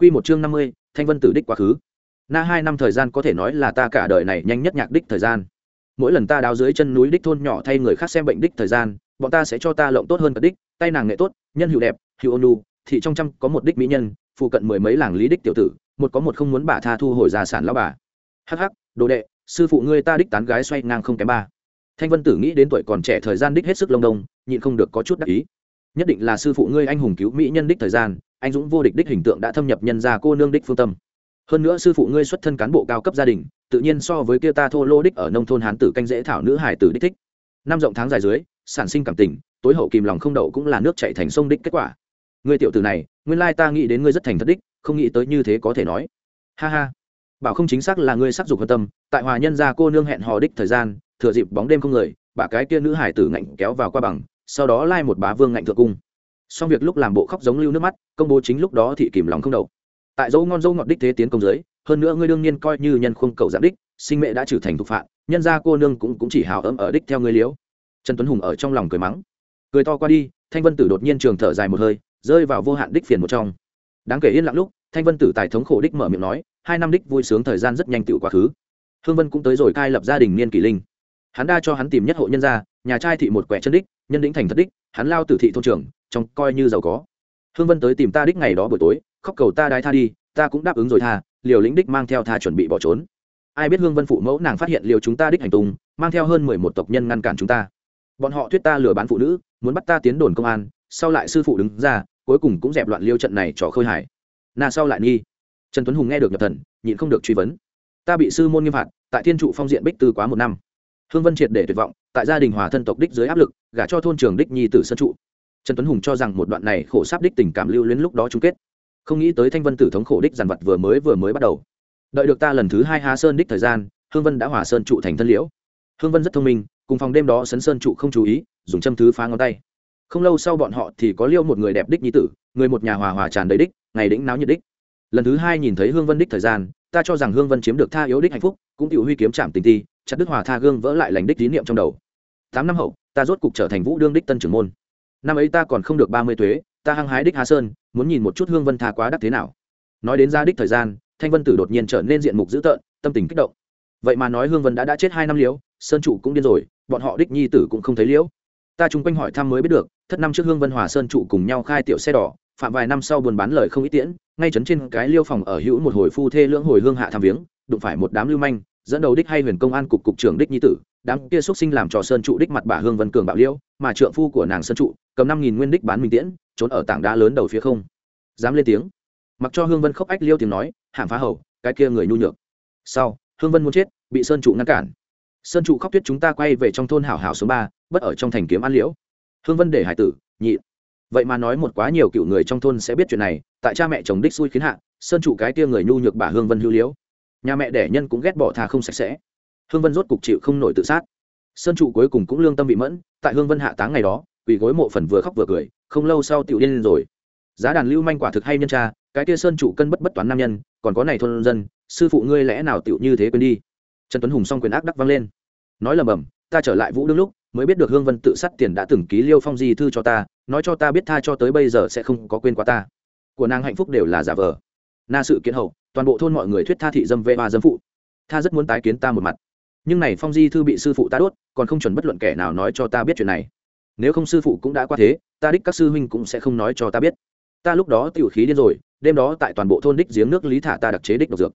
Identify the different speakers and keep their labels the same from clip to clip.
Speaker 1: Quy một chương năm mươi, Thanh Vân Tử đích quá khứ. Na hai năm thời gian có thể nói là ta cả đời này nhanh nhất nhạc đích thời gian. Mỗi lần ta đào dưới chân núi đích thôn nhỏ thay người khác xem bệnh đích thời gian, bọn ta sẽ cho ta lộng tốt hơn cả đích, tay nàng nghệ tốt, nhân hữu đẹp, hữu ôn nhu, thị trong trăm có một đích mỹ nhân, phụ cận mười mấy làng lý đích tiểu tử, một có một không muốn bà tha thu hồi gia sản lão bà. Hắc hắc, đồ đệ, sư phụ ngươi ta đích tán gái xoay ngang không kém ba. Thanh Vân Tử nghĩ đến tuổi còn trẻ thời gian đích hết sức lông đông, nhịn không được có chút đắc ý. Nhất định là sư phụ ngươi anh hùng cứu mỹ nhân đích thời gian, anh dũng vô địch đích hình tượng đã thâm nhập nhân gia cô nương đích phương tâm. Hơn nữa sư phụ ngươi xuất thân cán bộ cao cấp gia đình, tự nhiên so với kia ta thô lô đích ở nông thôn hán tử canh dễ thảo nữ hải tử đích thích. Năm rộng tháng dài dưới, sản sinh cảm tình, tối hậu kìm lòng không đậu cũng là nước chạy thành sông đích kết quả. Ngươi tiểu tử này, nguyên lai ta nghĩ đến ngươi rất thành thật đích, không nghĩ tới như thế có thể nói. Ha ha. Bảo không chính xác là ngươi sắc dục quan tâm, tại hòa nhân gia cô nương hẹn hò đích thời gian, thừa dịp bóng đêm không người bà cái kia nữ hải tử ngạnh kéo vào qua bằng, sau đó lai một bá vương ngạnh thượng cung xong việc lúc làm bộ khóc giống lưu nước mắt công bố chính lúc đó thị kìm lòng không đầu. Tại dấu ngon dấu ngọt đích thế tiến công giới hơn nữa ngươi đương nhiên coi như nhân khung cầu giảm đích sinh mẹ đã trừ thành thục phạm nhân gia cô nương cũng, cũng chỉ hào ấm ở đích theo ngươi liếu. Trần tuấn hùng ở trong lòng cười mắng. Cười to qua đi thanh vân tử đột nhiên trường thở dài một hơi rơi vào vô hạn đích phiền một trong. Đáng kể yên lặng lúc thanh vân tử tài thống khổ đích mở miệng nói hai năm đích vui sướng thời gian rất nhanh tựu quá khứ. Hương vân cũng tới rồi cai lập gia đình niên kỷ linh. Hắn đa cho hắn tìm nhất hộ nhân gia nhà trai thị một quẻ chân đích nhân đĩnh thành thật đích hắn lao tử thị thôn trưởng trong coi như giàu có. Hương vân tới tìm ta đích ngày đó buổi tối, khóc cầu ta đái tha đi, ta cũng đáp ứng rồi tha, liều lĩnh đích mang theo tha chuẩn bị bỏ trốn. Ai biết hương vân phụ mẫu nàng phát hiện liều chúng ta đích hành tung, mang theo hơn mười một tộc nhân ngăn cản chúng ta. Bọn họ thuyết ta lừa bán phụ nữ, muốn bắt ta tiến đồn công an, sau lại sư phụ đứng ra, cuối cùng cũng dẹp loạn liêu trận này trò khơi hải na sau lại nghi. Trần tuấn hùng nghe được nhập thần, nhịn không được truy vấn. Ta bị sư môn nghiêm phạt, tại thiên trụ phong diện bích tư quá một năm. Hương vân triệt để tuyệt vọng, tại gia đình hòa thân tộc đích dưới áp lực, gả cho thôn trường đích nhi tử sân trụ trần tuấn hùng cho rằng một đoạn này khổ sáp đích tình cảm lưu luyến lúc đó chung kết. Không nghĩ tới thanh vân tử thống khổ đích giàn vật vừa mới vừa mới bắt đầu. Đợi được ta lần thứ hai há sơn đích thời gian, hương vân đã hòa sơn trụ thành thân liễu. Hương vân rất thông minh, cùng phòng đêm đó sấn sơn trụ không chú ý, dùng châm thứ phá ngón tay. Không lâu sau bọn họ thì có liêu một người đẹp đích nhi tử, người một nhà hòa hòa tràn đầy đích, ngày đĩnh náo nhiệt đích. Lần thứ hai nhìn thấy hương vân đích thời gian, ta cho rằng hương vân chiếm được tha yếu đích hạnh phúc, cũng tiểu huy kiếm chạm tình ti, chặt đức hòa tha gương vỡ lại lành đích tín niệm trong đầu. Tám năm hậu, ta rốt cục trở thành vũ đương đích tân trưởng môn năm ấy ta còn không được ba mươi thuế, ta hăng hái đích hà sơn, muốn nhìn một chút hương vân tha quá đắc thế nào. Nói đến gia đích thời gian, thanh vân tử đột nhiên trở nên diện mục dữ tợn, tâm tình kích động. Vậy mà nói hương vân đã đã chết hai năm liễu, sơn trụ cũng điên rồi, bọn họ đích nhi tử cũng không thấy liễu. Ta chung quanh hỏi thăm mới biết được, thất năm trước hương vân hòa sơn trụ cùng nhau khai tiểu xe đỏ, phạm vài năm sau buôn bán lời không ít tiễn, ngay chấn trên cái liêu phòng ở hữu một hồi phu thê lưỡng hồi hương hạ tham viếng, đụng phải một đám lưu manh dẫn đầu đích hay huyền công an cục cục trưởng đích nhi tử, đám kia xuất sinh làm trò sơn trụ đích mặt bà hương vân cường bạo liêu mà trượng phu của nàng sơn trụ, cầm năm nghìn nguyên đích bán minh tiễn, trốn ở tảng đá lớn đầu phía không. Dám lên tiếng. Mặc cho hương vân khóc ách liêu tiếng nói hàm phá hầu, cái kia người nhu nhược. Sau, hương vân muốn chết, bị sơn trụ ngăn cản. Sơn trụ khóc tuyết chúng ta quay về trong thôn hảo hảo số ba, bất ở trong thành kiếm an liễu. Hương vân để hải tử, nhị. Vậy mà nói một quá nhiều cựu người trong thôn sẽ biết chuyện này, tại cha mẹ chồng đích xui khiến hạ, sơn trụ cái kia người nhu nhược bà hương vân hữu liễu nhà mẹ đẻ nhân cũng ghét bỏ thà không sạch sẽ. Hương vân rốt cục chịu không nổi tự sát. Sơn trụ cuối cùng cũng lương tâm bị mẫn, tại hương vân hạ táng ngày đó, quỳ gối mộ phần vừa khóc vừa cười, không lâu sau tiểu điên lên rồi. Giá đàn lưu manh quả thực hay nhân cha, cái kia sơn trụ cân bất bất toán nam nhân, còn có này thôn dân, sư phụ ngươi lẽ nào tiểu như thế quên đi? Trần tuấn hùng xong quyền ác đắc vang lên. Nói lầm bầm, ta trở lại vũ đương lúc, mới biết được hương vân tự sát tiền đã từng ký liêu phong di thư cho ta, nói cho ta biết tha cho tới bây giờ sẽ không có quên quá ta. Của nàng hạnh phúc đều là giả vờ. Na sự kiện hậu toàn bộ thôn mọi người thuyết tha thị dâm vệ ba dâm phụ. Tha rất muốn tái kiến ta một mặt. Nhưng này phong di thư bị sư phụ ta đốt, còn không chuẩn bất luận kẻ nào nói cho ta biết chuyện này. Nếu không sư phụ cũng đã qua thế, ta đích các sư huynh cũng sẽ không nói cho ta biết. Ta lúc đó tiểu khí điên rồi, đêm đó tại toàn bộ thôn đích giếng nước lý thả ta đặc chế đích độc dược.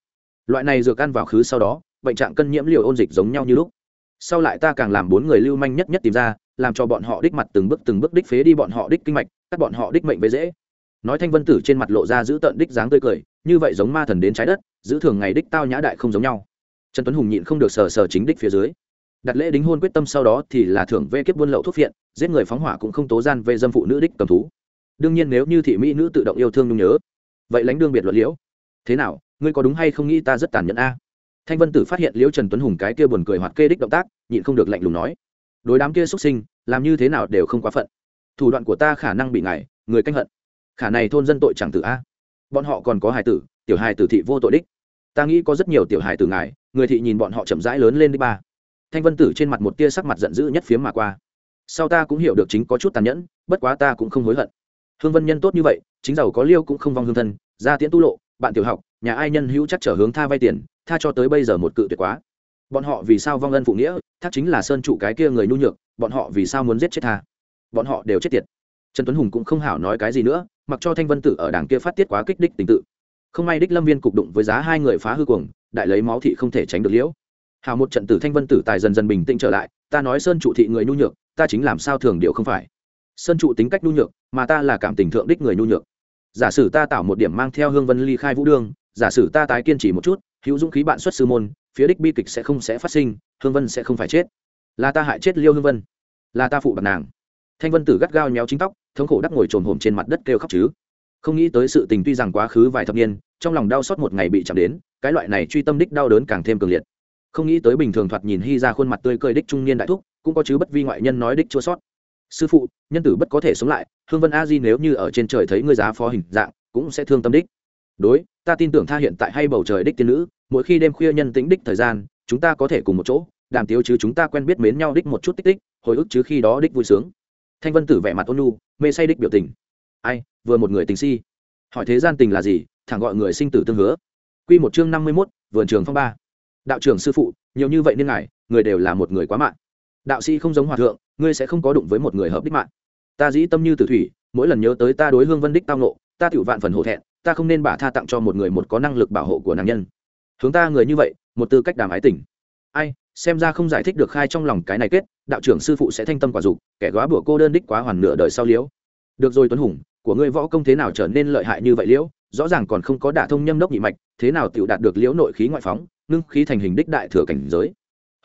Speaker 1: Loại này dược ăn vào khứ sau đó, bệnh trạng cân nhiễm liều ôn dịch giống nhau như lúc. Sau lại ta càng làm bốn người lưu manh nhất nhất tìm ra, làm cho bọn họ đích mặt từng bước từng bước đích phế đi bọn họ đích kinh mạch, cắt bọn họ đích mệnh với dễ. Nói thanh vân tử trên mặt lộ ra giữ tận đích dáng tươi cười như vậy giống ma thần đến trái đất, giữ thường ngày đích tao nhã đại không giống nhau. Trần tuấn hùng nhịn không được sờ sờ chính đích phía dưới. Đặt lễ đính hôn quyết tâm sau đó thì là thưởng vê kiếp buôn lậu thuốc phiện, giết người phóng hỏa cũng không tố gian về dâm phụ nữ đích cầm thú. Đương nhiên nếu như thị mỹ nữ tự động yêu thương nhung nhớ, vậy lãnh đương biệt luận liễu. Thế nào, ngươi có đúng hay không nghĩ ta rất tàn nhẫn a? Thanh vân tử phát hiện liễu trần tuấn hùng cái kia buồn cười hoạt kê đích động tác, nhịn không được lạnh lùng nói. Đối đám kia xuất sinh, làm như thế nào đều không quá phận. Thủ đoạn của ta khả năng bị ngại, người canh hận. Khả này thôn dân tội chẳng tử a bọn họ còn có hài tử, tiểu hài tử thị vô tội đích. Ta nghĩ có rất nhiều tiểu hài tử ngài, người thị nhìn bọn họ chậm rãi lớn lên đi ba. Thanh vân tử trên mặt một tia sắc mặt giận dữ nhất phiếm mà qua. Sau ta cũng hiểu được chính có chút tàn nhẫn, bất quá ta cũng không hối hận. Hương vân nhân tốt như vậy, chính giàu có liêu cũng không vong hương thân ra tiễn tu lộ, bạn tiểu học, nhà ai nhân hữu chắc trở hướng tha vay tiền, tha cho tới bây giờ một cự tuyệt quá. Bọn họ vì sao vong ân phụ nghĩa thác chính là sơn trụ cái kia người nhu nhược, bọn họ vì sao muốn giết chết tha? Bọn họ đều chết tiệt trần tuấn hùng cũng không hảo nói cái gì nữa, mặc cho thanh vân tử ở đảng kia phát tiết quá kích đích tình tự. Không may đích lâm viên cục đụng với giá hai người phá hư cuồng, đại lấy máu thị không thể tránh được liễu. Hào một trận tử thanh vân tử tài dần dần bình tĩnh trở lại, ta nói sơn trụ thị người nhu nhược, ta chính làm sao thường điệu không phải? Sơn trụ tính cách nhu nhược, mà ta là cảm tình thượng đích người nhu nhược. Giả sử ta tạo một điểm mang theo hương vân ly khai vũ đương giả sử ta tái kiên trì một chút, hữu dũng khí bạn xuất sư môn, phía đích bi kịch sẽ không sẽ phát sinh, hương vân sẽ không phải chết. Là ta hại chết liêu hương vân, là ta phụ bạc nàng. Thanh vân tử gắt gao nhéo chính tóc thống khổ đắc ngồi trồn hổm trên mặt đất kêu khóc chứ. Không nghĩ tới sự tình tuy rằng quá khứ vài thập niên, trong lòng đau xót một ngày bị chạm đến, cái loại này truy tâm đích đau đớn càng thêm cường liệt. Không nghĩ tới bình thường thoạt nhìn hy ra khuôn mặt tươi cười đích trung niên đại thúc, cũng có chứ bất vi ngoại nhân nói đích chua sót. Sư phụ, nhân tử bất có thể sống lại, hương vân a di nếu như ở trên trời thấy ngươi giá phó hình dạng, cũng sẽ thương tâm đích. Đối, ta tin tưởng tha hiện tại hay bầu trời đích tiên nữ, mỗi khi đêm khuya nhân tính đích thời gian, chúng ta có thể cùng một chỗ, đàm tiếu chứ chúng ta quen biết mến nhau đích một chút tích tích, hồi ức chứ khi đó đích vui sướng thanh vân tử vẻ mặt ôn nhu, mê say đích biểu tình. Ai, vừa một người tình si. Hỏi thế gian tình là gì, thẳng gọi người sinh tử tương hứa. Q một chương năm mươi mốt, vườn trường phong ba. Đạo trưởng sư phụ, nhiều như vậy nên ngài, người đều là một người quá mạng đạo sĩ không giống hòa thượng, ngươi sẽ không có đụng với một người hợp đích mạng ta dĩ tâm như tử thủy, mỗi lần nhớ tới ta đối hương vân đích tao nộ ta tự vạn phần hổ thẹn, ta không nên bả tha tặng cho một người một có năng lực bảo hộ của nàng nhân. Hướng ta người như vậy, một tư cách đàm ái tình. Ai, xem ra không giải thích được khai trong lòng cái này kết đạo trưởng sư phụ sẽ thanh tâm quả dục, kẻ góa bụa cô đơn đích quá hoàn nửa đời sau liễu. Được rồi tuấn hùng, của ngươi võ công thế nào trở nên lợi hại như vậy liễu? Rõ ràng còn không có đả thông nhâm đốc nhị mạch, thế nào tự đạt được liễu nội khí ngoại phóng, ngưng khí thành hình đích đại thừa cảnh giới?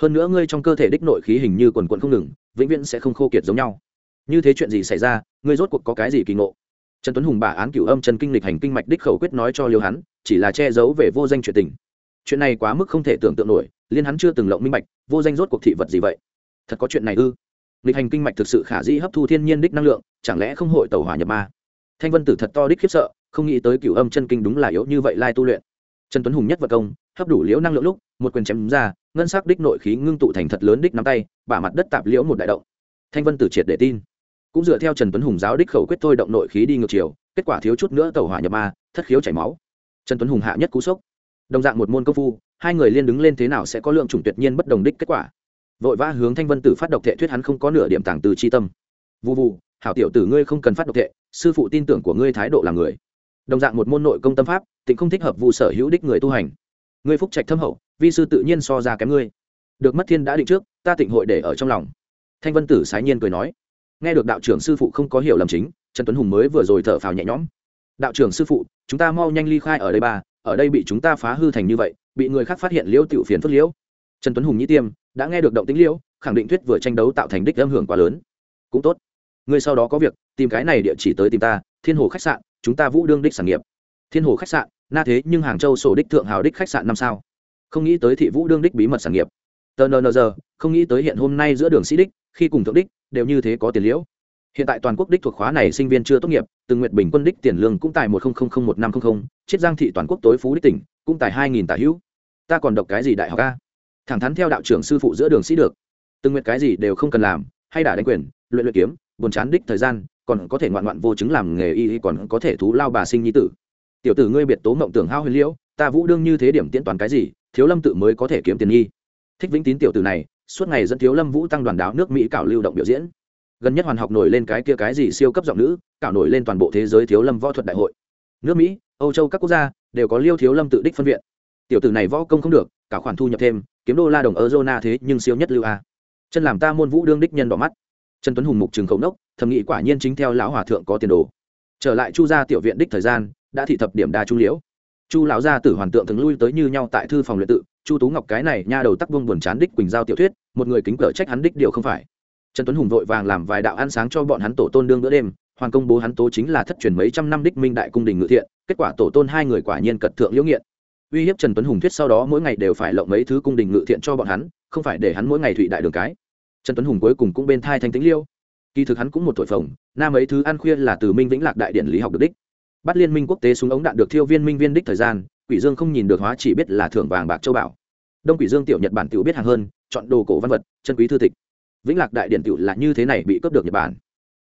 Speaker 1: Hơn nữa ngươi trong cơ thể đích nội khí hình như quần quận không ngừng, vĩnh viễn sẽ không khô kiệt giống nhau. Như thế chuyện gì xảy ra, ngươi rốt cuộc có cái gì kỳ ngộ? Trần tuấn hùng bà án cửu âm trần kinh lịch hành kinh mạch đích khẩu quyết nói cho liêu hắn, chỉ là che giấu về vô danh chuyện tình. Chuyện này quá mức không thể tưởng tượng nổi, liên hắn chưa từng lộng minh bạch, vô danh rốt cuộc thị vật gì vậy? Thật có chuyện này ư? Lịch hành kinh mạch thực sự khả dĩ hấp thu thiên nhiên đích năng lượng, chẳng lẽ không hội tàu hỏa nhập ma? Thanh vân tử thật to đích khiếp sợ, không nghĩ tới cửu âm chân kinh đúng là yếu như vậy lai tu luyện. Trần tuấn hùng nhất vật công, hấp đủ liễu năng lượng lúc, một quyền chém ra, ngân sắc đích nội khí ngưng tụ thành thật lớn đích nắm tay, bả mặt đất tạp liễu một đại động. Thanh vân tử triệt để tin. Cũng dựa theo trần tuấn hùng giáo đích khẩu quyết thôi động nội khí đi ngược chiều, kết quả thiếu chút nữa tàu hỏa nhập ma, thất khiếu chảy máu. Trần tuấn hùng hạ nhất cú sốc. Đồng dạng một môn công phu, hai người liên đứng lên thế nào sẽ có lượng chủng tuyệt nhiên bất đồng đích kết quả vội vã hướng thanh vân tử phát độc thệ thuyết hắn không có nửa điểm tàng từ c tâm. Vụ vụ hảo tiểu tử ngươi không cần phát độc thệ, sư phụ tin tưởng của ngươi thái độ là người. Đồng dạng một môn nội công tâm pháp, tịnh không thích hợp vụ sở hữu đích người tu hành. Ngươi phúc trạch thâm hậu, vi sư tự nhiên so ra kém ngươi. Được mất thiên đã định trước, ta tịnh hội để ở trong lòng. Thanh vân tử sái nhiên cười nói. Nghe được đạo trưởng sư phụ không có hiểu lầm chính, trần tuấn hùng mới vừa rồi thở phào nhẹ nhõm. Đạo trưởng sư phụ, chúng ta mau nhanh ly khai ở đây ba, ở đây bị chúng ta phá hư thành như vậy, bị người khác phát hiện liễu tiểu phiền phất liễu. Trần tuấn hùng nhĩ tiêm đã nghe được động tính liễu, khẳng định thuyết vừa tranh đấu tạo thành đích âm hưởng quá lớn. Cũng tốt. Người sau đó có việc, tìm cái này địa chỉ tới tìm ta, thiên hồ khách sạn, chúng ta vũ đương đích sản nghiệp. Thiên hồ khách sạn, na thế nhưng hàng châu sổ đích thượng hào đích khách sạn năm sao. Không nghĩ tới thị vũ đương đích bí mật sản nghiệp. Tờ nờ giờ, không nghĩ tới hiện hôm nay giữa đường sĩ đích, khi cùng thượng đích, đều như thế có tiền liễu. Hiện tại toàn quốc đích thuộc khóa này sinh viên chưa tốt nghiệp, từng nguyện bình quân đích tiền lương cũng tài một một năm trăm linh chiết giang thị toàn quốc tối phú đích tỉnh, cũng tài hai nghìn tả hữu. Ta còn đọc cái gì đại học a? Thẳng thắn theo đạo trưởng sư phụ giữa đường sĩ được. Từng nguyện cái gì đều không cần làm, hay đả đánh quyền, luyện luyện kiếm, buồn chán đích thời gian, còn có thể ngoạn ngoạn vô chứng làm nghề y còn có thể thú lao bà sinh nhi tử. Tiểu tử ngươi biệt tố mộng tưởng hao huyền liễu, ta vũ đương như thế điểm tiễn toàn cái gì, thiếu lâm tự mới có thể kiếm tiền nghi. Thích vĩnh tín tiểu tử này, suốt ngày dẫn thiếu lâm vũ tăng đoàn đáo nước mỹ cảo lưu động biểu diễn. Gần nhất hoàn học nổi lên cái kia cái gì siêu cấp giọng nữ, cảo nổi lên toàn bộ thế giới thiếu lâm võ thuật đại hội. Nước mỹ, âu châu các quốc gia đều có liêu thiếu lâm tự đích phân viện. Tiểu tử này võ công không được cả khoản thu nhập thêm, kiếm đô la đồng ở zona thế nhưng siêu nhất lưu a. Chân làm ta môn vũ đương đích nhân đỏ mắt. Trần tuấn hùng mục trường khẩu nốc, thầm nghĩ quả nhiên chính theo lão hòa thượng có tiền đồ. Trở lại chu gia tiểu viện đích thời gian, đã thị thập điểm đa trung liễu. Chu lão gia tử hoàn tượng thường lui tới như nhau tại thư phòng luyện tự, chu tú ngọc cái này nha đầu tắc vương buồn chán đích quỳnh giao tiểu thuyết, một người kính cờ trách hắn đích điều không phải. Trần tuấn hùng vội vàng làm vài đạo ăn sáng cho bọn hắn tổ tôn đương bữa đêm hoàng công bố hắn tố chính là thất truyền mấy trăm năm đích minh đại cung đình ngự thiện, kết quả tổ tôn hai người quả nhiên cật thượng liễu nghiện uy hiếp trần tuấn hùng thuyết sau đó mỗi ngày đều phải lộng mấy thứ cung đình ngự thiện cho bọn hắn, không phải để hắn mỗi ngày thụy đại đường cái. Trần tuấn hùng cuối cùng cũng bên thai thanh tĩnh liêu. Kỳ thực hắn cũng một thổi phồng, na mấy thứ ăn khuya là từ minh vĩnh lạc đại điện lý học được đích. Bắt liên minh quốc tế súng ống đạn được thiêu viên minh viên đích thời gian, quỷ dương không nhìn được hóa chỉ biết là thưởng vàng bạc châu bảo đông quỷ dương tiểu nhật bản tiểu biết hàng hơn, chọn đồ cổ văn vật, chân quý thư tịch. Vĩnh lạc đại điện tiểu là như thế này bị cướp được nhật bản.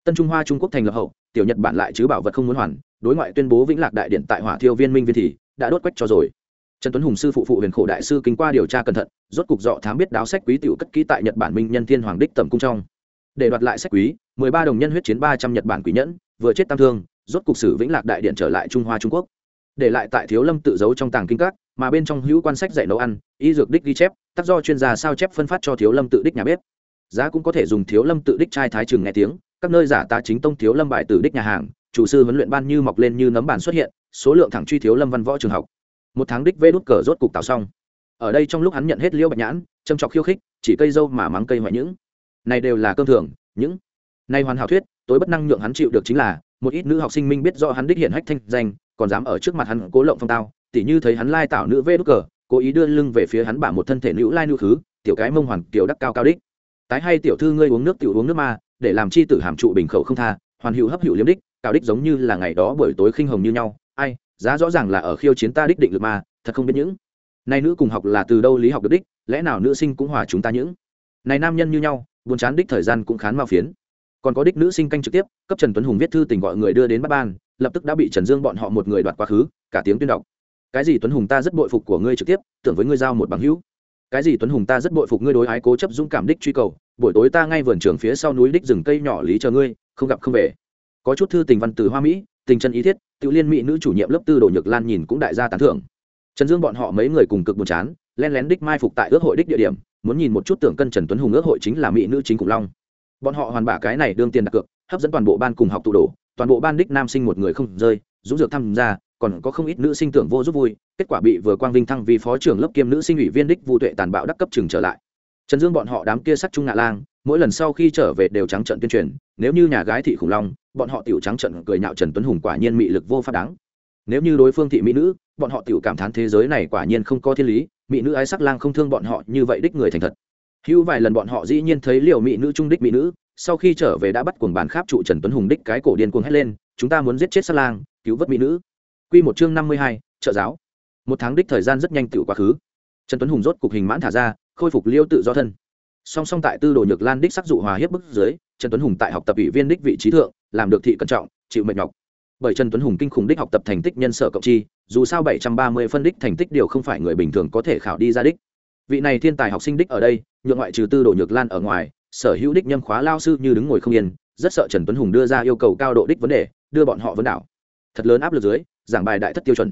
Speaker 1: Tân trung hoa trung quốc thành lập hậu, tiểu nhật bản lại chứ bảo vật không muốn hoàn, đối ngoại tuyên bố vĩnh lạc đại điện tại hỏa thiêu viên minh viên thì đã đốt quách cho rồi trần tuấn hùng sư phụ phụ huyền khổ đại sư kinh qua điều tra cẩn thận, rốt cục dọ thám biết đáo sách quý tiểu cất ký tại nhật bản minh nhân thiên hoàng đích tầm cung trong. Để đoạt lại sách quý, mười ba đồng nhân huyết chiến ba trăm nhật bản quý nhẫn, vừa chết tam thương, rốt cục sử vĩnh lạc đại điện trở lại trung hoa trung quốc. Để lại tại thiếu lâm tự giấu trong tàng kinh các, mà bên trong hữu quan sách dạy nấu ăn, y dược đích ghi chép, tác do chuyên gia sao chép phân phát cho thiếu lâm tự đích nhà bếp. Giá cũng có thể dùng thiếu lâm tự đích trai thái trường nghe tiếng, các nơi giả tá chính tông thiếu lâm bài tử đích nhà hàng, chủ sư huấn luyện ban như mọc lên như nấm bàn xuất hiện, số lượng thẳng truy thiếu lâm văn võ trường học một tháng đích vê đút cờ rốt cục tạo xong. Ở đây trong lúc hắn nhận hết liêu bạch nhãn, châm trọc khiêu khích, chỉ cây dâu mà mắng cây ngoại những. Này đều là cơm thường, những. Này hoàn hảo thuyết, tối bất năng nhượng hắn chịu được chính là, một ít nữ học sinh minh biết do hắn đích hiện hách thanh danh, còn dám ở trước mặt hắn cố lộng phong tao, tỉ như thấy hắn lai tạo nữ vê đút cờ, cố ý đưa lưng về phía hắn bả một thân thể nữ lai nữ khứ, tiểu cái mông hoàn, tiểu đắc cao cao đích. Tái hay tiểu thư ngươi uống nước tiểu uống nước ma, để làm chi tử hàm trụ bình khẩu không tha, hoàn hữu hấp hữu liếm đích, cao đích giống như là ngày đó buổi tối khinh hồng như nhau, ai giá rõ ràng là ở khiêu chiến ta đích định lực mà, thật không biết những. Nay nữ cùng học là từ đâu lý học được đích lẽ nào nữ sinh cũng hòa chúng ta những? Này nam nhân như nhau buồn chán đích thời gian cũng khán mao phiến. Còn có đích nữ sinh canh trực tiếp cấp trần tuấn hùng viết thư tình gọi người đưa đến bắt ban lập tức đã bị trần dương bọn họ một người đoạt quá khứ cả tiếng tuyên đọc. Cái gì tuấn hùng ta rất bội phục của ngươi trực tiếp tưởng với ngươi giao một bằng hữu. Cái gì tuấn hùng ta rất bội phục ngươi đối ái cố chấp dũng cảm đích truy cầu buổi tối ta ngay vườn trường phía sau núi đích rừng cây nhỏ lý chờ ngươi không gặp không về. Có chút thư tình văn từ hoa mỹ tình chân ý thiết, tự liên mỹ nữ chủ nhiệm lớp tư đồ nhược lan nhìn cũng đại gia tán thưởng. Trần dương bọn họ mấy người cùng cực buồn chán, len lén đích mai phục tại ước hội đích địa điểm, muốn nhìn một chút tưởng cân trần tuấn hùng ước hội chính là mỹ nữ chính cùng long. Bọn họ hoàn bả cái này đương tiền đặt cược, hấp dẫn toàn bộ ban cùng học tụ đồ, toàn bộ ban đích nam sinh một người không rơi, dũng dược tham gia, còn có không ít nữ sinh tưởng vô giúp vui, kết quả bị vừa quang vinh thăng vì phó trưởng lớp kiêm nữ sinh ủy viên đích vụ tuệ tàn bạo đắc cấp trường trở lại. Trần dương bọn họ đám kia sắc trung ngạ lang mỗi lần sau khi trở về đều trắng trận tuyên truyền nếu như nhà gái thị khủng long bọn họ tiểu trắng trận cười nhạo trần tuấn hùng quả nhiên mị lực vô pháp đáng nếu như đối phương thị mỹ nữ bọn họ tiểu cảm thán thế giới này quả nhiên không có thiên lý mỹ nữ ái sắc lang không thương bọn họ như vậy đích người thành thật hữu vài lần bọn họ dĩ nhiên thấy liều mỹ nữ trung đích mỹ nữ sau khi trở về đã bắt cuồng bàn kháp trụ trần tuấn hùng đích cái cổ điên cuồng hét lên chúng ta muốn giết chết sắc lang cứu vớt mỹ nữ Quy một chương năm mươi hai, trợ giáo. Một tháng đích thời gian rất nhanh tựu quá khứ. Trần Tuấn Hùng rốt cục hình mãn thả ra, khôi phục liêu tự do thân. Song song tại tư đồ nhược lan đích sắc dụ hòa hiếp bức dưới, Trần Tuấn Hùng tại học tập ủy viên đích vị trí thượng, làm được thị cẩn trọng, chịu mệt nhọc. Bởi Trần Tuấn Hùng kinh khủng đích học tập thành tích nhân sở cộng chi, dù sao bảy trăm ba mươi phân đích thành tích điều không phải người bình thường có thể khảo đi ra đích. Vị này thiên tài học sinh đích ở đây, nhượng ngoại trừ tư đồ nhược lan ở ngoài, sở hữu đích nhâm khóa lao sư như đứng ngồi không yên, rất sợ Trần Tuấn Hùng đưa ra yêu cầu cao độ đích vấn đề, đưa bọn họ vấn đảo. Thật lớn áp lực dưới, giảng bài đại thất tiêu chuẩn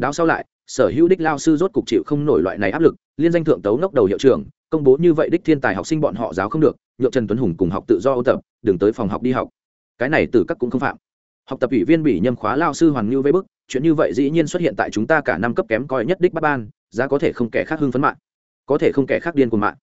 Speaker 1: đáo sau lại sở hữu đích lao sư rốt cục chịu không nổi loại này áp lực liên danh thượng tấu ngốc đầu hiệu trưởng công bố như vậy đích thiên tài học sinh bọn họ giáo không được, nhượng trần tuấn hùng cùng học tự do ôn tập, đừng tới phòng học đi học. Cái này từ các cũng không phạm. Học tập ủy viên bị nhâm khóa lao sư hoàng như vây bức, chuyện như vậy dĩ nhiên xuất hiện tại chúng ta cả năm cấp kém coi nhất đích bắt ban, giá có thể không kẻ khác hưng phấn mạng, có thể không kẻ khác điên cuồng mạng.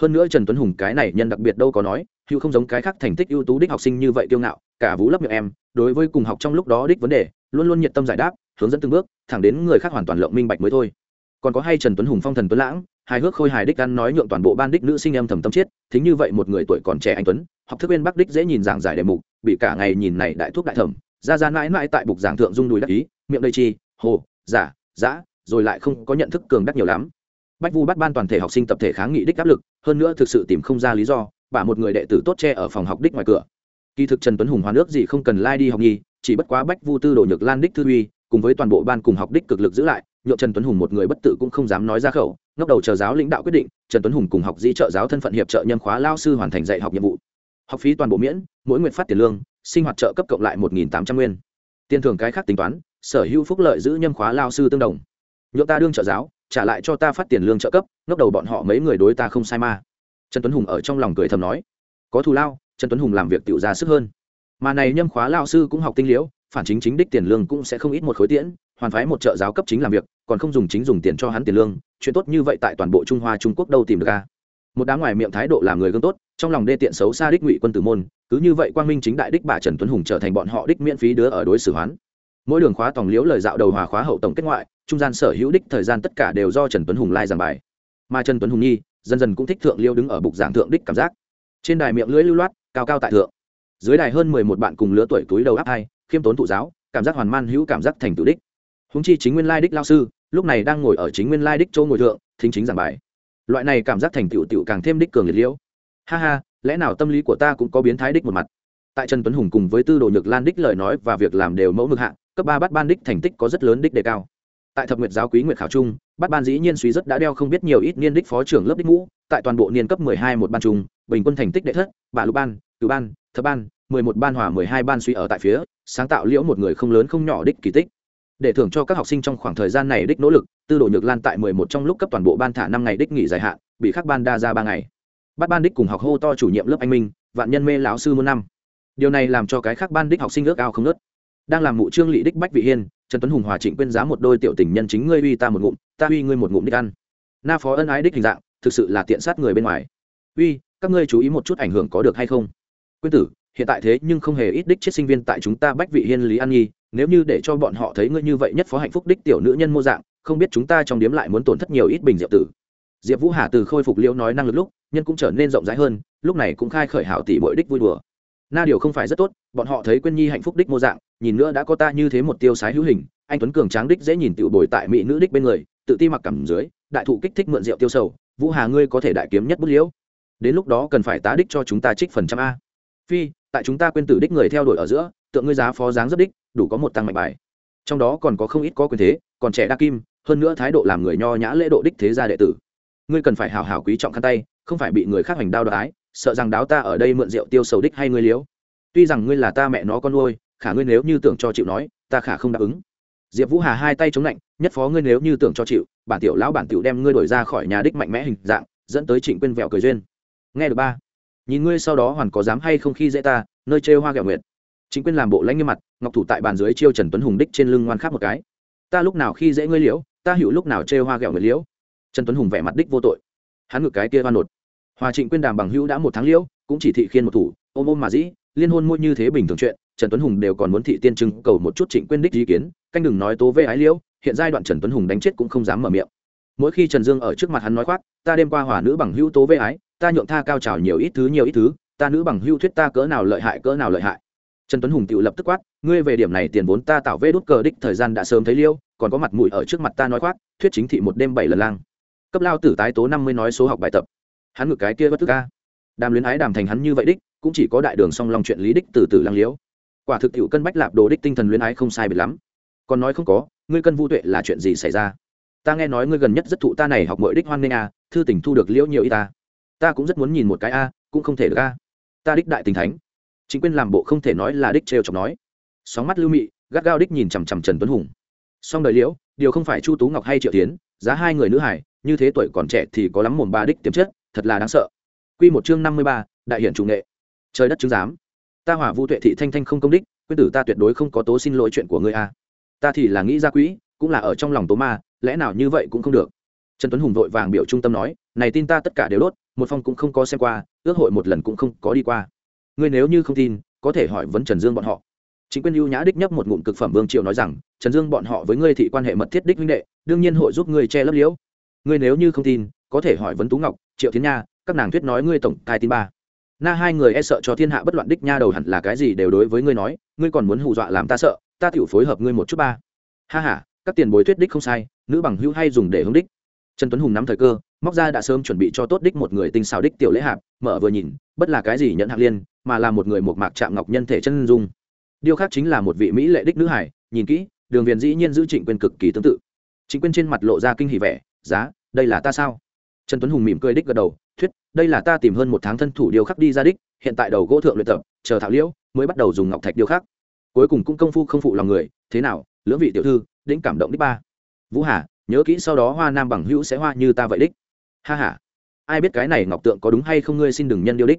Speaker 1: Hơn nữa trần tuấn hùng cái này nhân đặc biệt đâu có nói hữu không giống cái khác thành tích ưu tú đích học sinh như vậy kiêu ngạo, cả vũ lấp miệng em, đối với cùng học trong lúc đó đích vấn đề, luôn luôn nhiệt tâm giải đáp, hướng dẫn từng bước, thẳng đến người khác hoàn toàn lộng minh bạch mới thôi. Còn có hay trần tuấn hùng phong thần tuấn lãng hài hước khôi hài đích ăn nói nhượng toàn bộ ban đích nữ sinh em thầm tâm chết, thính như vậy một người tuổi còn trẻ anh tuấn, học thức bên bắc đích dễ nhìn giảng giải đề mục, bị cả ngày nhìn này đại thuốc đại thẩm, ra ra mãi mãi tại bục giảng thượng dung đùi đắc ý, miệng đầy chi, hồ, giả, giã, rồi lại không có nhận thức cường đắc nhiều lắm. Bách vu bắt ban toàn thể học sinh tập thể kháng nghị đích áp lực, hơn nữa thực sự tìm không ra lý do, bả một người đệ tử tốt che ở phòng học đích ngoài cửa. Kỳ thực trần tuấn hùng hoa nước gì không cần lai、like、đi học nhi chỉ bất quá bách vu tư đồ nhược lan đích thư uy cùng với toàn bộ ban cùng học đích cực lực giữ lại, nhượng trần tuấn hùng một người bất tự cũng không dám nói ra khẩu ngóc đầu chờ giáo lãnh đạo quyết định, trần tuấn hùng cùng học di trợ giáo thân phận hiệp trợ nhân khóa lao sư hoàn thành dạy học nhiệm vụ. Học phí toàn bộ miễn, mỗi nguyện phát tiền lương, sinh hoạt trợ cấp cộng lại một tám trăm nguyên. Tiền thưởng cái khác tính toán, sở hữu phúc lợi giữ nhân khóa lao sư tương đồng. Nhượng ta đương trợ giáo, trả lại cho ta phát tiền lương trợ cấp ngóc đầu bọn họ mấy người đối ta không sai ma. Trần tuấn hùng ở trong lòng cười thầm nói, có thù lao, trần tuấn hùng làm việc tự ra sức hơn. Mà này nhâm khóa lao sư cũng học tinh liễu phản chính chính đích tiền lương cũng sẽ không ít một khối tiễn, hoàn phái một trợ giáo cấp chính làm việc, còn không dùng chính dùng tiền cho hắn tiền lương, chuyện tốt như vậy tại toàn bộ trung hoa, trung quốc đâu tìm được ca một đám ngoài miệng thái độ làm người gương tốt, trong lòng đê tiện xấu xa đích ngụy quân tử môn, cứ như vậy quang minh chính đại đích bà trần tuấn hùng trở thành bọn họ đích miễn phí đứa ở đối xử hoán. Mỗi đường khóa tòng liễu lời dạo đầu hòa khóa hậu tổng kết ngoại, trung gian sở hữu đích thời gian tất cả đều do trần tuấn hùng lai giảng bài. Mà trần tuấn hùng nhi, dần dần cũng thích thượng liêu đứng ở bục giảng thượng đích cảm giác. Trên đài miệng lưỡi lưu loát, cao cao tại thượng. Dưới đài hơn mười một bạn cùng lứa tuổi túi đầu áp hai khiêm tốn thụ giáo, cảm giác hoàn man hữu cảm giác thành tự đích. Húng chi chính nguyên lai đích lao sư, lúc này đang ngồi ở chính nguyên lai đích châu ngồi thượng, thính chính giảng bài. Loại này cảm giác thành tựu tựu càng thêm đích cường liệt liễu. Ha ha, lẽ nào tâm lý của ta cũng có biến thái đích một mặt? Tại trần tuấn hùng cùng với tư đồ nhược lan đích lời nói và việc làm đều mẫu mực hạ, cấp ba bắt ban đích thành tích có rất lớn đích đề cao. Tại thập nguyệt giáo quý nguyệt khảo trung, bắt ban dĩ nhiên suy rất đã đeo không biết nhiều ít niên đích phó trưởng lớp đích ngũ, tại toàn bộ niên cấp mười hai một ban trung, bình quân thành tích đệ thất, bạ lục ban cử ban, thập ban mười một ban hòa, mười hai ban suy ở tại phía, sáng tạo liễu một người không lớn không nhỏ đích kỳ tích. Để thưởng cho các học sinh trong khoảng thời gian này đích nỗ lực, tư đồ nhược lan tại mười một trong lúc cấp toàn bộ ban thả năm ngày đích nghỉ dài hạn, bị khác ban đa ra ba ngày. Bắt ban đích cùng học hô to chủ nhiệm lớp anh minh, vạn nhân mê lão sư muôn năm. Điều này làm cho cái khác ban đích học sinh ước ao không nớt đang làm mụ trương lị đích bách vị hiên, trần tuấn hùng hòa trịnh quyên giá một đôi tiểu tình nhân chính ngươi uy ta một ngụm, ta uy ngươi một ngụm đích ăn. Na phó ân ái đích hình dạng, thực sự là tiện sát người bên ngoài. Uy, các ngươi chú ý một chút ảnh hưởng có được hay không? Quyên tử hiện tại thế nhưng không hề ít đích chết sinh viên tại chúng ta bách vị hiên lý an nhi, nếu như để cho bọn họ thấy ngươi như vậy nhất phó hạnh phúc đích tiểu nữ nhân mô dạng, không biết chúng ta trong điếm lại muốn tổn thất nhiều ít bình diệp tử. Diệp vũ hà từ khôi phục liễu nói năng lực lúc, nhân cũng trở nên rộng rãi hơn, lúc này cũng khai khởi hảo tỷ bội đích vui đùa. Na điều không phải rất tốt, bọn họ thấy quyên nhi hạnh phúc đích mô dạng, nhìn nữa đã có ta như thế một tiêu sái hữu hình, anh tuấn cường tráng đích dễ nhìn tiểu bồi tại mỹ nữ đích bên người, tự ti mặc cảm dưới, đại thụ kích thích mượn rượu tiêu sầu, vũ hà ngươi có thể đại kiếm nhất bút liễu. Đến lúc đó cần phải tá đích cho chúng ta trích phần trăm a. Phi tại chúng ta quên tử đích người theo đuổi ở giữa, tượng ngươi giá phó dáng rất đích, đủ có một tăng mạnh bài. Trong đó còn có không ít có quyền thế, còn trẻ đa kim, hơn nữa thái độ làm người nho nhã lễ độ đích thế gia đệ tử. Ngươi cần phải hào hào quý trọng khăn tay, không phải bị người khác hành đao đoái sợ rằng đáo ta ở đây mượn rượu tiêu sầu đích hay ngươi liếu. Tuy rằng ngươi là ta mẹ nó con nuôi, khả ngươi nếu như tưởng cho chịu nói, ta khả không đáp ứng. Diệp vũ hà hai tay chống lạnh, nhất phó ngươi nếu như tưởng cho chịu, bản tiểu lão bản tiểu đem ngươi đổi ra khỏi nhà đích mạnh mẽ hình dạng, dẫn tới trịnh quên vẹo cười duyên. Nghe được ba nhìn ngươi sau đó hoàn có dám hay không khi dễ ta, nơi trêu hoa gạo nguyệt. Chính quyên làm bộ lãnh như mặt, ngọc thủ tại bàn dưới chiêu trần tuấn hùng đích trên lưng ngoan khắp một cái. Ta lúc nào khi dễ ngươi liễu, ta hữu lúc nào trêu hoa gạo nguyệt liễu. Trần tuấn hùng vẻ mặt đích vô tội. Hắn ngược cái kia hoa nột. Hòa trịnh quyên đàm bằng hữu đã một tháng liễu, cũng chỉ thị khiên một thủ, ôm ôm mà dĩ, liên hôn môi như thế bình thường chuyện, trần tuấn hùng đều còn muốn thị tiên trưng cầu một chút trịnh quyên đích ý kiến, canh đừng nói tố vê ái liễu, hiện giai đoạn trần tuấn hùng đánh chết cũng không dám mở miệng. Mỗi khi trần dương ở trước mặt hắn nói khoác, ta đêm qua hòa nữ bằng hữu tố vê ái ta nhượng tha cao trào nhiều ít thứ, nhiều ít thứ, ta nữ bằng hưu thuyết ta cỡ nào lợi hại, cỡ nào lợi hại. Trần tuấn hùng tự lập tức quát, ngươi về điểm này tiền vốn ta tạo vê đốt cờ đích thời gian đã sớm thấy liêu, còn có mặt mũi ở trước mặt ta nói khoác, thuyết chính thị một đêm bảy lần lang. Cấp lao tử tái tố năm mươi nói số học bài tập. Hắn ngược cái kia bất tức ca. Đàm luyến ái đàm thành hắn như vậy đích, cũng chỉ có đại đường song lòng chuyện lý đích từ từ lang liếu quả thực tiệu cân bách lạp đồ đích tinh thần luyến ái không sai biệt lắm. Còn nói không có, ngươi cân vu tuệ là chuyện gì xảy ra? Ta nghe nói ngươi gần nhất rất thụ ta này học mọi đích hoan nghênh à thư tình thu được liễu nhiều y ta ta cũng rất muốn nhìn một cái a, cũng không thể được a. Ta đích đại tình thánh. Chính quyền làm bộ không thể nói là đích trêu chọc nói. Sóng mắt lưu mị, gắt gao đích nhìn chằm chằm trần tuấn hùng. Song đời liễu, điều không phải chu tú ngọc hay triệu tiến, giá hai người nữ hải, như thế tuổi còn trẻ thì có lắm mồm ba đích tiềm chất, thật là đáng sợ. Quy một chương năm mươi ba, đại hiện chủ nghệ. Trời đất chứng giám. Ta hỏa vu tuệ thị thanh thanh không công đích quyết tử ta tuyệt đối không có tố xin lỗi chuyện của ngươi a. Ta thì là nghĩ ra quỹ, cũng là ở trong lòng tố ma, lẽ nào như vậy cũng không được. Trần tuấn hùng vội vàng biểu trung tâm nói, này tin ta tất cả đều đốt một phong cũng không có xem qua, ước hội một lần cũng không có đi qua. Ngươi nếu như không tin, có thể hỏi vấn trần dương bọn họ. Chính quyền ưu nhã đích nhấp một ngụm cực phẩm vương triệu nói rằng, trần dương bọn họ với ngươi thị quan hệ mật thiết đích huynh đệ, đương nhiên hội giúp ngươi che lấp liễu. Ngươi nếu như không tin, có thể hỏi vấn tú ngọc, triệu thiên nha, các nàng thuyết nói ngươi tổng tài tin ba. Na hai người e sợ cho thiên hạ bất loạn đích nha đầu hẳn là cái gì đều đối với ngươi nói, ngươi còn muốn hù dọa làm ta sợ, ta tiểu phối hợp ngươi một chút ba. Ha ha, các tiền bối thuyết đích không sai, nữ bằng hữu hay dùng để hướng đích. Trần tuấn hùng nắm thời cơ móc ra đã sớm chuẩn bị cho tốt đích một người tinh xào đích tiểu lễ hạp, mở vừa nhìn, bất là cái gì nhận hạng liên, mà là một người một mạc chạm ngọc nhân thể chân dung. Điều khác chính là một vị mỹ lệ đích nữ hải nhìn kỹ, đường viền dĩ nhiên giữ trịnh quyền cực kỳ tương tự. Chính quyền trên mặt lộ ra kinh hỉ vẻ, giá, đây là ta sao? Trần tuấn hùng mỉm cười đích gật đầu, thuyết, đây là ta tìm hơn một tháng thân thủ điều khắc đi ra đích, hiện tại đầu gỗ thượng luyện tập, chờ thảo liễu mới bắt đầu dùng ngọc thạch điêu khắc. Cuối cùng cũng công phu không phụ lòng người, thế nào, lưỡng vị tiểu thư đĩnh cảm động đích ba. Vũ hà, nhớ kỹ sau đó hoa nam bằng hữu sẽ hoa như ta vậy đích ha ha, ai biết cái này ngọc tượng có đúng hay không ngươi xin đừng nhân điêu đích.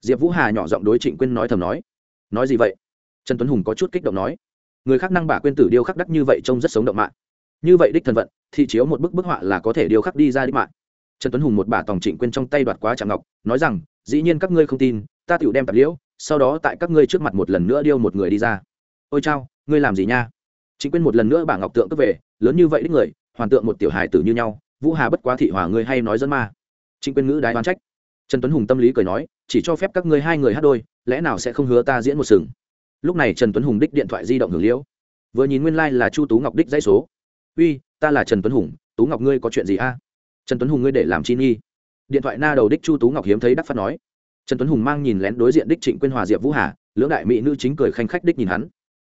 Speaker 1: Diệp vũ hà nhỏ giọng đối trịnh quyên nói thầm nói. Nói gì vậy? Trần tuấn hùng có chút kích động nói. Người khác năng bả quyên tử điêu khắc đắc như vậy trông rất sống động mạng. Như vậy đích thần vận thị chiếu một bức bức họa là có thể điêu khắc đi ra đích mạng. Trần tuấn hùng một bả tòng trịnh quyên trong tay đoạt quá chạm ngọc nói rằng dĩ nhiên các ngươi không tin ta tựu đem tạp liễu sau đó tại các ngươi trước mặt một lần nữa điêu một người đi ra. Ôi chao ngươi làm gì nha? Trịnh quyên một lần nữa bả ngọc tượng cướp về lớn như vậy đích người hoàn tượng một tiểu hài tử như nhau vũ hà bất quá thị hòa ngươi hay nói dẫn ma. Trịnh quyên ngữ đái đoán trách. Trần tuấn hùng tâm lý cười nói, chỉ cho phép các ngươi hai người hát đôi, lẽ nào sẽ không hứa ta diễn một sừng? Lúc này trần tuấn hùng đích điện thoại di động hưởng liễu. Vừa nhìn nguyên lai、like、là chu tú ngọc đích dãy số. Uy, ta là trần tuấn hùng, tú ngọc ngươi có chuyện gì a? Trần tuấn hùng ngươi để làm chi nghi. Điện thoại na đầu đích chu tú ngọc hiếm thấy đắc phát nói. Trần tuấn hùng mang nhìn lén đối diện đích trịnh quyên hòa diệp vũ hà, lưỡng đại mỹ nữ chính cười khanh khách đích nhìn hắn.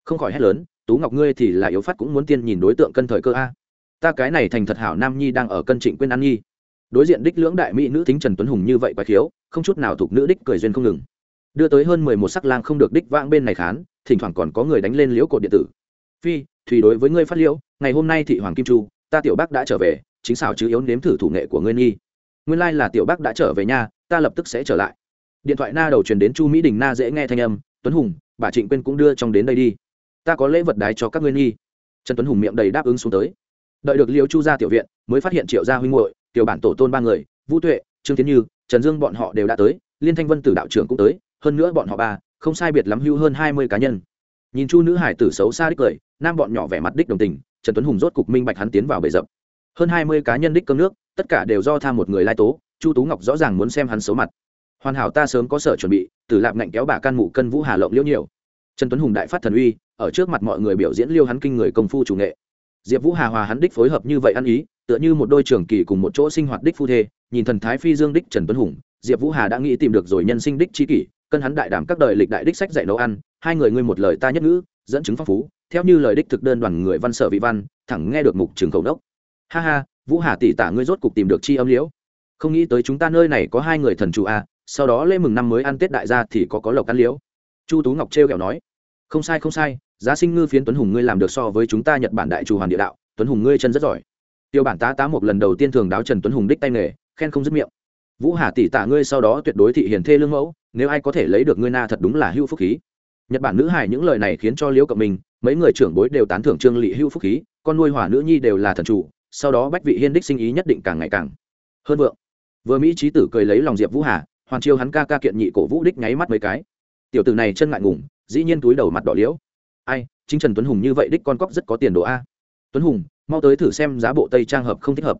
Speaker 1: Không khỏi hét lớn, tú ngọc ngươi thì là yếu phát cũng muốn tiên nhìn đối tượng cân thời cơ a ta cái này thành thật hảo nam nhi đang ở cân trịnh quên An nhi. Đối diện đích lưỡng đại mỹ nữ thính trần tuấn hùng như vậy quá khiếu, không chút nào thuộc nữ đích cười duyên không ngừng. Đưa tới hơn mười một sắc lang không được đích vãng bên này khán, thỉnh thoảng còn có người đánh lên liễu cột điện tử. Phi, thủy đối với ngươi phát liễu, ngày hôm nay thị hoàng kim chu, ta tiểu bác đã trở về, chính xảo chứ yếu nếm thử thủ nghệ của ngươi nghi nguyên lai là tiểu bác đã trở về nhà ta lập tức sẽ trở lại. Điện thoại na đầu truyền đến chu mỹ đình na dễ nghe thanh âm, tuấn hùng, bà trịnh quyên cũng đưa trong đến đây đi. Ta có lễ vật đái cho các ngươi nghi trần tuấn hùng miệng đầy đáp ứng xuống tới đợi được liêu chu ra tiểu viện, mới phát hiện triệu gia huynh hội tiểu bản tổ tôn ba người, vũ tuệ, trương tiến như, trần dương bọn họ đều đã tới, liên thanh vân tử đạo trưởng cũng tới, hơn nữa bọn họ ba, không sai biệt lắm hưu hơn hai mươi cá nhân. Nhìn chu nữ hải tử xấu xa đích cười, nam bọn nhỏ vẻ mặt đích đồng tình, trần tuấn hùng rốt cục minh bạch hắn tiến vào bể rộng hơn hai mươi cá nhân đích cơm nước, tất cả đều do tham một người lai tố, chu tú ngọc rõ ràng muốn xem hắn xấu mặt. Hoàn hảo ta sớm có sở chuẩn bị từ lạp ngạnh kéo bà can mụ cân vũ hà lộng liễu nhiều. Trần tuấn hùng đại phát thần uy, ở trước mặt mọi người biểu diễn liêu hắn kinh người công phu chủ nghệ diệp vũ hà hòa hắn đích phối hợp như vậy ăn ý, tựa như một đôi trường kỳ cùng một chỗ sinh hoạt đích phu thê, nhìn thần thái phi dương đích trần tuấn hùng, diệp vũ hà đã nghĩ tìm được rồi nhân sinh đích chi kỷ, cân hắn đại đảm các đời lịch đại đích sách dạy nấu ăn, hai người ngươi một lời ta nhất ngữ, dẫn chứng phong phú, theo như lời đích thực đơn đoàn người văn sở vị văn, thẳng nghe được mục trường khẩu đốc. Ha ha, vũ hà tỷ tả ngươi rốt cục tìm được chi âm liễu. Không nghĩ tới chúng ta nơi này có hai người thần chủ a, sau đó lễ mừng năm mới ăn tết đại gia thì có có lộc ăn liễu. Chu tú ngọc trêu kẹo nói. Không sai không sai giá sinh ngư phiến tuấn hùng ngươi làm được so với chúng ta nhật bản đại chủ hoàn địa đạo, tuấn hùng ngươi chân rất giỏi. Tiêu bản tá tá một lần đầu tiên thường đáo trần tuấn hùng đích tay nghề, khen không dứt miệng. Vũ hà tỷ tả ngươi sau đó tuyệt đối thị hiền thê lương mẫu, nếu ai có thể lấy được ngươi na thật đúng là hưu phúc khí. Nhật bản nữ hải những lời này khiến cho liễu cộng mình mấy người trưởng bối đều tán thưởng trương lị hưu phúc khí, con nuôi hỏa nữ nhi đều là thần chủ, sau đó bách vị hiên đích sinh ý nhất định càng ngày càng hơn vượng. Vừa mỹ trí tử cười lấy lòng diệp vũ hà, hoàn chiêu hắn ca ca kiện nhị cổ vũ đích nháy mắt mấy cái. Tiểu tử này chân ngại ngùng, dĩ nhiên túi đầu mặt đỏ liễu ai, chính trần tuấn hùng như vậy đích con cóc rất có tiền đồ a. Tuấn hùng, mau tới thử xem giá bộ tây trang hợp không thích hợp.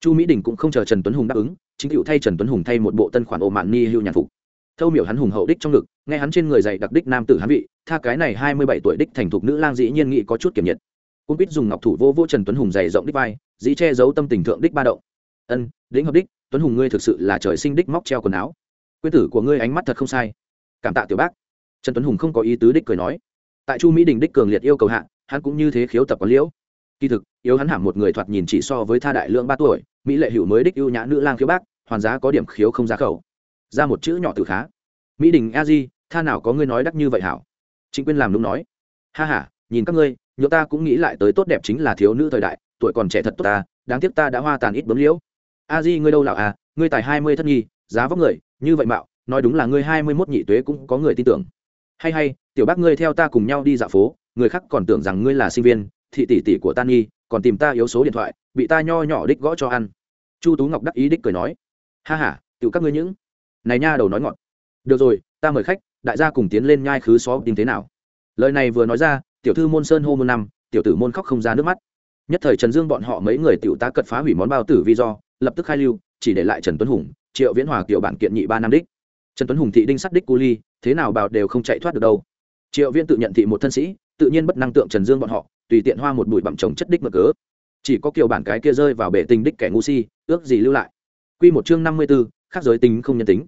Speaker 1: Chu mỹ đình cũng không chờ trần tuấn hùng đáp ứng, chính cựu thay trần tuấn hùng thay một bộ tân khoản ồ mạn ni hưu nhàn phục. Thâu miểu hắn hùng hậu đích trong ngực, nghe hắn trên người dạy đặc đích nam tử hắn vị, tha cái này hai mươi bảy tuổi đích thành thục nữ lang dĩ nhiên nghĩ có chút kiểm nhiệt. Cũng biết dùng ngọc thủ vô vô trần tuấn hùng dày rộng đích vai, dĩ che giấu tâm tình thượng đích ba động. Ân đĩnh hợp đích, tuấn hùng ngươi thực sự là trời sinh đích móc treo quần áo. Quyên tử của ngươi ánh mắt thật không sai. Cảm tạ tiểu bác. Trần tuấn hùng không có ý tứ đích cười nói tại chu mỹ đình đích cường liệt yêu cầu hạ, hắn cũng như thế khiếu tập quán liễu. Kỳ thực, yếu hắn hẳn một người thoạt nhìn chỉ so với tha đại lượng ba tuổi, mỹ lệ hữu mới đích ưu nhã nữ lang khiếu bác, hoàn giá có điểm khiếu không giá khẩu. Ra một chữ nhỏ từ khá. Mỹ đình, a di, tha nào có ngươi nói đắc như vậy hảo? Chính quyên làm đúng nói. Ha ha, nhìn các ngươi nhựa ta cũng nghĩ lại tới tốt đẹp chính là thiếu nữ thời đại, tuổi còn trẻ thật tốt ta, đáng tiếc ta đã hoa tàn ít bấm liễu. A di, ngươi đâu lạo à ngươi tài hai mươi thất nhi, giá vóc người, như vậy mạo, nói đúng là ngươi hai mươi mốt nhị tuế cũng có người tin tưởng. Hay hay tiểu bác ngươi theo ta cùng nhau đi dạo phố, người khác còn tưởng rằng ngươi là sinh viên, thị tỷ tỷ của ta nghi còn tìm ta yếu số điện thoại, bị ta nho nhỏ đích gõ cho ăn. Chu tú ngọc đắc ý đích cười nói. Ha h a tự các ngươi những này nha đầu nói ngọt. Được rồi, ta mời khách, đại gia cùng tiến lên nhai khứ xó tìm thế nào. Lời này vừa nói ra, tiểu thư môn sơn hô môn năm, tiểu tử môn khóc không ra nước mắt. Nhất thời trần dương bọn họ mấy người tiểu tá cật phá hủy món bao tử vi do, lập tức khai lưu, chỉ để lại trần tuấn hùng, triệu viễn hòa kiểu bản kiện nhị ba năm đích. Trần tuấn hùng thị đinh sắt đích cu ly, thế nào bào đều không chạy thoát được đâu triệu viễn tự nhận thị một thân sĩ tự nhiên bất năng tượng trần dương bọn họ tùy tiện hoa một bụi bặm trồng chất đích mở cớ. Chỉ có kiểu bản cái kia rơi vào bể tình đích kẻ ngu si ước gì lưu lại. Quy một chương năm mươi 54, khác giới tính không nhân tính.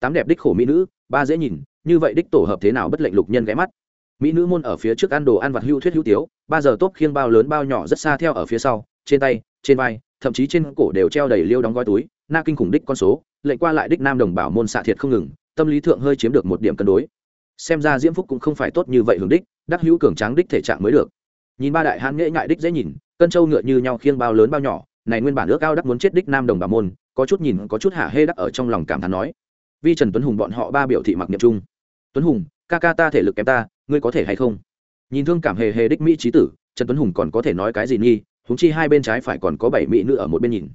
Speaker 1: Tám đẹp đích khổ mỹ nữ ba dễ nhìn như vậy đích tổ hợp thế nào bất lệnh lục nhân ghé mắt. Mỹ nữ môn ở phía trước ăn đồ ăn vặt hưu thuyết hữu tiếu ba giờ tốt khiêng bao lớn bao nhỏ rất xa theo ở phía sau trên tay trên vai thậm chí trên cổ đều treo đầy liêu đóng gói túi na kinh khủng đích con số lệnh qua lại đích nam đồng bảo môn xạ thiệt không ngừng tâm lý thượng hơi chiếm được một điểm cân đối xem ra diễm phúc cũng không phải tốt như vậy hướng đích, đắc hữu cường tráng đích thể trạng mới được. Nhìn ba đại hán nghệ ngại đích dễ nhìn, cân trâu ngựa như nhau khiêng bao lớn bao nhỏ, này nguyên bản ước ao đắc muốn chết đích nam đồng bà môn, có chút nhìn có chút hạ hê đắc ở trong lòng cảm thán nói. Vi trần tuấn hùng bọn họ ba biểu thị mặc niệm chung. Tuấn hùng, ca ca ta thể lực kém ta, ngươi có thể hay không? Nhìn thương cảm hề hề đích mỹ trí tử, trần tuấn hùng còn có thể nói cái gì nghi húng chi hai bên trái phải còn có bảy mỹ nữ ở một bên nhìn.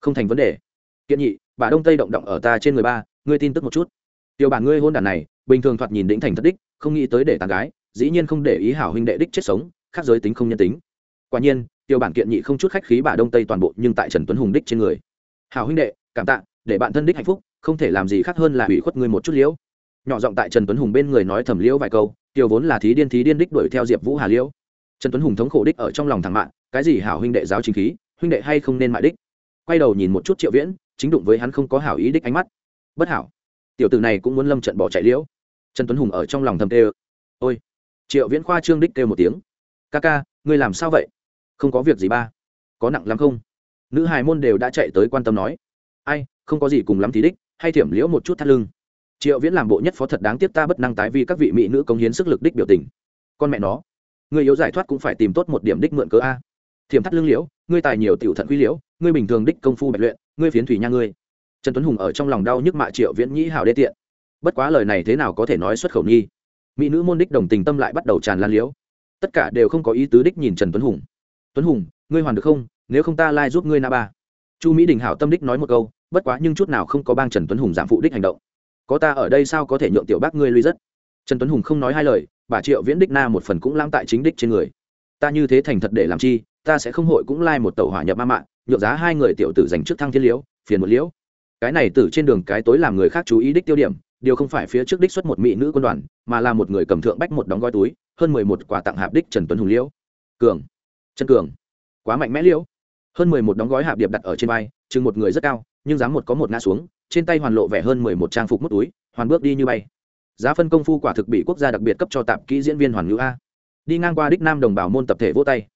Speaker 1: Không thành vấn đề. Kiện nhị, bà đông tây động động ở ta trên người ba, ngươi tin tức một chút. Tiểu bản ngươi hôn đàn này bình thường thoạt nhìn đĩnh thành thất đích, không nghĩ tới để tàn gái, dĩ nhiên không để ý hảo huynh đệ đích chết sống, khác giới tính không nhân tính. Quả nhiên tiểu bản kiện nhị không chút khách khí bà đông tây toàn bộ nhưng tại trần tuấn hùng đích trên người. Hảo huynh đệ, cảm tạ, để bạn thân đích hạnh phúc, không thể làm gì khác hơn là hủy khuất ngươi một chút liễu. Nhỏ giọng tại trần tuấn hùng bên người nói thầm liễu vài câu tiểu vốn là thí điên thí điên đích đuổi theo diệp vũ hà liễu. Trần tuấn hùng thống khổ đích ở trong lòng thẳng mạng cái gì hảo huynh đệ giáo chính khí, huynh đệ hay không nên mại đích? Quay đầu nhìn một chút triệu viễn, chính đụng với hắn không có hảo ý đích ánh mắt. Bất hảo. Tiểu tử này cũng muốn lâm trận bỏ chạy liễu trần tuấn hùng ở trong lòng thầm tê ôi! Triệu viễn khoa trương đích kêu một tiếng, ca ca, ngươi làm sao vậy? Không có việc gì ba, có nặng lắm không? Nữ hài môn đều đã chạy tới quan tâm nói, ai, không có gì cùng lắm thì đích, hay thiểm liễu một chút thắt lưng. Triệu viễn làm bộ nhất phó thật đáng tiếc ta bất năng tái vì các vị mỹ nữ công hiến sức lực đích biểu tình. Con mẹ nó, người yếu giải thoát cũng phải tìm tốt một điểm đích mượn cớ a. Thiểm thắt lưng liễu, ngươi tài nhiều tiểu thận quý liễu, ngươi bình thường đích công phu bạch luyện, ngươi phiến thủy nha ngươi. Trần tuấn hùng ở trong lòng đau nhức mạ triệu viễn nhĩ hảo đê tiện bất quá lời này thế nào có thể nói xuất khẩu nghi? Mỹ nữ môn đích đồng tình tâm lại bắt đầu tràn lan liễu. Tất cả đều không có ý tứ đích nhìn trần tuấn hùng. Tuấn hùng, ngươi hoàn được không? Nếu không ta lai ngươi na ba. Chu mỹ đình hảo tâm đích nói một câu, bất quá nhưng chút nào không có bang trần tuấn hùng giảm phụ đích hành động. Có ta ở đây sao có thể nhượng tiểu bác ngươi lui rất? Trần tuấn hùng không nói hai lời, bà triệu viễn đích na một phần cũng lãng tại chính đích trên người. Ta như thế thành thật để làm chi, ta sẽ không hội cũng lai một tàu hỏa nhập ma mạng nhượng giá hai người tiểu tử dành trước thăng thiên liễu, phiền một liễu. Cái này tử trên đường cái tối làm người khác chú ý đích tiêu điểm điều không phải phía trước đích xuất một mỹ nữ quân đoàn, mà là một người cầm thượng bách một đóng gói túi, hơn mười một quả tặng hạp đích trần tuấn hùng liễu. Cường. Trần cường. Quá mạnh mẽ liễu. Hơn mười một đóng gói hạp điệp đặt ở trên vai, chừng một người rất cao, nhưng dám một có một ngã xuống, trên tay hoàn lộ vẻ hơn mười một trang phục mút túi, hoàn bước đi như bay. Giá phân công phu quả thực bị quốc gia đặc biệt cấp cho tạp kỹ diễn viên hoàn ngữ a. Đi ngang qua đích nam đồng bào môn tập thể vỗ tay.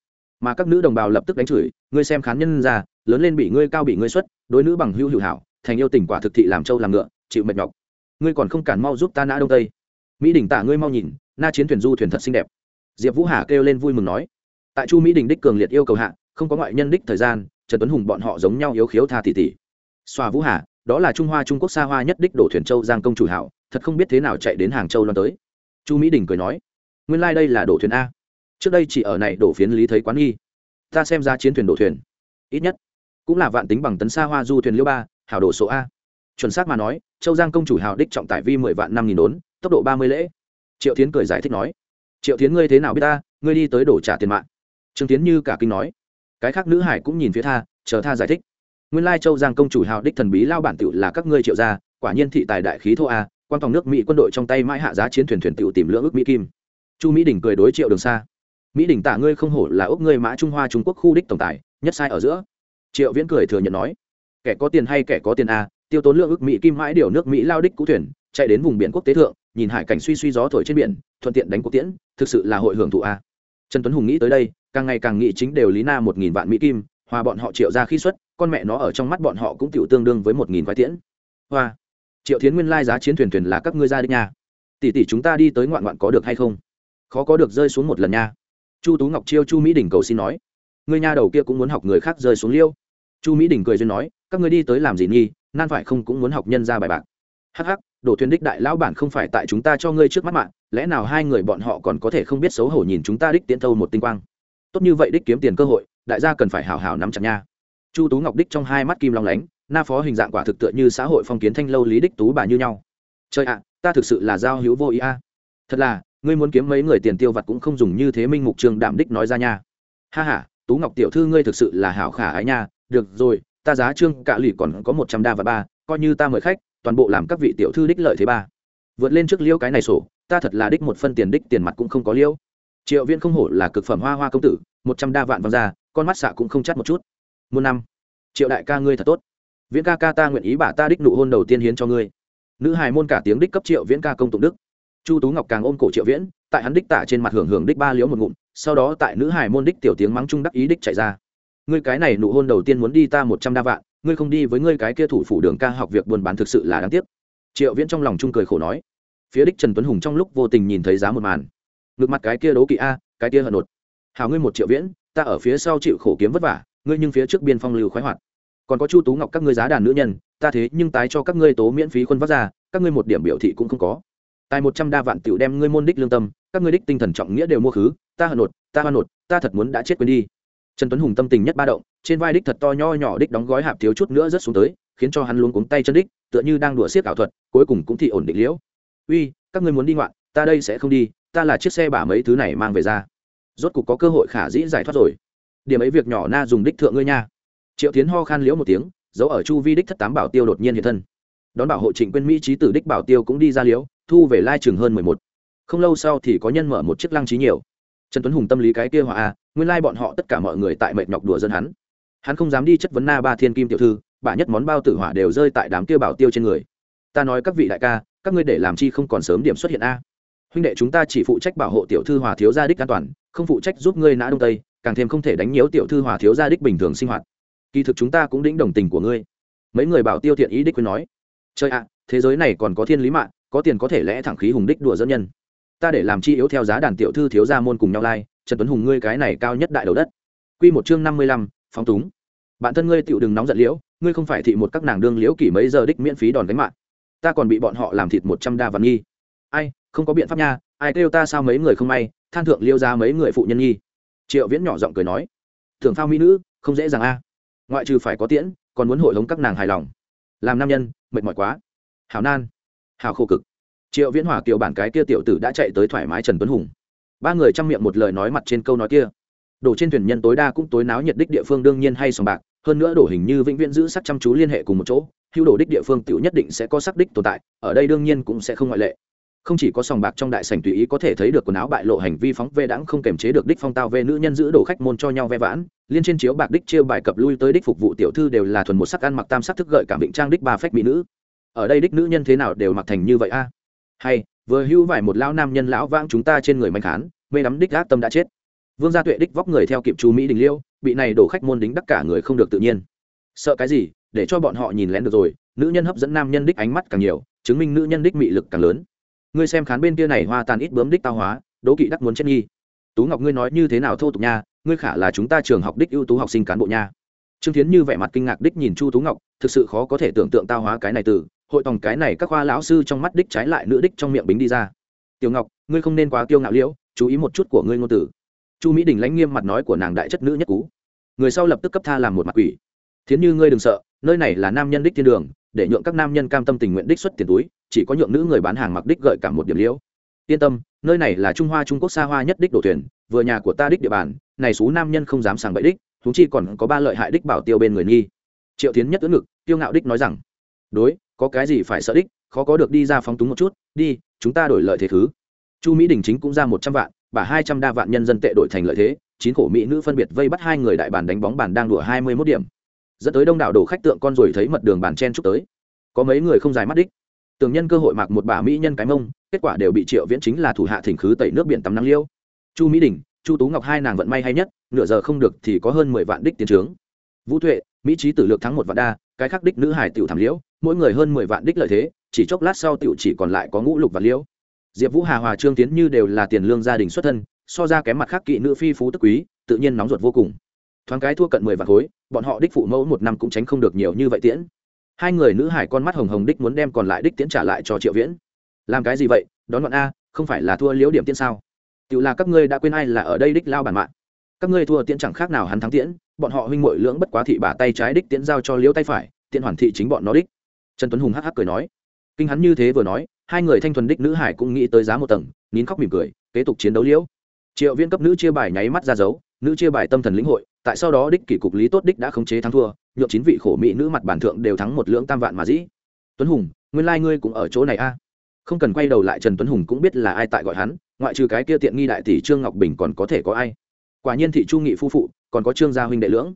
Speaker 1: Mà các nữ đồng bào lập tức đánh chửi, ngươi xem khán nhân ra, lớn lên bị ngươi cao bị ngươi xuất, đối nữ bằng hữu hữu hảo, thành yêu tình quả thực thị làm trâu làm ngựa, chịu mệt nhọc ngươi còn không cản mau giúp ta nã đông tây. Mỹ đình tả ngươi mau nhìn, na chiến thuyền du thuyền thật xinh đẹp. Diệp vũ hà kêu lên vui mừng nói. Tại chu mỹ đình đích cường liệt yêu cầu hạ, không có ngoại nhân đích thời gian, trần tuấn hùng bọn họ giống nhau yếu khiếu tha tỷ tỷ xoa vũ hà, đó là trung hoa trung quốc xa hoa nhất đích đổ thuyền châu giang công chủ hảo, thật không biết thế nào chạy đến hàng châu loan tới. Chu mỹ đình cười nói. Nguyên lai、like、đây là đổ thuyền a. Trước đây chỉ ở này đổ phiến lý thấy quán nghi. Ta xem ra chiến thuyền đổ thuyền. Ít nhất, cũng là vạn tính bằng tấn xa hoa du thuyền liêu ba, hảo đổ số a chuẩn xác mà nói, châu giang công chủ hào đích trọng tải vi mười vạn năm nghìn đốn, tốc độ ba mươi lễ. Triệu tiến cười giải thích nói, triệu tiến ngươi thế nào biết ta? Ngươi đi tới đổ trả tiền mạng. Trương tiến như cả kinh nói. Cái khác nữ hải cũng nhìn phía tha, chờ tha giải thích. Nguyên lai châu giang công chủ hào đích thần bí lao bản tựu là các ngươi triệu gia, quả nhiên thị tài đại khí thô a, quan phòng nước mỹ quân đội trong tay mãi hạ giá chiến thuyền thuyền tựu tìm lưỡng ước mỹ kim. Chu mỹ đình cười đối triệu đường xa mỹ đình tả ngươi không hổ là ước ngươi mã trung hoa trung quốc khu đích tổng tài, nhất sai ở giữa. Triệu viễn cười thừa nhận nói. Kẻ có tiền hay kẻ có tiền a tiêu tốn lượng ước mỹ kim mãi điều nước mỹ lao đích cũ thuyền, chạy đến vùng biển quốc tế thượng, nhìn hải cảnh suy suy gió thổi trên biển, thuận tiện đánh quốc tiễn, thực sự là hội hưởng thụ a. Trần tuấn hùng nghĩ tới đây, càng ngày càng nghĩ chính đều lý na một nghìn vạn mỹ kim, hòa bọn họ triệu ra khi xuất, con mẹ nó ở trong mắt bọn họ cũng tiểu tương đương với một nghìn khoái tiễn. Hoa, triệu thiến nguyên lai giá chiến thuyền thuyền là các ngươi ra đích nha. Tỷ tỷ chúng ta đi tới ngoạn ngoạn có được hay không? Khó có được rơi xuống một lần nha. Chu tú ngọc chiêu chu mỹ đình cầu xin nói. Người nha đầu kia cũng muốn học người khác rơi xuống liêu. Chu mỹ đình cười duyên nói, các ngươi đi tới làm gì nghi nan phải không cũng muốn học nhân ra bài bạc. Hắc hắc đổ thuyền đích đại lão bản không phải tại chúng ta cho ngươi trước mắt mạng lẽ nào hai người bọn họ còn có thể không biết xấu hổ nhìn chúng ta đích tiến thâu một tinh quang? Tốt như vậy đích kiếm tiền cơ hội đại gia cần phải hào hào nắm chặt nha. Chu tú ngọc đích trong hai mắt kim long lánh na phó hình dạng quả thực tựa như xã hội phong kiến thanh lâu lý đích tú bà như nhau. Trời ạ ta thực sự là giao hữu vô ý a. Thật là ngươi muốn kiếm mấy người tiền tiêu vặt cũng không dùng như thế minh mục trường đảm đích nói ra nha. Ha ha, tú ngọc tiểu thư ngươi thực sự là hảo khả ái nha. Được rồi ta giá trương cạ lì còn có một trăm đa và ba, coi như ta mời khách, toàn bộ làm các vị tiểu thư đích lợi thế ba. Vượt lên trước liêu cái này sổ, ta thật là đích một phân tiền đích tiền mặt cũng không có liêu. Triệu viên không hổ là cực phẩm hoa hoa công tử, một trăm đa vạn vàng ra, con mắt xạ cũng không chắt một chút. Muôn năm, triệu đại ca ngươi thật tốt. Viễn ca ca ta nguyện ý bà ta đích nụ hôn đầu tiên hiến cho ngươi. Nữ hài môn cả tiếng đích cấp triệu viễn ca công tụng đức. Chu tú ngọc càng ôm cổ triệu viễn, tại hắn đích tả trên mặt hưởng hưởng đích ba liễu một ngụm, sau đó tại nữ hài môn đích tiểu tiếng mắng trung đắc ý đích chạy ra ngươi cái này nụ hôn đầu tiên muốn đi ta một trăm đa vạn, ngươi không đi với ngươi cái kia thủ phủ đường ca học việc buôn bán thực sự là đáng tiếc. Triệu viễn trong lòng trung cười khổ nói. Phía đích trần tuấn hùng trong lúc vô tình nhìn thấy giá một màn. Ngược mặt cái kia đố kỵ a, cái kia hận nột. Hào ngươi một triệu viễn, ta ở phía sau chịu khổ kiếm vất vả, ngươi nhưng phía trước biên phong lưu khoái hoạt. Còn có chu tú ngọc các ngươi giá đàn nữ nhân, ta thế nhưng tái cho các ngươi tố miễn phí quân vác ra, các ngươi một điểm biểu thị cũng không có. Tài một trăm đa vạn tiểu đem ngươi môn đích lương tâm, các ngươi đích tinh thần trọng nghĩa đều mua khứ, ta hận nột, ta hận nột, ta thật muốn đã chết quên đi trần tuấn hùng tâm tình nhất ba động, trên vai đích thật to nho nhỏ đích đóng gói hạp thiếu chút nữa rất xuống tới, khiến cho hắn luôn cuống tay chân đích, tựa như đang đùa xiếc ảo thuật, cuối cùng cũng thị ổn định liễu. Uy, các ngươi muốn đi ngoạn, ta đây sẽ không đi, ta là chiếc xe bả mấy thứ này mang về ra. Rốt cục có cơ hội khả dĩ giải thoát rồi. Điểm ấy việc nhỏ na dùng đích thượng ngươi nha. Triệu tiến ho khan liễu một tiếng, giấu ở chu vi đích thất tám bảo tiêu đột nhiên hiện thân. Đón bảo hộ trịnh quyên mỹ trí tử đích bảo tiêu cũng đi ra liễu, thu về lai trường hơn mười một. Không lâu sau thì có nhân mở một chiếc lăng trí nhiều. Trần tuấn hùng tâm lý cái kia họa a à, nguyên lai bọn họ tất cả mọi người tại mệt nhọc đùa dân hắn. Hắn không dám đi chất vấn na ba thiên kim tiểu thư bả nhất món bao tử hỏa đều rơi tại đám kia bảo tiêu trên người. Ta nói các vị đại ca, các ngươi để làm chi không còn sớm điểm xuất hiện a? Huynh đệ chúng ta chỉ phụ trách bảo hộ tiểu thư hòa thiếu gia đích an toàn, không phụ trách giúp ngươi nã đông tây, càng thêm không thể đánh nhiễu tiểu thư hòa thiếu gia đích bình thường sinh hoạt. Kỳ thực chúng ta cũng đĩnh đồng tình của ngươi. Mấy người bảo tiêu thiện ý đích quyên nói. Chơi ạ, thế giới này còn có thiên lý mạng, có tiền có thể lẽ thẳng khí hùng đích đùa dẫn nhân. Ta để làm chi yếu theo giá đàn tiểu thư thiếu gia môn cùng nhau lai trần tuấn hùng ngươi cái này cao nhất đại đầu đất. Quy một chương năm mươi lăm, phóng túng. Bản thân ngươi tựu đừng nóng giận liễu, ngươi không phải thị một các nàng đương liễu kỷ mấy giờ đích miễn phí đòn đánh mạng. Ta còn bị bọn họ làm thịt một trăm đa văn nghi. Ai, không có biện pháp nha, ai kêu ta sao mấy người không may, than thượng liêu ra mấy người phụ nhân nhi triệu viễn nhỏ giọng cười nói thường phao mỹ nữ, không dễ dàng a. Ngoại trừ phải có tiễn, còn muốn hội hống các nàng hài lòng. Làm nam nhân, mệt mỏi quá. Hảo nan, hảo khổ cực. Triệu viễn hỏa kiều bản cái kia tiểu tử đã chạy tới thoải mái trần tuấn hùng ba người chăm miệng một lời nói mặt trên câu nói kia. Đổ trên thuyền nhân tối đa cũng tối náo nhiệt đích địa phương đương nhiên hay sòng bạc, hơn nữa đổ hình như vĩnh viễn giữ sắc chăm chú liên hệ cùng một chỗ hưu đổ đích địa phương tiểu nhất định sẽ có sắc đích tồn tại, ở đây đương nhiên cũng sẽ không ngoại lệ. Không chỉ có sòng bạc trong đại sảnh tùy ý có thể thấy được quần áo bại lộ hành vi phóng vê đãng không kềm chế được đích phong tao về nữ nhân giữ đồ khách môn cho nhau ve vãn, liên trên chiếu bạc đích chia bài cập lui tới đích phục vụ tiểu thư đều là thuần một sắc ăn mặc tam sắc thức gợi cảm định trang đích ba phách mỹ nữ. Ở đây đích nữ nhân thế nào đều mặc thành như vậy a? Hay, vừa hưu vải một lão nam nhân lão vãng chúng ta trên người mạnh khán, mê đắm đích gác tâm đã chết. Vương gia tuệ đích vóc người theo kịp chú mỹ đình liêu, bị này đổ khách môn đính đắc cả người không được tự nhiên. Sợ cái gì, để cho bọn họ nhìn lén được rồi, nữ nhân hấp dẫn nam nhân đích ánh mắt càng nhiều, chứng minh nữ nhân đích mị lực càng lớn. Ngươi xem khán bên kia này hoa tàn ít bướm đích tao hóa, đố kỵ đắc muốn chết nghi. Tú ngọc ngươi nói như thế nào thô tục nha, ngươi khả là chúng ta trường học đích ưu tú học sinh cán bộ nha. Trương thiến như vẻ mặt kinh ngạc đích nhìn chu tú ngọc, thực sự khó có thể tưởng tượng tao hóa cái này từ hội tòng cái này các khoa lão sư trong mắt đích trái lại nữ đích trong miệng bính đi ra. Tiểu ngọc, ngươi không nên quá kiêu ngạo liễu, chú ý một chút của ngươi ngôn tử chu mỹ đình lãnh nghiêm mặt nói của nàng đại chất nữ nhất cú. Người sau lập tức cấp tha làm một mặt quỷ. Thiến như ngươi đừng sợ, nơi này là nam nhân đích thiên đường, để nhượng các nam nhân cam tâm tình nguyện đích xuất tiền túi, chỉ có nhượng nữ người bán hàng mặc đích gợi cả một điểm liễu. Yên tâm, nơi này là trung hoa trung quốc xa hoa nhất đích đổ thuyền, vừa nhà của ta đích địa bàn, này số nam nhân không dám sàng bậy đích chúng chi còn có ba lợi hại đích bảo tiêu bên người nghi. Triệu tiến nhất ưỡn ngực tiêu ngạo đích nói rằng, đối có cái gì phải sợ đích, khó có được đi ra phóng túng một chút, đi, chúng ta đổi lợi thế thứ. Chu mỹ đình chính cũng ra một trăm vạn, bà hai trăm đa vạn nhân dân tệ đổi thành lợi thế, chín khổ mỹ nữ phân biệt vây bắt hai người đại bàn đánh bóng bàn đang đùa hai mươi mốt điểm. Dẫn tới đông đảo đổ khách tượng con rồi thấy mật đường bàn chen chúc tới. Có mấy người không dài mắt đích. Tường nhân cơ hội mặc một bà mỹ nhân cái mông, kết quả đều bị triệu viễn chính là thủ hạ thỉnh khứ tẩy nước biển tắm nắng liêu. Chu mỹ đình, chu tú ngọc hai nàng vận may hay nhất, nửa giờ không được thì có hơn mười vạn đích tiến trướng. Vũ tuệ, mỹ trí tử lược thắng một vạn đa cái khác đích nữ hải tiểu thảm liễu, mỗi người hơn mười vạn đích lợi thế, chỉ chốc lát sau tiểu chỉ còn lại có ngũ lục và liễu. Diệp vũ, hà hòa, trương tiến như đều là tiền lương gia đình xuất thân, so ra kém mặt khác kỵ nữ phi phú tức quý, tự nhiên nóng ruột vô cùng. Thoáng cái thua cận mười vạn khối, bọn họ đích phụ mẫu một năm cũng tránh không được nhiều như vậy tiễn. Hai người nữ hải con mắt hồng hồng đích muốn đem còn lại đích tiễn trả lại cho triệu viễn. Làm cái gì vậy? Đón bọn a, không phải là thua liễu điểm tiễn sao? Tự là các ngươi đã quên ai là ở đây đích lao bản mạng các ngươi thua tiễn chẳng khác nào hắn thắng tiễn, bọn họ huynh mội lưỡng bất quá thị bà tay trái đích tiễn giao cho liễu tay phải, tiễn hoàn thị chính bọn nó đích. Trần tuấn hùng hắc hắc cười nói. Kinh hắn như thế vừa nói, hai người thanh thuần đích nữ hải cũng nghĩ tới giá một tầng, nín khóc mỉm cười, kế tục chiến đấu liễu. Triệu viên cấp nữ chia bài nháy mắt ra dấu, nữ chia bài tâm thần lĩnh hội, tại sau đó đích kỷ cục lý tốt đích đã khống chế thắng thua, nhượng chín vị khổ mỹ nữ mặt bản thượng đều thắng một lưỡng tam vạn mà dĩ. Tuấn hùng, nguyên lai、like、ngươi cũng ở chỗ này a. Không cần quay đầu lại, trần tuấn hùng cũng biết là ai tại gọi hắn, ngoại trừ cái kia tiện nghi đại tỷ trương ngọc bình còn có thể có ai quả nhiên thị chu nghị phu phụ, còn có trương gia huynh đệ lưỡng.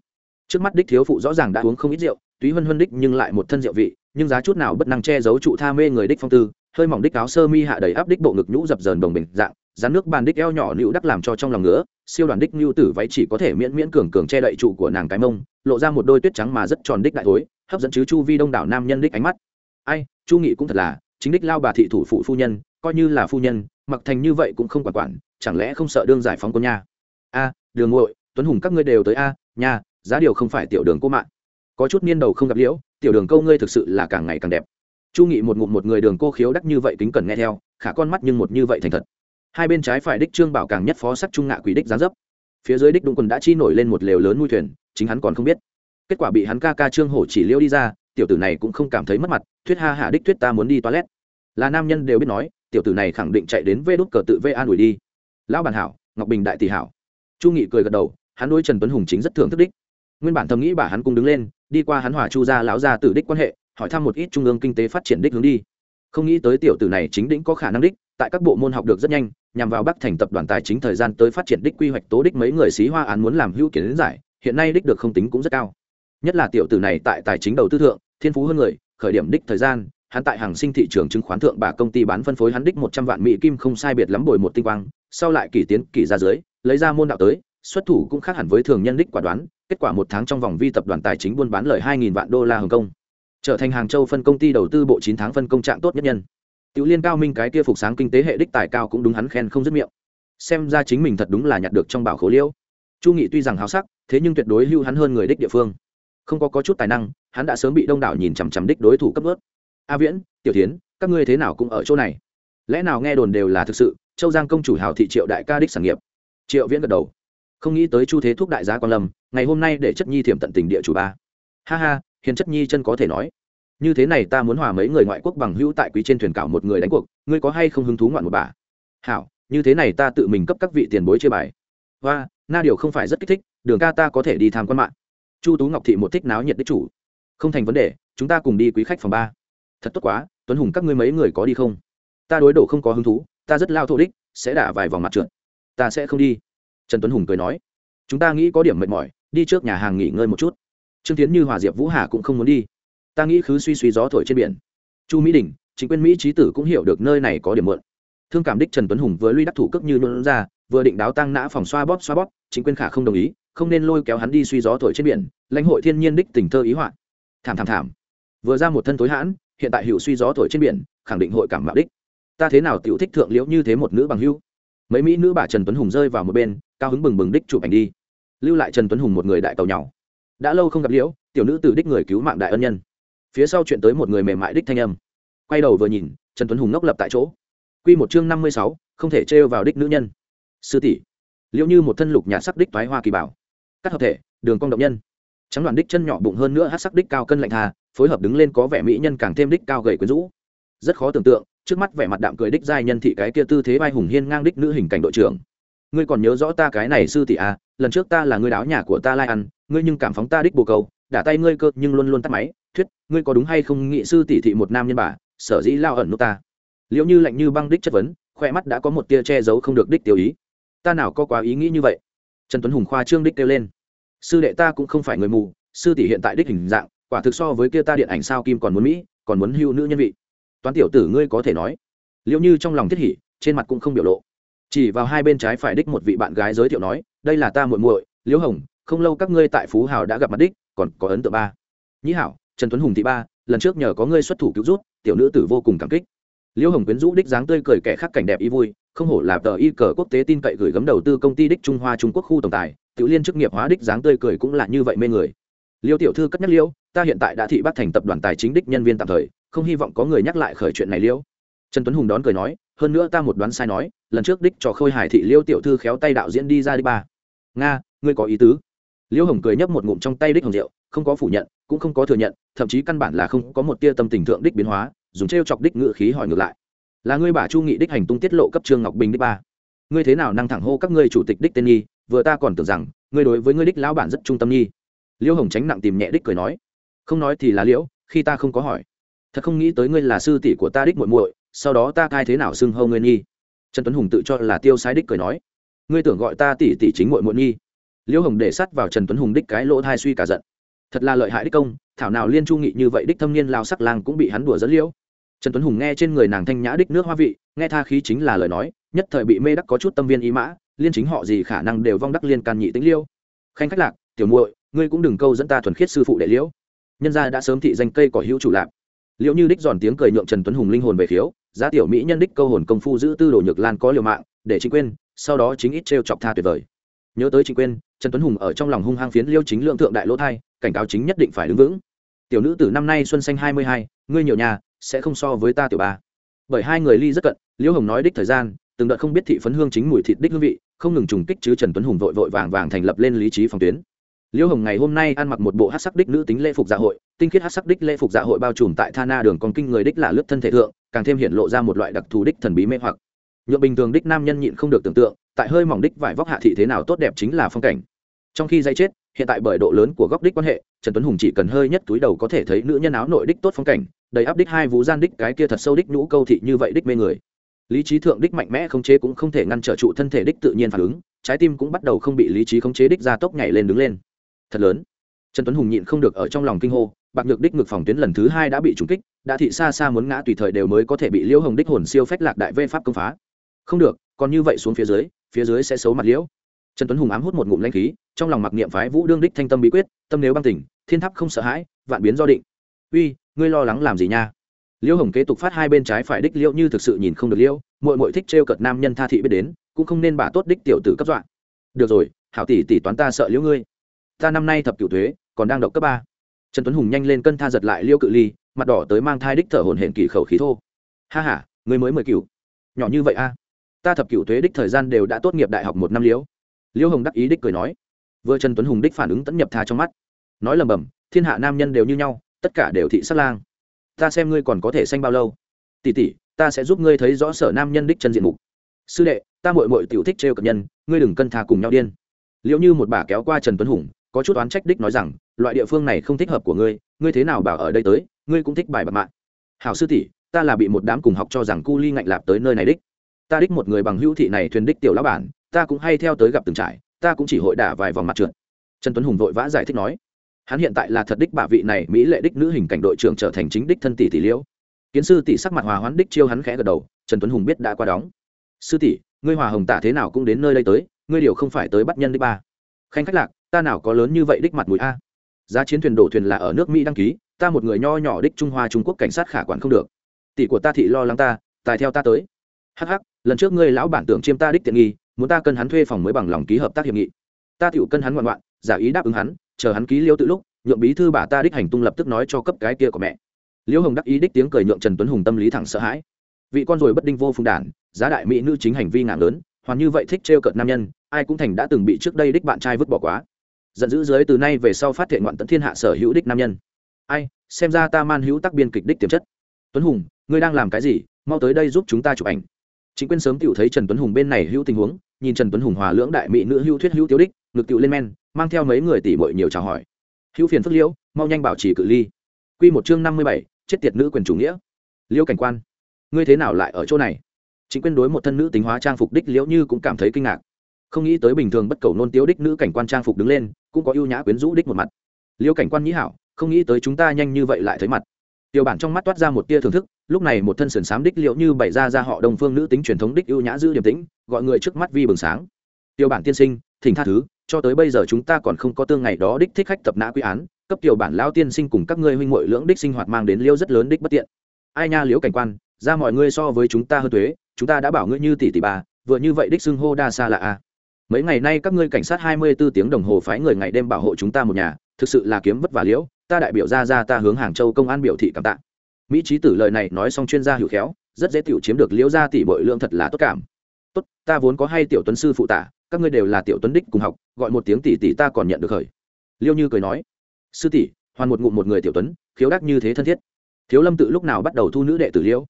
Speaker 1: Trước mắt đích thiếu phụ rõ ràng đã uống không ít rượu, túy huân huân đích nhưng lại một thân rượu vị, nhưng giá chút nào bất năng che giấu trụ tha mê người đích phong tư, hơi mỏng đích áo sơ mi hạ đầy áp đích bộ ngực nhũ dập dờn đồng bình dạng rán nước bàn đích eo nhỏ nữu đắc làm cho trong lòng ngứa, siêu đoàn đích nhu tử váy chỉ có thể miễn miễn cường cường che đậy trụ của nàng cái mông, lộ ra một đôi tuyết trắng mà rất tròn đích đại thối, hấp dẫn chứ chu vi đông đảo nam nhân đích ánh mắt. Ai, chu nghị cũng thật là, chính đích lao bà thị thủ phụ phu nhân, coi như là phu nhân, mặc thành như vậy cũng không quản quản, chẳng lẽ không sợ đương giải phóng con nha? A, đường ngội tuấn hùng các ngươi đều tới a, nha, giá điều không phải tiểu đường cô mạng có chút niên đầu không gặp liễu, tiểu đường câu ngươi thực sự là càng ngày càng đẹp. Chu nghị một ngụm một người đường cô khiếu đắc như vậy kính cần nghe theo, khả con mắt nhưng một như vậy thành thật. Hai bên trái phải đích trương bảo càng nhất phó sắc trung ngạ quỷ đích gián dấp. Phía dưới đích đụng quần đã chi nổi lên một lều lớn nuôi thuyền, chính hắn còn không biết. Kết quả bị hắn ca ca trương hổ chỉ liêu đi ra, tiểu tử này cũng không cảm thấy mất mặt, thuyết ha hạ đích thuyết ta muốn đi toilet. Là nam nhân đều biết nói, tiểu tử này khẳng định chạy đến vê đốt cờ tự vê an ủi đi. Lão bản hảo, ngọc bình đại tỷ hảo chu nghị cười gật đầu, hắn đôi trần tuấn hùng chính rất thường thức đích. Nguyên bản thầm nghĩ bà hắn cung đứng lên, đi qua hắn hòa chu gia lão gia tử đích quan hệ, hỏi thăm một ít trung ương kinh tế phát triển đích hướng đi. Không nghĩ tới tiểu tử này chính đỉnh có khả năng đích, tại các bộ môn học được rất nhanh, nhằm vào bắc thành tập đoàn tài chính thời gian tới phát triển đích quy hoạch tố đích mấy người xí hoa án muốn làm hữu kiến giải, hiện nay đích được không tính cũng rất cao. Nhất là tiểu tử này tại tài chính đầu tư thượng, thiên phú hơn người, khởi điểm đích thời gian, hắn tại hàng sinh thị trường chứng khoán thượng bà công ty bán phân phối hắn đích một trăm vạn mỹ kim không sai biệt lắm bồi một tinh quang, sau lại kỳ tiến, kỳ ra dưới lấy ra môn đạo tới xuất thủ cũng khác hẳn với thường nhân đích quả đoán kết quả một tháng trong vòng vi tập đoàn tài chính buôn bán lời hai nghìn vạn đô la hồng kông. Trở thành hàng châu phân công ty đầu tư bộ chín tháng phân công trạng tốt nhất nhân. Tiểu liên cao minh cái kia phục sáng kinh tế hệ đích tài cao cũng đúng hắn khen không dứt miệng. Xem ra chính mình thật đúng là nhặt được trong bảo khố liêu. chu nghị tuy rằng háo sắc thế nhưng tuyệt đối hưu hắn hơn người đích địa phương. Không có, có chút tài năng hắn đã sớm bị đông đảo nhìn chằm chằm đích đối thủ cấp ướt a viễn tiểu tiến các ngươi thế nào cũng ở chỗ này? Lẽ nào nghe đồn đều là thực sự châu giang công chủ hào thị triệu đại ca đích sản nghiệp? Triệu viễn gật đầu. Không nghĩ tới chu thế thúc đại gia quan lâm, ngày hôm nay để chất nhi thiểm tận tình địa chủ ba. Ha ha, hiền chất nhi chân có thể nói. Như thế này ta muốn hòa mấy người ngoại quốc bằng hữu tại quý trên thuyền cảo một người đánh cuộc, ngươi có hay không hứng thú ngoạn một bà? Hảo, như thế này ta tự mình cấp các vị tiền bối chia bài. Và na điều không phải rất kích thích, đường ca ta có thể đi tham quan mạng. Chu tú ngọc thị một thích náo nhiệt đích chủ. Không thành vấn đề, chúng ta cùng đi quý khách phòng ba. Thật tốt quá, tuấn hùng các ngươi mấy người có đi không? Ta đối đổ không có hứng thú, ta rất lao thô đích, sẽ đả vài vòng mặt trượt ta sẽ không đi. Trần tuấn hùng cười nói, chúng ta nghĩ có điểm mệt mỏi, đi trước nhà hàng nghỉ ngơi một chút. Trương tiến như, hòa diệp vũ hà cũng không muốn đi. Ta nghĩ khứ suy suy gió thổi trên biển. Chu mỹ đình, chính quyền mỹ trí tử cũng hiểu được nơi này có điểm mượn thương cảm đích trần tuấn hùng với luy đắc thủ cước như luôn ra, vừa định đáo tăng nã phòng xoa bóp xoa bóp, chính quyền khả không đồng ý, không nên lôi kéo hắn đi suy gió thổi trên biển, lãnh hội thiên nhiên đích tình thơ ý họa. Thảm thảm thảm. Vừa ra một thân tối hãn, hiện tại hiệu suy gió thổi trên biển, khẳng định hội cảm mạo đích. Ta thế nào tiểu thích thượng liễu như thế một nữ bằng hưu mấy mỹ nữ bà trần tuấn hùng rơi vào một bên, cao hứng bừng bừng đích chụp ảnh đi. Lưu lại trần tuấn hùng một người đại tàu nhau đã lâu không gặp liễu, tiểu nữ từ đích người cứu mạng đại ân nhân. Phía sau chuyện tới một người mềm mại đích thanh âm. Quay đầu vừa nhìn, trần tuấn hùng ngốc lập tại chỗ. Q một chương năm mươi sáu, không thể trêu vào đích nữ nhân. Sư tỷ. Liệu như một thân lục nhà sắc đích thoái hoa kỳ bảo. Cắt hợp thể, đường cong động nhân. Trắng đoàn đích chân nhỏ bụng hơn nữa hát sắc đích cao cân lạnh hà, phối hợp đứng lên có vẻ mỹ nhân càng thêm đích cao gầy quyến rũ. Rất khó tưởng tượng trước mắt vẻ mặt đạm cười đích giai nhân thị cái kia tư thế vai hùng hiên ngang đích nữ hình cảnh đội trưởng. Ngươi còn nhớ rõ ta cái này sư tỷ à lần trước ta là ngươi đáo nhà của ta lai ăn ngươi nhưng cảm phóng ta đích bồ câu, đả tay ngươi cơ nhưng luôn luôn tắt máy, thuyết, ngươi có đúng hay không nghị sư tỷ thị một nam nhân bà, sở dĩ lao ẩn nút ta? Liệu như lạnh như băng đích chất vấn, khoe mắt đã có một tia che giấu không được đích tiêu ý. Ta nào có quá ý nghĩ như vậy? Trần tuấn hùng khoa trương đích kêu lên. Sư đệ ta cũng không phải người mù, sư tỷ hiện tại đích hình dạng, quả thực so với kia ta điện ảnh sao kim còn muốn mỹ, còn muốn hưu nữ nhân vị toán tiểu tử ngươi có thể nói. Liệu như trong lòng thiết hỉ, trên mặt cũng không biểu lộ. Chỉ vào hai bên trái phải đích một vị bạn gái giới thiệu nói, đây là ta muội muội, liễu hồng, không lâu các ngươi tại phú hào đã gặp mặt đích, còn có ấn tượng ba. Nhĩ hảo, trần tuấn hùng thị ba, lần trước nhờ có ngươi xuất thủ cứu rút tiểu nữ tử vô cùng cảm kích. Liễu hồng quyến rũ đích dáng tươi cười kẻ khác cảnh đẹp y vui, không hổ là tờ y cờ quốc tế tin cậy gửi gấm đầu tư công ty đích trung hoa trung quốc khu tổng tài, tiểu liên chức nghiệp hóa đích dáng tươi cười cũng là như vậy mê người. Liêu tiểu thư cất nhắc liêu, ta hiện tại đã thị bắt thành tập đoàn tài chính đích nhân viên tạm thời không hy vọng có người nhắc lại khởi chuyện này liêu. Trần tuấn hùng đón cười nói, hơn nữa ta một đoán sai nói, lần trước đích cho khôi hải thị liêu tiểu thư khéo tay đạo diễn đi ra đi ba. Nga, ngươi có ý tứ. Liêu hồng cười nhấp một ngụm trong tay đích hồng rượu, không có phủ nhận, cũng không có thừa nhận, thậm chí căn bản là không có một tia tâm tình thượng đích biến hóa, dùng t chọc đích ngự khí hỏi ngược lại. Là ngươi bà chu nghị đích hành tung tiết lộ cấp trương ngọc bình đích ba. Ngươi thế nào năng thẳng hô các ngươi chủ tịch đích tên nhi, vừa ta còn tưởng rằng, ngươi đối với ngươi đích lão bản rất trung tâm nhi. Liêu hồng tránh nặng tìm nhẹ đích cười nói, không nói thì là liễu khi ta không có hỏi thật không nghĩ tới ngươi là sư tỷ của ta đích muội muội, sau đó ta cai thế nào xưng hâu ngươi nhi? Trần tuấn hùng tự cho là tiêu sai đích cười nói. Ngươi tưởng gọi ta tỷ tỷ chính muội muội nhi? Liễu hồng để sắt vào trần tuấn hùng đích cái lỗ thai suy cả giận. Thật là lợi hại đích công, thảo nào liên chu nghị như vậy đích thâm niên lao sắc lang cũng bị hắn đùa dẫn liễu. Trần tuấn hùng nghe trên người nàng thanh nhã đích nước hoa vị, nghe tha khí chính là lời nói, nhất thời bị mê đắc có chút tâm viên ý mã, liên chính họ gì khả năng đều vong đắc liên can nhị tính liêu khanh khách lạc, tiểu muội, ngươi cũng đừng câu dẫn ta thuần khiết sư phụ đệ liễu. Nhân gia đã sớm thị danh cây cỏ hữu chủ lạc liệu như đích giòn tiếng cười nhượng trần tuấn hùng linh hồn về khiếu, giá tiểu mỹ nhân đích câu hồn công phu giữ tư đồ nhược lan có liều mạng, để chính quên sau đó chính ít t chọc tha tuyệt vời. Nhớ tới chính quên trần tuấn hùng ở trong lòng hung hăng phiến liêu chính lượng thượng đại lỗ thai, cảnh cáo chính nhất định phải đứng vững. Tiểu nữ từ năm nay xuân xanh hai mươi hai, ngươi nhiều nhà, sẽ không so với ta tiểu ba. Bởi hai người ly rất cận, liễu hồng nói đích thời gian, từng đợt không biết thị phấn hương chính mùi thịt đích hương vị, không ngừng trùng kích chứ trần tuấn hùng vội vội vàng vàng thành lập lên lý trí phòng tuyến liễu hồng ngày hôm nay ăn mặc một bộ hát sắc đích nữ tính lễ phục dạ hội, tinh khiết hát sắc đích lễ phục dạ hội bao trùm tại tha na đường còn kinh người đích là lướt thân thể thượng, càng thêm hiện lộ ra một loại đặc thù đích thần bí mê hoặc. Nhuộm bình thường đích nam nhân nhịn không được tưởng tượng, tại hơi mỏng đích vải vóc hạ thị thế nào tốt đẹp chính là phong cảnh. Trong khi dây chết, hiện tại bởi độ lớn của góc đích quan hệ, trần tuấn hùng chỉ cần hơi nhất túi đầu có thể thấy nữ nhân áo nội đích tốt phong cảnh, đầy áp đích hai vú gian đích cái kia thật sâu đích nhũ câu thị như vậy đích mê người. Lý trí thượng đích mạnh mẽ không chế cũng không thể ngăn trở trụ thân thể đích tự nhiên phản ứng, trái tim cũng bắt đầu không bị lý trí khống chế đích ra tốc nhảy lên đứng lên thật lớn. Trần tuấn hùng nhịn không được ở trong lòng kinh hô, bạc nhược đích ngực phòng tuyến lần thứ hai đã bị trúng kích, đã thị xa xa muốn ngã tùy thời đều mới có thể bị liễu hồng đích hồn siêu phách lạc đại vê pháp công phá. Không được, còn như vậy xuống phía dưới phía dưới sẽ xấu mặt liễu. Trần tuấn hùng ám hút một ngụm lanh khí, trong lòng mặc niệm phái vũ đương đích thanh tâm bí quyết, tâm nếu băng tỉnh, thiên tháp không sợ hãi, vạn biến do định. Uy, ngươi lo lắng làm gì nha? Liễu hồng kế tục phát hai bên trái phải đích liễu như thực sự nhìn không được liễu mội mội thích trêu cợt nam nhân tha thị biết đến, cũng không nên bà tốt đích tiểu tử cấp dọa. Được rồi, hảo tỷ tỷ toán ta sợ liễu ngươi ta năm nay thập cửu thuế còn đang độc cấp ba. Trần tuấn hùng nhanh lên cân tha giật lại liêu cự ly, mặt đỏ tới mang thai đích thở hồn hển kỳ khẩu khí thô. Ha h a người mới mười cửu. Nhỏ như vậy a. Ta thập cửu thuế đích thời gian đều đã tốt nghiệp đại học một năm liễu liễu hồng đắc ý đích cười nói. Vừa trần tuấn hùng đích phản ứng tẫn nhập tha trong mắt. Nói lầm bầm, thiên hạ nam nhân đều như nhau, tất cả đều thị sát lang. Ta xem ngươi còn có thể xanh bao lâu. Tỉ tỉ ta sẽ giúp ngươi thấy rõ sở nam nhân đích chân diện mục. Sư đệ, ta mội mội tiểu thích trêu cập nhân, ngươi đừng cân thà cùng nhau điên. Liệu như một bà kéo qua trần tuấn hùng có chút oán trách đích nói rằng, loại địa phương này không thích hợp của ngươi ngươi thế nào bảo ở đây tới, ngươi cũng thích bài bạc mạng. Hảo sư tỷ, ta là bị một đám cùng học cho rằng cu ly ngạnh lạp tới nơi này đích. Ta đích một người bằng hữu thị này thuyền đích tiểu lão bản, ta cũng hay theo tới gặp từng trải ta cũng chỉ hội đả vài vòng mặt trượt. Trần tuấn hùng vội vã giải thích nói, hắn hiện tại là thật đích bà vị này mỹ lệ đích nữ hình cảnh đội trưởng trở thành chính đích thân tỷ tỷ liễu. Kiến sư tỷ sắc mặt hòa hoãn đích chiêu hắn khẽ gật đầu, trần tuấn hùng biết đã qua đóng. Sư tỷ, ngươi hòa hồng tả thế nào cũng đến nơi đây tới, ngươi điều không phải tới bắt nhân đích ba. Khanh khách lạc ta nào có lớn như vậy đích mặt mũi a? Giá chiến thuyền đổ thuyền là ở nước mỹ đăng ký, ta một người nho nhỏ đích trung hoa trung quốc cảnh sát khả quản không được. Tỷ của ta thị lo lắng ta, tài theo ta tới. Hắc hắc, lần trước ngươi lão bản tưởng chiêm ta đích tiện nghi, muốn ta cân hắn thuê phòng mới bằng lòng ký hợp tác hiệp nghị. Ta tựu cân hắn ngoan ngoạn, giả ý đáp ứng hắn, chờ hắn ký liêu tự lúc, nhượng bí thư bà ta đích hành tung lập tức nói cho cấp cái kia của mẹ. Liễu hồng đắc ý đích tiếng cười nhượng trần tuấn hùng tâm lý thẳng sợ hãi. Vị con rồi bất đinh vô phùng đản, giá đại mỹ nữ chính hành vi ngạn lớn, hoàn như vậy thích trêu cợt nam nhân, ai cũng thành đã từng bị trước đây đích bạn trai vứt bỏ quá giận dữ dưới từ nay về sau phát hiện ngoạn tận thiên hạ sở hữu đích nam nhân. Ai, xem ra ta man hữu tác biên kịch đích tiềm chất. Tuấn hùng, ngươi đang làm cái gì? Mau tới đây giúp chúng ta chụp ảnh. Chính quyền sớm tự thấy trần tuấn hùng bên này hữu tình huống, nhìn trần tuấn hùng hòa lưỡng đại mỹ nữ hữu thuyết hữu tiêu đích, ngực tự lên men, mang theo mấy người tỷ muội nhiều chào hỏi. Hữu phiền phức liễu, mau nhanh bảo trì cự ly. Quy một chương năm mươi bảy, chết tiệt nữ quyền chủ nghĩa. Liễu cảnh quan, ngươi thế nào lại ở chỗ này? Chính quyền đối một thân nữ tính hóa trang phục đích liễu như cũng cảm thấy kinh ngạc không nghĩ tới bình thường bất cầu nôn tiếu đích nữ cảnh quan trang phục đứng lên, cũng có ưu nhã quyến rũ đích một mặt. Liễu cảnh quan nhĩ hảo, không nghĩ tới chúng ta nhanh như vậy lại thấy mặt. Tiêu bản trong mắt toát ra một tia thưởng thức, lúc này một thân sườn xám đích liệu như bày ra ra họ đồng phương nữ tính truyền thống đích ưu nhã giữ điềm tĩnh, gọi người trước mắt vi bừng sáng. Tiêu bản tiên sinh, thỉnh tha thứ, cho tới bây giờ chúng ta còn không có tương ngày đó đích thích khách tập nã quy án, cấp tiểu bản lao tiên sinh cùng các ngươi huynh muội lưỡng đích sinh hoạt mang đến liêu rất lớn đích bất tiện. Ai nha liễu cảnh quan, ra mọi ngươi so với chúng ta hơn thuế, chúng ta đã bảo ngươi như tỷ tỷ bà, vừa như vậy đích xưng hô đa xa là a mấy ngày nay các ngươi cảnh sát hai mươi 24 tiếng đồng hồ phái người ngày đêm bảo hộ chúng ta một nhà, thực sự là kiếm vất vả liễu, ta đại biểu ra ra ta hướng hàng châu công an biểu thị cảm tạ. Mỹ trí tử lời này nói xong chuyên gia hữu khéo, rất dễ tiểu chiếm được liễu gia tỷ bội lượng thật là tốt cảm. Tốt, ta vốn có hai tiểu tuấn sư phụ tả, các ngươi đều là tiểu tuấn đích cùng học, gọi một tiếng tỷ tỷ ta còn nhận được khởi. Liêu như cười nói, sư tỷ, hoàn một ngụm một người tiểu tuấn, khiếu đắc như thế thân thiết. Thiếu lâm tự lúc nào bắt đầu thu nữ đệ tử liễu?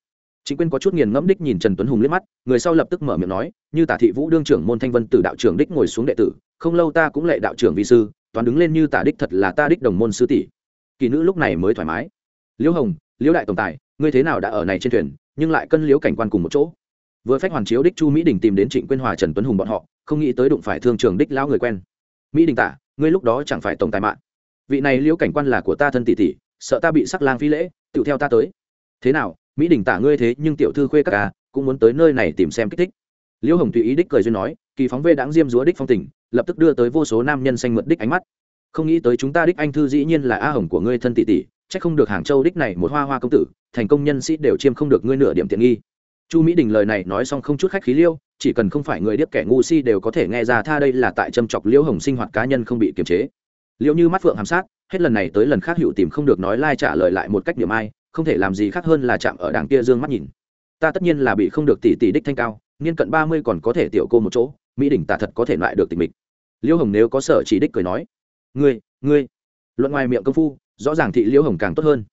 Speaker 1: Chính quyên có chút nghiền ngẫm đích nhìn trần tuấn hùng liếc mắt, người sau lập tức mở miệng nói, như tả thị vũ đương trưởng môn thanh vân tử đạo trưởng đích ngồi xuống đệ tử, không lâu ta cũng lệ đạo trưởng vi sư toàn đứng lên như tả đích thật là ta đích đồng môn sư tỷ. Kỳ nữ lúc này mới thoải mái. Liễu hồng, liễu đại tổng tài, ngươi thế nào đã ở này trên thuyền, nhưng lại cân liễu cảnh quan cùng một chỗ? Vừa phách hoàn chiếu đích chu mỹ đình tìm đến trịnh quyên hòa trần tuấn hùng bọn họ, không nghĩ tới đụng phải thương trường đích lão người quen. Mỹ đình tả, ngươi lúc đó chẳng phải tổng tài mạng. Vị này liễu cảnh quan là của ta thân tỷ tỷ, sợ ta bị sắc lang phi lễ tự theo ta tới. Thế nào mỹ đình tả ngươi thế nhưng tiểu thư khuê các ca, cũng muốn tới nơi này tìm xem kích thích. Liễu hồng tùy ý đích cười duyên nói, kỳ phóng vê đáng diêm dúa đích phong tình, lập tức đưa tới vô số nam nhân xanh mượt đích ánh mắt. Không nghĩ tới chúng ta đích anh thư dĩ nhiên là a hồng của ngươi thân tỷ tỷ, chắc không được hàng châu đích này một hoa hoa công tử, thành công nhân sĩ đều chiêm không được ngươi nửa điểm tiện nghi. Chu mỹ đình lời này nói xong không chút khách khí liêu, chỉ cần không phải người điếc kẻ ngu si đều có thể nghe ra tha đây là tại châm chọc liễu hồng sinh hoạt cá nhân không bị kiềm chế. Liệu như mắt phượng hàm sát, hết lần này tới lần khác hữu tìm không được nói lai trả lời lại một cách điểm ai không thể làm gì khác hơn là chạm ở đảng kia dương mắt nhìn. Ta tất nhiên là bị không được tỷ tỷ đích thanh cao, niên cận ba mươi còn có thể tiểu cô một chỗ, mỹ đỉnh tả thật có thể loại được tình mình liễu hồng nếu có sở chỉ đích cười nói, ngươi ngươi. Luận ngoài miệng công phu, rõ ràng thị liễu hồng càng tốt hơn.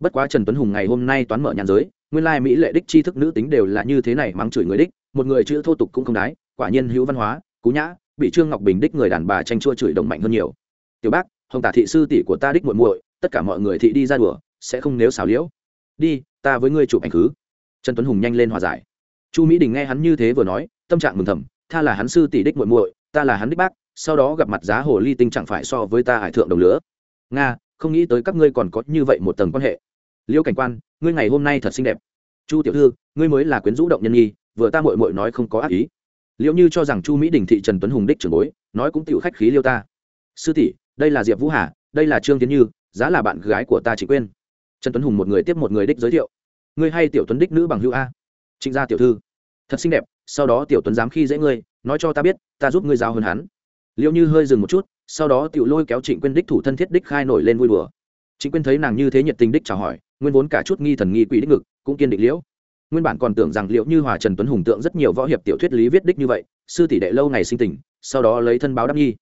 Speaker 1: Bất quá trần tuấn hùng ngày hôm nay toán mở nhàn giới, nguyên lai mỹ lệ đích tri thức nữ tính đều là như thế này mắng chửi người đích, một người chữ thô tục cũng không đái, quả nhiên hữu văn hóa, cú nhã, bị trương ngọc bình đích người đàn bà tranh chua chửi đồng mạnh hơn nhiều. Tiểu bác, hồng tả thị sư tỷ của ta đích muội muội, tất cả mọi người thị đi ra đùa sẽ không nếu xảo liễu. Đi, ta với ngươi chụp ảnh khứ. Trần tuấn hùng nhanh lên hòa giải. Chu mỹ đình nghe hắn như thế vừa nói, tâm trạng mừng thầm, tha là hắn sư tỷ đích muội muội, ta là hắn đích bác, sau đó gặp mặt giá hồ ly tinh chẳng phải so với ta hải thượng đồng lứa nga, không nghĩ tới các ngươi còn có như vậy một tầng quan hệ. Liêu cảnh quan, ngươi ngày hôm nay thật xinh đẹp. Chu tiểu thư, ngươi mới là quyến rũ động nhân nhi, vừa ta muội muội nói không có ác ý. Liệu như cho rằng chu mỹ đình thị trần tuấn hùng đích trưởng bối, nói cũng tiểu khách khí liêu ta. Sư tỷ, đây là diệp vũ hà, đây là trương tiến như, giá là bạn gái của ta chị quên trần tuấn hùng một người tiếp một người đích giới thiệu. Ngươi hay tiểu tuấn đích nữ bằng hữu a. Trịnh gia tiểu thư. Thật xinh đẹp, sau đó tiểu tuấn dám khi dễ ngươi, nói cho ta biết, ta giúp ngươi giao hơn hắn. Liệu như hơi dừng một chút, sau đó tiểu lôi kéo trịnh quyên đích thủ thân thiết đích khai nổi lên vui đùa. Trịnh quyên thấy nàng như thế nhiệt tình đích chào hỏi, nguyên vốn cả chút nghi thần nghi quỷ đích ngực, cũng kiên định liễu. Nguyên bản còn tưởng rằng liệu như hòa trần tuấn hùng tượng rất nhiều võ hiệp tiểu thuyết lý viết đích như vậy, sư tỷ đệ lâu ngày sinh tình, sau đó lấy thân báo đáp nhi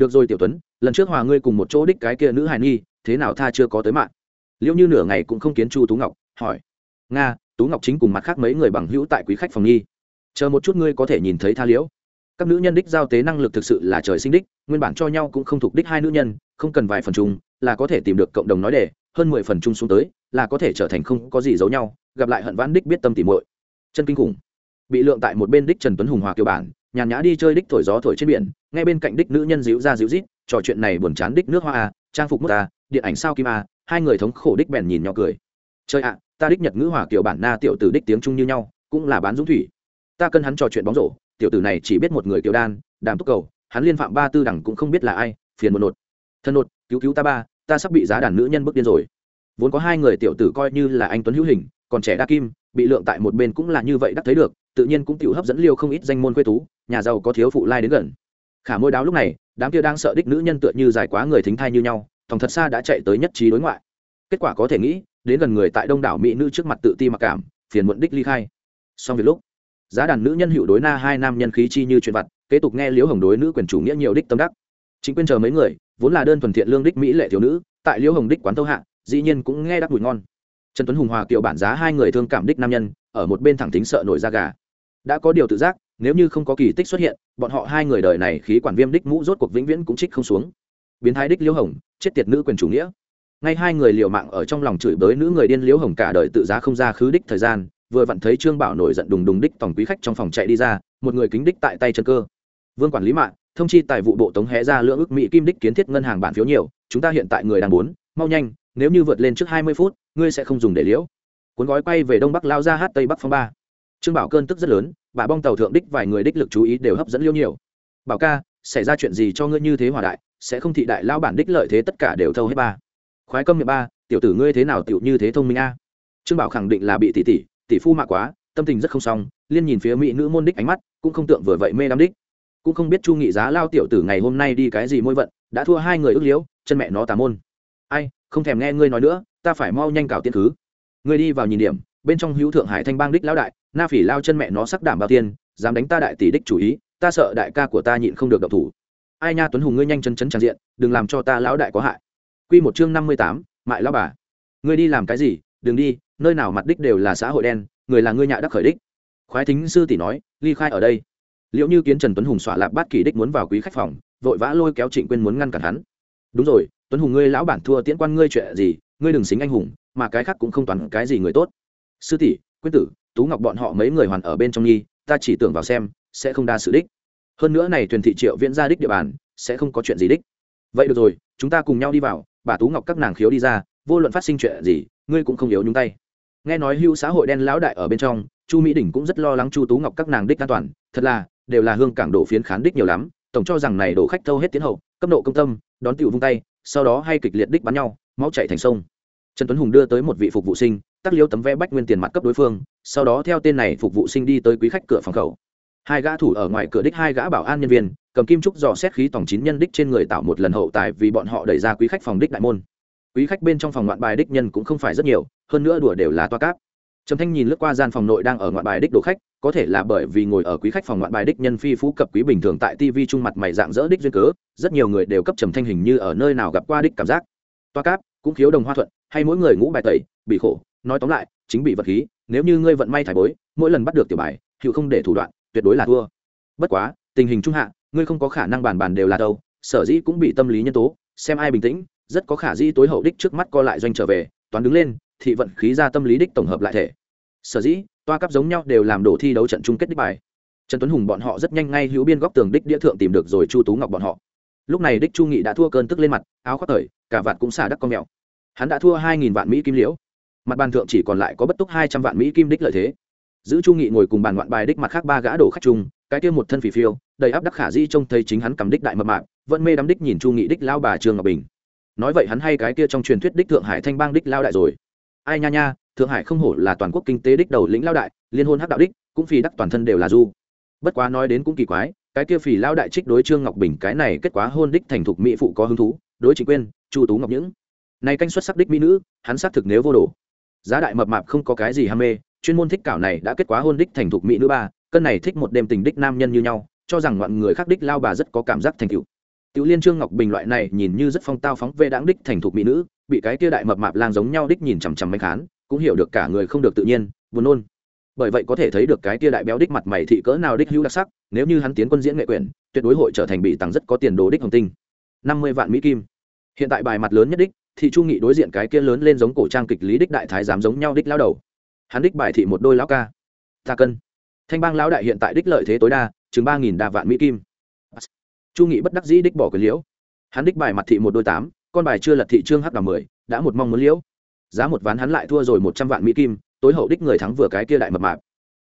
Speaker 1: được rồi tiểu tuấn, lần trước hòa ngươi cùng một chỗ đích cái kia nữ hài nhi thế nào tha chưa có tới mạng? Liệu như nửa ngày cũng không kiến chu tú ngọc, hỏi, nga, tú ngọc chính cùng mặt khác mấy người bằng hữu tại quý khách phòng nghi. Chờ một chút ngươi có thể nhìn thấy tha liễu. Các nữ nhân đích giao tế năng lực thực sự là trời sinh đích, nguyên bản cho nhau cũng không thuộc đích hai nữ nhân, không cần vài phần chung, là có thể tìm được cộng đồng nói đề, hơn mười phần chung xuống tới, là có thể trở thành không có gì giấu nhau, gặp lại hận vãn đích biết tâm tỉ muội. Chân kinh khủng. Bị lượng tại một bên đích trần tuấn hùng hòa kiều bản, nhàn nhã đi chơi đích thổi gió thổi trên biển, ngay bên cạnh đích nữ nhân díu ra díu rít trò chuyện này buồn chán đích nước hoa a trang phục mút a điện ảnh sao kim a hai người thống khổ đích bèn nhìn nhỏ cười. Chơi ạ, ta đích nhật ngữ hòa kiểu bản na tiểu tử đích tiếng chung như nhau, cũng là bán dũng thủy. Ta cân hắn trò chuyện bóng rổ, tiểu tử này chỉ biết một người kiểu đan, đàm túc cầu, hắn liên phạm ba tư đẳng cũng không biết là ai, phiền một nột. Thân nột, cứu cứu ta ba, ta sắp bị giá đàn nữ nhân bước điên rồi. Vốn có hai người tiểu tử coi như là anh tuấn hữu hình, còn trẻ đa kim, bị lượng tại một bên cũng là như vậy đắc thấy được, tự nhiên cũng tiểu hấp dẫn liêu không ít danh môn quê tú, nhà giàu có thiếu phụ lai đến gần. Khả môi đáo lúc này, đám kia đang sợ đích nữ nhân tựa như dài quá người thính thai như nhau thòng thật xa đã chạy tới nhất trí đối ngoại. Kết quả có thể nghĩ, đến gần người tại đông đảo mỹ nữ trước mặt tự ti mặc cảm, phiền muộn đích ly khai. Xong việc lúc, giá đàn nữ nhân hiệu đối na hai nam nhân khí chi như chuyện vặt, kế tục nghe liễu hồng đối nữ quyền chủ nghĩa nhiều đích tâm đắc. Chính quyền chờ mấy người, vốn là đơn thuần thiện lương đích mỹ lệ thiếu nữ, tại liễu hồng đích quán thâu hạ, dĩ nhiên cũng nghe đắc mùi ngon. Trần tuấn hùng hòa kiệu bản giá hai người thương cảm đích nam nhân, ở một bên thẳng tính sợ nổi da gà. Đã có điều tự giác, nếu như không có kỳ tích xuất hiện, bọn họ hai người đời này khí quản viêm đích mũ rốt cuộc vĩnh viễn cũng trích không xuống. Biến thái đích liễu hồng chết tiệt nữ quyền chủ nghĩa. Ngay hai người liều mạng ở trong lòng chửi bới nữ người điên liễu hồng cả đời tự giá không ra khứ đích thời gian, vừa vặn thấy trương bảo nổi giận đùng đùng đích tổng quý khách trong phòng chạy đi ra, một người kính đích tại tay chân cơ. Vương quản lý mạng, thông chi tài vụ bộ tống hé ra lượng ước mỹ kim đích kiến thiết ngân hàng bản phiếu nhiều, chúng ta hiện tại người đang muốn, mau nhanh, nếu như vượt lên trước hai mươi phút, ngươi sẽ không dùng để liễu. Cuốn gói quay về đông bắc lao ra hát tây bắc phong ba. Trương bảo cơn tức rất lớn bà bong tàu thượng đích vài người đích lực chú ý đều hấp dẫn liêu nhiều. Bảo ca xảy ra chuyện gì cho ngươi như thế hòa đại, sẽ không thị đại lao bản đích lợi thế tất cả đều thâu hết ba. Khoái công miệng ba, tiểu tử ngươi thế nào tiểu như thế thông minh a? Trương bảo khẳng định là bị tỷ tỷ tỷ phu mạ quá, tâm tình rất không xong, liên nhìn phía mỹ nữ môn đích ánh mắt, cũng không tượng vừa vậy mê đắm đích. Cũng không biết chu nghị giá lao tiểu tử ngày hôm nay đi cái gì môi vận, đã thua hai người ước liễu, chân mẹ nó tà môn. Ai, không thèm nghe ngươi nói nữa, ta phải mau nhanh cào tiên thứ. Ngươi đi vào nhìn điểm, bên trong hữu thượng hải thanh bang đích lão đại, na phỉ lao chân mẹ nó sắc đảm bao tiên dám đánh ta đại tỷ đích chủ ý ta sợ đại ca của ta nhịn không được độc thủ. Ai nha tuấn hùng ngươi nhanh chân chấn tràn diện, đừng làm cho ta lão đại có hại. Quy một chương năm mươi tám, mại lão bà. Ngươi đi làm cái gì? Đừng đi, nơi nào mặt đích đều là xã hội đen, người là ngươi nhạ đắc khởi đích. Khoái thính sư tỷ nói, ly khai ở đây. Liệu như kiến trần tuấn hùng xỏa lạp bát kỳ đích muốn vào quý khách phòng, vội vã lôi kéo trịnh quyên muốn ngăn cản hắn. Đúng rồi, tuấn hùng ngươi lão bản thua tiễn quan ngươi chuyện gì, ngươi đừng xính anh hùng, mà cái khác cũng không toàn cái gì người tốt. Sư tỷ Quyết tử, tú ngọc bọn họ mấy người hoàn ở bên trong nhi ta chỉ tưởng vào xem sẽ không đa sự đích. Hơn nữa này thuyền thị triệu viễn ra đích địa bàn, sẽ không có chuyện gì đích. Vậy được rồi, chúng ta cùng nhau đi vào, bà tú ngọc các nàng khiếu đi ra, vô luận phát sinh chuyện gì, ngươi cũng không yếu nhúng tay. Nghe nói hưu xã hội đen lão đại ở bên trong, chu mỹ đình cũng rất lo lắng chu tú ngọc các nàng đích an toàn, thật là, đều là hương cảng đổ phiến khán đích nhiều lắm, tổng cho rằng này đổ khách thâu hết tiến hậu, cấp độ công tâm, đón tiểu vung tay, sau đó hay kịch liệt đích bắn nhau, máu chạy thành sông. Trần tuấn hùng đưa tới một vị phục vụ sinh, tắc liêu tấm vé bách nguyên tiền mặt cấp đối phương, sau đó theo tên này phục vụ sinh đi tới quý khách cửa phòng khẩu hai gã thủ ở ngoài cửa đích hai gã bảo an nhân viên, cầm kim trúc dò xét khí tổng chín nhân đích trên người tạo một lần hậu tài vì bọn họ đẩy ra quý khách phòng đích đại môn. Quý khách bên trong phòng ngoạn bài đích nhân cũng không phải rất nhiều, hơn nữa đùa đều là toa cáp. Trầm thanh nhìn lướt qua gian phòng nội đang ở ngoạn bài đích đồ khách, có thể là bởi vì ngồi ở quý khách phòng ngoạn bài đích nhân phi phú cập quý bình thường tại tv trung mặt mày dạng dỡ đích duyên cớ, rất nhiều người đều cấp trầm thanh hình như ở nơi nào gặp qua đích cảm giác. Toa cáp, cũng khiếu đồng hoa thuận, hay mỗi người ngũ bài tẩy, bị khổ, nói tóm lại, chính bị vật khí, nếu như ngươi vận may thải bối, mỗi lần bắt được tiểu bài, hữu không để thủ đoạn tuyệt đối là thua. Bất quá, tình hình trung hạ, ngươi không có khả năng bàn bàn đều là đâu, sở dĩ cũng bị tâm lý nhân tố, xem ai bình tĩnh, rất có khả dĩ tối hậu đích trước mắt co lại doanh trở về, toán đứng lên, thị vận khí ra tâm lý đích tổng hợp lại thể. Sở dĩ, toa cấp giống nhau đều làm đổ thi đấu trận chung kết đích bài. Trần tuấn hùng bọn họ rất nhanh ngay hữu biên góc tường đích đĩa thượng tìm được rồi chu tú ngọc bọn họ. Lúc này đích chu nghị đã thua cơn tức lên mặt, áo khoác thời cả vạt cũng xả đắc con mèo. Hắn đã thua hai nghìn vạn mỹ kim liễu. Mặt bàn thượng chỉ còn lại có bất túc hai trăm vạn mỹ kim đích lợi thế giữ chu nghị ngồi cùng bàn ngoạn bài đích mặt khác ba gã đổ khách chung, cái kia một thân phì phiêu, đầy áp đắc khả di trông thấy chính hắn cầm đích đại mập mạc vẫn mê đắm đích nhìn chu nghị đích lao bà trương ngọc bình. Nói vậy hắn hay cái kia trong truyền thuyết đích thượng hải thanh bang đích lao đại rồi. Ai nha nha, thượng hải không hổ là toàn quốc kinh tế đích đầu lĩnh lao đại, liên hôn hắc đạo đích, cũng phì đắc toàn thân đều là du. Bất quá nói đến cũng kỳ quái, cái kia phì lao đại trích đối trương ngọc bình cái này kết quả hôn đích thành thục mỹ phụ có hứng thú, đối chính quyên, chu tú ngọc những. Này canh xuất sắc đích mỹ nữ, hắn xác thực nếu vô đồ giá đại mập mạp không có cái gì ham mê chuyên môn thích cảo này đã kết quả hôn đích thành thục mỹ nữ ba, cân này thích một đêm tình đích nam nhân như nhau, cho rằng mọi người khác đích lao bà rất có cảm giác thành tựu. Tiểu liên trương ngọc bình loại này nhìn như rất phong tao phóng vệ đáng đích thành thục mỹ nữ, bị cái kia đại mập mạp lang giống nhau đích nhìn chằm chằm manh khán, cũng hiểu được cả người không được tự nhiên, buồn nôn. Bởi vậy có thể thấy được cái kia đại béo đích mặt mày thị cỡ nào đích hữu đặc sắc, nếu như hắn tiến quân diễn nghệ quyển, tuyệt đối hội trở thành bị tăng rất có tiền đồ đích hồng tinh. Năm mươi vạn mỹ kim. Hiện tại bài mặt lớn nhất đích, thị chu nghị đối diện cái kia lớn lên giống cổ trang kịch lý đích đại thái giám giống nhau đích lao đầu hắn đích bài thị một đôi lão ca. Ta cân. Thanh bang lão đại hiện tại đích lợi thế tối đa, chừng ba nghìn đa vạn mỹ kim. Chu nghị bất đắc dĩ đích bỏ quyền liễu. Hắn đích bài mặt thị một đôi tám, con bài chưa lật thị trương hắc đ mười, đã một mong muốn liễu. Giá một ván hắn lại thua rồi một trăm vạn mỹ kim, tối hậu đích người thắng vừa cái kia đại mập mạp.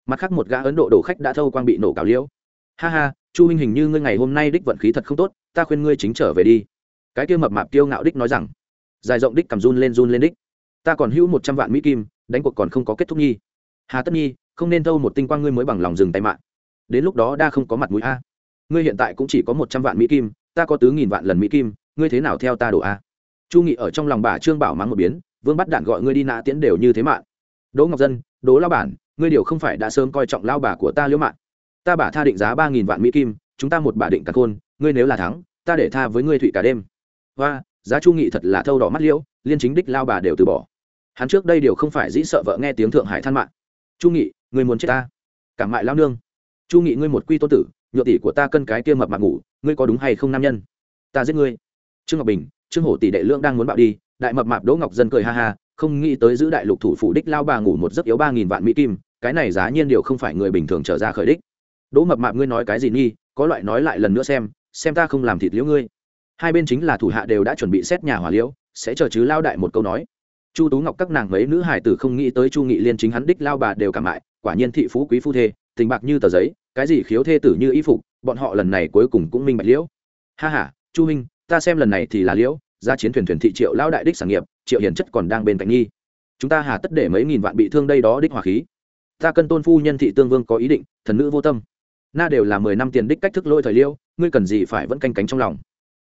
Speaker 1: Mặt khác một gã ấn độ đổ khách đã thâu quang bị nổ cào liễu. Ha ha, chu huynh hình như ngươi ngày hôm nay đích vận khí thật không tốt, ta khuyên ngươi chính trở về đi. Cái kia mập mạp kiêu ngạo đích nói rằng, dài rộng đích cầm run lên run lên đích. Ta còn hữu một trăm vạn mỹ kim đánh cuộc còn không có kết thúc nhi. Hà tất nhi, không nên thâu một tinh quang ngươi mới bằng lòng dừng tay mạng. Đến lúc đó đa không có mặt mũi a. Ngươi hiện tại cũng chỉ có một trăm vạn mỹ kim, ta có tứ nghìn vạn lần mỹ kim, ngươi thế nào theo ta đổ a? Chu nghị ở trong lòng bà trương bảo mắng một biến, vương bắt đạn gọi ngươi đi nã tiễn đều như thế mạng. Đỗ ngọc dân, đỗ lao bản, ngươi điều không phải đã sớm coi trọng lao bà của ta liễu mạng. Ta bả tha định giá ba nghìn vạn mỹ kim, chúng ta một bà định cả khôn ngươi nếu là thắng, ta để tha với ngươi thụy cả đêm. Và giá chu nghị thật là thâu đỏ mắt liễu, liên chính đích lao bà đều từ bỏ hắn trước đây điều không phải dĩ sợ vợ nghe tiếng thượng hải than mạng chu nghị ngươi muốn chết ta? Cảm mại lao nương. Chu nghị, ngươi một quy tôn tử, nhựa tỷ của ta cân cái kia mập mặt ngủ, ngươi có đúng hay không nam nhân? Ta giết ngươi. Trương ngọc bình, trương hổ tỷ đệ lương đang muốn bạo đi, đại mập mạp đỗ ngọc dân cười ha ha, không nghĩ tới giữ đại lục thủ phủ đích lao bà ngủ một giấc yếu ba nghìn vạn mỹ kim, cái này giá nhiên điều không phải người bình thường trở ra khởi đích. Đỗ mập mạp, ngươi nói cái gì nghi, có loại nói lại lần nữa xem xem ta không làm thịt liễu ngươi. Hai bên chính là thủ hạ đều đã chuẩn bị xét nhà hỏa liễu, sẽ chờ chứ lao đại một câu nói chu tú ngọc các nàng mấy nữ hải tử không nghĩ tới chu nghị liên chính hắn đích lao bà đều cảm mại, quả nhiên thị phú quý phu thê, tình bạc như tờ giấy, cái gì khiếu thê tử như y phục, bọn họ lần này cuối cùng cũng minh bạch liễu. Ha ha, chu minh ta xem lần này thì là liễu, ra chiến thuyền thuyền thị triệu lao đại đích sản nghiệp, triệu hiền chất còn đang bên cạnh nghi. Chúng ta hà tất để mấy nghìn vạn bị thương đây đó đích hỏa khí. Ta cân tôn phu nhân thị tương vương có ý định, thần nữ vô tâm. Na đều là mười năm tiền đích cách thức lôi thời liêu ngươi cần gì phải vẫn canh cánh trong lòng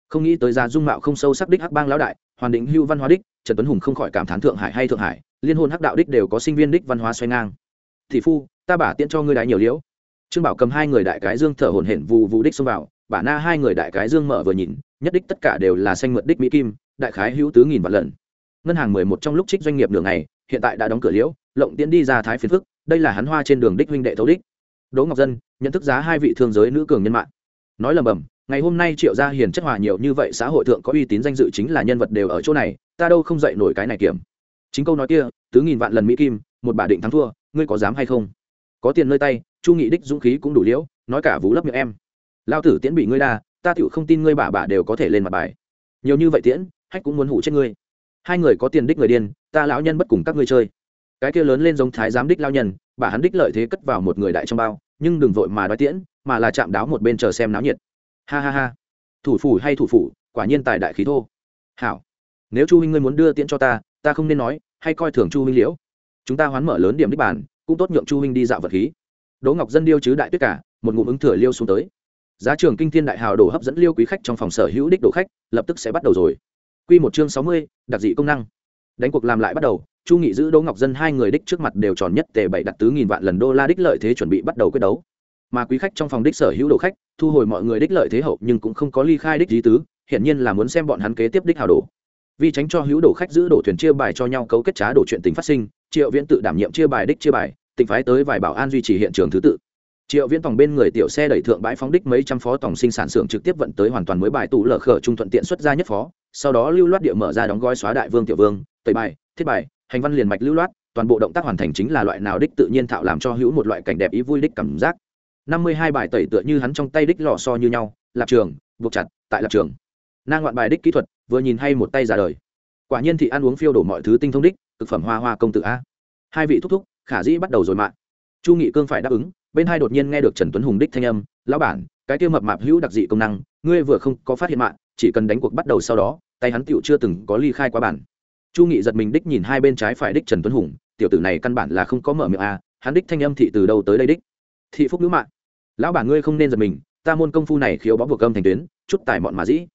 Speaker 1: không nghĩ tới ra dung mạo không sâu sắc đích hắc bang lão đại, hoàn định hưu văn hóa đích, trần tuấn hùng không khỏi cảm thán thượng hải hay thượng hải, liên hôn hắc đạo đích đều có sinh viên đích văn hóa xoay ngang. Thị phu, ta bả tiễn cho ngươi đái nhiều liễu. Trương bảo cầm hai người đại cái dương thở hổn hển vù vù đích xông vào, bả na hai người đại cái dương mở vừa nhìn, nhất đích tất cả đều là xanh mượt đích mỹ kim, đại khái hữu tứ nghìn vạn lần. Ngân hàng mười một trong lúc trích doanh nghiệp đường ngày, hiện tại đã đóng cửa liễu, lộng tiễn đi ra thái phiền phức đây là hắn hoa trên đường đích huynh đệ thấu đích. Đỗ ngọc dân nhận thức giá hai vị thương giới nữ cường nhân mạng. Nói lầm bầm ngày hôm nay triệu gia hiền chất hòa nhiều như vậy, xã hội thượng có uy tín danh dự chính là nhân vật đều ở chỗ này, ta đâu không dạy nổi cái này kiểm. Chính câu nói kia, tứ nghìn vạn lần mỹ kim, một bà định thắng thua, ngươi có dám hay không? Có tiền nơi tay, chu nghị đích dũng khí cũng đủ liễu, nói cả vú lấp miệng em. Lao tử tiễn bị ngươi đa, ta tựu không tin ngươi bà bà đều có thể lên mặt bài. Nhiều như vậy tiễn, hách cũng muốn hủ chết ngươi. Hai người có tiền đích người điên, ta lão nhân bất cùng các ngươi chơi. Cái kia lớn lên giống thái giám đích lao nhân, bà hắn đích lợi thế cất vào một người đại trong bao, nhưng đừng vội mà nói tiễn, mà là chạm đáo một bên chờ xem náo nhiệt ha ha ha. Thủ phủ hay thủ phủ quả nhiên tài đại khí thô. Hảo. Nếu chu huynh ngươi muốn đưa tiễn cho ta ta không nên nói hay coi thường chu huynh liễu. Chúng ta hoán mở lớn điểm đích bàn, cũng tốt nhượng chu huynh đi dạo vật khí. Đỗ ngọc dân điêu chứ đại tuyết cả một ngụm ứng thừa liêu xuống tới. Giá trường kinh thiên đại hào đổ hấp dẫn liêu quý khách trong phòng sở hữu đích đổ khách lập tức sẽ bắt đầu rồi. Q một chương sáu mươi đặc dị công năng. Đánh cuộc làm lại bắt đầu chu nghị giữ đỗ ngọc dân hai người đích trước mặt đều tròn nhất tề bảy đặt tứ nghìn vạn lần đô la đích lợi thế chuẩn bị bắt đầu quyết đấu mà quý khách trong phòng đích sở hữu đồ khách, thu hồi mọi người đích lợi thế hậu nhưng cũng không có ly khai đích lý tứ, hiển nhiên là muốn xem bọn hắn kế tiếp đích hào đồ. Vì tránh cho hữu đồ khách giữ đồ thuyền chia bài cho nhau cấu kết trá đồ chuyện tình phát sinh, triệu viễn tự đảm nhiệm chia bài đích chia bài, tỉnh phái tới vài bảo an duy trì hiện trường thứ tự. Triệu viễn tổng bên người tiểu xe đẩy thượng bãi phóng đích mấy trăm phó tổng sinh sản xưởng trực tiếp vận tới hoàn toàn mới bài tủ lở khở trung thuận tiện xuất ra nhất phó, sau đó lưu loát địa mở ra đóng gói xóa đại vương tiểu vương, tẩy bài, thiết bài, hành văn liền mạch lưu loát, toàn bộ động tác hoàn thành chính là loại nào đích tự nhiên thạo làm cho hữu một loại cảnh đẹp ý vui đích cảm giác năm mươi hai bài tẩy tựa như hắn trong tay đích lò so như nhau, lập trường, buộc chặt, tại lập trường. Nang ngoạn bài đích kỹ thuật, vừa nhìn hay một tay ra đời. Quả nhiên thì ăn uống phiêu đổ mọi thứ tinh thông đích thực phẩm hoa hoa công tử a. Hai vị thúc thúc, khả dĩ bắt đầu rồi mạng chu nghị cương phải đáp ứng, bên hai đột nhiên nghe được trần tuấn hùng đích thanh âm, lão bản, cái kia mập mạp hữu đặc dị công năng, ngươi vừa không có phát hiện mạng, chỉ cần đánh cuộc bắt đầu sau đó, tay hắn tựu chưa từng có ly khai quá bản. Chu nghị giật mình đích nhìn hai bên trái phải đích trần tuấn hùng, tiểu tử này căn bản là không có mở miệng a, hắn đích thanh âm thị từ đâu tới đây đích? Thị phúc nữ mạng lão bản ngươi không nên giật mình, ta môn công phu này khiếu bó buộc âm thành tuyến, chút tài mọn mà dĩ.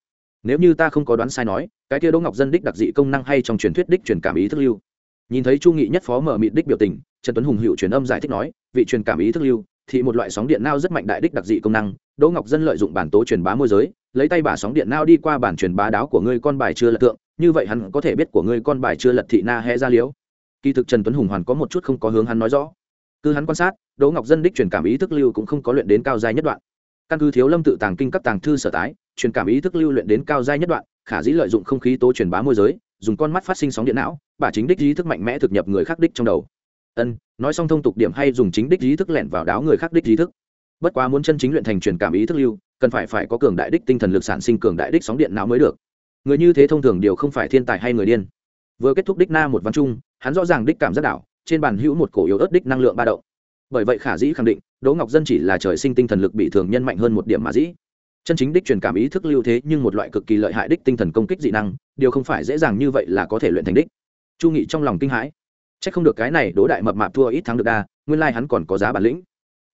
Speaker 1: Nếu như ta không có đoán sai nói, cái kia đỗ ngọc dân đích đặc dị công năng hay trong truyền thuyết đích truyền cảm ý thức lưu. Nhìn thấy chu nghị nhất phó mở mịt đích biểu tình, trần tuấn hùng hiệu truyền âm giải thích nói, vị truyền cảm ý thức lưu, thì một loại sóng điện nao rất mạnh đại đích đặc dị công năng, đỗ ngọc dân lợi dụng bản tố truyền bá môi giới, lấy tay bả sóng điện nao đi qua bản truyền bá đáo của ngươi con bài chưa lật tượng như vậy hắn có thể biết của ngươi con bài chưa lật thị na hẽ ra liếu. Kỳ thực trần tuấn hùng hoàn có một chút không có hướng hắn nói rõ cứ hắn quan sát, đỗ ngọc dân đích truyền cảm ý thức lưu cũng không có luyện đến cao giai nhất đoạn. Căn cứ thiếu lâm tự tàng kinh các tàng thư sở tái, truyền cảm ý thức lưu luyện đến cao giai nhất đoạn, khả dĩ lợi dụng không khí tố truyền bá môi giới, dùng con mắt phát sinh sóng điện não bà chính đích ý thức mạnh mẽ thực nhập người khác đích trong đầu. Ân, nói xong thông tục điểm hay dùng chính đích ý thức lẻn vào đáo người khác đích ý thức. Bất quá muốn chân chính luyện thành truyền cảm ý thức lưu, cần phải phải có cường đại đích tinh thần lực sản sinh cường đại đích sóng điện não mới được. Người như thế thông thường đều không phải thiên tài hay người điên. Vừa kết thúc đích na một văn chung hắn rõ ràng đích cảm giác đảo trên bàn hữu một cổ yếu ớt đích năng lượng ba động. Bởi vậy khả dĩ khẳng định, đỗ ngọc dân chỉ là trời sinh tinh thần lực bị thường nhân mạnh hơn một điểm mà dĩ. Chân chính đích truyền cảm ý thức lưu thế nhưng một loại cực kỳ lợi hại đích tinh thần công kích dị năng, điều không phải dễ dàng như vậy là có thể luyện thành đích. Chu nghị trong lòng kinh hãi. C h ắ c không được cái này đỗ đại mập mạp thua ít thắng được đa, nguyên lai hắn còn có giá bản lĩnh.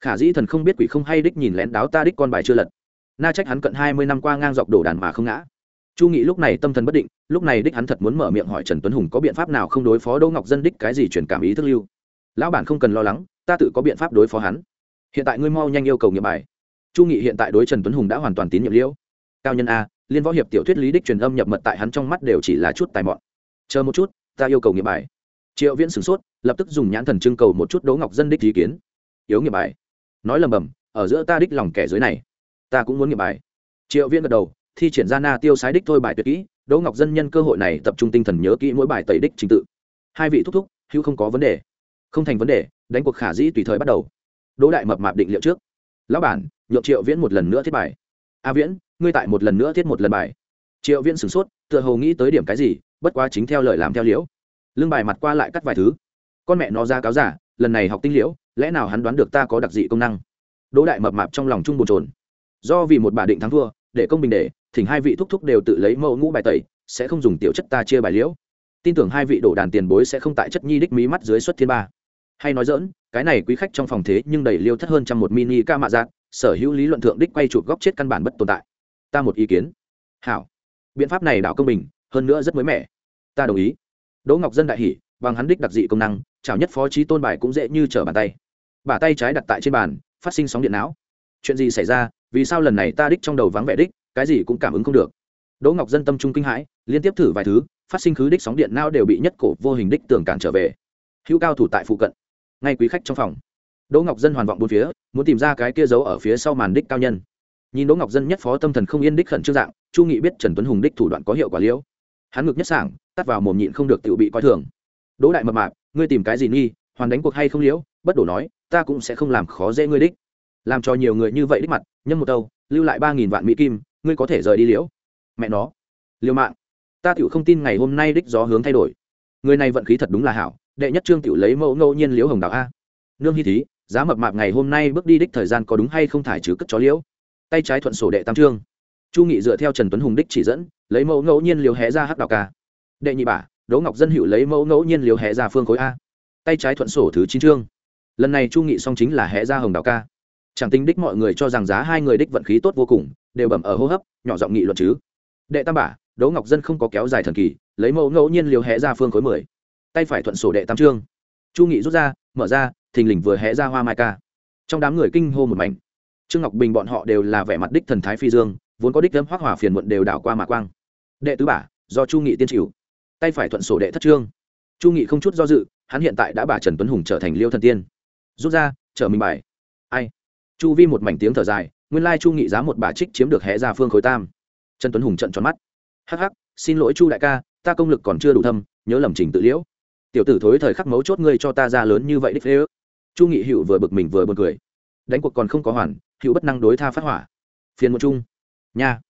Speaker 1: Khả dĩ thần không biết quỷ không hay đích nhìn lén đáo ta đích con bài chưa lật. Na trách hắn cận hai mươi năm qua ngang dọc đổ đàn mà không ngã chu nghị lúc này tâm thần bất định, lúc này đích hắn thật muốn mở miệng hỏi trần tuấn hùng có biện pháp nào không đối phó đỗ ngọc dân đích cái gì truyền cảm ý thức lưu. Lão bản không cần lo lắng, ta tự có biện pháp đối phó hắn. Hiện tại ngươi mau nhanh yêu cầu nghiệm bài. Chu nghị hiện tại đối trần tuấn hùng đã hoàn toàn tín nhiệm liễu. Cao nhân a, liên võ hiệp tiểu thuyết lý đích truyền âm nhập mật tại hắn trong mắt đều chỉ là chút tài mọn. Chờ một chút, ta yêu cầu nghiệm bài. Triệu viễn sửng sốt, lập tức dùng nhãn thần trưng cầu một chút đỗ ngọc dân đích ý kiến. Yếu nghiệm bài. Nói lầm bầm, ở giữa ta đích lòng kẻ dưới này. Ta cũng muốn nghiệm bài. Triệu viễn gật đầu thi triển ra na tiêu sái đích thôi bài tuyệt kỹ, đỗ ngọc dân nhân cơ hội này tập trung tinh thần nhớ kỹ mỗi bài tẩy đích trình tự. Hai vị thúc thúc, hữu không có vấn đề. Không thành vấn đề, đánh cuộc khả dĩ tùy thời bắt đầu. Đỗ đại mập mạp định liệu trước. Lão bản, nhượng triệu viễn một lần nữa thiết bài. A viễn, ngươi tại một lần nữa thiết một lần bài. Triệu viễn sửng sốt, tựa hồ nghĩ tới điểm cái gì, bất quá chính theo lời làm theo liễu. Lương bài mặt qua lại cắt vài thứ. Con mẹ nó ra cáo giả, lần này học tinh liễu, lẽ nào hắn đoán được ta có đặc dị công năng? Đỗ đại mập mạp trong lòng chung bồn trồn do vì một bà định thắng thua, để công bình để thỉnh hai vị thúc thúc đều tự lấy mẫu ngũ bài tẩy, sẽ không dùng tiểu chất ta chia bài liễu. Tin tưởng hai vị đổ đàn tiền bối sẽ không tại chất nhi đích mí mắt dưới xuất thiên ba. Hay nói dỡn cái này quý khách trong phòng thế nhưng đầy liêu thất hơn trăm một mini ca mạ dạng sở hữu lý luận thượng đích quay chụp góc chết căn bản bất tồn tại. Ta một ý kiến. Hảo. Biện pháp này đảo công bình, hơn nữa rất mới mẻ. Ta đồng ý. Đỗ ngọc dân đại hỷ bằng hắn đích đặc dị công năng chào nhất phó trí tôn bài cũng dễ như trở bàn tay. Bả tay trái đặt tại trên bàn, phát sinh sóng điện não. Chuyện gì xảy ra? Vì sao lần này ta đích trong đầu vắng vẻ đích? Cái gì cũng cảm ứng không được. Đỗ ngọc dân tâm trung kinh hãi, liên tiếp thử vài thứ, phát sinh khứ đích sóng điện não đều bị nhất cổ vô hình đích tường cản trở về. Hữu cao thủ tại phụ cận, ngay quý khách trong phòng. Đỗ ngọc dân hoàn vọng bốn phía, muốn tìm ra cái kia giấu ở phía sau màn đích cao nhân. Nhìn đỗ ngọc dân nhất phó tâm thần không yên đích khẩn trương dạng, chu nghị biết trần tuấn hùng đích thủ đoạn có hiệu quả liễu. Hắn ngực nhất sảng, tắt vào mồm nhịn không được tự bị coi thường. Đỗ đại mập mạp, ngươi tìm cái gì nghi, hoàn đánh cuộc hay không liễu? Bất đổ nói, ta cũng sẽ không làm khó dễ ngươi đích. Làm cho nhiều người như vậy đích mặt, nhân một tâu, lưu lại ba nghìn vạn mỹ kim ngươi có thể rời đi liễu. Mẹ nó. Liêu mạng. Ta tựu không tin ngày hôm nay đích gió hướng thay đổi. Người này vận khí thật đúng là hảo, đệ nhất trương tựu lấy mẫu ngẫu nhiên liễu hồng đào a. Nương hy thí, giá mập mạp ngày hôm nay bước đi đích thời gian có đúng hay không thải chứ cất chó liễu? Tay trái thuận sổ đệ tam trương. Chu nghị dựa theo trần tuấn hùng đích chỉ dẫn, lấy mẫu ngẫu nhiên liều hé ra hắc đào ca. Đệ nhị bả, đỗ ngọc dân hữu lấy mẫu ngẫu nhiên liều hé ra phương khối a. Tay trái thuận sổ thứ chín trương. Lần này chu nghị song chính là hé ra hồng đào ca. Chẳng tính đích mọi người cho rằng giá hai người đích vận khí tốt vô cùng đều bẩm ở hô hấp, nhỏ giọng nghị luận chứ. Đệ tam bả, đỗ ngọc dân không có kéo dài thần kỳ, lấy mẫu ngẫu nhiên liều hé ra phương khối mười. Tay phải thuận sổ đệ tam trương chu nghị rút ra, mở ra, thình lình vừa hé ra hoa mai ca. Trong đám người kinh hô một mảnh. Trương ngọc bình bọn họ đều là vẻ mặt đích thần thái phi dương, vốn có đích lâm hoác hòa phiền muộn đều đảo qua mạ quang. Đệ tứ bả, do chu nghị tiên chịu. Tay phải thuận sổ đệ thất trương chu nghị không chút do dự, hắn hiện tại đã bà trần tuấn hùng trở thành liêu thần tiên. Rút ra, trở mình bài. Ai? Chu vi một mảnh tiếng thở dài nguyên lai chu nghị giá một bà trích chiếm được hé ra phương khối tam. Trần tuấn hùng trận tròn mắt. Hắc hắc, xin lỗi chu đại ca, ta công lực còn chưa đủ thâm, nhớ lầm trình tự liễu. Tiểu tử thối thời khắc mấu chốt ngươi cho ta ra lớn như vậy đích phế ước chu nghị hữu vừa bực mình vừa b u ồ n cười. Đánh cuộc còn không có hoàn, hữu bất năng đối tha phát hỏa. Phiền một chung. Nha.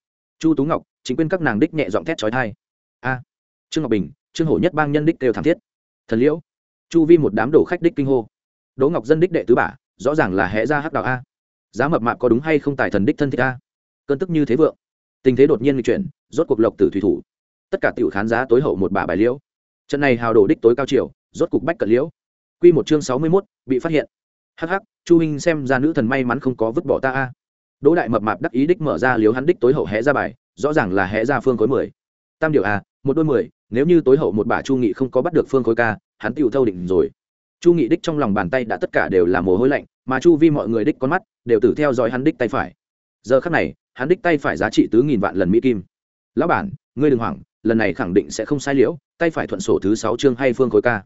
Speaker 1: Chu tú ngọc, chính quyền các nàng đích nhẹ giọng thét trói thai a. Trương ngọc bình, trương hổ nhất bang nhân đích đều thảm thiết. Thần liễu. Chu vi một đám đồ khách đích kinh hô. Đỗ ngọc dân đích đệ tứ bả rõ ràng là hẽ ra hắc đạo a giá mập mạp có đúng hay không tài thần đích thân thích ta? Cơn tức như thế vượng. Tình thế đột nhiên bị chuyển, rốt cuộc lộc tử thủy thủ. Tất cả tiểu khán giá tối hậu một bà bài liễu. Trận này hào đổ đích tối cao chiều rốt cục bách cận liễu. Quy một chương sáu mươi mốt, bị phát hiện. Hắc hắc, chu huynh xem ra nữ thần may mắn không có vứt bỏ ta a. Đỗ đại mập mạp đắc ý đích mở ra liếu hắn đích tối hậu hẽ ra bài, rõ ràng là hẽ ra phương khối mười. Tam điều a, một đôi mười, nếu như tối hậu một bà chu nghị không có bắt được phương khối ca, hắn tựu thâu định rồi. Chu nghị đích trong lòng bàn tay đã tất cả đều là mồ hôi lạnh mà chu vi mọi người đích con mắt đều tử theo dõi hắn đích tay phải. Giờ khắc này, hắn đích tay phải giá trị tứ nghìn vạn lần mỹ kim. Lão bản, ngươi đừng hoảng, lần này khẳng định sẽ không sai liễu, tay phải thuận sổ thứ sáu chương hay phương khối ca.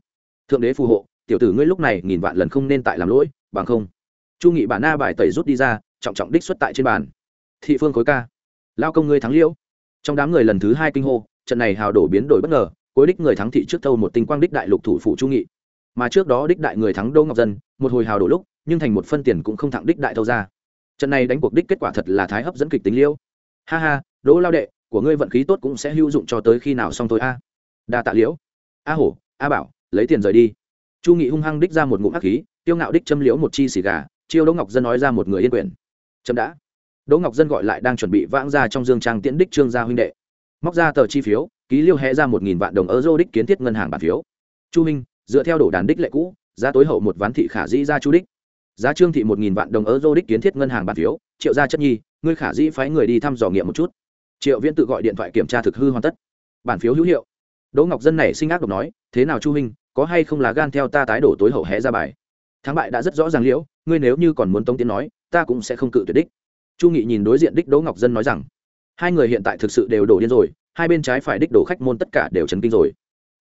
Speaker 1: Thượng đế phù hộ, tiểu tử ngươi lúc này nghìn vạn lần không nên tại làm lỗi, bằng không. Chu nghị bản na bài tẩy rút đi ra, trọng trọng đích xuất tại trên bàn. Thị phương khối ca. Lao công ngươi thắng liễu. Trong đám người lần thứ hai kinh hô, trận này hào đổ biến đổi bất ngờ, cuối đích người thắng thị trước thâu một tinh quang đích đại lục thủ phụ chu nghị. Mà trước đó đích đại người thắng đô ngọc dân, một hồi hào đổ lúc nhưng thành một phân tiền cũng không thẳng đích đại thâu ra. Trận này đánh cuộc đích kết quả thật là thái hấp dẫn kịch tính liêu. Ha ha, đỗ lao đệ, của ngươi vận khí tốt cũng sẽ hữu dụng cho tới khi nào xong thôi a. Đa tạ liễu. A hổ, a bảo, lấy tiền rời đi. Chu nghị hung hăng đích ra một ngụm hắc khí, tiêu ngạo đích châm liễu một chi xì gà, chiêu đỗ ngọc dân nói ra một người yên quyền. Chậm đã. Đỗ ngọc dân gọi lại đang chuẩn bị vãng ra trong dương trang tiễn đích trương gia huynh đệ. Móc ra tờ chi phiếu, ký liêu hẽ ra một nghìn vạn đồng euro đích kiến thiết ngân hàng bản phiếu. Chu minh, dựa theo đổ đàn đích lệ cũ, giá tối hậu một ván thị khả dĩ ra chu đích giá trương thị một nghìn vạn đồng euro đích kiến thiết ngân hàng bản phiếu, triệu gia chất nhi, ngươi khả dĩ phái người đi thăm dò nghiệm một chút. Triệu viễn tự gọi điện thoại kiểm tra thực hư hoàn tất. Bản phiếu hữu hiệu. Đỗ ngọc dân này sinh ác độc nói, thế nào chu minh có hay không là gan theo ta tái đổ tối hậu hé ra bài? Thắng bại đã rất rõ ràng liễu, ngươi nếu như còn muốn tống tiến nói, ta cũng sẽ không cự tuyệt đích. Chu nghị nhìn đối diện đích đỗ ngọc dân nói rằng, hai người hiện tại thực sự đều đổ điên rồi, hai bên trái phải đích đổ khách môn tất cả đều chấn kinh rồi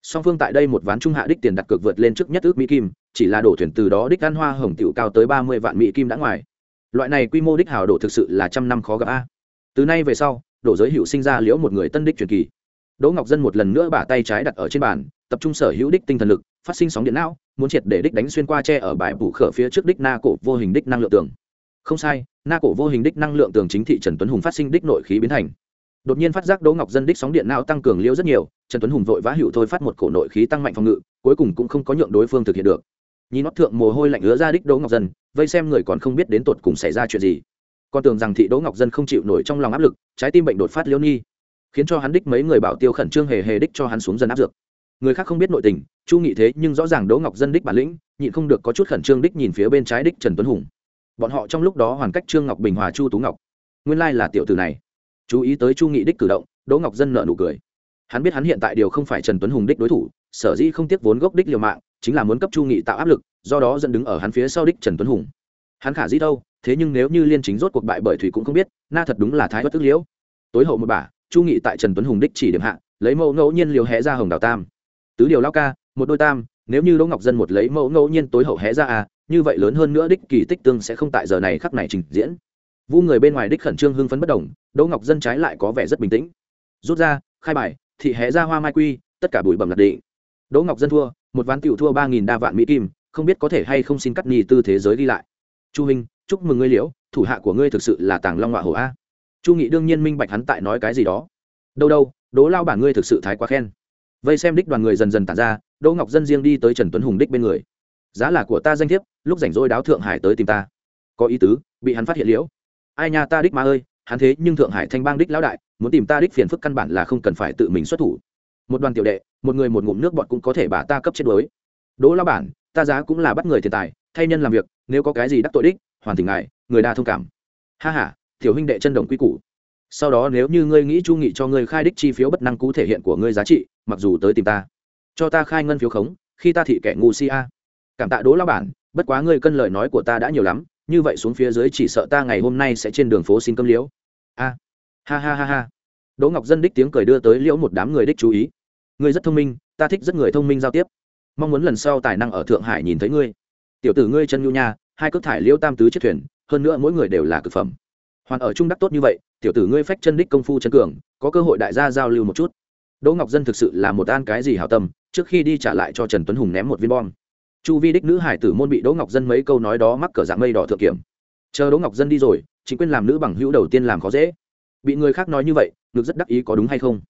Speaker 1: song phương tại đây một ván trung hạ đích tiền đặt cược vượt lên trước nhất ước mỹ kim, chỉ là đổ thuyền từ đó đích ăn hoa hồng tiểu cao tới ba mươi vạn mỹ kim đã ngoài. Loại này quy mô đích hào đổ thực sự là trăm năm khó gặp a. Từ nay về sau, đổ giới hữu sinh ra liễu một người tân đích truyền kỳ. Đỗ ngọc dân một lần nữa bả tay trái đặt ở trên bàn, tập trung sở hữu đích tinh thần lực, phát sinh sóng điện não, muốn triệt để đích đánh xuyên qua tre ở bãi bủ khở phía trước đích na cổ vô hình đích năng lượng tường. Không sai, na cổ vô hình đích năng lượng tường chính thị trần tuấn hùng phát sinh đích nội khí biến thành đột nhiên phát giác đỗ ngọc dân đích sóng điện não tăng cường liêu rất nhiều, trần tuấn hùng vội vã hữu thôi phát một cổ nội khí tăng mạnh phòng ngự, cuối cùng cũng không có nhượng đối phương thực hiện được. Nhìn nót thượng mồ hôi lạnh ứa ra đích đỗ ngọc dân, vây xem người còn không biết đến tột cùng xảy ra chuyện gì. Còn tưởng rằng thị đỗ ngọc dân không chịu nổi trong lòng áp lực, trái tim bệnh đột phát liêu nghi, khiến cho hắn đích mấy người bảo tiêu khẩn trương hề hề đích cho hắn xuống dần áp dược. Người khác không biết nội tình, chu nghị thế nhưng rõ ràng đỗ ngọc dân đích bản lĩnh, nhịn không được có chút khẩn trương đích nhìn phía bên trái đích trần tuấn hùng. Bọn họ trong lúc đó hoàn cách trương ngọc bình hòa chu tú ngọc. Nguyên lai là tiểu tử này chú ý tới chu nghị đích cử động, đỗ ngọc dân nợ nụ cười. Hắn biết hắn hiện tại điều không phải trần tuấn hùng đích đối thủ, sở dĩ không tiếc vốn gốc đích liều mạng, chính là muốn cấp chu nghị tạo áp lực, do đó dẫn đứng ở hắn phía sau đích trần tuấn hùng. Hắn khả dĩ đâu, thế nhưng nếu như liên chính rốt cuộc bại bởi thủy cũng không biết, na thật đúng là thái bất tức liễu. Tối hậu một bả chu nghị tại trần tuấn hùng đích chỉ điểm hạ, lấy mẫu ngẫu nhiên liều hé ra hồng đào tam. Tứ điều lao ca, một đôi tam, nếu như đỗ ngọc dân một lấy mẫu ngẫu nhiên tối hậu hé ra à như vậy lớn hơn nữa đích kỳ tích tương sẽ không tại giờ này khắc này trình diễn vu người bên ngoài đích khẩn trương hưng phấn bất đồng đỗ ngọc dân trái lại có vẻ rất bình tĩnh. Rút ra, khai bài, thị hé ra hoa mai quy, tất cả bụi bẩm lật định. Đỗ ngọc dân thua, một ván tiểu thua ba nghìn đa vạn mỹ kim, không biết có thể hay không xin cắt nhì tư thế giới ghi lại. Chu hình chúc mừng ngươi liễu, thủ hạ của ngươi thực sự là tàng long họa hổ a. Chu nghị đương nhiên minh bạch hắn tại nói cái gì đó. Đâu đâu, đỗ lao bản ngươi thực sự thái quá khen. Vây xem đích đoàn người dần dần tàn ra, đỗ ngọc dân riêng đi tới trần tuấn hùng đích bên người. Giá là của ta danh thiếp, lúc rảnh rỗi đáo thượng hải tới tìm ta. Có ý tứ, bị hắn phát hiện liễu ai nha ta đích ma ơi, hắn thế nhưng thượng hải thanh bang đích lão đại, muốn tìm ta đích phiền phức căn bản là không cần phải tự mình xuất thủ. Một đoàn tiểu đệ, một người một ngụm nước bọn cũng có thể bà ta cấp chết đuối. Đỗ lao bản, ta giá cũng là bắt người tiền tài, thay nhân làm việc, nếu có cái gì đắc tội đích, hoàn thỉnh ngài, người đa thông cảm. Ha ha, tiểu huynh đệ chân đồng quy củ. Sau đó nếu như ngươi nghĩ chu nghị cho ngươi khai đích chi phiếu bất năng cú thể hiện của ngươi giá trị, mặc dù tới tìm ta. Cho ta khai ngân phiếu khống, khi ta thị kẻ ngu si a. Cảm tạ đỗ lao bản, bất quá ngươi cân lời nói của ta đã nhiều lắm như vậy xuống phía dưới chỉ sợ ta ngày hôm nay sẽ trên đường phố xin cơm liễu. A, ha ha ha ha. Đỗ ngọc dân đích tiếng cười đưa tới liễu một đám người đích chú ý. Ngươi rất thông minh, ta thích rất người thông minh giao tiếp. Mong muốn lần sau tài năng ở thượng hải nhìn thấy ngươi. Tiểu tử ngươi chân nhu nha, hai cước thải liễu tam tứ chiếc thuyền, hơn nữa mỗi người đều là cực phẩm. Hoàn ở trung đắc tốt như vậy, tiểu tử ngươi phách chân đích công phu chân cường, có cơ hội đại gia giao lưu một chút. Đỗ ngọc dân thực sự là một an cái gì hảo tâm, trước khi đi trả lại cho trần tuấn hùng ném một viên bom chu vi đích nữ hải tử môn bị đỗ ngọc dân mấy câu nói đó mắc cờ dạng mây đỏ thượng kiểm. Chờ đỗ ngọc dân đi rồi chính quyền làm nữ bằng hữu đầu tiên làm khó dễ. Bị người khác nói như vậy, ngực rất đắc ý có đúng hay không?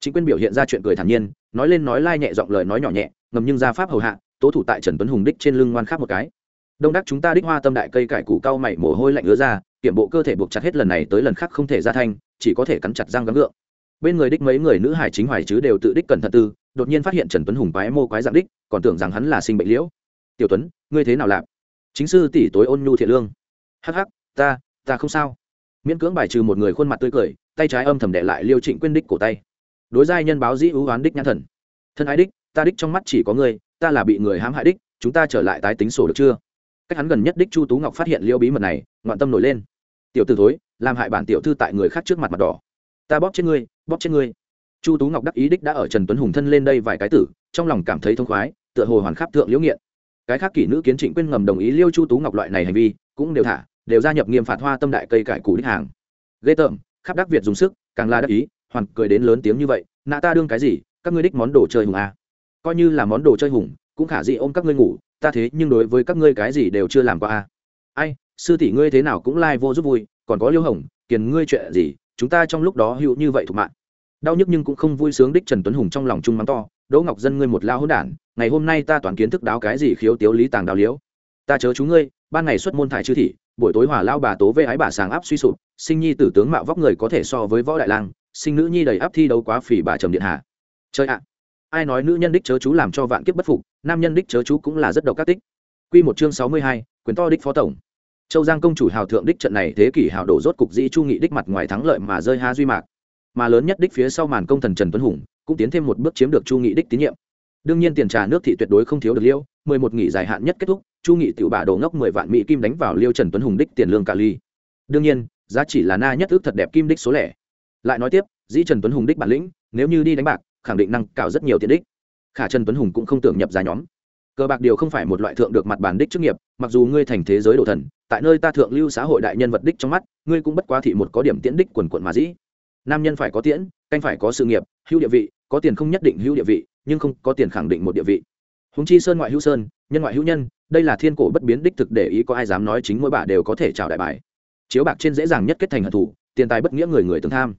Speaker 1: Chính quyền biểu hiện ra chuyện cười thản nhiên, nói lên nói lai nhẹ giọng lời nói nhỏ nhẹ, ngầm nhưng ra pháp hầu hạ, tố thủ tại trần tuấn hùng đích trên lưng ngoan khác một cái. Đông đắc chúng ta đích hoa tâm đại cây cải củ cao mày mồ hôi lạnh ứa ra, kiểm bộ cơ thể buộc chặt hết lần này tới lần khác không thể ra thanh, chỉ có thể cắn chặt răng gắng gượng. Bên người đích mấy người nữ hải chính hoài chứ đều tự đích cẩn thận tư, đột nhiên phát hiện trần tuấn hùng quái mô quái dạng đích, còn tưởng rằng hắn là sinh bệnh liễu tiểu tuấn, ngươi thế nào làm chính sư tỷ tối ôn nhu thiện lương. Hắc hắc, ta ta không sao. Miễn cưỡng bài trừ một người khuôn mặt tươi cười, tay trái âm thầm đệ lại liêu trịnh quyên đích cổ tay. Đối giai nhân báo dĩ ưu oán đích nhãn thần. Thân ái đích, ta đích trong mắt chỉ có ngươi, ta là bị người hãm hại đích, chúng ta trở lại tái tính sổ được chưa? Cách hắn gần nhất đích chu tú ngọc phát hiện liêu bí mật này, ngoạn tâm nổi lên. Tiểu t thối, làm hại bản tiểu thư tại người khác trước mặt mặt đỏ. Ta bóp chết ngươi, bóp chết ngươi. Chu tú ngọc đắc ý đích đã ở trần tuấn hùng thân lên đây vài cái tử, trong lòng cảm thấy thông khoái, tựa hồ hoàn khắp thượng liễu nghiện cái khác kỷ nữ kiến trịnh quyên ngầm đồng ý liêu chu tú ngọc loại này hành vi, cũng đều thả, đều gia nhập nghiêm phạt hoa tâm đại cây cải củ đích hàng ghê tởm, khắp đắc việt dùng sức, càng là đắc ý, hoàn cười đến lớn tiếng như vậy, nạ ta đương cái gì, các ngươi đích món đồ chơi hùng à. coi như là món đồ chơi hùng, cũng khả dị ôm các ngươi ngủ, ta thế nhưng đối với các ngươi cái gì đều chưa làm qua à. ai, sư tỷ ngươi thế nào cũng lai、like、vô giúp vui, còn có liêu hồng, kiền ngươi chuyện gì, chúng ta trong lúc đó hữu như vậy thuộc mạng đau nhức nhưng cũng không vui sướng đích trần tuấn hùng trong lòng trung mắng to đỗ ngọc dân ngươi một lao hỗn đản, ngày hôm nay ta toàn kiến thức đáo cái gì khiếu tiếu lý tàng đào liếu. Ta chớ chú ngươi, ban ngày xuất môn thải chư thị, buổi tối hỏa lao bà tố vê ái bà sàng áp suy sụp, sinh nhi tử tướng mạo vóc người có thể so với võ đại lang, sinh nữ nhi đầy áp thi đấu quá phỉ bà trầm điện hạ. Chơi ạ, ai nói nữ nhân đích chớ chú làm cho vạn kiếp bất phục, nam nhân đích chớ chú cũng là rất độc các tích. Quy một chương sáu mươi hai, quyền to đích phó tổng. Châu giang công chủ hào thượng đích trận này thế kỷ hào đổ rốt cục dĩ chu nghị đích mặt ngoài thắng lợi mà rơi ha duy mạc. Mà lớn nhất đích phía sau màn công thần trần tuấn hùng cũng tiến thêm một bước chiếm được chu nghị đích tín nhiệm. Đương nhiên tiền trà nước thị tuyệt đối không thiếu được liêu, mười một nghỉ dài hạn nhất kết thúc, chu nghị tự bả đồ ngốc mười vạn mỹ kim đánh vào liêu trần tuấn hùng đích tiền lương cả ly. Đương nhiên, giá chỉ là na nhất ước thật đẹp kim đích số lẻ. Lại nói tiếp, dĩ trần tuấn hùng đích bản lĩnh, nếu như đi đánh bạc, khẳng định năng cào rất nhiều tiện đích. Khả trần tuấn hùng cũng không tưởng nhập giá nhóm. Cờ bạc điều không phải một loại thượng được mặt bản đích chức nghiệp, mặc dù ngươi thành thế giới đồ thần, tại nơi ta thượng lưu xã hội đại nhân vật đích trong mắt, ngươi cũng bất quá thị một có điểm tiễn đích quần quận mà dĩ. Nam nhân phải có tiễn, canh phải có sự nghiệp, hữu địa vị có tiền không nhất định hữu địa vị, nhưng không có tiền khẳng định một địa vị. Húng chi sơn ngoại hữu sơn, nhân ngoại hữu nhân, đây là thiên cổ bất biến đích thực để ý có ai dám nói chính mỗi bà đều có thể chào đại bài. Chiếu bạc trên dễ dàng nhất kết thành hận thủ, tiền tài bất nghĩa người người tương tham.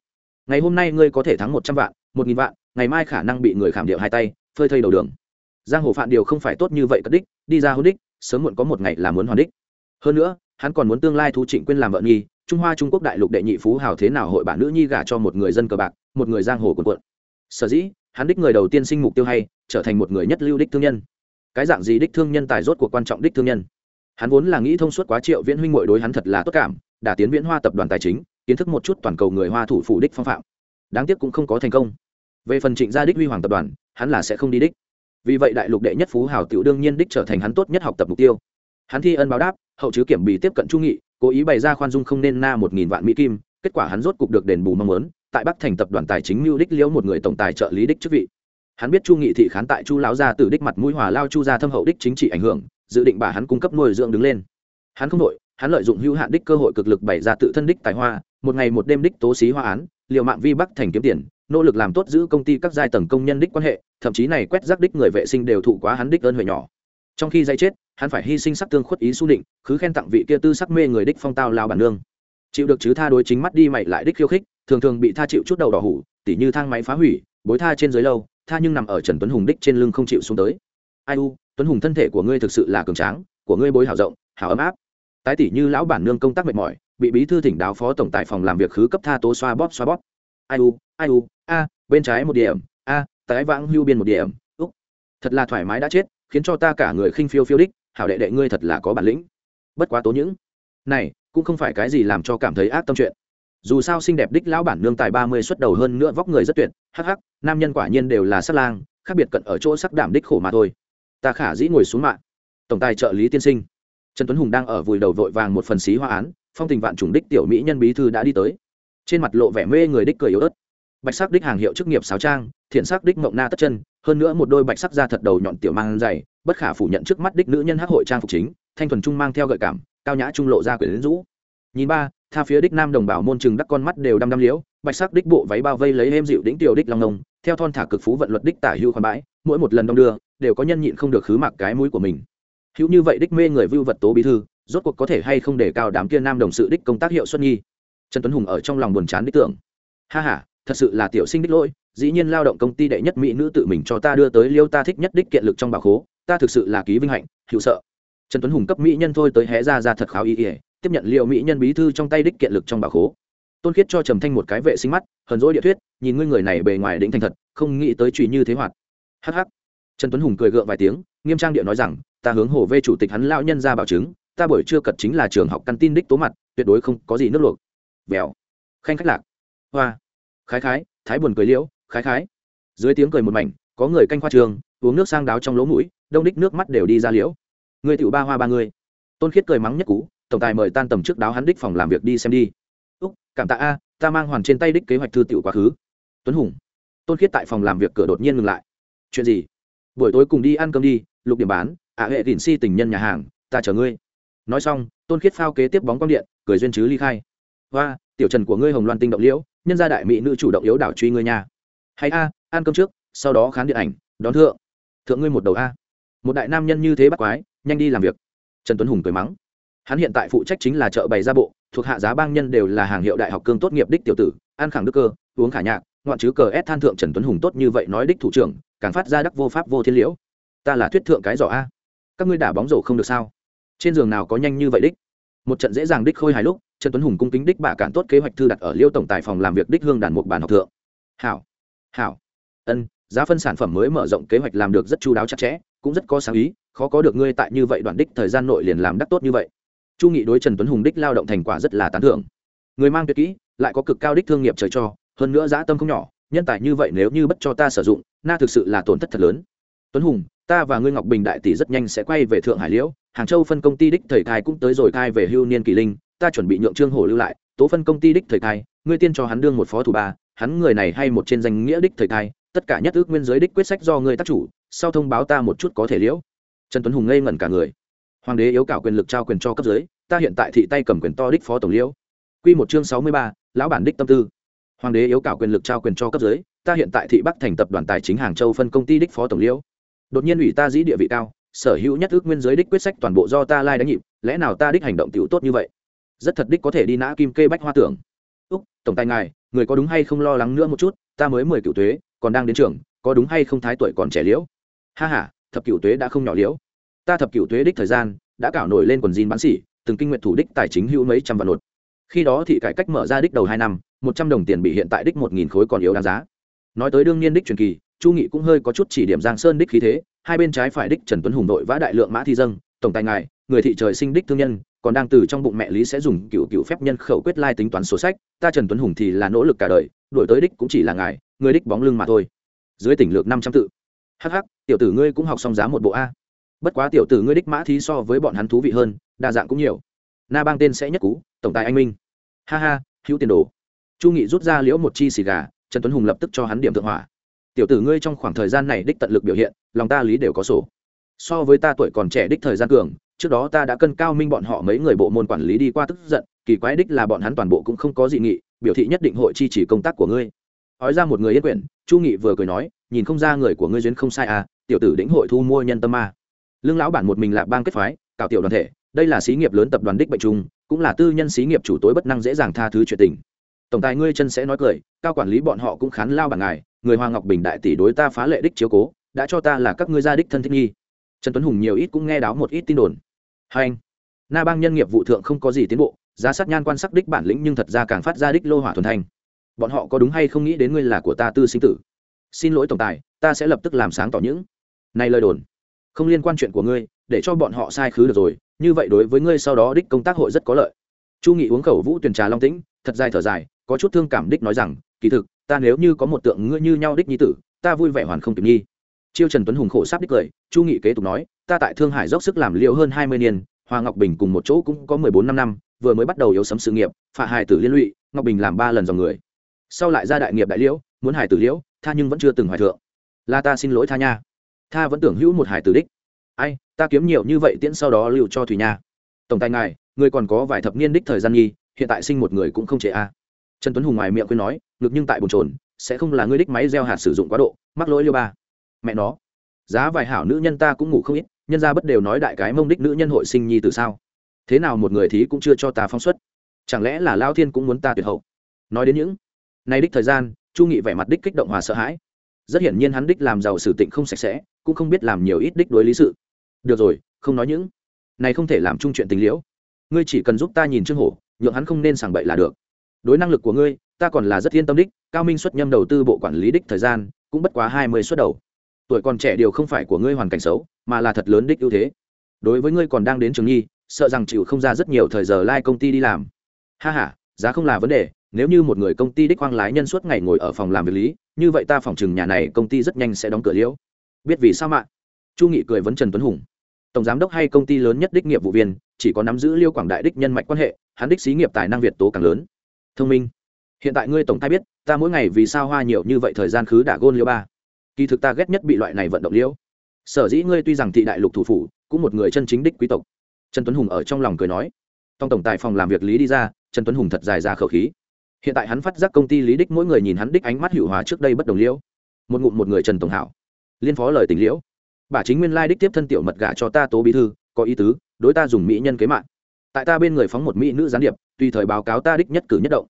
Speaker 1: Ngày hôm nay ngươi có thể thắng một trăm vạn, một nghìn vạn, ngày mai khả năng bị người khảm điệu hai tay, phơi thây đầu đường. Giang hồ phạn điều không phải tốt như vậy cất đích, đi ra hôn đích, sớm muộn có một ngày là muốn hoàn đích. Hơn nữa, hắn còn muốn tương lai thu trịnh quyên làm vợ nhi, trung hoa trung quốc đại lục đệ nhị phú hào thế nào hội bản nữ nhi gả cho một người dân cờ bạc, một người giang hồ quần quận sở dĩ, hắn đích người đầu tiên sinh mục tiêu hay, trở thành một người nhất lưu đích thương nhân. Cái dạng gì đích thương nhân tài rốt cuộc quan trọng đích thương nhân? Hắn vốn là nghĩ thông suốt quá triệu viễn huynh mội đối hắn thật là tốt cảm đã tiến viễn hoa tập đoàn tài chính, kiến thức một chút toàn cầu người hoa thủ phủ đích phong phạm. Đáng tiếc cũng không có thành công. Về phần trịnh gia đích huy hoàng tập đoàn, hắn là sẽ không đi đích. Vì vậy đại lục đệ nhất phú hào tiểu đương nhiên đích trở thành hắn tốt nhất học tập mục tiêu. Hắn thi ân báo đáp, hậu chứ kiểm bị tiếp cận trung nghị, cố ý bày ra khoan dung không nên na một nghìn vạn mỹ kim, kết quả hắn rốt cục được đền bù mong muốn tại bắc thành tập đoàn tài chính mưu đích liễu một người tổng tài trợ lý đích chức vị. Hắn biết chu nghị thị khán tại chu lão gia từ đích mặt mũi hòa lao chu gia thâm hậu đích chính trị ảnh hưởng, dự định bà hắn cung cấp nuôi dưỡng đứng lên. Hắn không đội, hắn lợi dụng hữu hạn đích cơ hội cực lực bày ra tự thân đích tài hoa, một ngày một đêm đích tố xí hoa án, liều mạng vi bắc thành kiếm tiền, nỗ lực làm tốt giữ công ty các giai tầng công nhân đích quan hệ, thậm chí này quét rác đích người vệ sinh đều thụ quá hắn đích ơn huệ nhỏ. Trong khi dây chết, hắn phải hy sinh sắc tương khuất ý su định, khứ khen tặng vị kia tư sắc mê người đích phong tao lao bản nương. Chịu được chứ tha đối chính mắt đi mày lại đích khiêu khích thường thường bị tha chịu chút đầu đỏ hủ, tỉ như thang máy phá hủy, bối tha trên dưới lâu, tha nhưng nằm ở trần tuấn hùng đích trên lưng không chịu xuống tới. Ai u, tuấn hùng thân thể của ngươi thực sự là cường tráng, của ngươi bối hảo rộng, hảo ấm áp. Tái tỷ như lão bản nương công tác mệt mỏi, bị bí thư thỉnh đáo phó tổng tài phòng làm việc khứ cấp tha tố xoa bóp xoa bóp. Ai u ai u, a, bên trái một điểm, a, tái vãng hưu biên một điểm, úc. Thật là thoải mái đã chết, khiến cho ta cả người khinh phiêu phiêu đích, hảo đệ đệ ngươi thật là có bản lĩnh. Bất quá tố những. Này, cũng không phải cái gì làm cho cảm thấy ác tâm chuyện dù sao xinh đẹp đích lão bản nương tài ba mươi xuất đầu hơn nữa vóc người rất tuyệt, hắc hắc, nam nhân quả nhiên đều là sắc lang, khác biệt cận ở chỗ sắc đảm đích khổ mà thôi. Ta khả dĩ ngồi xuống mạng. Tổng tài trợ lý tiên sinh. Trần tuấn hùng đang ở vùi đầu vội vàng một phần xí hoa án, phong tình vạn chủng đích tiểu mỹ nhân bí thư đã đi tới. Trên mặt lộ vẻ mê người đích cười yếu ớt. Bạch sắc đích hàng hiệu chức nghiệp sáo trang, thiện sắc đích mộng na tất chân, hơn nữa một đôi bạch sắc da thật đầu nhọn tiểu mang dày, bất khả phủ nhận trước mắt đích nữ nhân hắc hội trang phục chính, thanh thuần trung mang theo gợi cảm, cao nhã trung lộ ra quyển rũ. Nhìn ba tha phía đích nam đồng bào môn trừng đắc con mắt đều đăm đăm liễu, bạch sắc đích bộ váy bao vây lấy êm dịu đĩnh tiểu đích long ngông theo thon thả cực phú vận luật đích tả hưu khoan bãi, mỗi một lần đông đưa, đều có nhân nhịn không được khứ mặc cái mũi của mình. Hữu như vậy đích mê người vưu vật tố bí thư, rốt cuộc có thể hay không để cao đám kia nam đồng sự đích công tác hiệu suất nghi? Trần tuấn hùng ở trong lòng buồn chán đích tưởng. Ha ha, thật sự là tiểu sinh đích lỗi, dĩ nhiên lao động công ty đệ nhất mỹ nữ tự mình cho ta đưa tới liêu ta thích nhất đích kiện lực trong bà khố, ta thực sự là ký vinh hạnh, hữu sợ. Trần tuấn hùng cấp mỹ nhân thôi tới hé ra ra thật kháo ý ỉa tiếp nhận liệu mỹ nhân bí thư trong tay đích kiện lực trong bà khố. Tôn khiết cho trầm thanh một cái vệ sinh mắt, hờn dỗi địa thuyết, nhìn ngươi người này bề ngoài định thành thật, không nghĩ tới truy như thế hoạt. Hh trần tuấn hùng cười gượng vài tiếng, nghiêm trang địa nói rằng, ta hướng hồ vê chủ tịch hắn lão nhân ra bảo chứng, ta buổi trưa cật chính là trường học căn tin đích tố mặt, tuyệt đối không có gì nước luộc. Vèo. Khanh khách lạc. Hoa. Khái khái, thái buồn cười liễu, khái khái. Dưới tiếng cười một mảnh, có người canh khoa trường, uống nước sang đáo trong lỗ mũi, đông đích nước mắt đều đi ra liễu. Người tiểu ba hoa ba người tôn khiết cười mắng nhất cú tổng tài mời tan tầm trước đáo hắn đích phòng làm việc đi xem đi. Úc, cảm tạ a, ta mang hoàn trên tay đích kế hoạch thư tiểu quá khứ. Tuấn hùng, tôn khiết tại phòng làm việc cửa đột nhiên ngừng lại. Chuyện gì? Buổi tối cùng đi ăn cơm đi, lục điểm bán, ạ hệ đỉnh si tình nhân nhà hàng, ta chở ngươi. Nói xong, tôn khiết phao kế tiếp bóng quang điện, cười duyên chứ ly khai. Và tiểu trần của ngươi hồng loan tinh động liễu, nhân gia đại mỹ nữ chủ động yếu đảo truy ngươi nhà. Hay a, ăn cơm trước, sau đó khán điện ảnh, đón thượng. Thượng ngươi một đầu a. Một đại nam nhân như thế bắt quái, nhanh đi làm việc. Trần tuấn hùng cười mắng hắn hiện tại phụ trách chính là chợ bày ra bộ, thuộc hạ giá bang nhân đều là hàng hiệu đại học cương tốt nghiệp đích tiểu tử, ăn khẳng đức cơ, uống khả nhạc, ngoạn chứ cờ ép than thượng trần tuấn hùng tốt như vậy nói đích thủ trưởng, càng phát ra đắc vô pháp vô thiên liễu. Ta là thuyết thượng cái giỏ a. Các ngươi đả bóng rổ không được sao? Trên giường nào có nhanh như vậy đích? Một trận dễ dàng đích khôi hài lúc, trần tuấn hùng cung kính đích bả cản tốt kế hoạch thư đặt ở liêu tổng tài phòng làm việc đích hương đàn một bàn học thượng. Hảo hảo. Ân, giá phân sản phẩm mới mở rộng kế hoạch làm được rất chu đáo chặt chẽ, cũng rất có sáng ý, khó có được ngươi tại như vậy đoạn đích thời gian nội liền làm đắc tốt như vậy chu nghị đối trần tuấn hùng đích lao động thành quả rất là tán thưởng. Người mang tuyệt kỹ, lại có cực cao đích thương nghiệp trời cho, hơn nữa dã tâm không nhỏ, nhân tài như vậy nếu như bất cho ta sử dụng, na thực sự là tổn thất thật lớn. Tuấn hùng, ta và ngươi ngọc bình đại tỷ rất nhanh sẽ quay về thượng hải liễu, hàng châu phân công ty đích thời thai cũng tới rồi thai về hưu niên kỳ linh, ta chuẩn bị nhượng trương hổ lưu lại, tố phân công ty đích thời thai, ngươi tiên cho hắn đương một phó thủ ba hắn người này hay một trên danh nghĩa đích thời thai, tất cả nhất ước nguyên giới đích quyết sách do ngươi tác chủ, sau thông báo ta một chút có thể liễu. Trần tuấn hùng ngây ngẩn cả người hoàng đế yếu cảo quyền lực trao quyền cho cấp dưới, ta hiện tại thị tay cầm quyền to đích phó tổng liễu quy một chương sáu mươi ba, lão bản đích tâm tư. Hoàng đế yếu cảo quyền lực trao quyền cho cấp dưới, ta hiện tại thị bắc thành tập đoàn tài chính hàng châu phân công ty đích phó tổng liễu đột nhiên ủy ta dĩ địa vị cao, sở hữu nhất ước nguyên giới đích quyết sách toàn bộ do ta lai đánh nhịp, lẽ nào ta đích hành động tiểu tốt như vậy? Rất thật đích có thể đi nã kim kê bách hoa tưởng. Úc, tổng tài ngài, người có đúng hay không lo lắng nữa một chút, ta mới mười cựu tuế, còn đang đến trường, có đúng hay không thái tuổi còn trẻ liễu? Ha h a thập cựu tuế đã không nhỏ liễu ta thập cựu thuế đích thời gian, đã cảo nổi lên quần jean bán xỉ từng kinh nguyện thủ đích tài chính hữu mấy trăm vạn lột. khi đó thị cải cách mở ra đích đầu hai năm, một trăm đồng tiền bị hiện tại đích một nghìn khối còn yếu đáng giá. Nói tới đương nhiên đích truyền kỳ, chu nghị cũng hơi có chút chỉ điểm giang sơn đích khí thế, hai bên trái phải đích trần tuấn hùng đội vã đại lượng mã thi dâng, tổng tài ngài, người thị trời sinh đích thương nhân, còn đang từ trong bụng mẹ lý sẽ dùng cựu cựu phép nhân khẩu quyết lai tính toán sổ sách, ta trần tuấn hùng thì là nỗ lực cả đời, đổi tới đích cũng chỉ là ngài, người đích bóng lưng mà thôi. Dưới tỉnh lược năm trăm tự. Hh tiểu tử ngươi cũng học xong giá một bộ a bất quá tiểu tử ngươi đích mã thí so với bọn hắn thú vị hơn, đa dạng cũng nhiều. Na bang tên sẽ nhất cú, tổng tài anh minh. Ha ha, hữu tiền đồ. Chu nghị rút ra liễu một chi xì gà, trần tuấn hùng lập tức cho hắn điểm thượng hỏa. Tiểu tử ngươi trong khoảng thời gian này đích tận lực biểu hiện, lòng ta lý đều có sổ. So với ta tuổi còn trẻ đích thời gian cường, trước đó ta đã cân cao minh bọn họ mấy người bộ môn quản lý đi qua tức giận, kỳ quái đích là bọn hắn toàn bộ cũng không có dị nghị, biểu thị nhất định hội chi chỉ công tác của ngươi. Ói ra một người yên quyển, chu nghị vừa cười nói, nhìn không ra người của ngươi duyên không sai à tiểu tử đĩnh hội thu mua nhân tâm à? Lương lão bản một mình là bang kết phái cạo tiểu đoàn thể, đây là xí nghiệp lớn tập đoàn đích bệnh trung, cũng là tư nhân xí nghiệp chủ tối bất năng dễ dàng tha thứ chuyện tình. Tổng tài ngươi chân sẽ nói cười, cao quản lý bọn họ cũng khán lao bằng ngài, người hoa ngọc bình đại tỷ đối ta phá lệ đích chiếu cố, đã cho ta là các ngươi gia đích thân thích nghi. Trần tuấn hùng nhiều ít cũng nghe đáo một ít tin đồn. Hai anh, na bang nhân nghiệp vụ thượng không có gì tiến bộ, giá sát nhan quan sắc đích bản lĩnh nhưng thật ra càng phát ra đích lô hỏa thuần thành bọn họ có đúng hay không nghĩ đến ngươi là của ta tư sinh tử? Xin lỗi tổng tài, ta sẽ lập tức làm sáng tỏ những này lời đồn không liên quan chuyện của ngươi, để cho bọn họ sai khứ được rồi, như vậy đối với ngươi sau đó đích công tác hội rất có lợi. Chu nghị uống khẩu vũ tuyển trà long tĩnh, thật dài thở dài, có chút thương cảm đích nói rằng, kỳ thực, ta nếu như có một tượng ngươi như nhau đích nhi tử, ta vui vẻ hoàn không kịp nhi. Chiêu trần tuấn hùng khổ sắp đích cười, chu nghị kế tục nói, ta tại thương hải dốc sức làm liệu hơn hai mươi niên hòa ngọc bình cùng một chỗ cũng có mười bốn năm năm, vừa mới bắt đầu yếu sấm sự nghiệp, phạ hải tử liên lụy, ngọc bình làm ba lần dòng người. Sau lại ra đại nghiệp đại liễu, muốn hải tử liễu, tha nhưng vẫn chưa từng hoài thượng. Là ta xin lỗi tha nha tha vẫn tưởng hữu một hải tử đích. Ai, ta kiếm nhiều như vậy tiễn sau đó lưu cho thủy nha. Tổng tài ngài, người còn có vài thập niên đích thời gian nhi hiện tại sinh một người cũng không chế a. Trần tuấn hùng ngoài miệng khuyên nói, ngực nhưng tại bồn trồn sẽ không là ngươi đích máy gieo hạt sử dụng quá độ, mắc lỗi liêu ba. Mẹ nó, giá vài hảo nữ nhân ta cũng ngủ không ít, nhân ra bất đều nói đại cái mông đích nữ nhân hội sinh nhi từ sao? Thế nào một người thí cũng chưa cho ta phóng xuất? Chẳng lẽ là lao thiên cũng muốn ta tuyệt hậu? Nói đến những nay đích thời gian, chu nghị vẻ mặt đích kích động hòa sợ hãi rất hiển nhiên hắn đích làm giàu sử tịnh không sạch sẽ, cũng không biết làm nhiều ít đích đối lý sự. Được rồi, không nói những này không thể làm chung chuyện tình liễu. Ngươi chỉ cần giúp ta nhìn trương hổ, nhượng hắn không nên sảng bậy là được. Đối năng lực của ngươi, ta còn là rất yên tâm đích, cao minh xuất nhâm đầu tư bộ quản lý đích thời gian, cũng bất quá hai mươi suất đầu. Tuổi còn trẻ điều không phải của ngươi hoàn cảnh xấu, mà là thật lớn đích ưu thế. Đối với ngươi còn đang đến trường nhi sợ rằng chịu không ra rất nhiều thời giờ lai、like、công ty đi làm. Ha h a giá không là vấn đề, nếu như một người công ty đích hoang lái nhân suốt ngày ngồi ở phòng làm việc lý như vậy ta phòng chừng nhà này công ty rất nhanh sẽ đóng cửa liễu. Biết vì sao mạng chu nghị cười vấn trần tuấn hùng. Tổng giám đốc hay công ty lớn nhất đích nghiệp vụ viên, chỉ có nắm giữ liêu quảng đại đích nhân mạch quan hệ, hắn đích xí nghiệp tài năng việt tố càng lớn. Thông minh. Hiện tại ngươi tổng tai biết, ta mỗi ngày vì sao hoa nhiều như vậy thời gian khứ đả gôn liêu ba. Kỳ thực ta ghét nhất bị loại này vận động liễu sở dĩ ngươi tuy rằng thị đại lục thủ phủ, cũng một người chân chính đích quý tộc. Trần tuấn hùng ở trong lòng cười nói. Trong tổng tài phòng làm việc lý đi ra, trần tuấn hùng thật dài ra khẩu khí hiện tại hắn phát giác công ty lý đích mỗi người nhìn hắn đích ánh mắt hữu hòa trước đây bất đồng liễu. Một ngụm một người trần tổng hảo. Liên phó lời tình liễu. Bà chính nguyên lai đích tiếp thân tiểu mật gả cho ta tố bí thư, có ý tứ, đối ta dùng mỹ nhân kế mạng. Tại ta bên người phóng một mỹ nữ gián điệp, tùy thời báo cáo ta đích nhất cử nhất động.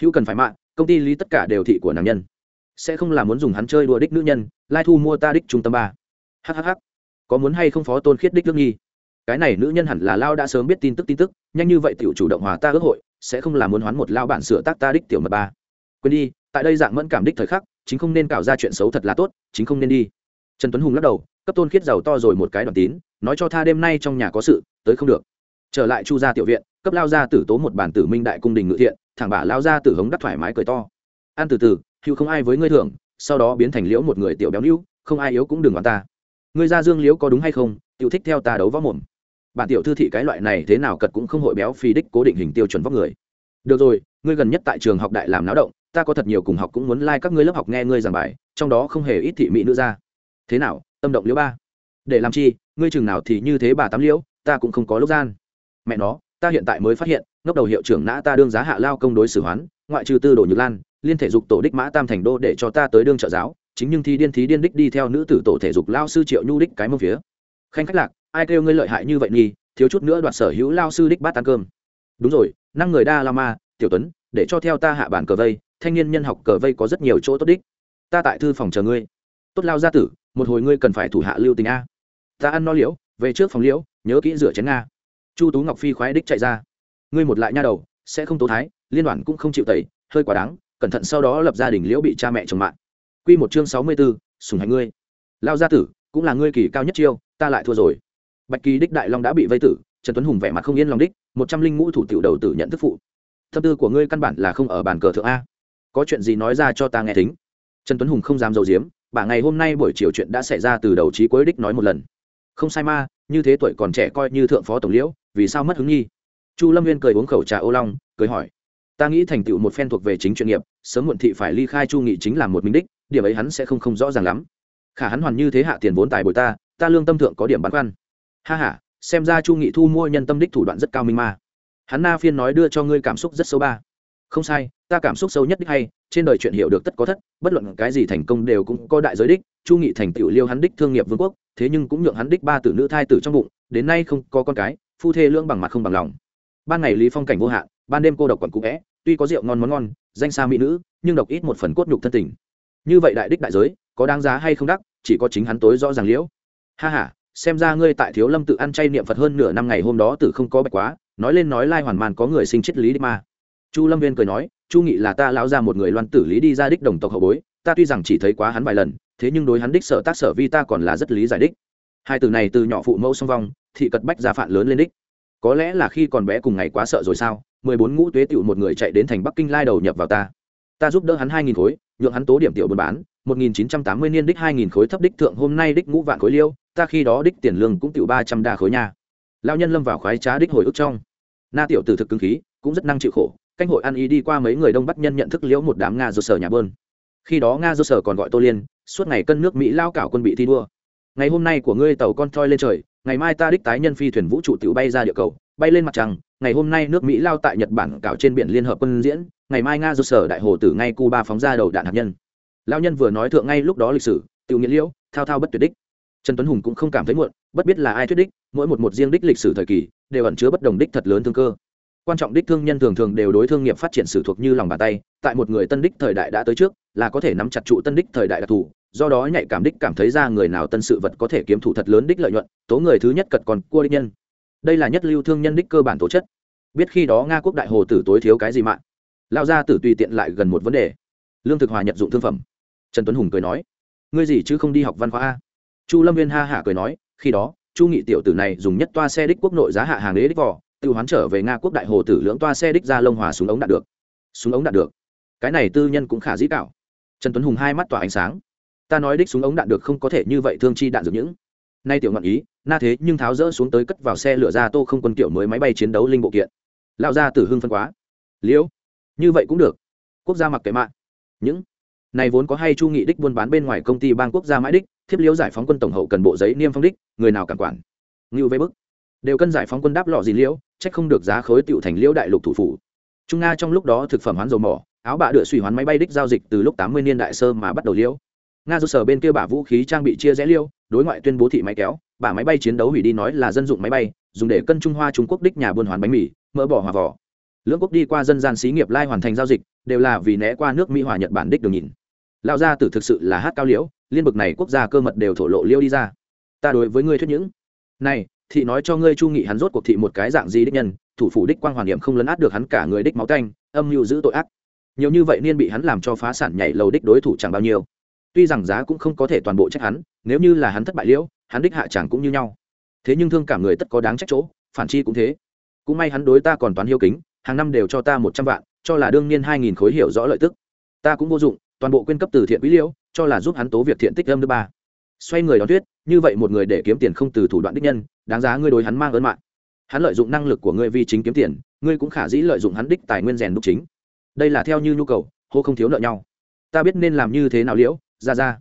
Speaker 1: Hữu cần phải mạng, công ty lý tất cả đều thị của nàng nhân. Sẽ không là muốn dùng hắn chơi đùa đích nữ nhân, lai thu mua ta đích trung tâm ba. Hhh có muốn hay không phó tôn khiết đích lương nghi? Cái này nữ nhân hẳn là lao đã sớm biết tin tức tin tức, nhanh như vậy tiểu chủ động hòa ta ước hội sẽ không là muốn hoán một lao bản sửa tác ta đích tiểu mật ba. Quên đi, tại đây dạng mẫn cảm đích thời khắc, chính không nên cạo ra chuyện xấu thật là tốt, chính không nên đi. Trần tuấn hùng lắc đầu, cấp tôn khiết giàu to rồi một cái đoàn tín, nói cho tha đêm nay trong nhà có sự, tới không được. Trở lại chu gia tiểu viện, cấp lao gia tử tố một bản tử minh đại cung đình ngự thiện, thẳng bả lao gia tử hống đắc thoải mái cười to. Ăn từ từ hữu không ai với ngươi thưởng, sau đó biến thành liễu một người tiểu béo nữu không ai yếu cũng đừng đoán ta. Ngươi ra dương liễu có đúng hay không, tiểu thích theo ta đấu võ mồm bản tiểu thư thị cái loại này thế nào cật cũng không hội béo phi đích cố định hình tiêu chuẩn vóc người. Được rồi, ngươi gần nhất tại trường học đại làm náo động, ta có thật nhiều cùng học cũng muốn lai、like、các ngươi lớp học nghe ngươi giảng bài, trong đó không hề ít thị mỹ nữ ra. Thế nào, tâm động liễu ba? Để làm chi, ngươi chừng nào thì như thế bà tám liễu, ta cũng không có lúc gian. Mẹ nó, ta hiện tại mới phát hiện, ngốc đầu hiệu trưởng nã ta đương giá hạ lao công đối xử hoán, ngoại trừ tư đồ nhược lan, liên thể dục tổ đích mã tam thành đô để cho ta tới đương trợ giáo, chính nhưng thi điên thí điên đích đi theo nữ tử tổ thể dục lao sư triệu nhu đích cái mông phía. Khanh khách lạc ai kêu ngươi lợi hại như vậy nghi thiếu chút nữa đoạt sở hữu lao sư đích bát ăn cơm. Đúng rồi năng người đa la ma tiểu tuấn để cho theo ta hạ bản cờ vây thanh niên nhân học cờ vây có rất nhiều chỗ tốt đích. Ta tại thư phòng chờ ngươi. Tốt lao gia tử một hồi ngươi cần phải thủ hạ lưu tình a. Ta ăn no liễu về trước phòng liễu nhớ kỹ rửa chén nga. Chu tú ngọc phi khoái đích chạy ra. Ngươi một lại nha đầu sẽ không tố thái liên đoàn cũng không chịu tẩy hơi quá đáng cẩn thận sau đó lập gia đình liễu bị cha mẹ chồng mạng. Quy một chương sáu mươi 64, sùng hành ngươi. Lao gia tử cũng là ngươi kỳ cao nhất chiêu ta lại thua rồi bạch kỳ đích đại long đã bị vây tử, trần tuấn hùng vẻ mặt không yên lòng đích, một trăm linh ngũ thủ tiểu đầu tử nhận thức phụ. Tâm tư của ngươi căn bản là không ở bàn cờ thượng a. Có chuyện gì nói ra cho ta nghe thính. Trần tuấn hùng không dám dầu diếm bà ngày hôm nay buổi chiều chuyện đã xảy ra từ đầu chí cuối đích nói một lần. Không sai ma, như thế tuổi còn trẻ coi như thượng phó tổng liễu, vì sao mất hứng nghi? Chu lâm viên cười uống khẩu trà ô long, cười hỏi. Ta nghĩ thành tựu một phen thuộc về chính chuyên nghiệp, sớm muộn thị phải ly khai chu nghị chính là một minh đích, điểm ấy hắn sẽ không không rõ ràng lắm. Khả hắn hoàn như thế hạ tiền vốn tài bồi ta ta lương tâm thượng có điểm băn khoăn ha h a xem ra chu nghị thu mua nhân tâm đích thủ đoạn rất cao minh ma hắn na phiên nói đưa cho ngươi cảm xúc rất sâu ba. Không sai, ta cảm xúc sâu nhất đích hay, trên đời chuyện hiểu được tất có thất, bất luận cái gì thành công đều cũng có đại giới đích, chu nghị thành tựu liêu hắn đích thương nghiệp vương quốc, thế nhưng cũng nhượng hắn đích ba tử nữ thai tử trong bụng, đến nay không có con cái, phu thê lương bằng mặt không bằng lòng. Ban ngày lý phong cảnh vô hạn, ban đêm cô độc quẩn cũ vẽ, tuy có rượu ngon món ngon, danh xa mỹ nữ, nhưng độc ít một phần cốt nhục thân tình. Như vậy đại đích đại giới, có đáng giá hay không đắc, chỉ có chính hắn tối rõ ràng liễu. Ha ha xem ra ngươi tại thiếu lâm tự ăn chay niệm phật hơn nửa năm ngày hôm đó tử không có bạch quá, nói lên nói lai hoàn màn có người sinh chết lý đích ma. Chu lâm viên cười nói, chu nghị là ta lão ra một người loan tử lý đi ra đích đồng tộc hậu bối, ta tuy rằng chỉ thấy quá hắn vài lần, thế nhưng đối hắn đích sở tác sở vi ta còn là rất lý giải đích. Hai từ này từ nhỏ phụ mẫu song vong, thị cật bách gia phạn lớn lên đích. Có lẽ là khi còn bé cùng ngày quá sợ rồi sao, mười bốn ngũ tuế tiểu một người chạy đến thành bắc kinh lai đầu nhập vào ta. Ta giúp đỡ hắn hai nghìn khối, nhượng hắn tố điểm tiểu buôn bán một nghìn chín trăm tám mươi niên đích hai nghìn khối thấp đích thượng, hôm nay đích ngũ vạn khối liêu, ta khi đó đích tiền lương cũng tiểu ba trăm đa khối nha. Lao nhân lâm vào khoái trá đích hồi ức trong. Na tiểu tử thực cứng khí, cũng rất năng chịu khổ, canh hội ăn ý đi qua mấy người đông bắc nhân nhận thức liễu một đám nga do sở nhà bơn. Khi đó nga do sở còn gọi tô liên, suốt ngày cân nước mỹ lao cảo quân bị thi đua. Ngày hôm nay của ngươi tàu con trôi lên trời, ngày mai ta đích tái nhân phi thuyền vũ trụ tiểu bay ra địa cầu, bay lên mặt trăng, ngày hôm nay nước mỹ lao tại nhật bản cảo trên biển liên hợp quân diễn, ngày mai nga do sở đại hồ tử ngay cuba phóng ra đầu đạn hạt nhân lao nhân vừa nói thượng ngay lúc đó lịch sử tự nghĩa liễu, thao thao bất tuyệt đích. Trần tuấn hùng cũng không cảm thấy muộn, bất biết là ai thuyết đích, mỗi một một riêng đích lịch sử thời kỳ, đều ẩn chứa bất đồng đích thật lớn thương cơ. Quan trọng đích thương nhân thường thường đều đối thương nghiệp phát triển sử thuộc như lòng bàn tay, tại một người tân đích thời đại đã tới trước, là có thể nắm chặt trụ tân đích thời đại đặc thù, do đó nhạy cảm đích cảm thấy ra người nào tân sự vật có thể kiếm thủ thật lớn đích lợi nhuận, tố người thứ nhất cật còn cua đích nhân. Đây là nhất lưu thương nhân đích cơ bản tố chất. Biết khi đó nga quốc đại hồ tử tối thiếu cái gì mạng lao ra tử tùy tiện lại gần một vấn đề. Lương thực hòa nhật dụng thương phẩm trần tuấn hùng cười nói, ngươi gì chứ không đi học văn khoa a? Chu lâm viên ha hạ cười nói, khi đó, chu nghị tiểu tử này dùng nhất toa xe đích quốc nội giá hạ hàng đế đích vỏ tự hoán trở về nga quốc đại hồ tử lưỡng toa xe đích ra lông hòa súng ống đạt được. Súng ống đạt được. Cái này tư nhân cũng khả dĩ cạo trần tuấn hùng hai mắt tỏa ánh sáng. Ta nói đích súng ống đạn được không có thể như vậy thương chi đạn dược những. Nay tiểu ngọn ý, na thế nhưng tháo rỡ xuống tới cất vào xe lửa ra tô không quân kiểu mới máy bay chiến đấu linh bộ kiện. Lao ra tử hưng phân quá. Liễu như vậy cũng được. Quốc gia mặc kệ mạng. Những này vốn có hay chu nghị đích buôn bán bên ngoài công ty bang quốc gia mãi đích, thiếp liễu giải phóng quân tổng hậu cần bộ giấy niêm phong đích, người nào cản quản? Ngưu vây bức. Đều cân giải phóng quân đáp lọ gì liễu, trách không được giá khối tựu thành liễu đại lục thủ phủ. Trung nga trong lúc đó thực phẩm hoán dầu mỏ, áo bạ đựa suy hoán máy bay đích giao dịch từ lúc tám mươi niên đại sơ mà bắt đầu liễu. Nga do sở bên kia bả vũ khí trang bị chia rẽ liêu đối ngoại tuyên bố thị máy kéo, bả máy bay chiến đấu hủy đi nói là dân dụng máy bay, dùng để cân trung hoa trung quốc đích nhà buôn hoàn bánh mì, mỡ bỏ hòa vỏ. Lưỡng quốc đi qua dân gian xí nghiệp lai hoàn thành giao dịch, đều là vì né qua nước mỹ hòa nhật bản đích đường nhìn. Lão gia tử thực sự là hát cao liễu, liên bực này quốc gia cơ mật đều thổ lộ liêu đi ra. Ta đối với ngươi thuyết những. Này, thị nói cho ngươi chu nghị hắn rốt cuộc thị một cái dạng gì đích nhân, thủ phủ đích quang hoàn niệm không lấn át được hắn cả người đích máu canh âm mưu giữ tội ác. Nhiều như vậy niên bị hắn làm cho phá sản nhảy lầu đích đối thủ chẳng bao nhiêu. Tuy rằng giá cũng không có thể toàn bộ trách hắn, nếu như là hắn thất bại liễu, hắn đích hạ chẳng cũng như nhau. Thế nhưng thương cảm người tất có đáng trách chỗ, phản chi cũng thế. Cũng may hắn đối ta còn toán hiếu kính, hàng năm đều cho ta một trăm vạn, cho là đương niên hai nghìn khối hiểu rõ lợi tức. Ta cũng vô dụng toàn bộ quyên cấp từ thiện quý liễu, cho là giúp hắn tố việc thiện tích âm thứ ba. Xoay người đón tuyết, như vậy một người để kiếm tiền không từ thủ đoạn đích nhân, đáng giá ngươi đối hắn mang ơn mạng. Hắn lợi dụng năng lực của ngươi vì chính kiếm tiền, ngươi cũng khả dĩ lợi dụng hắn đích tài nguyên rèn đúc chính. Đây là theo như nhu cầu, hô không thiếu nợ nhau. Ta biết nên làm như thế nào liễu, ra ra.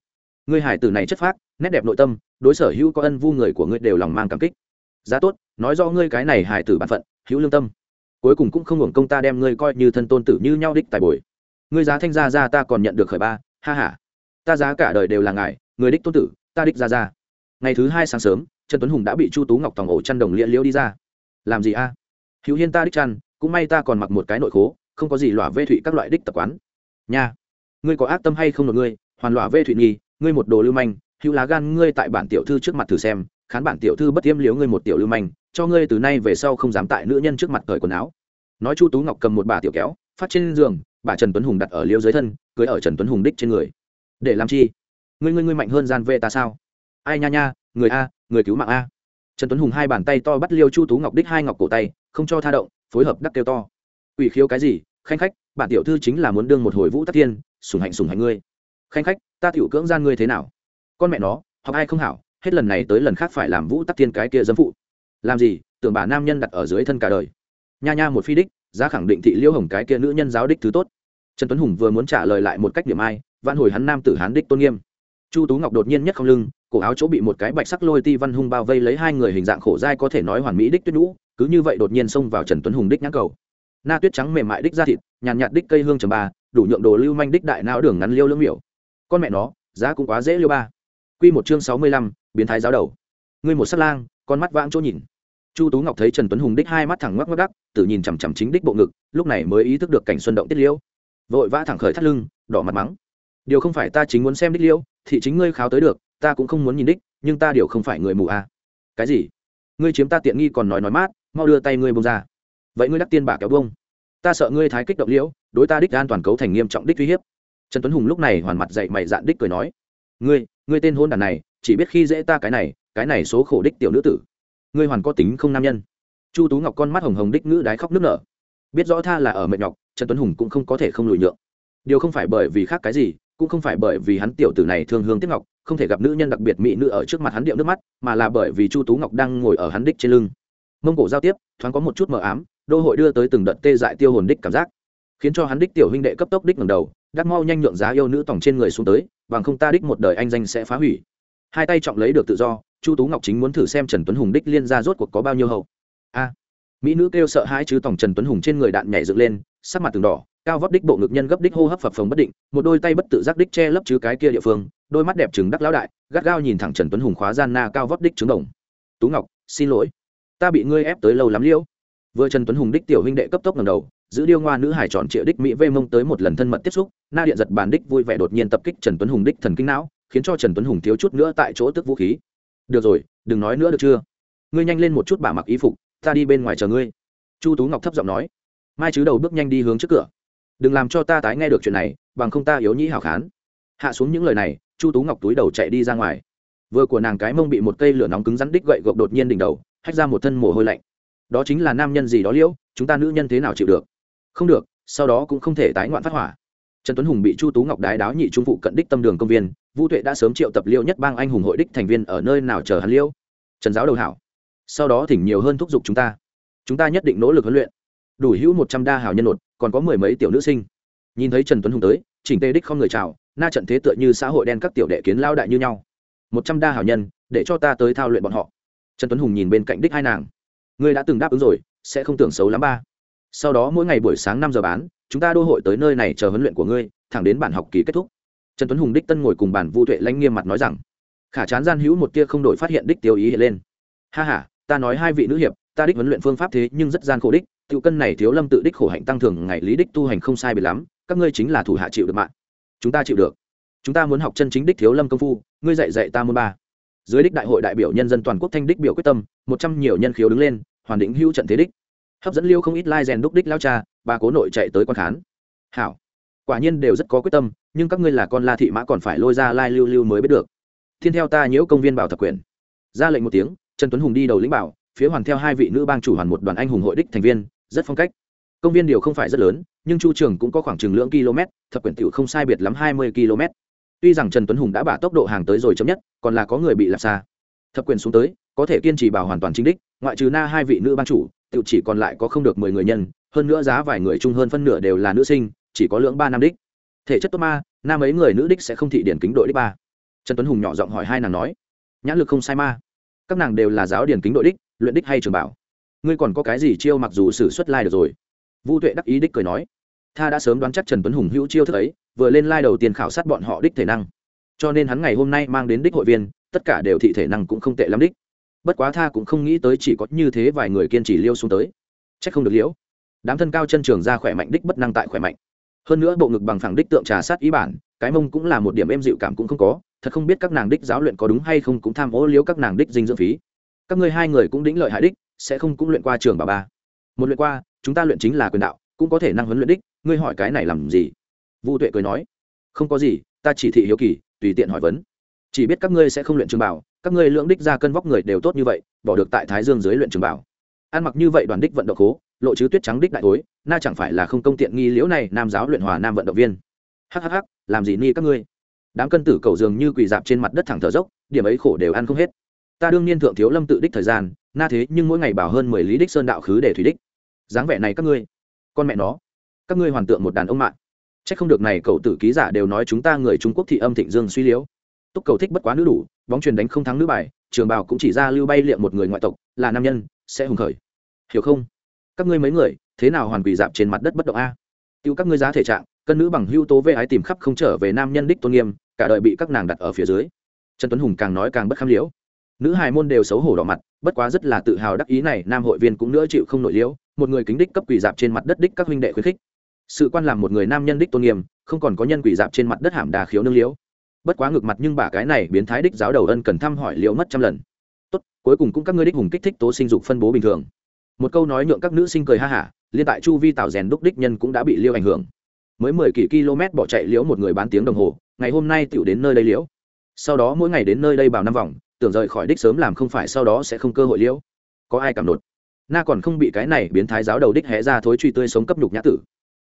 Speaker 1: Ngươi hải tử này chất phác, nét đẹp nội tâm, đối sở hữu có ân vu người của ngươi đều lòng mang cảm kích. Giá tốt, nói do ngươi cái này hải tử bản phận, hữu lương tâm. Cuối cùng cũng không hưởng công ta đem ngươi coi như thân tôn tử như nhau đích tài bồi ngươi giá thanh gia ra ta còn nhận được khởi ba, ha ha. Ta giá cả đời đều là ngài, người đích tôn tử, ta đích ra ra ngày thứ hai sáng sớm, trần tuấn hùng đã bị chu tú ngọc tòng ổ chăn đồng lia liễu đi ra. Làm gì a? Hữu hiên ta đích chăn, cũng may ta còn mặc một cái nội khố, không có gì lọa vê thụy các loại đích tập quán. Nha, ngươi có ác tâm hay không được ngươi? Hoàn lọa vê thụy nghi, ngươi một đồ lưu manh, hữu lá gan ngươi tại bản tiểu thư trước mặt thử xem, khán bản tiểu thư bất tiêm liếu ngươi một tiểu lưu manh, cho ngươi từ nay về sau không dám tại nữ nhân trước mặt cởi quần áo. Nói chu tú ngọc cầm một bà tiểu kéo, phát trên giường bà trần tuấn hùng đặt ở liêu dưới thân, cưới ở trần tuấn hùng đích trên người. Để làm chi? Ngươi ngươi ngươi mạnh hơn gian vệ ta sao? Ai nha nha, người a, người cứu mạng a. Trần tuấn hùng hai bàn tay to bắt liêu chu tú ngọc đích hai ngọc cổ tay, không cho tha động, phối hợp đắc kêu to. Ủy khiếu cái gì? Khanh khách, bản tiểu thư chính là muốn đương một hồi vũ tắc thiên sùng hạnh sùng hạnh ngươi. Khanh khách, ta tiểu cưỡng gian ngươi thế nào? Con mẹ nó, học ai không hảo, hết lần này tới lần khác phải làm vũ tắc thiên cái kia dâm phụ. Làm gì? Tưởng bà nam nhân đặt ở dưới thân cả đời. Nha nha một phi đích giá khẳng định thị liễu hồng cái kia nữ nhân giáo đích thứ tốt. Trần tuấn hùng vừa muốn trả lời lại một cách điểm ai van hồi hắn nam tử hán đích tôn nghiêm. Chu tú ngọc đột nhiên nhất không lưng, cổ áo chỗ bị một cái bạch sắc lôi ti văn hung bao vây lấy hai người hình dạng khổ dai có thể nói hoàn mỹ đích tuyết nhũ, cứ như vậy đột nhiên xông vào trần tuấn hùng đích nhãn cầu. Na tuyết trắng mềm mại đích ra thịt, nhàn nhạt đích cây hương trầm ba, đủ nhượng đồ lưu manh đích đại não đường ngắn liêu lưỡng miểu. Con mẹ nó, giá cũng quá dễ liêu ba. Q một chương sáu mươi lăm, biến thái giáo đầu. Ngươi một sắt lang, con mắt vãng chỗ nhìn chu tú ngọc thấy trần tuấn hùng đích hai mắt thẳng ngoắc ngoắc đắc, tự nhìn chằm chằm chính đích bộ ngực, lúc này mới ý thức được cảnh xuân động tiết liêu vội vã thẳng khởi thắt lưng, đỏ mặt mắng. Điều không phải ta chính muốn xem đích liêu thì chính ngươi kháo tới được, ta cũng không muốn nhìn đích, nhưng ta điều không phải người mù à. cái gì? Ngươi chiếm ta tiện nghi còn nói nói mát, mau đưa tay ngươi bông ra. Vậy ngươi đắc tiên bà kéo bông ta sợ ngươi thái kích động liễu, đối ta đích an toàn cấu thành nghiêm trọng đích uy hiếp. Trần tuấn hùng lúc này hoàn mặt dậy mày dạn đích cười nói. Ngươi ngươi tên hôn đàn này, chỉ biết khi dễ ta cái này cái này số khổ đích tiểu nữ tử ngươi hoàn có tính không nam nhân. Chu tú ngọc con mắt hồng hồng đích ngữ đái khóc nước nở. Biết rõ tha là ở mệt nhọc, trần tuấn hùng cũng không có thể không lùi nhượng. Điều không phải bởi vì khác cái gì, cũng không phải bởi vì hắn tiểu tử này thương hương tiếc ngọc, không thể gặp nữ nhân đặc biệt mỹ nữ ở trước mặt hắn điệu nước mắt, mà là bởi vì chu tú ngọc đang ngồi ở hắn đích trên lưng. Mông cổ giao tiếp, thoáng có một chút mờ ám, đô hội đưa tới từng đợt tê dại tiêu hồn đích cảm giác. Khiến cho hắn đích tiểu huynh đệ cấp tốc đích ngầm đầu, đắc mau nhanh nhượng giá yêu nữ tổng trên người xuống tới, bằng không ta đích một đời anh danh sẽ phá hủy. Hai tay trọng lấy được tự do chu tú ngọc chính muốn thử xem trần tuấn hùng đích liên ra rốt cuộc có bao nhiêu hậu. A. Mỹ nữ kêu sợ hãi chứ tổng trần tuấn hùng trên người đạn nhảy dựng lên, sắc mặt từng đỏ, cao vóc đích bộ ngực nhân gấp đích hô hấp phập phồng bất định, một đôi tay bất tự giác đích che lấp chứ cái kia địa phương, đôi mắt đẹp trừng đắc lão đại, gắt gao nhìn thẳng trần tuấn hùng khóa gian na cao vóc đích trứng đồng. Tú ngọc, xin lỗi, ta bị ngươi ép tới lâu lắm liêu. Vừa trần tuấn hùng đích tiểu huynh đệ cấp tốc ngầm đầu, giữ điêu ngoa nữ hải tròn triệu đích mỹ vê mông tới một lần thân mật tiếp xúc, na điện giật bàn đích vui vẻ đột nhiên tập kích trần tuấn hùng đích thần kinh não, khiến cho trần tuấn hùng thiếu chút nữa tại chỗ tức vũ khí được rồi, đừng nói nữa được chưa? Ngươi nhanh lên một chút bà mặc ý phục, ta đi bên ngoài chờ ngươi. Chu tú ngọc thấp giọng nói. Mai chứ đầu bước nhanh đi hướng trước cửa. Đừng làm cho ta tái nghe được chuyện này, bằng không ta yếu nhĩ hảo khán. Hạ xuống những lời này, chu tú ngọc túi đầu chạy đi ra ngoài. Vừa của nàng cái mông bị một cây lửa nóng cứng rắn đích gậy gộc đột nhiên đỉnh đầu, hách ra một thân mồ hôi lạnh. Đó chính là nam nhân gì đó liễu, chúng ta nữ nhân thế nào chịu được? Không được, sau đó cũng không thể tái ngoạn phát hỏa. Trần tuấn hùng bị chu tú ngọc đái đáo nhị trung phụ cận đích tâm đường công viên vũ tuệ đã sớm triệu tập liêu nhất bang anh hùng hội đích thành viên ở nơi nào chờ hắn liêu? Trần giáo đầu hảo. Sau đó thỉnh nhiều hơn thúc giục chúng ta. Chúng ta nhất định nỗ lực huấn luyện. Đủ hữu một trăm đa hảo nhân nột, còn có mười mấy tiểu nữ sinh. Nhìn thấy trần tuấn hùng tới, chỉnh tê đích không người chào, na trận thế tựa như xã hội đen các tiểu đệ kiến lao đại như nhau. Một trăm đa hảo nhân, để cho ta tới thao luyện bọn họ. Trần tuấn hùng nhìn bên cạnh đích hai nàng. Ngươi đã từng đáp ứng rồi, sẽ không tưởng xấu lắm ba. Sau đó mỗi ngày buổi sáng năm giờ bán, chúng ta đô hội tới nơi này chờ huấn luyện của ngươi, thẳng đến bản học kỳ kết thúc trần tuấn hùng đích tân ngồi cùng bản vu tuệ lãnh nghiêm mặt nói rằng, khả chán gian hữu một tia không đổi phát hiện đích tiêu ý hiện lên. Ha h a ta nói hai vị nữ hiệp, ta đích huấn luyện phương pháp thế nhưng rất gian khổ đích tự cân này thiếu lâm tự đích khổ hạnh tăng thường, ngày lý đích tu hành không sai bị lắm, các ngươi chính là thủ hạ chịu được mạng. Chúng ta chịu được. Chúng ta muốn học chân chính đích thiếu lâm công phu, ngươi dạy dạy ta môn ba. Dưới đích đại hội đại biểu nhân dân toàn quốc thanh đích biểu quyết tâm, một trăm nhiều nhân khiếu đứng lên, hoàn định hữu trận thế đích. Hấp dẫn liêu không ít lai rèn đúc đích lao cha, bà cố nội chạy tới quan khán. Hảo quả nhiên đều rất có quyết tâm, nhưng các ngươi là con la thị mã còn phải lôi ra lai lưu lưu mới biết được. Thiên theo ta nhiễu công viên bảo thập quyền. Ra lệnh một tiếng, trần tuấn hùng đi đầu lĩnh bảo, phía hoàn theo hai vị nữ bang chủ hoàn một đoàn anh hùng hội đích thành viên, rất phong cách. Công viên điều không phải rất lớn, nhưng chu trường cũng có khoảng chừng lưỡng km, thập quyển tiểu không sai biệt lắm hai mươi km. Tuy rằng trần tuấn hùng đã bả tốc độ hàng tới rồi chấm nhất, còn là có người bị lạp xa. Thập quyền xuống tới, có thể kiên trì bảo hoàn toàn chính đích, ngoại trừ na hai vị nữ ban chủ tự chỉ còn lại có không được mười người nhân, hơn nữa giá vài người chung hơn phân nửa đều là nữ sinh chỉ có lưỡng ba nam đích. Thể chất tốt ma, nam ấy người nữ đích sẽ không thị điển kính đội đích ba. Trần tuấn hùng nhỏ giọng hỏi hai nàng nói nhãn lực không sai ma. Các nàng đều là giáo điển kính đội đích, luyện đích hay trường bảo. Ngươi còn có cái gì chiêu mặc dù xử suất lai được rồi? Vu tuệ đắc ý đích cười nói, tha đã sớm đoán chắc trần tuấn hùng hữu chiêu thức ấy, vừa lên lai đầu tiên khảo sát bọn họ đích thể năng. Cho nên hắn ngày hôm nay mang đến đích hội viên, tất cả đều thị thể năng cũng không tệ lắm đích. Bất quá tha cũng không nghĩ tới chỉ có như thế vài người kiên trì liêu xuống tới. C h ắ c không được liễu. Đám thân cao chân trường ra khỏe mạnh đích bất năng tại khỏe mạnh hơn nữa bộ ngực bằng phẳng đích tượng trà sát ý bản, cái mông cũng là một điểm êm dịu cảm cũng không có, thật không biết các nàng đích giáo luyện có đúng hay không cũng tham ô liếu các nàng đích dinh dưỡng phí. Các ngươi hai người cũng đĩnh lợi hại đích, sẽ không cũng luyện qua trường bà ba. Một luyện qua, chúng ta luyện chính là quyền đạo, cũng có thể năng huấn luyện đích, ngươi hỏi cái này làm gì? Vu tuệ cười nói, không có gì, ta chỉ thị hiếu kỳ, tùy tiện hỏi vấn. Chỉ biết các ngươi sẽ không luyện trường bảo, các ngươi lưỡng đích ra cân vóc người đều tốt như vậy, bỏ được tại thái dương dưới luyện trường bảo. Ăn mặc như vậy đoàn đích vận động cố lộ chứ tuyết trắng đích đại tối na chẳng phải là không công tiện nghi liễu này, nam giáo luyện hòa, nam vận động viên. Hhh làm gì ni các ngươi? Đám cân tử cầu dường như quỳ dạp trên mặt đất thẳng thở dốc, điểm ấy khổ đều ăn không hết. Ta đương nhiên thượng thiếu lâm tự đích thời gian, na thế nhưng mỗi ngày bảo hơn mười lý đích sơn đạo khứ để thủy đích. Dáng vẻ này các ngươi, con mẹ nó, các ngươi hoàn tượng một đàn ông mạng. C h ắ c không được này cậu tử ký giả đều nói chúng ta người trung quốc thị âm thịnh dương suy liễu. túc cầu thích bất quá nữ đủ, bóng truyền đánh không thắng nữ bài, trường bào cũng chỉ ra lưu bay liệm một người ngoại tộc, là nam nhân, sẽ hùng khởi. Hiểu không? Các ngươi mấy người, thế nào hoàn quỷ dạp trên mặt đất bất động a? Tiêu các ngươi giá thể trạng, cân nữ bằng hưu tố vê ái tìm khắp không trở về nam nhân đích tôn nghiêm, cả đời bị các nàng đặt ở phía dưới. Trần tuấn hùng càng nói càng bất kham liễu. Nữ hài môn đều xấu hổ đỏ mặt, bất quá rất là tự hào đắc ý này, nam hội viên cũng nữa chịu không nội liễu, một người kính đích cấp quỷ dạp trên mặt đất đích các huynh đệ khuyến khích. Sự quan làm một người nam nhân đích tôn nghiêm, không còn có nhân quỷ dạp trên mặt đất hàm đà khiếu nương liễu. Bất quá ngược mặt nhưng bà cái này biến thái đích giáo đầu ân cần thăm hỏi liễu mất trăm lần. Tốt, cuối cùng cũng các ngươi đích hùng kích thích tố sinh dục phân bố bình thường một câu nói nhượng các nữ sinh cười ha hả, liên tại chu vi tạo rèn đúc đích nhân cũng đã bị liêu ảnh hưởng. Mới mười kỷ km bỏ chạy liễu một người bán tiếng đồng hồ, ngày hôm nay tiểu đến nơi đây liễu. Sau đó mỗi ngày đến nơi đây bảo năm vòng, tưởng rời khỏi đích sớm làm không phải sau đó sẽ không cơ hội liễu. Có ai cảm đột? na còn không bị cái này biến thái giáo đầu đích hé ra thối truy tươi sống cấp nhục nhã tử.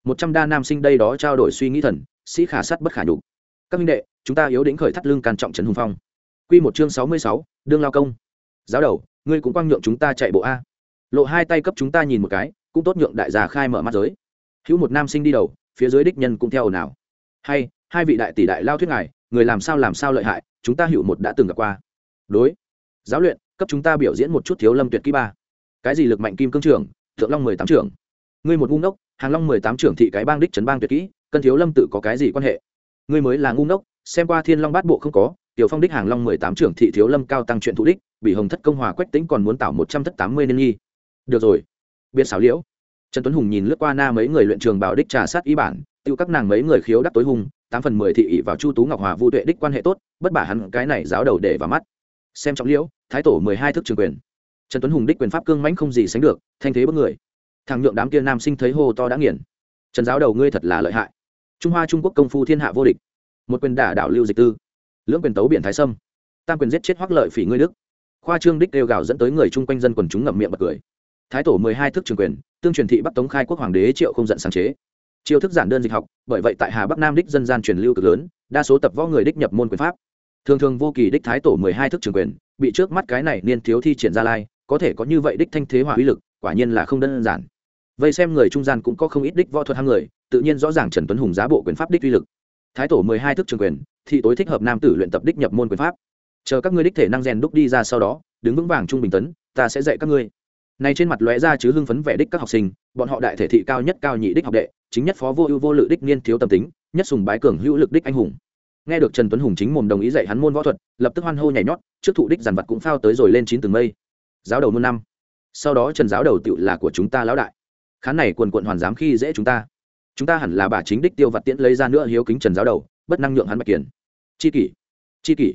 Speaker 1: Một trăm đa nam sinh đây đó trao đổi suy nghĩ thần, sĩ khả sắt bất khả nhục. Các minh đệ, chúng ta yếu đến khởi thắt lưng can trọng trần hùng phong. Q một chương sáu mươi sáu, đương lao công. Giáo đầu, ngươi cũng quang nhượng chúng ta chạy bộ a lộ hai tay cấp chúng ta nhìn một cái, cũng tốt nhượng đại gia khai mở mắt giới. Hữu một nam sinh đi đầu, phía dưới đích nhân cũng theo ồn ào. Hay, hai vị đại tỷ đại lao thuyết ngài, người làm sao làm sao lợi hại, chúng ta hữu một đã từng gặp qua. Đối. Giáo luyện, cấp chúng ta biểu diễn một chút thiếu lâm tuyệt kỹ ba. Cái gì lực mạnh kim cương trưởng, thượng long mười tám trưởng. Ngươi một ngu ngốc, hàng long mười tám trưởng thị cái bang đích trấn bang tuyệt kỹ, cân thiếu lâm tự có cái gì quan hệ? Ngươi mới là ngu ngốc, xem qua thiên long bát bộ không có, tiểu phong đích hàng long mười tám trưởng thị thiếu lâm cao tăng chuyện thụ đích, bị hồng thất công hòa quách tính còn muốn tạo một trăm thất tám mươi niên nhi được rồi. Biệt xảo liễu. Trần tuấn hùng nhìn lướt qua na mấy người luyện trường bảo đích trà sát ý bản, tiêu các nàng mấy người khiếu đắc tối hùng tám phần mười thị ỷ vào chu tú ngọc hòa vu tuệ đích quan hệ tốt, bất bả hắn cái này giáo đầu để vào mắt. Xem trọng liễu, thái tổ mười hai thức trường quyền. Trần tuấn hùng đích quyền pháp cương mãnh không gì sánh được, thanh thế bất người. Thằng nhượng đám kia nam sinh thấy hô to đã nghiền. Trần giáo đầu ngươi thật là lợi hại. Trung hoa trung quốc công phu thiên hạ vô địch. Một quyền đả đảo lưu dịch tư. Lưỡng quyền tấu biển thái sâm. Tam quyền giết chết hoác lợi phỉ ngươi đức. Khoa trương đích đều gạo dẫn tới người chung quanh dân quần chúng ngậm miệng bật cười thái tổ mười hai thức trường quyền, tương truyền thị bắc tống khai quốc hoàng đế triệu không giận sáng chế. Chiêu thức giản đơn dịch học, bởi vậy tại hà bắc nam đích dân gian truyền lưu cực lớn, đa số tập võ người đích nhập môn quyền pháp. Thường thường vô kỳ đích thái tổ mười hai thức trường quyền, bị trước mắt cái này niên thiếu thi triển ra lai, có thể có như vậy đích thanh thế hỏa uy lực, quả nhiên là không đơn giản. Vậy xem người trung gian cũng có không ít đích võ thuật hàng người, tự nhiên rõ ràng trần tuấn hùng giá bộ quyền pháp đích uy lực. Thái tổ mười hai thức trường quyền thị tối thích hợp nam tử luyện tập đích nhập môn quyền pháp. Chờ các ngươi đích thể năng rèn đúc đi ra sau đó, đứng vững vàng trung bình tấn, ta sẽ dạy các ngươi này trên mặt lóe ra chứ hưng phấn vẻ đích các học sinh, bọn họ đại thể thị cao nhất cao nhị đích học đệ, chính nhất phó vô ưu vô lự đích niên thiếu tâm tính, nhất sùng bái cường hữu lực đích anh hùng. Nghe được trần tuấn hùng chính mồm đồng ý dạy hắn môn võ thuật, lập tức hoan hô nhảy nhót, trước thụ đích giàn vật cũng phao tới rồi lên chín từng mây. Giáo đầu môn năm. Sau đó trần giáo đầu tựu là của chúng ta lão đại. Khán này quần quận hoàn dám khi dễ chúng ta. Chúng ta hẳn là bà chính đích tiêu vặt tiễn lấy ra nữa hiếu kính trần giáo đầu, bất năng nhượng hắn bạch kiển chi kỷ. Chi kỷ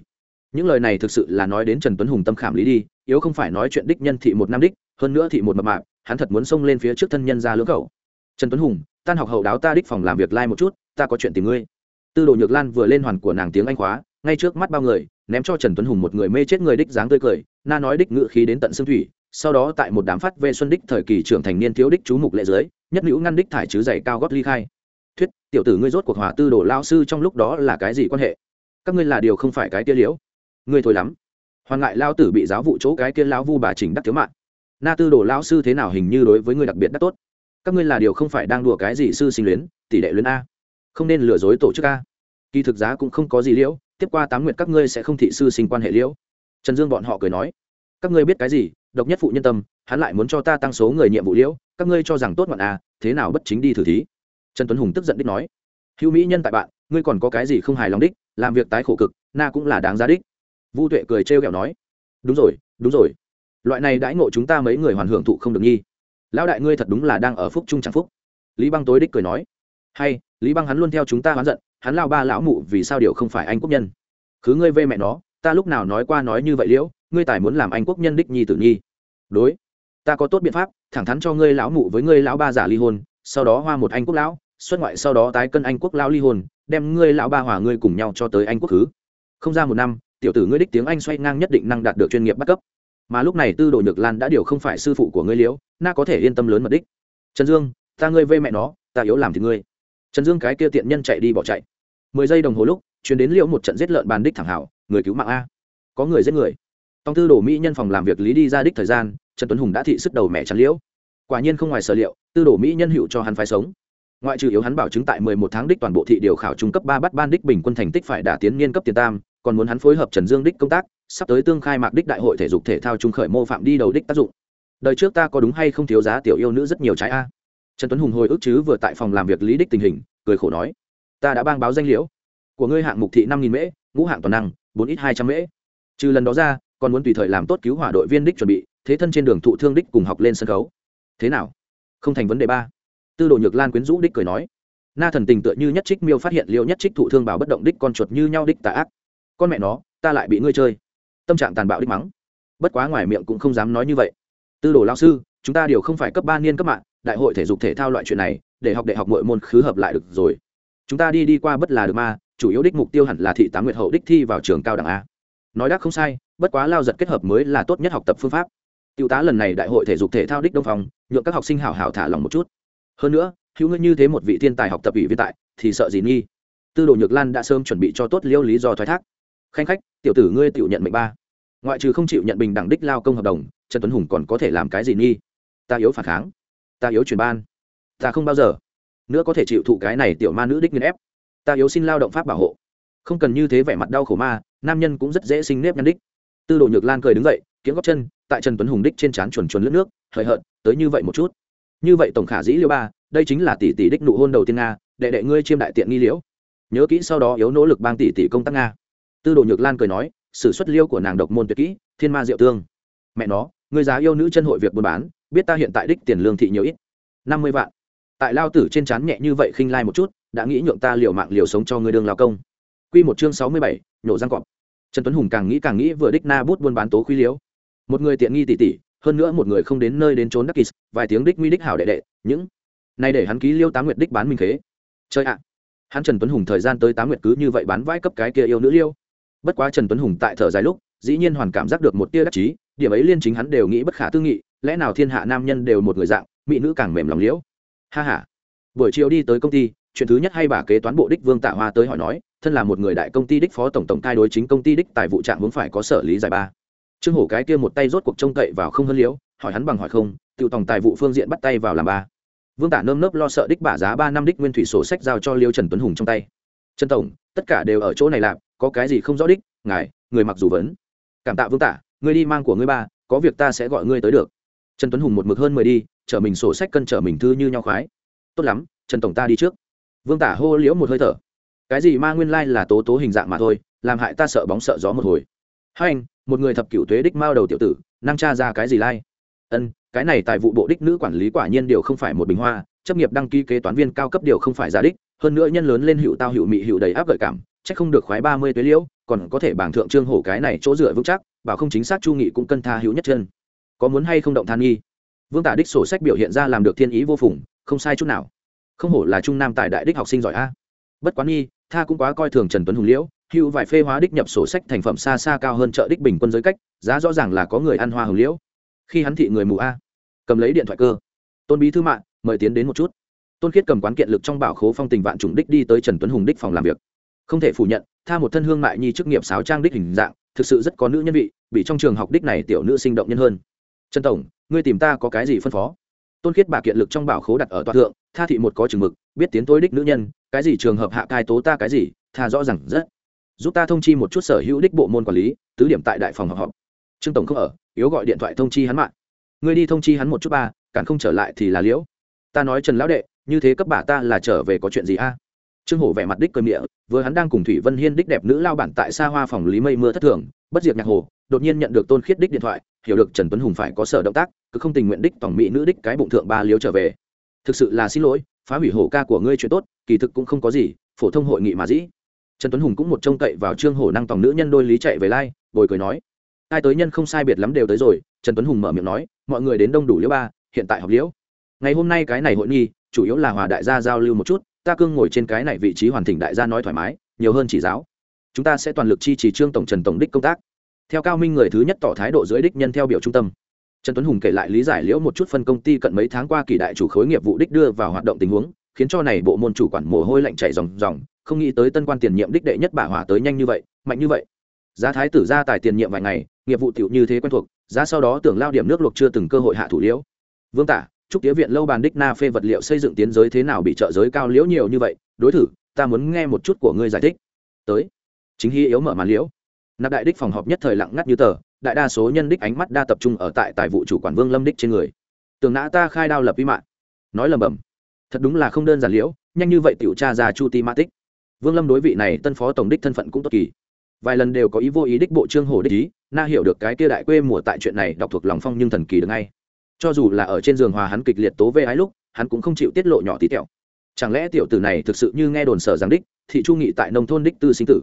Speaker 1: những lời này thực sự là nói đến trần tuấn hùng tâm khảm lý đi, yếu không phải nói chuyện đích nhân thị một năm đích, hơn nữa thị một mập mạp, hắn thật muốn xông lên phía trước thân nhân ra lưỡng khẩu trần tuấn hùng, tan học hậu đáo ta đích phòng làm việc lai、like、một chút, ta có chuyện tìm ngươi. Tư đồ nhược lan vừa lên hoàn của nàng tiếng anh khóa, ngay trước mắt bao người, ném cho trần tuấn hùng một người mê chết người đích dáng tươi cười, na nói đích ngự khí đến tận xương thủy, sau đó tại một đám phát về xuân đích thời kỳ trưởng thành niên thiếu đích chú mục lệ giới nhất nữ ngăn đích thải chứ dày cao gót ly khai. Thuyết, tiểu tử ngươi rốt cuộc hòa tư đồ lao sư trong lúc đó là cái gì quan hệ? Các ngươi là điều không phải cái tia liễu ngươi thôi lắm. Hoàn ngại lao tử bị giáo vụ chỗ cái kia lão vu bà chỉnh đắc thiếu mạng. Na tư đồ lao sư thế nào hình như đối với ngươi đặc biệt đắc tốt? Các ngươi là điều không phải đang đùa cái gì sư sinh luyến, tỷ đệ luyến a. Không nên lừa dối tổ chức a. Kỳ thực giá cũng không có gì liễu, tiếp qua tám nguyệt các ngươi sẽ không thị sư sinh quan hệ liễu. Trần dương bọn họ cười nói, các ngươi biết cái gì, độc nhất phụ nhân tâm, hắn lại muốn cho ta tăng số người nhiệm vụ liễu, các ngươi cho rằng tốt ngọn à thế nào bất chính đi thử thí. Trần tuấn hùng tức giận đích nói, hữu mỹ nhân tại bạn, ngươi còn có cái gì không hài lòng đích, làm việc tái khổ cực, na cũng là đáng giá đích vu tuệ cười trêu ghẹo nói, đúng rồi đúng rồi. Loại này đãi ngộ chúng ta mấy người hoàn hưởng thụ không được nhi lão đại ngươi thật đúng là đang ở phúc trung chẳng phúc. Lý băng tối đích cười nói, hay, lý băng hắn luôn theo chúng ta hoán giận, hắn lao ba lão mụ vì sao điều không phải anh quốc nhân? Cứ ngươi vê mẹ nó, ta lúc nào nói qua nói như vậy liễu, ngươi tài muốn làm anh quốc nhân đích nhi tử nhi đối, ta có tốt biện pháp, thẳng thắn cho ngươi lão mụ với ngươi lão ba giả ly hôn, sau đó hoa một anh quốc lão, xuất ngoại sau đó tái cân anh quốc lão ly hôn, đem ngươi lão ba hòa ngươi cùng nhau cho tới anh quốc thứ không ra một năm tiểu tử ngươi đích tiếng anh xoay ngang nhất định năng đạt được chuyên nghiệp bắt cấp. Mà lúc này tư đồ nhược lan đã điều không phải sư phụ của ngươi liễu, na có thể yên tâm lớn mật đích. Trần dương, ta ngươi vây mẹ nó, ta yếu làm thì ngươi. Trần dương cái kia tiện nhân chạy đi bỏ chạy. Mười giây đồng hồ lúc, chuyến đến liễu một trận giết lợn bàn đích thẳng hảo, người cứu mạng a. Có người giết người. Tông tư đồ mỹ nhân phòng làm việc lý đi ra đích thời gian, trần tuấn hùng đã thị sức đầu mẹ chắn liễu. Quả nhiên không ngoài sở liệu, tư đồ mỹ nhân hữu cho hắn phải sống. Ngoại trừ yếu hắn bảo chứng tại mười một tháng đích toàn bộ thị điều khảo trung cấp ba bắt ban đích bình quân thành tích phải đả tiến niên cấp tiền tam còn muốn hắn phối hợp trần dương đích công tác, sắp tới tương khai mạc đích đại hội thể dục thể thao trung khởi mô phạm đi đầu đích tác dụng. Đời trước ta có đúng hay không thiếu giá tiểu yêu nữ rất nhiều trái a? Trần tuấn hùng hồi ức chứ vừa tại phòng làm việc lý đích tình hình, cười khổ nói, ta đã bang báo danh liễu. Của ngươi hạng mục thị năm nghìn mễ, ngũ hạng toàn năng, bốn ít hai trăm mễ. Trừ lần đó ra, còn muốn tùy thời làm tốt cứu hỏa đội viên đích chuẩn bị, thế thân trên đường thụ thương đích cùng học lên sân khấu. Thế nào? Không thành vấn đề ba. Tư đồ nhược lan quyến rũ đích cười nói, na thần tình tựa như nhất trích miêu phát hiện liệu nhất trích thụ thương bảo bất động đích con chuột như nhau đích tà ác con mẹ nó ta lại bị ngươi chơi tâm trạng tàn bạo đích mắng bất quá ngoài miệng cũng không dám nói như vậy tư đồ lao sư chúng ta đều không phải cấp ba niên cấp mạng đại hội thể dục thể thao loại chuyện này để học đại học mọi môn khứ hợp lại được rồi chúng ta đi đi qua bất là được ma chủ yếu đích mục tiêu hẳn là thị tám nguyệt hậu đích thi vào trường cao đẳng a nói đắc không sai bất quá lao giật kết hợp mới là tốt nhất học tập phương pháp Tiểu tá lần này đại hội thể dục thể thao đích đông phòng, nhượng các học sinh hảo hảo thả lòng một chút. Hơn nữa, hữu ngươi như thế một vị thiên tài học tập ủy viên tại, thì sợ gì nghi? Tư Đồ Nhược Lan đã sớm chuẩn bị cho tốt liêu lý do thoái thác. Khanh khách, tiểu tử ngươi tự nhận mệnh ba. Ngoại trừ không chịu nhận bình đẳng đích lao công hợp đồng, Trần Tuấn Hùng còn có thể làm cái gì nghi? Ta yếu phản kháng, ta yếu chuyển ban, ta không bao giờ nữa có thể chịu thụ cái này tiểu ma nữ đích nghiên ép. Ta yếu xin lao động pháp bảo hộ. Không cần như thế vẻ mặt đau khổ ma, nam nhân cũng rất dễ sinh nếp nhăn đích. Tư Đồ Nhược Lan cười đứng dậy, kiếm góc chân, tại trần tuấn hùng đích trên trán chuồn chuồn lướt nước hời hợt tới như vậy một chút như vậy tổng khả dĩ liêu ba đây chính là tỷ tỷ đích nụ hôn đầu tiên nga đệ đệ ngươi chiêm đại tiện nghi liễu nhớ kỹ sau đó yếu nỗ lực bang tỷ tỷ công tác nga tư đồ nhược lan cười nói s ử suất liêu của nàng độc môn tuyệt kỹ, thiên ma diệu tương. Mẹ nó người giá yêu nữ chân hội việc buôn bán, biết ta hiện tại đích tiền lương thị nhiều ít, năm mươi vạn. Tại lao tử trên trán nhẹ như vậy khinh lai một chút, đã nghĩ nhượng ta liều mạng liều sống cho ngươi đương lao công. Q một chương sáu mươi bảy, nhổ răng cọp. Trần tuấn hùng càng nghĩ càng nghĩ vừa đích na bút buôn bán tố khuy liếu một người tiện nghi tỷ tỷ hơn nữa một người không đến nơi đến trốn đắc kỳ vài tiếng đích nguy đích hảo đệ đệ, những này để hắn ký liêu tám nguyệt đích bán minh khế. Chơi ạ! Hắn trần tuấn hùng thời gian tới tám nguyệt cứ như vậy bán vãi cấp cái kia yêu nữ liêu bất quá trần tuấn hùng tại thở dài lúc, dĩ nhiên hoàn cảm giác được một tia đắc chí, điểm ấy liên chính hắn đều nghĩ bất khả tư nghị, lẽ nào thiên hạ nam nhân đều một người dạng, mỹ nữ càng mềm lòng liễu? Ha ha. Buổi chiều đi tới công ty, chuyện thứ nhất hay bà kế toán bộ đích vương tạ hoa tới hỏi nói, thân là một người đại công ty đích phó tổng tổng cai đối chính công ty đích tài vụ trạng vốn phải có sở lý giải ba. Trương hổ cái kia một tay rốt cuộc trông cậy vào không hơn liễu, hỏi hắn bằng hỏi không tự tổng tài vụ phương diện bắt tay vào làm ba. Vương tả nơm nớp lo sợ đích bả giá ba năm đích nguyên thủy sổ sách giao cho liêu trần tuấn hùng trong tay. Trần tổng, tất cả đều ở chỗ này làm có cái gì không rõ đích, ngài, người mặc dù vấn. Cảm tạ vương tả ngươi đi mang của ngươi ba, có việc ta sẽ gọi ngươi tới được. Trần tuấn hùng một mực hơn mười đi, chở mình sổ sách cân chở mình thư như nhau khoái. Tốt lắm, trần tổng ta đi trước. Vương tả hô liễu một hơi thở. Cái gì ma nguyên lai là tố tố hình dạng mà thôi, làm hại ta sợ bóng sợ gió một hồi. Hai anh, một người thập cựu thuế đích mao đầu tiểu tử, năng tra ra cái gì lai? Ân, cái này tại vụ bộ đích nữ quản lý quả nhiên điều không phải một bình hoa, chấp nghiệp đăng ký kế toán viên cao cấp điều không phải giả đích, hơn nữa nhân lớn lên hiệu tao hiệu mị hiệu đầy áp gợi cảm chắc không được khoái ba mươi tuế liễu, còn có thể bảng thượng trương hổ cái này chỗ dựa vững chắc, bảo không chính xác chu nghị cũng cân tha hữu nhất chân. Có muốn hay không động than nghi? Vương tả đích sổ sách biểu hiện ra làm được thiên ý vô phùng, không sai chút nào. Không hổ là trung nam tại đại đích học sinh giỏi a. Bất quán nghi, tha cũng quá coi thường trần tuấn hùng liễu, hữu vài phê hóa đích nhập sổ sách thành phẩm xa xa cao hơn chợ đích bình quân giới cách, giá rõ ràng là có người ăn hoa hồng liễu. Khi hắn thị người mù a, cầm lấy điện thoại cơ. Tôn bí thư mạng mời tiến đến một chút. Tôn khiết cầm quán kiện lực trong bảo khố phong tình vạn trùng đích đi tới trần tuấn hùng đích phòng làm việc không thể phủ nhận, tha một thân hương mại nhi chức nghiệp sáo trang đích hình dạng, thực sự rất có nữ nhân vị, bị trong trường học đích này tiểu nữ sinh động nhân hơn. Trần tổng, ngươi tìm ta có cái gì phân phó? Tôn khiết bà kiện lực trong bảo khố đặt ở toa thượng, tha thị một có chừng mực, biết tiến tối đích nữ nhân, cái gì trường hợp hạ cai tố ta cái gì, tha rõ ràng rất. Giúp ta thông chi một chút sở hữu đích bộ môn quản lý, tứ điểm tại đại phòng học họp. Trương tổng không ở, yếu gọi điện thoại thông chi hắn mạng. Ngươi đi thông chi hắn một chút ba, cản không trở lại thì là liễu. Ta nói trần lão đệ, như thế cấp bà ta là trở về có chuyện gì a? Trương hổ vẻ mặt đích cười miệng vừa hắn đang cùng thủy vân hiên đích đẹp nữ lao bản tại xa hoa phòng lý mây mưa thất thường, bất diệt nhạc hồ, đột nhiên nhận được tôn khiết đích điện thoại, hiểu được trần tuấn hùng phải có sở động tác, cứ không tình nguyện đích tổng mỹ nữ đích cái bụng thượng ba liếu trở về. Thực sự là xin lỗi, phá hủy hổ ca của ngươi chuyện tốt, kỳ thực cũng không có gì, phổ thông hội nghị mà dĩ. Trần tuấn hùng cũng một trông cậy vào trương hổ năng tổng nữ nhân đôi lý chạy về lai, bồi cười nói, ai tới nhân không sai biệt lắm đều tới rồi. Trần tuấn hùng mở miệng nói, mọi người đến đông đủ liễu ba, hiện tại học liễu. Ngày hôm nay cái này hội nghi chủ yếu là hòa đại gia giao lưu một chút ta cương ngồi trên cái này vị trí hoàn thỉnh đại gia nói thoải mái, nhiều hơn chỉ giáo. Chúng ta sẽ toàn lực chi trì trương tổng trần tổng đích công tác. Theo cao minh người thứ nhất tỏ thái độ dưới đích nhân theo biểu trung tâm. Trần tuấn hùng kể lại lý giải liễu một chút phân công ty cận mấy tháng qua kỳ đại chủ khối nghiệp vụ đích đưa vào hoạt động tình huống, khiến cho này bộ môn chủ quản mồ hôi lạnh chảy ròng ròng, không nghĩ tới tân quan tiền nhiệm đích đệ nhất bả hỏa tới nhanh như vậy, mạnh như vậy. Giá thái tử ra tài tiền nhiệm vài ngày, nghiệp vụ tiểu như thế quen thuộc, giá sau đó tưởng lao điểm nước luộc chưa từng cơ hội hạ thủ liễu. Vương tả chúc tía viện lâu bàn đích na phê vật liệu xây dựng tiến giới thế nào bị trợ giới cao liễu nhiều như vậy, đối thử, ta muốn nghe một chút của ngươi giải thích. Tới. Chính hy yếu mở màn liễu. Nạp đại đích phòng họp nhất thời lặng ngắt như tờ, đại đa số nhân đích ánh mắt đa tập trung ở tại tài vụ chủ quản vương lâm đích trên người. Tường nã ta khai đao lập vi mạng. Nói lầm bầm thật đúng là không đơn giản liễu, nhanh như vậy tiểu tra ra chu ti ma tích. Vương lâm đối vị này tân phó tổng đích thân phận cũng tốt kỳ. Vài lần đều có ý vô ý đích bộ trương hồ đích ý, na hiểu được cái kia đại quê mùa tại chuyện này đọc thuộc lòng phong nhưng thần kỳ được ngay cho dù là ở trên giường hòa hắn kịch liệt tố vê ái lúc, hắn cũng không chịu tiết lộ nhỏ tí tẹo. Chẳng lẽ tiểu tử này thực sự như nghe đồn sở giáng đích, thị chu nghị tại nông thôn đích tư sinh tử?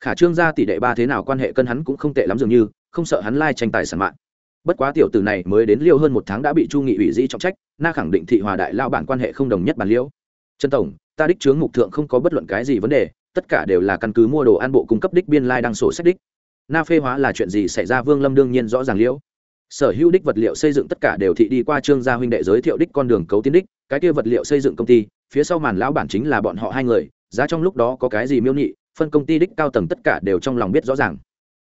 Speaker 1: Khả trương gia tỷ đệ ba thế nào quan hệ cân hắn cũng không tệ lắm dường như, không sợ hắn lai tranh tài sản mạng. Bất quá tiểu tử này mới đến liêu hơn một tháng đã bị chu nghị ủy dĩ trọng trách, na khẳng định thị hòa đại lao bản quan hệ không đồng nhất bản liêu. Trần tổng, ta đích chướng mục thượng không có bất luận cái gì vấn đề, tất cả đều là căn cứ mua đồ ăn bộ cung cấp đích biên lai đăng sổ sách đích. Na phê hóa là chuyện gì xảy ra, vương lâm đương nhiên rõ ràng liễu sở hữu đích vật liệu xây dựng tất cả đều thị đi qua trương gia huynh đệ giới thiệu đích con đường cấu tiến đích, cái kia vật liệu xây dựng công ty, phía sau màn lão bản chính là bọn họ hai người, giá trong lúc đó có cái gì miêu nhị, phân công ty đích cao tầng tất cả đều trong lòng biết rõ ràng.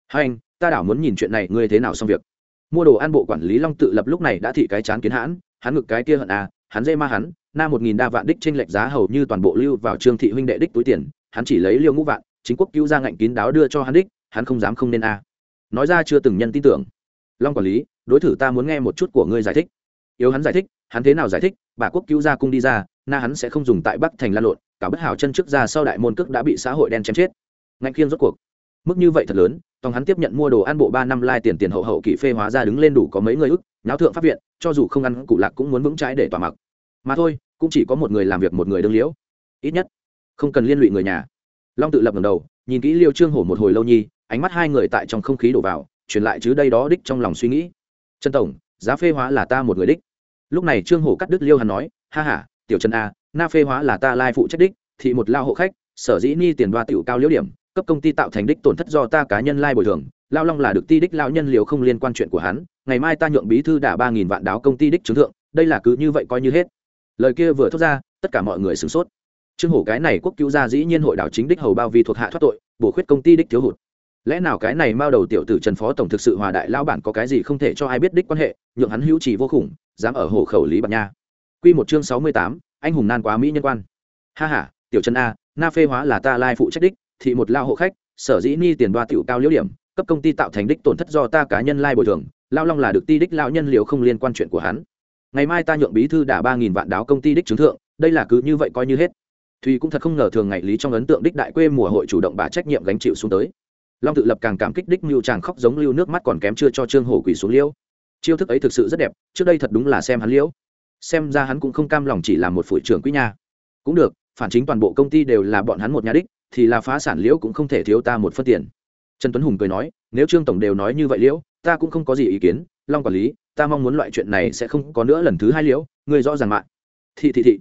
Speaker 1: Hai anh, ta đảo muốn nhìn chuyện này, ngươi thế nào xong việc? Mua đồ ăn bộ quản lý long tự lập lúc này đã thị cái chán kiến hãn, hắn ngực cái kia hận à hắn dê ma hắn, na một nghìn đa vạn đích tranh lệch giá hầu như toàn bộ lưu vào trương thị huynh đệ đích túi tiền, hắn chỉ lấy liêu ngũ vạn, chính quốc cứu ra ngạnh kín đáo đưa cho hắn đích, hắn không dám không nên a nói ra chưa từng nhân tin tưởng long quản lý, đối thử ta muốn nghe một chút của ngươi giải thích. Yếu hắn giải thích, hắn thế nào giải thích, bà quốc cứu ra cung đi ra, na hắn sẽ không dùng tại bắc thành lan lộn, cả bất hảo chân trước ra sau đại môn cước đã bị xã hội đen chém chết. Ngạnh khiêng rốt cuộc. Mức như vậy thật lớn, tòng hắn tiếp nhận mua đồ ăn bộ ba năm lai tiền tiền hậu hậu kỷ phê hóa ra đứng lên đủ có mấy người ức náo thượng pháp viện, cho dù không ăn cụ lạc cũng muốn vững trái để tỏa mặc. Mà thôi, cũng chỉ có một người làm việc một người đương liễu. Ít nhất, không cần liên lụy người nhà. Long tự lập ngầm đầu, nhìn kỹ liêu trương hổ một hồi lâu nhi, ánh mắt hai người tại trong không khí đổ vào truyền lại chứ đây đó đích trong lòng suy nghĩ. Trần tổng, giá phê hóa là ta một người đích. Lúc này trương hổ cắt đứt liêu hắn nói, ha ha, tiểu trần a, na phê hóa là ta lai phụ trách đích, thị một lao hộ khách, sở dĩ ni tiền đoa tiểu cao liễu điểm, cấp công ty tạo thành đích tổn thất do ta cá nhân lai bồi thường, lao long là được ti đích lao nhân liều không liên quan chuyện của hắn, ngày mai ta nhượng bí thư đả ba nghìn vạn đáo công ty đích chứng thượng, đây là cứ như vậy coi như hết. Lời kia vừa thốt ra, tất cả mọi người sửng sốt. Trương hổ cái này quốc cứu gia dĩ nhiên hội đảo chính đích hầu bao vì thuộc hạ thoát tội, bổ khuyết công ty đích thiếu hụt lẽ nào cái này mao đầu tiểu tử trần phó tổng thực sự hòa đại lao bản có cái gì không thể cho ai biết đích quan hệ, nhượng hắn hữu trì vô khủng, dám ở hồ khẩu lý bạc nha. Quy một chương sáu mươi tám, anh hùng nan quá mỹ nhân quan. Ha ha, tiểu trần a, na phê hóa là ta lai phụ trách đích, thị một lao hộ khách, sở dĩ ni tiền đoa tiểu cao liễu điểm, cấp công ty tạo thành đích tổn thất do ta cá nhân lai bồi thường, lao long là được ti đích lao nhân liều không liên quan chuyện của hắn. Ngày mai ta nhượng bí thư đả ba nghìn vạn đáo công ty đích chứng thượng, đây là cứ như vậy coi như hết. Thùy cũng thật không ngờ thường ngày lý trong ấn tượng đích đại quê mùa hội chủ động bà trách nhiệm gánh chịu xuống tới long tự lập càng cảm kích đích mưu chàng khóc giống lưu nước mắt còn kém chưa cho trương hổ quỷ xuống liêu chiêu thức ấy thực sự rất đẹp, trước đây thật đúng là xem hắn liễu. Xem ra hắn cũng không cam lòng chỉ là một phụ trưởng quý nha. Cũng được, phản chính toàn bộ công ty đều là bọn hắn một nhà đích, thì là phá sản liễu cũng không thể thiếu ta một phân tiền. Trần tuấn hùng cười nói, nếu trương tổng đều nói như vậy liễu, ta cũng không có gì ý kiến. Long quản lý, ta mong muốn loại chuyện này sẽ không có nữa lần thứ hai liễu người rõ ràng mạng thị thị thị.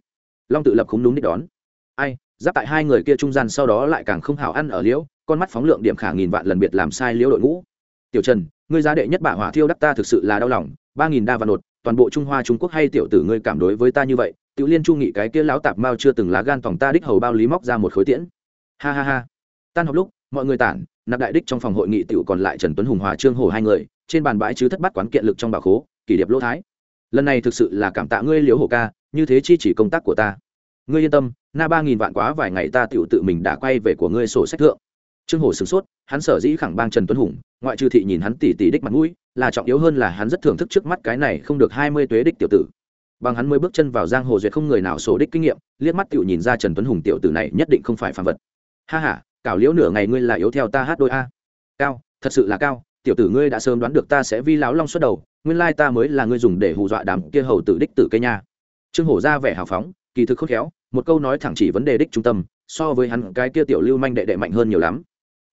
Speaker 1: Long tự lập không đúng đích đón. Ai? Giáp tại hai người kia trung gian sau đó lại càng không hảo ăn ở liễu, con mắt phóng lượng điểm khả nghìn vạn lần biệt làm sai liễu đội ngũ. Tiểu trần, ngươi giá đệ nhất bạ hỏa thiêu đắc ta thực sự là đau lòng, ba nghìn đa vạn nột, toàn bộ trung hoa trung quốc hay tiểu tử ngươi cảm đối với ta như vậy, tiểu liên chu nghị cái kia lão tạp mao chưa từng lá gan tòng ta đích hầu bao lý móc ra một khối tiễn. Ha ha ha. Tan học lúc, mọi người tản, nạp đại đích trong phòng hội nghị tiểu còn lại trần tuấn hùng hòa trương hồ hai người, trên bàn bãi chứ thất bát quán kiện lực trong bảo khố, kỷ điệp lỗ thái. Lần này thực sự là cảm tạ ngươi, liễu hồ ca, như thế chi chỉ công tác của ta. Ngươi yên tâm na ba nghìn vạn quá vài ngày ta tiểu tự mình đã quay về của ngươi sổ sách thượng. Trương hồ sửng sốt, hắn sở dĩ khẳng bang trần tuấn hùng, ngoại trừ thị nhìn hắn tỉ tỉ đích mặt mũi, là trọng yếu hơn là hắn rất thưởng thức trước mắt cái này không được hai mươi tuế đích tiểu tử. Bằng hắn mới bước chân vào giang hồ duyệt không người nào sổ đích kinh nghiệm, liếc mắt tiểu nhìn ra trần tuấn hùng tiểu tử này nhất định không phải phàm vật. Ha ha, cảo liễu nửa ngày ngươi là yếu theo ta hát đôi a. Cao, thật sự là cao, tiểu tử ngươi đã sớm đoán được ta sẽ vi láo long xuất đầu, nguyên lai ta mới là ngươi dùng để hù dọa đám kia hầu tử đích tử cây nha. Trương hổ ra vẻ hào phóng, kỳ thực khôn khéo một câu nói thẳng chỉ vấn đề đích trung tâm, so với hắn cái kia tiểu lưu manh đệ đệ mạnh hơn nhiều lắm.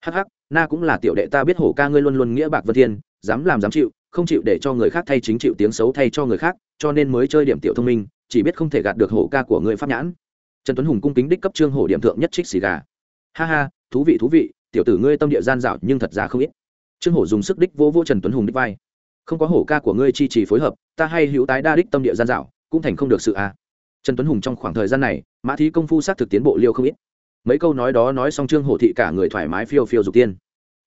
Speaker 1: Hắc hắc, na cũng là tiểu đệ ta biết hổ ca ngươi luôn luôn nghĩa bạc vân thiên, dám làm dám chịu, không chịu để cho người khác thay chính chịu tiếng xấu thay cho người khác, cho nên mới chơi điểm tiểu thông minh, chỉ biết không thể gạt được hổ ca của người pháp nhãn. Trần tuấn hùng cung kính đích cấp trương hổ điểm thượng nhất trích xì gà. Ha ha, thú vị thú vị, tiểu tử ngươi tâm địa gian dạo nhưng thật ra không ít. Trương hổ dùng sức đích vô vô trần tuấn hùng đích vai. Không có hổ ca của ngươi chi trì phối hợp, ta hay hữu tái đa đích tâm địa gian dạo cũng thành không được sự à trần tuấn hùng trong khoảng thời gian này, mã thí công phu xác thực tiến bộ liêu không ít. Mấy câu nói đó nói xong trương hổ thị cả người thoải mái phiêu phiêu dục tiên.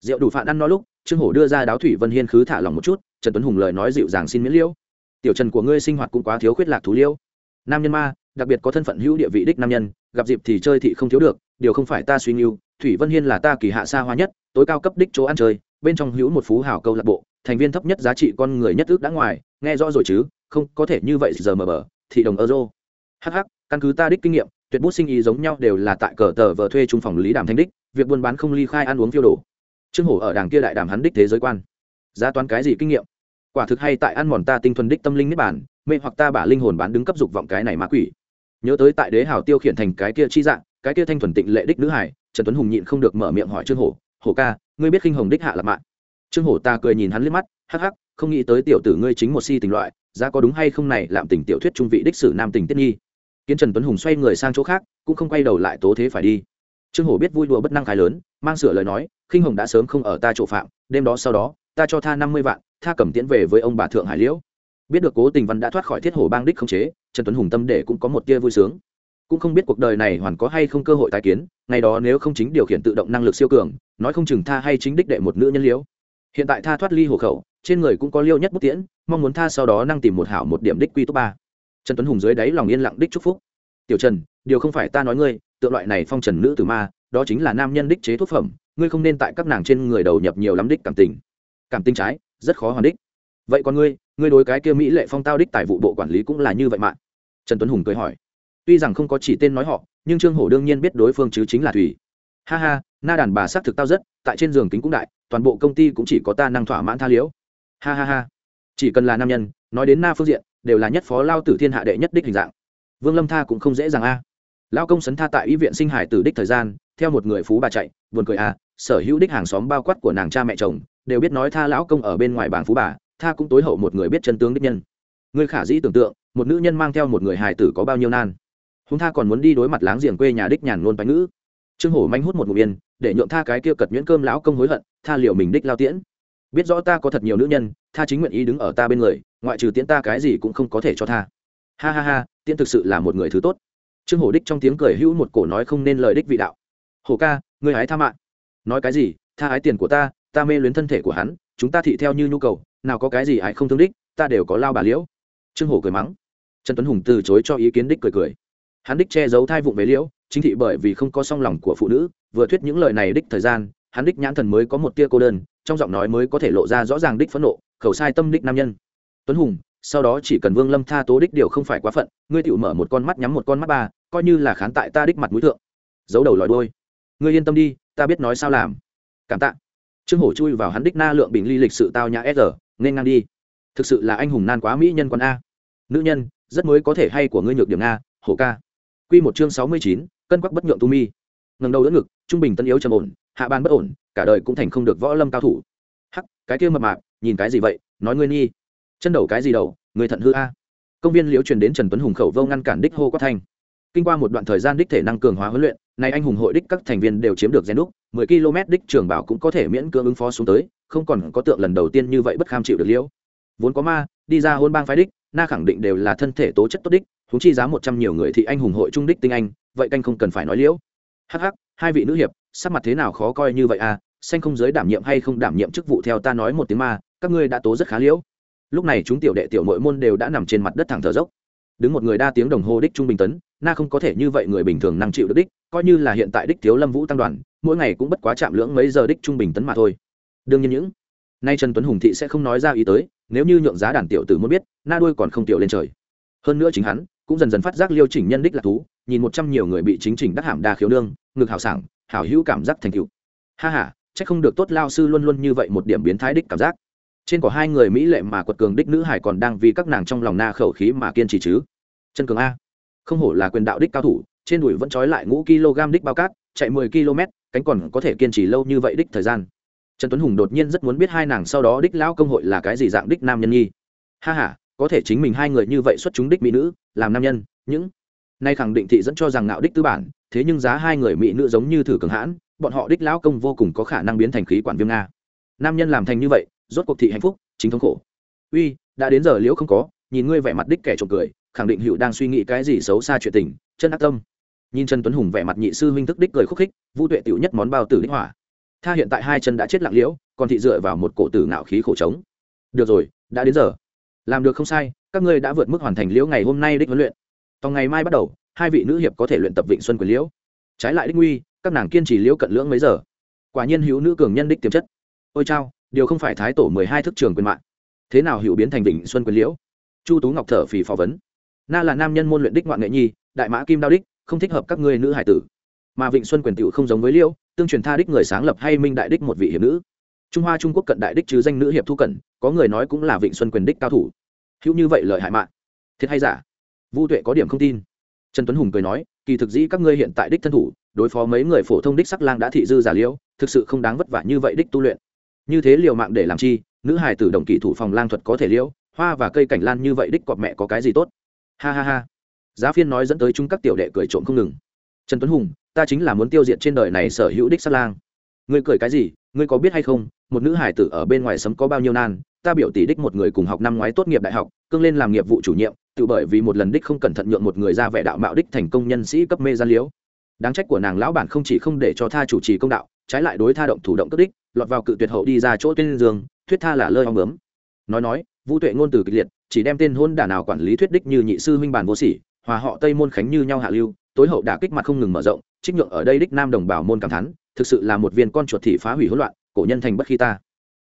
Speaker 1: Rượu đủ phạn ăn nói lúc, trương hổ đưa ra đáo thủy vân hiên khứ thả lòng một chút, trần tuấn hùng lời nói dịu dàng xin miễn liêu. Tiểu trần của ngươi sinh hoạt cũng quá thiếu khuyết lạc thú liêu. Nam nhân ma, đặc biệt có thân phận hữu địa vị đích nam nhân, gặp dịp thì chơi thị không thiếu được, điều không phải ta suy nghiêu thủy vân hiên là ta kỳ hạ xa hoa nhất, tối cao cấp đích chỗ ăn chơi, bên trong hữu một phú hào câu lạc bộ, thành viên thấp nhất giá trị con người nhất ước đã ngoài, nghe rõ rồi chứ, không có thể như vậy giờ mờ bờ thị đồng euro hh căn cứ ta đích kinh nghiệm, tuyệt bút sinh ý giống nhau đều là tại cờ tờ vợ thuê trung phòng lý đàm thanh đích, việc buôn bán không ly khai ăn uống phiêu đồ trương hổ ở đàng kia đại đàm hắn đích thế giới quan. Giá toán cái gì kinh nghiệm? Quả thực hay tại ăn mòn ta tinh thuần đích tâm linh niết bản mê hoặc ta bả linh hồn bán đứng cấp dục vọng cái này ma quỷ. Nhớ tới tại đế hào tiêu khiển thành cái kia chi dạng, cái kia thanh thuần tịnh lệ đích nữ hải trần tuấn hùng nhịn không được mở miệng hỏi trương hổ hổ ca, ngươi biết khinh hồng đích hạ là mạng trương hổ ta cười nhìn hắn liếc mắt, hắc hắc, không nghĩ tới tiểu tử ngươi chính một si tình loại, giá có đúng hay không này? Làm tình tiểu thuyết trung vị đích sử nam tình tiết nghi kiến trần tuấn hùng xoay người sang chỗ khác, cũng không quay đầu lại tố thế phải đi. Trương hổ biết vui đùa bất năng khai lớn, mang sửa lời nói, khinh hồng đã sớm không ở ta chỗ phạm, đêm đó sau đó, ta cho tha năm mươi vạn, tha cầm tiễn về với ông bà thượng hải liễu. Biết được cố tình văn đã thoát khỏi thiết hổ bang đích không chế, trần tuấn hùng tâm để cũng có một tia vui sướng. Cũng không biết cuộc đời này hoàn có hay không cơ hội tái kiến, ngày đó nếu không chính điều khiển tự động năng lực siêu cường, nói không chừng tha hay chính đích đệ một nữ nhân liễu. Hiện tại tha thoát ly hộ khẩu, trên người cũng có liêu nhất bút tiễn, mong muốn tha sau đó năng tìm một hảo một điểm đích quy top ba trần tuấn hùng dưới đáy lòng yên lặng đích chúc phúc. Tiểu trần, điều không phải ta nói ngươi, tượng loại này phong trần nữ tử ma, đó chính là nam nhân đích chế thuốc phẩm, ngươi không nên tại các nàng trên người đầu nhập nhiều lắm đích cảm tình. Cảm tình trái, rất khó hoàn đích. Vậy còn ngươi ngươi đối cái kia mỹ lệ phong tao đích tài vụ bộ quản lý cũng là như vậy mà. Trần tuấn hùng cười hỏi. Tuy rằng không có chỉ tên nói họ, nhưng trương hổ đương nhiên biết đối phương chứ chính là thủy. Ha ha, na đàn bà xác thực tao rất, tại trên giường kính cũng đại, toàn bộ công ty cũng chỉ có ta năng thỏa mãn tha liễu. Ha ha ha. Chỉ cần là nam nhân, nói đến na phương diện đều là nhất phó lao tử thiên hạ đệ nhất đích hình dạng. Vương lâm tha cũng không dễ dàng a. Lao công sấn tha tại y viện sinh hải tử đích thời gian, theo một người phú bà chạy, buồn cười a, sở hữu đích hàng xóm bao quát của nàng cha mẹ chồng, đều biết nói tha lão công ở bên ngoài bảng phú bà, tha cũng tối hậu một người biết chân tướng đích nhân. Người khả dĩ tưởng tượng, một nữ nhân mang theo một người hài tử có bao nhiêu nan. Húng tha còn muốn đi đối mặt láng giềng quê nhà đích nhàn ngôn bánh ngữ. Trương hổ manh hút một ngụm yên, để nhượng tha cái kia cật nhuyễn cơm lão công hối hận, tha liệu mình đích lao tiễn. Biết rõ ta có thật nhiều nữ nhân, tha chính nguyện ý đứng ở ta bên người ngoại trừ tiễn ta cái gì cũng không có thể cho tha. Ha ha ha, tiễn thực sự là một người thứ tốt. Trương hổ đích trong tiếng cười hữu một cổ nói không nên lời đích vị đạo. Hổ ca, ngươi hái tha mạng. Nói cái gì, tha ái tiền của ta ta mê luyến thân thể của hắn, chúng ta thị theo như nhu cầu, nào có cái gì ái không thương đích, ta đều có lao bà liễu. Trương hổ cười mắng. Trần tuấn hùng từ chối cho ý kiến đích cười cười. Hắn đích che giấu thai vụng về liễu, chính thị bởi vì không có song lòng của phụ nữ, vừa thuyết những lời này đích thời gian, hắn đích nhãn thần mới có một tia cô đơn, trong giọng nói mới có thể lộ ra rõ ràng đích phẫn nộ, khẩu sai tâm đích nam nhân tuấn hùng, sau đó chỉ cần vương lâm tha tố đích điều không phải quá phận, ngươi tự mở một con mắt nhắm một con mắt ba, coi như là khán tại ta đích mặt mũi thượng. Giấu đầu lòi đôi ngươi yên tâm đi, ta biết nói sao làm. Cảm tạ. Trương hổ chui vào hắn đích na lượng bình ly lịch sự tao nhã s nên ngang đi. Thực sự là anh hùng nan quá mỹ nhân con a. Nữ nhân, rất mới có thể hay của ngươi nhược điểm a, hổ ca. Q một chương sáu mươi chín, cân quắc bất nhượng tu mi. Ngầm đầu đỡ ngực, trung bình tân yếu trầm ổn, hạ ban bất ổn, cả đời cũng thành không được võ lâm cao thủ. Hắc, cái kia mập mạp, nhìn cái gì vậy, nói ngươi nghi chân đầu cái gì đầu, người thận hư a. Công viên liễu truyền đến trần tuấn hùng khẩu vô ngăn cản đích hô quát thanh. Kinh qua một đoạn thời gian đích thể năng cường hóa huấn luyện nay anh hùng hội đích các thành viên đều chiếm được gen đúc 10 km đích trường bảo cũng có thể miễn cưỡng ứng phó xuống tới, không còn có tượng lần đầu tiên như vậy bất kham chịu được liễu. Vốn có ma, đi ra hôn bang phái đích, na khẳng định đều là thân thể tố chất tốt đích húng chi giá một trăm nhiều người thì anh hùng hội trung đích tinh anh, vậy canh không cần phải nói liễu. Hắc hắc, hai vị nữ hiệp, sắc mặt thế nào khó coi như vậy à xanh không giới đảm nhiệm hay không đảm nhiệm chức vụ theo ta nói một tiếng ma, các ngươi đã tố rất khá liễu lúc này chúng tiểu đệ tiểu nội môn đều đã nằm trên mặt đất thẳng thở dốc. Đứng một người đa tiếng đồng hồ đích trung bình tấn, na không có thể như vậy người bình thường năng chịu được đích, coi như là hiện tại đích thiếu lâm vũ tăng đoàn, mỗi ngày cũng bất quá chạm lưỡng mấy giờ đích trung bình tấn mà thôi. Đương nhiên những, nay trần tuấn hùng thị sẽ không nói ra ý tới, nếu như nhượng giá đàn tiểu tử muốn biết, na đuôi còn không tiểu lên trời. Hơn nữa chính hắn, cũng dần dần phát giác liêu chỉnh nhân đích là thú, nhìn một trăm nhiều người bị chính chỉnh đắc hàm đa khiếu nương ngực hào sảng, hảo hữu cảm giác thành cựu ha ha, chắc không được tốt lao sư luôn luôn như vậy một điểm biến thái đích cảm giác trên có hai người mỹ lệ mà quật cường đích nữ hải còn đang vì các nàng trong lòng na khẩu khí mà kiên trì chứ. Chân cường a. Không hổ là quyền đạo đích cao thủ, trên đùi vẫn trói lại ngũ kg đích bao cát, chạy mười km, cánh còn có thể kiên trì lâu như vậy đích thời gian. Trần tuấn hùng đột nhiên rất muốn biết hai nàng sau đó đích lão công hội là cái gì dạng đích nam nhân nhi ha h a có thể chính mình hai người như vậy xuất chúng đích mỹ nữ, làm nam nhân, những. Nay khẳng định thị dẫn cho rằng ngạo đích tư bản, thế nhưng giá hai người mỹ nữ giống như thử cường hãn, bọn họ đích lão công vô cùng có khả năng biến thành khí quản viêm nga. Nam nhân làm thành như vậy rốt cuộc thị hạnh phúc, chính thống khổ. Uy, đã đến giờ liễu không có, nhìn ngươi vẻ mặt đích kẻ trộm cười, khẳng định hữu đang suy nghĩ cái gì xấu xa chuyện tình, chân ác tâm. Nhìn trần tuấn hùng vẻ mặt nhị sư huynh thức đích cười khúc khích vu tuệ tiểu nhất món bao tử đích hỏa. Tha hiện tại hai chân đã chết lặng liễu, còn thị dựa vào một cổ tử ngạo khí khổ trống. Được rồi, đã đến giờ. Làm được không sai, các ngươi đã vượt mức hoàn thành liễu ngày hôm nay đích huấn luyện. Tòng ngày mai bắt đầu, hai vị nữ hiệp có thể luyện tập vịnh xuân quyền liễu. Trái lại đích nguy, các nàng kiên trì liễu cận lưỡng mấy giờ. Quả nhiên hữu nữ cường nhân đích tiềm chất. Ôi chao điều không phải thái tổ mười hai thức trường quyền mạng. Thế nào hữu biến thành vịnh xuân quyền liễu? Chu tú ngọc thở phì phò vấn. Na là nam nhân môn luyện đích ngoạn nghệ nhi, đại mã kim đao đích, không thích hợp các ngươi nữ hải tử. Mà vịnh xuân quyền tiểu không giống với liễu, tương truyền tha đích người sáng lập hay minh đại đích một vị hiệp nữ. Trung hoa trung quốc cận đại đích chứ danh nữ hiệp thu cẩn có người nói cũng là vịnh xuân quyền đích cao thủ. Hữu như vậy lợi hại mạng. Thiệt hay giả? Vu tuệ có điểm không tin. Trần tuấn hùng cười nói, kỳ thực dĩ các ngươi hiện tại đích thân thủ, đối phó mấy người phổ thông đích sắc lang đã thị dư giả liễu, thực sự không đáng vất vả như vậy đích tu luyện như thế liều mạng để làm chi, nữ hài tử đồng kỵ thủ phòng lang thuật có thể liễu, hoa và cây cảnh lan như vậy đích cọp mẹ có cái gì tốt? Ha ha ha. Giá phiên nói dẫn tới chúng các tiểu đệ cười trộm không ngừng. Trần tuấn hùng, ta chính là muốn tiêu diệt trên đời này sở hữu đích sát lang. Ngươi cười cái gì, ngươi có biết hay không, một nữ hải tử ở bên ngoài sấm có bao nhiêu nan, ta biểu tỷ đích một người cùng học năm ngoái tốt nghiệp đại học, cương lên làm nghiệp vụ chủ nhiệm, tự bởi vì một lần đích không cẩn thận nhượng một người ra vẻ đạo mạo đích thành công nhân sĩ cấp mê gian liễu đáng trách của nàng lão bản không chỉ không để cho tha chủ trì công đạo, trái lại đối tha động thủ động cất đích, lọt vào cự tuyệt hậu đi ra chỗ tên giường thuyết tha là lơi hoang bướm nói nói, vũ tuệ ngôn từ kịch liệt, chỉ đem tên hôn đả nào quản lý thuyết đích như nhị sư huynh bản vô sỉ, hòa họ tây môn khánh như nhau hạ lưu, tối hậu đả kích mặt không ngừng mở rộng, trích nhượng ở đây đích nam đồng bào môn cảm thán, thực sự là một viên con chuột thị phá hủy hỗn loạn, cổ nhân thành bất khi ta.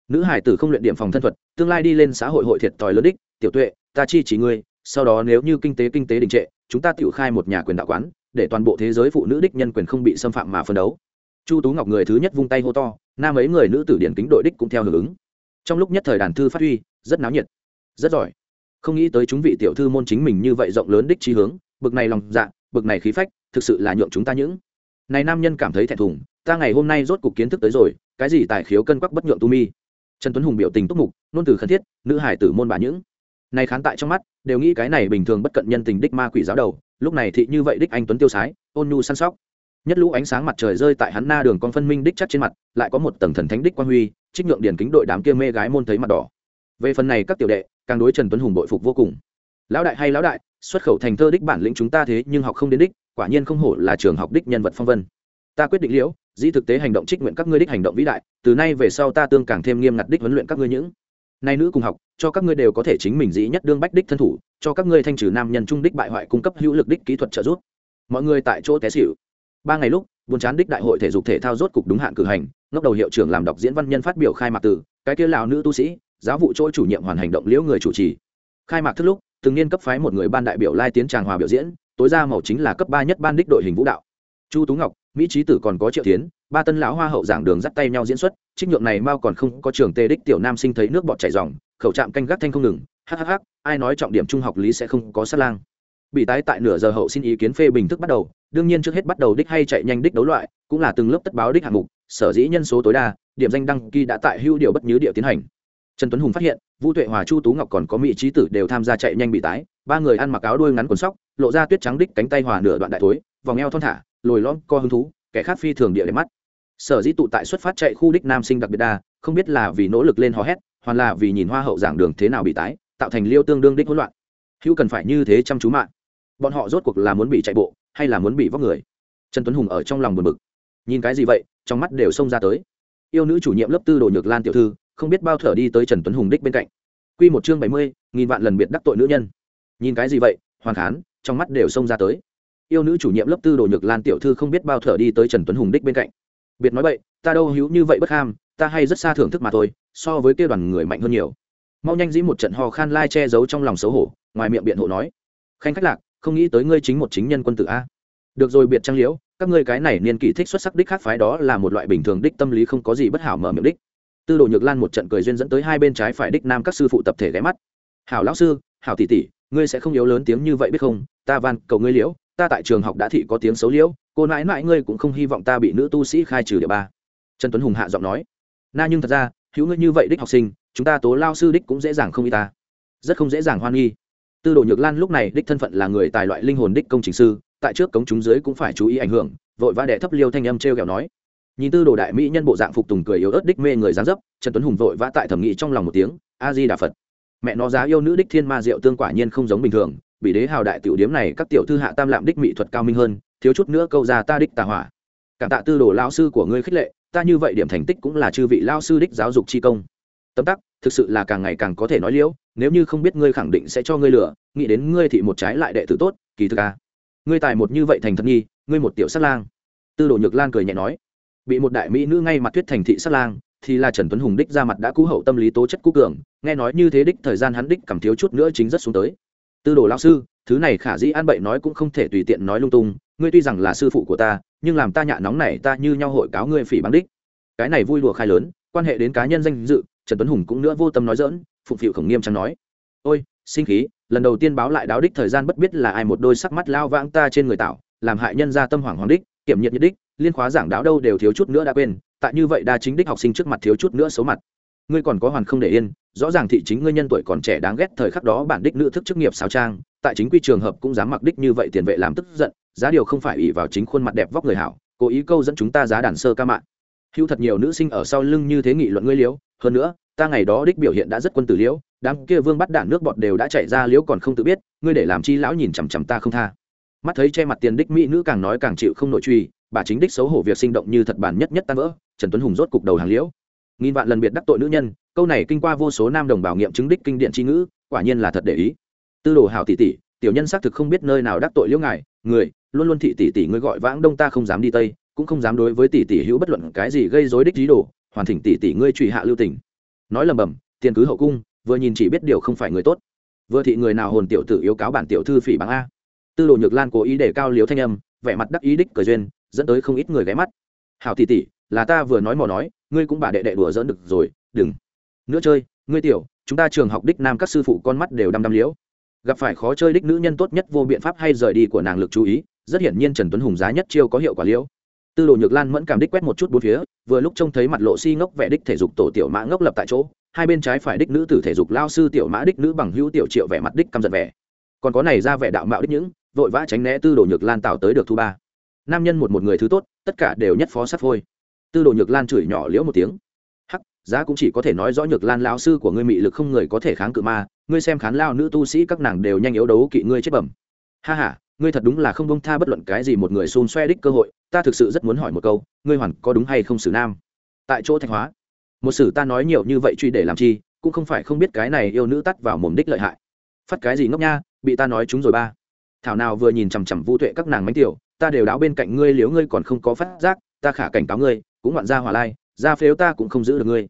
Speaker 1: Nữ hải tử không luyện điểm phòng thân thuật, tương lai đi lên xã hội hội thiệt tòi lớn đích, tiểu tuệ, ta chi chỉ ngươi, sau đó nếu như kinh tế kinh tế đình trệ, chúng ta tiểu khai một nhà quyền đạo quán để toàn bộ thế giới phụ nữ đích nhân quyền không bị xâm phạm mà phân đấu. Chu tú ngọc người thứ nhất vung tay hô to nam ấy người nữ tử điển kính đội đích cũng theo hưởng ứng. Trong lúc nhất thời đàn thư phát huy, rất náo nhiệt, rất giỏi. Không nghĩ tới chúng vị tiểu thư môn chính mình như vậy rộng lớn đích trí hướng, bực này lòng dạ bực này khí phách, thực sự là nhượng chúng ta những này nam nhân cảm thấy thẹn thùng, ta ngày hôm nay rốt cục kiến thức tới rồi, cái gì tài khiếu cân quắc bất nhượng tu mi. Trần tuấn hùng biểu tình túc mục nôn từ khẩn thiết, nữ hải tử môn bà những này khán tại trong mắt, đều nghĩ cái này bình thường bất cận nhân tình đích ma quỷ giáo đầu lúc này thị như vậy đích anh tuấn tiêu sái, ôn nhu săn sóc. Nhất lũ ánh sáng mặt trời rơi tại hắn na đường con phân minh đích chắc trên mặt, lại có một tầng thần thánh đích quang huy, trích nhượng điển kính đội đám kia mê gái môn thấy mặt đỏ. Về phần này các tiểu đệ, càng đối trần tuấn hùng bội phục vô cùng. Lão đại hay lão đại, xuất khẩu thành thơ đích bản lĩnh chúng ta thế nhưng học không đến đích, quả nhiên không hổ là trường học đích nhân vật phong vân. Ta quyết định liễu, dĩ thực tế hành động trích nguyện các ngươi đích hành động vĩ đại, từ nay về sau ta tương càng thêm nghiêm ngặt đích huấn luyện các ngươi những nay nữ cùng học, cho các ngươi đều có thể chính mình dĩ nhất đương bách đích thân thủ, cho các ngươi thanh trừ nam nhân trung đích bại hoại cung cấp hữu lực đích kỹ thuật trợ giúp. Mọi người tại chỗ té xỉu. Ba ngày lúc, buồn chán đích đại hội thể dục thể thao rốt cục đúng hạn cử hành, ngốc đầu hiệu trưởng làm đọc diễn văn nhân phát biểu khai mạc từ, cái kia lào nữ tu sĩ, giáo vụ chỗ chủ nhiệm hoàn hành động liễu người chủ trì. Khai mạc thức lúc từng niên cấp phái một người ban đại biểu lai tiến tràng hòa biểu diễn, tối ra màu chính là cấp ba nhất ban đích đội hình vũ đạo chu tú ngọc, mỹ trí tử còn có triệu tiến ba tân lão hoa hậu giảng đường dắt tay nhau diễn xuất, trích nhượng này mao còn không có trường tê đích tiểu nam sinh thấy nước bọt chảy dòng, khẩu trạm canh gác thanh không ngừng hhh ai nói trọng điểm trung học lý sẽ không có sát lang. Bị tái tại nửa giờ hậu xin ý kiến phê bình thức bắt đầu, đương nhiên trước hết bắt đầu đích hay chạy nhanh đích đấu loại, cũng là từng lớp tất báo đích hạng mục, sở dĩ nhân số tối đa, điểm danh đăng ký đã tại hưu điều bất nhứ địa tiến hành. Trần tuấn hùng phát hiện, vũ tuệ hòa, chu tú ngọc còn có mỹ trí tử đều tham gia chạy nhanh bị tái, ba người ăn mặc áo đuôi ngắn quần sóc, lộ ra tuyết trắng đích cánh tay hòa nửa đoạn đại thối, vòng eo thon thả lồi lõm co hứng thú, kẻ khác phi thường địa đẹp mắt. Sở dĩ tụ tại xuất phát chạy khu đích nam sinh đặc biệt đa, không biết là vì nỗ lực lên hò hét hoặc là vì nhìn hoa hậu giảng đường thế nào bị tái, tạo thành liêu tương đương đích hỗn loạn. Hữu cần phải như thế chăm chú mạng. Bọn họ rốt cuộc là muốn bị chạy bộ, hay là muốn bị vóc người? Trần tuấn hùng ở trong lòng buồn bực. Nhìn cái gì vậy, trong mắt đều xông ra tới. Yêu nữ chủ nhiệm lớp tư đồ nhược lan tiểu thư, không biết bao thở đi tới trần tuấn hùng đích bên cạnh. Q một chương bảy mươi, nghìn vạn lần biệt đắc tội nữ nhân. Nhìn cái gì vậy, hoàn khán, trong mắt đều xông ra tới yêu nữ chủ nhiệm lớp tư đồ nhược lan tiểu thư không biết bao thở đi tới trần tuấn hùng đích bên cạnh. Biệt nói vậy ta đâu hữu như vậy bất ham, ta hay rất xa thưởng thức mà thôi, so với kêu đoàn người mạnh hơn nhiều. Mau nhanh dĩ một trận ho khan lai che giấu trong lòng xấu hổ, ngoài miệng biện hộ nói, khanh khách lạc, không nghĩ tới ngươi chính một chính nhân quân tử a. Được rồi biệt trang liễu, các ngươi cái này niên kỷ thích xuất sắc đích khác phái đó là một loại bình thường đích tâm lý không có gì bất hảo mở miệng đích. Tư đồ nhược lan một trận cười duyên dẫn tới hai bên trái phải đích nam các sư phụ tập thể ghé mắt. Hảo lão sư, hảo tỷ tỷ, ngươi sẽ không yếu lớn tiếng như vậy biết không? Ta van, cầu ngươi liễu ta tại trường học đã thị có tiếng xấu liễu, cô nãi nãi ngươi cũng không hy vọng ta bị nữ tu sĩ khai trừ địa ba. Trần tuấn hùng hạ giọng nói. Na nhưng thật ra, hữu ngươi như vậy đích học sinh, chúng ta tố lao sư đích cũng dễ dàng không y ta. Rất không dễ dàng hoan nghi. Tư đồ nhược lan lúc này đích thân phận là người tài loại linh hồn đích công trình sư, tại trước cống chúng dưới cũng phải chú ý ảnh hưởng, vội vã đệ thấp liêu thanh âm t r e o kẹo nói. Nhìn tư đồ đại mỹ nhân bộ dạng phục tùng cười yếu ớt đích mê người dán dấp, trần tuấn hùng vội vã tại thẩm nghị trong lòng một tiếng, a di đà phật. Mẹ nó giá yêu nữ đích thiên ma diệu tương quả nhiên không giống bình thường bị đế hào đại tiểu điếm này các tiểu thư hạ tam lạm đích mỹ thuật cao minh hơn, thiếu chút nữa câu ra ta đích tà hỏa. Cảm tạ tư đồ lao sư của ngươi khích lệ, ta như vậy điểm thành tích cũng là chư vị lao sư đích giáo dục chi công. Tấm tắc, thực sự là càng ngày càng có thể nói liễu, nếu như không biết ngươi khẳng định sẽ cho ngươi lừa, nghĩ đến ngươi thị một trái lại đệ tử tốt, kỳ thực à. ngươi tài một như vậy thành thật nghi, ngươi một tiểu sát lang. Tư đồ nhược lan cười nhẹ nói. Bị một đại mỹ nữ ngay mặt thuyết thành thị sát lang, thì là trần tuấn hùng đích ra mặt đã cú hậu tâm lý tố chất cú cường, nghe nói như thế đích thời gian hắn đích cảm thiếu chút nữa chính rất xuống tới tư đồ lao sư, thứ này khả dĩ an bậy nói cũng không thể tùy tiện nói lung tung, ngươi tuy rằng là sư phụ của ta, nhưng làm ta nhạ nóng này ta như nhau hội cáo ngươi phỉ báng đích. Cái này vui đùa khai lớn, quan hệ đến cá nhân danh dự, trần tuấn hùng cũng nữa vô tâm nói dỡn phụng phịu khổng nghiêm chẳng nói. Ôi, sinh khí, lần đầu tiên báo lại đáo đích thời gian bất biết là ai một đôi sắc mắt lao vãng ta trên người tạo, làm hại nhân ra tâm hoàng hoàng đích, kiểm nhiệt nhiệt đích, liên khóa giảng đáo đâu đều thiếu chút nữa đã quên, tại như vậy đa chính đích học sinh trước mặt thiếu chút nữa xấu mặt ngươi còn có hoàn không để yên, rõ ràng thị chính ngươi nhân tuổi còn trẻ đáng ghét thời khắc đó bản đích nữ thức chức nghiệp xáo trang, tại chính quy trường hợp cũng dám mặc đích như vậy tiền vệ làm tức giận, giá điều không phải ỷ vào chính khuôn mặt đẹp vóc người hảo, cố ý câu dẫn chúng ta giá đàn sơ ca mạng. Hữu thật nhiều nữ sinh ở sau lưng như thế nghị luận ngươi liếu, hơn nữa, ta ngày đó đích biểu hiện đã rất quân tử liễu đám kia vương bắt đạn nước bọt đều đã chạy ra liễu còn không tự biết, ngươi để làm chi lão nhìn chằm chằm ta không tha. Mắt thấy che mặt tiền đích mỹ nữ càng nói càng chịu không nội truy, bà chính đích xấu hổ việc sinh động như thật bản nhất nhất tan vỡ, trần tuấn hùng rốt cục đầu hàng liễu nghìn vạn lần biệt đắc tội nữ nhân, câu này kinh qua vô số nam đồng bảo nghiệm chứng đích kinh điện tri ngữ, quả nhiên là thật để ý. Tư đồ hảo tỷ tỷ, tiểu nhân xác thực không biết nơi nào đắc tội liễu ngài, người, luôn luôn thị tỷ tỷ ngươi gọi vãng đông ta không dám đi tây, cũng không dám đối với tỷ tỷ hữu bất luận cái gì gây rối đích trí đồ, hoàn thỉnh tỷ tỷ ngươi trụy hạ lưu tình. Nói lầm bầm, tiền cứ hậu cung, vừa nhìn chỉ biết điều không phải người tốt. Vừa thị người nào hồn tiểu tử yếu cáo bản tiểu thư phỉ bằng a. Tư đồ nhược lan cố ý để cao liếu thanh âm, vẻ mặt đắc ý đích cờ duyên, dẫn tới không ít người ghé mắt. Hảo tỷ tỷ là ta vừa nói mò nói, ngươi cũng bà đệ đệ đùa dỡn được rồi, đừng. Nữa chơi, ngươi tiểu, chúng ta trường học đích nam các sư phụ con mắt đều đăm đăm liễu. Gặp phải khó chơi đích nữ nhân tốt nhất vô biện pháp hay rời đi của nàng lực chú ý, rất hiển nhiên trần tuấn hùng giá nhất chiêu có hiệu quả liễu. Tư đồ nhược lan mẫn cảm đích quét một chút bốn phía, vừa lúc trông thấy mặt lộ si ngốc vẻ đích thể dục tổ tiểu mã ngốc lập tại chỗ, hai bên trái phải đích nữ tử thể dục lao sư tiểu mã đích nữ bằng hữu tiểu triệu vẻ mặt đích căm giận vẻ. Còn có này ra vẻ đạo mạo đích những, vội vã tránh né tư đồ nhược lan tạo tới được thu ba. Nam nhân một một người thứ tốt, tất cả đều nhất phó sắt phôi tư đồ nhược lan chửi nhỏ liễu một tiếng. Hắc, giá cũng chỉ có thể nói rõ nhược lan lao sư của ngươi mị lực không người có thể kháng cự ma, ngươi xem khán lao nữ tu sĩ các nàng đều nhanh yếu đấu kỵ ngươi chết bẩm. Ha ha, ngươi thật đúng là không bông tha bất luận cái gì một người xôn xoe đích cơ hội, ta thực sự rất muốn hỏi một câu, ngươi hoàn có đúng hay không xử nam? Tại chỗ thanh hóa, một sử ta nói nhiều như vậy truy để làm chi, cũng không phải không biết cái này yêu nữ tắt vào mồm đích lợi hại. Phát cái gì ngốc nha, bị ta nói chúng rồi ba. Thảo nào vừa nhìn chằm chằm vu tuệ các nàng mánh tiểu, ta đều đáo bên cạnh ngươi liếu ngươi còn không có phát giác, ta khả cảnh cáo ngươi cũng ngoạn ra hòa lai ra phếu ta cũng không giữ được ngươi.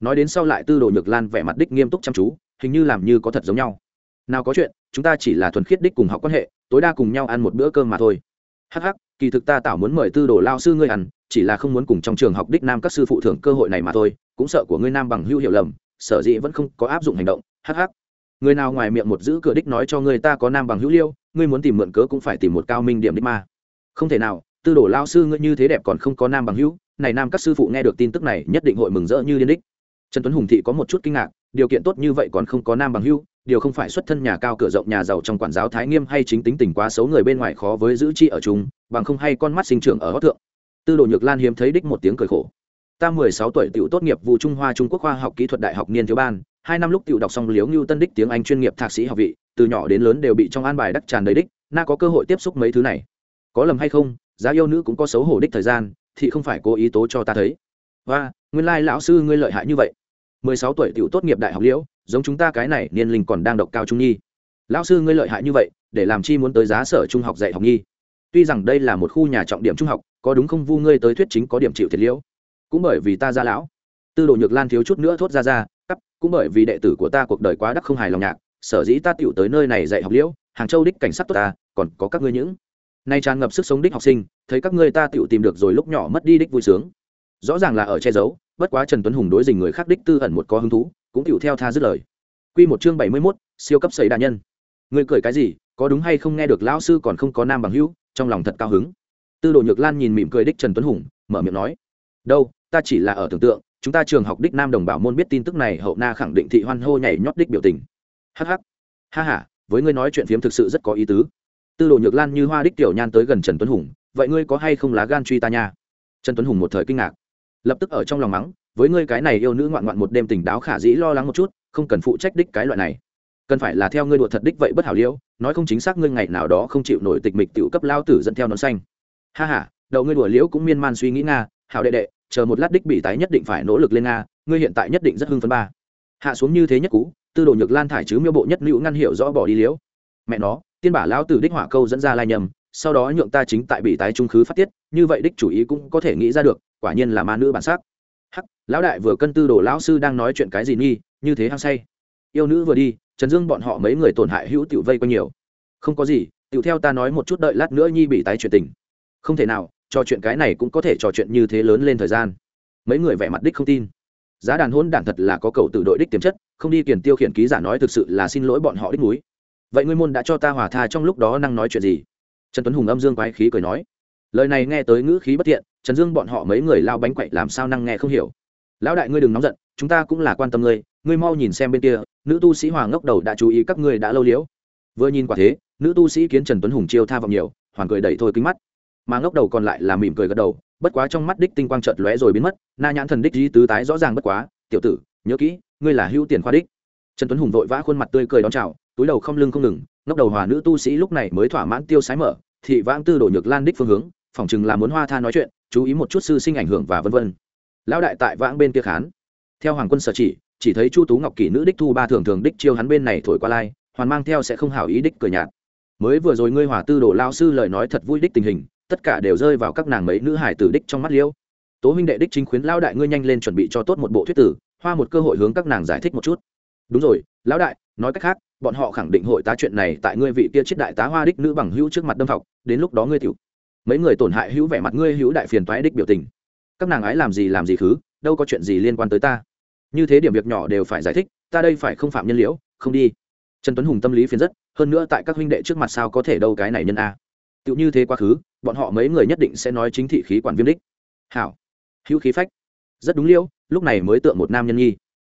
Speaker 1: Nói đến sau lại tư đồ nhược lan vẻ mặt đích nghiêm túc chăm chú hình như làm như có thật giống nhau. Nào có chuyện chúng ta chỉ là thuần khiết đích cùng học quan hệ tối đa cùng nhau ăn một bữa cơm mà thôi. Hắc hắc kỳ thực ta tảo muốn mời tư đồ lao sư ngươi ăn chỉ là không muốn cùng trong trường học đích nam các sư phụ thưởng cơ hội này mà thôi cũng sợ của ngươi nam bằng hưu hiểu lầm sở dĩ vẫn không có áp dụng hành động Hắc hắc, người nào ngoài miệng một giữ cửa đích nói cho người ta có nam bằng hữu liêu ngươi muốn tìm mượn cớ cũng phải tìm một cao minh điểm đích mà. không thể nào tư đồ lao sư ngươi như thế đẹp còn không có nam bằng hữu này nam các sư phụ nghe được tin tức này nhất định hội mừng rỡ như điên đích. Trần tuấn hùng thị có một chút kinh ngạc, điều kiện tốt như vậy còn không có nam bằng hưu, điều không phải xuất thân nhà cao cửa rộng nhà giàu trong quản giáo thái nghiêm hay chính tính tình quá xấu người bên ngoài khó với giữ chi ở chúng bằng không hay con mắt sinh trưởng ở hót thượng. Tư đồ nhược lan hiếm thấy đích một tiếng cười khổ. Ta mười sáu tuổi tiểu tốt nghiệp vụ trung hoa trung quốc khoa học kỹ thuật đại học niên thiếu ban, hai năm lúc tiểu đọc xong liếu ngưu tân đích tiếng anh chuyên nghiệp thạc sĩ học vị, từ nhỏ đến lớn đều bị trong an bài đắc tràn đầy đích, na có cơ hội tiếp xúc mấy thứ này. Có lầm hay không, giá yêu nữ cũng có xấu hổ đích thời gian thì không phải cố ý tố cho ta thấy. Và, nguyên lai lão sư ngươi lợi hại như vậy. Mười sáu tuổi tiểu tốt nghiệp đại học liễu, giống chúng ta cái này niên linh còn đang độc cao trung nhi. Lão sư ngươi lợi hại như vậy, để làm chi muốn tới giá sở trung học dạy học nhi? Tuy rằng đây là một khu nhà trọng điểm trung học, có đúng không vu ngươi tới thuyết chính có điểm chịu thiệt liễu? Cũng bởi vì ta ra lão. Tư đồ nhược lan thiếu chút nữa thốt ra ra, cắp, cũng bởi vì đệ tử của ta cuộc đời quá đắc không hài lòng nhạc, sở dĩ ta tiểu tới nơi này dạy học liễu, hàng châu đích cảnh sát tốt ta, còn có các ngươi những. Nay tràn ngập sức sống đích học sinh thấy các ngươi ta tựu tìm được rồi lúc nhỏ mất đi đích vui sướng. Rõ ràng là ở che giấu, bất quá trần tuấn hùng đối dình người khác đích tư ẩn một có hứng thú, cũng tựu theo tha dứt lời. Q một chương bảy mươi mốt, siêu cấp xảy đa nhân. Ngươi cười cái gì, có đúng hay không nghe được lão sư còn không có nam bằng hữu, trong lòng thật cao hứng. Tư đồ nhược lan nhìn mỉm cười đích trần tuấn hùng, mở miệng nói, đâu, ta chỉ là ở tưởng tượng, chúng ta trường học đích nam đồng bảo môn biết tin tức này, hậu na khẳng định thị hoan hô nhảy nhót đích biểu tình. Hh ha h a với ngươi nói chuyện phiếm thực sự rất có ý tứ. Tư đồ nhược lan như hoa đích tiểu nhan tới gần trần tuấn hùng vậy ngươi có hay không lá gan truy ta nha? Trần tuấn hùng một thời kinh ngạc. Lập tức ở trong lòng mắng, với ngươi cái này yêu nữ ngoạn ngoạn một đêm tỉnh đáo khả dĩ lo lắng một chút, không cần phụ trách đích cái loại này. Cần phải là theo ngươi đùa thật đích vậy bất hảo liễu, nói không chính xác ngươi ngày nào đó không chịu nổi tịch mịch tiểu cấp lao tử dẫn theo nón xanh. Ha ha, đậu ngươi đùa liễu cũng miên man suy nghĩ nga, hảo đệ đệ, chờ một lát đích bị tái nhất định phải nỗ lực lên nga, ngươi hiện tại nhất định rất hưng phấn ba. Hạ xuống như thế nhất cú, tư đồ nhược lan thải chứ miêu bộ nhất nữ ngăn hiệu rõ bỏ đi liễu. Mẹ nó, tiên bả lão tử đích hỏa câu dẫn ra lai nhầm sau đó nhượng ta chính tại bị tái trung khứ phát tiết, như vậy đích chủ ý cũng có thể nghĩ ra được, quả nhiên là ma nữ bản sắc. Hắc, lão đại vừa cân tư đồ lão sư đang nói chuyện cái gì nghi như thế hăng say. Yêu nữ vừa đi, trần dương bọn họ mấy người tổn hại hữu tiểu vây quanh nhiều. Không có gì, tiểu theo ta nói một chút đợi lát nữa nhi bị tái chuyện tình. Không thể nào, trò chuyện cái này cũng có thể trò chuyện như thế lớn lên thời gian. Mấy người vẻ mặt đích không tin. Giá đàn hôn đản thật là có cầu tự đội đích tiềm chất, không đi kiển tiêu khiển ký giả nói thực sự là xin lỗi bọn họ đích núi. Vậy ngươi môn đã cho ta hòa tha trong lúc đó năng nói chuyện gì? Trần tuấn hùng âm dương quái khí cười nói, lời này nghe tới ngữ khí bất thiện, trần dương bọn họ mấy người lao bánh quậy làm sao năng nghe không hiểu. Lão đại ngươi đừng nóng giận, chúng ta cũng là quan tâm ngươi ngươi mau nhìn xem bên kia, nữ tu sĩ hoàng ngốc đầu đã chú ý các ngươi đã lâu liễu vừa nhìn quả thế, nữ tu sĩ kiến trần tuấn hùng chiêu tha vọng nhiều hoàng cười đẩy thôi kính mắt. Mà ngốc đầu còn lại là mỉm cười gật đầu, bất quá trong mắt đích tinh quang chợt lóe rồi biến mất, na nhãn thần đích di tứ tái rõ ràng bất quá, tiểu tử, nhớ kỹ, ngươi là hữu tiền khoa đích. Trần tuấn hùng vội vã khuôn mặt tươi cười đón chào, túi đầu không lưng không ngừng ngốc đầu hòa nữ tu sĩ lúc này mới thỏa mãn tiêu sái mở, thị vãng tư đổ nhược lan đích phương hướng, phỏng chừng là muốn hoa tha nói chuyện, chú ý một chút sư sinh ảnh hưởng và vân vân. Lão đại tại vãng bên kia khán. Theo hoàng quân sở chỉ chỉ thấy chu tú ngọc kỷ nữ đích thu ba thường thường đích chiêu hắn bên này thổi qua lai, hoàn mang theo sẽ không hảo ý đích cười nhạt. Mới vừa rồi ngươi hòa tư đổ lao sư lời nói thật vui đích tình hình, tất cả đều rơi vào các nàng mấy nữ hải tử đích trong mắt liêu tố huynh đệ đích chính khuyến lão đại ngươi nhanh lên chuẩn bị cho tốt một bộ thuyết tử, hoa một cơ hội hướng các nàng giải thích một chút. Đúng rồi, lão đại, nói cách khác bọn họ khẳng định hội tá chuyện này tại ngươi vị kia chết đại tá hoa đích nữ bằng hữu trước mặt đâm học đến lúc đó ngươi tiểu. Mấy người tổn hại hữu vẻ mặt ngươi hữu đại phiền toái đích biểu tình. Các nàng ái làm gì làm gì khứ, đâu có chuyện gì liên quan tới ta. Như thế điểm việc nhỏ đều phải giải thích, ta đây phải không phạm nhân liễu, không đi. Trần tuấn hùng tâm lý phiền rất, hơn nữa tại các huynh đệ trước mặt sao có thể đâu cái này nhân a. Tựu như thế quá khứ, bọn họ mấy người nhất định sẽ nói chính thị khí quản viêm đích. Hảo. Hữu khí phách. Rất đúng liễu, lúc này mới tượng một nam nhân nhi.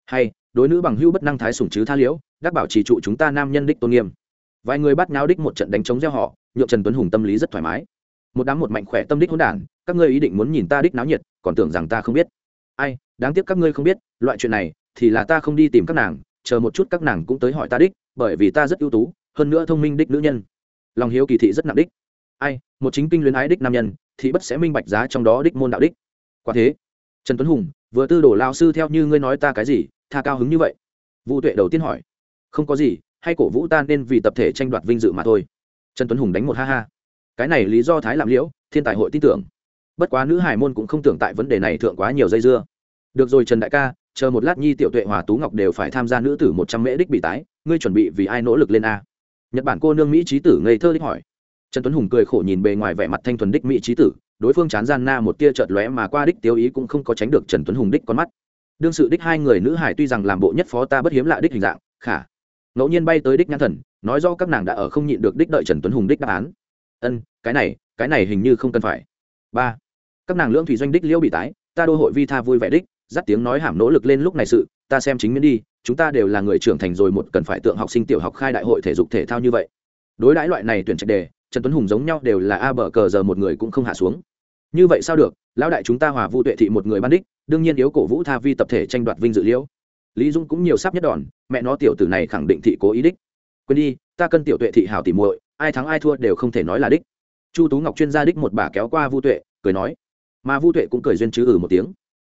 Speaker 1: Hay đối nữ bằng hữu bất năng thái sủng chứ tha liễu, đắc bảo trì trụ chúng ta nam nhân đích tôn nghiêm. Vài người bắt nháo đích một trận đánh chống gieo họ, nhượng trần tuấn hùng tâm lý rất thoải mái. Một đám một mạnh khỏe tâm đích hỗn đản, các ngươi ý định muốn nhìn ta đích náo nhiệt, còn tưởng rằng ta không biết. Ai, đáng tiếc các ngươi không biết, loại chuyện này thì là ta không đi tìm các nàng, chờ một chút các nàng cũng tới hỏi ta đích, bởi vì ta rất ưu tú, hơn nữa thông minh đích nữ nhân. Lòng hiếu kỳ thị rất nặng đích. Ai, một chính kinh luyến ái đích nam nhân, thì bất sẽ minh bạch giá trong đó đích môn đạo đích. Quả thế, trần tuấn hùng, vừa tư đổ lao sư theo như ngươi nói ta cái gì tha cao hứng như vậy? Vũ tuệ đầu tiên hỏi. Không có gì, hay cổ vũ ta nên vì tập thể tranh đoạt vinh dự mà thôi. Trần tuấn hùng đánh một ha ha. Cái này lý do thái làm liễu, thiên tài hội tin tưởng. Bất quá nữ hải môn cũng không tưởng tại vấn đề này thượng quá nhiều dây dưa. Được rồi trần đại ca, chờ một lát nhi tiểu tuệ hòa tú ngọc đều phải tham gia nữ tử một trăm mễ đích bị tái, ngươi chuẩn bị vì ai nỗ lực lên a? Nhật bản cô nương mỹ trí tử ngây thơ đích hỏi. Trần tuấn hùng cười khổ nhìn bề ngoài vẻ mặt thanh thuần đích mỹ trí tử, đối phương chán gian na một tia chợt lóe mà qua đích tiêu ý cũng không có tránh được trần tuấn hùng đích con mắt đương sự đích hai người nữ hải tuy rằng làm bộ nhất phó ta bất hiếm lạ đích hình dạng, khả ngẫu nhiên bay tới đích nhãn thần, nói do các nàng đã ở không nhịn được đích đợi trần tuấn hùng đích đáp án. Ân, cái này cái này hình như không cần phải. Ba, các nàng lưỡng thủy doanh đích liễu bị tái, ta đô hội vi tha vui vẻ đích, dắt tiếng nói hàm nỗ lực lên lúc này sự, ta xem chính miễn đi, chúng ta đều là người trưởng thành rồi một cần phải tượng học sinh tiểu học khai đại hội thể dục thể thao như vậy. Đối đãi loại này tuyển trạch đề, trần tuấn hùng giống nhau đều là a bờ cờ giờ một người cũng không hạ xuống như vậy sao được? Lão đại chúng ta hòa vu tuệ thị một người ban đích, đương nhiên yếu cổ vũ tha vi tập thể tranh đoạt vinh dự liễu. Lý dung cũng nhiều sắp nhất đòn, mẹ nó tiểu tử này khẳng định thị cố ý đích. Quên đi, ta cân tiểu tuệ thị hảo tỉ muội, ai thắng ai thua đều không thể nói là đích. Chu tú ngọc chuyên gia đích một bà kéo qua vu tuệ, cười nói. Mà vu tuệ cũng cười duyên chứ ừ một tiếng.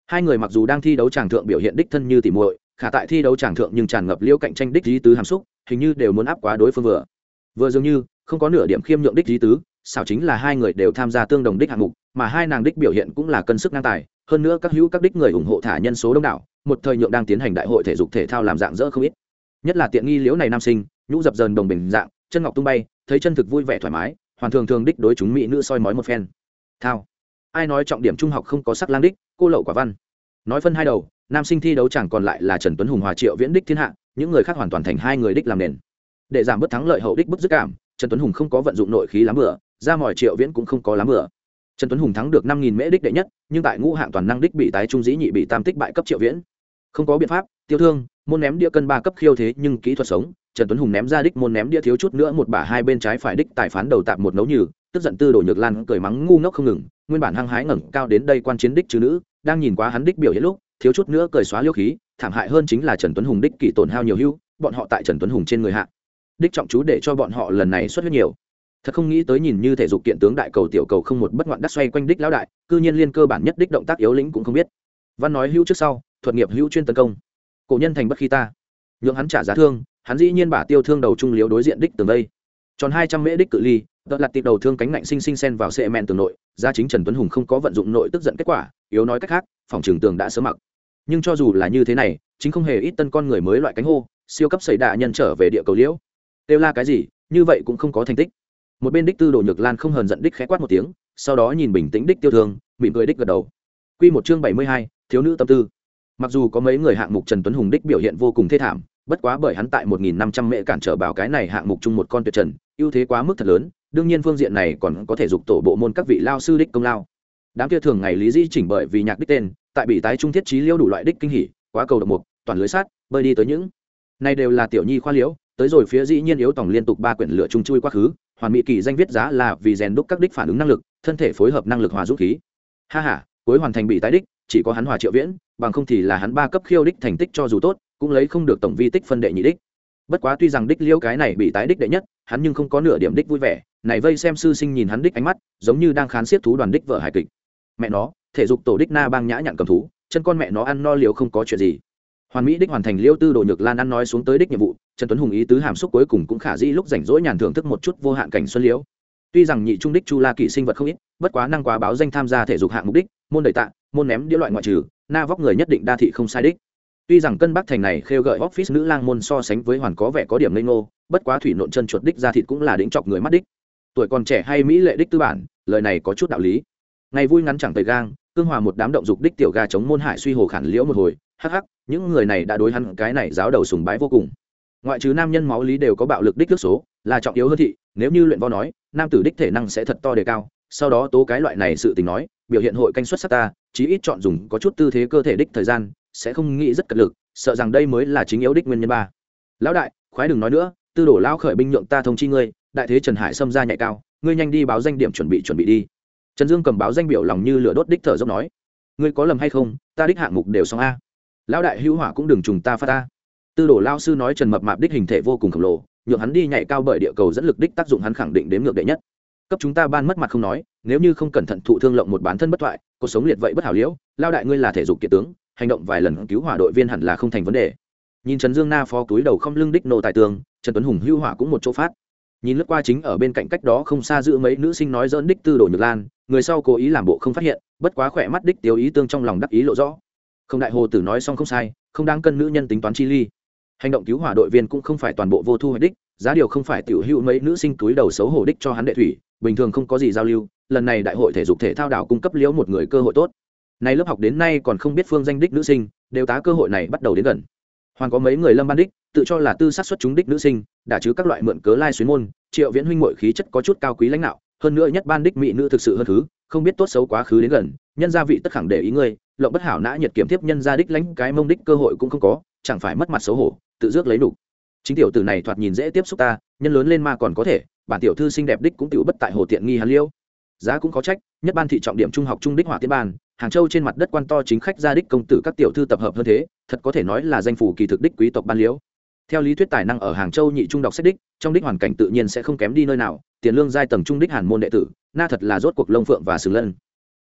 Speaker 1: Hai người mặc dù đang thi đấu tràng thượng biểu hiện đích thân như tỉ muội, khả tại thi đấu tràng thượng nhưng tràn ngập liễu cạnh tranh đích lý tứ hàm xúc, hình như đều muốn áp quá đối phương vừa. Vừa dường như, không có nửa điểm khiêm nhượng đích lý tứ xảo chính là hai người đều tham gia tương đồng đích hạng mục, mà hai nàng đích biểu hiện cũng là cân sức ngang tài. Hơn nữa các hữu các đích người ủng hộ thả nhân số đông đảo, một thời nhượng đang tiến hành đại hội thể dục thể thao làm dạng dỡ không ít. Nhất là tiện nghi liễu này nam sinh, nhũ dập dờn đồng bình dạng, chân ngọc tung bay, thấy chân thực vui vẻ thoải mái, hoàn thường thường đích đối chúng mỹ nữ soi mói một phen. Thao. Ai nói trọng điểm trung học không có sắc lang đích, cô lậu quả văn. Nói phân hai đầu, nam sinh thi đấu chẳng còn lại là trần tuấn hùng, hòa triệu viễn đích thiên hạ, những người khác hoàn toàn thành hai người đích làm nền. Để giảm bớt thắng lợi hậu đích bức dứt cảm, trần tuấn hùng không có vận dụng nội khí lắm bựa ra mỏi triệu viễn cũng không có lắm bữa trần tuấn hùng thắng được năm nghìn mễ đích đệ nhất, nhưng tại ngũ hạng toàn năng đích bị tái trung dĩ nhị bị tam tích bại cấp triệu viễn. Không có biện pháp, tiêu thương, môn ném đĩa cân ba cấp khiêu thế nhưng kỹ thuật sống, trần tuấn hùng ném ra đích môn ném đĩa thiếu chút nữa một bả hai bên trái phải đích tài phán đầu tạm một nấu nhừ, tức giận tư đổ nhược lan cười mắng ngu ngốc không ngừng, nguyên bản hăng hái ngẩng cao đến đây quan chiến đích chứ nữ, đang nhìn quá hắn đích biểu hiện lúc, thiếu chút nữa cười xóa liêu khí, thảm hại hơn chính là trần tuấn hùng đích kỷ tổn hao nhiều hưu, bọn họ tại trần tuấn hùng trên người hạ. Đích trọng chú để cho bọn họ lần này xuất huyết nhiều thật không nghĩ tới nhìn như thể dục kiện tướng đại cầu tiểu cầu không một bất ngoạn đắt xoay quanh đích lão đại, cư nhiên liên cơ bản nhất đích động tác yếu lĩnh cũng không biết. Văn nói hữu trước sau, thuật nghiệp hữu chuyên tấn công. Cổ nhân thành bất khi ta. Nhượng hắn trả giá thương, hắn dĩ nhiên bả tiêu thương đầu trung liếu đối diện đích tường đây. Tròn hai trăm mễ đích cự ly, đợt lặt tiệp đầu thương cánh ngạnh sinh sinh sen vào xe men tường nội gia chính trần tuấn hùng không có vận dụng nội tức giận kết quả, yếu nói cách khác, phòng trường tường đã sớm mặc. Nhưng cho dù là như thế này, chính không hề ít tân con người mới loại cánh hô, siêu cấp xảy đạ nhân trở về địa cầu liễu. Kêu la cái gì, như vậy cũng không có thành tích một bên đích tư đồ nhược lan không hờn giận đích khẽ quát một tiếng, sau đó nhìn bình tĩnh đích tiêu thương, mỉm cười đích gật đầu. Q một chương bảy mươi hai, thiếu nữ tâm tư. Mặc dù có mấy người hạng mục trần tuấn hùng đích biểu hiện vô cùng thê thảm, bất quá bởi hắn tại một nghìn năm trăm mễ cản trở bảo cái này hạng mục chung một con tuyệt trần, ưu thế quá mức thật lớn, đương nhiên phương diện này còn có thể dục tổ bộ môn các vị lao sư đích công lao. Đám kia thường ngày lý di chỉnh bởi vì nhạc đích tên, tại bị tái trung thiết trí liêu đủ loại đích kinh hỉ, quá cầu độc mục, toàn lưới sát bơi đi tới những. Này đều là tiểu nhi khoa liễu, tới rồi phía dĩ nhiên yếu tổng liên tục ba quyển lửa chung chui quá khứ hoàn mỹ kỳ danh viết giá là vì rèn đúc các đích phản ứng năng lực, thân thể phối hợp năng lực hòa dũng khí. Ha ha, cuối hoàn thành bị tái đích, chỉ có hắn hòa triệu viễn, bằng không thì là hắn ba cấp khiêu đích thành tích cho dù tốt, cũng lấy không được tổng vi tích phân đệ nhị đích. Bất quá tuy rằng đích liễu cái này bị tái đích đệ nhất, hắn nhưng không có nửa điểm đích vui vẻ, này vây xem sư sinh nhìn hắn đích ánh mắt, giống như đang khán xiết thú đoàn đích vợ hài kịch. Mẹ nó, thể dục tổ đích na bang nhã nhặn cầm thú, chân con mẹ nó ăn no liều không có chuyện gì. Hoàn mỹ đích hoàn thành liêu tư đồ nhược lan ăn nói xuống tới đích nhiệm vụ trần tuấn hùng ý tứ hàm xúc cuối cùng cũng khả dĩ lúc rảnh rỗi nhàn thưởng thức một chút vô hạn cảnh xuân liễu. Tuy rằng nhị trung đích chu la kỵ sinh vật không ít, bất quá năng quá báo danh tham gia thể dục hạng mục đích, môn đầy tạ, môn ném đĩa loại ngoại trừ, na vóc người nhất định đa thị không sai đích. Tuy rằng cân bắc thành này khêu gợi office nữ lang môn so sánh với hoàn có vẻ có điểm ngây ngô, bất quá thủy nộn chân chuột đích ra thịt cũng là đĩnh chọc người mắt đích. Tuổi còn trẻ hay mỹ lệ đích tư bản, lời này có chút đạo lý. Ngày vui ngắn chẳng tời gang cương hòa một đám động dục đích tiểu ga chống môn hải suy hồ khản liễu một hồi, hắc hắc, những người này đã đối hắn cái này giáo đầu sùng bái vô cùng ngoại trừ nam nhân máu lý đều có bạo lực đích thước số, là trọng yếu hơn thị, nếu như luyện võ nói, nam tử đích thể năng sẽ thật to đề cao, sau đó tố cái loại này sự tình nói, biểu hiện hội canh xuất sắc ta, chí ít chọn dùng có chút tư thế cơ thể đích thời gian, sẽ không nghĩ rất cật lực, sợ rằng đây mới là chính yếu đích nguyên nhân ba. Lão đại, khoái đừng nói nữa, tư đổ lão khởi binh nhượng ta thông chi ngươi, đại thế trần hải xâm ra nhạy cao, ngươi nhanh đi báo danh điểm chuẩn bị chuẩn bị đi. Trần dương cầm báo danh biểu lòng như lửa đốt đích thở dốc nói, ngươi có lầm hay không, ta đích hạng mục đều xong a. Lão đại hữu hỏa cũng đừng trùng ta phát ta tư đồ lao sư nói trần mập mạp đích hình thể vô cùng khổng lồ, nhượng hắn đi nhảy cao bởi địa cầu dẫn lực đích tác dụng hắn khẳng định đến ngược đệ nhất. Cấp chúng ta ban mất mặt không nói, nếu như không cẩn thận thụ thương lộng một bản thân bất thoại cuộc sống liệt vậy bất hảo liễu, lao đại ngươi là thể dục kiệt tướng, hành động vài lần cứu hỏa đội viên hẳn là không thành vấn đề. Nhìn trần dương na phó túi đầu không lưng đích nô tài tường, trần tuấn hùng hưu hỏa cũng một chỗ phát. Nhìn lướt qua chính ở bên cạnh cách đó không xa giữ mấy nữ sinh nói dỡn đích tư đồ nhược lan, người sau cố ý làm bộ không phát hiện, bất quá khỏe mắt đích tiêu ý tương trong lòng đắc ý lộ rõ. Không đại hồ tử nói xong không sai, không đáng cân nữ nhân tính toán chi ly hành động cứu hỏa đội viên cũng không phải toàn bộ vô thu hoạch đích, giá điều không phải tiểu hữu mấy nữ sinh túi đầu xấu hổ đích cho hắn đệ thủy, bình thường không có gì giao lưu, lần này đại hội thể dục thể thao đảo cung cấp liễu một người cơ hội tốt. Nay lớp học đến nay còn không biết phương danh đích nữ sinh, đều tá cơ hội này bắt đầu đến gần. Hoàn có mấy người lâm ban đích, tự cho là tư sát xuất chúng đích nữ sinh, đã chứ các loại mượn cớ lai xuyến môn, triệu viễn huynh mội khí chất có chút cao quý lãnh đạo, hơn nữa nhất ban đích mỹ nữ thực sự hơn thứ, không biết tốt xấu quá khứ đến gần, nhân gia vị tất khẳng để ý ngươi, lộng bất hảo nã nhiệt kiểm tiếp nhân gia đích lãnh cái mông đích cơ hội cũng không có, chẳng phải mất mặt xấu hổ tự dước lấy đủ chính tiểu tử này thoạt nhìn dễ tiếp xúc ta, nhân lớn lên ma còn có thể, bản tiểu thư xinh đẹp đích cũng tiểu bất tại hồ tiện nghi hắn liêu. Giá cũng có trách, nhất ban thị trọng điểm trung học trung đích hỏa tiến ban hàng châu trên mặt đất quan to chính khách gia đích công tử các tiểu thư tập hợp hơn thế, thật có thể nói là danh phủ kỳ thực đích quý tộc ban liễu. Theo lý thuyết tài năng ở hàng châu nhị trung đọc sách đích, trong đích hoàn cảnh tự nhiên sẽ không kém đi nơi nào, tiền lương giai tầng trung đích hàn môn đệ tử, na thật là rốt cuộc lông phượng và sừng lân.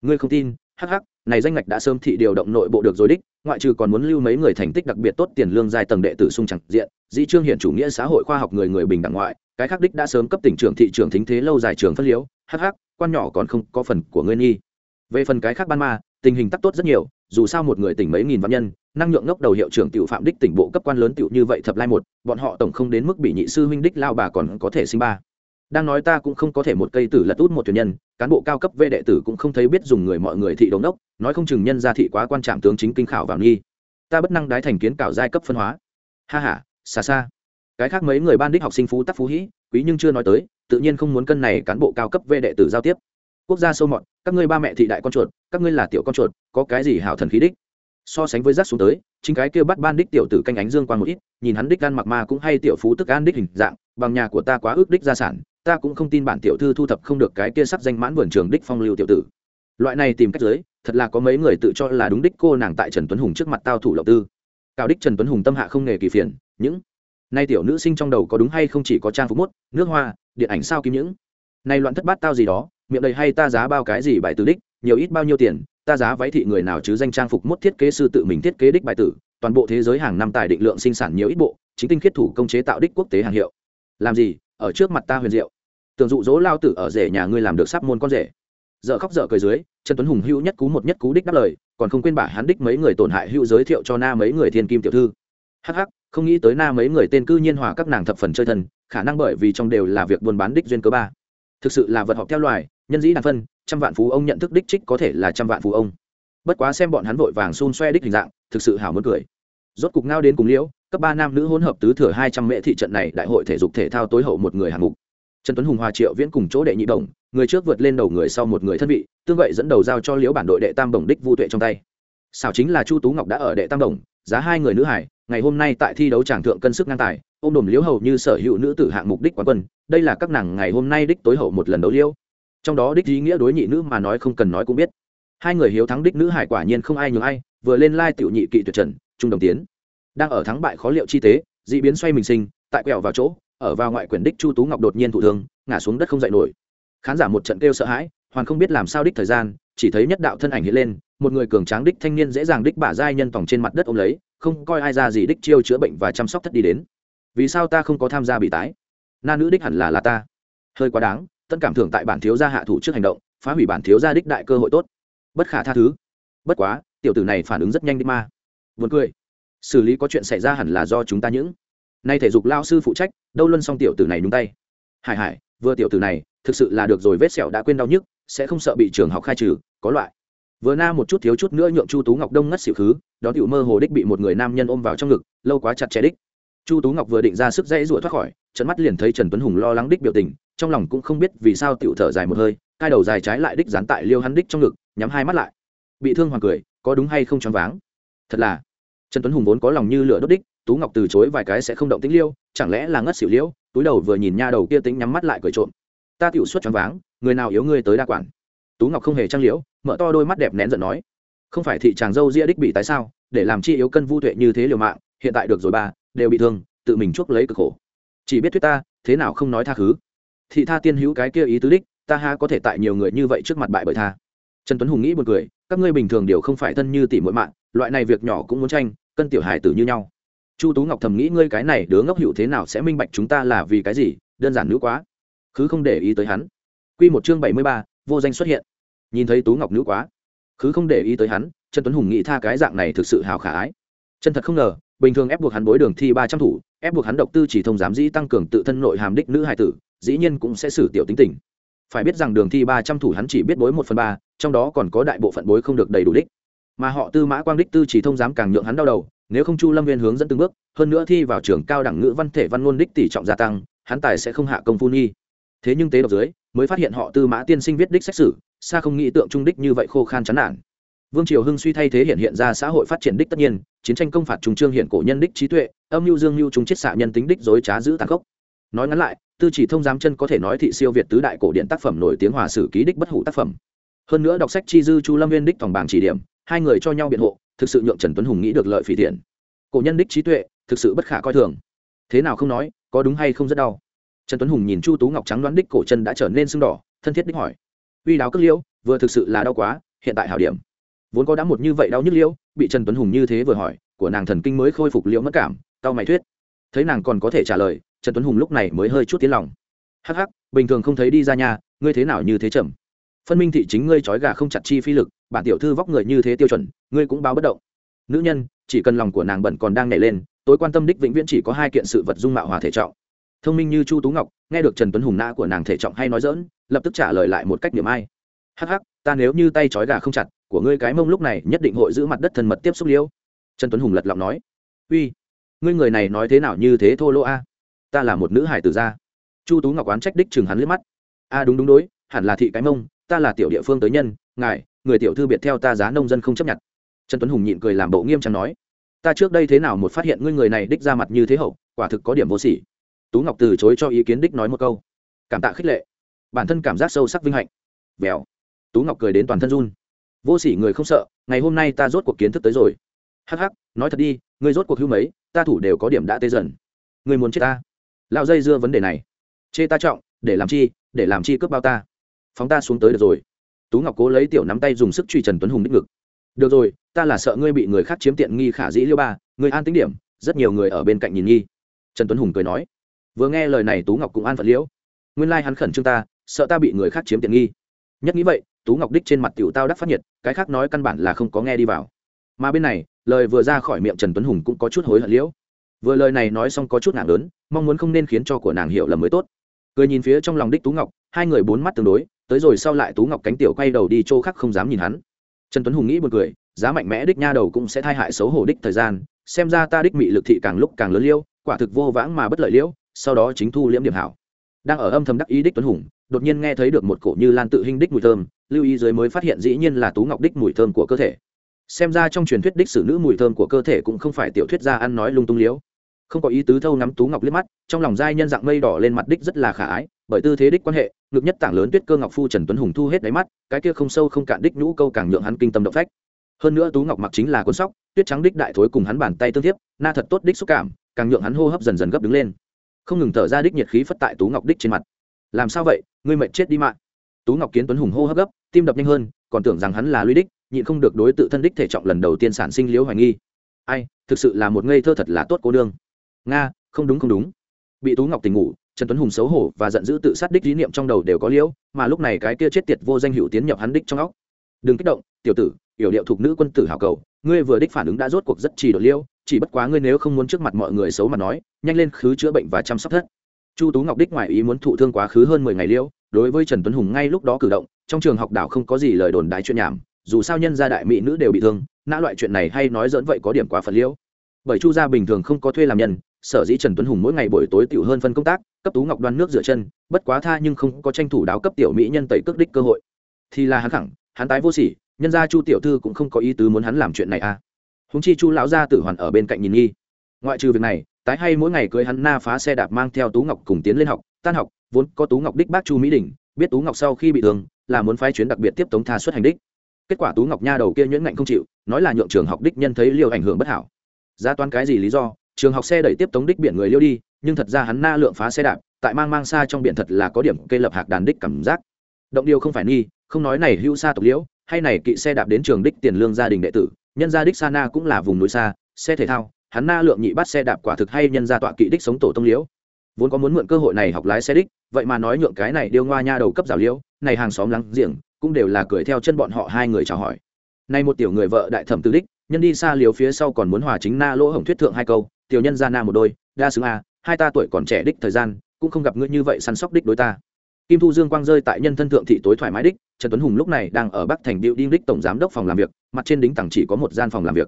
Speaker 1: Ngươi không tin hắc hắc, này danh ngạch đã sớm thị điều động nội bộ được rồi đích, ngoại trừ còn muốn lưu mấy người thành tích đặc biệt tốt tiền lương giai tầng đệ tử sung chẳng diện, dĩ trương hiện chủ nghĩa xã hội khoa học người người bình đẳng ngoại, cái khác đích đã sớm cấp tỉnh trưởng thị trường thính thế lâu dài trường phân liễu hắc hắc, quan nhỏ còn không có phần của ngươi nghi. Về phần cái khác ban ma, tình hình tắc tốt rất nhiều, dù sao một người tỉnh mấy nghìn văn nhân, năng nhượng ngốc đầu hiệu trưởng tiểu phạm đích tỉnh bộ cấp quan lớn tiểu như vậy thập lai một, bọn họ tổng không đến mức bị nhị sư huynh đích lao bà còn có thể sinh ba đang nói ta cũng không có thể một cây tử lật út một thuyền nhân, cán bộ cao cấp vệ đệ tử cũng không thấy biết dùng người mọi người thị đống đốc, nói không chừng nhân gia thị quá quan trạm tướng chính kinh khảo vào nghi. Ta bất năng đái thành kiến cảo giai cấp phân hóa. Ha ha, xa xa. Cái khác mấy người ban đích học sinh phú tắc phú hĩ, quý nhưng chưa nói tới, tự nhiên không muốn cân này cán bộ cao cấp vệ đệ tử giao tiếp. Quốc gia sâu mọt, các ngươi ba mẹ thị đại con chuột, các ngươi là tiểu con chuột, có cái gì hảo thần khí đích? So sánh với rác xuống tới, chính cái kia bắt ban đích tiểu tử canh ánh dương quan một ít, nhìn hắn đích gan mặc ma cũng hay tiểu phú tức gan đích hình dạng, bằng nhà của ta quá ước đích gia sản ta cũng không tin bản tiểu thư thu thập không được cái kia sắc danh mãn vườn trường đích phong lưu tiểu tử. Loại này tìm cách giới thật là có mấy người tự cho là đúng đích cô nàng tại trần tuấn hùng trước mặt tao thủ lộc tư. Cao đích trần tuấn hùng tâm hạ không nghề kỳ phiền, những nay tiểu nữ sinh trong đầu có đúng hay không chỉ có trang phục mốt, nước hoa, điện ảnh sao kim những. Nay loạn thất bát tao gì đó, miệng đầy hay ta giá bao cái gì bài tử đích, nhiều ít bao nhiêu tiền, ta giá váy thị người nào chứ danh trang phục mốt thiết kế sư tự mình thiết kế đích bài tử, toàn bộ thế giới hàng năm tài định lượng sinh sản nhiều ít bộ, chính tinh khiết thủ công chế tạo đích quốc tế hàng hiệu. Làm gì, ở trước mặt ta huyền diệu tưởng dụ dỗ lao tử ở rể nhà ngươi làm được sắp môn con rể. Dợ khóc dợ cười dưới, trần tuấn hùng hữu nhất cú một nhất cú đích đáp lời, còn không quên bả hắn đích mấy người tổn hại hữu giới thiệu cho na mấy người thiên kim tiểu thư. Hắc hắc, không nghĩ tới na mấy người tên cư nhiên hòa các nàng thập phần chơi thân, khả năng bởi vì trong đều là việc buôn bán đích duyên cớ ba. Thực sự là vật họp theo loài, nhân dĩ đàn phân, trăm vạn phú ông nhận thức đích trích có thể là trăm vạn phú ông. Bất quá xem bọn hắn vội vàng xun xoe đích hình dạng, thực sự hảo muốn cười. Rốt cục ngao đến cùng liễu, cấp ba nam nữ hỗn hợp tứ thừa hai trăm mễ thị trận này đại hội thể dục thể thao tối hậu một người hạng mục trần tuấn hùng, hòa triệu viễn cùng chỗ đệ nhị đồng người trước vượt lên đầu người sau một người thân vị, tương vậy dẫn đầu giao cho liễu bản đội đệ tam đồng đích vu tuệ trong tay. Xảo chính là chu tú ngọc đã ở đệ tam đồng giá hai người nữ hải, ngày hôm nay tại thi đấu tràng thượng cân sức ngang tài, ôm đồm liễu hầu như sở hữu nữ tử hạng mục đích quán quân, đây là các nàng ngày hôm nay đích tối hậu một lần đấu liễu. Trong đó đích ý nghĩa đối nhị nữ mà nói không cần nói cũng biết. Hai người hiếu thắng đích nữ hải quả nhiên không ai nhường ai, vừa lên lai tiểu nhị kỵ tuyệt trần, trung đồng tiến. Đang ở thắng bại khó liệu chi tế, dị biến xoay mình sinh, tại quẹo vào chỗ ở vào ngoại quyền đích chu tú ngọc đột nhiên thụ thương, ngã xuống đất không dậy nổi. Khán giả một trận kêu sợ hãi, hoàn không biết làm sao đích thời gian, chỉ thấy nhất đạo thân ảnh hiện lên, một người cường tráng đích thanh niên dễ dàng đích bả giai nhân tòng trên mặt đất ôm lấy, không coi ai ra gì đích chiêu chữa bệnh và chăm sóc thất đi đến. Vì sao ta không có tham gia bị tái? Na nữ đích hẳn là là ta. Hơi quá đáng tân cảm thưởng tại bản thiếu gia hạ thủ trước hành động, phá hủy bản thiếu gia đích đại cơ hội tốt. Bất khả tha thứ. Bất quá, tiểu tử này phản ứng rất nhanh đích ma vượt cười. Xử lý có chuyện xảy ra hẳn là do chúng ta những nay thể dục lao sư phụ trách, đâu luân xong tiểu tử này nhúng tay. Hải hải, vừa tiểu tử này, thực sự là được rồi, vết sẹo đã quên đau nhức, sẽ không sợ bị trường học khai trừ, có loại. Vừa na một chút thiếu chút nữa nhượng chu tú ngọc đông ngất xỉu khứ đó tiểu mơ hồ đích bị một người nam nhân ôm vào trong ngực, lâu quá chặt chẽ đích. Chu tú ngọc vừa định ra sức dãy rủa thoát khỏi trận mắt liền thấy trần tuấn hùng lo lắng đích biểu tình, trong lòng cũng không biết vì sao tiểu thở dài một hơi hai đầu dài trái lại đích dán tại liêu hắn đích trong ngực, nhắm hai mắt lại. Bị thương hoàng cười, có đúng hay không choáng váng? Thật là trần tuấn hùng vốn có lòng như lửa đốt đích, tú ngọc từ chối vài cái sẽ không động tính liêu, chẳng lẽ là ngất xỉu liễu túi đầu vừa nhìn nha đầu kia tính nhắm mắt lại cười trộm. Ta tiểu suất choáng váng, người nào yếu ngươi tới đa quản. Tú ngọc không hề trang liễu, mở to đôi mắt đẹp nén giận nói. Không phải thị chàng dâu ria đích bị tại sao, để làm chi yếu cân vu tuệ như thế liều mạng, hiện tại được rồi ba, đều bị thương, tự mình chuốc lấy cực khổ. Chỉ biết thuyết ta, thế nào không nói tha thứ? thị tha tiên hữu cái kia ý tứ đích, ta ha có thể tại nhiều người như vậy trước mặt bại bởi tha. Trần tuấn hùng nghĩ buồn cười các ngươi bình thường đều không phải thân như tỷ muội mạng, loại này việc nhỏ cũng muốn tranh, cân tiểu hài tử như nhau. Chu tú ngọc thầm nghĩ ngươi cái này đứa ngốc hữu thế nào sẽ minh bạch chúng ta là vì cái gì, đơn giản nữ quá. Khứ không để ý tới hắn. Q một chương bảy mươi ba, vô danh xuất hiện. Nhìn thấy tú ngọc nữ quá. Khứ không để ý tới hắn, trần tuấn hùng nghĩ tha cái dạng này thực sự hào khả ái. Chân thật không ngờ, bình thường ép buộc hắn bối đường thi ba trăm thủ, ép buộc hắn độc tư chỉ thông giám dĩ tăng cường tự thân nội hàm đích nữ hài tử, dĩ nhiên cũng sẽ xử tiểu tính tình. Phải biết rằng đường thi ba trăm thủ hắn chỉ biết bối một phần ba trong đó còn có đại bộ phận bối không được đầy đủ đích. Mà họ tư mã quang đích tư chỉ thông giám càng nhượng hắn đau đầu, nếu không chu lâm viên hướng dẫn từng bước, hơn nữa thi vào trường cao đẳng ngữ văn thể văn ngôn đích tỷ trọng gia tăng, hắn tài sẽ không hạ công phu nhi thế nhưng tế độc dưới, mới phát hiện họ tư mã tiên sinh viết đích xét xử xa không nghĩ tượng trung đích như vậy khô khan chán nản. Vương triều hưng suy thay thế hiện hiện ra xã hội phát triển đích tất nhiên, chiến tranh công phạt trùng trương hiện cổ nhân đích trí tuệ, âm mưu dương mưu chúng chết xạ nhân tính đích dối trá giữ tàn khốc. Nói ngắn lại, tư chỉ thông giám chân có thể nói thị siêu việt tứ đại cổ điện tác phẩm nổi tiếng hòa sử ký đích bất hủ tác phẩm hơn nữa đọc sách chi dư chu lâm viên đích tổng bảng chỉ điểm, hai người cho nhau biện hộ, thực sự nhượng trần tuấn hùng nghĩ được lợi phỉ thiện. Cổ nhân đích trí tuệ, thực sự bất khả coi thường. Thế nào không nói, có đúng hay không rất đau. Trần tuấn hùng nhìn chu tú ngọc trắng đoán đích cổ chân đã trở nên sưng đỏ, thân thiết đích hỏi. Uy đáo cất liễu, vừa thực sự là đau quá, hiện tại hảo điểm. Vốn có đã một như vậy đau nhức liễu, bị trần tuấn hùng như thế vừa hỏi, của nàng thần kinh mới khôi phục liễu mất cảm tao mày thuyết. Thấy nàng còn có thể trả lời, trần tuấn hùng lúc này mới hơi chút tiếng lòng. Hắc hắc, bình thường không thấy đi ra nhà, ngươi thế nào như thế chậm? Phân minh thị chính ngươi trói gà không chặt chi phi lực, bản tiểu thư vóc người như thế tiêu chuẩn, ngươi cũng báo bất động. Nữ nhân, chỉ cần lòng của nàng bẩn còn đang nhảy lên, tối quan tâm đích vĩnh viễn chỉ có hai kiện sự vật dung mạo hòa thể trọng. Thông minh như chu tú ngọc, nghe được trần tuấn hùng nã của nàng thể trọng hay nói dỡn lập tức trả lời lại một cách niềm ai. Hắc hắc, ta nếu như tay trói gà không chặt, của ngươi cái mông lúc này nhất định hội giữ mặt đất thân mật tiếp xúc liêu trần tuấn hùng lật lọng nói. Uy, ngươi người này nói thế nào như thế thô lỗ a? Ta là một nữ hải tử gia. Chu tú ngọc oán trách đích chừng hắn liếc mắt. A, đúng đúng đối, hẳn là thị cái mông ta là tiểu địa phương tới nhân, ngài, người tiểu thư biệt theo ta giá nông dân không chấp nhận. Trần tuấn hùng nhịn cười làm bộ nghiêm trang nói, ta trước đây thế nào một phát hiện ngươi người này đích ra mặt như thế hậu, quả thực có điểm vô sỉ. Tú ngọc từ chối cho ý kiến đích nói một câu. Cảm tạ khích lệ. Bản thân cảm giác sâu sắc vinh hạnh. Vèo. Tú ngọc cười đến toàn thân run. Vô sỉ người không sợ, ngày hôm nay ta rốt cuộc kiến thức tới rồi. Hắc hắc, nói thật đi, ngươi rốt cuộc hưu mấy, ta thủ đều có điểm đã tê dần. Ngươi muốn chết ta? Lao dây dưa vấn đề này. Chê ta trọng, để làm chi, để làm chi cướp bao ta? Phóng ta xuống tới được rồi. Tú ngọc cố lấy tiểu nắm tay dùng sức truy trần tuấn hùng đích ngực. Được rồi, ta là sợ ngươi bị người khác chiếm tiện nghi khả dĩ liêu ba người an tính điểm, rất nhiều người ở bên cạnh nhìn nghi. Trần tuấn hùng cười nói. Vừa nghe lời này tú ngọc cũng an phận liễu. Nguyên lai、like、hắn khẩn trương ta, sợ ta bị người khác chiếm tiện nghi. Nhất nghĩ vậy, tú ngọc đích trên mặt t i ể u tao đắc phát nhiệt, cái khác nói căn bản là không có nghe đi vào. Mà bên này, lời vừa ra khỏi miệng trần tuấn hùng cũng có chút hối hận liễu. Vừa lời này nói xong có chút nàng lớn, mong muốn không nên khiến cho của nàng hiểu là mới tốt. Cười nhìn phía trong lòng đích tú ngọc, hai người bốn mắt tương đối tới rồi sau lại tú ngọc cánh tiểu quay đầu đi chỗ khác không dám nhìn hắn. Trần tuấn hùng nghĩ một cười, giá mạnh mẽ đích nha đầu cũng sẽ thai hại xấu hổ đích thời gian, xem ra ta đích mị lực thị càng lúc càng lớn liêu, quả thực vô vãng mà bất lợi liễu sau đó chính thu liễm điểm hảo. Đang ở âm thầm đắc ý đích tuấn hùng, đột nhiên nghe thấy được một cổ như lan tự hình đích mùi thơm, lưu ý dưới mới phát hiện dĩ nhiên là tú ngọc đích mùi thơm của cơ thể. Xem ra trong truyền thuyết đích sử nữ mùi thơm của cơ thể cũng không phải tiểu thuyết gia ăn nói lung tung liếu không có ý tứ thâu ngắm tú ngọc liếc mắt, trong lòng giai nhân dạng mây đỏ lên mặt đích rất là khả ái bởi tư thế đích quan hệ, ngực nhất tảng lớn tuyết cơ ngọc phu trần tuấn hùng thu hết đáy mắt, cái kia không sâu không cạn đích nhũ câu càng nhượng hắn kinh tâm động phách. Hơn nữa tú ngọc mặc chính là cuốn sóc, tuyết trắng đích đại thối cùng hắn bàn tay tương tiếp, na thật tốt đích xúc cảm, càng nhượng hắn hô hấp dần dần gấp đứng lên. Không ngừng thở ra đích nhiệt khí phất tại tú ngọc đích trên mặt. Làm sao vậy, ngươi mệt chết đi mạng tú ngọc kiến tuấn hùng hô hấp gấp, tim đập nhanh hơn, còn tưởng rằng hắn là luy đích, nhịn không được đối tự thân đích thể trọng lần đầu tiên sản sinh liễu hoài nghi. Ai, thực sự là một ngây thơ thật là tốt cô đương nga, không đúng không đúng. Bị tú ngọc tình ngủ trần tuấn hùng xấu hổ và giận dữ tự sát đích ý niệm trong đầu đều có liễu, mà lúc này cái kia chết tiệt vô danh hữu tiến nhập hắn đích trong óc. Đừng kích động, tiểu tử, yểu điệu thuộc nữ quân tử hảo cầu, ngươi vừa đích phản ứng đã rốt cuộc rất trì đột liêu chỉ bất quá ngươi nếu không muốn trước mặt mọi người xấu mà nói, nhanh lên khứ chữa bệnh và chăm sóc thất. Chu tú ngọc đích ngoài ý muốn thụ thương quá khứ hơn mười ngày liêu đối với trần tuấn hùng ngay lúc đó cử động, trong trường học đảo không có gì lời đồn đại chuyện nhảm, dù sao nhân gia đại mỹ nữ đều bị thương, nã loại chuyện này hay nói dỡn vậy có điểm quá phần liêu bởi chu gia bình thường không có thuê làm nhân, sở dĩ trần tuấn hùng mỗi ngày buổi tối tiểu hơn phân công tác cấp tú ngọc đoan nước rửa chân, bất quá tha nhưng không có tranh thủ đáo cấp tiểu mỹ nhân tẩy cước đích cơ hội. Thì là hắn khẳng, hắn tái vô sỉ, nhân gia chu tiểu thư cũng không có ý tứ muốn hắn làm chuyện này à. Húng chi chu lão gia tử hoàn ở bên cạnh nhìn nghi. Ngoại trừ việc này, tái hay mỗi ngày cưới hắn na phá xe đạp mang theo tú ngọc cùng tiến lên học, tan học, vốn có tú ngọc đích bác chu mỹ đình, biết tú ngọc sau khi bị thương, là muốn phái chuyến đặc biệt tiếp tống tha xuất hành đích. Kết quả tú ngọc nha đầu kia nhuyễn ngạnh không chịu, nói là nhượng trường học đích nhân thấy liều ảnh hưởng bất hảo. Ra toán cái gì lý do, trường học xe đẩy tiếp tống đích biển người liêu đi nhưng thật ra hắn na lượng phá xe đạp, tại mang mang xa trong biển thật là có điểm cây lập hạc đàn đích cảm giác. Động điều không phải nghi, không nói này hưu xa tộc liễu, hay này kỵ xe đạp đến trường đích tiền lương gia đình đệ tử, nhân gia đích sa na cũng là vùng núi xa, xe thể thao, hắn na lượng nhị bắt xe đạp quả thực hay nhân gia tọa kỵ đích sống tổ tông liễu. Vốn có muốn mượn cơ hội này học lái xe đích, vậy mà nói nhượng cái này điêu ngoa nha đầu cấp rào liễu, này hàng xóm lắng giềng cũng đều là cười theo chân bọn họ hai người chào hỏi. Nay một tiểu người vợ đại thẩm tư đích, nhân đi xa liều phía sau còn muốn hòa chính na lỗ hổng thuyết thượng hai câu, tiểu nhân ra na một đôi, đa xứng a hai ta tuổi còn trẻ đích thời gian, cũng không gặp ngươi như vậy săn sóc đích đối ta. Kim thu dương quang rơi tại nhân thân thượng thị tối thoải mái đích, trần tuấn hùng lúc này đang ở bắc thành điệu đinh đích tổng giám đốc phòng làm việc, mặt trên đính tầng chỉ có một gian phòng làm việc.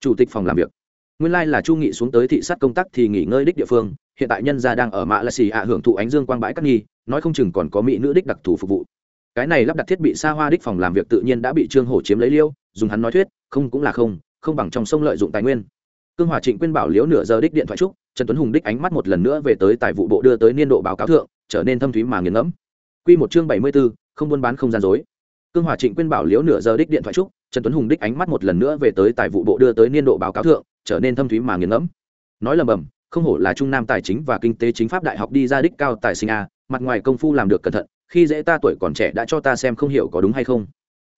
Speaker 1: Chủ tịch phòng làm việc. Nguyên lai là chu nghị xuống tới thị sát công tác thì nghỉ ngơi đích địa phương, hiện tại nhân gia đang ở mạ la xì ạ hưởng thụ ánh dương quang bãi cát nghi, nói không chừng còn có mỹ nữ đích đặc thù phục vụ. Cái này lắp đặt thiết bị xa hoa đích phòng làm việc tự nhiên đã bị trương hổ chiếm lấy liêu, dùng hắn nói thuyết, không cũng là không không bằng trong sông lợi dụng tài nguyên. Cương hòa trịnh quyên bảo liếu nửa giờ đích điện thoại trúc trần tuấn hùng đích ánh mắt một lần nữa về tới tài vụ bộ đưa tới niên độ báo cáo thượng trở nên thâm thúy mà nghiền ngẫm. Quy một chương bảy mươi 74, không buôn bán không gian dối. Cương hòa trịnh quyên bảo liễu nửa giờ đích điện thoại trúc trần tuấn hùng đích ánh mắt một lần nữa về tới tài vụ bộ đưa tới niên độ báo cáo thượng trở nên thâm thúy mà nghiền ngẫm. Nói lầm bầm không hổ là trung nam tài chính và kinh tế chính pháp đại học đi ra đích cao tài sinh a mặt ngoài công phu làm được cẩn thận khi dễ ta tuổi còn trẻ đã cho ta xem không hiểu có đúng hay không.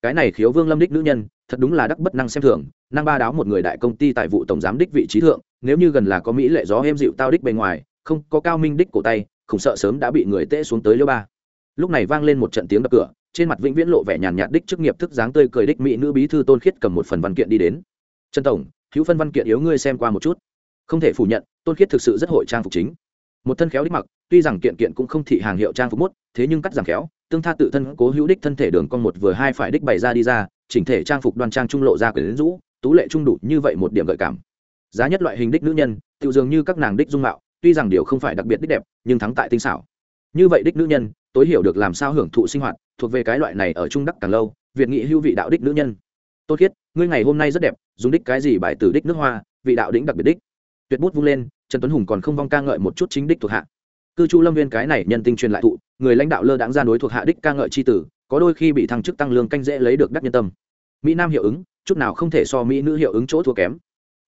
Speaker 1: Cái này khiếu vương lâm đích nữ nhân thật đúng là đắc bất năng xem thường năng ba đáo một người đại công ty tài vụ tổng giám đích vị trí thượng nếu như gần là có mỹ lệ gió êm dịu tao đích bề ngoài, không có cao minh đích cổ tay không sợ sớm đã bị người tễ xuống tới liêu ba. Lúc này vang lên một trận tiếng đập cửa, trên mặt vĩnh viễn lộ vẻ nhàn nhạt đích chức nghiệp thức dáng tươi cười đích mỹ nữ bí thư tôn khiết cầm một phần văn kiện đi đến. Trần tổng, hữu phân văn kiện yếu ngươi xem qua một chút. Không thể phủ nhận, tôn khiết thực sự rất hội trang phục chính. Một thân khéo đích mặc, tuy rằng kiện kiện cũng không thị hàng hiệu trang phục mốt, thế nhưng cắt giảm khéo, tương tha tự thân cố hữu đích thân thể đường con một vừa hai phải đích bày ra đi ra, chỉnh thể trang phục đoan trang trung lộ ra quyển rũ, tú lệ trung đủ như vậy một điểm gợi cảm giá nhất loại hình đích nữ nhân tự dường như các nàng đích dung mạo tuy rằng điều không phải đặc biệt đích đẹp nhưng thắng tại tinh xảo. Như vậy đích nữ nhân tối hiểu được làm sao hưởng thụ sinh hoạt thuộc về cái loại này ở trung đắc càng lâu việt nghị hữu vị đạo đích nữ nhân. Tốt thiết, ngươi ngày hôm nay rất đẹp dùng đích cái gì bài tử đích nước hoa vị đạo đĩnh đặc biệt đích. Tuyệt bút vung lên trần tuấn hùng còn không vong ca ngợi một chút chính đích thuộc hạ. Cư chu lâm viên cái này nhân tinh truyền lại thụ người lãnh đạo lơ đãng gian đối thuộc hạ đích ca ngợi c h i tử có đôi khi bị thăng chức tăng lương canh dễ lấy được đắc nhân tâm. Mỹ nam hiệu ứng chút nào không thể so mỹ nữ hiệu ứng chỗ thua kém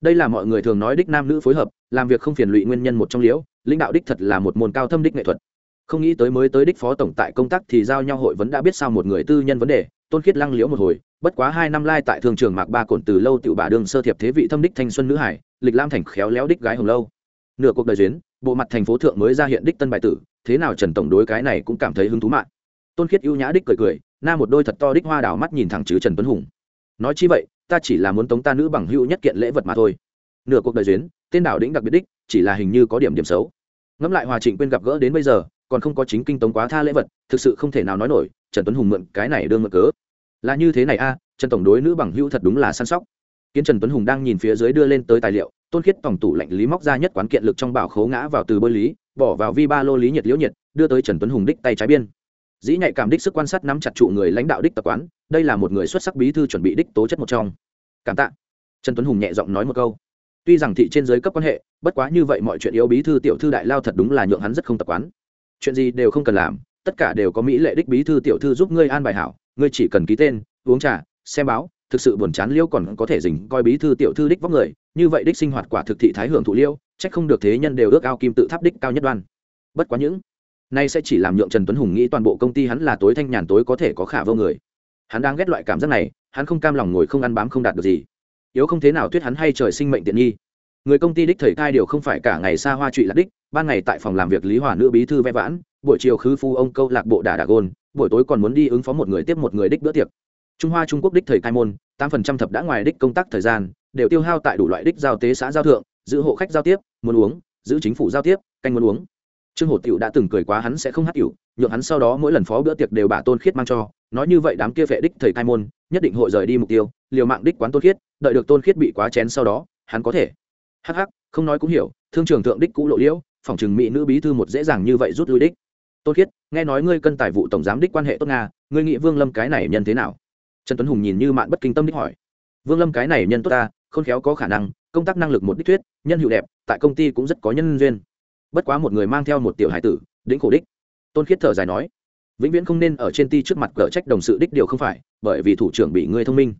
Speaker 1: đây là mọi người thường nói đích nam nữ phối hợp, làm việc không phiền lụy nguyên nhân một trong liễu lãnh đạo đích thật là một môn cao thâm đích nghệ thuật. Không nghĩ tới mới tới đích phó tổng tại công tác thì giao nhau hội vẫn đã biết sao một người tư nhân vấn đề, tôn khiết lăng liễu một hồi, bất quá hai năm lai tại thường trường mạc ba cổn từ lâu tiểu bà đương sơ thiệp thế vị thâm đích thanh xuân nữ hải, lịch lam thành khéo léo đích gái hồng lâu. Nửa cuộc đời duyến bộ mặt thành phố thượng mới ra hiện đích tân bài tử, thế nào trần tổng đối cái này cũng cảm thấy hứng thú mạng. Tôn khiết ưu nhã đích cười cười, na một đôi thật to đích hoa đào mắt nhìn thẳng chứ trần tuấn hùng. Nói chi vậy ta chỉ là muốn tống ta nữ bằng hữu nhất kiện lễ vật mà thôi. Nửa cuộc đời duyến tên đảo đĩnh đặc biệt đích, chỉ là hình như có điểm điểm xấu. Ngẫm lại hòa trịnh quên gặp gỡ đến bây giờ, còn không có chính kinh tống quá tha lễ vật, thực sự không thể nào nói nổi, trần tuấn hùng mượn cái này đương mượn cớ. Là như thế này a, trần tổng đối nữ bằng hữu thật đúng là săn sóc. Kiến trần tuấn hùng đang nhìn phía dưới đưa lên tới tài liệu, tôn khiết tổng tủ lạnh lý móc ra nhất quán kiện lực trong bảo khấu ngã vào từ bơi lý, bỏ vào vi ba lô lý nhiệt liễu nhiệt, đưa tới trần tuấn hùng đích tay trái biên. Dĩ nhạy cảm đích sức quan sát nắm chặt trụ người lãnh đạo đích tập quán đây là một người xuất sắc bí thư chuẩn bị đích tố chất một trong. Cảm tạ. Trần tuấn hùng nhẹ giọng nói một câu. Tuy rằng thị trên giới cấp quan hệ, bất quá như vậy mọi chuyện yếu bí thư tiểu thư đại lao thật đúng là nhượng hắn rất không tập quán. Chuyện gì đều không cần làm, tất cả đều có mỹ lệ đích bí thư tiểu thư giúp ngươi an bài hảo, ngươi chỉ cần ký tên, uống trà, xem báo, thực sự buồn chán liêu còn có thể dình coi bí thư tiểu thư đích vóc người, như vậy đích sinh hoạt quả thực thị thái hưởng thụ liêu trách không được thế nhân đều ước ao kim tự tháp đích cao nhất đoan. Bất quá những nay sẽ chỉ làm nhượng trần tuấn hùng nghĩ toàn bộ công ty hắn là tối thanh nhàn tối có thể có khả vô người hắn đang ghét loại cảm giác này, hắn không cam lòng ngồi không ăn bám không đạt được gì. Yếu không thế nào tuyết hắn hay trời sinh mệnh tiện nghi. Người công ty đích thời cai điều không phải cả ngày xa hoa trụy lạc đích, ban ngày tại phòng làm việc lý hòa nữ bí thư vẽ vãn, buổi chiều khứ phu ông câu lạc bộ đà đà gôn, buổi tối còn muốn đi ứng phó một người tiếp một người đích bữa tiệc. Trung hoa trung quốc đích thời cai môn, tám phần trăm thập đã ngoài đích công tác thời gian, đều tiêu hao tại đủ loại đích giao tế xã giao thượng, giữ hộ khách giao tiếp, muốn uống, giữ chính phủ giao tiếp, canh muốn uống trương hổ tiểu đã từng cười quá hắn sẽ không hát tiểu, nhượng hắn sau đó mỗi lần phó bữa tiệc đều bà tôn khiết mang cho, nói như vậy đám kia vệ đích thời cai môn, nhất định hội rời đi mục tiêu, liều mạng đích quán tôn khiết, đợi được tôn khiết bị quá chén sau đó, hắn có thể. Hắc hắc, không nói cũng hiểu, thương trường thượng đích cũ lộ liễu, phòng trừng mỹ nữ bí thư một dễ dàng như vậy rút lui đích. Tôn khiết, nghe nói ngươi cân tài vụ tổng giám đích quan hệ tốt nga, ngươi nghĩ vương lâm cái này nhân thế nào? Trần tuấn hùng nhìn như mạn bất kinh tâm đích hỏi. Vương lâm cái này nhân tốt ta, khôn khéo có khả năng, công tác năng lực một đích thuyết, nhân hữu đẹp, tại công ty cũng rất có nhân duyên bất quá một người mang theo một tiểu hải tử, đĩnh khổ đích. Tôn khiết thở dài nói, vĩnh viễn không nên ở trên ti trước mặt cờ trách đồng sự đích điều không phải, bởi vì thủ trưởng bị ngươi thông minh.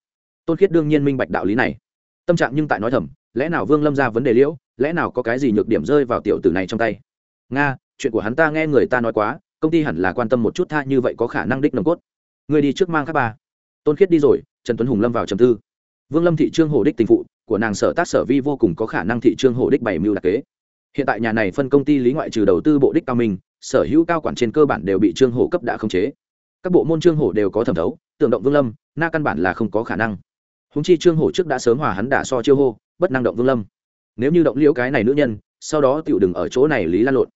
Speaker 1: Tôn khiết đương nhiên minh bạch đạo lý này. Tâm trạng nhưng tại nói thầm, lẽ nào vương lâm ra vấn đề liễu, lẽ nào có cái gì nhược điểm rơi vào tiểu tử này trong tay? Nga, chuyện của hắn ta nghe người ta nói quá, công ty hẳn là quan tâm một chút tha như vậy có khả năng đích nồng cốt. Người đi trước mang các bà. Tôn khiết đi rồi, trần tuấn hùng lâm vào trầm tư. Vương lâm thị trương hồ đích tình phụ, của nàng sở tác sở vi vô cùng có khả năng thị trương hồ đích bảy mưu đặc kế hiện tại nhà này phân công ty lý ngoại trừ đầu tư bộ đích cao minh, sở hữu cao quản trên cơ bản đều bị trương hồ cấp đã khống chế. Các bộ môn trương hồ đều có thẩm thấu, tưởng động vương lâm, na căn bản là không có khả năng. Húng chi trương hồ trước đã sớm hòa hắn đả so chiêu hô, bất năng động vương lâm. Nếu như động liễu cái này nữ nhân, sau đó tiểu đừng ở chỗ này lý lan lộn.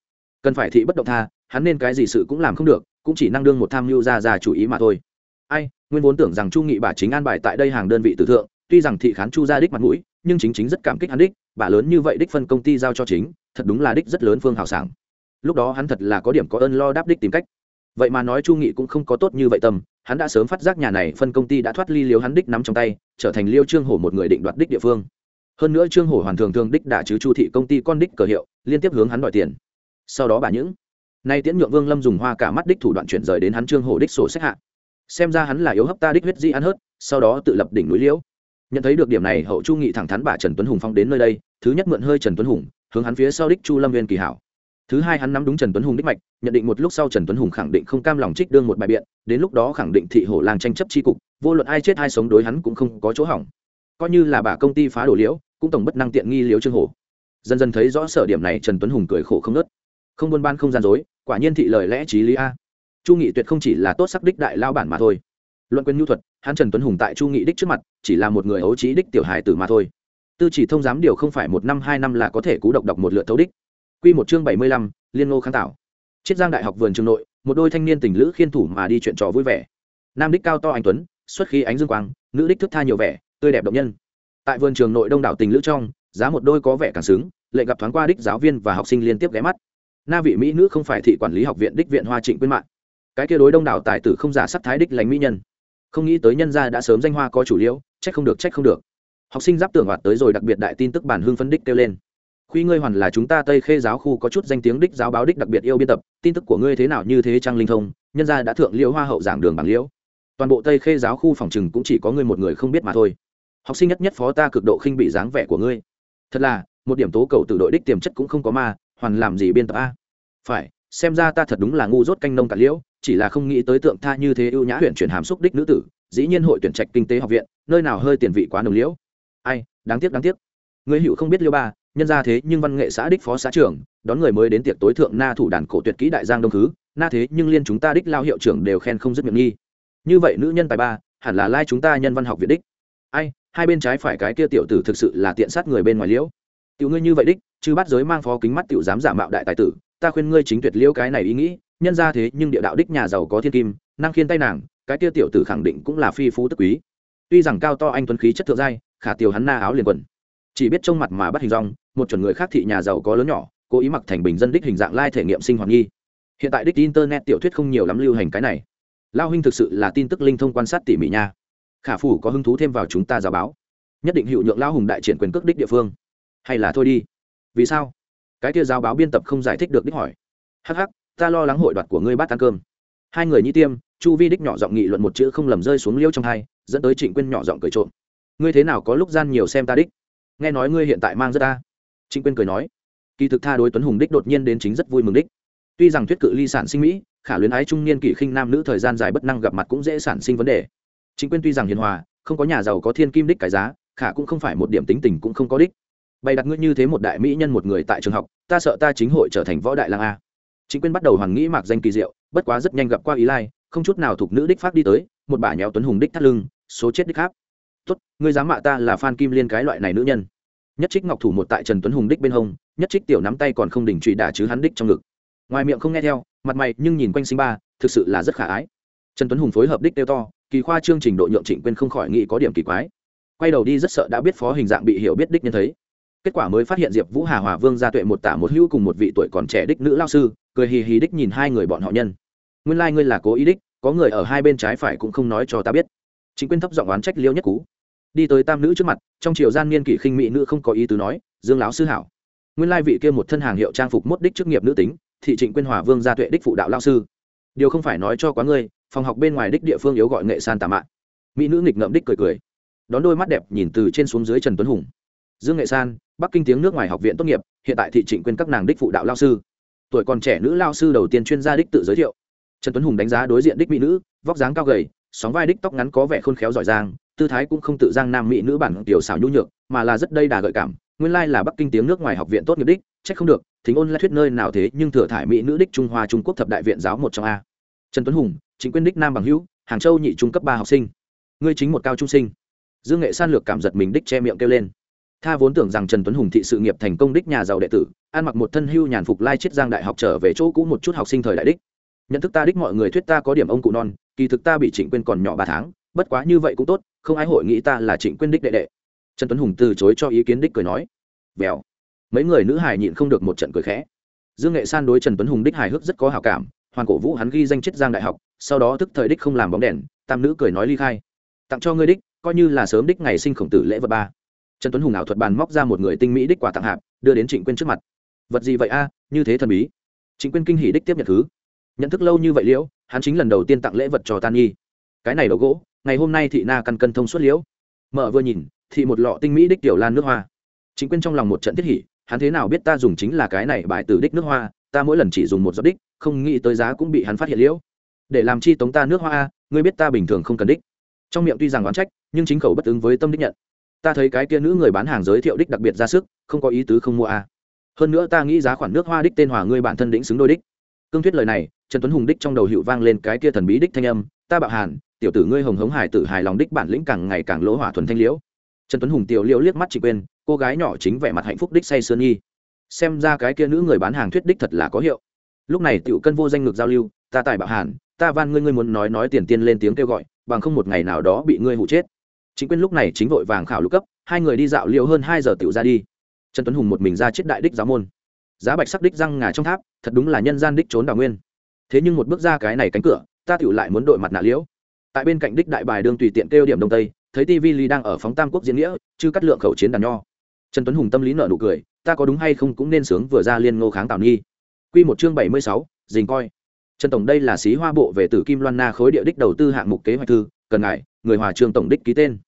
Speaker 1: Cần phải thị bất động tha, hắn nên cái gì sự cũng làm không được, cũng chỉ năng đương một tham mưu ra ra chủ ý mà thôi. Ai, nguyên vốn tưởng rằng chu nghị bà chính an bài tại đây hàng đơn vị tử thượng, tuy rằng thị khán chu ra đích mặt mũi nhưng chính chính rất cảm kích hắn đích, bà lớn như vậy đích phân công ty giao cho chính, thật đúng là đích rất lớn phương hào sảng. Lúc đó hắn thật là có điểm có ơn lo đáp đích tìm cách. Vậy mà nói chu nghị cũng không có tốt như vậy tâm hắn đã sớm phát giác nhà này phân công ty đã thoát ly liếu hắn đích nắm trong tay, trở thành liêu trương hổ một người định đoạt đích địa phương. Hơn nữa trương hổ hoàn thường thường đích đã chứ chu thị công ty con đích cờ hiệu, liên tiếp hướng hắn đòi tiền. Sau đó bà những, nay tiễn nhượng vương lâm dùng hoa cả mắt đích thủ đoạn chuyển rời đến hắn trương hổ đích sổ sách hạ. Xem ra hắn là yếu hấp ta đích huyết di ăn hớt, sau đó tự lập đỉnh núi liễu nhận thấy được điểm này, hậu chu nghị thẳng thắn bà trần tuấn hùng phong đến nơi đây, thứ nhất mượn hơi trần tuấn hùng, hướng hắn phía sau đích chu lâm viên kỳ hảo. Thứ hai hắn nắm đúng trần tuấn hùng đích mạch, nhận định một lúc sau trần tuấn hùng khẳng định không cam lòng trích đương một bài biện, đến lúc đó khẳng định thị hổ làng tranh chấp tri cục, vô luận ai chết ai sống đối hắn cũng không có chỗ hỏng. Coi như là bà công ty phá đổ liễu, cũng tổng bất năng tiện nghi liễu trương hổ. Dần dần thấy rõ sở điểm này, trần tuấn hùng cười khổ không nớt không buôn ban không gian dối, quả nhiên thị lời lẽ trí lý a. Chu nghị tuyệt không chỉ là tốt sắc đích đại lao bản mà thôi luận quyền nhu thuật, hắn trần tuấn hùng tại chu nghị đích trước mặt, chỉ là một người ấu trí đích tiểu hài tử mà thôi. Tư chỉ thông giám điều không phải một năm, hai năm là có thể cú độc đọc một lượt thấu đích. Q một chương bảy mươi lăm, liên ngô kháng tạo. Chiết giang đại học vườn trường nội, một đôi thanh niên tình lữ khiên thủ mà đi chuyện trò vui vẻ. Nam đích cao to anh tuấn, xuất khí ánh dương quang, nữ đích thức tha nhiều vẻ, tươi đẹp động nhân. Tại vườn trường nội đông đảo tình lữ trong, giá một đôi có vẻ càng xứng, lệ gặp thoáng qua đích giáo viên và học sinh liên tiếp ghé mắt. Na vị mỹ nữ không phải thị quản lý học viện đích viện hoa trịnh quyên mạng. Cái kia đối đông đảo tài tử không giả sắc thái đích lành mỹ nhân không nghĩ tới nhân gia đã sớm danh hoa có chủ liễu, trách không được, trách không được. Học sinh giáp tưởng hoạt tới rồi, đặc biệt đại tin tức bản hương phân đích kêu lên. Khuy ngươi hoàn là chúng ta tây khê giáo khu có chút danh tiếng đích giáo báo đích đặc biệt yêu biên tập, tin tức của ngươi thế nào như thế trang linh thông, nhân gia đã thượng liễu hoa hậu giảng đường bằng liễu. Toàn bộ tây khê giáo khu phòng trừng cũng chỉ có ngươi một người không biết mà thôi. Học sinh nhất nhất phó ta cực độ khinh bị dáng vẻ của ngươi. Thật là, một điểm tố cầu từ đội đích tiềm chất cũng không có ma, hoàn làm gì biên tập a? Phải xem ra ta thật đúng là ngu dốt canh nông cả liễu, chỉ là không nghĩ tới tượng tha như thế ưu nhã huyện chuyển hàm xúc đích nữ tử, dĩ nhiên hội tuyển trạch kinh tế học viện, nơi nào hơi tiền vị quá nồng liễu. Ai, đáng tiếc đáng tiếc. Người hữu không biết liêu ba, nhân ra thế nhưng văn nghệ xã đích phó xã trưởng, đón người mới đến tiệc tối thượng na thủ đàn cổ tuyệt kỹ đại giang đông khứ, na thế nhưng liên chúng ta đích lao hiệu trưởng đều khen không dứt miệng nghi. Như vậy nữ nhân tài ba, hẳn là lai chúng ta nhân văn học viện đích. Ai, hai bên trái phải cái kia tiểu tử thực sự là tiện sát người bên ngoài liễu. Tiểu ngươi như vậy đích chứ bắt giới mang phó kính mắt tiểu dám giả mạo đại tài tử ta khuyên ngươi chính tuyệt liễu cái này ý nghĩ, nhân ra thế nhưng địa đạo đích nhà giàu có thiên kim, năng khiên tay nàng, cái kia tiểu tử khẳng định cũng là phi phú tức quý. Tuy rằng cao to anh tuấn khí chất thượng giai, khả tiểu hắn na áo liền quần. Chỉ biết trông mặt mà bắt hình rong, một chuẩn người khác thị nhà giàu có lớn nhỏ, cố ý mặc thành bình dân đích hình dạng lai thể nghiệm sinh hoạt nghi. Hiện tại đích internet tiểu thuyết không nhiều lắm lưu hành cái này. Lao huynh thực sự là tin tức linh thông quan sát tỉ mỉ nha. Khả phủ có hứng thú thêm vào chúng ta giáo báo. Nhất định hiệu nhượng lao hùng đại triển quyền cước đích địa phương. Hay là thôi đi. Vì sao? Cái kia giáo báo biên tập không giải thích được đích hỏi. Hh ta lo lắng hội đoạt của ngươi bát ăn cơm. Hai người nhi tiêm, chu vi đích nhỏ giọng nghị luận một chữ không lầm rơi xuống liêu trong hai, dẫn tới trịnh quyên nhỏ giọng cười trộm. Ngươi thế nào có lúc gian nhiều xem ta đích? Nghe nói ngươi hiện tại mang rất ta. Trịnh quyên cười nói. Kỳ thực tha đối tuấn hùng đích đột nhiên đến chính rất vui mừng đích. Tuy rằng thuyết cự ly sản sinh mỹ, khả luyến ái trung niên kỷ khinh nam nữ thời gian dài bất năng gặp mặt cũng dễ sản sinh vấn đề. Trịnh quyên tuy rằng hiền hòa, không có nhà giàu có thiên kim đích cái giá, khả cũng không phải một điểm tính tình cũng không có đích bày đặt ngươi như thế một đại mỹ nhân một người tại trường học, ta sợ ta chính hội trở thành võ đại lang a. Chính quyên bắt đầu hoàng nghĩ mạc danh kỳ diệu, bất quá rất nhanh gặp qua ý lai, không chút nào thuộc nữ đích phát đi tới, một bà nhéo tuấn hùng đích thắt lưng, số chết đích khác tốt, ngươi dám mạ ta là phan kim liên cái loại này nữ nhân. Nhất trích ngọc thủ một tại trần tuấn hùng đích bên hông, nhất trích tiểu nắm tay còn không đỉnh trụy đả chứ hắn đích trong ngực. Ngoài miệng không nghe theo, mặt mày nhưng nhìn quanh sinh ba, thực sự là rất khả ái. Trần tuấn hùng phối hợp đích đeo to, kỳ khoa chương trình độ nhượng trịnh quên không khỏi nghĩ có điểm kỳ quái. Quay đầu đi rất sợ đã biết phó hình dạng bị hiểu biết đích nhân thấy kết quả mới phát hiện diệp vũ hà hòa vương gia tuệ một tả một hữu cùng một vị tuổi còn trẻ đích nữ lao sư, cười hì hì đích nhìn hai người bọn họ nhân. Nguyên lai、like、ngươi là cố ý đích, có người ở hai bên trái phải cũng không nói cho ta biết. Chính Quyền thấp giọng oán trách liêu nhất cú. Đi tới tam nữ trước mặt, trong triều gian niên kỷ khinh mỹ nữ không có ý tứ nói, dương lão sư hảo. Nguyên lai vị kia một thân hàng hiệu trang phục mốt đích chức nghiệp nữ tính, thị trịnh quyên hòa vương gia tuệ đích phụ đạo lao sư. Điều không phải nói cho quá ngươi, phòng học bên ngoài đích địa phương yếu gọi nghệ san tà mạn mỹ nữ nghịch ngậm đích cười cười. Đón đôi mắt đẹp nhìn từ trên xuống dưới trần tuấn hùng dương nghệ san, bắc kinh tiếng nước ngoài học viện tốt nghiệp, hiện tại thị trịnh quyên các nàng đích phụ đạo lao sư. Tuổi còn trẻ nữ lao sư đầu tiên chuyên gia đích tự giới thiệu. Trần tuấn hùng đánh giá đối diện đích mỹ nữ, vóc dáng cao gầy, sóng vai đích tóc ngắn có vẻ khôn khéo giỏi giang, tư thái cũng không tự giang nam mỹ nữ bản tiểu xảo nhu nhược, mà là rất đây đà gợi cảm, nguyên lai là bắc kinh tiếng nước ngoài học viện tốt nghiệp đích trách không được, thính ôn là thuyết nơi nào thế nhưng thừa thải mỹ nữ đích trung hoa trung quốc thập đại viện giáo một trong a. Trần tuấn hùng, chính quyền đích nam bằng hữu, hàng châu nhị trung cấp ba học sinh. Ngươi chính một cao trung sinh. Dương nghệ san lược cảm giật mình đích che miệng kêu lên tha vốn tưởng rằng trần tuấn hùng thị sự nghiệp thành công đích nhà giàu đệ tử, ăn mặc một thân hưu nhàn phục lai chiết giang đại học trở về chỗ cũ một chút học sinh thời đại đích. Nhận thức ta đích mọi người thuyết ta có điểm ông cụ non, kỳ thực ta bị trịnh quyên còn nhỏ ba tháng, bất quá như vậy cũng tốt, không ai hội nghĩ ta là trịnh quyên đích đệ đệ. Trần tuấn hùng từ chối cho ý kiến đích cười nói. Vèo. Mấy người nữ hài nhịn không được một trận cười khẽ. Dương nghệ san đối trần tuấn hùng đích hài hước rất có hào cảm hoàn cổ vũ hắn ghi danh chiết giang đại học, sau đó thức thời đích không làm bóng đèn, tam nữ cười nói ly khai. Tặng cho ngươi đích, coi như là sớm đích ngày sinh khổng tử lễ vật ba trần tuấn hùng ảo thuật bàn móc ra một người tinh mỹ đích quả tặng hạp, đưa đến trịnh quyên trước mặt. Vật gì vậy a? Như thế thần bí. Trịnh quyên kinh hỉ đích tiếp nhận thứ. Nhận thức lâu như vậy liễu, hắn chính lần đầu tiên tặng lễ vật cho tan nhi. Cái này đầu gỗ, ngày hôm nay thị na căn cân thông suốt liễu. Mở vừa nhìn, thị một lọ tinh mỹ đích tiểu lan nước hoa. Chính quyên trong lòng một trận thiết hỉ, hắn thế nào biết ta dùng chính là cái này bài từ đích nước hoa, ta mỗi lần chỉ dùng một giọt đích, không nghĩ tới giá cũng bị hắn phát hiện liễu. Để làm chi tống ta nước hoa a, ngươi biết ta bình thường không cần đích. Trong miệng tuy rằng oán trách, nhưng chính khẩu bất ứng với tâm đích nhận ta thấy cái kia nữ người bán hàng giới thiệu đích đặc biệt ra sức, không có ý tứ không mua a. Hơn nữa ta nghĩ giá khoản nước hoa đích tên hòa ngươi bản thân đĩnh xứng đôi đích. Cương thuyết lời này, trần tuấn hùng đích trong đầu hiệu vang lên cái kia thần bí đích thanh âm, ta bạo hàn, tiểu tử ngươi hồng hống hải tử hài lòng đích bản lĩnh càng ngày càng lỗ hỏa thuần thanh liễu. Trần tuấn hùng tiểu liễu liếc mắt chị quên, cô gái nhỏ chính vẻ mặt hạnh phúc đích say sơn nhi xem ra cái kia nữ người bán hàng thuyết đích thật là có hiệu. Lúc này tiểu cân vô danh ngược giao lưu, ta tài bạo hàn, ta van ngươi ngươi muốn nói nói tiền tiên lên tiếng kêu gọi, bằng không một ngày nào đó bị ngươi hụ chết chính Quyền lúc này chính vội vàng khảo lục cấp, hai người đi dạo liều hơn hai giờ tiểu ra đi. Trần tuấn hùng một mình ra chết đại đích giáo môn. Giá bạch sắc đích răng ngà trong tháp, thật đúng là nhân gian đích trốn đào nguyên. Thế nhưng một bước ra cái này cánh cửa, ta tựu lại muốn đội mặt nạ liễu. Tại bên cạnh đích đại bài đương tùy tiện kêu điểm đông tây, thấy tv ly đang ở phóng tam quốc diễn nghĩa chứ cắt lượng khẩu chiến đàn nho. Trần tuấn hùng tâm lý nợ nụ cười, ta có đúng hay không cũng nên sướng vừa ra liên ngô kháng tào nhi q một chương bảy mươi sáu, dình coi. Trần tổng đây là xí hoa bộ về tử kim loan na khối địa đích đầu tư hạng mục kế hoạch thư, cần ngại người hòa trường tổng đích ký tên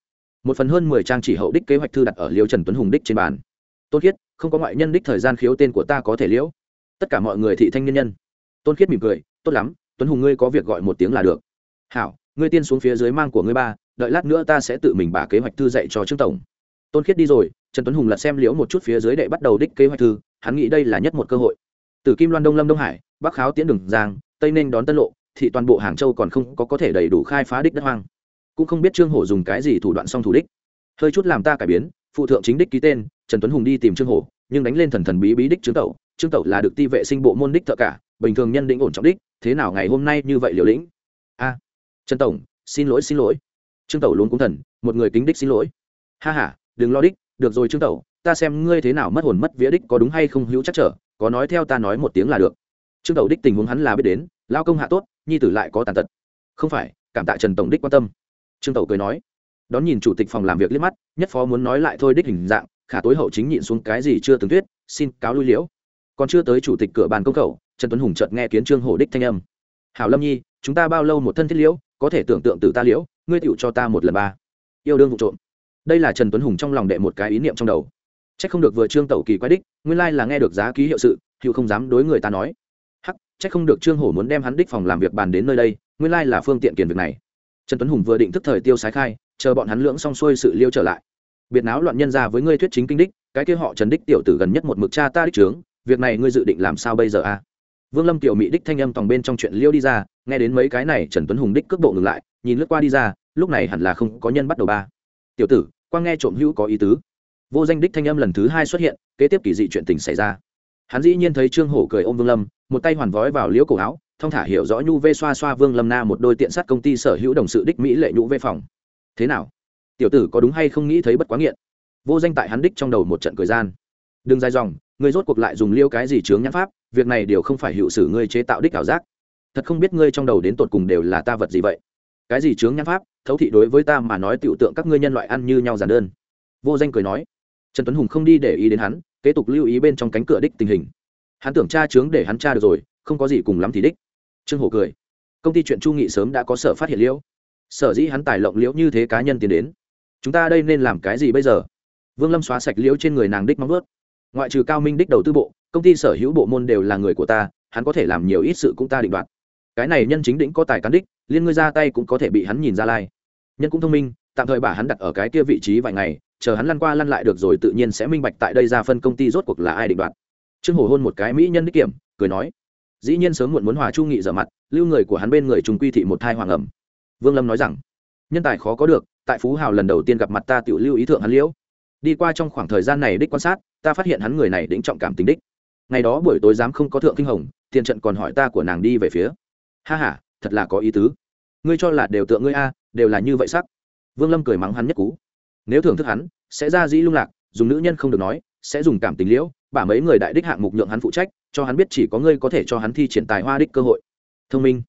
Speaker 1: một phần hơn mười trang chỉ hậu đích kế hoạch thư đặt ở liêu trần tuấn hùng đích trên bàn. Tôn khiết, không có ngoại nhân đích thời gian khiếu tên của ta có thể liễu. Tất cả mọi người thị thanh nhân nhân. Tôn khiết mỉm cười, tốt lắm, tuấn hùng ngươi có việc gọi một tiếng là được. Hảo, ngươi tiên xuống phía dưới mang của ngươi ba, đợi lát nữa ta sẽ tự mình bà kế hoạch thư dạy cho trương tổng. Tôn khiết đi rồi, trần tuấn hùng lật xem liễu một chút phía dưới đệ bắt đầu đích kế hoạch thư, hắn nghĩ đây là nhất một cơ hội. Từ kim loan đông lâm đông hải, bắc kháo tiến đường giang, tây ninh đón tân lộ, thị toàn bộ hàng châu còn không có có thể đầy đủ khai phá đích đất hoang cũng không biết trương hổ dùng cái gì thủ đoạn song thủ đích. Hơi chút làm ta cải biến phụ thượng chính đích ký tên trần tuấn hùng đi tìm trương hổ nhưng đánh lên thần thần bí bí đích trương tẩu. Trương tẩu là được ti vệ sinh bộ môn đích thợ cả bình thường nhân định ổn trọng đích thế nào ngày hôm nay như vậy liều lĩnh? A trần tổng xin lỗi xin lỗi. Trương tẩu luôn cũng thần một người kính đích xin lỗi. Ha ha, đừng lo đích được rồi trương tẩu ta xem ngươi thế nào mất hồn mất vía đích có đúng hay không hữu chắc trở có nói theo ta nói một tiếng là được. Trương tẩu đích tình huống hắn là biết đến lao công hạ tốt nhi tử lại có tàn tật. Không phải cảm tạ trần tổng đích quan tâm trương tẩu cười nói, đón nhìn chủ tịch phòng làm việc liếc mắt, nhất phó muốn nói lại thôi đích hình dạng, khả tối hậu chính nhịn xuống cái gì chưa từng tuyết xin cáo lui liễu. Còn chưa tới chủ tịch cửa bàn công khẩu, trần tuấn hùng chợt nghe kiến trương hổ đích thanh âm. Hảo lâm nhi, chúng ta bao lâu một thân thiết liễu, có thể tưởng tượng từ ta liễu, ngươi tựu cho ta một lần ba. Yêu đương vụ trộm. Đây là trần tuấn hùng trong lòng đệ một cái ý niệm trong đầu. C h ắ c không được vừa trương tẩu kỳ quái đích, nguyên lai là nghe được giá ký hiệu sự hiệu không dám đối người ta nói. Hắc c h ắ c không được trương hổ muốn đem hắn đích phòng làm việc bàn đến nơi đây, nguyên lai là phương tiện kiền việc này trần tuấn hùng vừa định thức thời tiêu sái khai, chờ bọn hắn lưỡng xong xuôi sự liêu trở lại. Biệt náo loạn nhân ra với ngươi thuyết chính kinh đích, cái kia họ trần đích tiểu tử gần nhất một mực cha ta đích trướng, việc này ngươi dự định làm sao bây giờ a vương lâm tiểu mỹ đích thanh âm tòng bên trong chuyện liêu đi ra, nghe đến mấy cái này trần tuấn hùng đích cước bộ ngừng lại, nhìn lướt qua đi ra, lúc này hẳn là không có nhân bắt đầu ba. Tiểu tử quang nghe trộm hữu có ý tứ. Vô danh đích thanh âm lần thứ hai xuất hiện, kế tiếp kỳ dị chuyện tình xảy ra. Hắn dĩ nhiên thấy trương hổ cười ôm vương lâm, một tay hoàn vói vào liễu cổ áo thông thả hiểu rõ nhu vê xoa xoa vương lâm na một đôi tiện sắt công ty sở hữu đồng sự đích mỹ lệ nhũ vê phòng. Thế nào? Tiểu tử có đúng hay không nghĩ thấy bất quá nghiện? Vô danh tại hắn đích trong đầu một trận cười gian. Đừng dài dòng, ngươi rốt cuộc lại dùng liêu cái gì chướng nhãn pháp, việc này đều không phải hiệu xử ngươi chế tạo đích ảo giác. Thật không biết ngươi trong đầu đến tột cùng đều là ta vật gì vậy? Cái gì chướng nhãn pháp, thấu thị đối với ta mà nói tiểu tượng các ngươi nhân loại ăn như nhau giản đơn. Vô danh cười nói. Trần tuấn hùng không đi để ý đến hắn, kế tục lưu ý bên trong cánh cửa đích tình hình. Hắn tưởng tra chướng để hắn tra được rồi, không có gì cùng lắm thì đích trương hổ cười. Công ty chuyện chu nghị sớm đã có sở phát hiện liễu. Sở dĩ hắn tài lộng liễu như thế cá nhân tiến đến. Chúng ta đây nên làm cái gì bây giờ? Vương lâm xóa sạch liễu trên người nàng đích móng ướt ngoại trừ cao minh đích đầu tư bộ, công ty sở hữu bộ môn đều là người của ta, hắn có thể làm nhiều ít sự cũng ta định đoạt. Cái này nhân chính đỉnh có tài cán đích, liên ngươi ra tay cũng có thể bị hắn nhìn ra lai. Nhân cũng thông minh, tạm thời bà hắn đặt ở cái kia vị trí vài ngày, chờ hắn lăn qua lăn lại được rồi tự nhiên sẽ minh bạch tại đây ra phân công ty rốt cuộc là ai định đoạt. Trương hổ hôn một cái mỹ nhân đích kiểm, cười nói dĩ nhiên sớm muộn muốn hòa chu nghị dở mặt, lưu người của hắn bên người trùng quy thị một thai hoàng ẩm. Vương lâm nói rằng, nhân tài khó có được, tại phú hào lần đầu tiên gặp mặt ta tự lưu ý thượng hắn liễu. Đi qua trong khoảng thời gian này đích quan sát, ta phát hiện hắn người này đĩnh trọng cảm tính đích. Ngày đó buổi tối dám không có thượng kinh hồng, tiền trận còn hỏi ta của nàng đi về phía. Ha ha, thật là có ý tứ. Ngươi cho là đều tượng ngươi a, đều là như vậy sắc. Vương lâm cười mắng hắn nhất cú. Nếu thưởng thức hắn, sẽ ra dĩ lung lạc, dùng nữ nhân không được nói, sẽ dùng cảm tình liễu bả mấy người đại đích hạng mục nhượng hắn phụ trách cho hắn biết chỉ có ngươi có thể cho hắn thi triển tài hoa đích cơ hội. Thông minh.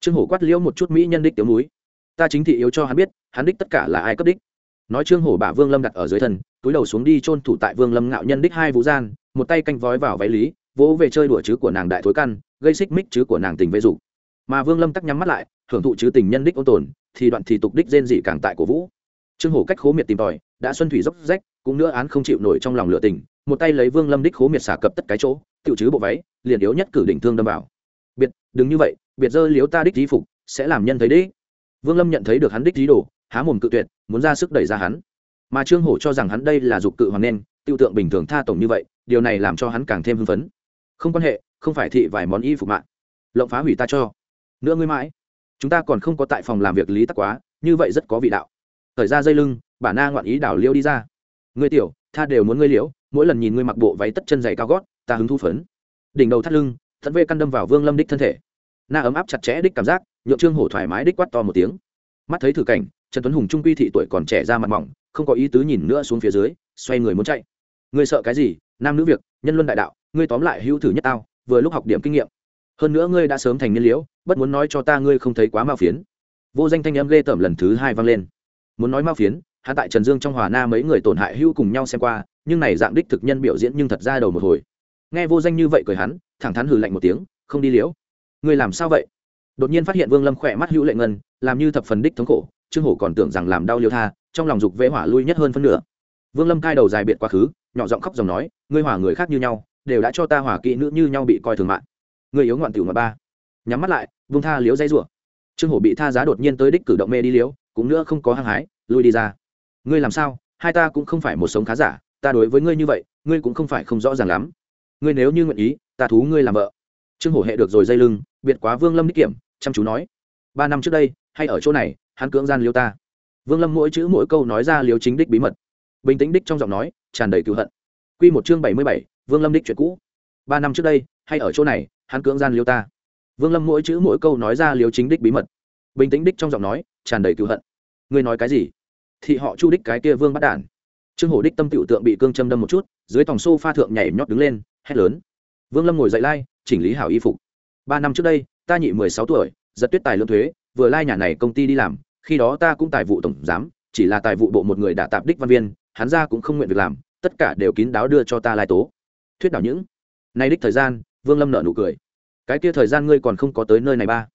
Speaker 1: Trương hổ quát liễu một chút mỹ nhân đích tiểu núi. Ta chính thị yếu cho hắn biết hắn đích tất cả là ai cấp đích. Nói trương hổ bả vương lâm đặt ở dưới thần, túi đầu xuống đi chôn thủ tại vương lâm ngạo nhân đích hai vũ gian một tay canh vói vào váy lý vỗ về chơi đùa chứ của nàng đại thối căn gây xích mích chứ của nàng tình vây dục. Mà vương lâm tắc nhắm mắt lại hưởng thụ chứ tình nhân đích ôn tồn thì đoạn thì tục đích rên dị càng tại cổ vũ. Trương hổ cách khố miệt tìm tòi đã xuân thủy dốc rách cũng nữa án không chịu nổi trong lòng lửa tình một tay lấy vương lâm đích khố miệt xả cập tất cái chỗ, tiểu chứ bộ váy, liền yếu nhất cử đỉnh thương đâm vào. Biệt, đừng như vậy, biệt dơ liếu ta đích di phục, sẽ làm nhân thấy đích. Vương lâm nhận thấy được hắn đích dí đồ, há mồm cự tuyệt, muốn ra sức đẩy ra hắn. Mà trương hổ cho rằng hắn đây là dục cự hoàng nên, tiêu tượng bình thường tha tổng như vậy, điều này làm cho hắn càng thêm hưng phấn. Không quan hệ, không phải thị vài món y phục mạng. Lộng phá hủy ta cho. Nữa ngươi mãi. Chúng ta còn không có tại phòng làm việc lý tắc quá, như vậy rất có vị đạo. Thời ra dây lưng, bà na ngoạn ý đảo liêu đi ra. Ngươi tiểu, tha đều muốn ngươi liễu mỗi lần nhìn ngươi mặc bộ váy tất chân dày cao gót, ta hứng thu phấn. Đỉnh đầu thắt lưng thận vê căn đâm vào vương lâm đích thân thể. Na ấm áp chặt chẽ đích cảm giác, nhượng trương hổ thoải mái đích quát to một tiếng. Mắt thấy thử cảnh, trần tuấn hùng trung quy thị tuổi còn trẻ ra mặt mỏng, không có ý tứ nhìn nữa xuống phía dưới, xoay người muốn chạy. Ngươi sợ cái gì, nam nữ việc, nhân luân đại đạo, ngươi tóm lại hữu thử nhất tao, vừa lúc học điểm kinh nghiệm. Hơn nữa ngươi đã sớm thành niên liễu, bất muốn nói cho ta ngươi không thấy quá mao phiến. Vô danh thanh em ghê tởm lần thứ hai vang lên. Muốn nói mao phiến hạ tại trần dương trong hòa na mấy người tổn hại hữu cùng nhau xem qua, nhưng này dạng đích thực nhân biểu diễn nhưng thật ra đầu một hồi. Nghe vô danh như vậy cười hắn, thẳng thắn hừ lạnh một tiếng, không đi liễu. Ngươi làm sao vậy? Đột nhiên phát hiện vương lâm khỏe mắt hữu lệ ngân, làm như thập phần đích thống khổ, trương hổ còn tưởng rằng làm đau liêu tha, trong lòng dục vẽ hỏa lui nhất hơn phân nửa. Vương lâm cai đầu dài biệt quá khứ, nhỏ giọng khóc dòng nói, ngươi hỏa người khác như nhau, đều đã cho ta hỏa kỹ nữ như nhau bị coi thường mạng. Ngươi yếu ngoạn tiểu ngoại ba. Nhắm mắt lại, vương tha liếu dây rủa. Trương hổ bị tha giá đột nhiên tới đích cử động mê đi liếu cũng nữa không có hăng hái, lui đi ra ngươi làm sao? Hai ta cũng không phải một sống khá giả, ta đối với ngươi như vậy, ngươi cũng không phải không rõ ràng lắm. Ngươi nếu như nguyện ý, ta thú ngươi làm vợ. Trương hổ hệ được rồi dây lưng, biệt quá vương lâm đích kiểm, chăm chú nói, ba năm trước đây, hay ở chỗ này, hắn cưỡng gian liêu ta. Vương lâm mỗi chữ mỗi câu nói ra liêu chính đích bí mật. Bình tĩnh đích trong giọng nói, tràn đầy cựu hận. Q một chương bảy mươi bảy, vương lâm đích chuyện cũ. Ba năm trước đây, hay ở chỗ này, hắn cưỡng gian liêu ta. Vương lâm mỗi chữ mỗi câu nói ra liêu chính đích bí mật. Bình tĩnh đích trong giọng nói, tràn đầy cựu hận. Ngươi nói cái gì? Thị họ chu đích cái kia vương bắt đản trương hổ đích tâm tiểu tượng bị cương châm đâm một chút, dưới tòng xô pha thượng nhảy nhót đứng lên, hét lớn. Vương lâm ngồi dậy lai, chỉnh lý hảo y phục. Ba năm trước đây, ta nhị mười sáu tuổi, giật tuyết tài lương thuế, vừa lai nhà này công ty đi làm, khi đó ta cũng tài vụ tổng giám, chỉ là tài vụ bộ một người đã tạp đích văn viên, hắn ra cũng không nguyện việc làm, tất cả đều kín đáo đưa cho ta lai tố. Thuyết đảo những. Nay đích thời gian, vương lâm nợ nụ cười. Cái kia thời gian ngươi còn không có tới nơi này ba.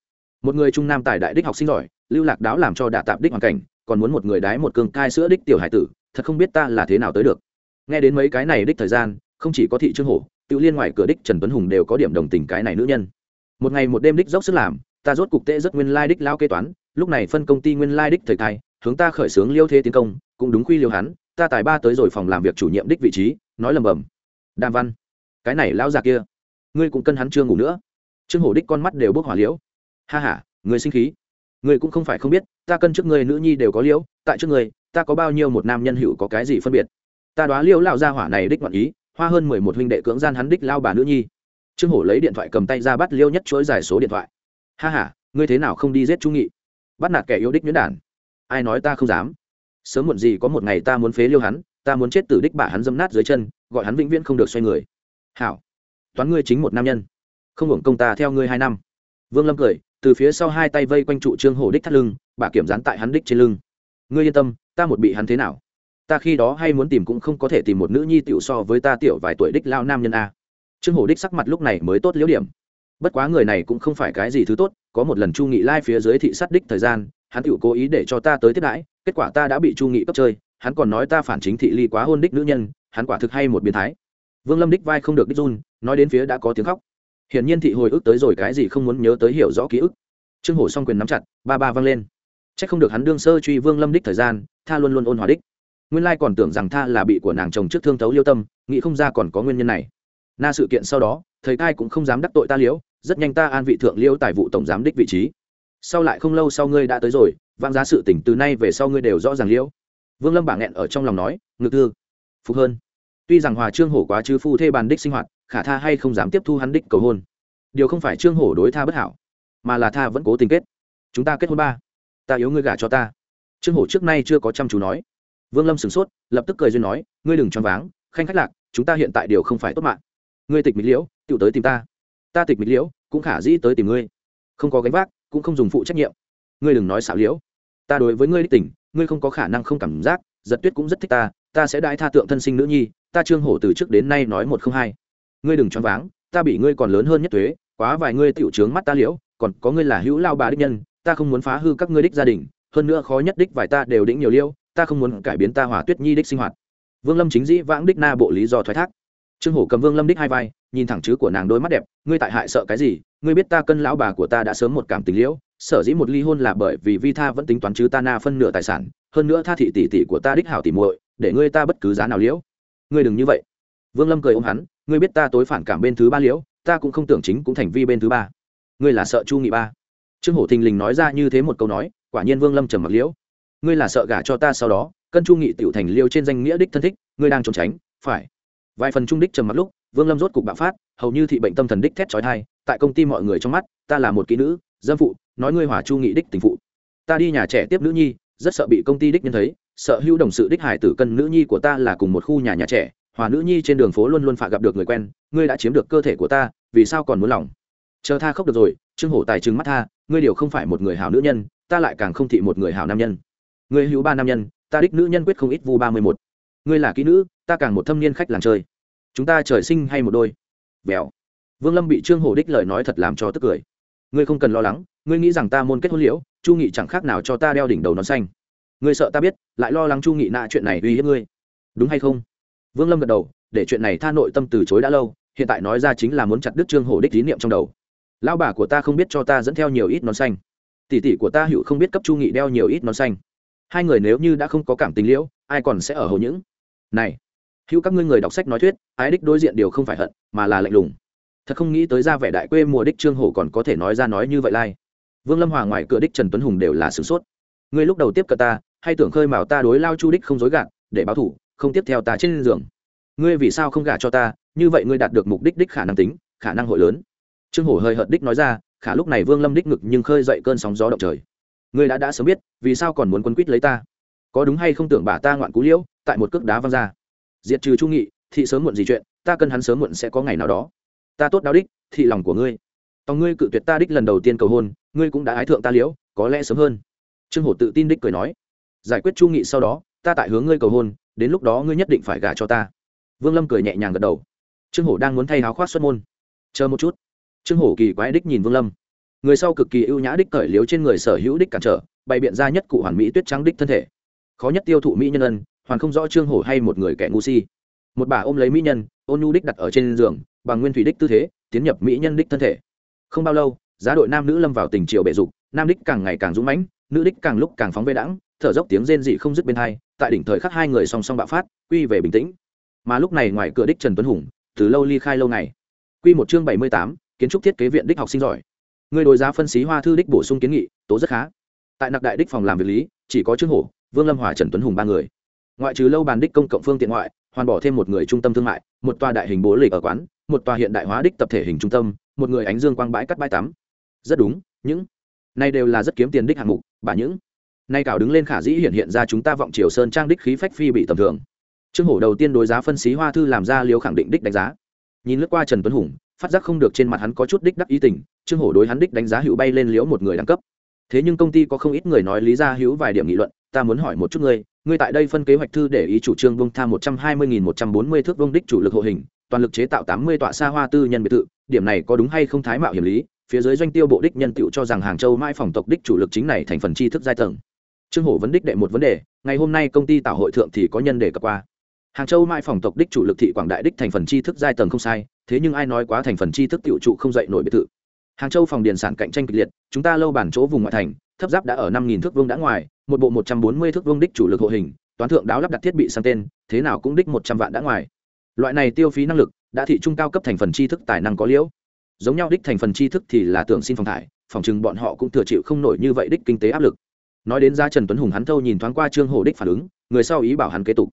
Speaker 1: Một người trung nam tài đại đích học sinh giỏi, lưu lạc đáo làm cho đạ tạp đích hoàn cảnh còn muốn một người đái một cương cai sữa đích tiểu hải tử, thật không biết ta là thế nào tới được. Nghe đến mấy cái này đích thời gian, không chỉ có thị trương hổ, tự liên ngoài cửa đích trần tuấn hùng đều có điểm đồng tình cái này nữ nhân. Một ngày một đêm đích dốc sức làm, ta rốt cục tệ rất nguyên lai đích lao kế toán, lúc này phân công ty nguyên lai đích thời thai, hướng ta khởi xướng liêu thế tiến công, cũng đúng quy liêu hắn, ta tài ba tới rồi phòng làm việc chủ nhiệm đích vị trí, nói lầm bầm. Đàm văn, cái này lao già kia, ngươi cũng cân hắn chưa ngủ nữa. Trương hổ đích con mắt đều bốc hỏa liễu. Ha h a người sinh khí người cũng không phải không biết, ta cân trước người nữ nhi đều có liễu, tại trước người ta có bao nhiêu một nam nhân hữu có cái gì phân biệt. Ta đoá liễu lao ra hỏa này đích ngoạn ý, hoa hơn mười một huynh đệ cưỡng gian hắn đích lao bà nữ nhi. Trương hổ lấy điện thoại cầm tay ra bắt liêu nhất chuỗi giải số điện thoại. Ha h a ngươi thế nào không đi giết trung nghị? Bắt nạt kẻ yêu đích nhuyễn đản. Ai nói ta không dám? Sớm muộn gì có một ngày ta muốn phế liêu hắn, ta muốn chết tử đích bả hắn dâm nát dưới chân, gọi hắn vĩnh viễn không được xoay người. Hảo, toán ngươi chính một nam nhân. Không hưởng công ta theo ngươi hai năm. Vương lâm cười từ phía sau hai tay vây quanh trụ trương hổ đích thắt lưng, bà kiểm dán tại hắn đích trên lưng. Ngươi yên tâm, ta một bị hắn thế nào? Ta khi đó hay muốn tìm cũng không có thể tìm một nữ nhi tiểu so với ta tiểu vài tuổi đích lao nam nhân a. Trương hổ đích sắc mặt lúc này mới tốt liễu điểm. Bất quá người này cũng không phải cái gì thứ tốt, có một lần chu nghị lai phía dưới thị sát đích thời gian, hắn tiểu cố ý để cho ta tới tiếp đãi, kết quả ta đã bị chu nghị cấp chơi, hắn còn nói ta phản chính thị ly quá hôn đích nữ nhân, hắn quả thực hay một biến thái. Vương lâm đích vai không được đích run, nói đến phía đã có tiếng khóc hiển nhiên thị hồi ức tới rồi cái gì không muốn nhớ tới hiểu rõ ký ức. Trương hổ song quyền nắm chặt, ba ba văng lên. C h ắ c không được hắn đương sơ truy vương lâm đích thời gian, tha luôn luôn ôn hòa đích. Nguyên lai còn tưởng rằng tha là bị của nàng chồng trước thương thấu liêu tâm, nghĩ không ra còn có nguyên nhân này. Na sự kiện sau đó, thầy cai cũng không dám đắc tội ta liễu, rất nhanh ta an vị thượng liễu tài vụ tổng giám đích vị trí. Sau lại không lâu sau ngươi đã tới rồi vang giá sự tỉnh từ nay về sau ngươi đều rõ ràng liễu. Vương lâm bả nghẹn ở trong lòng nói ngực thư, phục hơn. Tuy rằng hòa trương hổ quá chứ phu thê bàn đích sinh hoạt khả tha hay không dám tiếp thu hắn đích cầu hôn. Điều không phải trương hổ đối tha bất hảo, mà là tha vẫn cố tình kết. Chúng ta kết hôn ba. Ta yếu ngươi gả cho ta. Trương hổ trước nay chưa có chăm chú nói. Vương lâm sửng sốt, lập tức cười duyên nói, ngươi đừng choáng váng, khanh khách lạc, chúng ta hiện tại điều không phải tốt mạng. Ngươi tịch mịch liễu tự tới tìm ta. Ta tịch mịch liễu, cũng khả dĩ tới tìm ngươi. Không có gánh vác, cũng không dùng phụ trách nhiệm. Ngươi đừng nói xạo liễu. Ta đối với ngươi đích tỉnh ngươi không có khả năng không cảm giác, giật tuyết cũng rất thích ta ta sẽ đãi tha tượng thân sinh nữ nhi, ta trương hổ từ trước đến nay nói một không hai ngươi đừng choáng váng, ta bị ngươi còn lớn hơn nhất thuế, quá vài ngươi tiểu trướng mắt ta liễu, còn có ngươi là hữu lao bà đích nhân, ta không muốn phá hư các ngươi đích gia đình, hơn nữa khó nhất đích vài ta đều đĩnh nhiều liêu, ta không muốn cải biến ta hỏa tuyết nhi đích sinh hoạt. Vương lâm chính dĩ vãng đích na bộ lý do thoái thác. Trương hổ cầm vương lâm đích hai vai, nhìn thẳng chứ của nàng đôi mắt đẹp, ngươi tại hại sợ cái gì? Ngươi biết ta cân lão bà của ta đã sớm một cảm tình liễu, sở dĩ một ly hôn là bởi vì vi tha vẫn tính toán chứ ta na phân nửa tài sản, hơn nữa tha thị tỷ tỷ của ta đích hảo tỷ muội, để ngươi ta bất cứ giá nào liễu. Ngươi đừng như vậy vương lâm cười ôm hắn, ngươi biết ta tối phản cảm bên thứ ba liễu, ta cũng không tưởng chính cũng thành vi bên thứ ba. Ngươi là sợ chu nghị ba. Trương hổ thình lình nói ra như thế một câu nói, quả nhiên vương lâm trầm mặc liễu. Ngươi là sợ gả cho ta sau đó, cân chu nghị tiểu thành liêu trên danh nghĩa đích thân thích, ngươi đang trốn tránh, phải. Vài phần trung đích trầm mặc lúc, vương lâm rốt cục bạo phát, hầu như thị bệnh tâm thần đích thét trói thai tại công ty mọi người trong mắt, ta là một kỹ nữ dân phụ, nói ngươi hỏa chu nghị đích tình phụ. Ta đi nhà trẻ tiếp nữ nhi, rất sợ bị công ty đích nhân thấy, sợ hữu đồng sự đích hải tử cân nữ nhi của ta là cùng một khu nhà nhà trẻ hòa nữ nhi trên đường phố luôn luôn phạ gặp được người quen, ngươi đã chiếm được cơ thể của ta, vì sao còn muốn lòng? Chờ tha khóc được rồi, trương hổ tài trừng mắt tha, ngươi điều không phải một người hảo nữ nhân, ta lại càng không thị một người hảo nam nhân. Ngươi hữu ba nam nhân, ta đích nữ nhân quyết không ít vu ba mươi một ngươi là kỹ nữ, ta càng một thâm niên khách làng chơi. Chúng ta trời sinh hay một đôi? Vèo vương lâm bị trương hổ đích lời nói thật làm cho tức cười. Ngươi không cần lo lắng, ngươi nghĩ rằng ta môn kết hôn liễu, chu nghị chẳng khác nào cho ta đeo đỉnh đầu nón xanh. Ngươi sợ ta biết, lại lo lắng chu nghị nạ chuyện này uy hiếp ngươi. Đúng hay không? Vương lâm gật đầu, để chuyện này tha nội tâm từ chối đã lâu, hiện tại nói ra chính là muốn chặt đứt trương hổ đích tín niệm trong đầu. Lao bà của ta không biết cho ta dẫn theo nhiều ít nón xanh. Tỷ tỷ của ta hữu không biết cấp chu nghị đeo nhiều ít nón xanh. Hai người nếu như đã không có cảm tình liễu, ai còn sẽ ở hầu những? Này, hữu các ngươi người đọc sách nói thuyết, ái đích đối diện điều không phải hận, mà là lạnh lùng. Thật không nghĩ tới ra vẻ đại quê mùa đích trương hổ còn có thể nói ra nói như vậy lai. Vương lâm hòa ngoài cửa đích trần tuấn hùng đều là sửng sốt. Ngươi lúc đầu tiếp cận ta, hay tưởng khơi mào ta đối lao chu đích không dối gạt, để báo thủ không tiếp theo ta trên giường. Ngươi vì sao không gả cho ta? Như vậy ngươi đạt được mục đích đích khả năng tính, khả năng hội lớn. Trương hổ hơi hợt đích nói ra, khả lúc này vương lâm đích ngực nhưng khơi dậy cơn sóng gió động trời. Ngươi đã đã sớm biết, vì sao còn muốn quân quýt lấy ta? Có đúng hay không tưởng bà ta ngoạn cú liễu, tại một cước đá văng ra? Diệt trừ chu nghị, thị sớm muộn gì chuyện, ta cần hắn sớm muộn sẽ có ngày nào đó. Ta tốt đáo đích, thị lòng của ngươi. Tòng ngươi cự tuyệt ta đích lần đầu tiên cầu hôn, ngươi cũng đã ái thượng ta liễu, có lẽ sớm hơn. Trương hổ tự tin đích cười nói. Giải quyết chu nghị sau đó, ta tại hướng ngươi cầu hôn đến lúc đó ngươi nhất định phải gả cho ta. Vương lâm cười nhẹ nhàng gật đầu. Trương hổ đang muốn thay áo khoác xuất môn. Chờ một chút. Trương hổ kỳ quái đích nhìn vương lâm. Người sau cực kỳ ưu nhã đích cởi liếu trên người sở hữu đích cản trở, bày biện ra nhất cụ hoàn mỹ tuyết trắng đích thân thể. Khó nhất tiêu thụ mỹ nhân ân, hoàn không rõ trương hổ hay một người kẻ ngu si. Một bà ôm lấy mỹ nhân, ôn nhu đích đặt ở trên giường, bằng nguyên thủy đích tư thế, tiến nhập mỹ nhân đích thân thể. Không bao lâu, giá đội nam nữ lâm vào tình triều bệ dục, nam đích càng ngày càng dũng mãnh, nữ đích càng lúc càng phóng vê đãng thở dốc tiếng rên dị không dứt bên hai, tại đỉnh thời khắc hai người song song bạo phát, quy về bình tĩnh. Mà lúc này ngoài cửa đích trần tuấn hùng, từ lâu ly khai lâu ngày. Quy một chương bảy mươi tám, kiến trúc thiết kế viện đích học sinh giỏi. Người đối giá phân xí hoa thư đích bổ sung kiến nghị, tố rất khá. Tại nặc đại đích phòng làm việc lý, chỉ có trương hổ, vương lâm hòa, trần tuấn hùng ba người. Ngoại trừ lâu bàn đích công cộng phương tiện ngoại, hoàn bỏ thêm một người trung tâm thương mại, một tòa đại hình bố lịch ở quán, một tòa hiện đại hóa đích tập thể hình trung tâm, một người ánh dương quang bãi cắt bãi tắm. Rất đúng, những này đều là rất kiếm tiền đích hạng mục, bà những nay cào đứng lên khả dĩ hiện hiện ra chúng ta vọng triều sơn trang đích khí phách phi bị tầm thường. Trương hổ đầu tiên đối giá phân xí hoa thư làm ra liều khẳng định đích đánh giá. Nhìn lướt qua trần tuấn hùng, phát giác không được trên mặt hắn có chút đích đắc ý tình, trương hổ đối hắn đích đánh giá hữu bay lên liễu một người đẳng cấp. Thế nhưng công ty có không ít người nói lý gia hữu vài điểm nghị luận, ta muốn hỏi một chút ngươi ngươi tại đây phân kế hoạch thư để ý chủ trương bông tha một trăm hai mươi nghìn một trăm bốn mươi thước vông đích chủ lực hộ hình, toàn lực chế tạo tám mươi tọa xa hoa tư nhân biệt thự, điểm này có đúng hay không thái mạo hiểm lý, phía dưới doanh tiêu bộ đích nhân tựu cho rằng hàng châu mai phòng tộc đích chủ lực chính này thành phần tri thức giai tầng trương hổ vấn đích đệ một vấn đề, ngày hôm nay công ty tạo hội thượng thì có nhân đề cập qua. Hàng châu mai phòng tộc đích chủ lực thị quảng đại đích thành phần tri thức giai tầng không sai, thế nhưng ai nói quá thành phần tri thức tiểu trụ không dậy nổi biệt thự. Hàng châu phòng điền sản cạnh tranh kịch liệt, chúng ta lâu bản chỗ vùng ngoại thành, thấp giáp đã ở năm nghìn thước vương đã ngoài, một bộ một trăm bốn mươi thước vương đích chủ lực hộ hình, toán thượng đáo lắp đặt thiết bị sang tên, thế nào cũng đích một trăm vạn đã ngoài. Loại này tiêu phí năng lực, đã thị trung cao cấp thành phần tri thức tài năng có liễu. Giống nhau đích thành phần tri thức thì là tưởng xin phòng thải, phòng chừng bọn họ cũng thừa chịu không nổi như vậy đích kinh tế áp lực nói đến ra trần tuấn hùng hắn thâu nhìn thoáng qua trương Hổ đích phản ứng, người sau ý bảo hắn kế tục.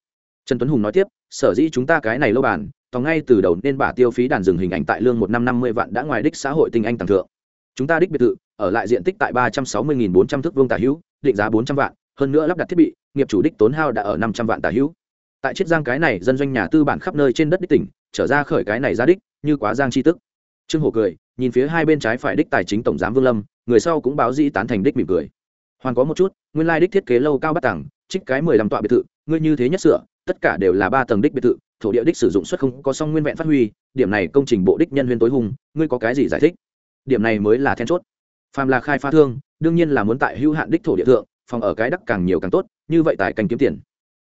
Speaker 1: Trần tuấn hùng nói tiếp, sở dĩ chúng ta cái này lâu bàn, tòng ngay từ đầu nên bả tiêu phí đàn dừng hình ảnh tại lương một năm năm mươi vạn đã ngoài đích xã hội tinh anh tàng thượng. Chúng ta đích biệt thự, ở lại diện tích tại ba trăm sáu mươi nghìn bốn trăm thước vương tả hữu, định giá bốn trăm vạn, hơn nữa lắp đặt thiết bị, nghiệp chủ đích tốn hao đã ở năm trăm vạn tả hữu. Tại chiết giang cái này, dân doanh nhà tư bản khắp nơi trên đất đích tỉnh, trở ra khởi cái này ra đích, như quá giang chi tức. Trương hổ cười, nhìn phía hai bên trái phải đích tài chính tổng giám vương lâm, người sau cũng báo dĩ tán thành đích mỉm cười hoàn có một chút, nguyên lai đích thiết kế lâu cao bắt tặng trích cái mười lăm tọa biệt thự, ngươi như thế nhất sửa, tất cả đều là ba tầng đích biệt thự, thổ địa đích sử dụng suất không có song nguyên vẹn phát huy, điểm này công trình bộ đích nhân viên tối hùng, ngươi có cái gì giải thích? Điểm này mới là then chốt. Phàm là khai phá thương, đương nhiên là muốn tại hữu hạn đích thổ địa thượng, phòng ở cái đắc càng nhiều càng tốt, như vậy tài canh kiếm tiền.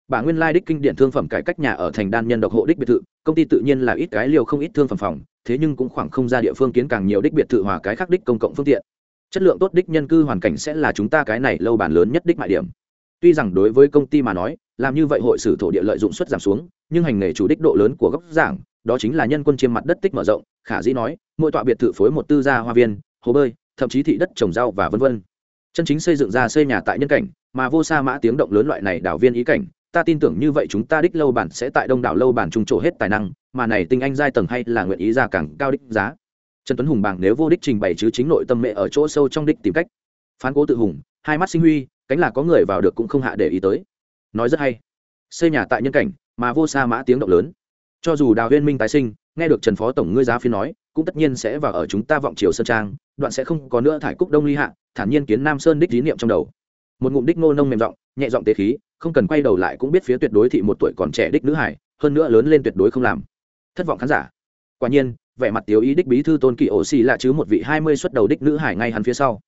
Speaker 1: Bà nguyên lai đích kinh điển thương phẩm cải cách nhà ở thành đan nhân độc hộ đích biệt thự, công ty tự nhiên là ít cái liều không ít thương phẩm phòng, thế nhưng cũng khoảng không ra địa phương kiến càng nhiều đích biệt thự hòa cái khác đích công cộng phương tiện chất lượng tốt đích nhân cư hoàn cảnh sẽ là chúng ta cái này lâu bản lớn nhất đích mại điểm. Tuy rằng đối với công ty mà nói, làm như vậy hội sử thổ địa lợi dụng suất giảm xuống, nhưng hành nghề chủ đích độ lớn của góc giảng, đó chính là nhân quân chiêm mặt đất tích mở rộng, khả dĩ nói, mỗi tọa biệt thự phối một tư gia hoa viên, hồ bơi, thậm chí thị đất trồng rau và vân vân. Chân chính xây dựng ra xây nhà tại nhân cảnh, mà vô sa mã tiếng động lớn loại này đảo viên ý cảnh, ta tin tưởng như vậy chúng ta đích lâu bản sẽ tại đông đảo lâu bản trung trổ hết tài năng, mà này tinh anh giai tầng hay là nguyện ý ra càng cao đích giá trần tuấn hùng bảng nếu vô đích trình bày chứ chính nội tâm mẹ ở chỗ sâu trong đích tìm cách. Phán cố tự hùng, hai mắt sinh huy, cánh là có người vào được cũng không hạ để ý tới. Nói rất hay. Xây nhà tại nhân cảnh, mà vô sa mã tiếng động lớn. Cho dù đào huyên minh tái sinh, nghe được trần phó tổng ngươi giá phi nói, cũng tất nhiên sẽ vào ở chúng ta vọng triều sơn trang, đoạn sẽ không có nữa thải cúc đông ly hạ, thản nhiên kiến nam sơn đích lý niệm trong đầu. Một ngụm đích ngô nông mềm giọng, nhẹ giọng tế khí, không cần quay đầu lại cũng biết phía tuyệt đối thị một tuổi còn trẻ đích nữ hải, hơn nữa lớn lên tuyệt đối không làm. Thất vọng khán giả. Quả nhiên vẻ mặt tiếu ý đích bí thư tôn kỳ ổ xì lạ chứ một vị hai mươi xuất đầu đích nữ hải ngay hắn phía sau.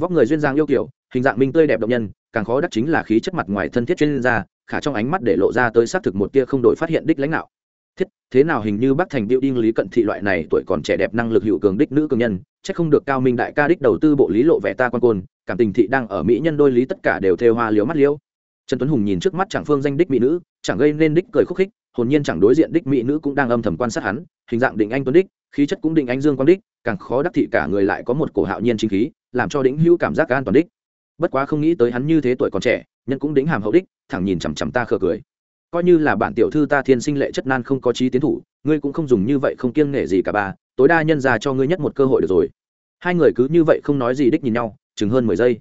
Speaker 1: Vóc người duyên dáng yêu kiểu, hình dạng minh tươi đẹp động nhân, càng khó đắc chính là khí chất mặt ngoài thân thiết chuyên gia, khả trong ánh mắt để lộ ra tới xác thực một tia không đổi phát hiện đích lãnh đạo. Thiết, thế nào hình như bác thành điệu đinh lý cận thị loại này tuổi còn trẻ đẹp năng lực hữu cường đích nữ cường nhân, chắc không được cao minh đại ca đích đầu tư bộ lý lộ vẻ ta quan côn, cảm tình thị đang ở mỹ nhân đôi lý tất cả đều theo hoa liếu mắt liêu trần tuấn hùng nhìn trước mắt chẳng phương danh đích mỹ nữ, chẳng gây nên đích cười khúc khích hồn nhiên chẳng đối diện đích mỹ nữ cũng đang âm thầm quan sát hắn, hình dạng định anh tuấn đích, khí chất cũng định anh dương quang đích, càng khó đắc thị cả người lại có một cổ hạo nhiên chính khí, làm cho đĩnh hữu cảm giác an toàn đích. Bất quá không nghĩ tới hắn như thế tuổi còn trẻ, nhân cũng đĩnh hàm hậu đích, thẳng nhìn chằm chằm ta khờ cười. Coi như là bản tiểu thư ta thiên sinh lệ chất nan không có trí tiến thủ, ngươi cũng không dùng như vậy không kiêng nể gì cả bà. tối đa nhân ra cho ngươi nhất một cơ hội được rồi. Hai người cứ như vậy không nói gì đích nhìn nhau, chừng hơn mười giây.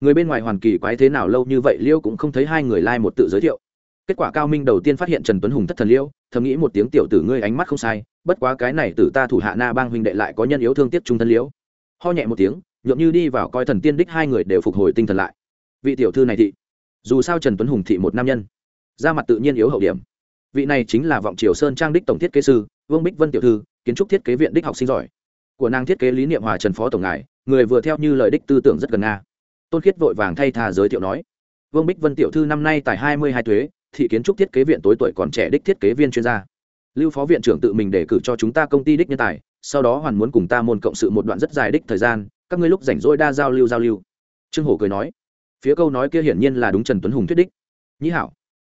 Speaker 1: Người bên ngoài hoàn kỳ quái thế nào lâu như vậy liêu cũng không thấy hai người lai、like、một tự giới thiệu kết quả cao minh đầu tiên phát hiện trần tuấn hùng thất thần liêu, thầm nghĩ một tiếng tiểu tử ngươi ánh mắt không sai, bất quá cái này tử ta thủ hạ na bang huynh đệ lại có nhân yếu thương tiếc trung thân liễu ho nhẹ một tiếng nhộn như đi vào coi thần tiên đích hai người đều phục hồi tinh thần lại. Vị tiểu thư này thị, dù sao trần tuấn hùng thị một nam nhân, ra mặt tự nhiên yếu hậu điểm. Vị này chính là vọng triều sơn trang đích tổng thiết kế sư, vương bích vân tiểu thư, kiến trúc thiết kế viện đích học sinh giỏi. Của nàng thiết kế lý niệm hòa trần phó tổng ngài, người vừa theo như lời đích tư tưởng rất gần nga. Tôn khiết vội vàng thay thà giới thiệu nói, vương bích vân tiểu thư năm nay tại hai mươi hai thuế thị kiến trúc thiết kế viện tối tuổi còn trẻ đích thiết kế viên chuyên gia. Lưu phó viện trưởng tự mình đề cử cho chúng ta công ty đích nhân tài, sau đó hoàn muốn cùng ta môn cộng sự một đoạn rất dài đích thời gian, các ngươi lúc rảnh rỗi đa giao lưu giao lưu. Trương hổ cười nói, phía câu nói kia hiển nhiên là đúng trần tuấn hùng thuyết đích. Nhĩ hảo,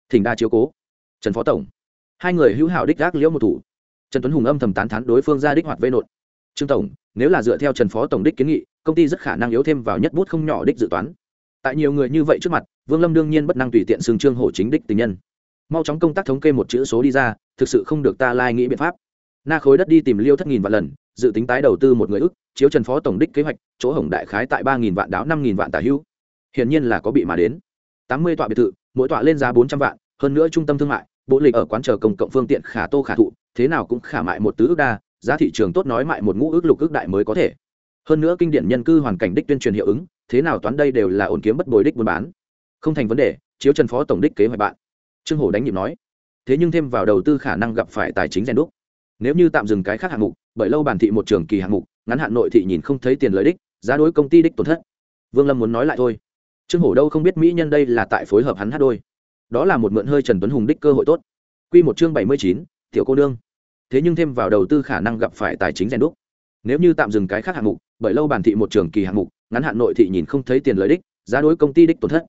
Speaker 1: thỉnh đa chiếu cố. Trần phó tổng, hai người hữu hảo đích gác liễu một thủ. Trần tuấn hùng âm thầm tán thán đối phương ra đích hoạt vây nộn trương tổng, nếu là dựa theo trần phó tổng đích kiến nghị, công ty rất khả năng yếu thêm vào nhất bút không nhỏ đích dự toán tại nhiều người như vậy trước mặt, vương lâm đương nhiên bất năng tùy tiện xưng trương hổ chính đích tình nhân. Mau chóng công tác thống kê một chữ số đi ra, thực sự không được ta lai nghĩ biện pháp. Na khối đất đi tìm liêu thất nghìn vạn lần, dự tính tái đầu tư một người ức, chiếu trần phó tổng đích kế hoạch, chỗ hồng đại khái tại ba nghìn vạn đáo năm nghìn vạn tả hữu. Hiển nhiên là có bị mà đến. Tám mươi tọa biệt thự, mỗi tọa lên giá bốn trăm vạn, hơn nữa trung tâm thương mại, bộ lịch ở quán chờ công cộng phương tiện khả tô khả thụ, thế nào cũng khả mại một tứ ước đa, giá thị trường tốt nói mại một ngũ ước lục ước đại mới có thể. Hơn nữa kinh điển nhân cư hoàn cảnh đích tuyên truyền hiệu ứng thế nào toán đây đều là ổn kiếm bất bồi đích buôn bán. Không thành vấn đề, chiếu trần phó tổng đích kế hoạch bạn. Trương hổ đánh nhịp nói. Thế nhưng thêm vào đầu tư khả năng gặp phải tài chính rèn đúc. Nếu như tạm dừng cái khác hạng mục, bởi lâu bản thị một trường kỳ hạng mục, ngắn hạn nội thị nhìn không thấy tiền lợi đích, giá đối công ty đích tổn thất. Vương lâm muốn nói lại thôi. Trương hổ đâu không biết mỹ nhân đây là tại phối hợp hắn hát đôi. Đó là một mượn hơi trần tuấn hùng đích cơ hội tốt. Q một chương bảy mươi chín, tiểu cô đương thế nhưng thêm vào đầu tư khả năng gặp phải tài chính rèn đúc. Nếu như tạm dừng cái khác hạng mục, bởi lâu bản thị một trường kỳ hạng mục ngắn hạn nội thị nhìn không thấy tiền lợi đích, giá đối công ty đích tổn thất.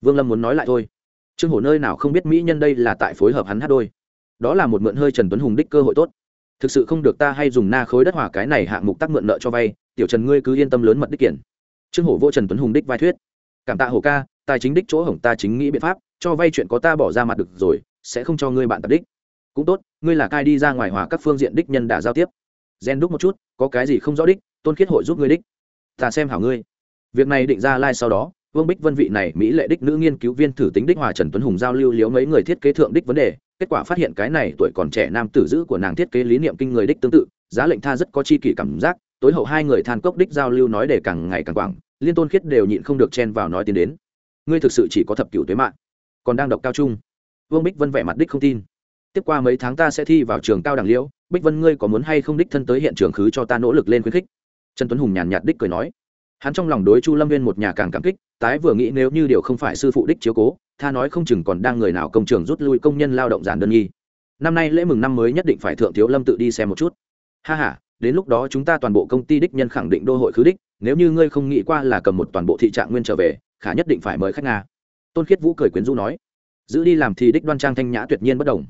Speaker 1: Vương lâm muốn nói lại thôi. Trương hổ nơi nào không biết mỹ nhân đây là tại phối hợp hắn hát đôi. Đó là một mượn hơi trần tuấn hùng đích cơ hội tốt. Thực sự không được ta hay dùng na khối đất hỏa cái này hạng mục tác mượn nợ cho vay, tiểu trần ngươi cứ yên tâm lớn mật đích kiện. Trương hổ vô trần tuấn hùng đích vai thuyết. Cảm tạ hổ ca, tài chính đích chỗ hổng ta chính nghĩ biện pháp, cho vay chuyện có ta bỏ ra mặt được rồi, sẽ không cho ngươi bạn tập đích. Cũng tốt, ngươi là cai đi ra ngoài hòa các phương diện đích nhân đã giao tiếp. Gen đúc một chút, có cái gì không rõ đích, tôn khiết hội giúp ngươi đích ta xem hảo ngươi. Việc này định ra lai、like、sau đó, vương bích vân vị này mỹ lệ đích nữ nghiên cứu viên thử tính đích hòa trần tuấn hùng giao lưu liếu mấy người thiết kế thượng đích vấn đề, kết quả phát hiện cái này tuổi còn trẻ nam tử giữ của nàng thiết kế lý niệm kinh người đích tương tự, giá lệnh tha rất có chi kỷ cảm giác, tối hậu hai người than cốc đích giao lưu nói để càng ngày càng quảng, liên tôn khiết đều nhịn không được chen vào nói tiến đến. Ngươi thực sự chỉ có thập cửu tuế mạng, còn đang đọc cao trung. Vương bích vân vẻ mặt đích không tin. Tiếp qua mấy tháng ta sẽ thi vào trường cao đẳng liễu, bích vân ngươi có muốn hay không đích thân tới hiện trường khứ cho ta nỗ lực lên khuyến khích? Trần tuấn hùng nhàn nhạt đích cười nói. Hắn trong lòng đối chu lâm viên một nhà càng cảm kích, tái vừa nghĩ nếu như điều không phải sư phụ đích chiếu cố, tha nói không chừng còn đang người nào công trường rút lui công nhân lao động giản đơn nghi. Năm nay lễ mừng năm mới nhất định phải thượng thiếu lâm tự đi xem một chút. Ha h a đến lúc đó chúng ta toàn bộ công ty đích nhân khẳng định đô hội khứ đích, nếu như ngươi không nghĩ qua là cầm một toàn bộ thị trạng nguyên trở về, khả nhất định phải mời khách nga. Tôn khiết vũ cười quyến du nói. Giữ đi làm thì đích đoan trang thanh nhã tuyệt nhiên bất đồng.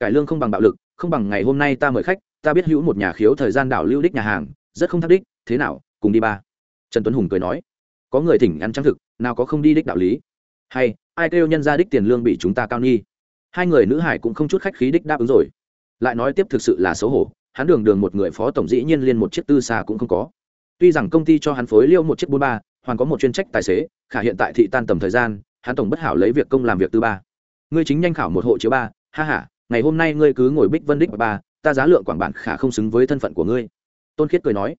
Speaker 1: Cải lương không bằng bạo lực, không bằng ngày hôm nay ta mời khách, ta biết hữu một nhà khiếu thời gian đảo lưu đích nhà hàng, rất không thắc đích thế nào, cùng đi ba. Trần tuấn hùng cười nói, có người thỉnh ăn trang thực, nào có không đi đích đạo lý. Hay, ai kêu nhân ra đích tiền lương bị chúng ta cao nghi? Hai người nữ hải cũng không chút khách khí đích đáp ứng rồi. Lại nói tiếp thực sự là xấu hổ, hắn đường đường một người phó tổng dĩ nhiên liên một chiếc tư xa cũng không có. Tuy rằng công ty cho hắn phối liêu một chiếc bốn ba, hoàn có một chuyên trách tài xế, khả hiện tại thị tan tầm thời gian, hắn tổng bất hảo lấy việc công làm việc tư ba. Ngươi chính nhanh khảo một hộ chiếu ba, ha h a ngày hôm nay ngươi cứ ngồi bích vân đích ba, ta giá lượng quảng bản khả không xứng với thân phận của ngươi. Tôn khiết cười nói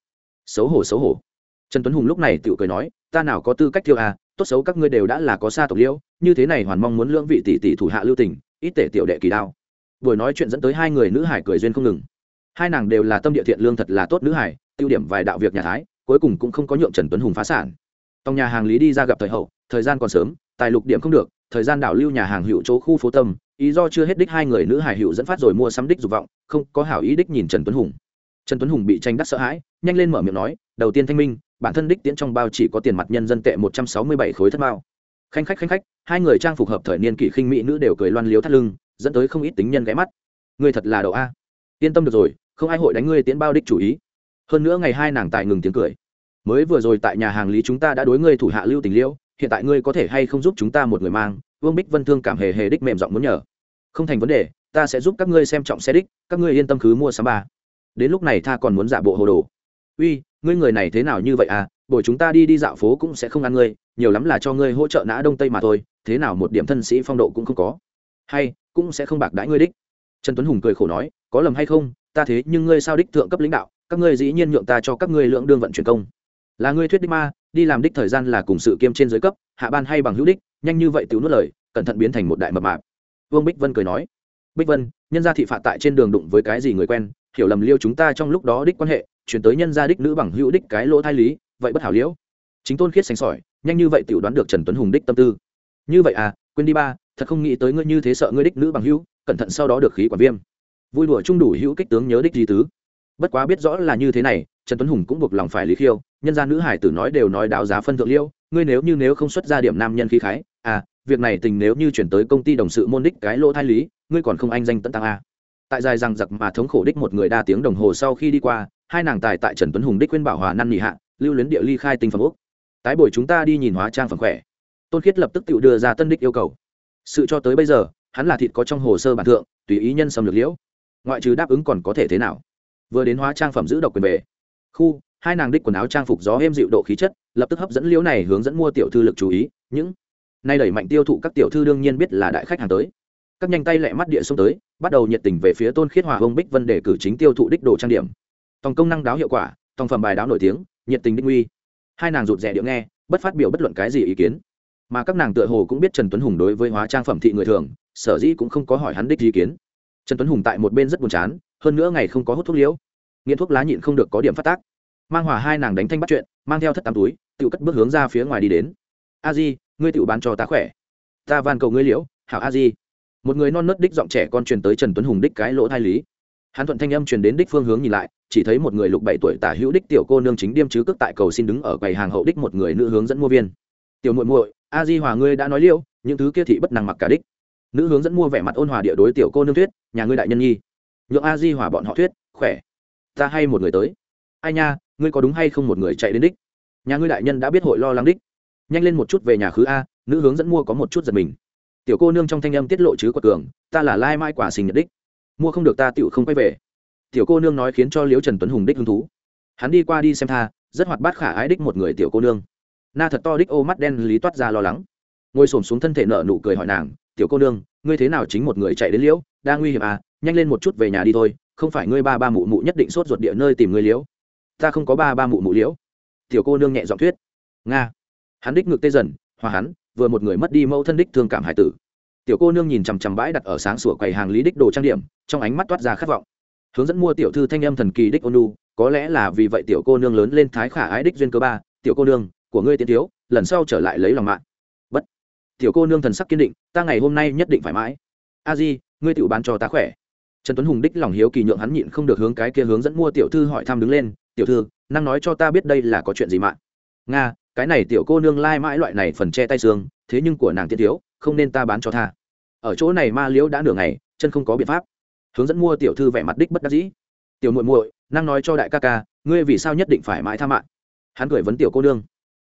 Speaker 1: xấu hổ xấu hổ. Trần tuấn hùng lúc này tự cười nói, ta nào có tư cách thiêu à tốt xấu các ngươi đều đã là có xa tộc liễu, như thế này hoàn mong muốn lưỡng vị tỷ tỷ thủ hạ lưu tình, ít tể tiểu đệ kỳ đao. Buổi nói chuyện dẫn tới hai người nữ hải cười duyên không ngừng. Hai nàng đều là tâm địa thiện lương thật là tốt nữ hải, tiêu điểm vài đạo việc nhà thái, cuối cùng cũng không có nhượng trần tuấn hùng phá sản. Tòng nhà hàng lý đi ra gặp thời hậu, thời gian còn sớm, tài lục điểm không được, thời gian đảo lưu nhà hàng hữu chỗ khu phố tâm, ý do chưa hết đích hai người nữ hải hữu dẫn phát rồi mua sắm đích dục vọng, không có hảo ý đích nhìn trần tuấn hùng. Trần tuấn hùng bị tranh đắc sợ hãi nhanh lên mở miệng nói, đầu tiên thanh minh, bản thân đích tiễn trong bao chỉ có tiền mặt nhân dân tệ một trăm sáu mươi bảy khối thất bao khanh khách khanh khách, hai người trang phục hợp thời niên kỷ khinh mỹ nữ đều cười loan liếu thắt lưng, dẫn tới không ít tính nhân ghé mắt. Người thật là đậu a. Yên tâm được rồi, không ai hội đánh ngươi tiễn bao đích chủ ý. Hơn nữa ngày hai nàng tài ngừng tiếng cười. Mới vừa rồi tại nhà hàng lý chúng ta đã đối ngươi thủ hạ lưu tình liễu hiện tại ngươi có thể hay không giúp chúng ta một người mang? Vương bích vân thương cảm hề hề đích mềm giọng muốn nhờ. Không thành vấn đề, ta sẽ giúp các ngươi xem trọng xe đích, các ngươi yên tâm cứ mua sắm ba. Đến lúc này tha còn muốn giả bộ hồ đồ uy, ngươi người này thế nào như vậy à? Bởi chúng ta đi đi dạo phố cũng sẽ không ăn ngươi, nhiều lắm là cho ngươi hỗ trợ nã đông tây mà thôi, thế nào một điểm thân sĩ phong độ cũng không có. Hay, cũng sẽ không bạc đãi ngươi đích. Trần tuấn hùng cười khổ nói, có lầm hay không, ta thế nhưng ngươi sao đích thượng cấp lãnh đạo, các ngươi dĩ nhiên nhượng ta cho các ngươi lượng đương vận chuyển công. Là ngươi thuyết đích ma, đi làm đích thời gian là cùng sự kiêm trên giới cấp, hạ ban hay bằng hữu đích, nhanh như vậy tiểu nuốt lời, cẩn thận biến thành một đại mập mạp. Vương bích vân cười nói, bích vân, nhân gia thị phạt tại trên đường đụng với cái gì người quen, hiểu lầm liêu chúng ta trong lúc đó đích quan hệ chuyển tới nhân gia đích nữ bằng hữu đích cái lỗ thai lý, vậy bất hảo liễu. Chính tôn khiết sành sỏi, nhanh như vậy tiểu đoán được trần tuấn hùng đích tâm tư. Như vậy à quên đi ba, thật không nghĩ tới ngươi như thế sợ ngươi đích nữ bằng hữu, cẩn thận sau đó được khí quản viêm. Vui đùa chung đủ hữu kích tướng nhớ đích di tứ. Bất quá biết rõ là như thế này, trần tuấn hùng cũng buộc lòng phải lý khiêu, nhân gia nữ hải tử nói đều nói đáo giá phân thượng liêu ngươi nếu như nếu không xuất ra điểm nam nhân khí khái à việc này tình nếu như chuyển tới công ty đồng sự môn đích cái lỗ thai lý, ngươi còn không anh danh tận tăng a à. tại dài rằng giặc mà thống khổ đích một người đa tiếng đồng hồ sau khi đi qua hai nàng tài tại trần tuấn hùng đích khuyên bảo hòa năn nhị hạ, lưu luyến địa ly khai tinh phẩm úc tái buổi chúng ta đi nhìn hóa trang phẩm khỏe. Tôn khiết lập tức tự đưa ra tân đích yêu cầu. Sự cho tới bây giờ, hắn là thịt có trong hồ sơ bản thượng, tùy ý nhân xâm lược liễu. Ngoại trừ đáp ứng còn có thể thế nào? Vừa đến hóa trang phẩm giữ độc quyền về. Khu, hai nàng đích quần áo trang phục gió êm dịu độ khí chất, lập tức hấp dẫn liễu này hướng dẫn mua tiểu thư lực chú ý, những nay đẩy mạnh tiêu thụ các tiểu thư đương nhiên biết là đại khách hàng tới. Các nhanh tay lẹ mắt địa xông tới, bắt đầu nhiệt tình về phía tôn khiết hòa ông bích vân để cử chính tiêu thụ đích đồ trang điểm tòng công năng đáo hiệu quả, tòng phẩm bài đáo nổi tiếng, nhiệt tình đích nguy. Hai nàng rụt rè điệu nghe, bất phát biểu bất luận cái gì ý kiến. Mà các nàng tựa hồ cũng biết trần tuấn hùng đối với hóa trang phẩm thị người thường, sở dĩ cũng không có hỏi hắn đích ý kiến. Trần tuấn hùng tại một bên rất buồn chán, hơn nữa ngày không có hút thuốc liễu. Nghiện thuốc lá nhịn không được có điểm phát tác. Mang hòa hai nàng đánh thanh bắt chuyện, mang theo thất tám túi tự cất bước hướng ra phía ngoài đi đến. A di, ngươi tự bán cho tá khỏe. Ta van cầu ngươi liễu, hảo a di. Một người non nớt đích giọng trẻ con truyền tới trần tuấn hùng đích cái lỗ thai lý hắn thuận thanh âm truyền đến đích phương hướng nhìn lại, chỉ thấy một người lục bảy tuổi tả hữu đích tiểu cô nương chính điêm chứ cước tại cầu xin đứng ở quầy hàng hậu đích một người nữ hướng dẫn mua viên. Tiểu muội muội, a di hòa ngươi đã nói liêu, những thứ kia thị bất năng mặc cả đích. Nữ hướng dẫn mua vẻ mặt ôn hòa địa đối tiểu cô nương thuyết, nhà ngươi đại nhân nhi. Nhượng a di hòa bọn họ thuyết, khỏe, ta hay một người tới. Ai nha, ngươi có đúng hay không một người chạy đến đích? Nhà ngươi đại nhân đã biết hội lo lắng đích. Nhanh lên một chút về nhà khứ a. Nữ hướng dẫn mua có một chút giật mình. Tiểu cô nương trong thanh âm tiết lộ chứ quật cường, ta là lai mai quả sinh nhật đích mua không được ta tựu không quay về. Tiểu cô nương nói khiến cho liễu trần tuấn hùng đích hứng thú. Hắn đi qua đi xem tha, rất hoạt bát khả ái đích một người tiểu cô nương. Na thật to đích ô mắt đen lý toát ra lo lắng. Ngồi xổm xuống thân thể nợ nụ cười hỏi nàng, tiểu cô nương, ngươi thế nào chính một người chạy đến liễu? Đang nguy hiểm à? Nhanh lên một chút về nhà đi thôi, không phải ngươi ba ba mụ mụ nhất định sốt ruột địa nơi tìm ngươi liễu. Ta không có ba ba mụ mụ liễu. Tiểu cô nương nhẹ giọng thuyết. Nga. Hắn đích ngược tê dần, hòa hắn, vừa một người mất đi mẫu thân đích thương cảm hải tử. Tiểu cô nương nhìn chằm chằm bãi đặt ở sáng sủa quầy hàng lý đích đồ trang điểm trong ánh mắt toát ra khát vọng. Hướng dẫn mua tiểu thư thanh âm thần kỳ đích ônu có lẽ là vì vậy tiểu cô nương lớn lên thái khả ái đích duyên cơ ba, tiểu cô nương, của ngươi tiến thiếu, lần sau trở lại lấy lòng mạng. Bất. Tiểu cô nương thần sắc kiên định, ta ngày hôm nay nhất định phải mãi. A di, ngươi tự bán cho ta khỏe. Trần tuấn hùng đích lòng hiếu kỳ nhượng hắn nhịn không được hướng cái kia hướng dẫn mua tiểu thư hỏi thăm đứng lên, tiểu thư, năng nói cho ta biết đây là có chuyện gì mạng nga, cái này tiểu cô nương lai mãi loại này phần che tay xương, thế nhưng của nàng tiên thiếu, không nên ta bán cho tha. Ở chỗ này ma liễu đã nửa ngày, chân không có biện pháp hướng dẫn mua tiểu thư vẻ mặt đích bất đắc dĩ. Tiểu muội muội, năng nói cho đại ca ca, ngươi vì sao nhất định phải mãi tha mạng? Hắn cười vấn tiểu cô nương.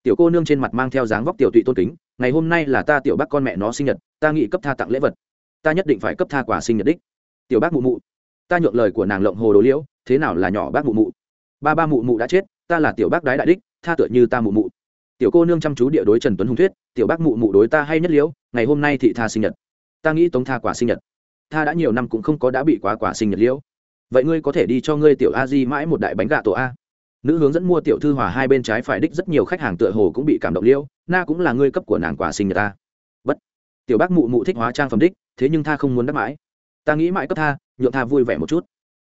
Speaker 1: Tiểu cô nương trên mặt mang theo dáng vóc tiểu tụy tôn kính, ngày hôm nay là ta tiểu bác con mẹ nó sinh nhật, ta nghĩ cấp tha tặng lễ vật. Ta nhất định phải cấp tha quả sinh nhật đích. Tiểu bác mụ mụ, ta nhượng lời của nàng lộng hồ đồ liễu, thế nào là nhỏ bác mụ mụ? Ba ba mụ mụ đã chết, ta là tiểu bác đái đại đích, tha tựa như ta mụ mụ. Tiểu cô nương chăm chú địa đối trần tuấn hùng thuyết, tiểu bác mụ mụ đối ta hay nhất liễu, ngày hôm nay thị tha sinh nhật. Ta nghĩ tống tha quả sinh nhật tha đã nhiều năm cũng không có đã bị quá quả sinh nhật liễu. Vậy ngươi có thể đi cho ngươi tiểu a di mãi một đại bánh gà tổ a. Nữ hướng dẫn mua tiểu thư hòa hai bên trái phải đích rất nhiều khách hàng tựa hồ cũng bị cảm động liễu, na cũng là ngươi cấp của nàng quả sinh nhật ta bất. Tiểu bác mụ mụ thích hóa trang phẩm đích, thế nhưng tha không muốn đắc mãi. Ta nghĩ mãi cấp tha, nhượng tha vui vẻ một chút.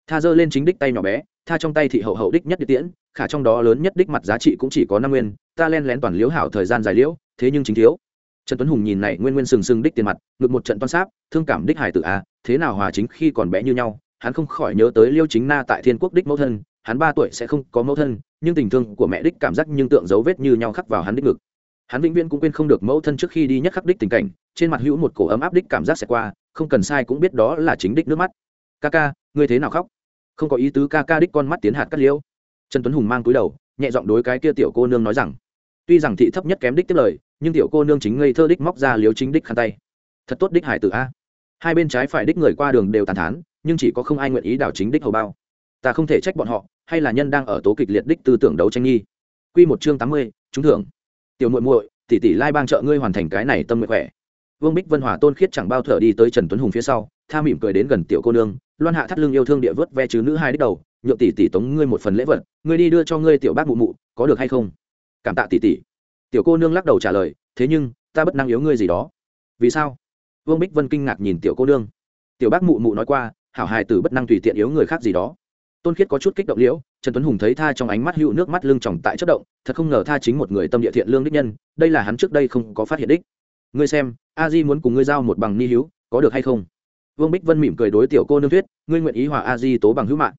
Speaker 1: Tha giơ lên chính đích tay nhỏ bé, tha trong tay thị hậu hậu đích nhất địa tiễn, khả trong đó lớn nhất đích mặt giá trị cũng chỉ có năm nguyên, ta len lén toàn liễu hảo thời gian dài liễu, thế nhưng chính thiếu. Trần tuấn hùng nhìn này nguyên nguyên sừng sừng đích tiền mặt, ngực một trận toan sáp, thương cảm đích hải tử a thế nào hòa chính khi còn bé như nhau, hắn không khỏi nhớ tới liêu chính na tại thiên quốc đích mẫu thân, hắn ba tuổi sẽ không có mẫu thân, nhưng tình thương của mẹ đích cảm giác nhưng tượng dấu vết như nhau khắc vào hắn đích ngực. Hắn vĩnh viễn cũng quên không được mẫu thân trước khi đi nhất khắc đích tình cảnh, trên mặt hữu một cổ ấm áp đích cảm giác sẽ qua, không cần sai cũng biết đó là chính đích nước mắt. Ca ca, ngươi thế nào khóc? Không có ý tứ ca ca đích con mắt tiến hạt cắt liêu. Trần tuấn hùng mang túi đầu, nhẹ giọng đối cái kia tiểu cô nương nói rằng, tuy rằng thị thấp nhất kém đích tiếp lời, nhưng tiểu cô nương chính ngây thơ đích móc ra liếu chính đích khăn tay. Thật tốt đích hải tử a hai bên trái phải đích người qua đường đều tàn thán, nhưng chỉ có không ai nguyện ý đảo chính đích hầu bao. Ta không thể trách bọn họ, hay là nhân đang ở tố kịch liệt đích tư tưởng đấu tranh nghi. Q một chương tám mươi, trúng thưởng. Tiểu muội muội, tỷ tỷ lai bang trợ ngươi hoàn thành cái này tâm nguyện khỏe. Vương bích vân hòa tôn khiết chẳng bao thở đi tới trần tuấn hùng phía sau, tha mỉm cười đến gần tiểu cô nương, loan hạ thắt lưng yêu thương địa vớt ve chứ nữ hai đích đầu, nhượng tỷ tỷ tống ngươi một phần lễ vật, ngươi đi đưa cho ngươi tiểu bác mụ mụ, có được hay không? Cảm tạ tỷ tỷ. Tiểu cô nương lắc đầu trả lời, thế nhưng, ta bất năng yếu ngươi gì đó. Vì sao? Vương bích vân kinh ngạc nhìn tiểu cô nương tiểu bác mụ mụ nói qua hảo hài tử bất năng tùy tiện yếu người khác gì đó tôn khiết có chút kích động liễu trần tuấn hùng thấy tha trong ánh mắt hữu nước mắt lưng tròng tại chất động thật không ngờ tha chính một người tâm địa thiện lương đích nhân đây là hắn trước đây không có phát hiện đích ngươi xem a di muốn cùng ngươi giao một bằng ni hữu có được hay không vương bích vân mỉm cười đối tiểu cô nương thuyết ngươi nguyện ý hòa a di tố bằng hữu mạng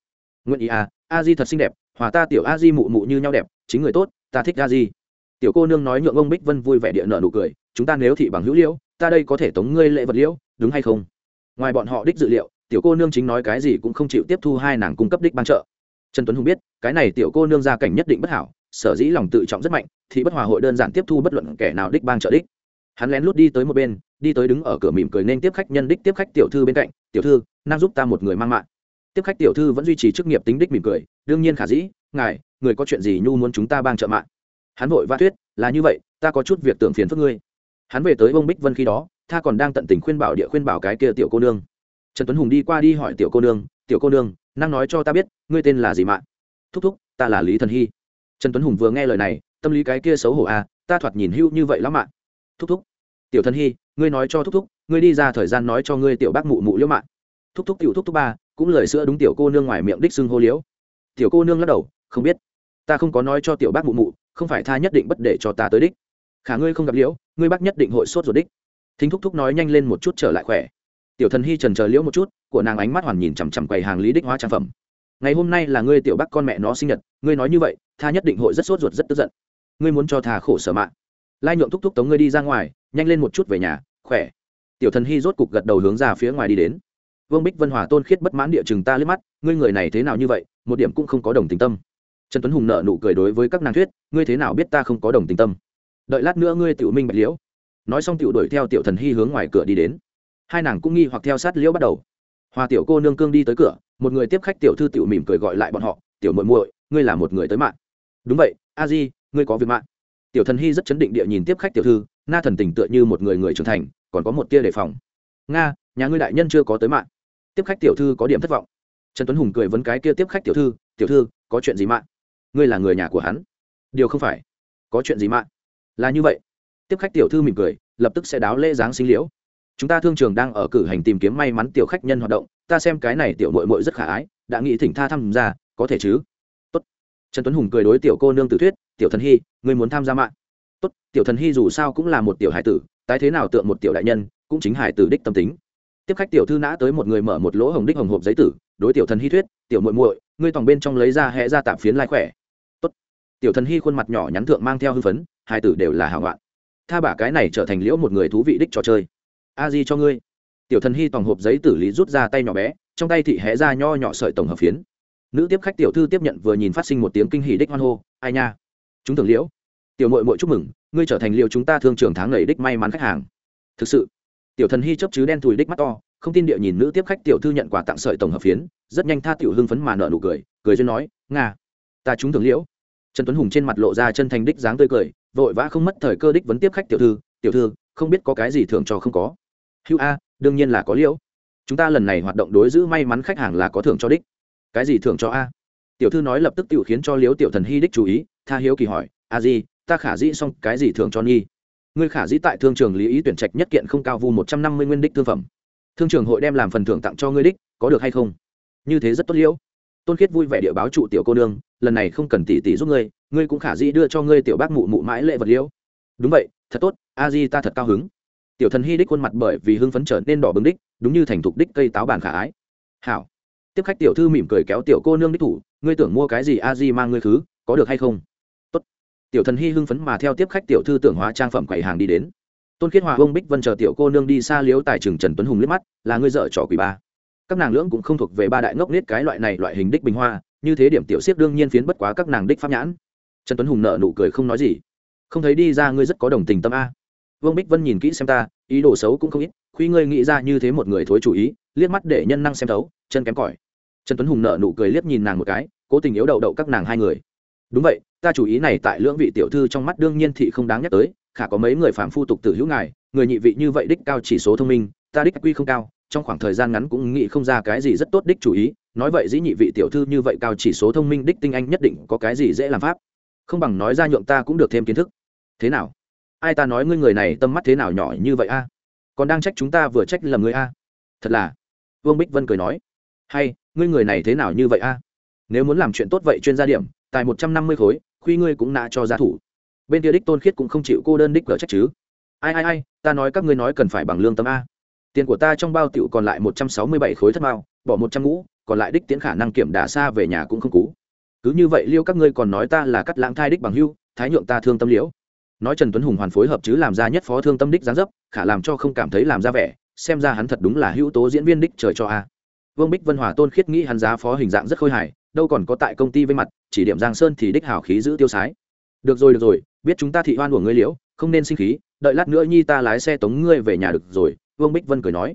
Speaker 1: nguyện ý à a di thật xinh đẹp hòa ta tiểu a di mụ mụ như nhau đẹp chính người tốt ta thích a di tiểu cô nương nói nhượng ông bích vân vui vẻ địa nợ nụ cười chúng ta nếu thị bằng hữu liễu ta đây có thể tống ngươi lễ vật liễu, đúng hay không? Ngoài bọn họ đích dự liệu, tiểu cô nương chính nói cái gì cũng không chịu tiếp thu hai nàng cung cấp đích ban trợ. Trần tuấn hùng biết, cái này tiểu cô nương gia cảnh nhất định bất hảo, sở dĩ lòng tự trọng rất mạnh, thì bất hòa hội đơn giản tiếp thu bất luận kẻ nào đích ban trợ đích. Hắn lén lút đi tới một bên, đi tới đứng ở cửa mỉm cười nên tiếp khách nhân đích tiếp khách tiểu thư bên cạnh, tiểu thư, năng giúp ta một người mang mạng. Tiếp khách tiểu thư vẫn duy trì chức nghiệp tính đích mỉm cười, đương nhiên khả dĩ, ngài, người có chuyện gì nhu muốn chúng ta ban trợ mạng? Hắn vội va thuyết, là như vậy, ta có chút việc tưởng phiền phức ngươi hắn về tới bông bích vân khi đó, tha còn đang tận tình khuyên bảo địa khuyên bảo cái kia tiểu cô nương. Trần tuấn hùng đi qua đi hỏi tiểu cô nương, tiểu cô nương năng nói cho ta biết, ngươi tên là gì mạng thúc thúc, ta là lý thần hy. Trần tuấn hùng vừa nghe lời này, tâm lý cái kia xấu hổ à ta thoạt nhìn hưu như vậy lắm mạng thúc thúc, tiểu thần hy, ngươi nói cho thúc thúc, ngươi đi ra thời gian nói cho ngươi tiểu bác mụ mụ liễu mạng thúc thúc, tiểu thúc thúc ba, cũng lời sữa đúng tiểu cô nương ngoài miệng đích xưng hô liễu. Tiểu cô nương lắc đầu, không biết, ta không có nói cho tiểu bác mụ mụ, không phải tha nhất định bất để cho ta tới đích khả ngươi không gặp liễu, ngươi bác nhất định hội sốt ruột đích. Thính thúc thúc nói nhanh lên một chút trở lại khỏe. Tiểu thần hy trần chờ liễu một chút, của nàng ánh mắt hoàn nhìn chằm chằm quầy hàng lý đích hóa trang phẩm. Ngày hôm nay là ngươi tiểu bác con mẹ nó sinh nhật, ngươi nói như vậy, tha nhất định hội rất sốt ruột, rất tức giận. Ngươi muốn cho thà khổ sở mạng. Lai nhượng thúc thúc tống ngươi đi ra ngoài, nhanh lên một chút về nhà, khỏe. Tiểu thần hy rốt cục gật đầu hướng ra phía ngoài đi đến. Vương bích vân hòa tôn khiết bất mãn địa chừng ta liếc mắt, ngươi người này thế nào như vậy, một điểm cũng không có đồng tình tâm. Trần tuấn hùng nợ nụ cười đối với các nàng thuyết, ngươi thế nào biết ta không có đồng tình tâm? Đợi lát nữa ngươi tiểu minh bạch liễu. Nói xong tiểu đuổi theo tiểu thần hy hướng ngoài cửa đi đến. Hai nàng cũng nghi hoặc theo sát liễu bắt đầu. Hòa tiểu cô nương cương đi tới cửa, một người tiếp khách tiểu thư tiểu mỉm cười gọi lại bọn họ, tiểu muội muội, ngươi là một người tới mạng. Đúng vậy, a di, ngươi có việc mạng. Tiểu thần hy rất chấn định địa nhìn tiếp khách tiểu thư, na thần tình tựa như một người người trưởng thành, còn có một tia đề phòng. Nga, nhà ngươi đại nhân chưa có tới mạng. Tiếp khách tiểu thư có điểm thất vọng. Trần tuấn hùng cười vấn cái kia tiếp khách tiểu thư tiểu thư, có chuyện gì mạng? Ngươi là người nhà của hắn. Điều không phải. Có chuyện gì mạng? Là như vậy. Tiếp khách tiểu thư mỉm cười lập tức sẽ đáo lễ giáng sinh liễu. Chúng ta thương trường đang ở cử hành tìm kiếm may mắn tiểu khách nhân hoạt động ta xem cái này tiểu mội mội rất khả ái đã nghĩ thỉnh tha tham gia có thể chứ? Tốt. trần tuấn hùng cười đối tiểu cô nương tử thuyết tiểu thần hy ngươi muốn tham gia mạng? Tốt, tiểu thần hy dù sao cũng là một tiểu hải tử tái thế nào tượng một tiểu đại nhân cũng chính hải tử đích tâm tính. Tiếp khách tiểu thư nã tới một người mở một lỗ hồng đích hồng hộp giấy tử đối tiểu thần hy thuyết tiểu muội muội ngươi tòng bên trong lấy ra hẹ ra tạm phiến lai khỏe. Tốt. tiểu thần hy khuôn mặt nhỏ nhắn thượng mang theo hư phấn hai tử đều là hảo ngoạn. Tha bả cái này trở thành liễu một người thú vị đích trò chơi. A di cho ngươi. Tiểu thần hy tòng hộp giấy tử lý rút ra tay nhỏ bé, trong tay thị hé ra nho nhỏ sợi tổng hợp phiến. Nữ tiếp khách tiểu thư tiếp nhận vừa nhìn phát sinh một tiếng kinh hỉ đích hoan hô, ai nha? Chúng tưởng liễu. Tiểu mội mội chúc mừng, ngươi trở thành liệu chúng ta thương trường tháng lầy đích may mắn khách hàng. Thực sự, tiểu thần hy chấp chứ đen thùi đích mắt to, không tin địa nhìn nữ tiếp khách tiểu thư nhận quà tặng sợi tổng hợp phiến, rất nhanh tha tiểu hưng phấn mà nợ nụ cười cười duyên nói, nga, ta chúng tưởng liễu. Trần tuấn hùng trên mặt lộ ra chân thành đích dáng tươi cười vội vã không mất thời cơ đích vấn tiếp khách tiểu thư tiểu thư, không biết có cái gì thưởng cho không có? Hữu a, đương nhiên là có liễu. Chúng ta lần này hoạt động đối giữ may mắn khách hàng là có thưởng cho đích. Cái gì thưởng cho a? Tiểu thư nói lập tức tiểu khiến cho liễu tiểu thần hy đích chú ý, tha hiếu kỳ hỏi, a gì ta khả dĩ xong cái gì thưởng cho nhi? Ngươi khả dĩ tại thương trường lý ý tuyển trạch nhất kiện không cao vu một trăm năm mươi nguyên đích thương phẩm. Thương trường hội đem làm phần thưởng tặng cho ngươi đích, có được hay không? Như thế rất tốt liễu. Tôn khiết vui vẻ địa báo trụ tiểu cô nương, lần này không cần tỷ tỷ giúp ngươi ngươi cũng khả dĩ đưa cho ngươi tiểu bác mụ mụ mãi lệ vật liễu. Đúng vậy, thật tốt, a di ta thật cao hứng. Tiểu thần hy đích khuôn mặt bởi vì hưng phấn trở nên đỏ bừng đích, đúng như thành thục đích cây táo bàn khả ái. Hảo. Tiếp khách tiểu thư mỉm cười kéo tiểu cô nương đích thủ, ngươi tưởng mua cái gì a di mang ngươi khứ, có được hay không? Tốt. tiểu thần hy hưng phấn mà theo tiếp khách tiểu thư tưởng hóa trang phẩm quầy hàng đi đến. Tôn khiết hòa ông bích vân chờ tiểu cô nương đi xa liếu tài trường trần tuấn hùng liếc mắt, là ngươi dợ trò quỷ ba. Các nàng lưỡng cũng không thuộc về ba đại ngốc nết cái loại này loại hình đích bình hoa, như thế điểm tiểu siết đương nhiên phiến bất quá các nàng đích pháp nhãn trần tuấn hùng nợ nụ cười không nói gì. Không thấy đi ra ngươi rất có đồng tình tâm a. Vương bích vân nhìn kỹ xem ta, ý đồ xấu cũng không ít, Khuy ngươi nghĩ ra như thế một người thối chủ ý, liếc mắt để nhân năng xem thấu, chân kém cỏi. Trần tuấn hùng nợ nụ cười liếc nhìn nàng một cái, cố tình yếu đậu đậu các nàng hai người. Đúng vậy, ta chủ ý này tại lưỡng vị tiểu thư trong mắt đương nhiên thị không đáng nhắc tới, khả có mấy người phạm phu tục tử hữu ngài, người nhị vị như vậy đích cao chỉ số thông minh, ta đích quy không cao, trong khoảng thời gian ngắn cũng nghĩ không ra cái gì rất tốt đích chủ ý, nói vậy dĩ nhị vị tiểu thư như vậy cao chỉ số thông minh đích tinh anh nhất định có cái gì dễ làm pháp không bằng nói ra nhượng ta cũng được thêm kiến thức. Thế nào? Ai ta nói ngươi người này tâm mắt thế nào nhỏ như vậy a? Còn đang trách chúng ta vừa trách lầm ngươi a? Thật là. Vương bích vân cười nói. Hay, ngươi người này thế nào như vậy a? Nếu muốn làm chuyện tốt vậy chuyên gia điểm, tài một trăm năm mươi khối, khuy ngươi cũng nã cho gia thủ. Bên kia đích tôn khiết cũng không chịu cô đơn đích cỡ trách chứ. Ai ai ai, ta nói các ngươi nói cần phải bằng lương tâm a. Tiền của ta trong bao tiểu còn lại một trăm sáu mươi bảy khối thất bao, bỏ một trăm ngũ, còn lại đích tiến khả năng kiểm đả xa về nhà cũng không cú cứ như vậy liêu các ngươi còn nói ta là cắt lãng thai đích bằng hưu, thái nhượng ta thương tâm liễu. Nói trần tuấn hùng hoàn phối hợp chứ làm ra nhất phó thương tâm đích gián dấp, khả làm cho không cảm thấy làm ra vẻ, xem ra hắn thật đúng là hữu tố diễn viên đích trời cho a. Vương bích vân hòa tôn khiết nghĩ hắn giá phó hình dạng rất khôi hài, đâu còn có tại công ty với mặt, chỉ điểm giang sơn thì đích hào khí giữ tiêu sái. Được rồi được rồi, biết chúng ta thị hoan của ngươi liễu, không nên sinh khí, đợi lát nữa nhi ta lái xe tống ngươi về nhà được rồi, vương bích vân cười nói.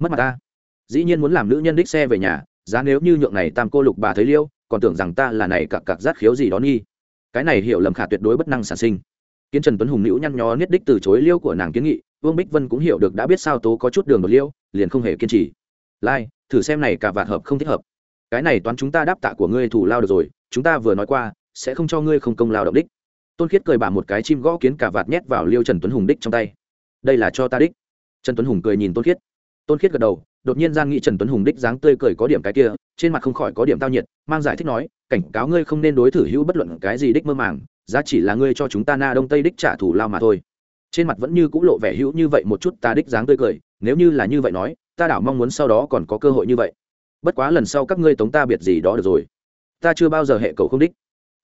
Speaker 1: Mất mặt ta. Dĩ nhiên muốn làm nữ nhân đích xe về nhà, giá nếu như nhượng này tam cô lục bà thấy liêu còn tưởng rằng ta là này cặc cặc rát khiếu gì đó nghi. Cái này hiểu lầm khả tuyệt đối bất năng sản sinh. Kiến trần tuấn hùng nữ nhăn nhó niết đích từ chối liêu của nàng kiến nghị, vương bích vân cũng hiểu được đã biết sao tố có chút đường đột liêu, liền không hề kiên trì. Lai, thử xem này cả vạt hợp không thích hợp. Cái này toán chúng ta đáp tạ của ngươi thủ lao được rồi, chúng ta vừa nói qua, sẽ không cho ngươi không công lao động đích. Tôn khiết cười bả một cái chim gõ kiến cả vạt nhét vào liêu trần tuấn hùng đích trong tay. Đây là cho ta đích. Trần tuấn hùng cười nhìn tôn khiết. Tôn khiết gật đầu đột nhiên gian nghĩ trần tuấn hùng đích dáng tươi cười có điểm cái kia, trên mặt không khỏi có điểm tao nhiệt, mang giải thích nói, cảnh cáo ngươi không nên đối thử hữu bất luận cái gì đích mơ màng, giá chỉ là ngươi cho chúng ta na đông tây đích trả thù lao mà thôi. Trên mặt vẫn như cũng lộ vẻ hữu như vậy một chút ta đích dáng tươi cười, nếu như là như vậy nói, ta đảo mong muốn sau đó còn có cơ hội như vậy. Bất quá lần sau các ngươi tống ta biệt gì đó được rồi. Ta chưa bao giờ hệ cậu không đích.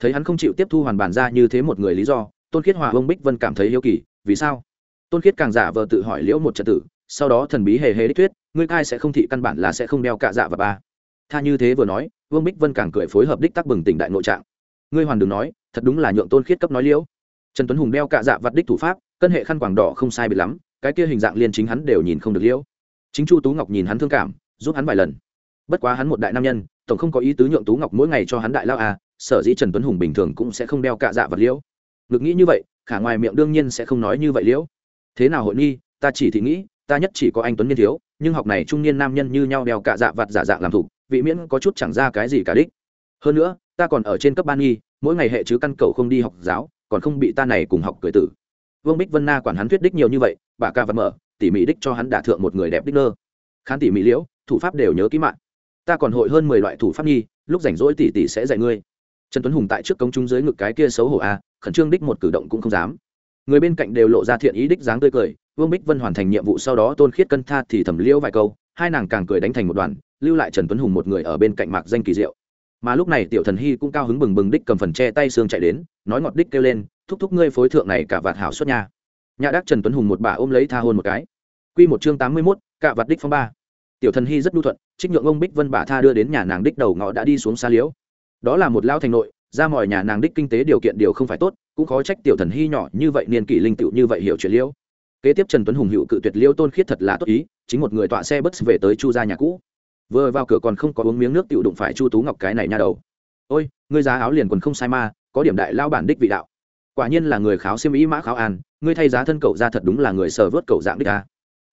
Speaker 1: Thấy hắn không chịu tiếp thu hoàn bàn ra như thế một người lý do, tôn khiết hòa ông bích vân cảm thấy hiếu kỳ, vì sao? Tôn khiết càng giả vờ tự hỏi liễu một trật tử, sau đó thần bí hề hề đích thuyết ngươi cai sẽ không thị căn bản là sẽ không đeo cạ dạ và ba. Tha như thế vừa nói, vương bích vân càng cười phối hợp đích tắc bừng tỉnh đại nội trạng. Ngươi hoàn đừng nói, thật đúng là nhượng tôn khiết cấp nói liễu. Trần tuấn hùng đeo cạ dạ vặt đích thủ pháp, cân hệ khăn quảng đỏ không sai biệt lắm, cái kia hình dạng liên chính hắn đều nhìn không được liễu. Chính chu tú ngọc nhìn hắn thương cảm, giúp hắn vài lần. Bất quá hắn một đại nam nhân, tổng không có ý tứ nhượng tú ngọc mỗi ngày cho hắn đại lao à sở dĩ trần tuấn hùng bình thường cũng sẽ không đeo cạ dạ vật liễu. Ngực nghĩ như vậy, khả ngoài miệng đương nhiên sẽ không nói như vậy liễu. Thế nào hội nghi, ta chỉ thì nghĩ, ta nhất chỉ có anh tuấn niên thiếu nhưng học này trung niên nam nhân như nhau đeo cả dạ vặt giả dạng làm thủ, vị miễn có chút chẳng ra cái gì cả đích. Hơn nữa, ta còn ở trên cấp ban nghi, mỗi ngày hệ chứ căn cầu không đi học giáo, còn không bị ta này cùng học cười tử. Vương bích vân na quản hắn thuyết đích nhiều như vậy, bà ca vật mở, tỉ mỹ đích cho hắn đả thượng một người đẹp đích nơ. Khán tỉ mỹ liễu, thủ pháp đều nhớ kỹ mạng. Ta còn hội hơn mười loại thủ pháp nghi, lúc rảnh rỗi tỉ tỉ sẽ dạy ngươi. Trần tuấn hùng tại trước công chúng dưới ngực cái kia xấu hổ a khẩn trương đích một cử động cũng không dám. Người bên cạnh đều lộ ra thiện ý đích dáng tươi cười vương bích vân hoàn thành nhiệm vụ sau đó tôn khiết cân tha thì thầm liễu vài câu, hai nàng càng cười đánh thành một đoàn, lưu lại trần tuấn hùng một người ở bên cạnh mạc danh kỳ diệu. Mà lúc này tiểu thần hy cũng cao hứng bừng bừng đích cầm phần che tay xương chạy đến, nói ngọt đích kêu lên, thúc thúc ngươi phối thượng này cả vạt hảo xuất nhà nhà đắc trần tuấn hùng một bà ôm lấy tha hôn một cái. Q một chương tám mươi mốt cạ vạt đích phong ba. Tiểu thần hy rất đu thuận, trích nhượng ông bích vân bà tha đưa đến nhà nàng đích đầu ngõ đã đi xuống xa liễu. Đó là một lao thành nội, ra mọi nhà nàng đích kinh tế điều kiện điều không phải tốt, cũng khó trách tiểu thần hy nhỏ như vậy, niên kỷ linh tựu như vậy hiểu chuyện liễu kế tiếp trần tuấn hùng hữu cự tuyệt liêu tôn khiết thật là tốt ý, chính một người tọa xe bất về tới chu gia nhà cũ. Vừa vào cửa còn không có uống miếng nước tiểu đụng phải chu tú ngọc cái này nha đầu. Ôi, ngươi giá áo liền quần không sai ma, có điểm đại lao bản đích vị đạo. Quả nhiên là người kháo xiêm ý mã kháo an, ngươi thay giá thân cậu ra thật đúng là người sờ vớt cậu dạng đích ta.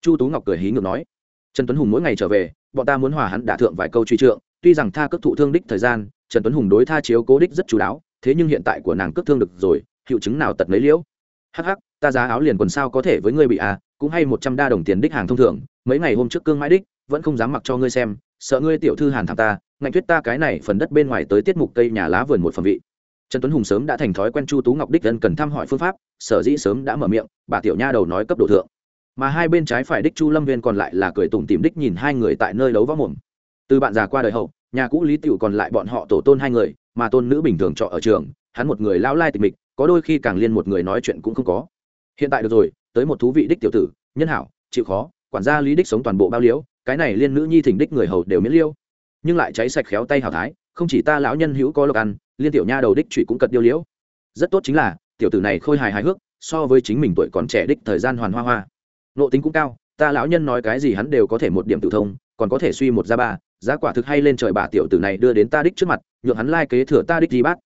Speaker 1: Chu tú ngọc cười hí ngược nói. Trần tuấn hùng mỗi ngày trở về, bọn ta muốn hòa hắn đả thượng vài câu truy trượng, tuy rằng tha cất thụ thương đích thời gian, trần tuấn hùng đối tha chiếu cố đích rất chú đáo, thế nhưng hiện tại của nàng cất thương được rồi, hiệu chứng nào tật lấy liễu. Hắc hắc ta giá áo liền quần sao có thể với ngươi bị à cũng hay một trăm đa đồng tiền đích hàng thông thường, mấy ngày hôm trước cương mãi đích, vẫn không dám mặc cho ngươi xem, sợ ngươi tiểu thư hàn thẳng ta, ngạnh thuyết ta cái này phần đất bên ngoài tới tiết mục cây nhà lá vườn một phần vị. Trần tuấn hùng sớm đã thành thói quen chu tú ngọc đích dân cần thăm hỏi phương pháp, sở dĩ sớm đã mở miệng, bà tiểu nha đầu nói cấp độ thượng. Mà hai bên trái phải đích chu lâm viên còn lại là cười tủm tìm đích nhìn hai người tại nơi đấu võ mồm. Từ bạn già qua đời hậu, nhà cũ lý tiểu còn lại bọn họ tổ tôn hai người, mà tôn nữ bình thường trọ ở trường, hắn một người lao lai tịch mịch, có đôi khi càng liên một người nói chuyện cũng không có hiện tại được rồi, tới một thú vị đích tiểu tử, nhân hảo, chịu khó, quản gia lý đích sống toàn bộ bao liễu cái này liên nữ nhi thỉnh đích người hầu đều miễn liêu. Nhưng lại cháy sạch khéo tay hảo thái, không chỉ ta lão nhân hữu có lộc ăn, liên tiểu nha đầu đích trụy cũng cật điêu liễu. Rất tốt chính là, tiểu tử này khôi hài hài hước, so với chính mình tuổi còn trẻ đích thời gian hoàn hoa hoa. Nộ tính cũng cao, ta lão nhân nói cái gì hắn đều có thể một điểm tự thông, còn có thể suy một ra ba, giá quả thực hay lên trời bà tiểu tử này đưa đến ta đích trước mặt, nhượng hắn lai kế thừa ta đích di bát.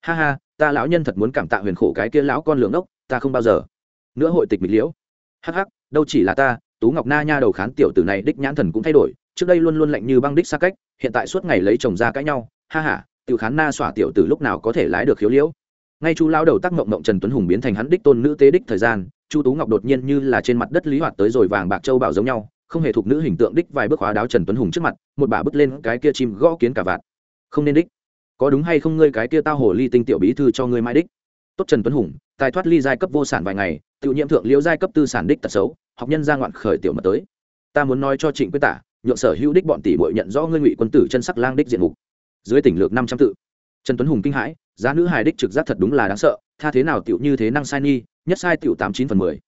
Speaker 1: Ha ha, ta lão nhân thật muốn cảm tạ huyền khổ cái kia lão con lượng ốc, ta không bao giờ nữa hội tịch mịch liễu. Hắc hắc, đâu chỉ là ta, tú ngọc na nha đầu khán tiểu tử này đích nhãn thần cũng thay đổi, trước đây luôn luôn lạnh như băng đích xa cách, hiện tại suốt ngày lấy chồng ra cãi nhau, ha ha, tiểu khán na xỏa tiểu tử lúc nào có thể lái được khiếu liễu. Ngay chu lao đầu tác mộng mộng trần tuấn hùng biến thành hắn đích tôn nữ tế đích thời gian, chu tú ngọc đột nhiên như là trên mặt đất lý hoạt tới rồi vàng bạc châu bảo giống nhau, không hề thuộc nữ hình tượng đích vài bước hóa đáo trần tuấn hùng trước mặt, một bà bước lên cái kia chim gõ kiến cả vạt không nên đích. Có đúng hay không ngươi cái kia tao hồ ly tinh tiểu bí thư cho ngươi mai đích? Tốt trần tuấn hùng, tài thoát ly giai cấp vô sản vài ngày tự nhiệm thượng liễu giai cấp tư sản đích tật xấu, học nhân ra ngoạn khởi tiểu mật tới. Ta muốn nói cho trịnh quyết tả, nhượng sở hữu đích bọn tỷ bội nhận rõ ngươi ngụy quân tử chân sắc lang đích diện mục. Dưới tỉnh lược năm trăm tự. Trần tuấn hùng kinh hãi, giá nữ hài đích trực giác thật đúng là đáng sợ, tha thế nào tiểu như thế năng sai nghi, nhất sai tiểu tám chín phần mười.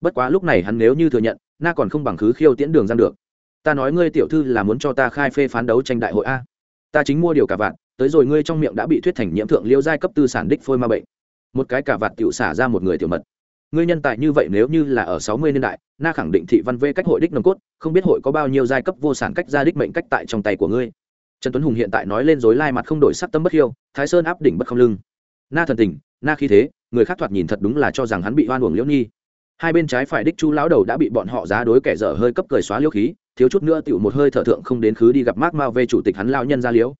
Speaker 1: Bất quá lúc này hắn nếu như thừa nhận, na còn không bằng khứ khiêu tiễn đường gian được. Ta nói ngươi tiểu thư là muốn cho ta khai phê phán đấu tranh đại hội a. Ta chính mua điều cả vạn, tới rồi ngươi trong miệng đã bị thuyết thành nhiễm thượng liêu giai cấp tư sản đích phôi ma bệnh một cái cả vạt tiểu xả ra một người tiểu mật. Ngươi nhân tài như vậy nếu như là ở sáu mươi niên đại, na khẳng định thị văn vê cách hội đích nồng cốt, không biết hội có bao nhiêu giai cấp vô sản cách ra đích mệnh cách tại trong tay của ngươi. Trần tuấn hùng hiện tại nói lên dối lai mặt không đổi sắc tâm bất hiêu, thái sơn áp đỉnh bất không lưng. Na thần tình, na khí thế, người khác thoạt nhìn thật đúng là cho rằng hắn bị hoan uổng liễu nhi hai bên trái phải đích chu lão đầu đã bị bọn họ giá đối kẻ dở hơi cấp cười xóa liễu khí, thiếu chút nữa tựu một hơi thở thượng không đến khứ đi gặp mác mao về chủ tịch hắn lão nhân ra liễu.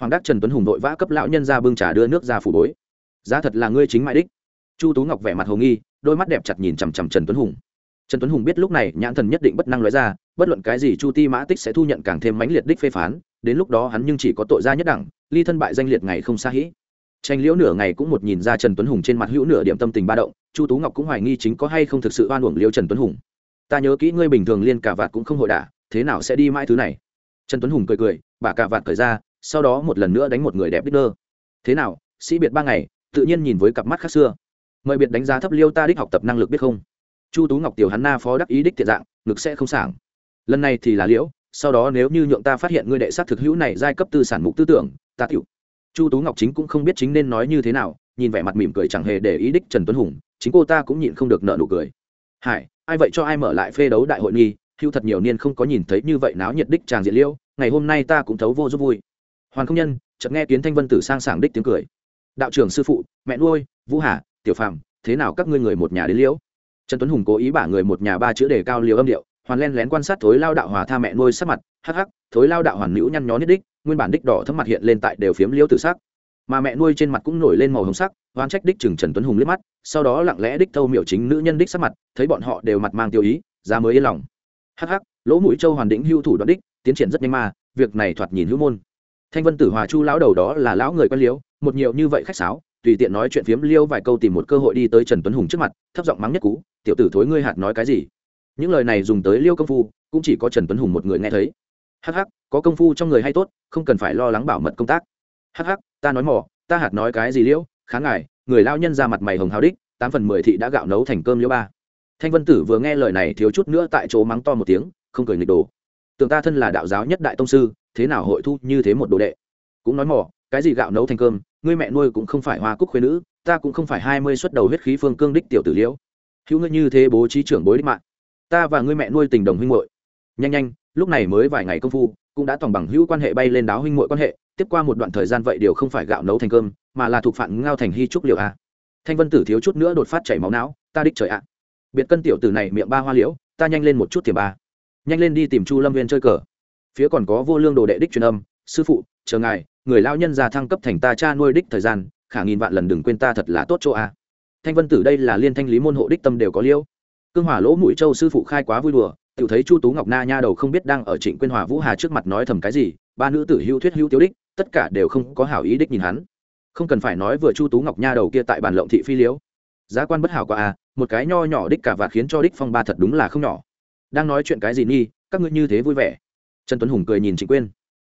Speaker 1: Hoàng đắc trần tuấn hùng vội vã cấp lão nhân ra bưng trà đưa nước ra phủ bối giá thật là ngươi chính mại đích. Chu tú ngọc vẻ mặt hồ nghi, đôi mắt đẹp chặt nhìn chằm chằm trần tuấn hùng. Trần tuấn hùng biết lúc này nhãn thần nhất định bất năng nói ra, bất luận cái gì chu ti mã tích sẽ thu nhận càng thêm mãnh liệt đích phê phán, đến lúc đó hắn nhưng chỉ có tội gia nhất đẳng, ly thân bại danh liệt ngày không xa hĩ tranh liễu nửa ngày cũng một nhìn ra trần tuấn hùng trên mặt hữu nửa điểm tâm tình ba động, chu tú ngọc cũng hoài nghi chính có hay không thực sự oan uổng liêu trần tuấn hùng. Ta nhớ kỹ ngươi bình thường liên cả vạt cũng không hội đả, thế nào sẽ đi mãi thứ này? Trần tuấn hùng cười cười, bà cả vạt cởi ra, sau đó một lần nữa đánh một người đẹp đích nơ. Thế nào, sĩ biệt ba ngày tự nhiên nhìn với cặp mắt khác xưa. Mời biệt đánh giá thấp liêu ta đích học tập năng lực biết không? Chu tú ngọc tiểu hắn na phó đắc ý đích thiện dạng, ngực sẽ không sảng. Lần này thì là liễu, sau đó nếu như nhượng ta phát hiện ngươi đệ sát thực hữu này giai cấp tư sản mục tư tưởng, ta tiểu. Chu tú ngọc chính cũng không biết chính nên nói như thế nào, nhìn vẻ mặt mỉm cười chẳng hề để ý đích trần tuấn hùng, chính cô ta cũng nhịn không được nợ nụ cười. Hải, ai vậy cho ai mở lại phê đấu đại hội nghi hữu thật nhiều niên không có nhìn thấy như vậy náo nhiệt đích tràng diện liêu ngày hôm nay ta cũng thấu vô giúp vui. Hoàn không nhân, chợt nghe kiến thanh vân tử sang sảng đích tiếng cười đạo trưởng sư phụ, mẹ nuôi, vũ hà, tiểu phàm, thế nào các ngươi người một nhà đến liễu? Trần tuấn hùng cố ý bả người một nhà ba chữ đề cao liều âm điệu, hoàn len lén quan sát thối lao đạo hòa tha mẹ nuôi sắc mặt, hắc hắc, thối lao đạo hoàn nữ nhăn nhó nhất đích, nguyên bản đích đỏ thấm mặt hiện lên tại đều phiếm liễu tự sắc. Mà mẹ nuôi trên mặt cũng nổi lên màu hồng sắc oan trách đích chừng trần tuấn hùng liếc mắt, sau đó lặng lẽ đích thâu miểu chính nữ nhân đích sắc mặt, thấy bọn họ đều mặt mang tiêu ý ra mới yên lòng. Hắc hắc, lỗ mũi châu hoàn đĩnh hưu thủ đoạn đích, tiến triển rất nhanh mà, việc này thoạt nhìn hữu môn thanh vân tử hòa chu lão đầu đó là lão người quen liếu, một nhiều như vậy khách sáo, tùy tiện nói chuyện phiếm liêu vài câu tìm một cơ hội đi tới trần tuấn hùng trước mặt, thấp giọng mắng nhất cú, tiểu tử thối ngươi hạt nói cái gì? Những lời này dùng tới liêu công phu, cũng chỉ có trần tuấn hùng một người nghe thấy. Hắc hắc, có công phu trong người hay tốt, không cần phải lo lắng bảo mật công tác. Hắc hắc, ta nói mỏ ta hạt nói cái gì liễu kháng ngài người lao nhân ra mặt mày hồng hào đích, tám phần mười thị đã gạo nấu thành cơm liễu ba. Thanh vân tử vừa nghe lời này thiếu chút nữa tại chỗ mắng to một tiếng, không cười nghịch đồ tưởng ta thân là đạo giáo nhất đại tông sư, thế nào hội thu như thế một đồ đệ? Cũng nói mỏ, cái gì gạo nấu thành cơm, ngươi mẹ nuôi cũng không phải hoa cúc khuyên nữ, ta cũng không phải hai mươi suất đầu huyết khí phương cương đích tiểu tử liễu. Hữu ngươi như thế bố trí trưởng bối đích mạng, ta và ngươi mẹ nuôi tình đồng huynh muội. Nhanh nhanh, lúc này mới vài ngày công phu, cũng đã toàn bằng hữu quan hệ bay lên đáo huynh muội quan hệ, tiếp qua một đoạn thời gian vậy điều không phải gạo nấu thành cơm, mà là thuộc phản ngao thành hy trúc liệu a. Thanh vân tử thiếu chút nữa đột phát chảy máu não, ta đích trời ạ. Biệt cân tiểu tử này miệng ba hoa liễu, ta nhanh lên một chút tiền ba nhanh lên đi tìm chu lâm viên chơi cờ. Phía còn có vô lương đồ đệ đích truyền âm, sư phụ, chờ ngài, người lao nhân già thăng cấp thành ta cha nuôi đích thời gian, khả nghìn vạn lần đừng quên ta thật là tốt chỗ a. Thanh vân tử đây là liên thanh lý môn hộ đích tâm đều có liêu. Cương hỏa lỗ mũi châu sư phụ khai quá vui đùa tự thấy chu tú ngọc na nha đầu không biết đang ở trịnh quyên hòa vũ hà trước mặt nói thầm cái gì, ba nữ tử hữu thuyết hữu tiêu đích, tất cả đều không có hảo ý đích nhìn hắn. Không cần phải nói vừa chu tú ngọc nha đầu kia tại bàn lộng thị phi liếu giá quan bất hảo quả à một cái nho nhỏ đích cả và khiến cho đích phong ba thật đúng là không nhỏ đang nói chuyện cái gì nghi các ngươi như thế vui vẻ. Trần tuấn hùng cười nhìn trịnh quyên.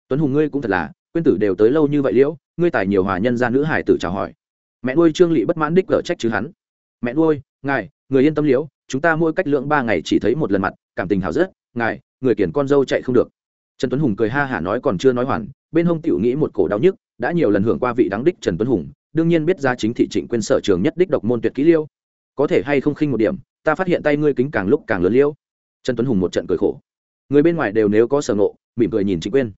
Speaker 1: Tuấn hùng ngươi cũng thật là, quyên tử đều tới lâu như vậy liễu, ngươi tài nhiều hòa nhân ra nữ hải tử chào hỏi. Mẹ nuôi trương lị bất mãn đích gở trách chứ hắn. Mẹ nuôi, ngài, người yên tâm liễu, chúng ta mỗi cách lượng ba ngày chỉ thấy một lần mặt, cảm tình hào rất, ngài, người kiển con dâu chạy không được. Trần tuấn hùng cười ha hả nói còn chưa nói hoàn, bên hông tiểu nghĩ một cổ đau nhức, đã nhiều lần hưởng qua vị đáng đích trần tuấn hùng, đương nhiên biết ra chính thị trịnh quyên sở trường nhất đích độc môn tuyệt kỹ liêu. Có thể hay không khinh một điểm, ta phát hiện tay ngươi kính càng lúc càng lớn liêu trần tuấn hùng một trận cười khổ. Người bên ngoài đều nếu có sở ngộ, mỉm cười nhìn chính quyên.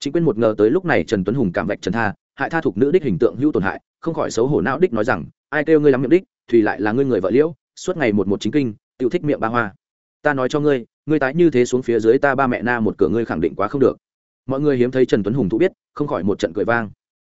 Speaker 1: Chính quyên một ngờ tới lúc này trần tuấn hùng cảm vạch trần tha, hại tha thuộc nữ đích hình tượng hữu tổn hại, không khỏi xấu hổ não đích nói rằng, ai kêu ngươi lắm miệng đích, thùy lại là ngươi người vợ liễu, suốt ngày một một chính kinh tự thích miệng ba hoa. Ta nói cho ngươi ngươi tái như thế xuống phía dưới ta ba mẹ na một cửa ngươi khẳng định quá không được. Mọi người hiếm thấy trần tuấn hùng thú biết, không khỏi một trận cười vang.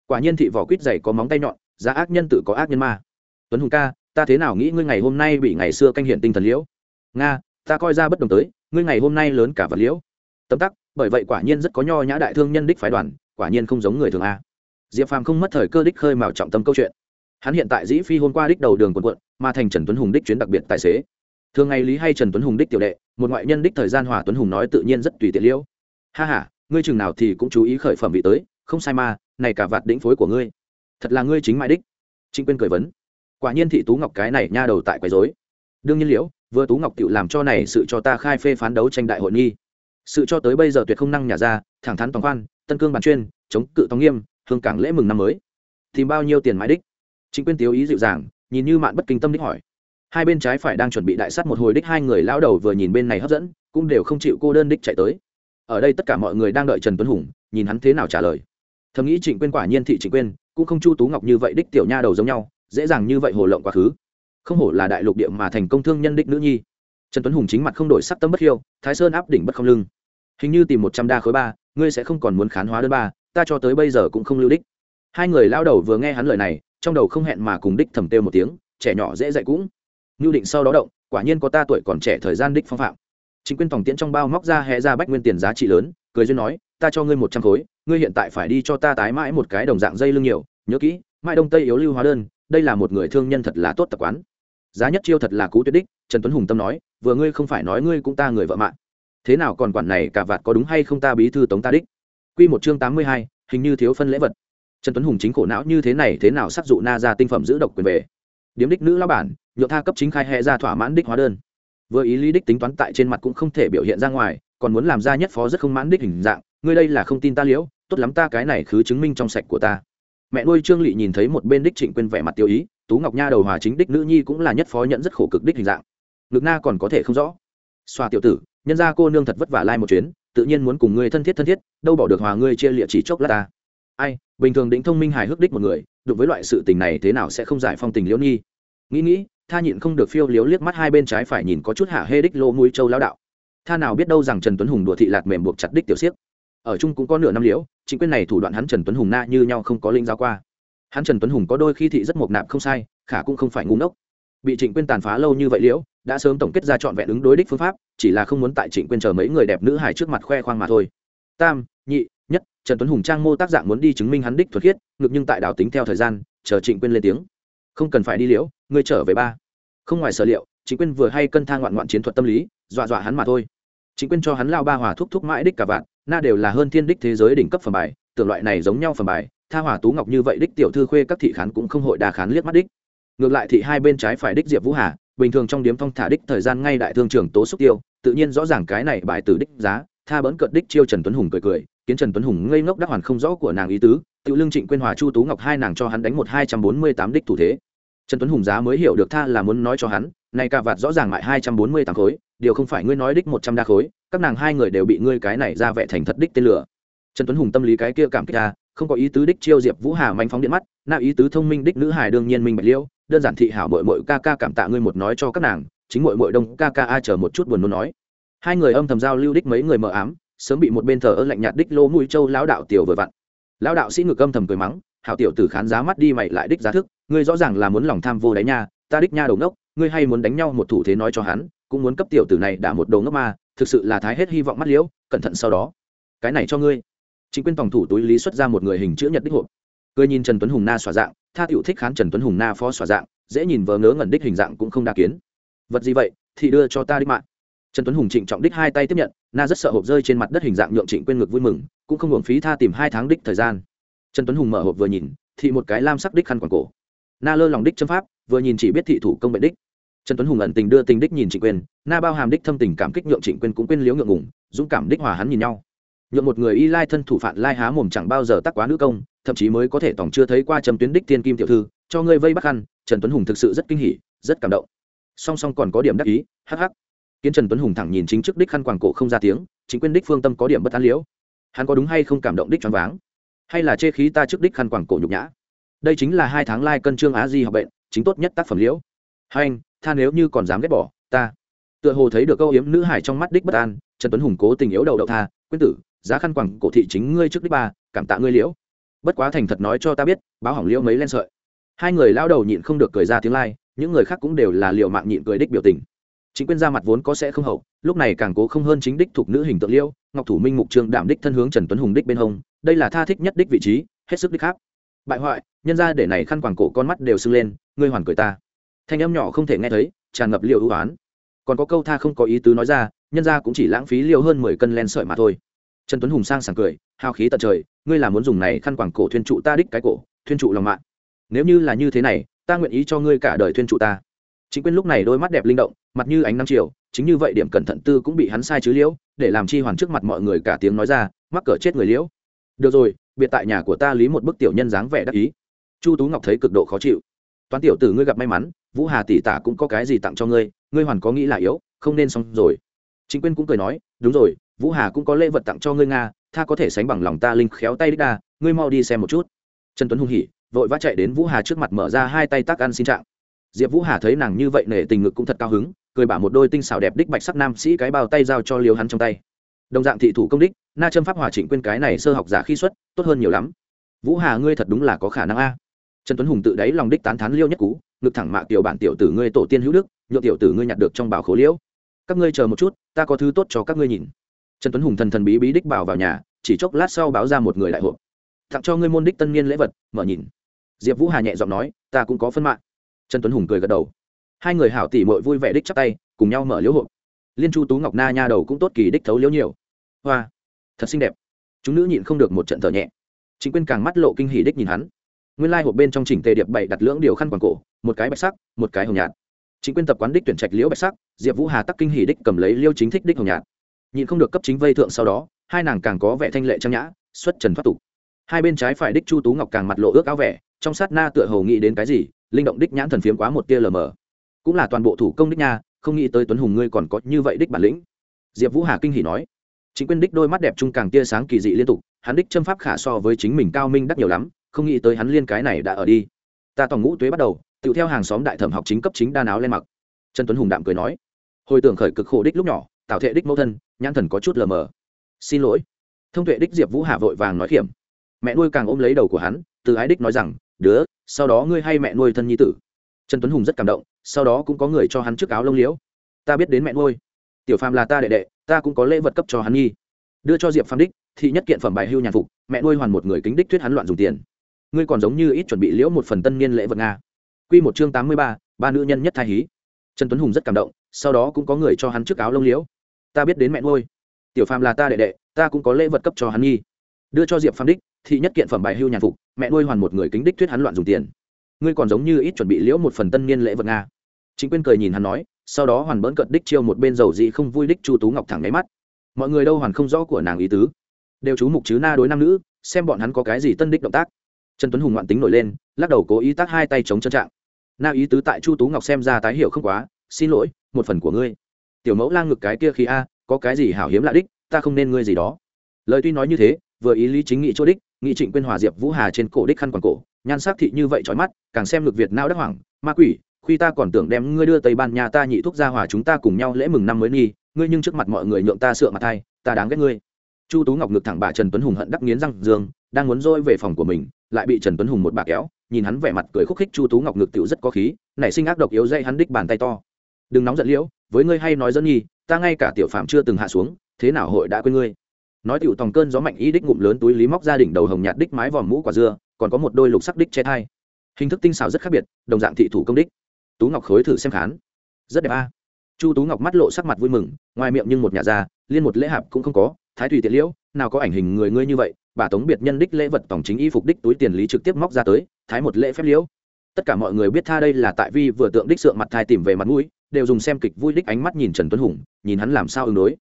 Speaker 1: Quả nhiên thị vỏ quýt dày có móng tay nhọn, giá ác nhân tự có ác nhân ma. Tuấn hùng ca, ta thế nào nghĩ ngươi ngày hôm nay bị ngày xưa canh hiện tinh thần liễu? Nga ta coi ra bất đồng tới ngươi ngày hôm nay lớn cả vật liễu. Tấm tắc bởi vậy quả nhiên rất có nho nhã đại thương nhân đích phái đoàn quả nhiên không giống người thường a. Diệp phàm không mất thời cơ đích khơi mào trọng tâm câu chuyện. Hắn hiện tại dĩ phi hôm qua đích đầu đường quần quận mà thành trần tuấn hùng đích chuyến đặc biệt tài xế. Thường ngày lý hay trần tuấn hùng đích tiểu đệ một ngoại nhân đích thời gian hòa tuấn hùng nói tự nhiên rất tùy tiện liễu. Ha h a ngươi chừng nào thì cũng chú ý khởi phẩm vị tới không sai mà, này cả vạt đĩnh phối của ngươi. Thật là ngươi chính mãi đích. Trịnh quyên cười vấn. Quả nhiên thị tú ngọc cái này nha đầu tại quấy dối đương nhiên liễu vừa tú ngọc cựu làm cho này sự cho ta khai phê phán đấu tranh đại hội nghi. Sự cho tới bây giờ tuyệt không năng nhà ra, thẳng thắn toàn khoan, tân cương bản chuyên, chống cự tòng nghiêm, hương cảng lễ mừng năm mới. Tìm bao nhiêu tiền mãi đích? Chính quyên tiếu ý dịu dàng, nhìn như mạn bất kinh tâm đích hỏi. Hai bên trái phải đang chuẩn bị đại sát một hồi đích hai người lao đầu vừa nhìn bên này hấp dẫn, cũng đều không chịu cô đơn đích chạy tới. Ở đây tất cả mọi người đang đợi trần tuấn hùng, nhìn hắn thế nào trả lời. Thầm nghĩ trịnh quyên quả nhiên thị trịnh quyên, cũng không chu tú ngọc như vậy đích tiểu nha đầu giống nhau, dễ dàng như vậy hồ lộng quá khứ không hổ là đại lục địa mà thành công thương nhân đích nữ nhi. Trần tuấn hùng chính mặt không đổi sắc tâm bất hiêu thái sơn áp đỉnh bất không lưng. Hình như tìm một trăm đa khối ba, ngươi sẽ không còn muốn khán hóa đơn ba, ta cho tới bây giờ cũng không lưu đích. Hai người lao đầu vừa nghe hắn lời này, trong đầu không hẹn mà cùng đích thầm têu một tiếng, trẻ nhỏ dễ dạy cũng. Ngưu định sau đó động, quả nhiên có ta tuổi còn trẻ thời gian đích phong phạm. Chính quyền tổng tiễn trong bao móc ra hẹ ra bách nguyên tiền giá trị lớn, cười duyên nói, ta cho ngươi một trăm khối, ngươi hiện tại phải đi cho ta tái mãi một cái đồng dạng dây lưng nhiều, nhớ kỹ, mãi đông tây yếu lưu hóa đơn, đây là một người thương nhân thật là tốt tập quán giá nhất chiêu thật là cú tuyệt đích, trần tuấn hùng tâm nói, vừa ngươi không phải nói ngươi cũng ta người vợ mạng. Thế nào còn quản này cả vạt có đúng hay không ta bí thư tống ta đích? Q một chương tám mươi hai, hình như thiếu phân lễ vật. Trần tuấn hùng chính khổ não như thế này, thế nào sắc dụ na ra tinh phẩm giữ độc quyền về. Điếm đích nữ lao bản nhượng tha cấp chính khai hệ ra thỏa mãn đích hóa đơn. Vừa ý lý đích tính toán tại trên mặt cũng không thể biểu hiện ra ngoài, còn muốn làm ra nhất phó rất không mãn đích hình dạng, ngươi đây là không tin ta liễu, tốt lắm ta cái này khứ chứng minh trong sạch của ta. Mẹ nuôi trương lị nhìn thấy một bên đích trịnh quên vẻ mặt tiêu ý tú ngọc nha đầu hòa chính đích nữ nhi cũng là nhất phó nhận rất khổ cực đích hình dạng ngực na còn có thể không rõ xoa tiểu tử nhân ra cô nương thật vất vả lai một chuyến tự nhiên muốn cùng ngươi thân thiết thân thiết đâu bỏ được hòa ngươi chia lịa chỉ chốc lát ta ai bình thường định thông minh hài hước đích một người đụng với loại sự tình này thế nào sẽ không giải phong tình liễu nhi nghĩ nghĩ tha nhịn không được phiêu liếu liếc mắt hai bên trái phải nhìn có chút hạ hê đích lô mũi châu lao đạo tha nào biết đâu rằng trần tuấn hùng đùa thị lạt mềm buộc chặt đích tiểu siếc ở chung cũng có nửa năm liễu chính quyền này thủ đoạn hắn trần tuấn hùng na như nhau không có linh giao qua hắn trần tuấn hùng có đôi khi thị rất mộc nạp không sai, khả cũng không phải ngu ngốc. Bị trịnh quyên tàn phá lâu như vậy liễu, đã sớm tổng kết ra trọn vẹn ứng đối đích phương pháp, chỉ là không muốn tại trịnh quyên chờ mấy người đẹp nữ hài trước mặt khoe khoang mà thôi. Tam, nhị, nhất, trần tuấn hùng trang mô tác dạng muốn đi chứng minh hắn đích thuật khiết, ngược nhưng tại đảo tính theo thời gian, chờ trịnh quyên lên tiếng. Không cần phải đi liễu, ngươi trở về ba. Không ngoài sở liệu, trịnh quyên vừa hay cân thang ngoạn ngoạn chiến thuật tâm lý, dọa dọa hắn mà thôi. Trịnh quyên cho hắn lao ba hòa thúc thúc mãi đích cả vạn, na đều là hơn thiên đích thế giới đỉnh cấp phẩm bài, tưởng loại này giống nhau phẩm bài tha hỏa tú ngọc như vậy đích tiểu thư khuê các thị khán cũng không hội đà khán liếc mắt đích. Ngược lại thị hai bên trái phải đích diệp vũ hà, bình thường trong điếm phong thả đích thời gian ngay đại thương trường tố xúc tiêu, tự nhiên rõ ràng cái này bài từ đích giá, tha bỡn cợt đích chiêu trần tuấn hùng cười cười, kiến trần tuấn hùng ngây ngốc đắc hoàn không rõ của nàng ý tứ tự lương trịnh quyên hòa chu tú ngọc hai nàng cho hắn đánh một hai trăm bốn mươi tám đích thủ thế. Trần tuấn hùng giá mới hiểu được tha là muốn nói cho hắn, này cà vạt rõ ràng mại hai trăm bốn mươi tám khối, điều không phải ngươi nói đích một trăm đa khối, các nàng hai người đều bị ngươi cái này ra vẻ thành thật đích tên lửa. Trần tuấn hùng tâm lý cái kia cảm kích ta không có ý tứ đích chiêu diệp vũ hà manh phóng điện mắt na ý tứ thông minh đích nữ Hải đương nhiên minh bạch liêu, đơn giản thị hảo mội mội ca ca cảm tạ ngươi một nói cho các nàng, chính mội mội đông ca ca a chờ một chút buồn nôn nói. Hai người âm thầm giao lưu đích mấy người mờ ám, sớm bị một bên thờ ơ lạnh nhạt đích lô mũi châu lão đạo tiểu vừa vặn. Lão đạo sĩ ngực âm thầm cười mắng, hảo tiểu tử khán giá mắt đi mày lại đích giá thức, ngươi rõ ràng là muốn lòng tham vô đáy nha, ta đích nha đầu ngốc, ngươi hay muốn đánh nhau một thủ thế nói cho hắn, cũng muốn cấp tiểu tử này đả một đầu ngốc ma, thực sự là thái hết hy vọng mắt liễu, cẩn thận sau đó. Cái này cho ngươi chính quyền phòng thủ túi lý xuất ra một người hình chữ nhật đích hộp. Cười nhìn trần tuấn hùng na xòa dạng, tha tiểu thích khán trần tuấn hùng na phó xòa dạng, dễ nhìn vờ ngớ ngẩn đích hình dạng cũng không đa kiến. Vật gì vậy, thì đưa cho ta đích mạng trần tuấn hùng trịnh trọng đích hai tay tiếp nhận, na rất sợ hộp rơi trên mặt đất hình dạng nhượng trịnh quên ngực vui mừng, cũng không hưởng phí tha tìm hai tháng đích thời gian. Trần tuấn hùng mở hộp vừa nhìn, thì một cái lam sắc đích khăn quàng cổ. Na lơ lòng đích châm pháp, vừa nhìn chỉ biết thị thủ công bệnh đích. Trần tuấn hùng ẩn tình đưa tình đích nhìn trịnh quên, na bao hàm đích thâm tình cảm kích nhượng trịnh quên cũng quên liếu ngượng ngùng, dũng cảm đích hòa hắn nhìn nhau nhượng một người y lai thân thủ phản lai há mồm chẳng bao giờ tắc quá nữ công, thậm chí mới có thể tổng chưa thấy qua trầm tuyến đích tiên kim tiểu thư, cho ngươi vây bắt khăn, trần tuấn hùng thực sự rất kinh hỉ, rất cảm động. Song song còn có điểm đắc ý, hắc hắc. Kiến trần tuấn hùng thẳng nhìn chính trước đích khăn quàng cổ không ra tiếng, chính quyền đích phương tâm có điểm bất an liễu. Hắn có đúng hay không cảm động đích choáng váng? Hay là chê khí ta trước đích khăn quàng cổ nhục nhã? Đây chính là hai tháng lai cân trương á di học bệnh, chính tốt nhất tác phẩm liễu. Hai anh, tha nếu như còn dám ghét bỏ, ta. Tựa hồ thấy được câu yếm nữ hải trong mắt đích bất an, trần tuấn hùng cố tình yếu đầu đậu tha quyết tử giá khăn quẳng cổ thị chính ngươi trước đích ba, cảm tạ ngươi liễu. Bất quá thành thật nói cho ta biết, báo hỏng liễu mấy len sợi. Hai người lao đầu nhịn không được cười ra tiếng lai, những người khác cũng đều là liệu mạng nhịn cười đích biểu tình. Chính quyền ra mặt vốn có sẽ không hậu, lúc này càng cố không hơn chính đích thuộc nữ hình tượng liêu ngọc thủ minh mục trương đảm đích thân hướng trần tuấn hùng đích bên hông, đây là tha thích nhất đích vị trí, hết sức đích khác bại hoại, nhân ra để này khăn quàng cổ con mắt đều sưng lên, ngươi hoàn cười ta. Thanh âm nhỏ không thể nghe thấy, tràn ngập liệu ưu oán. Còn có câu tha không có ý tứ nói ra, nhân ra cũng chỉ lãng phí liều hơn mười cân len sợi mà thôi trần tuấn hùng sang sảng cười, hào khí tận trời, ngươi là muốn dùng này khăn quàng cổ thuyên trụ ta đích cái cổ, thuyên trụ lòng mạng. Nếu như là như thế này, ta nguyện ý cho ngươi cả đời thuyên trụ ta. Chính quyền lúc này đôi mắt đẹp linh động, mặt như ánh năm chiều, chính như vậy điểm cẩn thận tư cũng bị hắn sai chứ liễu, để làm chi hoàn trước mặt mọi người cả tiếng nói ra, mắc cỡ chết người liễu. Được rồi, biệt tại nhà của ta lý một bức tiểu nhân dáng vẻ đắc ý. Chu tú ngọc thấy cực độ khó chịu. Toán tiểu tử ngươi gặp may mắn, vũ hà tỷ tả cũng có cái gì tặng cho ngươi ngươi hoàn có nghĩ là yếu, không nên xong rồi. Chính quyền cũng cười nói, đúng rồi vũ hà cũng có lễ vật tặng cho ngươi nga, tha có thể sánh bằng lòng ta linh khéo tay đích đa, ngươi mau đi xem một chút. Trần tuấn hung hỉ, vội vã chạy đến vũ hà trước mặt mở ra hai tay tác ăn xin trạng. Diệp vũ hà thấy nàng như vậy nể tình ngực cũng thật cao hứng, cười bả một đôi tinh xảo đẹp đích bạch sắc nam sĩ cái bao tay giao cho liều hắn trong tay. Đồng dạng thị thủ công đích, na châm pháp hòa chỉnh quên cái này sơ học giả khi xuất, tốt hơn nhiều lắm. Vũ hà ngươi thật đúng là có khả năng a. Trần tuấn hùng tự đáy lòng đích tán thán liêu nhất cú, ngực thẳng mạ tiểu bản tiểu tử ngươi tổ tiên hữu đức, nhượng tiểu tử ngươi nhặt được trong bảo khố liễu các ngươi chờ một chút, ta có thứ tốt cho các ngươi nhìn trần tuấn hùng thần thần bí bí đích bảo vào nhà, chỉ chốc lát sau báo ra một người đại hộp tặng cho ngươi môn đích tân niên lễ vật, mở nhìn. Diệp vũ hà nhẹ giọng nói, ta cũng có phân mạng. Trần tuấn hùng cười gật đầu. Hai người hảo tỉ mội vui vẻ đích chắp tay, cùng nhau mở liễu hộp liên chu tú ngọc na nha đầu cũng tốt kỳ đích thấu liễu nhiều. Hoa, thật xinh đẹp. Chúng nữ nhịn không được một trận thở nhẹ. Chính quyên càng mắt lộ kinh hỉ đích nhìn hắn. Nguyên lai hộp bên trong chỉnh tề điệp bảy đặt lưỡng điều khăn quàng cổ, một cái bạch sắc, một cái hồng nhạt. Chính quyên tập quán đích tuyển trạch liễu bạch sắc, diệp vũ hà tắc kinh hỉ đích cầm lấy liêu chính thích đích hồng nhạt nhịn không được cấp chính vây thượng sau đó, hai nàng càng có vẻ thanh lệ trang nhã, xuất trần thoát tục. Hai bên trái phải đích chu tú ngọc càng mặt lộ ước áo vẻ, trong sát na tựa hầu nghĩ đến cái gì, linh động đích nhãn thần phiếm quá một tia lờ mờ. Cũng là toàn bộ thủ công đích nha, không nghĩ tới tuấn hùng ngươi còn có như vậy đích bản lĩnh. Diệp vũ hà kinh hỉ nói. Chính quyền đích đôi mắt đẹp trung càng tia sáng kỳ dị liên tục, hắn đích châm pháp khả so với chính mình cao minh đắc nhiều lắm, không nghĩ tới hắn liên cái này đã ở đi. Ta tòng ngũ tuế bắt đầu, tự theo hàng xóm đại thẩm học chính cấp chính đa áo lên mặc. Trần tuấn hùng đạm cười nói. Hồi tưởng khởi cực khổ đích lúc nhỏ tạo thệ đích mẫu thân, nhãn thần có chút lờ mờ. Xin lỗi. Thông tuệ đích diệp vũ hà vội vàng nói kiểm mẹ nuôi càng ôm lấy đầu của hắn, từ ái đích nói rằng, đứa, sau đó ngươi hay mẹ nuôi thân nhi tử. Trần tuấn hùng rất cảm động, sau đó cũng có người cho hắn trước áo lông liễu. Ta biết đến mẹ nuôi. Tiểu phàm là ta đệ đệ, ta cũng có lễ vật cấp cho hắn nhi. Đưa cho diệp phàm đích, thị nhất kiện phẩm bài hưu nhàn phục, mẹ nuôi hoàn một người kính đích thuyết hắn loạn dùng tiền. Ngươi còn giống như ít chuẩn bị liễu một phần tân niên lễ vật nga. Q một chương tám mươi ba ba nữ nhân nhất thai hí. Trần tuấn hùng rất cảm động, sau đó cũng có người cho hắn trước áo lông liễu ta biết đến mẹ nuôi. Tiểu phàm là ta đệ đệ, ta cũng có lễ vật cấp cho hắn nhi. Đưa cho diệp phàm đích, thị nhất kiện phẩm bài hưu nhàn phục, mẹ nuôi hoàn một người kính đích thuyết hắn loạn dùng tiền. Ngươi còn giống như ít chuẩn bị liễu một phần tân niên lễ vật nga. Chính quyên cười nhìn hắn nói, sau đó hoàn bỡn cận đích chiêu một bên dầu dị không vui đích chu tú ngọc thẳng nháy mắt. Mọi người đâu hoàn không rõ của nàng ý tứ. Đều chú mục chứ na đối nam nữ, xem bọn hắn có cái gì tân đích động tác. Trần tuấn hùng ngoạn tính nổi lên, lắc đầu cố ý tác hai tay chống chân trạng. Na ý tứ tại chu tú ngọc xem ra tái hiểu không quá, xin lỗi, một phần của ngươi tiểu mẫu lang ngực cái kia khí a có cái gì hảo hiếm lạ đích ta không nên ngươi gì đó. Lời tuy nói như thế vừa ý lý chính nghị chỗ đích nghị trịnh quyên hòa diệp vũ hà trên cổ đích khăn quàng cổ nhan sắc thị như vậy trói mắt càng xem ngực việt nao đắc hoảng ma quỷ khi ta còn tưởng đem ngươi đưa tây ban nha ta nhị thuốc ra hòa chúng ta cùng nhau lễ mừng năm mới nghi ngươi nhưng trước mặt mọi người nhượng ta sợ mặt thay, ta đáng ghét ngươi. Chu tú ngọc ngực thẳng bà trần tuấn hùng hận đắc nghiến răng dương đang muốn dôi về phòng của mình lại bị trần tuấn hùng một bà kéo nhìn hắn vẻ mặt cười khúc khích chu tú ngọc ngực tựu rất có khí nảy sinh ác độc yếu dây hắn đích bàn tay to. Đừng nóng giận liễu với ngươi hay nói dẫn nhi ta ngay cả tiểu phạm chưa từng hạ xuống, thế nào hội đã quên ngươi? Nói tiểu tòng cơn gió mạnh ý đích ngụm lớn túi lý móc gia đình đầu hồng nhạt đích mái vòm mũ quả dưa, còn có một đôi lục sắc đích che thai. Hình thức tinh xảo rất khác biệt, đồng dạng thị thủ công đích. Tú ngọc khối thử xem khán. Rất đẹp a. Chu tú ngọc mắt lộ sắc mặt vui mừng, ngoài miệng nhưng một nhà già liên một lễ hạp cũng không có, thái tùy tiện liễu, nào có ảnh hình người ngươi như vậy, bà tống biệt nhân đích lễ vật tổng chính y phục đích túi tiền lý trực tiếp móc ra tới, thái một lễ phép liễu. Tất cả mọi người biết tha đây là tại vi vừa tượng đích sượng mặt thai tìm về mặt mũi đều dùng xem kịch vui đích ánh mắt nhìn trần tuấn hùng, nhìn hắn làm sao ứng đối.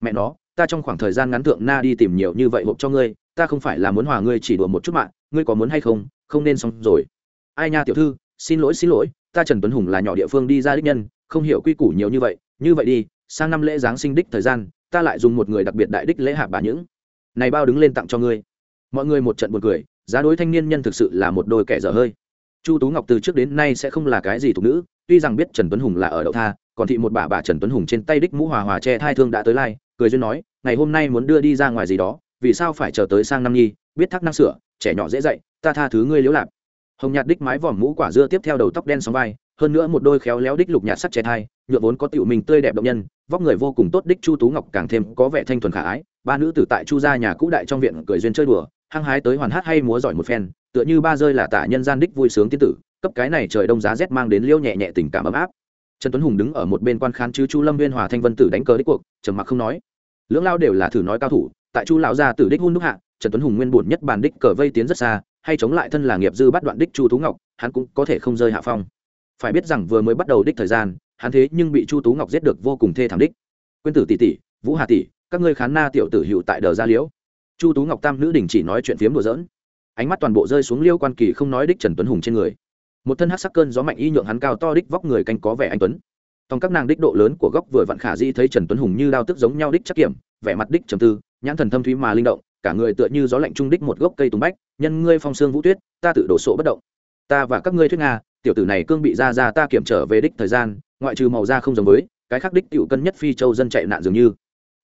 Speaker 1: Mẹ nó, ta trong khoảng thời gian ngắn thượng na đi tìm nhiều như vậy hộp cho ngươi, ta không phải là muốn hòa ngươi chỉ đùa một chút mạng, ngươi có muốn hay không? Không nên xong rồi. Ai nha tiểu thư, xin lỗi xin lỗi, ta trần tuấn hùng là nhỏ địa phương đi ra đích nhân, không hiểu quy củ nhiều như vậy như vậy đi, sang năm lễ giáng sinh đích thời gian, ta lại dùng một người đặc biệt đại đích lễ hạ bà những. Này bao đứng lên tặng cho ngươi. Mọi người một trận buồn cười, giá đối thanh niên nhân thực sự là một đôi kẻ dở hơi chu tú ngọc từ trước đến nay sẽ không là cái gì thuộc nữ, tuy rằng biết trần tuấn hùng là ở đậu tha, còn thị một bà bà trần tuấn hùng trên tay đích mũ hòa hòa che thai thương đã tới lai, cười duyên nói, ngày hôm nay muốn đưa đi ra ngoài gì đó, vì sao phải chờ tới sang năm nhi, biết thắc năng sửa, trẻ nhỏ dễ dạy, ta tha thứ ngươi liếu lạp. Hồng nhạt đích mái vòm mũ quả dưa tiếp theo đầu tóc đen sóng vai, hơn nữa một đôi khéo léo đích lục nhạt sắc che thai nhựa vốn có tiểu mình tươi đẹp động nhân, vóc người vô cùng tốt đích chu tú ngọc càng thêm có vẻ thanh thuần khả ái. Ba nữ tử tại chu gia nhà cũ đại trong viện cười duyên chơi đùa hăng hái tới hoàn hát hay múa giỏi một phen, tựa như ba rơi là tả nhân gian đích vui sướng tiên tử, cấp cái này trời đông giá rét mang đến liêu nhẹ nhẹ tình cảm ấm áp. Trần tuấn hùng đứng ở một bên quan khán chứ chu lâm viên hòa thanh vân tử đánh cờ đích cuộc, trầm mặc không nói. Lưỡng lao đều là thử nói cao thủ, tại chu lão gia tử đích hôn đúc hạ, trần tuấn hùng nguyên bổn nhất bàn đích cờ vây tiến rất xa, hay chống lại thân là nghiệp dư bắt đoạn đích chu tú ngọc, hắn cũng có thể không rơi hạ phong. Phải biết rằng vừa mới bắt đầu đích thời gian, hắn thế nhưng bị chu tú ngọc giết được vô cùng thê thảm đích. Quyên tử tỷ tỷ, vũ hà tỷ, các ngươi khán na tiểu tử hữu tại đờ gia liễu chu tú ngọc tam nữ đình chỉ nói chuyện phiếm đùa dỡn ánh mắt toàn bộ rơi xuống liêu quan kỳ không nói đích trần tuấn hùng trên người. Một thân hát sắc cơn gió mạnh y nhượng hắn cao to đích vóc người canh có vẻ anh tuấn. Tòng các nàng đích độ lớn của góc vừa vặn khả di thấy trần tuấn hùng như đao tức giống nhau đích chắc kiểm, vẻ mặt đích trầm tư, nhãn thần thâm thúy mà linh động, cả người tựa như gió lạnh trung đích một gốc cây tùng bách, nhân ngươi phong sương vũ tuyết, ta tự đổ sộ bất động. Ta và các ngươi thuyết nga, tiểu tử này cương bị ra ra ta kiểm trở về đích thời gian, ngoại trừ màu da không giống với, cái khác đích tiểu cân nhất phi châu dân chạy nạn dường như.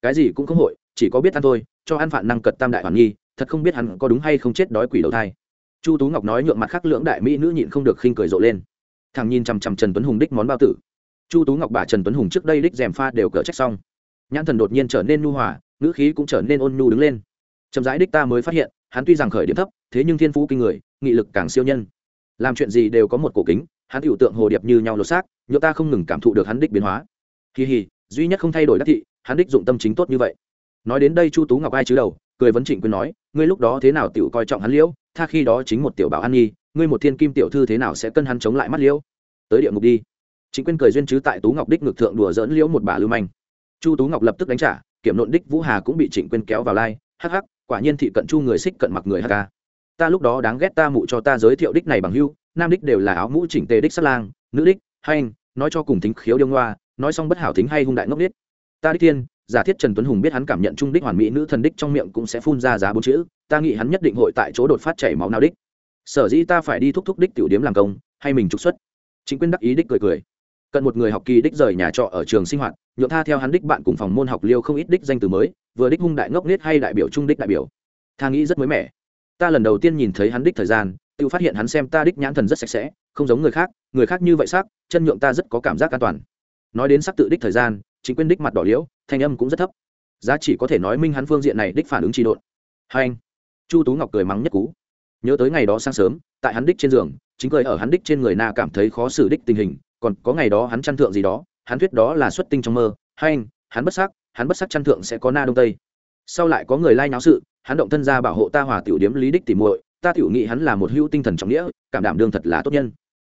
Speaker 1: Cái gì cũng không hội, chỉ có biết ăn thôi cho ăn phản năng cật tam đại hoàn nghi thật không biết hắn có đúng hay không chết đói quỷ đầu thai. Chu tú ngọc nói nhượng mặt khác lưỡng đại mỹ nữ nhịn không được khinh cười rộ lên. Thằng nhìn chằm chằm trần tuấn hùng đích món bao tử. Chu tú ngọc bà trần tuấn hùng trước đây đích dèm pha đều cỡ trách xong. Nhãn thần đột nhiên trở nên nu hòa, ngữ khí cũng trở nên ôn nhu đứng lên. Chậm rãi đích ta mới phát hiện, hắn tuy rằng khởi điểm thấp, thế nhưng thiên phú kinh người, nghị lực càng siêu nhân. Làm chuyện gì đều có một cổ kính, hắn tiểu tượng hồ điệp như nhau lột xác nhựa ta không ngừng cảm thụ được hắn đích biến hóa. Kỳ hì, duy nhất không thay đổi đắc thị, hắn đích dụng tâm chính tốt như vậy nói đến đây chu tú ngọc ai chứ đầu, cười vấn trịnh quyên nói, ngươi lúc đó thế nào tiểu coi trọng hắn liễu, tha khi đó chính một tiểu bảo an nhi, ngươi một thiên kim tiểu thư thế nào sẽ cân hắn chống lại mắt liễu? Tới địa ngục đi. Chính quyên cười duyên chứ tại tú ngọc đích ngực thượng đùa dỡn liễu một bà lưu manh. Chu tú ngọc lập tức đánh trả, kiểm nộn đích vũ hà cũng bị trịnh quyên kéo vào lai, hắc hắc, quả nhiên thị cận chu người xích cận mặc người hk ta lúc đó đáng ghét ta mụ cho ta giới thiệu đích này bằng hưu, nam đích đều là áo mũ chỉnh tề đích sát lang, nữ đích, hay anh, nói cho cùng tính khiếu điêu ngoa, nói xong bất hảo tính hay hung đại ngốc đích. Ta đích thiên giả thiết trần tuấn hùng biết hắn cảm nhận trung đích hoàn mỹ nữ thần đích trong miệng cũng sẽ phun ra giá bốn chữ, ta nghĩ hắn nhất định hội tại chỗ đột phát chảy máu nào đích. Sở dĩ ta phải đi thúc thúc đích tiểu điếm làm công, hay mình trục xuất? Chính quyền đắc ý đích cười cười. Cận một người học kỳ đích rời nhà trọ ở trường sinh hoạt nhuộm tha theo hắn đích bạn cùng phòng môn học liêu không ít đích danh từ mới, vừa đích hung đại ngốc nết hay đại biểu trung đích đại biểu. Tha nghĩ rất mới mẻ. Ta lần đầu tiên nhìn thấy hắn đích thời gian, tự phát hiện hắn xem ta đích nhãn thần rất sạch sẽ, không giống người khác người khác như vậy sắc chân nhượng ta rất có cảm giác an toàn. Nói đến sắc tự đích thời gian chính quyền đích mặt đỏ liễu, thanh âm cũng rất thấp. Giá chỉ có thể nói minh hắn phương diện này đích phản ứng trị độn. Hai anh. Chu tú ngọc cười mắng nhất cú. Nhớ tới ngày đó sáng sớm, tại hắn đích trên giường, chính cười ở hắn đích trên người na cảm thấy khó xử đích tình hình, còn có ngày đó hắn chăn thượng gì đó, hắn thuyết đó là xuất tinh trong mơ. Hai anh, hắn bất sắc hắn bất sắc chăn thượng sẽ có na đông tây. Sau lại có người lai náo sự, hắn động thân ra bảo hộ ta hòa tiểu điếm lý đích tỉ muội, ta tiểu nghĩ hắn là một hữu tinh thần trọng nghĩa, cảm đảm đương thật là tốt nhân.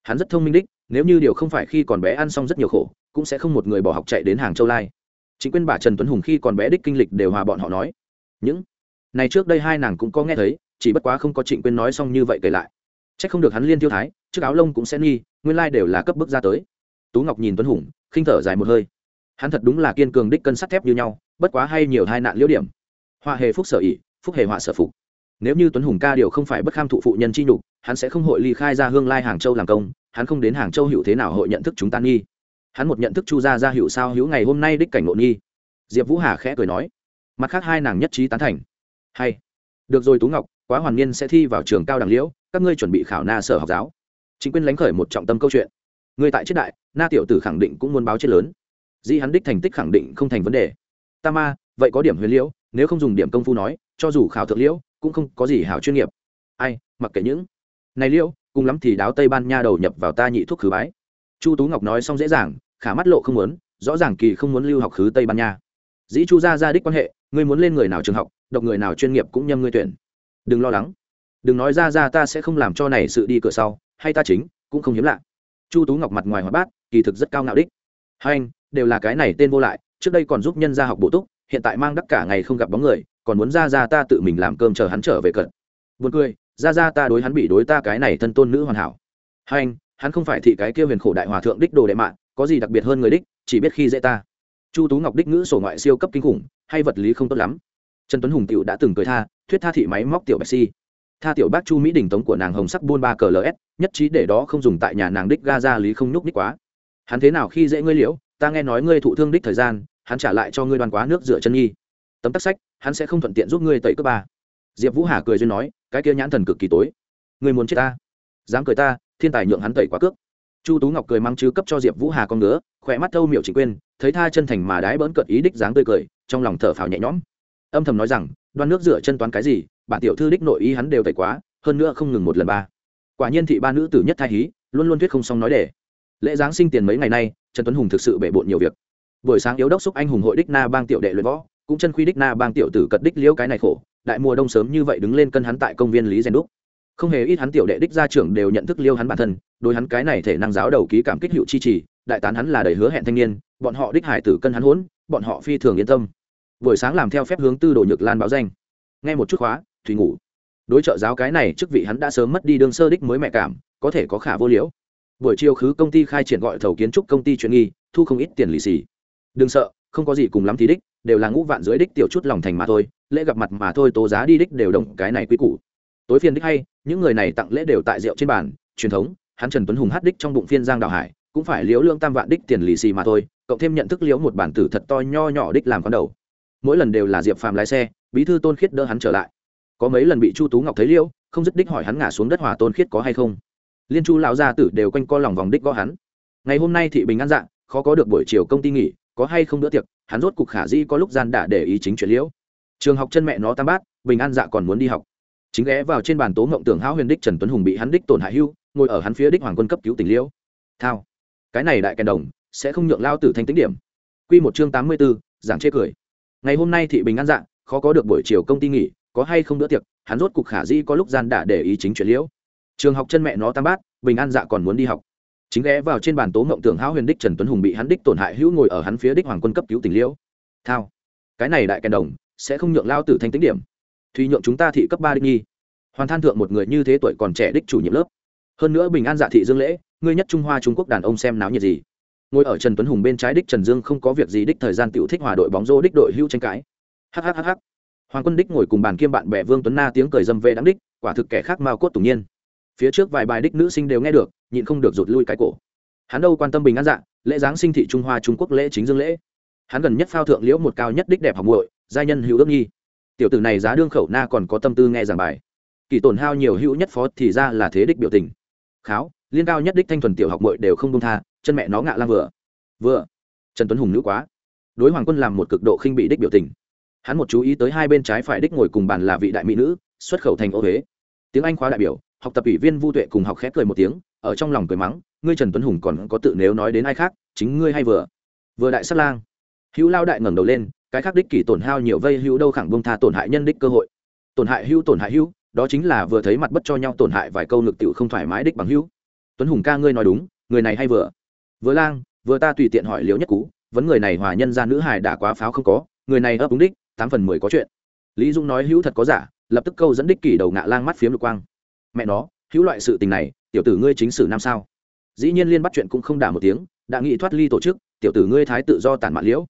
Speaker 1: Hắn rất thông minh đích, nếu như điều không phải khi còn bé ăn xong rất nhiều khổ cũng sẽ không một người bỏ học chạy đến hàng châu lai. Chính quyền bà trần tuấn hùng khi còn bé đích kinh lịch đều hòa bọn họ nói. Những này trước đây hai nàng cũng có nghe thấy, chỉ bất quá không có trịnh quyên nói xong như vậy kể lại. C h ắ c không được hắn liên tiêu thái chiếc áo lông cũng sẽ nghi, nguyên lai、like、đều là cấp bước ra tới. Tú ngọc nhìn tuấn hùng, khinh thở dài một hơi. Hắn thật đúng là kiên cường đích cân sắt thép như nhau, bất quá hay nhiều hai nạn liễu điểm. Họa hề phúc sở ỉ phúc hề họa sở phục. Nếu như tuấn hùng ca điều không phải bất kham thụ phụ nhân chi nhục, hắn sẽ không hội ly khai ra hương lai hàng châu làm công, hắn không đến hàng châu hữu thế nào hội nhận thức chúng ta nghi hắn một nhận thức chu gia ra hữu sao hữu ngày hôm nay đích cảnh ngộ nghi. Diệp vũ hà khẽ cười nói, mặt khác hai nàng nhất trí tán thành. Hay. Được rồi tú ngọc, quá hoàn niên sẽ thi vào trường cao đẳng liễu, các ngươi chuẩn bị khảo na sở học giáo. Chính quyền lánh khởi một trọng tâm câu chuyện. Người tại triết đại, na tiểu tử khẳng định cũng muốn báo chết lớn. Di hắn đích thành tích khẳng định không thành vấn đề. Ta ma, vậy có điểm huyền liễu, nếu không dùng điểm công phu nói, cho dù khảo thượng liễu, cũng không có gì hảo chuyên nghiệp. Ai, mặc kệ những này liễu, cùng lắm thì đáo tây ban nha đầu nhập vào ta nhị thuốc khử bái. Chu tú ngọc nói xong dễ dàng khả mắt lộ không muốn, rõ ràng kỳ không muốn lưu học khứ tây ban nha. Dĩ chu gia gia đích quan hệ, ngươi muốn lên người nào trường học, độc người nào chuyên nghiệp cũng nhâm ngươi tuyển. Đừng lo lắng. Đừng nói ra ra ta sẽ không làm cho này sự đi cửa sau, hay ta chính, cũng không hiếm lạ. Chu tú ngọc mặt ngoài hòa bát, kỳ thực rất cao ngạo đích. Hai anh, đều là cái này tên vô lại, trước đây còn giúp nhân gia học bổ túc, hiện tại mang đắc cả ngày không gặp bóng người, còn muốn ra ra ta tự mình làm cơm chờ hắn trở về cận. Buồn cười, ra ra ta đối hắn bị đối ta cái này thân tôn nữ hoàn hảo. Hai anh, hắn không phải thị cái kia huyền khổ đại hòa thượng đích đồ đệ mạng có gì đặc biệt hơn người đích, chỉ biết khi dễ ta. Chu tú ngọc đích ngữ sổ ngoại siêu cấp kinh khủng, hay vật lý không tốt lắm. Trần tuấn hùng tiểu đã từng cười tha, thuyết tha thị máy móc tiểu bạch si. Tha tiểu bác chu mỹ đình tống của nàng hồng sắc buôn ba cờ ls nhất trí để đó không dùng tại nhà nàng đích ga ra lý không nhúc đích quá. Hắn thế nào khi dễ ngươi liễu, ta nghe nói ngươi thụ thương đích thời gian, hắn trả lại cho ngươi đoàn quá nước rửa chân nhi. Tấm tắc sách, hắn sẽ không thuận tiện giúp ngươi tẩy cấp ba. Diệp vũ hà cười duyên nói, cái kia nhãn thần cực kỳ tối. Ngươi muốn chết ta? Dám cười ta, thiên tài nhượng hắn tẩy quá cước chu tú ngọc cười mang chứ cấp cho diệp vũ hà con ngứa, khỏe mắt thâu miệu chỉ quên, thấy tha chân thành mà đái bỡn cợt ý đích dáng tươi cười, trong lòng thở phào nhẹ nhõm. Âm thầm nói rằng, đoan nước rửa chân toán cái gì, bản tiểu thư đích nội ý hắn đều tẩy quá, hơn nữa không ngừng một lần ba. Quả nhiên thị ba nữ tử nhất thai hí, luôn luôn thuyết không xong nói để. Lễ giáng sinh tiền mấy ngày nay, trần tuấn hùng thực sự bể bộn nhiều việc. Buổi sáng yếu đốc xúc anh hùng hội đích na bang tiểu đệ luyện võ, cũng chân khuy đích na bang tiểu tử cật đích liễu cái này khổ, đại mùa đông sớm như vậy đứng lên cân hắn tại công viên lý rèn đúc không hề ít hắn tiểu đệ đích gia trưởng đều nhận thức liêu hắn bản thân, đối hắn cái này thể năng giáo đầu ký cảm kích hiệu chi trì, đại tán hắn là đầy hứa hẹn thanh niên, bọn họ đích hải tử cân hắn hỗn bọn họ phi thường yên tâm. Buổi sáng làm theo phép hướng tư đồ nhược lan báo danh. Nghe một chút khóa, thủy ngủ. Đối trợ giáo cái này chức vị hắn đã sớm mất đi đương sơ đích mới mẹ cảm, có thể có khả vô liễu. Buổi chiều khứ công ty khai triển gọi thầu kiến trúc công ty chuyện nghi, thu không ít tiền lì xì. Đừng sợ, không có gì cùng lắm thì đích, đều là ngũ vạn dưới đích tiểu chút lòng thành mà thôi, lễ gặp mặt mà thôi, tố giá đi đích đều đồng cái này quý củ tối phiên đích hay, những người này tặng lễ đều tại rượu trên bàn, truyền thống, hắn trần tuấn hùng hát đích trong bụng phiên giang đào hải, cũng phải liễu lương tam vạn đích tiền lì xì mà thôi, cộng thêm nhận thức liễu một bản tử thật to nho nhỏ đích làm con đầu. Mỗi lần đều là diệp phàm lái xe, bí thư tôn khiết đỡ hắn trở lại. Có mấy lần bị chu tú ngọc thấy liễu, không dứt đích hỏi hắn ngả xuống đất hòa tôn khiết có hay không. Liên chu lão gia tử đều quanh co lòng vòng đích gõ hắn. Ngày hôm nay thị bình an dạng, khó có được buổi chiều công ty nghỉ, có hay không bữa tiệc, hắn rốt cục khả dĩ có lúc gian đã để ý chính chuyện liễu. Trường học chân mẹ nó tam bát bình an dạ còn muốn đi học chính ghé vào trên bàn tố ngộng tưởng hão huyền đích trần tuấn hùng bị hắn đích tổn hại hưu, ngồi ở hắn phía đích hoàng quân cấp cứu tỉnh liễu thao. Cái này đại kèn đồng, sẽ không nhượng lao tử thanh tính điểm. Q một chương tám mươi b ố giảng chê cười. Ngày hôm nay thị bình an dạng, khó có được buổi chiều công ty nghỉ, có hay không bữa tiệc, hắn rốt cục khả di có lúc gian đã để ý chính chuyện liễu trường học chân mẹ nó tam bát, bình an dạ còn muốn đi học. Chính ghé vào trên bàn tố ngộng tưởng hão huyền đích trần tuấn hùng bị hắn đích tổn hại hữu ngồi ở hắn phía đích hoàng quân cấp cứu tỉnh liễu thao. Cái này đại kèn đồng, sẽ không nhượng lao tử thanh tính điểm thùy nhượng chúng ta thị cấp ba đích nhi. Hoàn than thượng một người như thế tuổi còn trẻ đích chủ nhiệm lớp. Hơn nữa bình an dạ thị dương lễ, ngươi nhất trung hoa trung quốc đàn ông xem náo nhiệt gì? Ngồi ở trần tuấn hùng bên trái đích trần dương không có việc gì đích thời gian tiểu thích hòa đội bóng rô đích đội hưu tranh cãi. Hhhh hoàng quân đích ngồi cùng bàn kiêm bạn bè vương tuấn na tiếng cười dâm vệ đáng đích, quả thực kẻ khác mao cốt tủng nhiên. Phía trước vài bài đích nữ sinh đều nghe được, nhịn không được rụt lui cái cổ. Hắn đâu quan tâm bình an dạ lễ giáng sinh thị trung hoa trung quốc lễ chính dương lễ. Hắn gần nhất phao thượng liễu một cao nhất đích đẹp học muội, giai nhân hữu ước nhi tiểu tử này giá đương khẩu na còn có tâm tư nghe giảng bài. Kỳ tổn hao nhiều hữu nhất phó thì ra là thế đích biểu tình. Kháo, liên cao nhất đích thanh thuần tiểu học mội đều không công tha, chân mẹ nó ngạ lan vừa. Vừa. Trần tuấn hùng nữ quá. Đối hoàng quân làm một cực độ khinh bị đích biểu tình. Hắn một chú ý tới hai bên trái phải đích ngồi cùng bàn là vị đại mỹ nữ, xuất khẩu thành ô huế. Tiếng anh khóa đại biểu, học tập ủy viên vu tuệ cùng học khép cười một tiếng, ở trong lòng cười mắng, ngươi trần tuấn hùng còn có tự nếu nói đến ai khác, chính ngươi hay vừa. Vừa đại sát lang, hữu lao đại ngẩng đầu lên cái khác đích kỷ tổn hao nhiều vây hữu đâu khẳng bông tha tổn hại nhân đích cơ hội. Tổn hại hữu, tổn hại hữu, đó chính là vừa thấy mặt bất cho nhau tổn hại vài câu ngực tiểu không thoải mái đích bằng hữu. Tuấn hùng ca ngươi nói đúng, người này hay vừa. Vừa lang, vừa ta tùy tiện hỏi liễu nhất cú, vấn người này hòa nhân ra nữ hài đã quá pháo không có, người này ấp đúng đích, tám phần mười có chuyện. Lý dung nói hữu thật có giả, lập tức câu dẫn đích kỷ đầu ngạ lang mắt phiếm lục quang. Mẹ nó, hữu loại sự tình này, tiểu tử ngươi chính sử năm sao? Dĩ nhiên liên bắt chuyện cũng không đả một tiếng, đã nghị thoát ly tổ chức, tiểu tử ngươi thái tự do tản mạn liễu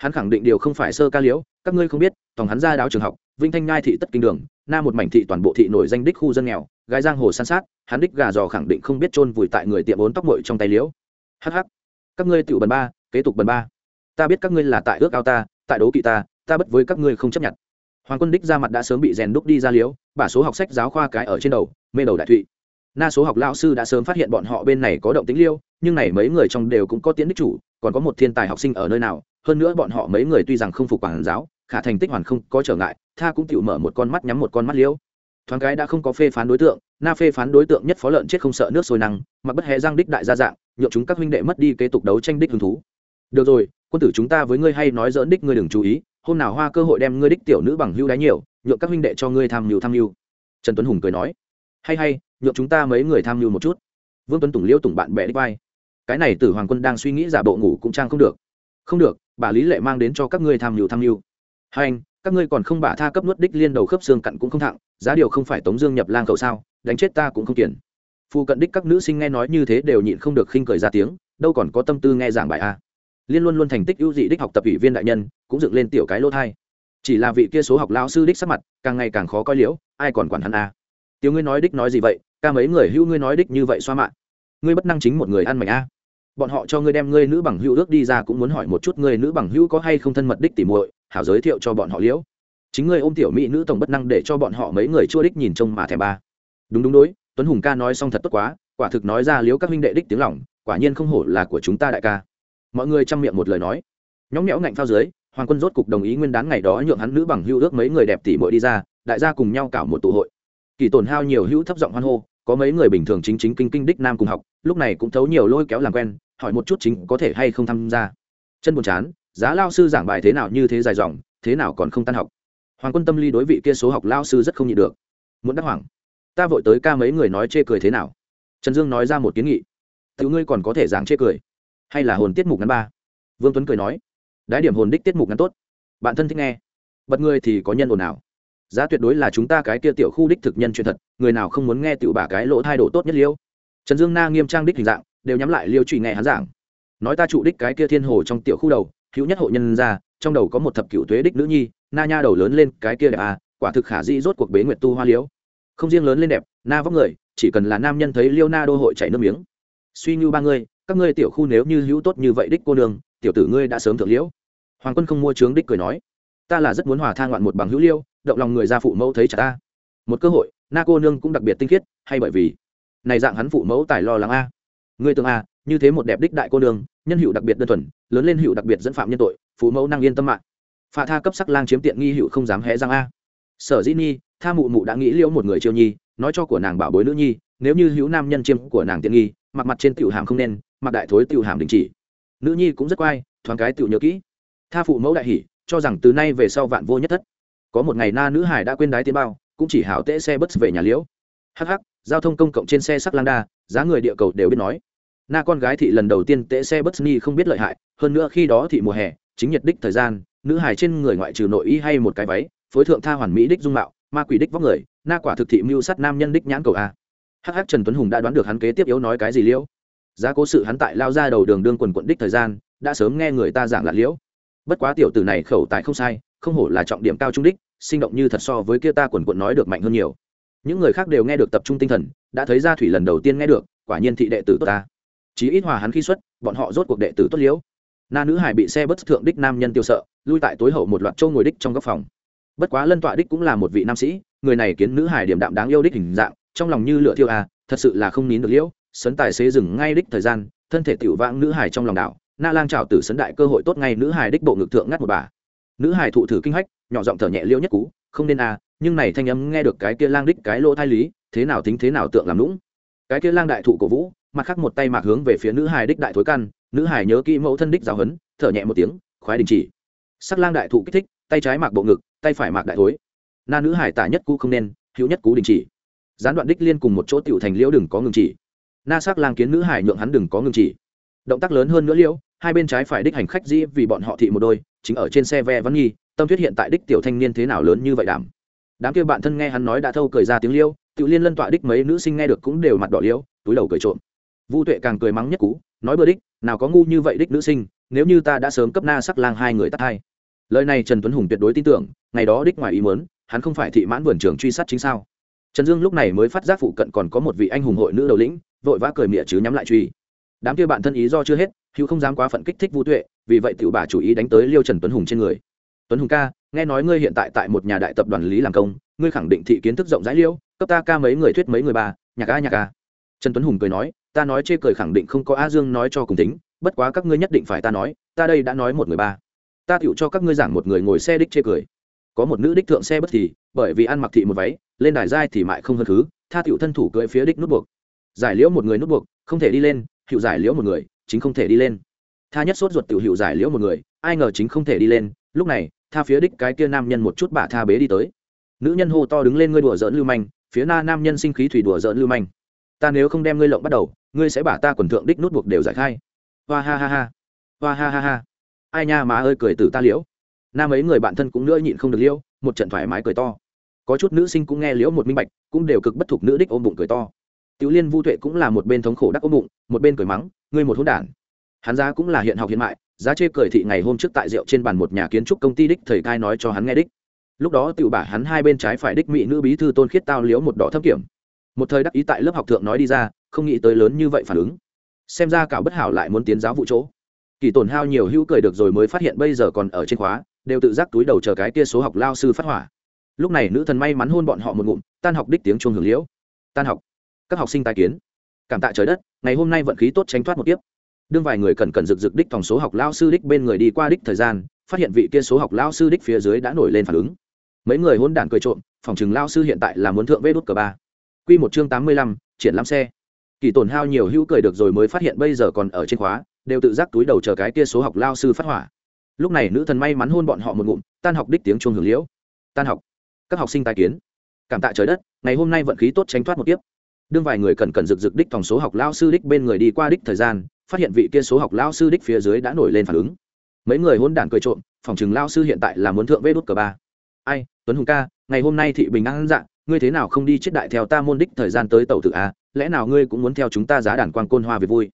Speaker 1: hắn khẳng định điều không phải sơ ca liễu, các ngươi không biết, tòng hắn ra đáo trường học, vinh thanh ngai thị tất kinh đường, na một mảnh thị toàn bộ thị nổi danh đích khu dân nghèo, gái giang hồ san sát, hắn đích gà dò khẳng định không biết chôn vùi tại người tiệm bốn tóc mội trong tay liễu. Hh các ngươi tiểu bần ba, kế tục bần ba. Ta biết các ngươi là tại ước ao ta, tại đố kỵ ta ta bất với các ngươi không chấp nhận. Hoàng quân đích ra mặt đã sớm bị rèn đúc đi ra liễu, bả số học sách giáo khoa cái ở trên đầu, mê đầu đại thụy. Na số học lao sư đã sớm phát hiện bọn họ bên này có động tính liêu, nhưng này mấy người trong đều cũng có tiến đích chủ, còn có một thiên tài học sinh ở nơi nào hơn nữa bọn họ mấy người tuy rằng không phục quản giáo, khả thành tích hoàn không có trở ngại, tha cũng chịu mở một con mắt nhắm một con mắt liêu thoáng cái đã không có phê phán đối tượng, na phê phán đối tượng nhất phó lợn chết không sợ nước sôi năng mặc bất hé giang đích đại gia dạng, nhượng chúng các huynh đệ mất đi kế tục đấu tranh đích hứng thú. Được rồi, quân tử chúng ta với ngươi hay nói dỡn đích ngươi đừng chú ý, hôm nào hoa cơ hội đem ngươi đích tiểu nữ bằng hưu đái nhiều, nhượng các huynh đệ cho ngươi tham mưu tham mưu. Trần tuấn hùng cười nói. Hay hay, nhượng chúng ta mấy người tham mưu một chút. Vương tuấn tùng liêu tùng bạn bè đích vai. Cái này tử hoàng quân đang suy nghĩ giả bộ ngủ cũng trang không được. Không được bà lý lệ mang đến cho các ngươi tham mưu tham mưu. Hai anh, các ngươi còn không bả tha cấp nuốt đích liên đầu khớp xương cặn cũng không thẳng, giá điều không phải tống dương nhập lang cầu sao, đánh chết ta cũng không tiền. phụ cận đích các nữ sinh nghe nói như thế đều nhịn không được khinh cười ra tiếng, đâu còn có tâm tư nghe giảng bài a liên luôn luôn thành tích ưu dị đích học tập ủy viên đại nhân, cũng dựng lên tiểu cái lỗ thai. Chỉ là vị kia số học lão sư đích sắc mặt, càng ngày càng khó coi liễu, ai còn quản hắn a tiểu ngươi nói đích nói gì vậy, ca mấy người hữu ngươi nói đích như vậy xoa mạng ngươi bất năng chính một người ăn mày a bọn họ cho ngươi đem ngươi nữ bằng hữu ước đi ra cũng muốn hỏi một chút ngươi nữ bằng hữu có hay không thân mật đích tỉ muội, hảo giới thiệu cho bọn họ liễu. Chính ngươi ôm tiểu mỹ nữ tổng bất năng để cho bọn họ mấy người chua đích nhìn trông mà thèm ba. Đúng đúng đối, tuấn hùng ca nói xong thật tốt quá, quả thực nói ra liễu các huynh đệ đích tiếng lỏng quả nhiên không hổ là của chúng ta đại ca. Mọi người chăm miệng một lời nói. Nhóng nhẽo ngạnh phao dưới, hoàng quân rốt cục đồng ý nguyên đán ngày đó nhượng hắn nữ bằng hữu ước mấy người đẹp tỉ muội đi ra, đại gia cùng nhau cảo một tụ hội. Kỳ tổn hao nhiều hữu thấp giọng hoan hô, có mấy người bình thường chính chính kinh kinh đích nam cùng học, lúc này cũng thấu nhiều lôi kéo làm quen hỏi một chút chính có thể hay không tham gia. Chân buồn chán, giá lao sư giảng bài thế nào như thế dài dòng, thế nào còn không tan học. Hoàng quân tâm ly đối vị kia số học lao sư rất không nhịn được. Muốn đắc hoàng ta vội tới ca mấy người nói chê cười thế nào? Trần dương nói ra một kiến nghị. Tự ngươi còn có thể giảng chê cười. Hay là hồn tiết mục ngắn ba? Vương tuấn cười nói. Đái điểm hồn đích tiết mục ngắn tốt. Bạn thân thích nghe. Bật ngươi thì có nhân ồn nào giá tuyệt đối là chúng ta cái kia tiểu khu đích thực nhân chuyện thật, người nào không muốn nghe tiểu bà cái lỗ thay độ tốt nhất liêu? Trần dương na nghiêm trang đích hình dạng đều nhắm lại liêu trụy nghe hắn giảng. Nói ta trụ đích cái kia thiên hồ trong tiểu khu đầu, hữu nhất hộ nhân ra, trong đầu có một thập cựu tuế đích nữ nhi, na nha đầu lớn lên cái kia đẹp à quả thực khả di rốt cuộc bế nguyệt tu hoa liễu. Không riêng lớn lên đẹp, na vóc người, chỉ cần là nam nhân thấy liêu na đô hội chảy nước miếng. Suy như ba ngươi, các ngươi tiểu khu nếu như hữu tốt như vậy đích cô đường tiểu tử ngươi đã sớm thượng liễu. Hoàng quân không mua trướng đích cười nói, ta là rất muốn hòa tha ngoạn một bằng hữu liêu, động lòng người ra phụ mẫu thấy chả ta. Một cơ hội, na cô nương cũng đặc biệt tinh khiết, hay bởi vì, này dạng hắn phụ mẫu tài lo lắng a ngươi tưởng a như thế một đẹp đích đại cô đường nhân hiệu đặc biệt đơn thuần lớn lên hiệu đặc biệt dẫn phạm nhân tội phụ mẫu năng yên tâm mạng. Phà tha cấp sắc lang chiếm tiện nghi hiệu không dám hé răng a. Sở dĩ nhi tha mụ mụ đã nghĩ liễu một người chiêu nhi nói cho của nàng bảo bối nữ nhi nếu như hữu nam nhân chiêm của nàng tiện nghi mặc mặt trên tiểu hàm không nên mặc đại thối tiểu hàm đình chỉ. Nữ nhi cũng rất quai thoáng cái tiểu nhớ kỹ. Tha phụ mẫu đại hỉ cho rằng từ nay về sau vạn vô nhất thất. Có một ngày na nữ hải đã quên đái tiến bao cũng chỉ hảo tễ xe bất về nhà liễu. Hắc hắc, giao thông công cộng trên xe sắc lang đa giá người địa cầu đều biết nói na con gái thị lần đầu tiên tễ xe bất ni không biết lợi hại, hơn nữa khi đó thị mùa hè, chính nhiệt đích thời gian, nữ hài trên người ngoại trừ nội y hay một cái váy, phối thượng tha hoàn mỹ đích dung mạo, ma quỷ đích vóc người, na quả thực thị mưu sát nam nhân đích nhãn cầu a. Hh trần tuấn hùng đã đoán được hắn kế tiếp yếu nói cái gì liễu. Giá cố sự hắn tại lao ra đầu đường đương quần quận đích thời gian, đã sớm nghe người ta giảng là liễu. Bất quá tiểu tử này khẩu tài không sai, không hổ là trọng điểm cao trung đích, sinh động như thật so với kia ta quần quận nói được mạnh hơn nhiều. Những người khác đều nghe được tập trung tinh thần, đã thấy ra thủy lần đầu tiên nghe được, quả nhiên thị đệ tử tốt ta chí ít hòa hắn khi xuất, bọn họ rốt cuộc đệ tử tốt liễu. Na nữ hải bị xe bất thượng đích nam nhân tiêu sợ, lui tại tối hậu một loạt châu ngồi đích trong góc phòng. Bất quá lân tọa đích cũng là một vị nam sĩ, người này kiến nữ hải điểm đạm đáng yêu đích hình dạng, trong lòng như lửa thiêu à thật sự là không nín được liễu, sấn tài xế dừng ngay đích thời gian, thân thể tiểu vãng nữ hải trong lòng đảo, na lang trào tử sấn đại cơ hội tốt ngay nữ hải đích bộ ngực thượng ngắt một bà. Nữ hải thụ thử kinh hách, nhỏ giọng thở nhẹ liễu nhất cú, không nên à nhưng này thanh âm nghe được cái kia lang đích cái lỗ thai lý, thế nào tính thế nào tượng làm lũng cái kia lang đại thụ cổ vũ mặt khác một tay mạc hướng về phía nữ hải đích đại thối căn, nữ hải nhớ kỹ mẫu thân đích giáo hấn thở nhẹ một tiếng, khoái đình chỉ. Sắc lang đại thụ kích thích, tay trái mạc bộ ngực, tay phải mạc đại thối. Na nữ hải tả nhất cú không nên, hữu nhất cú đình chỉ. Gián đoạn đích liên cùng một chỗ tiểu thành liễu đừng có ngừng chỉ. Na sắc lang kiến nữ hải nhượng hắn đừng có ngừng chỉ. Động tác lớn hơn nữa liễu, hai bên trái phải đích hành khách dĩ vì bọn họ thị một đôi, chính ở trên xe ve văn nghi, tâm thuyết hiện tại đích tiểu thanh niên thế nào lớn như vậy đảm. Đám kia bạn thân nghe hắn nói đã thâu cười ra tiếng liêu tự liên lân tọa đích mấy nữ sinh nghe được cũng đều mặt đỏ liêu túi đầu cười trộm vu tuệ càng cười mắng nhất cú nói bừa đích nào có ngu như vậy đích nữ sinh nếu như ta đã sớm cấp na sắc lang hai người tắt hai. Lời này trần tuấn hùng tuyệt đối tin tưởng ngày đó đích ngoài ý muốn hắn không phải thị mãn vườn trường truy sát chính sao. Trần dương lúc này mới phát giác phụ cận còn có một vị anh hùng hội nữ đầu lĩnh vội vã cười mỉa chứ nhắm lại truy. Đám kia bạn thân ý do chưa hết hữu không dám quá phận kích thích vu tuệ vì vậy tiểu bà chủ ý đánh tới liêu trần tuấn hùng trên người. Tuấn hùng ca nghe nói ngươi hiện tại tại một nhà đại tập đoàn lý làm công ngươi khẳng định thị kiến thức rộng rãi liêu cấp ta ca mấy người thuyết mấy người bà, nhạc ca nhạc ca. Trần tuấn hùng cười nói ta nói chê cười khẳng định không có a dương nói cho cùng tính, bất quá các ngươi nhất định phải ta nói, ta đây đã nói một người ba. Ta tựu cho các ngươi giảng một người ngồi xe đích chê cười. Có một nữ đích thượng xe bất thì, bởi vì ăn mặc thị một váy, lên đài giai thì mại không hơn thứ, tha tựu thân thủ cưỡi phía đích nút buộc. Giải liễu một người nút buộc, không thể đi lên, hiệu giải liễu một người, chính không thể đi lên. Tha nhất sốt ruột tiểu hiệu giải liễu một người, ai ngờ chính không thể đi lên, lúc này, tha phía đích cái kia nam nhân một chút bà tha bế đi tới. Nữ nhân hô to đứng lên ngươi đùa dỡn lưu manh, phía na nam nhân sinh khí thủy đùa dỡn lưu manh. Ta nếu không đem ngươi lộng bắt đầu ngươi sẽ bả ta quần thượng đích nút buộc đều giải khai. Hoa ha ha ha. Hoa ha ha ha. Ai nha má ơi, cười từ ta liễu. Nam ấy người bạn thân cũng nữa nhịn không được liễu một trận thoải mái cười to. Có chút nữ sinh cũng nghe liễu một minh bạch, cũng đều cực bất thục nữ đích ôm bụng cười to. Tiểu liên vu tuệ cũng là một bên thống khổ đắc ôm bụng, một bên cười mắng, ngươi một hôn đản. Hắn giá cũng là hiện học hiện mại, giá chê cười thị ngày hôm trước tại rượu trên bàn một nhà kiến trúc công ty đích thầy cai nói cho hắn nghe đích. Lúc đó tiểu bả hắn hai bên trái phải đích mỹ nữ bí thư tôn khiết tao liếu một đỏ thấp kiểm. Một thời đắc ý tại lớp học thượng nói đi ra không nghĩ tới lớn như vậy phản ứng. Xem ra cả bất hảo lại muốn tiến giáo vụ chỗ. Kỳ tổn hao nhiều hữu cười được rồi mới phát hiện bây giờ còn ở trên khóa, đều tự giác túi đầu chờ cái kia số học lao sư phát hỏa. Lúc này nữ thần may mắn hôn bọn họ một ngụm, tan học đích tiếng chuông hưởng liễu. Tan học. Các học sinh tài kiến. Cảm tạ trời đất, ngày hôm nay vận khí tốt tránh thoát một tiếp đương vài người cần cần rực rực đích phòng số học lao sư đích bên người đi qua đích thời gian, phát hiện vị kia số học lao sư đích phía dưới đã nổi lên phản ứng. Mấy người hôn đản cười trộm, phòng chừng lao sư hiện tại là muốn thượng vê đốt cờ ba. Q một chương tám mươi lăm, triển lãm xe kỳ tổn hao nhiều hữu cười được rồi mới phát hiện bây giờ còn ở trên khóa, đều tự giác túi đầu chờ cái kia số học lao sư phát hỏa. Lúc này nữ thần may mắn hôn bọn họ một ngụm, tan học đích tiếng chuông hưởng liễu. Tan học. Các học sinh tài kiến. Cảm tạ trời đất, ngày hôm nay vận khí tốt tránh thoát một tiếp đương vài người cần cần rực rực đích phòng số học lao sư đích bên người đi qua đích thời gian, phát hiện vị kia số học lao sư đích phía dưới đã nổi lên phản ứng. Mấy người hôn đản cười trộm, phòng chừng lao sư hiện tại là muốn thượng vê đốt cờ ba. Ai, tuấn hùng ca, ngày hôm nay thị bình an dạng ngươi thế nào không đi chết đại theo ta môn đích thời gian tới tàu tự a lẽ nào ngươi cũng muốn theo chúng ta giá đàn quan côn hoa về vui?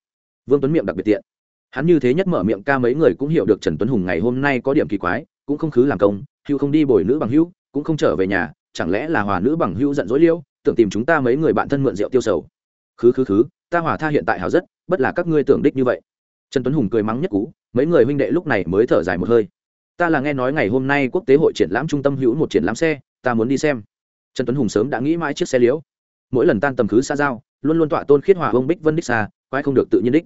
Speaker 1: Vương tuấn miệng đặc biệt tiện. Hắn như thế nhất mở miệng ca mấy người cũng hiểu được trần tuấn hùng ngày hôm nay có điểm kỳ quái, cũng không khứ làm công hữu không đi bồi nữ bằng hữu cũng không trở về nhà, chẳng lẽ là hòa nữ bằng hữu giận dỗi liêu, tưởng tìm chúng ta mấy người bạn thân mượn rượu tiêu sầu? Khứ khứ khứ, ta hòa tha hiện tại hào rất, bất là các ngươi tưởng đích như vậy. Trần tuấn hùng cười mắng nhất cú, mấy người huynh đệ lúc này mới thở dài một hơi. Ta là nghe nói ngày hôm nay quốc tế hội triển lãm trung tâm hữu một triển lãm xe, ta muốn đi xem. Trần tuấn hùng sớm đã nghĩ mãi chiếc xe liễu. Mỗi lần tan tầm khứ xa giao luôn luôn tọa tôn khiết hòa ông bích vân đích xa, quái không được tự nhiên đích.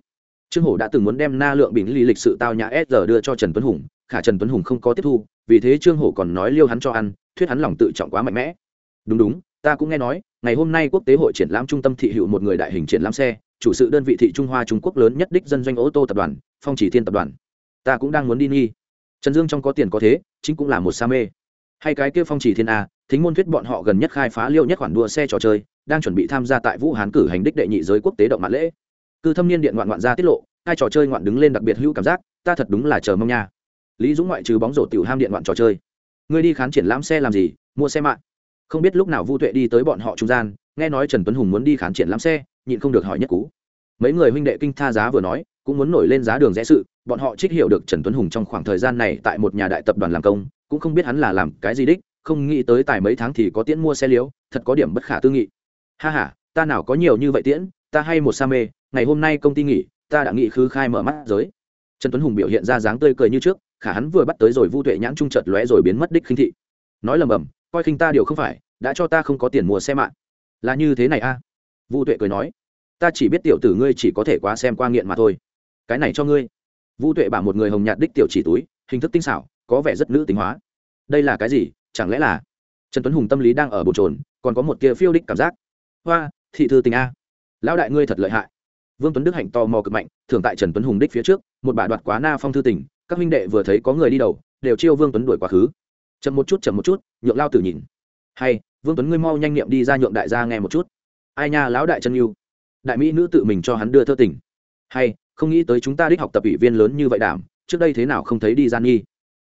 Speaker 1: Trương hổ đã từng muốn đem na lượng bình ly lịch sự tao nhã s đưa cho trần tuấn hùng, khả trần tuấn hùng không có tiếp thu, vì thế trương hổ còn nói liêu hắn cho ăn, thuyết hắn lòng tự trọng quá mạnh mẽ. Đúng đúng, ta cũng nghe nói, ngày hôm nay quốc tế hội triển lãm trung tâm thị hữu một người đại hình triển lãm xe, chủ sự đơn vị thị trung hoa trung quốc lớn nhất đích dân doanh ô tô tập đoàn, phong chỉ thiên tập đoàn. Ta cũng đang muốn đi nghi. Trần dương trong có tiền có thế, chính cũng là một sa mê. Hay cái kia phong chỉ thiên a thính môn thuyết bọn họ gần nhất khai phá liêu nhất khoản đua xe trò chơi đang chuẩn bị tham gia tại vũ hán cử hành đích đệ nhị giới quốc tế động mạng lễ. Cư thâm niên điện ngoạn ngoạn ra tiết lộ, hai trò chơi ngoạn đứng lên đặc biệt hữu cảm giác, ta thật đúng là chờ mong nha. Lý dũng ngoại trừ bóng rổ tiểu ham điện ngoạn trò chơi. Ngươi đi khán triển lãm xe làm gì, mua xe mạng? Không biết lúc nào vu tuệ đi tới bọn họ trung gian, nghe nói trần tuấn hùng muốn đi khán triển lãm xe, nhịn không được hỏi nhất cú. Mấy người huynh đệ kinh tha giá vừa nói, cũng muốn nổi lên giá đường rẽ sự, bọn họ trích hiểu được trần tuấn hùng trong khoảng thời gian này tại một nhà đại tập đoàn làm công, cũng không biết hắn là làm cái gì đích, không nghĩ tới tài mấy tháng thì có tiễn mua xe liếu, thật có điểm bất khả tư nghị ha ha, ta nào có nhiều như vậy tiễn ta hay một sa mê ngày hôm nay công ty nghỉ ta đã nghị khứ khai mở mắt giới. Trần tuấn hùng biểu hiện ra dáng tươi cười như trước khả hắn vừa bắt tới rồi vu tuệ nhãn trung chợt lóe rồi biến mất đích khinh thị. Nói lầm bầm coi khinh ta điều không phải đã cho ta không có tiền mua xe mạng. Là như thế này a? À? vu tuệ cười nói ta chỉ biết tiểu tử ngươi chỉ có thể quá xem qua nghiện mà thôi. Cái này cho ngươi. Vu tuệ bảo một người hồng nhạt đích tiểu chỉ túi hình thức tinh xảo có vẻ rất nữ tính hóa. Đây là cái gì? Chẳng lẽ là? Trần tuấn hùng tâm lý đang ở bồn trồn còn có một kia phiêu đích cảm giác hoa, thị thư tình a. Lão đại ngươi thật lợi hại. Vương tuấn đức hạnh tò mò cực mạnh thường tại trần tuấn hùng đích phía trước, một bà đoạt quá na phong thư tình, các huynh đệ vừa thấy có người đi đầu, đều chiêu vương tuấn đuổi quá khứ. Chậm một chút, chậm một chút, nhượng lao tử nhìn. Hay, vương tuấn ngươi mau nhanh niệm đi ra nhượng đại gia nghe một chút. Ai nha, lão đại chân yêu. Đại mỹ nữ tự mình cho hắn đưa thơ tình. Hay, không nghĩ tới chúng ta đích học tập ủy viên lớn như vậy đảm, trước đây thế nào không thấy đi gian nghi.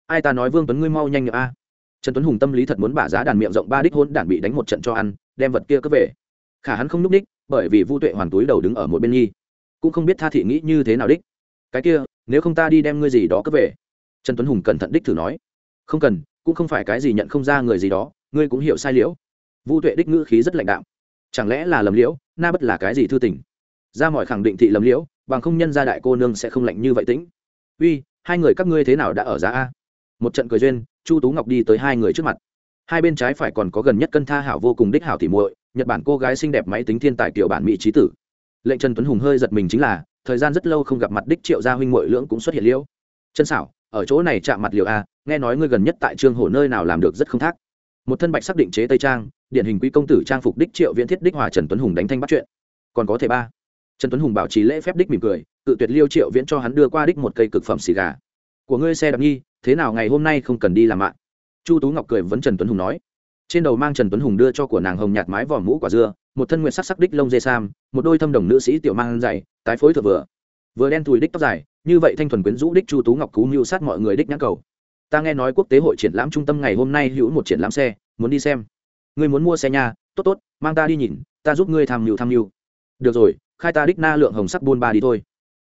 Speaker 1: Ai ta nói vương tuấn ngươi mau nhanh niệm a. Trần tuấn hùng tâm lý thật muốn bả giá đàn miệng rộng ba đích hôn đản bị đánh một trận cho ăn, đem vật kia cướp về khả hắn không núp đích, bởi vì vu tuệ hoàn túi đầu đứng ở một bên nhi. Cũng không biết tha thị nghĩ như thế nào đích. Cái kia, nếu không ta đi đem ngươi gì đó cướp về. Trần tuấn hùng cẩn thận đích thử nói. Không cần, cũng không phải cái gì nhận không ra người gì đó, ngươi cũng hiểu sai liễu. Vu tuệ đích ngữ khí rất lạnh đạo chẳng lẽ là lầm liễu, na bất là cái gì thư tình? Ra mọi khẳng định thị lầm liễu, bằng không nhân gia đại cô nương sẽ không lạnh như vậy tĩnh. Uy, hai người các ngươi thế nào đã ở giá a? Một trận cười duyên, chu tú ngọc đi tới hai người trước mặt. Hai bên trái phải còn có gần nhất cân tha hảo vô cùng đích hảo tỉ muội nhật bản cô gái xinh đẹp máy tính thiên tài kiểu bản mỹ trí tử. Lệnh trần tuấn hùng hơi giật mình chính là, thời gian rất lâu không gặp mặt đích triệu gia huynh muội lưỡng cũng xuất hiện liễu chân xảo ở chỗ này chạm mặt liệu a, nghe nói ngươi gần nhất tại trương hồ nơi nào làm được rất không thác. Một thân bạch xác định chế tây trang, điển hình quý công tử trang phục đích triệu viễn thiết đích hòa trần tuấn hùng đánh thanh bắt chuyện. Còn có thể ba. Trần tuấn hùng bảo trì lễ phép đích mỉm cười tự tuyệt liêu triệu viễn cho hắn đưa qua đích một cây cực phẩm xì gà. Của ngươi xe đạp nhi, thế nào ngày hôm nay không cần đi làm mạng chu tú ngọc cười vấn trần tuấn hùng nói trên đầu mang trần tuấn hùng đưa cho của nàng hồng nhạt mái vỏ mũ quả dưa, một thân nguyện sắc sắc đích lông dê sam, một đôi thâm đồng nữ sĩ tiểu mang dày, tái phối thừa vừa. Vừa đen thùi đích tóc dài, như vậy thanh thuần quyến rũ đích chu tú ngọc cú mưu sát mọi người đích nhãn cầu. Ta nghe nói quốc tế hội triển lãm trung tâm ngày hôm nay hữu một triển lãm xe, muốn đi xem. Ngươi muốn mua xe nhà tốt tốt, mang ta đi nhìn, ta giúp ngươi tham mưu tham mưu. Được rồi, khai ta đích na lượng hồng sắc buôn ba đi thôi.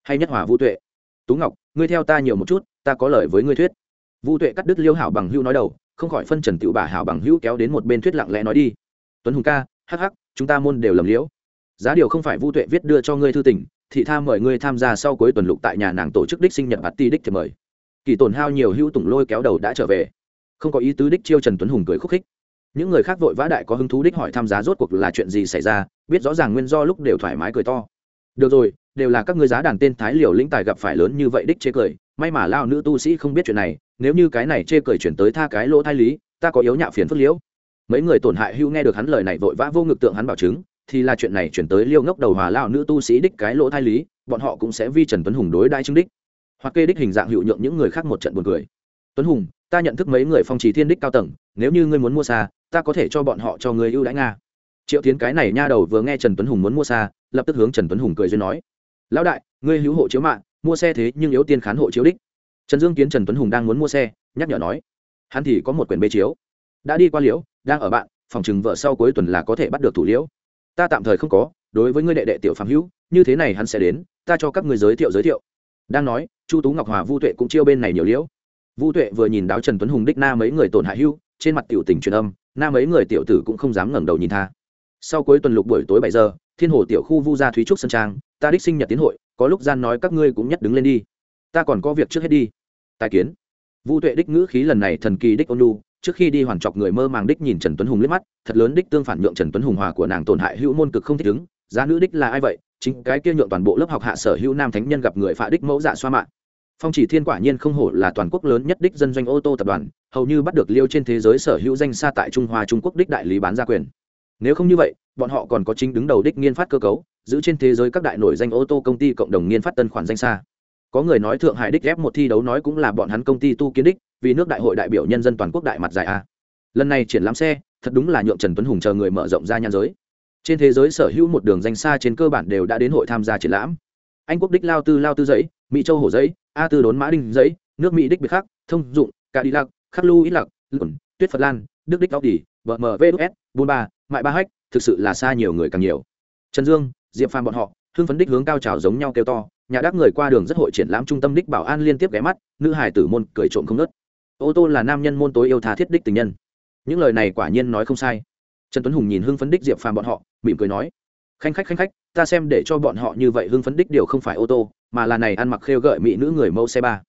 Speaker 1: Hay nhất hỏa vũ tuệ. Tú ngọc, ngươi theo ta nhiều một chút, ta có lời với ngươi thuyết. Vũ tuệ cắt đứt liêu hảo bằng hưu nói đầu không khỏi phân trần tiểu bà hảo bằng hữu kéo đến một bên thuyết lặng lẽ nói đi. Tuấn hùng ca, hắc hắc, chúng ta môn đều lầm liễu. Giá điều không phải Vu tuệ viết đưa cho ngươi thư tỉnh thị tham mời ngươi tham gia sau cuối tuần lục tại nhà nàng tổ chức đích sinh nhật bạt ti đích thì mời. Kỳ tổn hao nhiều hữu tùng lôi kéo đầu đã trở về. Không có ý tứ đích chiêu trần tuấn hùng cười khúc khích. Những người khác vội vã đại có hứng thú đích hỏi tham giá rốt cuộc là chuyện gì xảy ra, biết rõ ràng nguyên do lúc đều thoải mái cười to. Được rồi, đều là các ngươi giá đàn tên thái liều lĩnh tài gặp phải lớn như vậy đích chế cười may mà lao nữ tu sĩ không biết chuyện này, nếu như cái này chê cười chuyển tới tha cái lỗ thai lý, ta có yếu nhạo phiền phức liễu. Mấy người tổn hại hưu nghe được hắn lời này vội vã vô ngực tượng hắn bảo chứng, thì là chuyện này chuyển tới liêu ngốc đầu hòa lao nữ tu sĩ đích cái lỗ thai lý, bọn họ cũng sẽ vi trần tuấn hùng đối đai chứng đích. Hoặc kê đích hình dạng hữu nhượng những người khác một trận buồn cười. Tuấn hùng, ta nhận thức mấy người phong trì thiên đích cao tầng, nếu như ngươi muốn mua xa, ta có thể cho bọn họ cho ngươi ưu đãi nga. Triệu tiến cái này nha đầu vừa nghe trần tuấn hùng muốn mua xa, lập tức hướng trần tuấn hùng cười duyên nói. Lão đại, ngươi hữu hộ chiếu mạng mua xe thế nhưng yếu tiên khán hộ chiếu đích. Trần dương kiến trần tuấn hùng đang muốn mua xe, nhắc nhở nói, hắn thì có một quyển bê chiếu. Đã đi qua liễu, đang ở bạn, phòng chừng vợ sau cuối tuần là có thể bắt được thủ liễu. Ta tạm thời không có, đối với ngươi đệ đệ tiểu phạm hữu, như thế này hắn sẽ đến, ta cho các người giới thiệu giới thiệu. Đang nói, chu tú ngọc hòa vu tuệ cũng chiêu bên này nhiều liễu. Vu tuệ vừa nhìn đáo trần tuấn hùng đích na mấy người tổn hạ hữu trên mặt tiểu tình truyền âm, na mấy người tiểu tử cũng không dám ngẩng đầu nhìn tha. Sau cuối tuần lục buổi tối bảy giờ thiên hồ tiểu khu vu gia thúy trúc sân trang, ta đích sinh nhật tiến hội, có lúc gian nói các ngươi cũng nhất đứng lên đi. Ta còn có việc trước hết đi. Tài kiến. Vu tuệ đích ngữ khí lần này thần kỳ đích ôn lu trước khi đi hoàn chọc người mơ màng đích nhìn trần tuấn hùng liếc mắt, thật lớn đích tương phản nhượng trần tuấn hùng hòa của nàng tổn hại hữu môn cực không thích ứng, giá nữ đích là ai vậy? Chính cái kia nhượng toàn bộ lớp học hạ sở hữu nam thánh nhân gặp người phạ đích mẫu dạ xoa mạng phong chỉ thiên quả nhiên không hổ là toàn quốc lớn nhất đích dân doanh ô tô tập đoàn, hầu như bắt được liêu trên thế giới sở hữu danh xa tại trung hoa trung quốc đích đại lý bán gia quyền nếu không như vậy, bọn họ còn có chính đứng đầu đích nghiên phát cơ cấu, giữ trên thế giới các đại nổi danh ô tô công ty cộng đồng nghiên phát tân khoản danh xa. Có người nói thượng hải đích ghép một thi đấu nói cũng là bọn hắn công ty tu kiến đích, vì nước đại hội đại biểu nhân dân toàn quốc đại mặt dài a. Lần này triển lãm xe, thật đúng là nhượng trần tuấn hùng chờ người mở rộng ra nhan giới. Trên thế giới sở hữu một đường danh xa trên cơ bản đều đã đến hội tham gia triển lãm. Anh quốc đích lao tư lao tư giấy, mỹ châu hổ giấy, a tư đốn mã đinh giấy, nước mỹ đích biệt khắc, thông dụng cà đi lạc khắc lu ít lạc lửng tuyết phật lan đức đích óc đi vợ mvs buôn ba, mại ba hách, thực sự là xa nhiều người càng nhiều. Trần dương, diệp phàm bọn họ, hưng phấn đích hướng cao trào giống nhau kêu to, nhà đắc người qua đường rất hội triển lãm trung tâm đích bảo an liên tiếp ghé mắt, nữ hải tử môn cười trộm không nớt ô tô là nam nhân môn tối yêu tha thiết đích tình nhân. Những lời này quả nhiên nói không sai. Trần tuấn hùng nhìn hưng phấn đích diệp phàm bọn họ, mỉm cười nói, khanh khách khanh khách, ta xem để cho bọn họ như vậy hưng phấn đích điều không phải ô tô, mà là này ăn mặc khêu gợi mỹ nữ người mẫu xe ba.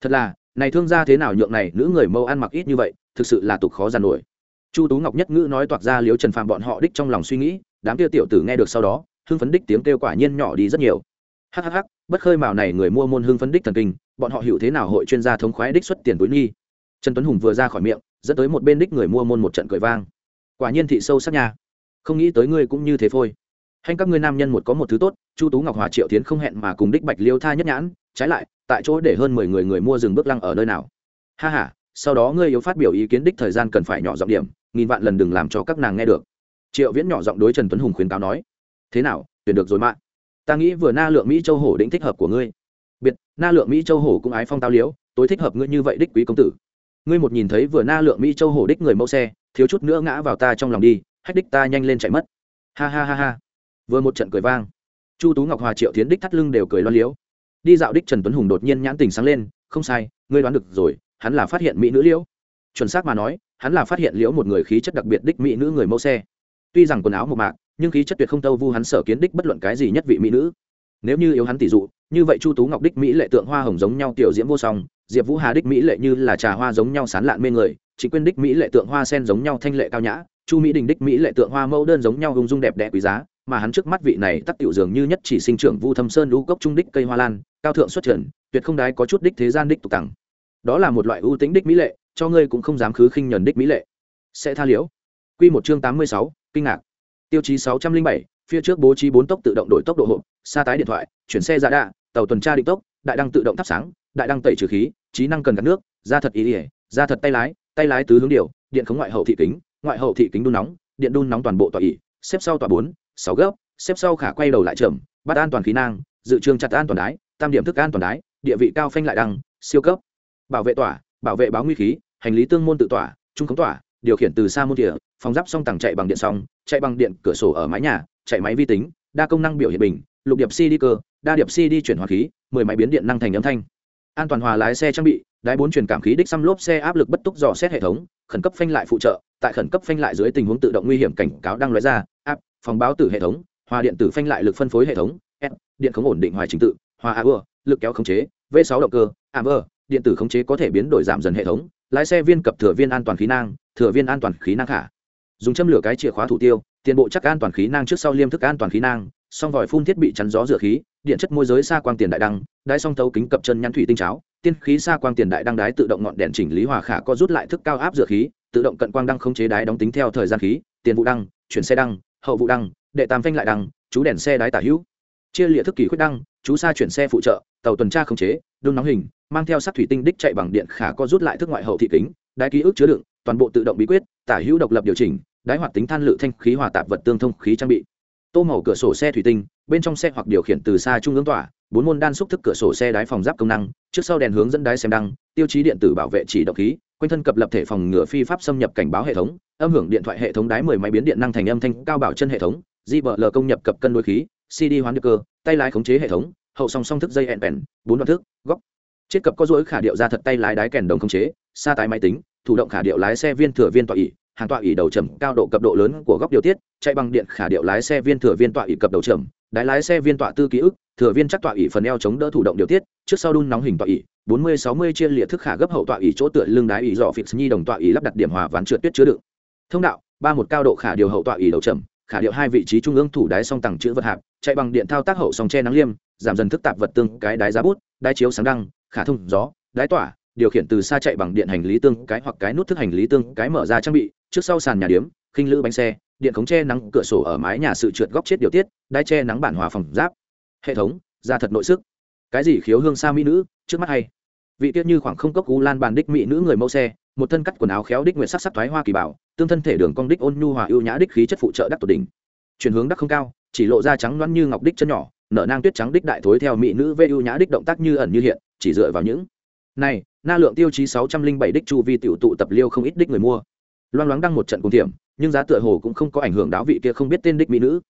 Speaker 1: Thật là, này thương gia thế nào nhượng này nữ người mẫu ăn mặc ít như vậy thực sự là tục khó giàn nổi. Chu tú ngọc nhất ngữ nói toạc ra liếu trần phàm bọn họ đích trong lòng suy nghĩ đám kia tiểu tử nghe được sau đó hưng phấn đích tiếng kêu quả nhiên nhỏ đi rất nhiều. Hhh bất khơi mào này người mua môn hưng phấn đích thần kinh bọn họ hiểu thế nào hội chuyên gia thống khoái đích xuất tiền túi nghi. Trần tuấn hùng vừa ra khỏi miệng dẫn tới một bên đích người mua môn một trận cười vang. Quả nhiên thị sâu sắc nhà, không nghĩ tới ngươi cũng như thế thôi hay các ngươi nam nhân một có một thứ tốt chu tú ngọc hòa triệu tiến không hẹn mà cùng đích bạch liêu tha nhất nhãn trái lại tại chỗ để hơn mười người người mua dừng bước lăng ở nơi nào. Ha h a sau đó ngươi yếu phát biểu ý kiến đích thời gian cần phải nhỏ giọng điểm, nghìn vạn lần đừng làm cho các nàng nghe được. Triệu viễn nhỏ giọng đối trần tuấn hùng khuyến cáo nói. Thế nào, tuyển được rồi mạng ta nghĩ vừa na lượng mỹ châu hổ định thích hợp của ngươi. Biệt, na lượng mỹ châu hổ cũng ái phong tao liếu tối thích hợp ngươi như vậy đích quý công tử. Ngươi một nhìn thấy vừa na lượng mỹ châu hổ đích người mẫu xe, thiếu chút nữa ngã vào ta trong lòng đi, hách đích ta nhanh lên chạy mất. Ha ha ha ha. Vừa một trận cười vang. Chu tú ngọc hòa, triệu tiến đích thắt lưng đều cười loan liếu. Đi dạo đích trần tuấn hùng đột nhiên nhãn tình sáng lên, không sai, ngươi đoán được rồi hắn là phát hiện mỹ nữ liễu. Chuẩn xác mà nói, hắn là phát hiện liễu một người khí chất đặc biệt đích mỹ nữ người mẫu xe. Tuy rằng quần áo một mạc, nhưng khí chất tuyệt không tâu vu hắn sở kiến đích bất luận cái gì nhất vị mỹ nữ. Nếu như yếu hắn tỷ dụ, như vậy chu tú ngọc đích mỹ lệ tượng hoa hồng giống nhau tiểu diễm vô song, diệp vũ hà đích mỹ lệ như là trà hoa giống nhau sán lạn mê người chính quyên đích mỹ lệ tượng hoa sen giống nhau thanh lệ cao nhã, chu mỹ đình đích mỹ lệ tượng hoa mẫu đơn giống nhau ung dung đẹp đẽ quý giá, mà hắn trước mắt vị này tắc tiểu dường như nhất chỉ sinh trưởng vu thâm sơn lũ cốc trung đích cây hoa lan, cao thượng xuất trần, tuyệt không đái có chút đích thế gian đích tục tặng đó là một loại ưu tính đích mỹ lệ, cho ngươi cũng không dám khứ khinh nhẫn đích mỹ lệ. Sẽ tha liễu. Quy một chương tám mươi sáu, kinh ngạc. Tiêu chí sáu trăm linh bảy, phía trước bố trí bốn tốc tự động đổi tốc độ hộp xa tái điện thoại, chuyển xe giả đạ, tàu tuần tra định tốc, đại đăng tự động thắp sáng, đại đăng tẩy trừ khí, trí năng cần gạt nước, da thật ý ỉa, da thật tay lái tay lái tứ hướng điều, điện khống ngoại hậu thị kính, ngoại hậu thị kính đun nóng, điện đun nóng toàn bộ tọa ỉ, xếp sau tọa bốn, sáu gấp, xếp sau khả quay đầu lại trầm bắt an toàn khí năng dự trương chặt an toàn đái, tam điểm thức an toàn đái, địa vị cao phanh lại đăng, siêu cấp bảo vệ tỏa, bảo vệ báo nguy khí, hành lý tương môn tự tỏa, trung khống tỏa, điều khiển từ xa môn địa phòng giáp song tầng chạy bằng điện song chạy bằng điện cửa sổ ở mái nhà, chạy máy vi tính, đa công năng biểu hiện bình, lục điệp cd cơ, đa điệp cd chuyển hóa khí, mười máy biến điện năng thành âm thanh. An toàn hòa lái xe trang bị, đái bốn truyền cảm khí đích xăm lốp xe áp lực bất túc dò xét hệ thống, khẩn cấp phanh lại phụ trợ, tại khẩn cấp phanh lại dưới tình huống tự động nguy hiểm cảnh cáo đang lóe ra áp phòng báo tử hệ thống, hòa điện tử phanh lại lực phân phối hệ thống s điện không ổn định hoài trình tự, hòa a lực kéo khống chế, v 6 động cơ am điện tử khống chế có thể biến đổi giảm dần hệ thống, lái xe viên cập thừa viên an toàn khí năng thừa viên an toàn khí năng khả. Dùng châm lửa cái chìa khóa thủ tiêu, tiền bộ chắc an toàn khí năng trước sau liêm thức an toàn khí năng song vòi phun thiết bị chắn gió rửa khí, điện chất môi giới xa quang tiền đại đăng, đái song thấu kính cập chân nhắn thủy tinh cháo, tiên khí xa quang tiền đại đăng đái tự động ngọn đèn chỉnh lý hòa khả có rút lại thức cao áp rửa khí, tự động cận quang đăng không chế đái đóng tính theo thời gian khí, tiền vụ đăng, chuyển xe đăng, hậu vụ đăng, đệ tam phanh lại đăng, chú đèn xe đái tả hữu. Chia liệt thức kỳ khuyết đăng, chú xa chuyển xe phụ trợ, tàu tuần tra không chế đun nóng hình, mang theo sắc thủy tinh đích chạy bằng điện khả có rút lại thức ngoại hậu thị kính đái ký ức chứa đựng, toàn bộ tự động bí quyết, tả hữu độc lập điều chỉnh, đái hoạt tính than lự thanh khí hòa tạp vật tương thông khí trang bị. Tô màu cửa sổ xe thủy tinh, bên trong xe hoặc điều khiển từ xa trung ương tỏa, bốn môn đan xúc thức cửa sổ xe đái phòng giáp công năng, trước sau đèn hướng dẫn đái xem đăng, tiêu chí điện tử bảo vệ chỉ độc khí, quanh thân cập lập thể phòng ngừa phi pháp xâm nhập cảnh báo hệ thống, âm hưởng điện thoại hệ thống đái mười máy biến điện năng thành âm thanh cao bảo chân hệ thống di vợ l công nhập cập cân đối khí cd hoán được cơ, tay lái khống chế hệ thống hậu song song thức dây hẹn pèn, bốn đoạn thức, góc. Chết cập có dối khả điệu ra thật tay lái đái kèn đồng không chế xa tái máy tính, thủ động khả điệu lái xe viên thừa viên tọa ỉ, hàng tọa ỉ đầu trầm cao độ cập độ lớn của góc điều tiết, chạy bằng điện khả điệu lái xe viên thừa viên tọa ỉ cập đầu trầm đái lái xe viên tọa tư ký ức, thừa viên chắc tọa ỉ phần eo chống đỡ thủ động điều tiết, trước sau đun nóng hình tọa ỉ, bốn mươi sáu mươi chia liệt thức khả gấp hậu tọa ỉ chỗ tựa lưng đái ỉ dọ phịt nhi đồng tọa ỉ lắp đặt điểm hòa ván trượt tuyết chứa đựng. Thông đạo, ba một cao độ khả điều hậu tọa ỉ đầu trầm khả điệu hai vị trí trung ương thủ đái song tầng chữ vật hạp, chạy bằng điện thao tác hậu song che nắng liêm giảm dần thức tạp vật tương cái đái giá bút, đái chiếu sáng đăng, khả thông gió, đái tỏa, điều khiển từ xa chạy bằng điện hành lý tương cái hoặc cái nút thức hành lý tương cái mở ra trang bị, trước sau sàn nhà điếm, khinh lữ bánh xe, điện khống che nắng cửa sổ ở mái nhà sự trượt góc chết điều tiết đai che nắng bản hòa phòng giáp. Hệ thống ra thật nội sức. Cái gì khiếu hương xa mỹ nữ, trước mắt hay. Vị tiết như khoảng không cốc u lan bàn đích mỹ nữ người mẫu xe, một thân cắt quần áo khéo đích nguyện sắc sắc thoái hoa kỳ bảo, tương thân thể đường cong đích ôn nhu hòa ưu nhã đích khí chất phụ trợ đắc tột đỉnh. Chuyển hướng đắc không cao, chỉ lộ ra trắng loãng như ngọc đích chân nhỏ nở nang tuyết trắng đích đại thối theo mỹ nữ vê ưu nhã đích động tác như ẩn như hiện, chỉ dựa vào những này, na lượng tiêu chí sáu trăm linh bảy đích chu vi tiểu tụ tập liêu không ít đích người mua. Loang loáng đăng một trận cùng tiệm nhưng giá tựa hồ cũng không có ảnh hưởng đáo vị kia không biết tên đích mỹ nữ.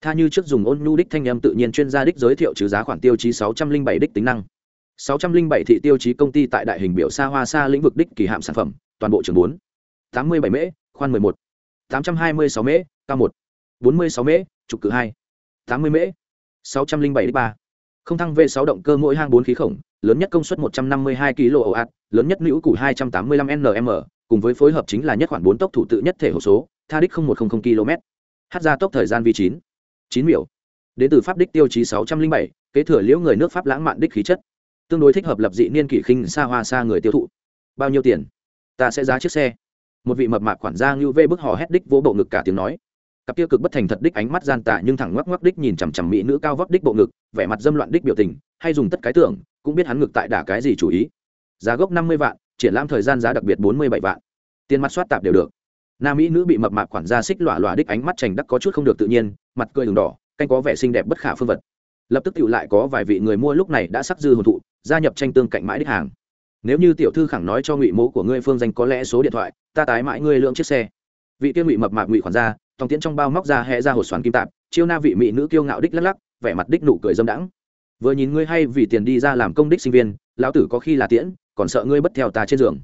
Speaker 1: Tha như trước dùng ôn nhu đích thanh em tự nhiên chuyên gia đích giới thiệu trừ giá khoản tiêu chí sáu trăm linh bảy đích tính năng. Sáu trăm linh bảy thị tiêu chí công ty tại đại hình biểu xa hoa xa lĩnh vực đích kỳ hạm sản phẩm, toàn bộ trường bốn. Tám mươi bảy mễ, khoan mười một. Tám trăm hai mươi sáu mễ, cao một. Bốn mươi sáu mễ, trục cử hai. Tám mươi mễ sáu trăm linh bảy đích ba. Không thăng v sáu động cơ mỗi hang bốn khí khổng, lớn nhất công suất một trăm năm mươi hai kW lớn nhất nữ củ hai trăm tám mươi lăm nm cùng với phối hợp chính là nhất khoản bốn tốc thủ tự nhất thể hộp số, tha đích không một trăm linh km. Hát ra tốc thời gian vi chín. Chín miểu. Đến từ pháp đích tiêu chí sáu trăm linh bảy, kế thừa liễu người nước pháp lãng mạn đích khí chất. Tương đối thích hợp lập dị niên kỷ khinh xa hoa xa người tiêu thụ. Bao nhiêu tiền? Ta sẽ giá chiếc xe. Một vị mập mạc quản gia ngưu vê bức hò hét đích vỗ bộ ngực cả tiếng nói cặp kia cực bất thành thật đích ánh mắt gian tả nhưng thẳng ngoắc ngoắc đích nhìn chằm chằm mỹ nữ cao vóc đích bộ ngực, vẻ mặt dâm loạn đích biểu tình, hay dùng tất cái tưởng, cũng biết hắn ngực tại đả cái gì chủ ý. Giá gốc năm mươi vạn, triển lãm thời gian giá đặc biệt bốn mươi bảy vạn. Tiền mặt soát tạp đều được. Nam mỹ nữ bị mập mạp quản gia xích lọa lọa đích ánh mắt trành đắc có chút không được tự nhiên, mặt cười đường đỏ, canh có vẻ xinh đẹp bất khả phương vật. Lập tức tự lại có vài vị người mua lúc này đã sắc dư hồn thụ, gia nhập tranh tương cạnh mãi đích hàng. Nếu như tiểu thư khẳng nói cho ngụy mố của ngươi phương danh có lẽ số điện thoại, ta tái mãi ngươi lượng chiếc xe. Vị kia ngụy mập mạp ngụy khoản gia tòng tiễn trong bao móc ra hẹ ra hột xoàn kim tạp, chiêu na vị mỹ nữ kiêu ngạo đích lắc lắc, vẻ mặt đích nụ cười dâm đãng. Vừa nhìn ngươi hay vì tiền đi ra làm công đích sinh viên, lão tử có khi là tiễn, còn sợ ngươi bất theo ta trên giường.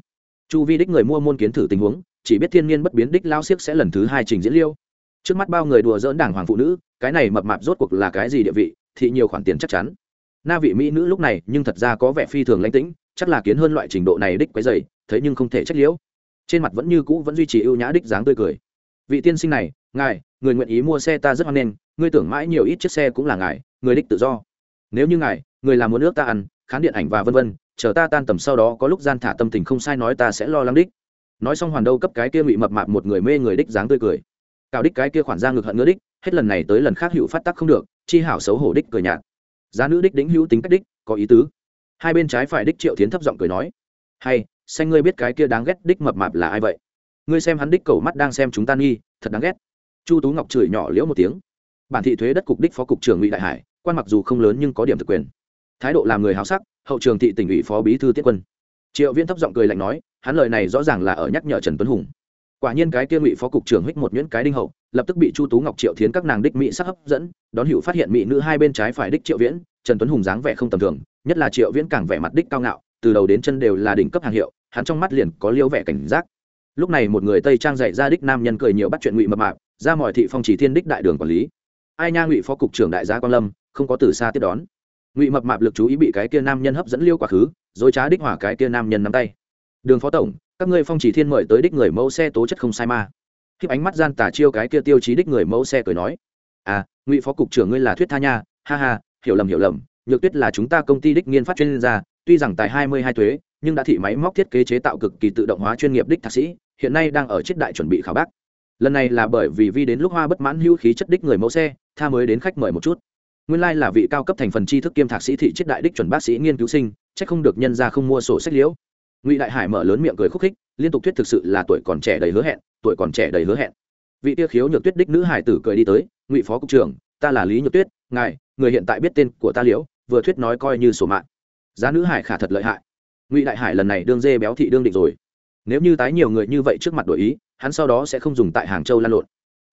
Speaker 1: Chu vi đích người mua môn kiến thử tình huống, chỉ biết thiên nhiên bất biến đích lao siếc sẽ lần thứ hai trình diễn liêu. Trước mắt bao người đùa dỡn đảng hoàng phụ nữ, cái này mập mạp rốt cuộc là cái gì địa vị, thì nhiều khoản tiền chắc chắn. Na vị mỹ nữ lúc này, nhưng thật ra có vẻ phi thường lãnh tĩnh, chắc là kiến hơn loại trình độ này đích quấy dày thấy nhưng không thể trách liễu. Trên mặt vẫn như cũ vẫn duy trì ưu nhã đích dáng tươi cười. Vị tiên sinh này ngài, người nguyện ý mua xe ta rất hoan nghênh, ngươi tưởng mãi nhiều ít chiếc xe cũng là ngài, người đích tự do. Nếu như ngài, người làm muốn nước ta ăn, khán điện ảnh và vân vân, chờ ta tan tầm sau đó có lúc gian thả tâm tình không sai nói ta sẽ lo lắng đích. Nói xong hoàn đâu cấp cái kia bị mập mạp một người mê người đích dáng tươi cười. Cào đích cái kia khoản ra ngực hận ngứa đích, hết lần này tới lần khác hữu phát tắc không được, chi hảo xấu hổ đích cười nhạt. Giá nữ đích đính hữu tính cách đích, có ý tứ. Hai bên trái phải đích triệu tiến thấp giọng cười nói. Hay xanh ngươi biết cái kia đáng ghét đích mập mạp là ai vậy? Ngươi xem hắn đích cầu mắt đang xem chúng ta nghi, thật đáng ghét chu tú ngọc chửi nhỏ liễu một tiếng. Bản thị thuế đất cục đích phó cục trưởng ngụy đại hải, quan mặc dù không lớn nhưng có điểm thực quyền. Thái độ làm người háo sắc, hậu trường thị tỉnh ủy phó bí thư tiết quân. Triệu viễn thấp giọng cười lạnh nói, hắn lời này rõ ràng là ở nhắc nhở trần tuấn hùng. Quả nhiên cái kia ngụy phó cục trưởng hích một nhuyễn cái đinh hậu, lập tức bị chu tú ngọc triệu thiến các nàng đích mỹ sắc hấp dẫn, đón hữu phát hiện mỹ nữ hai bên trái phải đích triệu viễn, trần tuấn hùng dáng vẻ không tầm thường, nhất là triệu viễn càng vẻ mặt đích cao ngạo, từ đầu đến chân đều là đỉnh cấp hàng hiệu, hắn trong mắt liền có liêu vẻ cảnh giác lúc này một người tây trang dạy ra đích nam nhân cười nhiều bắt chuyện ngụy mập mạp, ra mọi thị phong chỉ thiên đích đại đường quản lý. Ai nha ngụy phó cục trưởng đại gia quan lâm, không có từ xa tiếp đón. Ngụy mập mạp lực chú ý bị cái kia nam nhân hấp dẫn liêu quá khứ rồi trá đích hỏa cái kia nam nhân nắm tay. Đường phó tổng, các ngươi phong chỉ thiên mời tới đích người mẫu xe tố chất không sai ma khi ánh mắt gian tả chiêu cái kia tiêu chí đích người mẫu xe cười nói à ngụy phó cục trưởng ngươi là thuyết tha nha, ha ha, hiểu lầm hiểu lầm, nhược tuyết là chúng ta công ty đích nghiên phát chuyên gia, tuy rằng tại hai mươi hai thuế nhưng đã thị máy móc thiết kế chế tạo cực kỳ tự động hóa chuyên nghiệp đích thạc sĩ, hiện nay đang ở chiết đại chuẩn bị khảo bác. Lần này là bởi vì vi đến lúc hoa bất mãn hữu khí chất đích người mẫu xe, tha mới đến khách mời một chút. Nguyên lai là vị cao cấp thành phần tri thức kiêm thạc sĩ thị chiết đại đích chuẩn bác sĩ nghiên cứu sinh, chắc không được nhân ra không mua sổ sách liễu. Ngụy đại hải mở lớn miệng cười khúc khích, liên tục thuyết thực sự là tuổi còn trẻ đầy hứa hẹn, tuổi còn trẻ đầy hứa hẹn. Vị tiêu khiếu nhược tuyết đích nữ hải tử cười đi tới, ngụy phó cục trưởng, ta là lý nhược tuyết, ngài, người hiện tại biết tên của ta liễu, vừa thuyết nói coi như sổ mạng. Giá nữ hải khả thật lợi hại ngụy đại hải lần này đương dê béo thị đương định rồi nếu như tái nhiều người như vậy trước mặt đổi ý hắn sau đó sẽ không dùng tại hàng châu lan lộn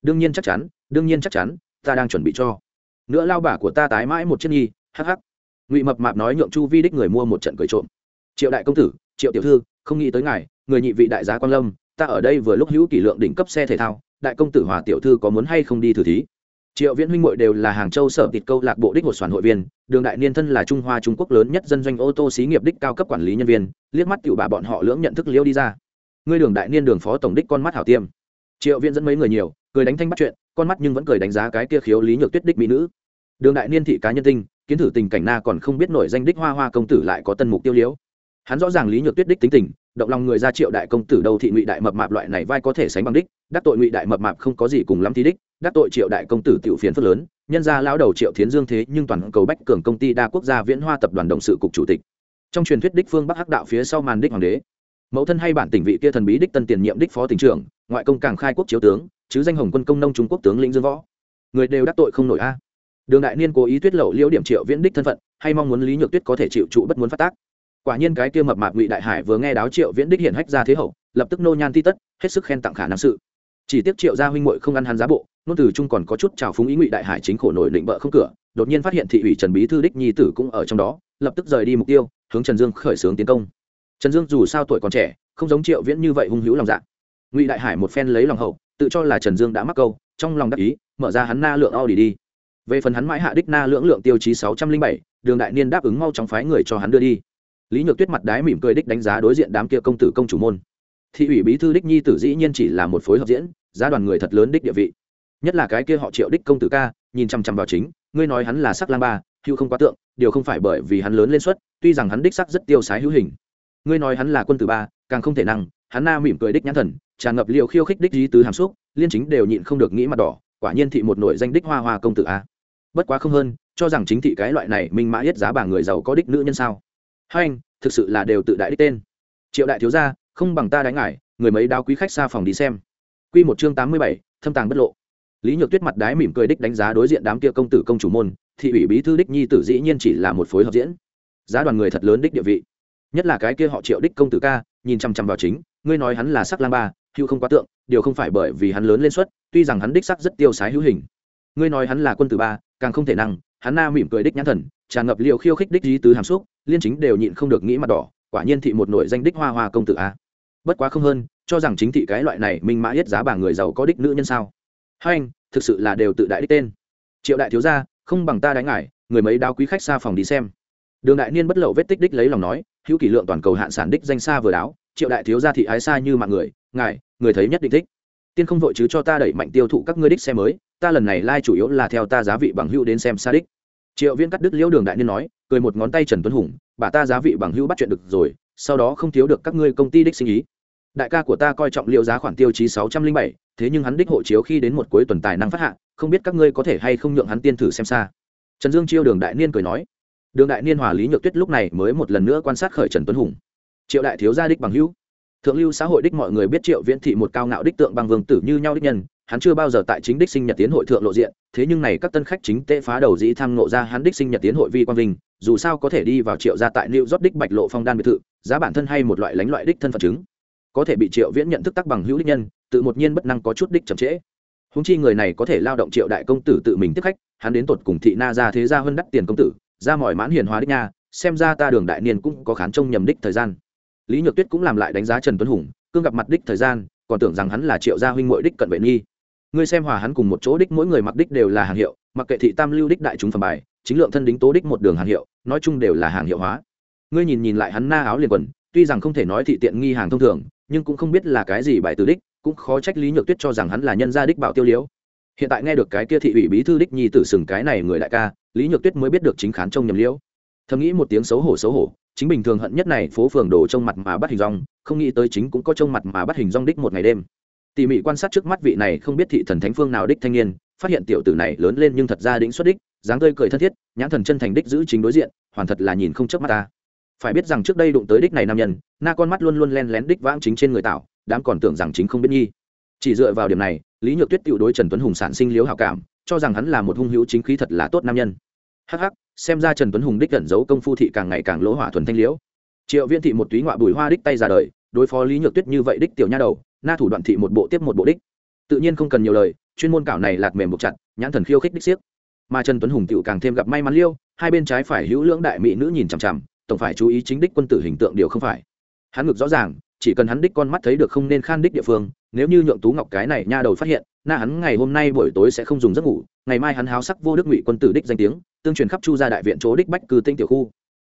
Speaker 1: đương nhiên chắc chắn đương nhiên chắc chắn ta đang chuẩn bị cho nữa lao bả của ta tái mãi một chiếc nhi hắc hắc ngụy mập mạp nói nhượng chu vi đích người mua một trận cười trộm triệu đại công tử triệu tiểu thư không nghĩ tới ngài người nhị vị đại giá quan lâm ta ở đây vừa lúc hữu kỷ lượng đỉnh cấp xe thể thao đại công tử hòa tiểu thư có muốn hay không đi thử thí triệu viễn huynh muội đều là hàng châu sở tịt câu lạc bộ đích một soàn hội viên, đường đại niên thân là trung hoa trung quốc lớn nhất dân doanh ô tô xí nghiệp đích cao cấp quản lý nhân viên, liếc mắt tiểu bà bọn họ lưỡng nhận thức liêu đi ra. Ngươi đường đại niên đường phó tổng đích con mắt hảo tiêm. Triệu viễn dẫn mấy người nhiều, cười đánh thanh bắt chuyện, con mắt nhưng vẫn cười đánh giá cái kia khiếu lý nhược tuyết đích mỹ nữ. Đường đại niên thị cá nhân tinh, kiến thử tình cảnh na còn không biết nổi danh đích hoa hoa công tử lại có tân mục tiêu liễu. Hắn rõ ràng lý nhược tuyết đích tính tình, động lòng người ra triệu đại công tử đâu thị ngụy đại mập mạp loại này vai có thể sánh bằng đích, đắc tội ngụy đại mập mạp không có gì cùng lắm thi đích đắc tội triệu đại công tử tiểu phiền phức lớn, nhân ra lão đầu triệu thiến dương thế nhưng toàn cầu bách cường công ty đa quốc gia viễn hoa tập đoàn động sự cục chủ tịch. Trong truyền thuyết đích phương bắc hắc đạo phía sau màn đích hoàng đế. Mẫu thân hay bản tỉnh vị kia thần bí đích tân tiền nhiệm đích phó tỉnh trưởng, ngoại công càng khai quốc chiếu tướng, chứ danh hồng quân công nông trung quốc tướng lĩnh dương võ. Người đều đắc tội không nổi a. Đường đại niên cố ý tuyết lậu liễu điểm triệu viễn đích thân phận, hay mong muốn lý nhược tuyết có thể chịu trụ bất muốn phát tác. Quả nhiên cái kia mập mạp ngụy đại hải vừa nghe đáo triệu viễn đích hiển hách ra thế hậu, lập tức nô nhan ti tất, hết sức khen tặng khả năng sự chỉ tiếc triệu gia huynh muội không ăn hắn giá bộ, nôn từ trung còn có chút trào phúng ý ngụy đại hải chính khổ nổi định bợ không cửa, đột nhiên phát hiện thị ủy trần bí thư đích nhi tử cũng ở trong đó, lập tức rời đi mục tiêu, hướng trần dương khởi xướng tiến công. Trần dương dù sao tuổi còn trẻ, không giống triệu viễn như vậy hung hữu lòng dạ. Ngụy đại hải một phen lấy lòng hậu, tự cho là trần dương đã mắc câu, trong lòng đắc ý, mở ra hắn na lượng ao đi. Đi về phần hắn mãi hạ đích na lưỡng lượng tiêu chí sáu trăm linh bảy, đường đại niên đáp ứng mau chóng phái người cho hắn đưa đi. Lý nhược tuyết mặt đái mỉm cười đích đánh giá đối diện đám kia công tử công chủ môn. Thị ủy bí thư đích nhi tử dĩ nhiên chỉ là một phối hợp diễn giá đoàn người thật lớn đích địa vị. Nhất là cái kia họ triệu đích công tử ca, nhìn chằm chằm vào chính, ngươi nói hắn là sắc lang ba, hữu không quá tượng, điều không phải bởi vì hắn lớn lên suất tuy rằng hắn đích sắc rất tiêu sái hữu hình. Ngươi nói hắn là quân tử ba, càng không thể năng, hắn na mỉm cười đích nhãn thần, tràn ngập liều khiêu khích đích dí tứ hàm xúc, liên chính đều nhịn không được nghĩ mặt đỏ, quả nhiên thị một nội danh đích hoa hoa công tử a. Bất quá không hơn, cho rằng chính thị cái loại này minh mã yết giá bà người giàu có đích nữ nhân sao? Hai anh, thực sự là đều tự đại đích tên. Triệu đại thiếu gia, không bằng ta đánh ngại người mấy đao quý khách xa phòng đi xem quy một chương tám mươi bảy, thâm tàng bất lộ. Lý nhược tuyết mặt đái mỉm cười đích đánh giá đối diện đám kia công tử công chủ môn, thị ủy bí thư đích nhi tử dĩ nhiên chỉ là một phối hợp diễn. Giá đoàn người thật lớn đích địa vị. Nhất là cái kia họ triệu đích công tử ca, nhìn chằm chằm vào chính, ngươi nói hắn là sắc lang ba, hữu không quá tượng, điều không phải bởi vì hắn lớn lên suất tuy rằng hắn đích sắc rất tiêu sái hữu hình. Ngươi nói hắn là quân tử ba, càng không thể năng, hắn na mỉm cười đích nhãn thần, tràn ngập liều khiêu khích đích ý tứ hàm xúc, liên chính đều nhịn không được nghĩ mặt đỏ, quả nhiên thị một nội danh đích hoa hoa công tử a bất quá không hơn, cho rằng chính thị cái loại này minh mã yết giá bà người giàu có đích nữ nhân sao. Hai anh, thực sự là đều tự đại đích tên. Triệu đại thiếu gia, không bằng ta đánh ngại người mấy đao quý khách xa phòng đi xem. Đường đại niên bất lậu vết tích đích lấy lòng nói, hữu kỷ lượng toàn cầu hạn sản đích danh xa vừa đáo, triệu đại thiếu gia thị ái xa như mạng người, ngài, người thấy nhất định thích. Tiên không vội chứ cho ta đẩy mạnh tiêu thụ các ngươi đích xe mới, ta lần này lai chủ yếu là theo ta giá vị bằng hữu đến xem xa đích. Triệu viên cắt đứt liễu đường đại niên nói, cười một ngón tay trần tuấn hùng, bà ta giá vị bằng hữu bắt chuyện được rồi, sau đó không thiếu được các ngươi công ty đích sinh ý đại ca của ta coi trọng liệu giá khoản tiêu chí sáu trăm linh bảy, thế nhưng hắn đích hộ chiếu khi đến một cuối tuần tài năng phát hạ, không biết các ngươi có thể hay không nhượng hắn tiên thử xem xa. Trần dương chiêu đường đại niên cười nói. Đường đại niên hòa lý nhược tuyết lúc này mới một lần nữa quan sát khởi trần tuấn hùng. Triệu đại thiếu gia đích bằng hữu. Thượng lưu xã hội đích mọi người biết triệu viễn thị một cao ngạo đích tượng bằng vương tử như nhau đích nhân, hắn chưa bao giờ tại chính đích sinh nhật tiến hội thượng lộ diện, thế nhưng này các tân khách chính tệ phá đầu dĩ tham nộ ra hắn đích sinh nhật tiến hội vi quang vinh, dù sao có thể đi vào triệu gia tại new rót đích bạch lộ phong đan biệt thự, giá bản thân hay một loại lánh loại đích thân phận chứng có thể bị triệu viễn nhận thức tắc bằng hữu đích nhân, tự một nhiên bất năng có chút đích chậm trễ. Húng chi người này có thể lao động triệu đại công tử tự mình tiếp khách, hắn đến tột cùng thị na ra thế gia hơn đắt tiền công tử, ra mọi mãn hiền hóa đích nha, xem ra ta đường đại niên cũng có khán trông nhầm đích thời gian. Lý nhược tuyết cũng làm lại đánh giá trần tuấn hùng, cương gặp mặt đích thời gian, còn tưởng rằng hắn là triệu gia huynh mội đích cận vệ nghi. Ngươi xem hòa hắn cùng một chỗ đích mỗi người mặc đích đều là hàng hiệu, mặc kệ thị tam lưu đích đại chúng phẩm bài, chính lượng thân đính tố đích một đường hàng hiệu, nói chung đều là hàng hiệu hóa. Ngươi nhìn nhìn lại hắn na áo liền quần, tuy rằng không thể nói thị tiện nghi hàng thông thường nhưng cũng không biết là cái gì bài từ đích, cũng khó trách lý nhược tuyết cho rằng hắn là nhân gia đích bảo tiêu liễu. Hiện tại nghe được cái kia thị ủy bí thư đích nhi tử sừng cái này người đại ca, lý nhược tuyết mới biết được chính khán trông nhầm liễu. Thầm nghĩ một tiếng xấu hổ xấu hổ, chính bình thường hận nhất này phố phường đổ trong mặt mà bắt hình rong, không nghĩ tới chính cũng có trong mặt mà bắt hình rong đích một ngày đêm. Tỉ mỉ quan sát trước mắt vị này không biết thị thần thánh phương nào đích thanh niên, phát hiện tiểu tử này lớn lên nhưng thật ra đĩnh xuất đích, dáng tươi cười thân thiết, nhãn thần chân thành đích giữ chính đối diện, hoàn thật là nhìn không chớp mắt ta phải biết rằng trước đây đụng tới đích này nam nhân, na con mắt luôn luôn len lén đích vãng chính trên người tạo đám còn tưởng rằng chính không biết nhi chỉ dựa vào điểm này, lý nhược tuyết tự đối trần tuấn hùng sản sinh liếu hảo cảm, cho rằng hắn là một hung hữu chính khí thật là tốt nam nhân. Hắc hắc, xem ra trần tuấn hùng đích cẩn giấu công phu thị càng ngày càng lỗ hỏa thuần thanh liễu. Triệu viên thị một túy ngoại bùi hoa đích tay ra đời, đối phó lý nhược tuyết như vậy đích tiểu nha đầu, na thủ đoạn thị một bộ tiếp một bộ đích. Tự nhiên không cần nhiều lời, chuyên môn cảo này lạc mềm buộc chặt, nhãn thần khiêu khích đích siếc mà trần tuấn hùng tựu càng thêm gặp may mắn liêu, hai bên trái phải hữu lưỡng đại mỹ nữ nhìn chằm chằm tổng phải chú ý chính đích quân tử hình tượng điều không phải. Hắn ngược rõ ràng, chỉ cần hắn đích con mắt thấy được không nên khan đích địa phương, nếu như nhượng tú ngọc cái này nha đầu phát hiện, na hắn ngày hôm nay buổi tối sẽ không dùng giấc ngủ, ngày mai hắn háo sắc vô đức ngụy quân tử đích danh tiếng, tương truyền khắp chu gia đại viện chỗ đích bách cư tinh tiểu khu.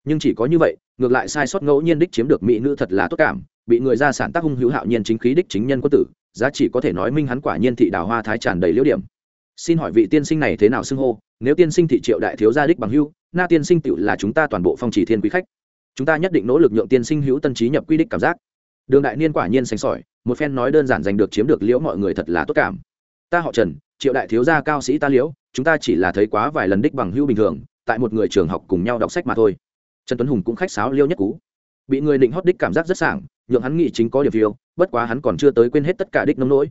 Speaker 1: Nhưng chỉ có như vậy, ngược lại sai sót ngẫu nhiên đích chiếm được mỹ nữ thật là tốt cảm, bị người ra sản tác hung hữu hạo nhiên chính khí đích chính nhân quân tử, giá chỉ có thể nói minh hắn quả nhiên thị đào hoa thái tràn đầy liễu điểm xin hỏi vị tiên sinh này thế nào xưng hô? Nếu tiên sinh thị triệu đại thiếu gia đích bằng hưu na tiên sinh tựu là chúng ta toàn bộ phong chỉ thiên quý khách. Chúng ta nhất định nỗ lực nhượng tiên sinh hữu tân trí nhập quy đích cảm giác. Đường đại niên quả nhiên sành sỏi, một phen nói đơn giản giành được chiếm được liễu mọi người thật là tốt cảm. Ta họ trần, triệu đại thiếu gia cao sĩ ta liễu, chúng ta chỉ là thấy quá vài lần đích bằng hưu bình thường, tại một người trường học cùng nhau đọc sách mà thôi. Trần tuấn hùng cũng khách sáo liêu nhất cú bị người định hót đích cảm giác rất sảng, nhượng hắn nghĩ chính có điểm phiêu, bất quá hắn còn chưa tới quên hết tất cả đích nông nỗi.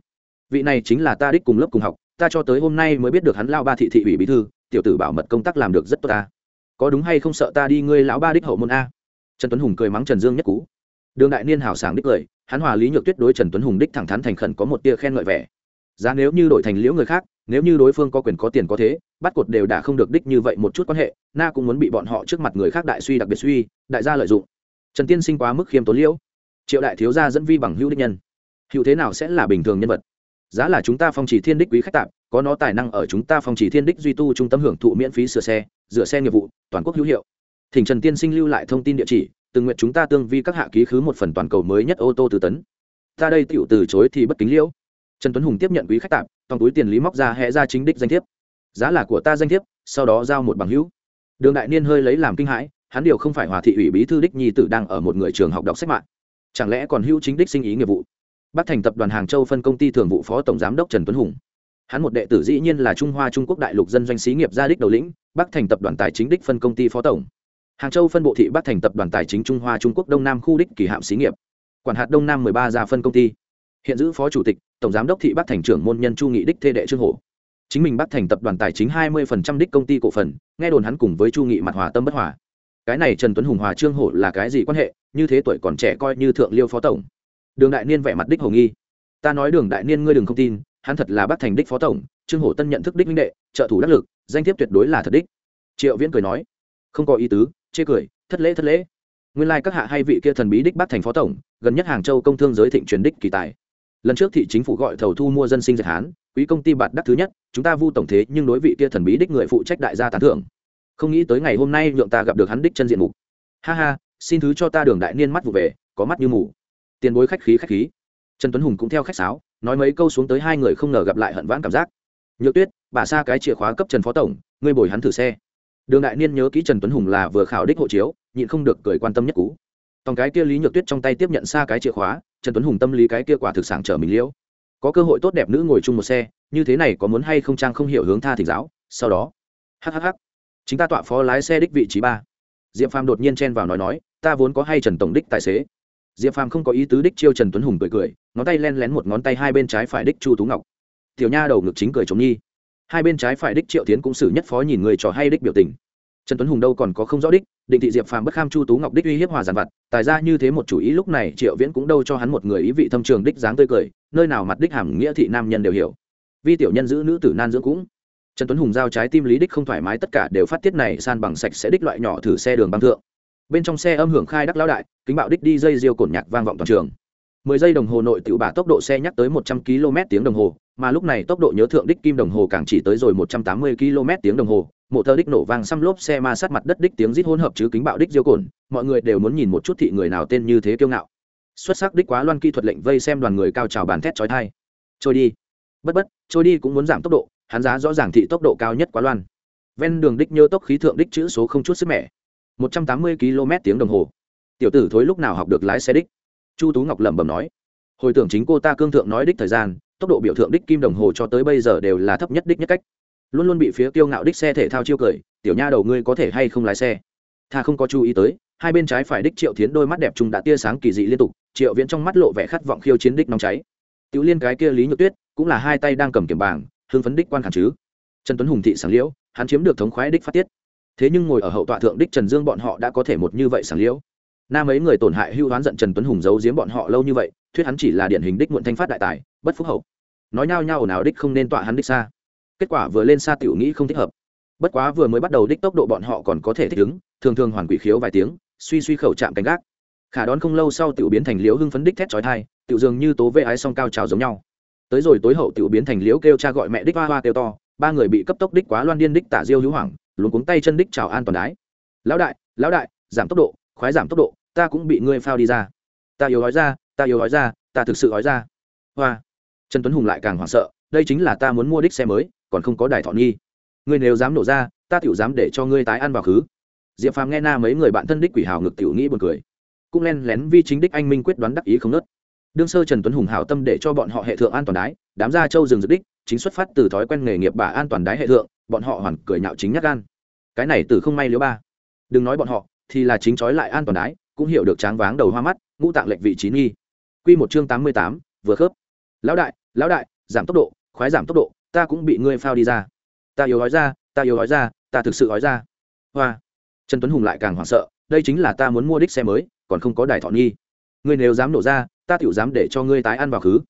Speaker 1: Vị này chính là ta đích cùng lớp cùng học ta cho tới hôm nay mới biết được hắn lao ba thị thị ủy bí thư, tiểu tử bảo mật công tác làm được rất tốt ta. Có đúng hay không sợ ta đi ngươi lão ba đích hậu môn a? Trần tuấn hùng cười mắng trần dương nhất cú. Đường đại niên hào sảng đích cười, hắn hòa lý nhược tuyết đối trần tuấn hùng đích thẳng thắn thành khẩn có một tia khen ngợi vẻ. Giá nếu như đổi thành liễu người khác, nếu như đối phương có quyền có tiền có thế, bắt cột đều đã không được đích như vậy một chút quan hệ, na cũng muốn bị bọn họ trước mặt người khác đại suy đặc biệt suy, đại gia lợi dụng. Trần tiên sinh quá mức khiêm tốn liễu. Triệu đại thiếu gia dẫn vi bằng hữu đích nhân. Hữu thế nào sẽ là bình thường nhân vật? Giá là chúng ta phong trì thiên đích quý khách tạm, có nó tài năng ở chúng ta phong trì thiên đích duy tu trung tâm hưởng thụ miễn phí sửa xe, rửa xe nghiệp vụ, toàn quốc hữu hiệu. Thỉnh trần tiên sinh lưu lại thông tin địa chỉ, từng nguyện chúng ta tương vi các hạ ký khứ một phần toàn cầu mới nhất ô tô từ tấn. Ta đây tựu từ chối thì bất kính liễu. Trần tuấn hùng tiếp nhận quý khách tạm trong túi tiền lý móc ra hẹ ra chính đích danh thiếp. Giá là của ta danh thiếp, sau đó giao một bằng hữu. Đường đại niên hơi lấy làm kinh hãi, hắn điều không phải hòa thị ủy bí thư đích nhi tử đang ở một người trường học đọc sách mạng. Chẳng lẽ còn hữu chính đích sinh ý nghiệp vụ? Bắc thành tập đoàn hàng châu phân công ty thường vụ phó tổng giám đốc trần tuấn hùng. Hắn một đệ tử dĩ nhiên là trung hoa trung quốc đại lục dân doanh xí nghiệp gia đích đầu lĩnh, bắc thành tập đoàn tài chính đích phân công ty phó tổng. Hàng châu phân bộ thị bắc thành tập đoàn tài chính trung hoa trung quốc đông nam khu đích kỳ hạm xí nghiệp. Quản hạt đông nam mười ba gia phân công ty. Hiện giữ phó chủ tịch, tổng giám đốc thị bắc thành trưởng môn nhân chu nghị đích thê đệ trương hổ. Chính mình bắc thành tập đoàn tài chính hai mươi đích công ty cổ phần, nghe đồn hắn cùng với chu nghị mặt hòa tâm bất hòa. Cái này trần tuấn hùng hòa trương hổ là cái gì quan hệ, như thế tuổi còn trẻ coi như thượng liêu phó tổng đường đại niên vẻ mặt đích hồ nghi. Ta nói đường đại niên ngươi đừng không tin, hắn thật là bắc thành đích phó tổng, trương hổ tân nhận thức đích minh đệ, trợ thủ đắc lực, danh thiếp tuyệt đối là thật đích. Triệu viễn cười nói, không có ý tứ, chê cười, thất lễ thất lễ. Nguyên lai、like、các hạ hay vị kia thần bí đích bắc thành phó tổng, gần nhất hàng châu công thương giới thịnh truyền đích kỳ tài. Lần trước thị chính phủ gọi thầu thu mua dân sinh dệt hán, quý công ty bạt đắc thứ nhất, chúng ta vu tổng thế nhưng đối vị kia thần bí đích người phụ trách đại gia tán thưởng. Không nghĩ tới ngày hôm nay nhượng ta gặp được hắn đích chân diện mục. Ha ha, xin thứ cho ta đường đại niên mắt vụ về, có mắt như mù tiền bối khách khí khách khí. Trần tuấn hùng cũng theo khách sáo, nói mấy câu xuống tới hai người không ngờ gặp lại hận vãn cảm giác. Nhược tuyết, bà xa cái chìa khóa cấp trần phó tổng, ngươi bồi hắn thử xe. Đường đại niên nhớ kỹ trần tuấn hùng là vừa khảo đích hộ chiếu, nhịn không được cười quan tâm nhất cú. Tòng cái kia lý nhược tuyết trong tay tiếp nhận xa cái chìa khóa, trần tuấn hùng tâm lý cái kia quả thực sản trở mình liễu. Có cơ hội tốt đẹp nữ ngồi chung một xe, như thế này có muốn hay không trang không hiểu hướng tha thỉnh giáo, sau đó. Hhh chính ta tọa phó lái xe đích vị trí ba. Diệp phàm đột nhiên chen vào nói nói, ta vốn có hay trần tổng đích tài xế diệp phàm không có ý tứ đích chiêu trần tuấn hùng cười cười, ngón tay len lén một ngón tay hai bên trái phải đích chu tú ngọc. Tiểu nha đầu ngực chính cười chống nhi. Hai bên trái phải đích triệu tiến cũng xử nhất phó nhìn người trò hay đích biểu tình. Trần tuấn hùng đâu còn có không rõ đích, định thị diệp phàm bất kham chu tú ngọc đích uy hiếp hòa giàn vặt, tài ra như thế một chủ ý lúc này triệu viễn cũng đâu cho hắn một người ý vị thâm trường đích dáng tươi cười, nơi nào mặt đích hàm nghĩa thị nam nhân đều hiểu. Vi tiểu nhân giữ nữ tử nan dưỡng cũng. Trần tuấn hùng giao trái tim lý đích không thoải mái tất cả đều phát tiết này, san bằng sạch sẽ đích loại nhỏ thử xe đường băng thượng bên trong xe âm hưởng khai đắc lao đại, kính bạo đích đi dây diêu cổn nhạc vang vọng toàn trường. Mười giây đồng hồ nội tiểu bả tốc độ xe nhắc tới một trăm km tiếng đồng hồ, mà lúc này tốc độ nhớ thượng đích kim đồng hồ càng chỉ tới rồi một trăm tám mươi km tiếng đồng hồ, mộ thơ đích nổ vang xăm lốp xe ma sát mặt đất đích tiếng rít hỗn hợp chứ kính bạo đích diêu cồn mọi người đều muốn nhìn một chút thị người nào tên như thế kiêu ngạo. Xuất sắc đích quá loan kỹ thuật lệnh vây xem đoàn người cao trào bàn thét chói thai trôi đi. Bất bất, trôi đi cũng muốn giảm tốc độ, hắn giá rõ ràng thị tốc độ cao nhất quá loan. Ven đường đích nhớ tốc khí thượng đích chữ số không chút sức mẻ một trăm tám mươi km tiếng đồng hồ. Tiểu tử thối lúc nào học được lái xe đích? Chu tú ngọc lẩm bẩm nói. Hồi tưởng chính cô ta cương thượng nói đích thời gian, tốc độ biểu thượng đích kim đồng hồ cho tới bây giờ đều là thấp nhất đích nhất cách. Luôn luôn bị phía kiêu ngạo đích xe thể thao chiêu cười, tiểu nha đầu ngươi có thể hay không lái xe? Tha không có chú ý tới, hai bên trái phải đích triệu tiến đôi mắt đẹp trung đã tia sáng kỳ dị liên tục, triệu viễn trong mắt lộ vẻ khát vọng khiêu chiến đích nóng cháy. Tiểu liên cái kia lý nhược tuyết, cũng là hai tay đang cầm kiểm bảng hương phấn đích quan khản chứ. Trần tuấn hùng thị sáng liễu, hắn chiếm được thống khoái đích phát tiết thế nhưng ngồi ở hậu tọa thượng đích trần dương bọn họ đã có thể một như vậy sảng liễu. Na mấy người tổn hại hưu hoán giận trần tuấn hùng giấu giếm bọn họ lâu như vậy, thuyết hắn chỉ là điển hình đích muộn thanh phát đại tài, bất phúc hậu. Nói nhau nhau nào đích không nên tọa hắn đích xa. Kết quả vừa lên xa tiểu nghĩ không thích hợp. Bất quá vừa mới bắt đầu đích tốc độ bọn họ còn có thể thích ứng, thường thường hoàn quỷ khiếu vài tiếng, suy suy khẩu chạm cánh gác. Khả đón không lâu sau tiểu biến thành liễu hưng phấn đích thét chói thai tiểu dường như tố vệ ái song cao trào giống nhau. Tới rồi tối hậu tiểu biến thành liễu kêu cha gọi mẹ đích hoa hoa kêu to, ba người bị cấp tốc đích quá loan điên đích tả diêu hữu hoảng luống cuống tay chân đích chào an toàn đái. Lão đại lão đại, giảm tốc độ, khoái giảm tốc độ, ta cũng bị ngươi phao đi ra. Ta yếu nói ra, ta yếu nói ra, ta thực sự nói ra. Hoa. Trần tuấn hùng lại càng hoảng sợ, đây chính là ta muốn mua đích xe mới, còn không có đài thọ nghi. Ngươi nếu dám nổ ra, ta tiểu dám để cho ngươi tái ăn vào khứ. Diệp phàm nghe na mấy người bạn thân đích quỷ hào ngực tiểu nghĩ buồn cười. Cũng len lén vi chính đích anh minh quyết đoán đắc ý không nớt. Đương sơ trần tuấn hùng hảo tâm để cho bọn họ hệ thượng an toàn đái, đám gia châu rừng dự đích, chính xuất phát từ thói quen nghề nghiệp bà an toàn đái hệ thượng bọn họ hoàn cười nhạo chính nhát gan. Cái này từ không may liếu ba. Đừng nói bọn họ, thì là chính trói lại an toàn đái, cũng hiểu được tráng váng đầu hoa mắt, ngũ tạng lệnh vị trí nghi. Q một chương tám mươi tám, vừa khớp. Lão đại lão đại, giảm tốc độ, khoái giảm tốc độ, ta cũng bị ngươi phao đi ra. Ta yếu nói ra, ta yếu nói ra, ta thực sự nói ra. Hoa. Trần tuấn hùng lại càng hoảng sợ, đây chính là ta muốn mua đích xe mới, còn không có đài thọ nghi. Ngươi nếu dám nổ ra, ta tiểu dám để cho ngươi tái ăn vào khứ.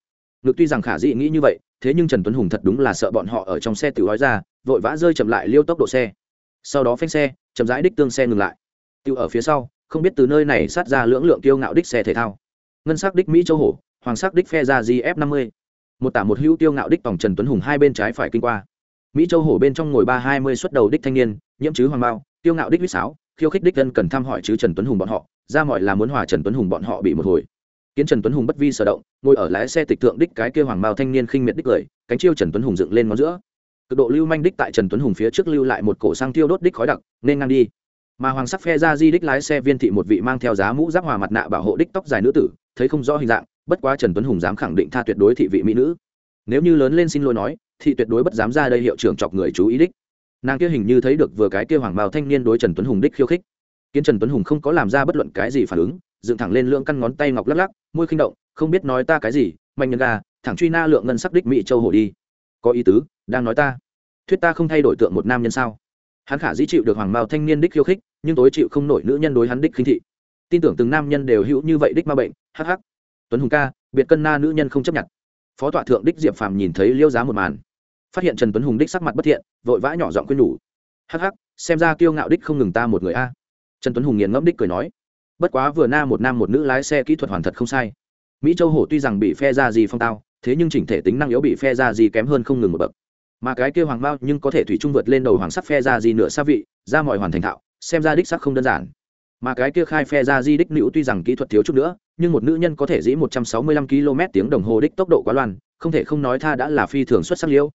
Speaker 1: Ngực tuy rằng khả dị nghĩ như vậy thế nhưng trần tuấn hùng thật đúng là sợ bọn họ ở trong xe tự nói ra, vội vã rơi chậm lại liêu tốc độ xe. Sau đó phanh xe, chậm rãi đích tương xe ngừng lại. Tiêu ở phía sau, không biết từ nơi này sát ra lưỡng lượng tiêu ngạo đích xe thể thao. Ngân sắc đích mỹ châu hổ, hoàng sắc đích phe ra gf năm mươi. Một tả một hữu tiêu ngạo đích tổng trần tuấn hùng hai bên trái phải kinh qua. Mỹ châu hổ bên trong ngồi ba hai mươi xuất đầu đích thanh niên, nhiễm chứ hoàng bao tiêu ngạo đích huýt sáo, khiêu khích đích dân cần thăm hỏi chứ trần tuấn hùng bọn họ, ra mọi là muốn hòa trần tuấn hùng bọn họ bị một hồi kiến trần tuấn hùng bất vi sở động, ngồi ở lái xe tịch thượng đích cái kia hoàng mao thanh niên khinh miệt đích cười, cánh chiêu trần tuấn hùng dựng lên ngón giữa. Cực độ lưu manh đích tại trần tuấn hùng phía trước lưu lại một cổ sang tiêu đốt đích khói đặc, nên ngang đi. Mà hoàng sắc phe ra di đích lái xe viên thị một vị mang theo giá mũ giáp hòa mặt nạ bảo hộ đích tóc dài nữ tử, thấy không rõ hình dạng, bất quá trần tuấn hùng dám khẳng định tha tuyệt đối thị vị mỹ nữ. Nếu như lớn lên xin lỗi nói, thì tuyệt đối bất dám ra đây hiệu trưởng chọc người chú ý đích. Nàng kia hình như thấy được vừa cái kia hoàng bào thanh niên đối trần tuấn hùng đích khiêu khích. Kiến trần tuấn hùng không có làm ra bất luận cái gì phản ứng dựng thẳng lên lưỡng căn ngón tay ngọc lắc lắc, môi khinh động, không biết nói ta cái gì, mạnh nhân gà thẳng truy na lượng ngân sắc đích mỹ châu hổ đi. Có ý tứ, đang nói ta. Thuyết ta không thay đổi tượng một nam nhân sao? Hắn khả dĩ chịu được hoàng mao thanh niên đích khiêu khích, nhưng tối chịu không nổi nữ nhân đối hắn đích khinh thị. Tin tưởng từng nam nhân đều hữu như vậy đích ma bệnh hh tuấn hùng ca, biệt cân na nữ nhân không chấp nhận. Phó tọa thượng đích diệp phàm nhìn thấy liêu giá một màn, phát hiện trần tuấn hùng đích sắc mặt bất thiện, vội vã nhỏ giọng quên nhủ. Hh xem ra kiêu ngạo đích không ngừng ta một người a. Trần tuấn hùng nghiền ngẫm đích cười nói bất quá vừa na một nam một nữ lái xe kỹ thuật hoàn thật không sai. Mỹ châu hổ tuy rằng bị phe ra gì phong tao, thế nhưng chỉnh thể tính năng yếu bị phe ra gì kém hơn không ngừng một bậc. Mà cái kia hoàng bao nhưng có thể thủy trung vượt lên đầu hoàng sắc phe ra gì nửa xa vị, ra mọi hoàn thành thạo, xem ra đích sắc không đơn giản. Mà cái kia khai phe ra di đích nữ tuy rằng kỹ thuật thiếu chút nữa, nhưng một nữ nhân có thể dĩ 165 km tiếng đồng hồ đích tốc độ quá loan không thể không nói tha đã là phi thường xuất sắc liễu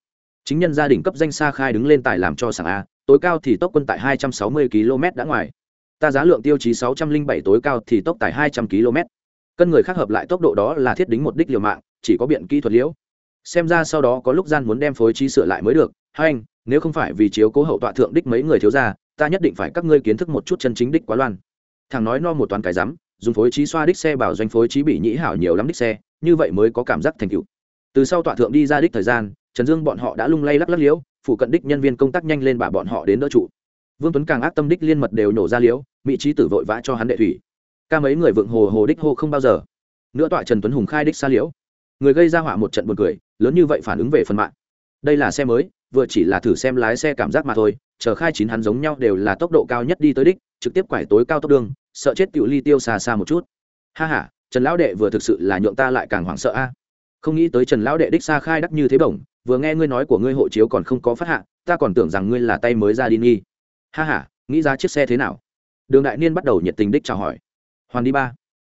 Speaker 1: chính nhân gia đình cấp danh xa khai đứng lên tại làm cho sảng a, tối cao thì tốc quân tại 260 km đã ngoài ta giá lượng tiêu chí 607 tối cao thì tốc tải 200 km. Cân người khác hợp lại tốc độ đó là thiết đính một đích liều mạng, chỉ có biện kỹ thuật liễu. Xem ra sau đó có lúc gian muốn đem phối trí sửa lại mới được. Hai anh, nếu không phải vì chiếu cố hậu tọa thượng đích mấy người thiếu ra ta nhất định phải các ngươi kiến thức một chút chân chính đích quá loan. Thằng nói no một toán cái rắm, dùng phối trí xoa đích xe bảo doanh phối trí bị nhĩ hảo nhiều lắm đích xe, như vậy mới có cảm giác thành tựu. Từ sau tọa thượng đi ra đích thời gian, trần dương bọn họ đã lung lay lắc lắc liễu, phụ cận đích nhân viên công tác nhanh lên bà bọn họ đến đỡ trụ vương tuấn càng ác tâm đích liên mật đều nổ ra liễu, mỹ trí tử vội vã cho hắn đệ thủy. Ca mấy người vượng hồ hồ đích hô không bao giờ. Nữa tọa trần tuấn hùng khai đích xa liễu. Người gây ra họa một trận buồn cười, lớn như vậy phản ứng về phần mạng. Đây là xe mới, vừa chỉ là thử xem lái xe cảm giác mà thôi, chờ khai chín hắn giống nhau đều là tốc độ cao nhất đi tới đích, trực tiếp quải tối cao tốc đường, sợ chết cựu ly tiêu xa xa một chút. Ha ha, trần lão đệ vừa thực sự là nhượng ta lại càng hoảng sợ a. Không nghĩ tới trần lão đệ đích xa khai đắc như thế bổng, vừa nghe ngươi nói của ngươi hộ chiếu còn không có phát hạ, ta còn tưởng rằng ngươi là tay mới ra đi nghi ha ha nghĩ ra chiếc xe thế nào đường đại niên bắt đầu nhiệt tình đích chào hỏi hoàn đi ba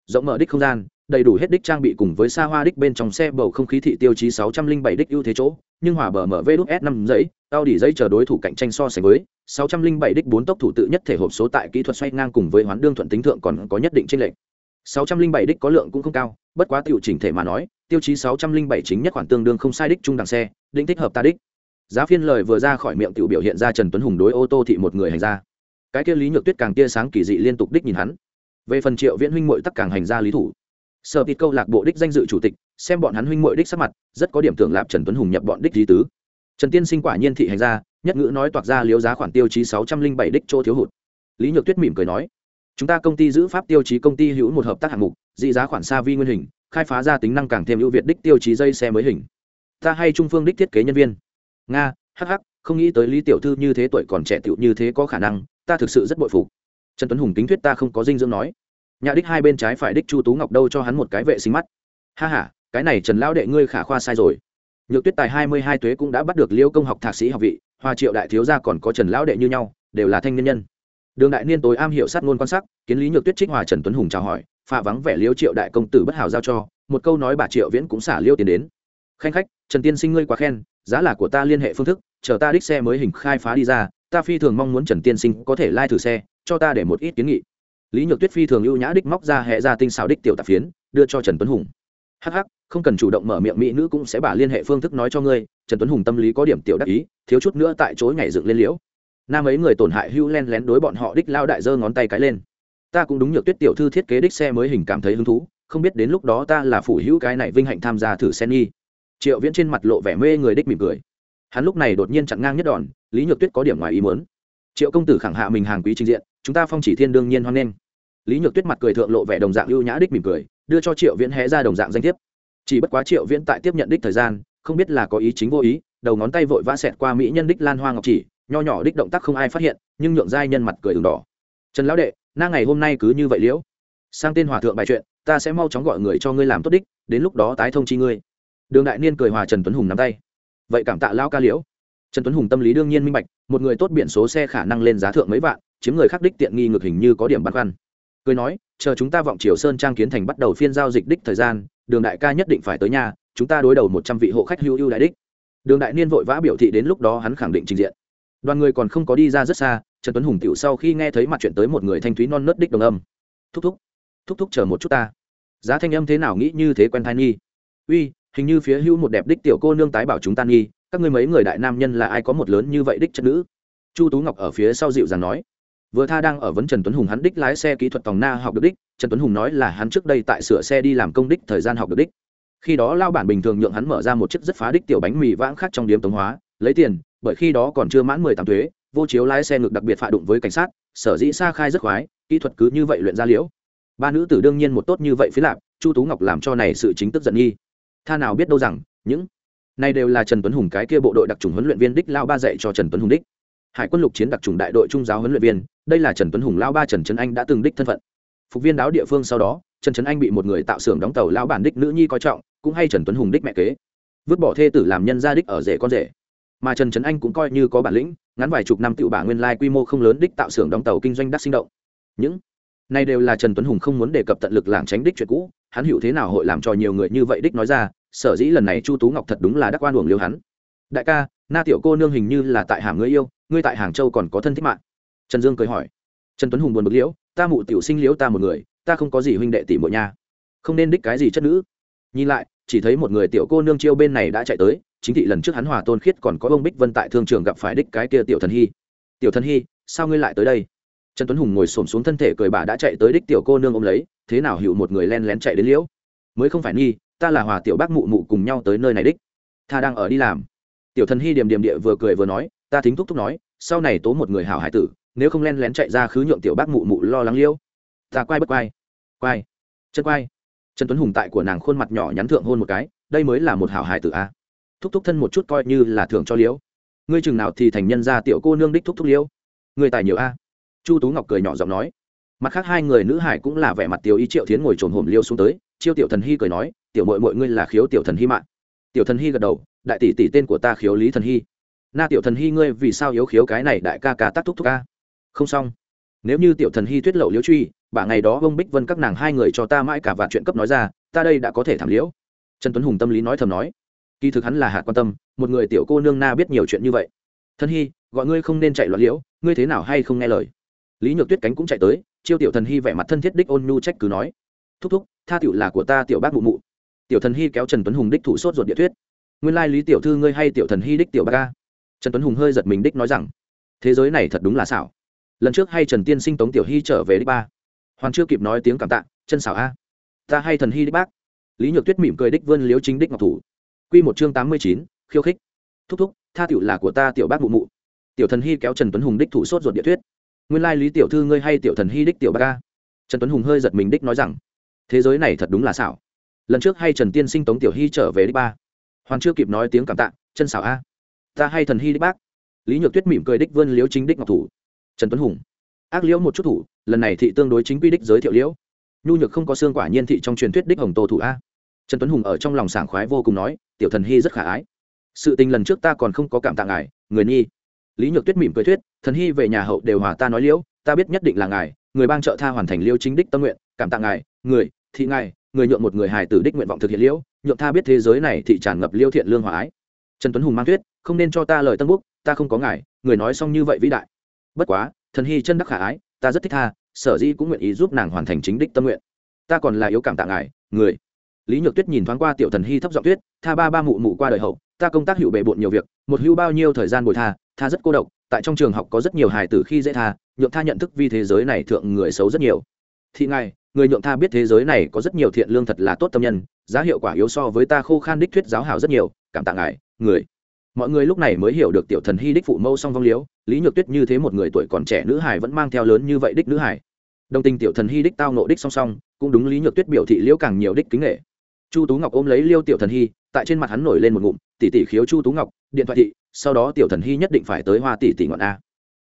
Speaker 1: rộng mở đích không gian đầy đủ hết đích trang bị cùng với xa hoa đích bên trong xe bầu không khí thị tiêu chí 607 đích ưu thế chỗ, nhưng hòa bờ mở đúc s 5 giấy, tao đỉ giấy chờ đối thủ cạnh tranh so sánh với 607 đích bốn tốc thủ tự nhất thể hộp số tại kỹ thuật xoay ngang cùng với hoán đương thuận tính thượng còn có nhất định chênh lệch. 607 đích có lượng cũng không cao, bất quá tiểu chỉnh thể mà nói, tiêu chí 607 chính nhất khoản tương đương không sai đích trung đẳng xe, định thích hợp ta đích. Giá phiên lời vừa ra khỏi miệng tiểu biểu hiện ra Trần Tuấn Hùng đối ô tô thị một người hành ra. Cái kia Lý Nhược Tuyết càng tia sáng kỳ dị liên tục đích nhìn hắn. Về phần Triệu Viễn huynh mội tất càng hành ra lý thủ. Sở tịt câu lạc bộ đích danh dự chủ tịch, xem bọn hắn huynh mội đích sắc mặt, rất có điểm tưởng lạp trần tuấn hùng nhập bọn đích lý tứ. Trần tiên sinh quả nhiên thị hành ra, nhất ngữ nói toạc ra liếu giá khoản tiêu chí sáu trăm linh bảy đích chỗ thiếu hụt. Lý nhược tuyết mỉm cười nói, chúng ta công ty giữ pháp tiêu chí công ty hữu một hợp tác hạng mục, dị giá khoản xa vi nguyên hình, khai phá ra tính năng càng thêm ưu việt đích tiêu chí dây xe mới hình. Ta hay trung phương đích thiết kế nhân viên nga hắc, không nghĩ tới lý tiểu thư như thế tuổi còn trẻ tiểu như thế có khả năng ta thực sự rất bội phục. Trần tuấn hùng kính thuyết ta không có dinh dưỡng nói. Nhà đích hai bên trái phải đích chu tú ngọc đâu cho hắn một cái vệ sinh mắt. Ha h a cái này trần lão đệ ngươi khả khoa sai rồi. Nhược tuyết tài hai mươi hai tuế cũng đã bắt được liêu công học thạc sĩ học vị hoa triệu đại thiếu gia còn có trần lão đệ như nhau đều là thanh niên nhân. Đường đại niên tối am hiểu sát ngôn quan sắc kiến lý nhược tuyết trích hòa trần tuấn hùng chào hỏi pha vắng vẻ liêu triệu đại công tử bất hào giao cho một câu nói bà triệu viễn cũng xả liêu tiền đến. Khanh khách trần tiên sinh ngươi quá khen giá là của ta liên hệ phương thức, chờ ta đích xe mới hình khai phá đi ra, ta phi thường mong muốn trần tiên sinh có thể lai、like、thử xe, cho ta để một ít kiến nghị. Lý nhược tuyết phi thường ưu nhã đích móc ra hệ ra tinh xào đích tiểu tạp phiến, đưa cho trần tuấn hùng. Hh không cần chủ động mở miệng mỹ nữ cũng sẽ bảo liên hệ phương thức nói cho ngươi, trần tuấn hùng tâm lý có điểm tiểu đắc ý, thiếu chút nữa tại chối ngày dựng lên liễu. Nam ấy người tổn hại hưu len lén đối bọn họ đích lao đại giơ ngón tay cái lên. Ta cũng đúng nhược tuyết tiểu thư thiết kế đích xe mới hình cảm thấy hứng thú, không biết đến lúc đó ta là phủ hữu cái này vinh hạnh tham gia thử sen nghi triệu viễn trên mặt lộ vẻ mê người đích mỉm cười. Hắn lúc này đột nhiên chặn ngang nhất đòn, lý nhược tuyết có điểm ngoài ý muốn. Triệu công tử khẳng hạ mình hàng quý trình diện, chúng ta phong chỉ thiên đương nhiên hoan nghênh. Lý nhược tuyết mặt cười thượng lộ vẻ đồng dạng ưu nhã đích mỉm cười, đưa cho triệu viễn hé ra đồng dạng danh thiếp. Chỉ bất quá triệu viễn tại tiếp nhận đích thời gian, không biết là có ý chính vô ý, đầu ngón tay vội vã xẹt qua mỹ nhân đích lan hoa ngọc chỉ, nho nhỏ đích động tác không ai phát hiện, nhưng nhượng giai nhân mặt cười đường đỏ. Trần lão đệ, na ngày hôm nay cứ như vậy liễu. Sang tên hòa thượng bài chuyện, ta sẽ mau chóng gọi người cho ngươi làm tốt đích, đến lúc đó tái thông chi ngươi đường đại niên cười hòa trần tuấn hùng nắm tay. Vậy cảm tạ lao ca liễu. Trần tuấn hùng tâm lý đương nhiên minh bạch, một người tốt biển số xe khả năng lên giá thượng mấy vạn, chiếm người khác đích tiện nghi ngược hình như có điểm băn khoăn. Cười nói, chờ chúng ta vọng triều sơn trang kiến thành bắt đầu phiên giao dịch đích thời gian, đường đại ca nhất định phải tới nhà, chúng ta đối đầu một trăm vị hộ khách hữu ưu đại đích. Đường đại niên vội vã biểu thị đến lúc đó hắn khẳng định trình diện. Đoàn người còn không có đi ra rất xa, trần tuấn hùng tiểu sau khi nghe thấy mặt chuyện tới một người thanh thúy non nớt đích đồng âm. Thúc thúc thúc thúc chờ một chút ta. Giá thanh âm thế nào nghĩ như thế quen thai nghi. Uy hình như phía hưu một đẹp đích tiểu cô nương tái bảo chúng ta nghi, các ngươi mấy người đại nam nhân là ai có một lớn như vậy đích chất nữ? Chu tú ngọc ở phía sau dịu dàng nói. Vừa tha đang ở vấn trần tuấn hùng hắn đích lái xe kỹ thuật tòng na học được đích, trần tuấn hùng nói là hắn trước đây tại sửa xe đi làm công đích thời gian học được đích. Khi đó lao bản bình thường nhượng hắn mở ra một chiếc rất phá đích tiểu bánh mì vãng khác trong điếm tống hóa, lấy tiền, bởi khi đó còn chưa mãn mười tám thuế vô chiếu lái xe ngược đặc biệt phạ đụng với cảnh sát, sở dĩ xa khai rất khoái, kỹ thuật cứ như vậy luyện ra liễu. Ba nữ tử đương nhiên một tốt như vậy phí lạp chu tú ngọc làm cho này sự chính tức giận nghi tha nào biết đâu rằng, những này đều là trần tuấn hùng cái kia bộ đội đặc trùng huấn luyện viên đích lao ba dạy cho trần tuấn hùng đích. Hải quân lục chiến đặc trùng đại đội trung giáo huấn luyện viên, đây là trần tuấn hùng lao ba trần trấn anh đã từng đích thân phận. Phục viên đáo địa phương sau đó, trần trấn anh bị một người tạo xưởng đóng tàu lao bản đích nữ nhi coi trọng, cũng hay trần tuấn hùng đích mẹ kế. Vứt bỏ thê tử làm nhân gia đích ở rể con rể. Mà trần trấn anh cũng coi như có bản lĩnh, ngắn vài chục năm tự bả nguyên lai quy mô không lớn đích tạo xưởng đóng tàu kinh doanh đắc sinh động. Những này đều là trần tuấn hùng không muốn đề cập tận lực làng tránh đích chuyện cũ hắn hiểu thế nào hội làm cho nhiều người như vậy đích nói ra, sở dĩ lần này chu tú ngọc thật đúng là đắc oan uổng liêu hắn. Đại ca, na tiểu cô nương hình như là tại hàm ngươi yêu, ngươi tại hàng châu còn có thân thích mạng. Trần dương cười hỏi. Trần tuấn hùng buồn bực liễu, ta mụ tiểu sinh liễu ta một người, ta không có gì huynh đệ tỷ muội nha. Không nên đích cái gì chất nữ. Nhìn lại, chỉ thấy một người tiểu cô nương chiêu bên này đã chạy tới, chính thị lần trước hắn hòa tôn khiết còn có ông bích vân tại thương trường gặp phải đích cái kia tiểu thần hy. Tiểu thần hy, sao ngươi lại tới đây? Trần tuấn hùng ngồi xổm xuống thân thể cười bà đã chạy tới đích tiểu cô nương ôm lấy, thế nào hiệu một người len lén chạy đến liễu? Mới không phải nghi, ta là hòa tiểu bác mụ mụ cùng nhau tới nơi này đích. Tha đang ở đi làm. Tiểu thần hy điểm điểm địa vừa cười vừa nói, ta thính thúc thúc nói, sau này tố một người hảo hải tử, nếu không len lén chạy ra khứ nhượng tiểu bác mụ mụ lo lắng liễu. Ta quay bất quay. Quay. Chân quay. Trần tuấn hùng tại của nàng khuôn mặt nhỏ nhắn thượng hôn một cái, đây mới là một hảo hải tử a. Thúc thúc thân một chút coi như là thưởng cho liễu. Ngươi chừng nào thì thành nhân ra tiểu cô nương đích thúc thúc liễu. Người tài nhiều a chu tú ngọc cười nhỏ giọng nói. Mặt khác hai người nữ hải cũng là vẻ mặt tiểu ý triệu thiến ngồi trồn hổm liêu xuống tới, chiêu tiểu thần hy cười nói, tiểu mội mọi ngươi là khiếu tiểu thần hy mạng tiểu thần hy gật đầu, đại tỷ tỷ tên của ta khiếu lý thần hy na tiểu thần hy ngươi vì sao yếu khiếu cái này đại ca ca tắc thúc thúc ca? Không xong. Nếu như tiểu thần hy tuyết lậu liễu truy bả ngày đó ông bích vân các nàng hai người cho ta mãi cả vạn chuyện cấp nói ra, ta đây đã có thể thảm liễu. Trần tuấn hùng tâm lý nói thầm nói. Kỳ thực hắn là hạt quan tâm, một người tiểu cô nương na biết nhiều chuyện như vậy. Thân hy gọi ngươi không nên chạy loạn liễu, ngươi thế nào hay không nghe lời? Lý nhược tuyết cánh cũng chạy tới chiêu tiểu thần hy vẻ mặt thân thiết đích ôn nhu trách cứ nói thúc thúc tha tiểu là của ta tiểu bác mụ mụ tiểu thần hy kéo trần tuấn hùng đích thủ sốt ruột địa thuyết nguyên lai lý tiểu thư ngươi hay tiểu thần hy đích tiểu bác ca trần tuấn hùng hơi giật mình đích nói rằng thế giới này thật đúng là xảo lần trước hay trần tiên sinh tống tiểu hy trở về đích ba hoàn chưa kịp nói tiếng cảm tạ chân xảo a ta hay thần hy đích bác lý nhược tuyết mỉm cười đích vươn liếu chính đích ngọc thủ q một chương tám mươi chín khiêu khích thúc thúc tha tiểu là của ta tiểu bác mụ mụ tiểu thần hy kéo trần tuấn hùng đích thủ sốt ruột địa thuyết nguyên lai lý tiểu thư ngươi hay tiểu thần hy đích tiểu ba ca. Trần tuấn hùng hơi giật mình đích nói rằng, thế giới này thật đúng là xảo. Lần trước hay trần tiên sinh tống tiểu hy trở về đích ba. Hoàn chưa kịp nói tiếng cảm tạ, chân xảo a. Ta hay thần hy đích bác. Lý nhược tuyết mỉm cười đích vươn liếu chính đích ngọc thủ. Trần tuấn hùng, ác liễu một chút thủ, lần này thị tương đối chính quy đích giới thiệu liễu. Nhu nhược không có xương quả nhiên thị trong truyền thuyết đích hồng tô thủ a. Trần tuấn hùng ở trong lòng sảng khoái vô cùng nói, tiểu thần hy rất khả ái. Sự tình lần trước ta còn không có cảm tạ ngài, người nhi lý nhược tuyết mỉm cười thuyết, thần hy về nhà hậu đều hòa ta nói liễu, ta biết nhất định là ngài, người bang trợ tha hoàn thành liêu chính đích tâm nguyện, cảm tạ ngài, người, thị ngài, người nhượng một người hài tử đích nguyện vọng thực hiện liễu, nhượng tha biết thế giới này thị tràn ngập liêu thiện lương hòa ái. Trần tuấn hùng mang tuyết không nên cho ta lời tân búc, ta không có ngài, người nói xong như vậy vĩ đại. Bất quá, thần hy chân đắc khả ái, ta rất thích tha, sở dĩ cũng nguyện ý giúp nàng hoàn thành chính đích tâm nguyện. Ta còn là yếu cảm tạ ngài, người. Lý nhược tuyết nhìn thoáng qua tiểu thần hy thấp giọng tuyết tha ba ba mụ mụ qua đời hậu ta công tác hữu bệ bộn nhiều việc, một hữu bao nhiêu thời gian bồi tha tha rất cô độc, tại trong trường học có rất nhiều hài tử khi dễ tha, nhượng tha nhận thức vi thế giới này thượng người xấu rất nhiều. Thị ngài, người nhượng tha biết thế giới này có rất nhiều thiện lương thật là tốt tâm nhân, giá hiệu quả yếu so với ta khô khan đích thuyết giáo hảo rất nhiều, cảm tạ ngài, người. Mọi người lúc này mới hiểu được tiểu thần hy đích phụ mâu song vong liếu, lý nhược tuyết như thế một người tuổi còn trẻ nữ hải vẫn mang theo lớn như vậy đích nữ hải đồng tình tiểu thần hy đích tao nộ đích song song, cũng đúng lý nhược tuyết biểu thị liễu càng nhiều đích kính nghệ. Chu tú ngọc ôm lấy liêu tiểu thần hy, tại trên mặt hắn nổi lên một ngụm tỷ tỷ khiếu chu tú ngọc, điện thoại thị, sau đó tiểu thần hy nhất định phải tới hoa tỷ tỷ ngọn a.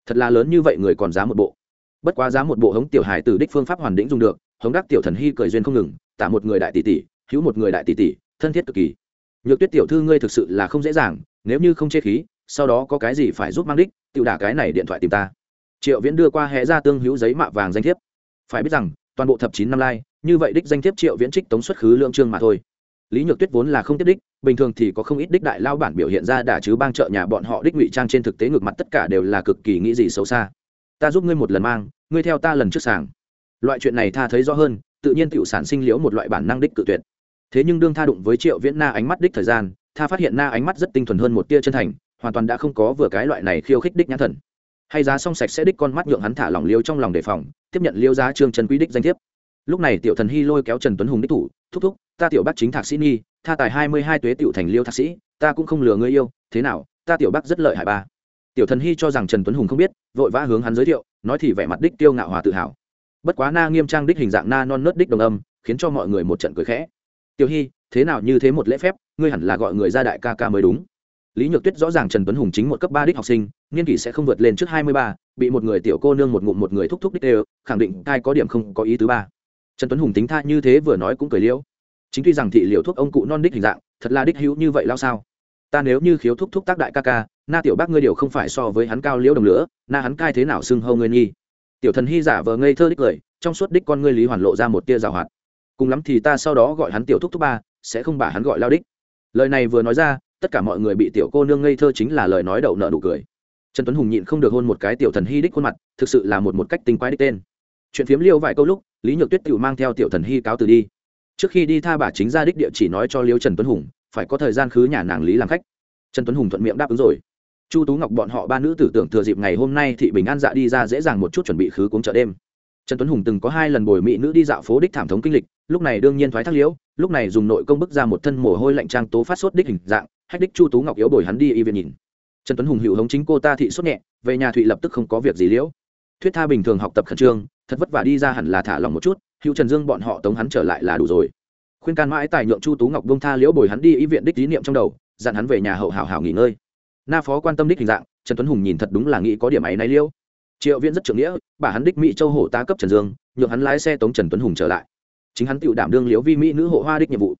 Speaker 1: Thật là lớn như vậy người còn giá một bộ. Bất quá giá một bộ hống tiểu hài từ đích phương pháp hoàn đỉnh dùng được, hống đắc tiểu thần hy cười duyên không ngừng, tả một người đại tỷ tỷ, hữu một người đại tỷ tỷ, thân thiết cực kỳ. Nhược tuyết tiểu thư ngươi thực sự là không dễ dàng, nếu như không chê khí, sau đó có cái gì phải giúp mang đích tự đả cái này điện thoại tìm ta. Triệu viễn đưa qua hẹ ra tương hữu giấy mạ vàng danh thiếp. Phải biết rằng, toàn bộ thập chín năm lai, như vậy đích danh thiếp triệu viễn trích tống xuất khứ lượng trương mà thôi. Lý nhược tuyết vốn là không tiếp đích bình thường thì có không ít đích đại lao bản biểu hiện ra đả chứ bang trợ nhà bọn họ đích ngụy trang trên thực tế ngược mặt tất cả đều là cực kỳ nghĩ gì xấu xa. Ta giúp ngươi một lần mang, ngươi theo ta lần trước sàng. Loại chuyện này tha thấy rõ hơn, tự nhiên tiểu sản sinh liễu một loại bản năng đích cự tuyệt. Thế nhưng đương tha đụng với triệu viễn na ánh mắt đích thời gian, tha phát hiện na ánh mắt rất tinh thuần hơn một tia chân thành, hoàn toàn đã không có vừa cái loại này khiêu khích đích nhãn thần. Hay giá xong sạch sẽ đích con mắt nhượng hắn thả lỏng liêu trong lòng đề phòng, tiếp nhận liêu giá trương trần quý đích danh thiếp. Lúc này tiểu thần hy lôi kéo trần tuấn hùng đích thủ thúc thúc, ta tiểu bác chính thạc sĩ nhi, tha tài hai mươi hai tuế tiểu thành liêu thạc sĩ, ta cũng không lừa ngươi yêu, thế nào, ta tiểu bác rất lợi hại ba. Tiểu thần hy cho rằng trần tuấn hùng không biết, vội vã hướng hắn giới thiệu, nói thì vẻ mặt đích tiêu ngạo hòa tự hào. Bất quá na nghiêm trang đích hình dạng na non nớt đích đồng âm, khiến cho mọi người một trận cười khẽ. Tiểu hy, thế nào như thế một lễ phép, ngươi hẳn là gọi người ra đại ca ca mới đúng. Lý nhược tuyết rõ ràng trần tuấn hùng chính một cấp ba đích học sinh nghiên kỷ sẽ không vượt lên trước hai mươi ba, bị một người tiểu cô nương một ngụm một người thúc thúc đích đều, khẳng định cai có điểm không có ý thứ ba trần tuấn hùng tính tha như thế vừa nói cũng cười liễu chính tuy rằng thị liệu thuốc ông cụ non đích hình dạng, thật là đích hữu như vậy lao sao? Ta nếu như khiếu thúc thúc tác đại ca ca, na tiểu bác ngươi điều không phải so với hắn cao liễu đồng nữa na hắn cai thế nào xưng hâu ngươi nghi? Tiểu thần hy giả vờ ngây thơ đích cười, trong suốt đích con ngươi lý hoàn lộ ra một tia rào hoạt. Cùng lắm thì ta sau đó gọi hắn tiểu thúc thúc ba, sẽ không bà hắn gọi lao đích. Lời này vừa nói ra, tất cả mọi người bị tiểu cô nương ngây thơ chính là lời nói đậu nợ nụ cười. Trần tuấn hùng nhịn không được hôn một cái tiểu thần hy đích khuôn mặt, thực sự là một một cách tinh quái đích tên. Chuyện phiếm liêu vài câu lúc lý nhược tuyết tự mang theo tiểu thần hy cáo từ đi. Trước khi đi tha bà chính ra đích địa chỉ nói cho liêu trần tuấn hùng, phải có thời gian khứ nhà nàng lý làm khách. Trần tuấn hùng thuận miệng đáp ứng rồi. Chu tú ngọc bọn họ ba nữ tử tưởng thừa dịp ngày hôm nay thị bình an dạ đi ra dễ dàng một chút chuẩn bị khứ cuống chợ đêm. Trần tuấn hùng từng có hai lần bồi mỹ nữ đi dạo phố đích thảm thống kinh lịch, lúc này đương nhiên thoái thác liễu, lúc này dùng nội công bức ra một thân mồ hôi lạnh trang tố phát sốt đích hình dạng, hách đích chu tú ngọc yếu bồi hắn đi y viện nhìn. Trần tuấn hùng hữu hống chính cô ta thị sốt nhẹ, về nhà thụy lập tức không có việc gì liễu. Thuyết tha bình thường học tập khẩn trương thật vất vả đi ra hẳn là thả lòng một chút, hữu trần dương bọn họ tống hắn trở lại là đủ rồi. Khuyên can mãi tài nhượng chu tú ngọc bông tha liễu bồi hắn đi y viện đích tín niệm trong đầu, dặn hắn về nhà hậu hảo hảo nghỉ ngơi. Na phó quan tâm đích hình dạng, trần tuấn hùng nhìn thật đúng là nghĩ có điểm ấy náy liễu. Triệu viễn rất trưởng nghĩa, bà hắn đích mỹ châu hổ ta cấp trần dương, nhượng hắn lái xe tống trần tuấn hùng trở lại. Chính hắn tự đảm đương liễu vi mỹ nữ hộ hoa đích nhiệm vụ.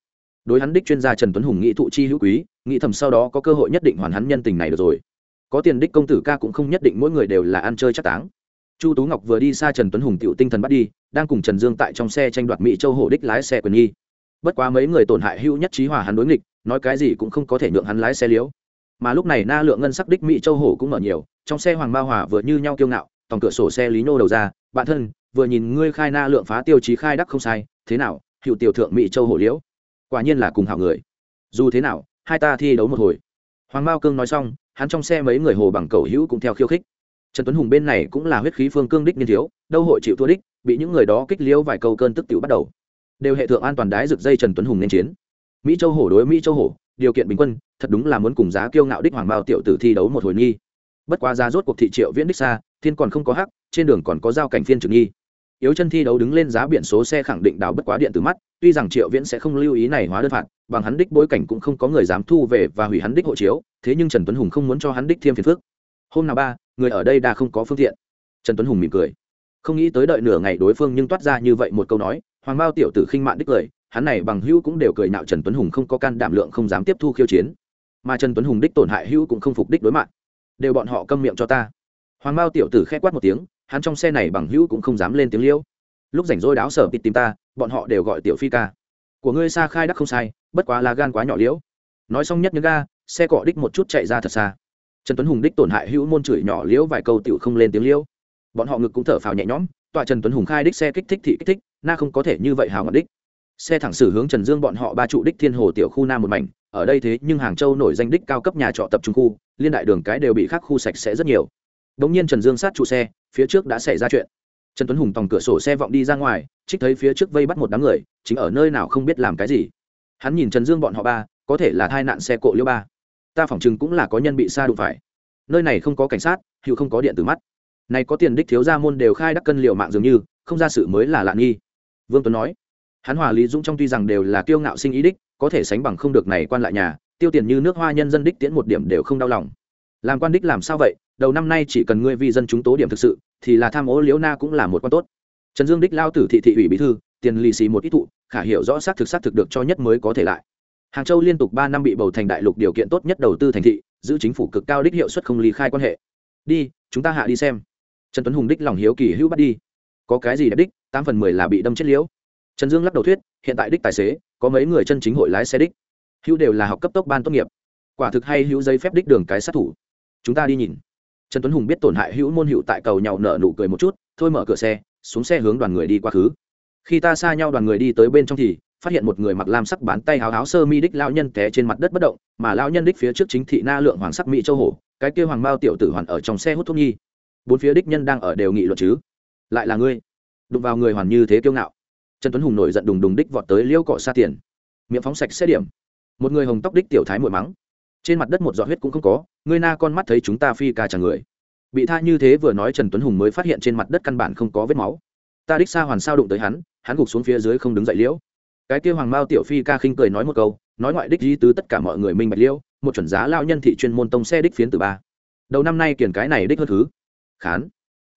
Speaker 1: Đối hắn đích chuyên gia trần tuấn hùng nghĩ thụ chi hữu quý nghĩ thầm sau đó có cơ hội nhất định hoàn hắn nhân tình này được rồi. Có tiền đích công tử ca cũng không nhất định mỗi người đều là ăn chơi chắc táng chu tú ngọc vừa đi xa trần tuấn hùng tựu tinh thần bắt đi, đang cùng trần dương tại trong xe tranh đoạt mỹ châu hổ đích lái xe quyền nghi. Bất quá mấy người tổn hại hữu nhất trí hòa hắn đối nghịch, nói cái gì cũng không có thể nhượng hắn lái xe liếu. Mà lúc này na lượng ngân sắc đích mỹ châu hổ cũng mở nhiều, trong xe hoàng ma hòa vừa như nhau kiêu ngạo, tòng cửa sổ xe lý nô đầu ra, bạn thân, vừa nhìn ngươi khai na lượng phá tiêu chí khai đắc không sai, thế nào hiệu tiểu thượng mỹ châu hổ liễu quả nhiên là cùng hảo người. Dù thế nào, hai ta thi đấu một hồi. Hoàng mao cương nói xong, hắn trong xe mấy người hồ bằng cầu hữu cũng theo khiêu khích trần tuấn hùng bên này cũng là huyết khí phương cương đích niên thiếu, đâu hội chịu thua đích, bị những người đó kích liễu vài câu cơn tức tiểu bắt đầu. Đều hệ thượng an toàn đái rực dây trần tuấn hùng nên chiến. Mỹ châu hổ đối mỹ châu hổ, điều kiện bình quân, thật đúng là muốn cùng giá kiêu ngạo đích hoàng bao tiểu tử thi đấu một hồi nghi. Bất quá ra rốt cuộc thị triệu viễn đích xa, thiên còn không có hắc, trên đường còn có giao cảnh phiên trực nghi. Yếu chân thi đấu đứng lên giá biển số xe khẳng định đào bất quá điện từ mắt, tuy rằng triệu viễn sẽ không lưu ý này hóa đơn phạt, bằng hắn đích bối cảnh cũng không có người dám thu về và hủy hắn đích hộ chiếu, thế nhưng trần tuấn hùng không muốn cho hắn đích thêm phiền phức. Hôm nào ba người ở đây đa không có phương tiện. Trần tuấn hùng mỉm cười. Không nghĩ tới đợi nửa ngày đối phương nhưng toát ra như vậy một câu nói hoàng bao tiểu tử khinh mạn đích cười hắn này bằng hữu cũng đều cười nạo trần tuấn hùng không có can đảm lượng không dám tiếp thu khiêu chiến. Mà trần tuấn hùng đích tổn hại hữu cũng không phục đích đối mặt, đều bọn họ câm miệng cho ta. Hoàng bao tiểu tử khẽ quát một tiếng hắn trong xe này bằng hữu cũng không dám lên tiếng liêu. Lúc rảnh rỗi đáo sở bịt tìm ta bọn họ đều gọi tiểu phi ca. Của ngươi xa khai đắc không sai bất quá là gan quá nhỏ liễu. Nói xong nhất những ga xe cọ đích một chút chạy ra thật xa trần tuấn hùng đích tổn hại hữu môn chửi nhỏ liễu vài câu tựu không lên tiếng liễu. Bọn họ ngực cũng thở phào nhẹ nhõm, tọa trần tuấn hùng khai đích xe kích thích thị kích thích, na không có thể như vậy hào ngọt đích. Xe thẳng xử hướng trần dương bọn họ ba trụ đích thiên hồ tiểu khu nam một mảnh, ở đây thế nhưng hàng châu nổi danh đích cao cấp nhà trọ tập trung khu, liên đại đường cái đều bị khắc khu sạch sẽ rất nhiều. Đống nhiên trần dương sát trụ xe, phía trước đã xảy ra chuyện. Trần tuấn hùng tòng cửa sổ xe vọng đi ra ngoài, trích thấy phía trước vây bắt một đám người, chính ở nơi nào không biết làm cái gì. Hắn nhìn trần dương bọn họ ba, có thể là thai nạn xe cộ liêu ba ta phỏng chừng cũng là có nhân bị xa đụng phải. Nơi này không có cảnh sát, hữu không có điện từ mắt. Này có tiền đích thiếu gia môn đều khai đắc cân liệu mạng dường như, không ra sự mới là lạ nghi. Vương tuấn nói. Hắn hòa lý dũng trong tuy rằng đều là kiêu ngạo sinh ý đích, có thể sánh bằng không được này quan lại nhà, tiêu tiền như nước hoa nhân dân đích tiễn một điểm đều không đau lòng. Làm quan đích làm sao vậy? Đầu năm nay chỉ cần ngươi vì dân chúng tố điểm thực sự, thì là tham ô liễu na cũng là một quan tốt. Trần dương đích lao tử thị thị ủy bí thư, tiền lì xì một ít thụ, khả hiểu rõ xác thực xác thực được cho nhất mới có thể lại hàng châu liên tục ba năm bị bầu thành đại lục điều kiện tốt nhất đầu tư thành thị, giữ chính phủ cực cao đích hiệu suất không ly khai quan hệ. Đi, chúng ta hạ đi xem. Trần tuấn hùng đích lòng hiếu kỳ hữu bắt đi. Có cái gì đẹp đích? Tám phần mười là bị đâm chết liễu. Trần dương lắc đầu thuyết, hiện tại đích tài xế, có mấy người chân chính hội lái xe đích. Hữu đều là học cấp tốc ban tốt nghiệp. Quả thực hay hữu giấy phép đích đường cái sát thủ. Chúng ta đi nhìn. Trần tuấn hùng biết tổn hại hữu môn hữu tại cầu nhau nợ nụ cười một chút, thôi mở cửa xe, xuống xe hướng đoàn người đi qua khứ. Khi ta xa nhau đoàn người đi tới bên trong thì phát hiện một người mặc lam sắc bán tay háo háo sơ mi đích lao nhân té trên mặt đất bất động, mà lao nhân đích phía trước chính thị na lượng hoàng sắc mỹ châu hổ, cái kia hoàng bao tiểu tử hoàn ở trong xe hút thuốc nhi. Bốn phía đích nhân đang ở đều nghị luận chứ. Lại là ngươi. Đụng vào người hoàn như thế kiêu ngạo. Trần tuấn hùng nổi giận đùng đùng đích vọt tới liêu cọ xa tiền. Miệng phóng sạch xe điểm. Một người hồng tóc đích tiểu thái mội mắng. Trên mặt đất một giọt huyết cũng không có, ngươi na con mắt thấy chúng ta phi ca chẳng người. Bị tha như thế vừa nói trần tuấn hùng mới phát hiện trên mặt đất căn bản không có vết máu. Ta đích xa hoàn sao đụng tới hắn hắn gục xuống phía dưới không đứng dậy liễu cái kia hoàng mao tiểu phi ca khinh cười nói một câu nói ngoại đích di tứ tất cả mọi người minh bạch liêu, một chuẩn giá lao nhân thị chuyên môn tông xe đích phiến từ ba. Đầu năm nay kiển cái này đích hơn thứ. Khán.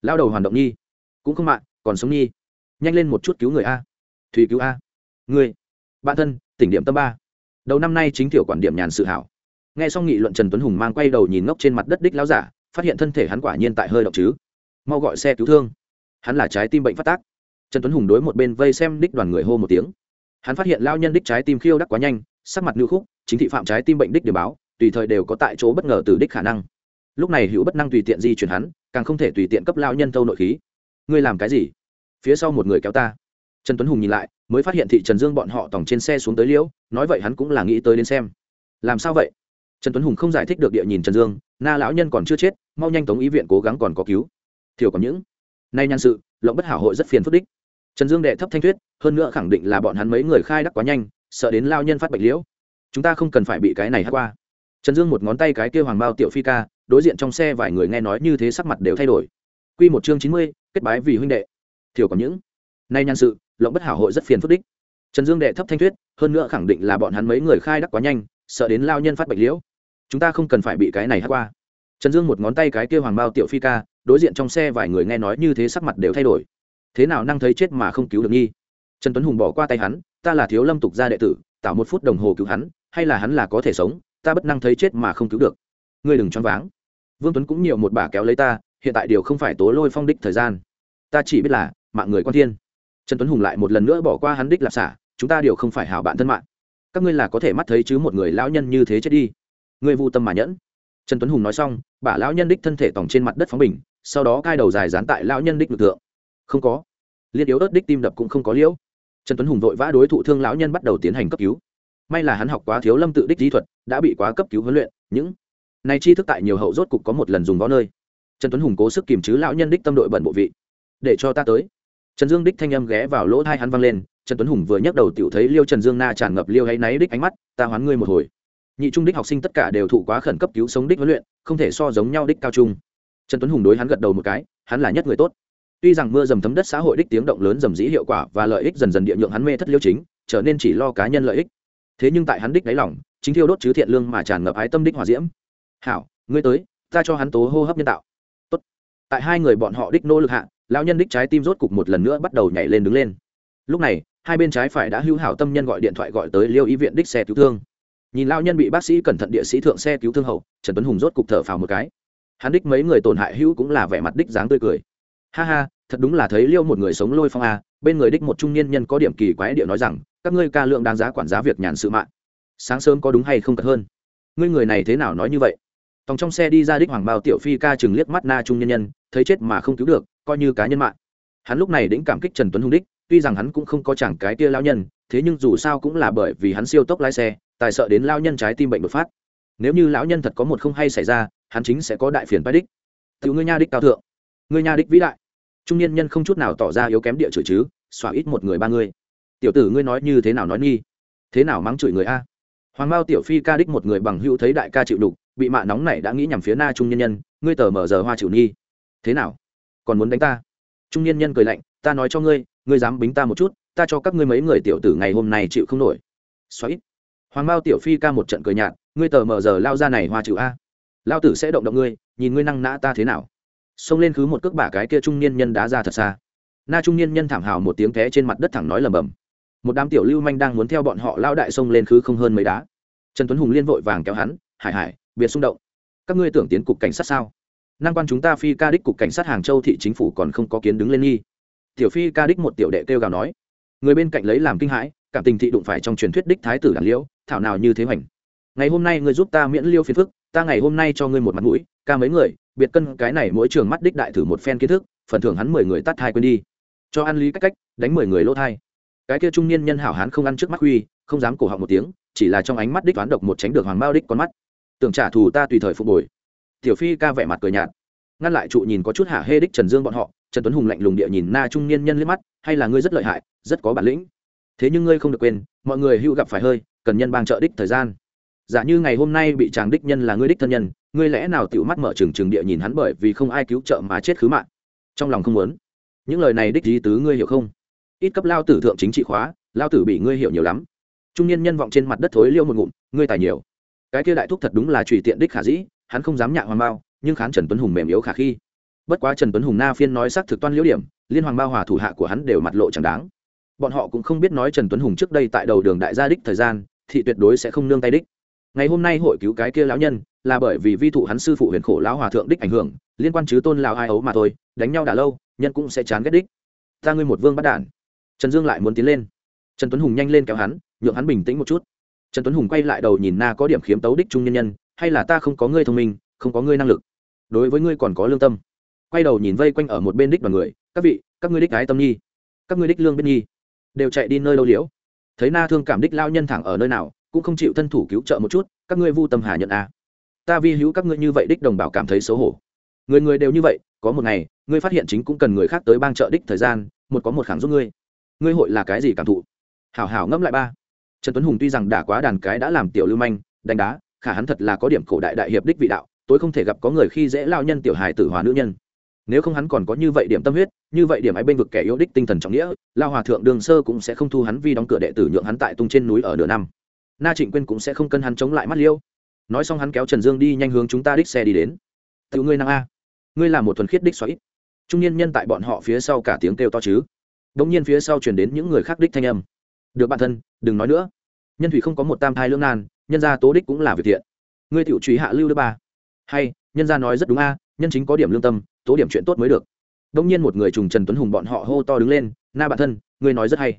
Speaker 1: Lao đầu hoàn động nhi. Cũng không mạng còn sống nhi. Nhanh lên một chút cứu người a. Thùy cứu a. Người bạn thân tỉnh điểm tâm ba. Đầu năm nay chính tiểu quản điểm nhàn sự hảo. Nghe xong nghị luận trần tuấn hùng mang quay đầu nhìn ngốc trên mặt đất đích lao giả phát hiện thân thể hắn quả nhiên tại hơi động chứ. Mau gọi xe cứu thương. Hắn là trái tim bệnh phát tác. Trần tuấn hùng đối một bên vây xem đích đoàn người hô một tiếng hắn phát hiện lao nhân đích trái tim khiêu đắc quá nhanh, sắc mặt ngư khúc, chính thị phạm trái tim bệnh đích điểm báo, tùy thời đều có tại chỗ bất ngờ từ đích khả năng. Lúc này hữu bất năng tùy tiện di chuyển hắn, càng không thể tùy tiện cấp lao nhân thâu nội khí. Ngươi làm cái gì? Phía sau một người kéo ta. Trần tuấn hùng nhìn lại, mới phát hiện thị trần dương bọn họ tòng trên xe xuống tới liễu, nói vậy hắn cũng là nghĩ tới đến xem. Làm sao vậy? Trần tuấn hùng không giải thích được địa nhìn trần dương, na lão nhân còn chưa chết, mau nhanh tống ý viện cố gắng còn có cứu. Thiểu có những. Nay nhan sự, lộng bất hảo hội rất phiền phức đích trần dương đệ thấp thanh thuyết, hơn nữa khẳng định là bọn hắn mấy người khai đắc quá nhanh, sợ đến lao nhân phát bệnh liễu. Chúng ta không cần phải bị cái này hát qua. Trần dương một ngón tay cái kêu hoàng bao tiểu phi ca, đối diện trong xe vài người nghe nói như thế sắc mặt đều thay đổi. Q một chương chín mươi, kết bái vì huynh đệ. Thiểu còn những. Nay nhan sự, lộng bất hảo hội rất phiền phức đích. Trần dương đệ thấp thanh thuyết, hơn nữa khẳng định là bọn hắn mấy người khai đắc quá nhanh, sợ đến lao nhân phát bệnh liễu. Chúng ta không cần phải bị cái này hát qua. Trần dương một ngón tay cái kêu hoàng bao tiểu phi ca, đối diện trong xe vài người nghe nói như thế sắc mặt đều thay đổi thế nào năng thấy chết mà không cứu được nhi trần tuấn hùng bỏ qua tay hắn, ta là thiếu lâm tục gia đệ tử, tạo một phút đồng hồ cứu hắn, hay là hắn là có thể sống, ta bất năng thấy chết mà không cứu được. Ngươi đừng choáng váng. Vương tuấn cũng nhiều một bà kéo lấy ta, hiện tại điều không phải tố lôi phong đích thời gian. Ta chỉ biết là, mạng người quan thiên. Trần tuấn hùng lại một lần nữa bỏ qua hắn đích lạp xả, chúng ta điều không phải hảo bạn thân mạng. Các ngươi là có thể mắt thấy chứ một người lão nhân như thế chết đi. Ngươi vô tâm mà nhẫn. Trần tuấn hùng nói xong bà lão nhân đích thân thể tòng trên mặt đất phóng bình, sau đó cai đầu dài dán tại lão nhân đích lực lượng không có. Liên yếu ớt đích tim đập cũng không có liễu. Trần tuấn hùng vội vã đối thủ thương lão nhân bắt đầu tiến hành cấp cứu. May là hắn học quá thiếu lâm tự đích kỹ thuật, đã bị quá cấp cứu huấn luyện, những này chi thức tại nhiều hậu rốt cục có một lần dùng võ nơi. Trần tuấn hùng cố sức kìm chứ lão nhân đích tâm đội bẩn bộ vị. Để cho ta tới. Trần dương đích thanh âm ghé vào lỗ thai hắn văng lên, trần tuấn hùng vừa nhắc đầu tiểu thấy liêu trần dương na tràn ngập liêu hay náy đích ánh mắt, ta hoán ngươi một hồi. Nhị trung đích học sinh tất cả đều thụ quá khẩn cấp cứu sống đích huấn luyện, không thể so giống nhau đích cao trung. Trần tuấn hùng đối hắn gật đầu một cái, hắn là nhất người tốt tuy rằng mưa dầm thấm đất xã hội đích tiếng động lớn dầm dĩ hiệu quả và lợi ích dần dần địa nhượng hắn mê thất liêu chính, trở nên chỉ lo cá nhân lợi ích. Thế nhưng tại hắn đích đáy lòng, chính thiêu đốt chứ thiện lương mà tràn ngập ái tâm đích hòa diễm. Hảo, ngươi tới, ta cho hắn tố hô hấp nhân tạo. Tốt. tại hai người bọn họ đích nỗ lực hạ, lão nhân đích trái tim rốt cục một lần nữa bắt đầu nhảy lên đứng lên. Lúc này, hai bên trái phải đã hữu hảo tâm nhân gọi điện thoại gọi tới liêu y viện đích xe cứu thương. Nhìn lao nhân bị bác sĩ cẩn thận địa sĩ thượng xe cứu thương hậu, trần tuấn hùng rốt cục thở phào một cái. Hắn đích mấy người tổn hại hữu cũng là vẻ mặt đích dáng tươi cười. Ha ha thật đúng là thấy liêu một người sống lôi phong a, bên người đích một trung niên nhân có điểm kỳ quái điệu nói rằng, các ngươi ca lượng đáng giá quản giá việc nhàn sự mạng. Sáng sớm có đúng hay không cật hơn? Ngươi người này thế nào nói như vậy? Tòng trong xe đi ra đích hoàng bao tiểu phi ca chừng liếc mắt na trung nhân nhân, thấy chết mà không cứu được, coi như cá nhân mạng. Hắn lúc này đĩnh cảm kích trần tuấn hùng đích, tuy rằng hắn cũng không có chẳng cái tia lao nhân, thế nhưng dù sao cũng là bởi vì hắn siêu tốc lái xe, tài sợ đến lao nhân trái tim bệnh bột phát. Nếu như lão nhân thật có một không hay xảy ra, hắn chính sẽ có đại phiền bái đích. Tự ngươi nha đích cao thượng, ngươi nha đích vĩ đại trung niên nhân không chút nào tỏ ra yếu kém địa chửi chứ xóa ít một người ba người. Tiểu tử ngươi nói như thế nào nói nghi? Thế nào mắng chửi người a? Hoàng mao tiểu phi ca đích một người bằng hữu thấy đại ca chịu đục, bị mạ nóng này đã nghĩ nhằm phía na trung nhân nhân, ngươi tờ mở giờ hoa chịu nghi. Thế nào? Còn muốn đánh ta? Trung niên nhân cười lạnh, ta nói cho ngươi ngươi dám bính ta một chút, ta cho các ngươi mấy người tiểu tử ngày hôm nay chịu không nổi. Xoáy hoàng mao tiểu phi ca một trận cười nhạt, ngươi tờ mở giờ lao ra này hoa chịu a? Lao tử sẽ động động ngươi, nhìn ngươi năng nã ta thế nào? Xông lên cứ một cước bả cái kia trung niên nhân đá ra thật xa. Na trung niên nhân thảm hào một tiếng té trên mặt đất thẳng nói lầm bầm. Một đám tiểu lưu manh đang muốn theo bọn họ lao đại xông lên khứ không hơn mấy đá. Trần tuấn hùng liên vội vàng kéo hắn, hải hải, biệt xung động. Các ngươi tưởng tiến cục cảnh sát sao? Năng quan chúng ta phi ca đích cục cảnh sát hàng châu thị chính phủ còn không có kiến đứng lên nghi. Tiểu phi ca đích một tiểu đệ kêu gào nói. Người bên cạnh lấy làm kinh hãi, cảm tình thị đụng phải trong truyền thuyết đích thái tử đàn liễu, thảo nào như thế hoành? Ngày hôm nay ngươi giúp ta miễn liêu phiền phức, ta ngày hôm nay cho ngươi một mặt mũi, ca mấy người biệt cân cái này mỗi trường mắt đích đại thử một phen kiến thức, phần thưởng hắn mười người tắt thai quên đi. Cho ăn lý cách cách, đánh mười người lỗ thai. Cái kia trung niên nhân hảo hán không ăn trước mắt huy, không dám cổ họng một tiếng, chỉ là trong ánh mắt đích toán độc một tránh được hoàng bao đích con mắt. Tưởng trả thù ta tùy thời phục bồi. Tiểu phi ca vẻ mặt cười nhạt. Ngăn lại trụ nhìn có chút hạ hê đích trần dương bọn họ, trần tuấn hùng lạnh lùng địa nhìn na trung niên nhân liếc mắt, hay là ngươi rất lợi hại, rất có bản lĩnh. Thế nhưng ngươi không được quên, mọi người hữu gặp phải hơi, cần nhân bang trợ đích thời gian giả như ngày hôm nay bị chàng đích nhân là ngươi đích thân nhân, ngươi lẽ nào tựu mắt mở trừng trừng địa nhìn hắn bởi vì không ai cứu trợ mà chết khứ mạng? Trong lòng không muốn. Những lời này đích di tứ ngươi hiểu không? Ít cấp lao tử thượng chính trị khóa, lao tử bị ngươi hiểu nhiều lắm. Trung niên nhân vọng trên mặt đất thối liêu một ngụm, ngươi tài nhiều. Cái kia đại thúc thật đúng là trùy tiện đích khả dĩ, hắn không dám nhạ hoàng bao nhưng khán trần tuấn hùng mềm yếu khả khi. Bất quá trần tuấn hùng na phiên nói xác thực toan liễu điểm, liên hoàng bao hòa thủ hạ của hắn đều mặt lộ chẳng đáng. Bọn họ cũng không biết nói trần tuấn hùng trước đây tại đầu đường đại gia đích thời gian thì tuyệt đối sẽ không nương tay đích ngày hôm nay hội cứu cái kia lão nhân, là bởi vì vi thụ hắn sư phụ huyền khổ lão hòa thượng đích ảnh hưởng, liên quan chứ tôn lão ai ấu mà thôi, đánh nhau đã lâu, nhân cũng sẽ chán ghét đích. Ta ngươi một vương bắt đản. Trần dương lại muốn tiến lên. Trần tuấn hùng nhanh lên kéo hắn, nhượng hắn bình tĩnh một chút. Trần tuấn hùng quay lại đầu nhìn na có điểm khiếm tấu đích trung nhân nhân, hay là ta không có ngươi thông minh, không có ngươi năng lực. Đối với ngươi còn có lương tâm. Quay đầu nhìn vây quanh ở một bên đích đoàn người, các vị, các ngươi đích ái tâm nhi, các ngươi đích lương bên nhi, đều chạy đi nơi lâu liễu. Thấy na thương cảm đích lao nhân thẳng ở nơi nào cũng không chịu thân thủ cứu trợ một chút, các ngươi vu tâm hà nhận a. À. ta vi hữu các ngươi như vậy đích đồng bào cảm thấy xấu hổ. Người người đều như vậy, có một ngày, ngươi phát hiện chính cũng cần người khác tới bang trợ đích thời gian, một có một khẳng giúp ngươi. Ngươi hội là cái gì cảm thụ? Hảo hảo ngẫm lại ba. Trần tuấn hùng tuy rằng đã quá đàn cái đã làm tiểu lưu manh, đánh đá, khả hắn thật là có điểm cổ đại đại hiệp đích vị đạo tôi không thể gặp có người khi dễ lao nhân tiểu hài tử hòa nữ nhân. Nếu không hắn còn có như vậy điểm tâm huyết, như vậy điểm ấy bên vực kẻ yếu đích tinh thần trọng nghĩa, lao hòa thượng đường sơ cũng sẽ không thu hắn vì đóng cửa đệ tử nhượng hắn tại tung trên núi ở nửa năm na trịnh quyên cũng sẽ không cân hắn chống lại mắt liêu. Nói xong hắn kéo trần dương đi nhanh hướng chúng ta đích xe đi đến. Tự ngươi năng a. Ngươi là một thuần khiết đích xoáy. Trung niên nhân tại bọn họ phía sau cả tiếng kêu to chứ. Đ nhiên phía sau chuyển đến những người khác đích thanh âm. Được bạn thân, đừng nói nữa. Nhân thủy không có một tam thai lương nan, nhân gia tố đích cũng là việc thiện. Ngươi tiểu trùy hạ lưu đứa ba. Hay, nhân gia nói rất đúng a, nhân chính có điểm lương tâm, tố điểm chuyện tốt mới được. Đông nhiên một người trùng trần tuấn hùng bọn họ hô to đứng lên, na bạn thân, ngươi nói rất hay.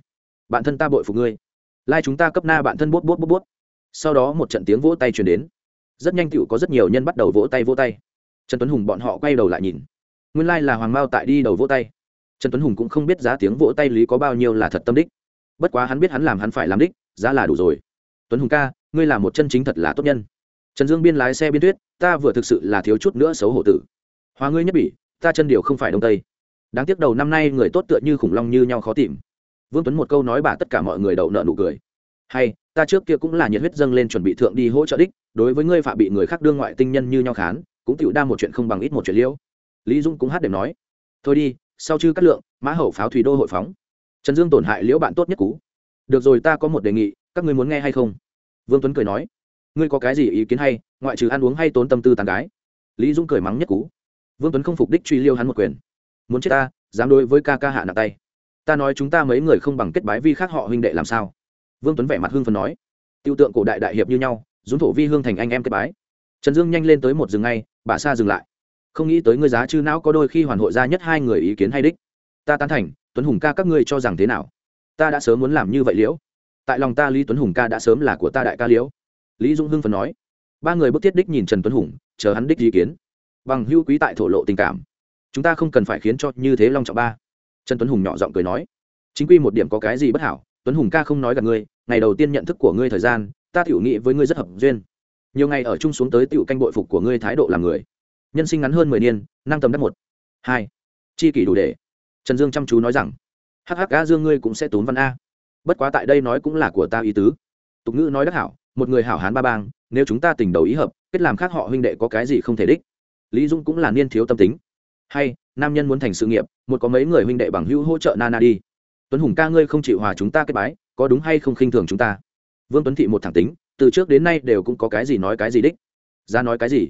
Speaker 1: Bạn thân ta bội phục ngươi lai chúng ta cấp na bạn thân bút bút bút bút. sau đó một trận tiếng vỗ tay truyền đến. Rất nhanh cựu có rất nhiều nhân bắt đầu vỗ tay vỗ tay. Trần tuấn hùng bọn họ quay đầu lại nhìn. Nguyên lai là hoàng mao tại đi đầu vỗ tay. Trần tuấn hùng cũng không biết giá tiếng vỗ tay lý có bao nhiêu là thật tâm đích. Bất quá hắn biết hắn làm hắn phải làm đích, giá là đủ rồi. Tuấn hùng ca, ngươi là một chân chính thật là tốt nhân. Trần dương biên lái xe biên tuyết ta vừa thực sự là thiếu chút nữa xấu hổ tử. Hóa ngươi nhất bỉ, ta chân điều không phải đông tây. Đáng tiếc đầu năm nay người tốt tựa như khủng long như nhau khó tìm vương tuấn một câu nói bà tất cả mọi người đậu nợ nụ cười. Hay, ta trước kia cũng là nhiệt huyết dâng lên chuẩn bị thượng đi hỗ trợ đích, đối với ngươi phạm bị người khác đương ngoại tinh nhân như nhau khán, cũng tựu đa một chuyện không bằng ít một chuyện liễu lý dung cũng hát đệm nói. Thôi đi, sau chư cắt lượng, mã hậu pháo thủy đô hội phóng. Trần dương tổn hại liễu bạn tốt nhất cũ. được rồi ta có một đề nghị, các ngươi muốn nghe hay không? Vương tuấn cười nói. Ngươi có cái gì ý kiến hay, ngoại trừ ăn uống hay tốn tâm tư tàn gái? Lý dung cười mắng nhất cú vương tuấn không phục đích truy liêu hắn một quyền. Muốn chết ta, dám đối với ca ca hạ nặng tay ta nói chúng ta mấy người không bằng kết bái vi khác họ huynh đệ làm sao? Vương tuấn vẻ mặt hưng phần nói. Tiêu tượng cổ đại đại hiệp như nhau, dũng thổ vi hương thành anh em kết bái. Trần dương nhanh lên tới một rừng ngay, bà sa dừng lại. Không nghĩ tới ngươi giá chư não có đôi khi hoàn hội ra nhất hai người ý kiến hay đích. Ta tán thành, tuấn hùng ca các ngươi cho rằng thế nào? Ta đã sớm muốn làm như vậy liễu. Tại lòng ta lý tuấn hùng ca đã sớm là của ta đại ca liễu. Lý dũng hưng phần nói. Ba người bước thiết đích nhìn trần tuấn hùng, chờ hắn đích ý kiến. Bằng hữu quý tại thổ lộ tình cảm. Chúng ta không cần phải khiến cho như thế long trọng ba trần tuấn hùng nhỏ giọng cười nói, chính quy một điểm có cái gì bất hảo, tuấn hùng ca không nói gặp ngươi, ngày đầu tiên nhận thức của ngươi thời gian, ta tiểu nghĩ với ngươi rất hợp duyên. Nhiều ngày ở chung xuống tới tiểu canh bội phục của ngươi thái độ làm người. Nhân sinh ngắn hơn mười niên, năng tầm đất một. Hai. Chi kỷ đủ để. Trần dương chăm chú nói rằng, hắc hắc, a dương ngươi cũng sẽ tốn văn a. Bất quá tại đây nói cũng là của ta ý tứ. Tục ngữ nói đắc hảo, một người hảo hán ba bang, nếu chúng ta tình đầu ý hợp, kết làm khác họ huynh đệ có cái gì không thể đích? Lý dung cũng là niên thiếu tâm tính hay, nam nhân muốn thành sự nghiệp, một có mấy người huynh đệ bằng hữu hỗ trợ nana đi. Tuấn hùng ca ngươi không chịu hòa chúng ta kết bái, có đúng hay không khinh thường chúng ta? Vương tuấn thị một thẳng tính, từ trước đến nay đều cũng có cái gì nói cái gì đích. Ra nói cái gì?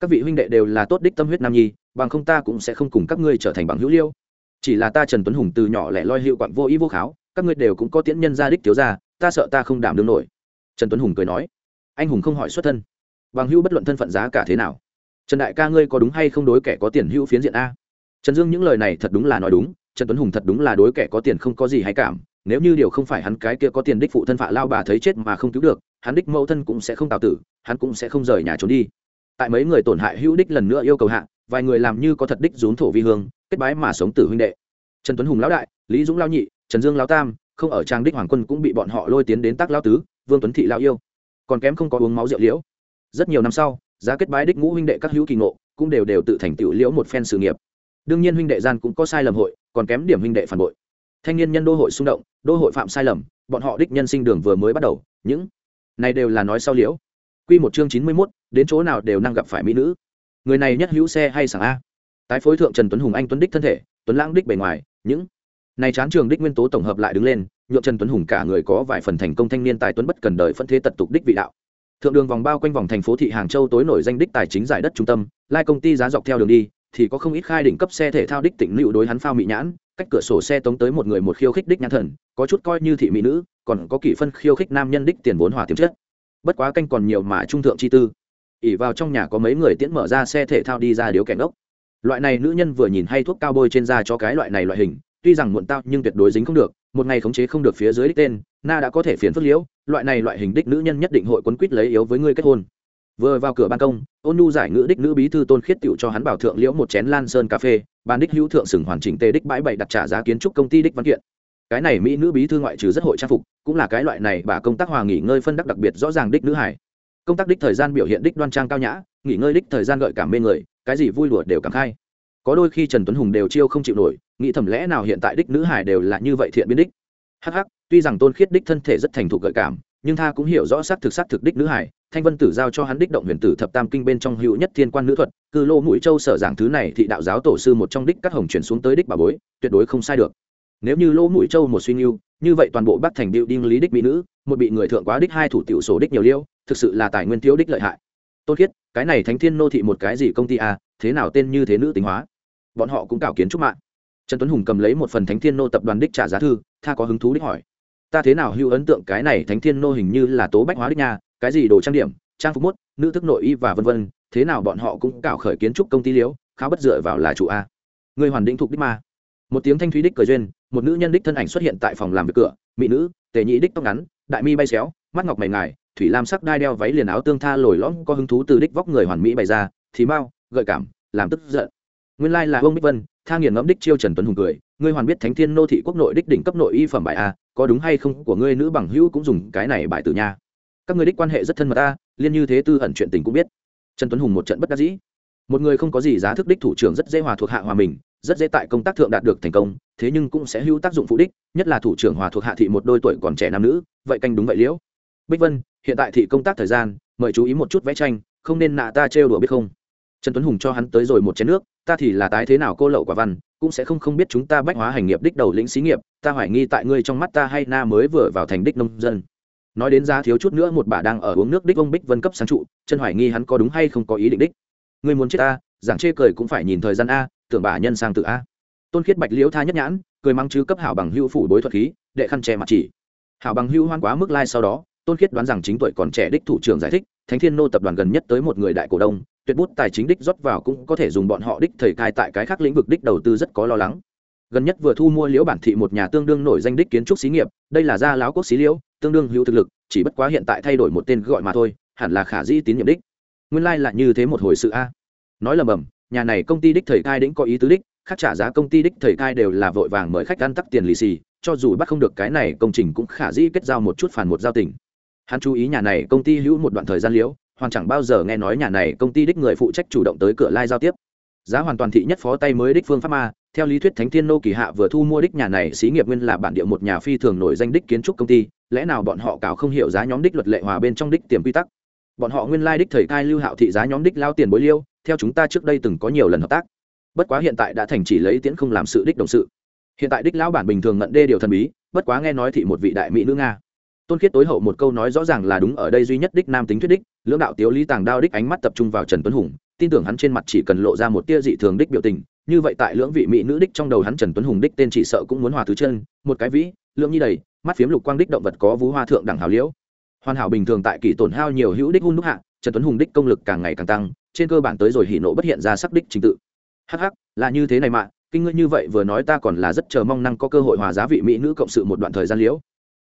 Speaker 1: Các vị huynh đệ đều là tốt đích tâm huyết nam nhi, bằng không ta cũng sẽ không cùng các ngươi trở thành bằng hữu liêu. Chỉ là ta trần tuấn hùng từ nhỏ lẻ loi hiệu quặng vô ý vô kháo, các ngươi đều cũng có tiễn nhân gia đích thiếu ra ta sợ ta không đảm đương nổi. Trần tuấn hùng cười nói. Anh hùng không hỏi xuất thân. Bằng hữu bất luận thân phận giá cả thế nào trần đại ca ngươi có đúng hay không đối kẻ có tiền hữu phiến diện a? Trần dương những lời này thật đúng là nói đúng, trần tuấn hùng thật đúng là đối kẻ có tiền không có gì hay cảm, nếu như điều không phải hắn cái kia có tiền đích phụ thân phạ lao bà thấy chết mà không cứu được, hắn đích mẫu thân cũng sẽ không tào tử, hắn cũng sẽ không rời nhà trốn đi. Tại mấy người tổn hại hữu đích lần nữa yêu cầu hạ, vài người làm như có thật đích rốn thổ vi hương, kết bái mà sống tử huynh đệ. Trần tuấn hùng lão đại, lý dũng lao nhị, trần dương lao tam, không ở trang đích hoàng quân cũng bị bọn họ lôi tiến đến tác lao tứ, vương tuấn thị lao yêu. Còn kém không có uống máu rượu liễu. Rất nhiều năm sau giá kết bái đích ngũ huynh đệ các hữu kỳ ngộ cũng đều đều tự thành tựu liễu một phen sự nghiệp. Đương nhiên huynh đệ gian cũng có sai lầm hội còn kém điểm huynh đệ phản bội. Thanh niên nhân đô hội xung động đô hội phạm sai lầm bọn họ đích nhân sinh đường vừa mới bắt đầu những này đều là nói sau liễu. Quy một chương chín mươi 91, đến chỗ nào đều năng gặp phải mỹ nữ. Người này nhất hữu xe hay sảng a. Tái phối thượng trần tuấn hùng anh tuấn đích thân thể tuấn lãng đích bề ngoài những này chán trường đích nguyên tố tổng hợp lại đứng lên nhượng trần tuấn hùng cả người có vài phần thành công thanh niên tài tuấn bất cần đời phân thế tật tục đích vị đạo thượng đường vòng bao quanh vòng thành phố thị hàng châu tối nổi danh đích tài chính giải đất trung tâm, lai công ty giá dọc theo đường đi, thì có không ít khai đỉnh cấp xe thể thao đích tỉnh lưu đối hắn phao mỹ nhãn, cách cửa sổ xe tống tới một người một khiêu khích đích nhãn thần, có chút coi như thị mỹ nữ, còn có kỷ phân khiêu khích nam nhân đích tiền vốn hòa tiềm chất. Bất quá canh còn nhiều mà trung thượng chi tư. Ỉ vào trong nhà có mấy người tiễn mở ra xe thể thao đi ra điếu kẻ ngốc. Loại này nữ nhân vừa nhìn hay thuốc cao bôi trên da cho cái loại này loại hình, tuy rằng muộn tao nhưng tuyệt đối dính không được, một ngày khống chế không được phía dưới đích tên na đã có thể phiền phức liễu, loại này loại hình đích nữ nhân nhất định hội quấn quýt lấy yếu với ngươi kết hôn. Vừa vào cửa ban công, ôn nhu giải ngữ đích nữ bí thư tôn khiết tựu cho hắn bảo thượng liễu một chén lan sơn cà phê ban đích hữu thượng sừng hoàn chỉnh tê đích bãi bày đặt trả giá kiến trúc công ty đích văn kiện. Cái này mỹ nữ bí thư ngoại trừ rất hội trang phục, cũng là cái loại này bà công tác hòa nghỉ ngơi phân đắc đặc biệt rõ ràng đích nữ hải công tác đích thời gian biểu hiện đích đoan trang cao nhã, nghỉ ngơi đích thời gian gợi cảm mê người, cái gì vui lụa đều cảm khai. Có đôi khi trần tuấn hùng đều chiêu không chịu nổi, nghĩ thầm lẽ nào hiện tại đích nữ hải đều là như vậy thiện biến đích. Hắc hắc tuy rằng tôn khiết đích thân thể rất thành thục gợi cảm, nhưng tha cũng hiểu rõ xác thực xác thực đích nữ hải thanh vân tử giao cho hắn đích động huyền tử thập tam kinh bên trong hữu nhất thiên quan nữ thuật, cư lô mũi châu sở giảng thứ này thị đạo giáo tổ sư một trong đích các hồng chuyển xuống tới đích bà bối, tuyệt đối không sai được. Nếu như lỗ mũi châu một suy nghiêu như vậy toàn bộ bắc thành điệu đinh lý đích mỹ nữ, một bị người thượng quá đích hai thủ tiểu sổ đích nhiều liêu, thực sự là tài nguyên thiếu đích lợi hại. Tôn khiết, cái này thánh thiên nô thị một cái gì công ty à thế nào tên như thế nữ tính hóa? Bọn họ cũng cảo kiến trúc mạng. Trần tuấn hùng cầm lấy một phần thánh thiên nô tập đoàn đích trả giá thư, tha có hứng thú đích hỏi ta thế nào hưu ấn tượng cái này thánh thiên nô hình như là tố bách hóa đích nha, cái gì đồ trang điểm, trang phục mốt, nữ thức nội y và vân vân, thế nào bọn họ cũng cạo khởi kiến trúc công ty liễu, khá bất dựa vào là chủ a. Người hoàn định thuộc đích ma. Một tiếng thanh thúy đích cờ duyên, một nữ nhân đích thân ảnh xuất hiện tại phòng làm việc cửa, mỹ nữ, tề nhị đích tóc ngắn, đại mi bay xéo, mắt ngọc mày ngài, thủy lam sắc đai đeo váy liền áo tương tha lồi lõm, có hứng thú từ đích vóc người hoàn mỹ bày ra, thì mau, gợi cảm, làm tức giận. Nguyên lai là ông bích vân, tha nghiền ngẫm đích chiêu trần tuấn hùng cười, ngươi hoàn biết thánh thiên nô thị quốc nội đích đỉnh cấp nội y phẩm bài a có đúng hay không của ngươi nữ bằng hữu cũng dùng cái này bài từ nha. Các ngươi đích quan hệ rất thân mật ta, liên như thế tư ẩn chuyện tình cũng biết. Trần tuấn hùng một trận bất đắc dĩ. Một người không có gì giá thức đích thủ trưởng rất dễ hòa thuộc hạ hòa mình, rất dễ tại công tác thượng đạt được thành công, thế nhưng cũng sẽ hữu tác dụng phụ đích, nhất là thủ trưởng hòa thuộc hạ thị một đôi tuổi còn trẻ nam nữ, vậy canh đúng vậy liễu. Bích vân, hiện tại thị công tác thời gian, mời chú ý một chút vẽ tranh, không nên nạ ta trêu đùa biết không? Trần tuấn hùng cho hắn tới rồi một chén nước, ta thì là tái thế nào cô lậu quả văn cũng sẽ không không biết chúng ta bách hóa hành nghiệp đích đầu lĩnh xí nghiệp, ta hoài nghi tại ngươi trong mắt ta hay na mới vừa vào thành đích nông dân. Nói đến giá thiếu chút nữa một bà đang ở uống nước đích ông bích vân cấp sáng trụ, chân hoài nghi hắn có đúng hay không có ý định đích. Ngươi muốn chết ta, giảng chê cười cũng phải nhìn thời gian a, tưởng bà nhân sang tự a. Tôn khiết bạch liễu tha nhất nhãn, cười mắng chứ cấp hảo bằng hưu phủ đối thuật khí, đệ khăn che mặt chỉ. Hảo bằng hưu hoan quá mức lai sau đó, tôn khiết đoán rằng chính tuổi còn trẻ đích thủ trưởng giải thích, thánh thiên nô tập đoàn gần nhất tới một người đại cổ đông tuyệt bút tài chính đích rót vào cũng có thể dùng bọn họ đích thời cai tại cái khác lĩnh vực đích đầu tư rất có lo lắng. Gần nhất vừa thu mua liễu bản thị một nhà tương đương nổi danh đích kiến trúc xí nghiệp, đây là gia láo quốc xí liễu, tương đương hữu thực lực, chỉ bất quá hiện tại thay đổi một tên gọi mà thôi, hẳn là khả dĩ tín nhiệm đích. Nguyên lai、like、là như thế một hồi sự a. Nói lầm bầm, nhà này công ty đích thời cai đĩnh có ý tứ đích, khác trả giá công ty đích thời cai đều là vội vàng mời khách ăn tắc tiền lì xì, cho dù bắt không được cái này, công trình cũng khả dĩ kết giao một chút phản một giao tình. Hắn chú ý nhà này công ty hữu một đoạn thời gian liễu hoàn chẳng bao giờ nghe nói nhà này công ty đích người phụ trách chủ động tới cửa lai giao tiếp. Giá hoàn toàn thị nhất phó tay mới đích phương pháp ma theo lý thuyết thánh thiên nô kỳ hạ vừa thu mua đích nhà này xí nghiệp nguyên là bản địa một nhà phi thường nổi danh đích kiến trúc công ty, lẽ nào bọn họ cào không hiểu giá nhóm đích luật lệ hòa bên trong đích tiềm quy tắc? Bọn họ nguyên lai đích thời cai lưu hạo thị giá nhóm đích lao tiền bối liêu, theo chúng ta trước đây từng có nhiều lần hợp tác. Bất quá hiện tại đã thành chỉ lấy tiễn không làm sự đích đồng sự. Hiện tại đích lão bản bình thường ngận đê điều thần bí, bất quá nghe nói thị một vị đại mỹ nữ nga tôn khiết tối hậu một câu nói rõ ràng là đúng ở đây duy nhất đích nam tính thuyết đích, lưỡng đạo tiếu lý tàng đao đích ánh mắt tập trung vào trần tuấn hùng, tin tưởng hắn trên mặt chỉ cần lộ ra một tia dị thường đích biểu tình, như vậy tại lưỡng vị mỹ nữ đích trong đầu hắn trần tuấn hùng đích tên chỉ sợ cũng muốn hòa thứ chân, một cái vĩ, lưỡng nhi đầy, mắt phiếm lục quang đích động vật có vú hoa thượng đẳng hào liễu. Hoàn hảo bình thường tại kỳ tổn hao nhiều hữu đích hun đúc hạ, trần tuấn hùng đích công lực càng ngày càng tăng, trên cơ bản tới rồi hỉ nộ bất hiện ra sắc đích trình tự. Hắc hắc, là như thế này mà, kinh ngươi như vậy vừa nói ta còn là rất chờ mong năng có cơ hội hòa giá vị mỹ nữ cộng sự một đoạn thời gian liễu.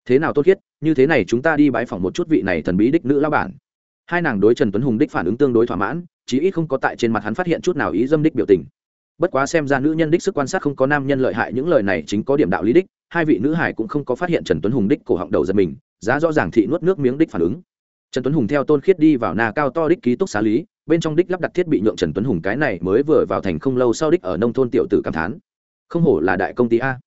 Speaker 1: Thế nào tốt khiết như thế này chúng ta đi bái phỏng một chút vị này thần bí đích nữ lao bản. Hai nàng đối trần tuấn hùng đích phản ứng tương đối thỏa mãn, chí ít không có tại trên mặt hắn phát hiện chút nào ý dâm đích biểu tình. Bất quá xem ra nữ nhân đích sức quan sát không có nam nhân lợi hại, những lời này chính có điểm đạo lý đích, hai vị nữ hải cũng không có phát hiện trần tuấn hùng đích cổ họng đầu giật mình, giá rõ ràng thị nuốt nước miếng đích phản ứng. Trần tuấn hùng theo tôn khiết đi vào nà cao to đích ký túc xá lý, bên trong đích lắp đặt thiết bị nhượng trần tuấn hùng cái này mới vừa vào thành không lâu sau đích ở nông thôn tiểu tử cảm thán. Không hổ là đại công ty a.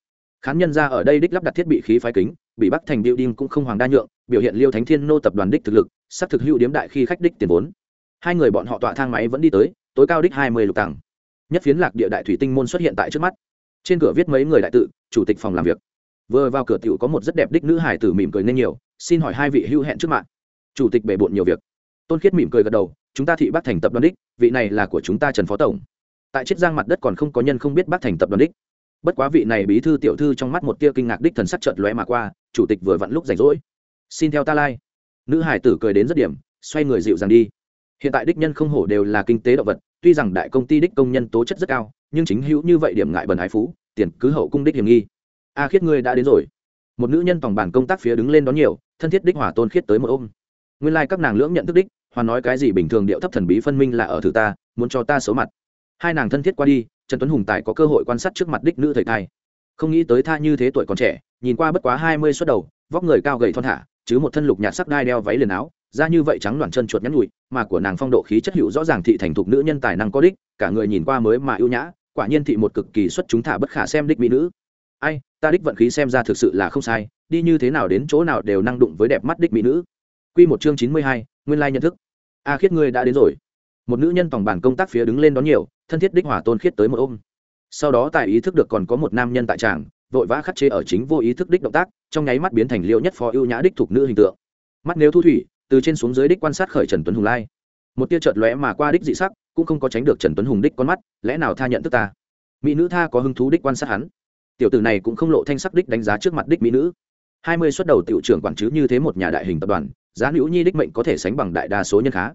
Speaker 1: Khán nhân ra ở đây đích lắp đặt thiết bị khí phái kính bị bắc thành biểu đinh cũng không hoàng đa nhượng, biểu hiện liêu thánh thiên nô tập đoàn đích thực lực, sắp thực hữu điếm đại khi khách đích tiền vốn. Hai người bọn họ tọa thang máy vẫn đi tới, tối cao đích hai mươi lục tầng. Nhất phiến lạc địa đại thủy tinh môn xuất hiện tại trước mắt. Trên cửa viết mấy người đại tự, chủ tịch phòng làm việc. Vừa vào cửa tiểu có một rất đẹp đích nữ hải tử mỉm cười nên nhiều, xin hỏi hai vị hữu hẹn trước mạng chủ tịch bể bộn nhiều việc. Tôn khiết mỉm cười gật đầu, chúng ta thị bắc thành tập đoàn đích, vị này là của chúng ta trần phó tổng. Tại chiết giang mặt đất còn không có nhân không biết bắc thành tập đoàn đích bất quá vị này bí thư tiểu thư trong mắt một tia kinh ngạc đích thần sắc chợt lóe mà qua, chủ tịch vừa vặn lúc rảnh rỗi. Xin theo ta lai. Nữ hải tử cười đến rất điểm, xoay người dịu dàng đi. Hiện tại đích nhân không hổ đều là kinh tế động vật, tuy rằng đại công ty đích công nhân tố chất rất cao, nhưng chính hữu như vậy điểm ngại bần ái phú, tiền cứ hậu cung đích hiểm nghi. A khiết ngươi đã đến rồi. Một nữ nhân tổng bản công tác phía đứng lên đón nhiều, thân thiết đích hỏa tôn khiết tới một ôm. Nguyên lai các nàng lưỡng nhận thức đích, hoàn nói cái gì bình thường điệu thấp thần bí phân minh là ở thử ta, muốn cho ta xấu mặt. Hai nàng thân thiết qua đi trần tuấn hùng tài có cơ hội quan sát trước mặt đích nữ thời thai. Không nghĩ tới tha như thế tuổi còn trẻ, nhìn qua bất quá hai mươi suất đầu, vóc người cao gầy thon thả, chứ một thân lục nhạt sắc đai đeo váy liền áo, da như vậy trắng loạn chân chuột nhắn nhụi, mà của nàng phong độ khí chất hữu rõ ràng thị thành thục nữ nhân tài năng có đích, cả người nhìn qua mới mà ưu nhã, quả nhiên thị một cực kỳ xuất chúng thả bất khả xem đích mỹ nữ. Ai, ta đích vận khí xem ra thực sự là không sai, đi như thế nào đến chỗ nào đều năng đụng với đẹp mắt đích mỹ nữ. Quy một chương chín mươi hai, nguyên lai nhận thức. A khiết ngươi đã đến rồi một nữ nhân phòng bản công tác phía đứng lên đón nhiều, thân thiết đích hỏa tôn khiết tới một ôm. Sau đó tài ý thức được còn có một nam nhân tại tràng, vội vã khắc chế ở chính vô ý thức đích động tác, trong nháy mắt biến thành liệu nhất phó ưu nhã đích thuộc nữ hình tượng. Mắt nếu thu thủy, từ trên xuống dưới đích quan sát khởi trần tuấn hùng lai. Một tia chợt lóe mà qua đích dị sắc, cũng không có tránh được trần tuấn hùng đích con mắt, lẽ nào tha nhận tức ta? Mỹ nữ tha có hứng thú đích quan sát hắn. Tiểu tử này cũng không lộ thanh sắc đích đánh giá trước mặt đích mỹ nữ. Hai mươi xuất đầu tiểu trưởng quản chứ như thế một nhà đại hình tập đoàn, giá hữu nhi đích mệnh có thể sánh bằng đại đa số nhân khá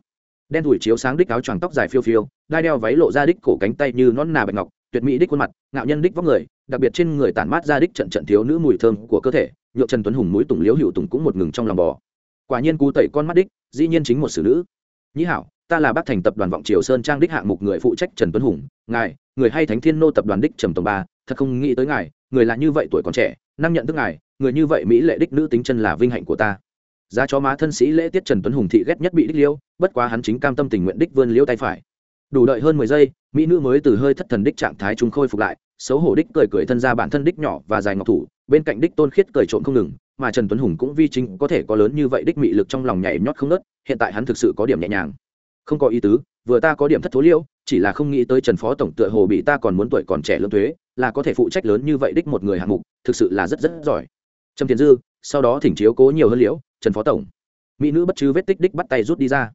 Speaker 1: đen thủi chiếu sáng đích áo choàng tóc dài phiêu phiêu, đai đeo váy lộ ra đích cổ cánh tay như nón nà bạch ngọc, tuyệt mỹ đích khuôn mặt, ngạo nhân đích vóc người, đặc biệt trên người tản mát ra đích trận trận thiếu nữ mùi thơm của cơ thể, nhựa trần tuấn hùng mũi tùng liếu hữu tùng cũng một ngừng trong lòng bò. Quả nhiên cú tẩy con mắt đích, dĩ nhiên chính một xử nữ. Nhĩ hảo, ta là bác thành tập đoàn vọng triều sơn trang đích hạng mục người phụ trách trần tuấn hùng, ngài, người hay thánh thiên nô tập đoàn đích trầm tổng ba, thật không nghĩ tới ngài, người là như vậy tuổi còn trẻ, năng nhận thức ngài, người như vậy mỹ lệ đích nữ tính chân là vinh hạnh của ta giá chó má thân sĩ lễ tiết trần tuấn hùng thị ghét nhất bị đích liêu, bất quá hắn chính cam tâm tình nguyện đích vươn liêu tay phải. Đủ đợi hơn mười giây, mỹ nữ mới từ hơi thất thần đích trạng thái trung khôi phục lại, xấu hổ đích cười cười thân ra bản thân đích nhỏ và dài ngọc thủ, bên cạnh đích tôn khiết cười trộm không ngừng, mà trần tuấn hùng cũng vi chính có thể có lớn như vậy đích mị lực trong lòng nhảy nhót không nớt hiện tại hắn thực sự có điểm nhẹ nhàng. Không có ý tứ, vừa ta có điểm thất thố liêu, chỉ là không nghĩ tới trần phó tổng tựa hồ bị ta còn muốn tuổi còn trẻ lương thuế, là có thể phụ trách lớn như vậy đích một người hạng mục, thực sự là rất rất giỏi. Trầm tiền dư, sau đó thỉnh chiếu cố nhiều hơn liễu trần phó tổng. Mỹ nữ bất chứ vết tích đích bắt tay rút đi ra.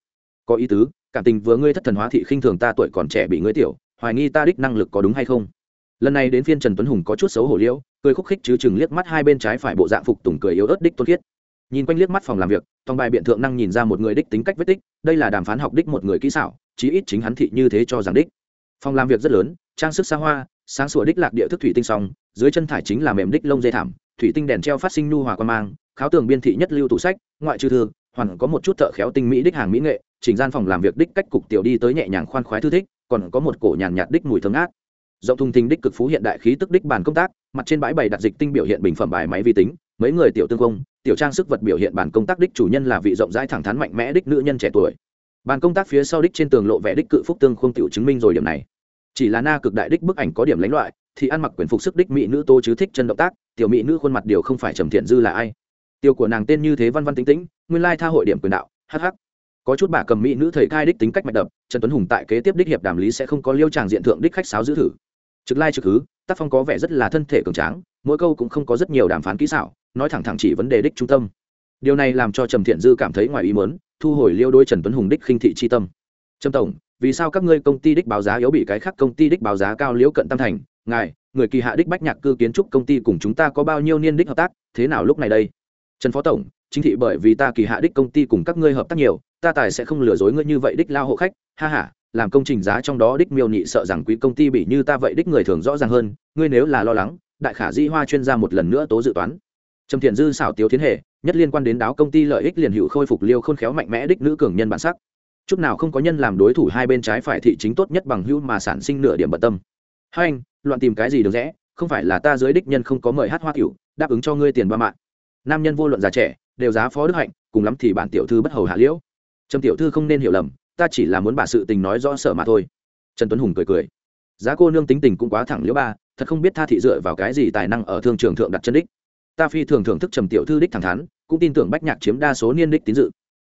Speaker 1: Có ý tứ, cảm tình vừa ngươi thất thần hóa thị khinh thường ta tuổi còn trẻ bị ngươi tiểu, hoài nghi ta đích năng lực có đúng hay không? Lần này đến phiên trần tuấn hùng có chút xấu hổ liễu cười khúc khích chứ chừng liếc mắt hai bên trái phải bộ dạng phục tùng cười yếu ớt đích tôn khiết. Nhìn quanh liếc mắt phòng làm việc tòng bài biện thượng năng nhìn ra một người đích tính cách vết tích, đây là đàm phán học đích một người kỹ xảo, chí ít chính hắn thị như thế cho rằng đích. Phòng làm việc rất lớn, trang sức xa hoa, sáng sủa đích lạc địa thức thủy tinh song dưới chân thải chính là mềm đích lông dây thảm, thủy tinh đèn treo phát sinh nu hòa quan mang kháo tường biên thị nhất lưu tủ sách, ngoại trừ thư, hoàn có một chút thợ khéo tinh mỹ đích hàng mỹ nghệ, chỉnh gian phòng làm việc đích cách cục tiểu đi tới nhẹ nhàng khoan khoái thư thích, còn có một cổ nhàn nhạt đích mùi thơm ngát. Rộng thùng thình đích cực phú hiện đại khí tức đích bàn công tác, mặt trên bãi bày đặt dịch tinh biểu hiện bình phẩm bài máy vi tính, mấy người tiểu tương công, tiểu trang sức vật biểu hiện bàn công tác đích chủ nhân là vị rộng rãi thẳng thắn mạnh mẽ đích nữ nhân trẻ tuổi. Bàn công tác phía sau đích trên tường lộ vẽ đích cự phúc tương không tiểu chứng minh rồi điểm này. Chỉ là na cực đại đích bức ảnh có điểm lãnh loại, thì ăn mặc quyền phục sức đích mỹ nữ tô chứ thích chân động tác, tiểu mỹ nữ khuôn mặt điều không phải trầm thiện dư là ai tiêu của nàng tên như thế văn văn tính tĩnh, nguyên lai tha hội điểm quyền đạo hh có chút bà cầm mỹ nữ thầy khai đích tính cách mạch đập, trần tuấn hùng tại kế tiếp đích hiệp đàm lý sẽ không có liêu tràng diện thượng đích khách sáo giữ thử. Trực lai trực hứ, tác phong có vẻ rất là thân thể cường tráng, mỗi câu cũng không có rất nhiều đàm phán kỹ xảo, nói thẳng thẳng chỉ vấn đề đích trung tâm. Điều này làm cho trầm thiện dư cảm thấy ngoài ý mớn thu hồi liêu đôi trần tuấn hùng đích khinh thị chi tâm. Trầm tổng, vì sao các ngươi công ty đích báo giá yếu bị cái khác công ty đích báo giá cao liễu cận tam thành? Ngài, người kỳ hạ đích bách nhạc cư kiến trúc công ty cùng chúng ta có bao nhiêu niên đích hợp tác, thế nào lúc này đây? Trần phó tổng, chính thị bởi vì ta kỳ hạ đích công ty cùng các ngươi hợp tác nhiều, ta tài sẽ không lừa dối ngươi như vậy đích lao hộ khách. Ha ha, làm công trình giá trong đó đích miêu nhị sợ rằng quý công ty bị như ta vậy đích người thường rõ ràng hơn, ngươi nếu là lo lắng, đại khả di hoa chuyên gia một lần nữa tố dự toán. Trầm thiện dư xảo tiếu tiến hệ nhất liên quan đến đáo công ty lợi ích liền hữu khôi phục liêu khôn khéo mạnh mẽ đích nữ cường nhân bản sắc. Chút nào không có nhân làm đối thủ hai bên trái phải thị chính tốt nhất bằng hữu mà sản sinh nửa điểm bận tâm. Hai anh, loạn tìm cái gì được rẽ, không phải là ta dưới đích nhân không có mời hát hoa cửu, đáp ứng cho ngươi tiền ba mạng nam nhân vô luận già trẻ, đều giá phó đức hạnh, cùng lắm thì bản tiểu thư bất hầu hạ liễu. Trầm tiểu thư không nên hiểu lầm, ta chỉ là muốn bà sự tình nói rõ sợ mà thôi. Trần tuấn hùng cười cười. Giá cô nương tính tình cũng quá thẳng liễu ba, thật không biết tha thị dựa vào cái gì tài năng ở thương trường thượng đặt chân đích. Ta phi thường thưởng thức trầm tiểu thư đích thẳng thắn, cũng tin tưởng bách nhạc chiếm đa số niên đích tín dự.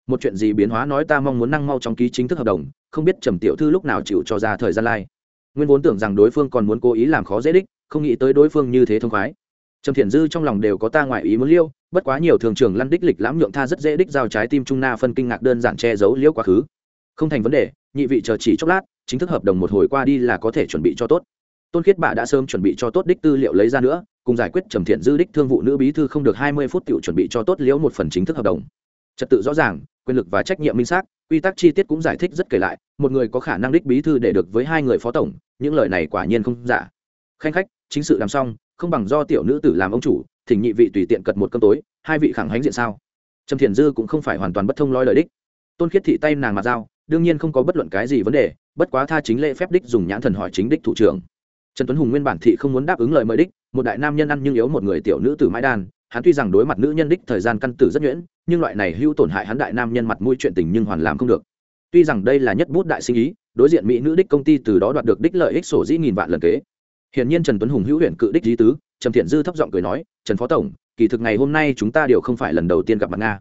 Speaker 1: Một chuyện gì biến hóa nói ta mong muốn năng mau trong ký chính thức hợp đồng, không biết trầm tiểu thư lúc nào chịu cho ra thời gian lai. nguyên vốn tưởng rằng đối phương còn muốn cố ý làm khó dễ đích, không nghĩ tới đối phương như thế thông khoái. Trầm thiện dư trong lòng đều có ta ngoại ý muốn liêu bất quá nhiều thường trường lăn đích lịch lãm nhượng tha rất dễ đích giao trái tim trung na phân kinh ngạc đơn giản che giấu liễu quá khứ. Không thành vấn đề, nhị vị chờ chỉ chốc lát, chính thức hợp đồng một hồi qua đi là có thể chuẩn bị cho tốt. Tôn khiết bà đã sớm chuẩn bị cho tốt đích tư liệu lấy ra nữa, cùng giải quyết trầm thiện dư đích thương vụ nữ bí thư không được hai mươi phút tự chuẩn bị cho tốt liễu một phần chính thức hợp đồng. Trật tự rõ ràng, quyền lực và trách nhiệm minh xác, quy tắc chi tiết cũng giải thích rất kể lại, một người có khả năng đích bí thư để được với hai người phó tổng, những lời này quả nhiên không giả. Khanh khách, chính sự làm xong, không bằng do tiểu nữ tử làm ông chủ thỉnh nhị vị tùy tiện cật một cơm tối hai vị khẳng hánh diện sao? Trầm thiền dư cũng không phải hoàn toàn bất thông loi lời đích. Tôn khiết thị tay nàng mặt dao đương nhiên không có bất luận cái gì vấn đề bất quá tha chính lễ phép đích dùng nhãn thần hỏi chính đích thủ trưởng. Trần tuấn hùng nguyên bản thị không muốn đáp ứng lời mời đích một đại nam nhân ăn nhưng yếu một người tiểu nữ tử mãi đan hắn tuy rằng đối mặt nữ nhân đích thời gian căn tử rất nhuyễn nhưng loại này hữu tổn hại hắn đại nam nhân mặt mũi chuyện tình nhưng hoàn làm không được. Tuy rằng đây là nhất bút đại sinh ý đối diện mỹ nữ đích công ty từ đó đoạt được đích lợi ích sổ dĩ nghìn vạn lần kế. Hiển nhiên Trần Tuấn Hùng hữu huyện cự đích lý tứ, Trầm Thiện Dư thấp giọng cười nói, "Trần phó tổng, kỳ thực ngày hôm nay chúng ta đều không phải lần đầu tiên gặp mặt nga."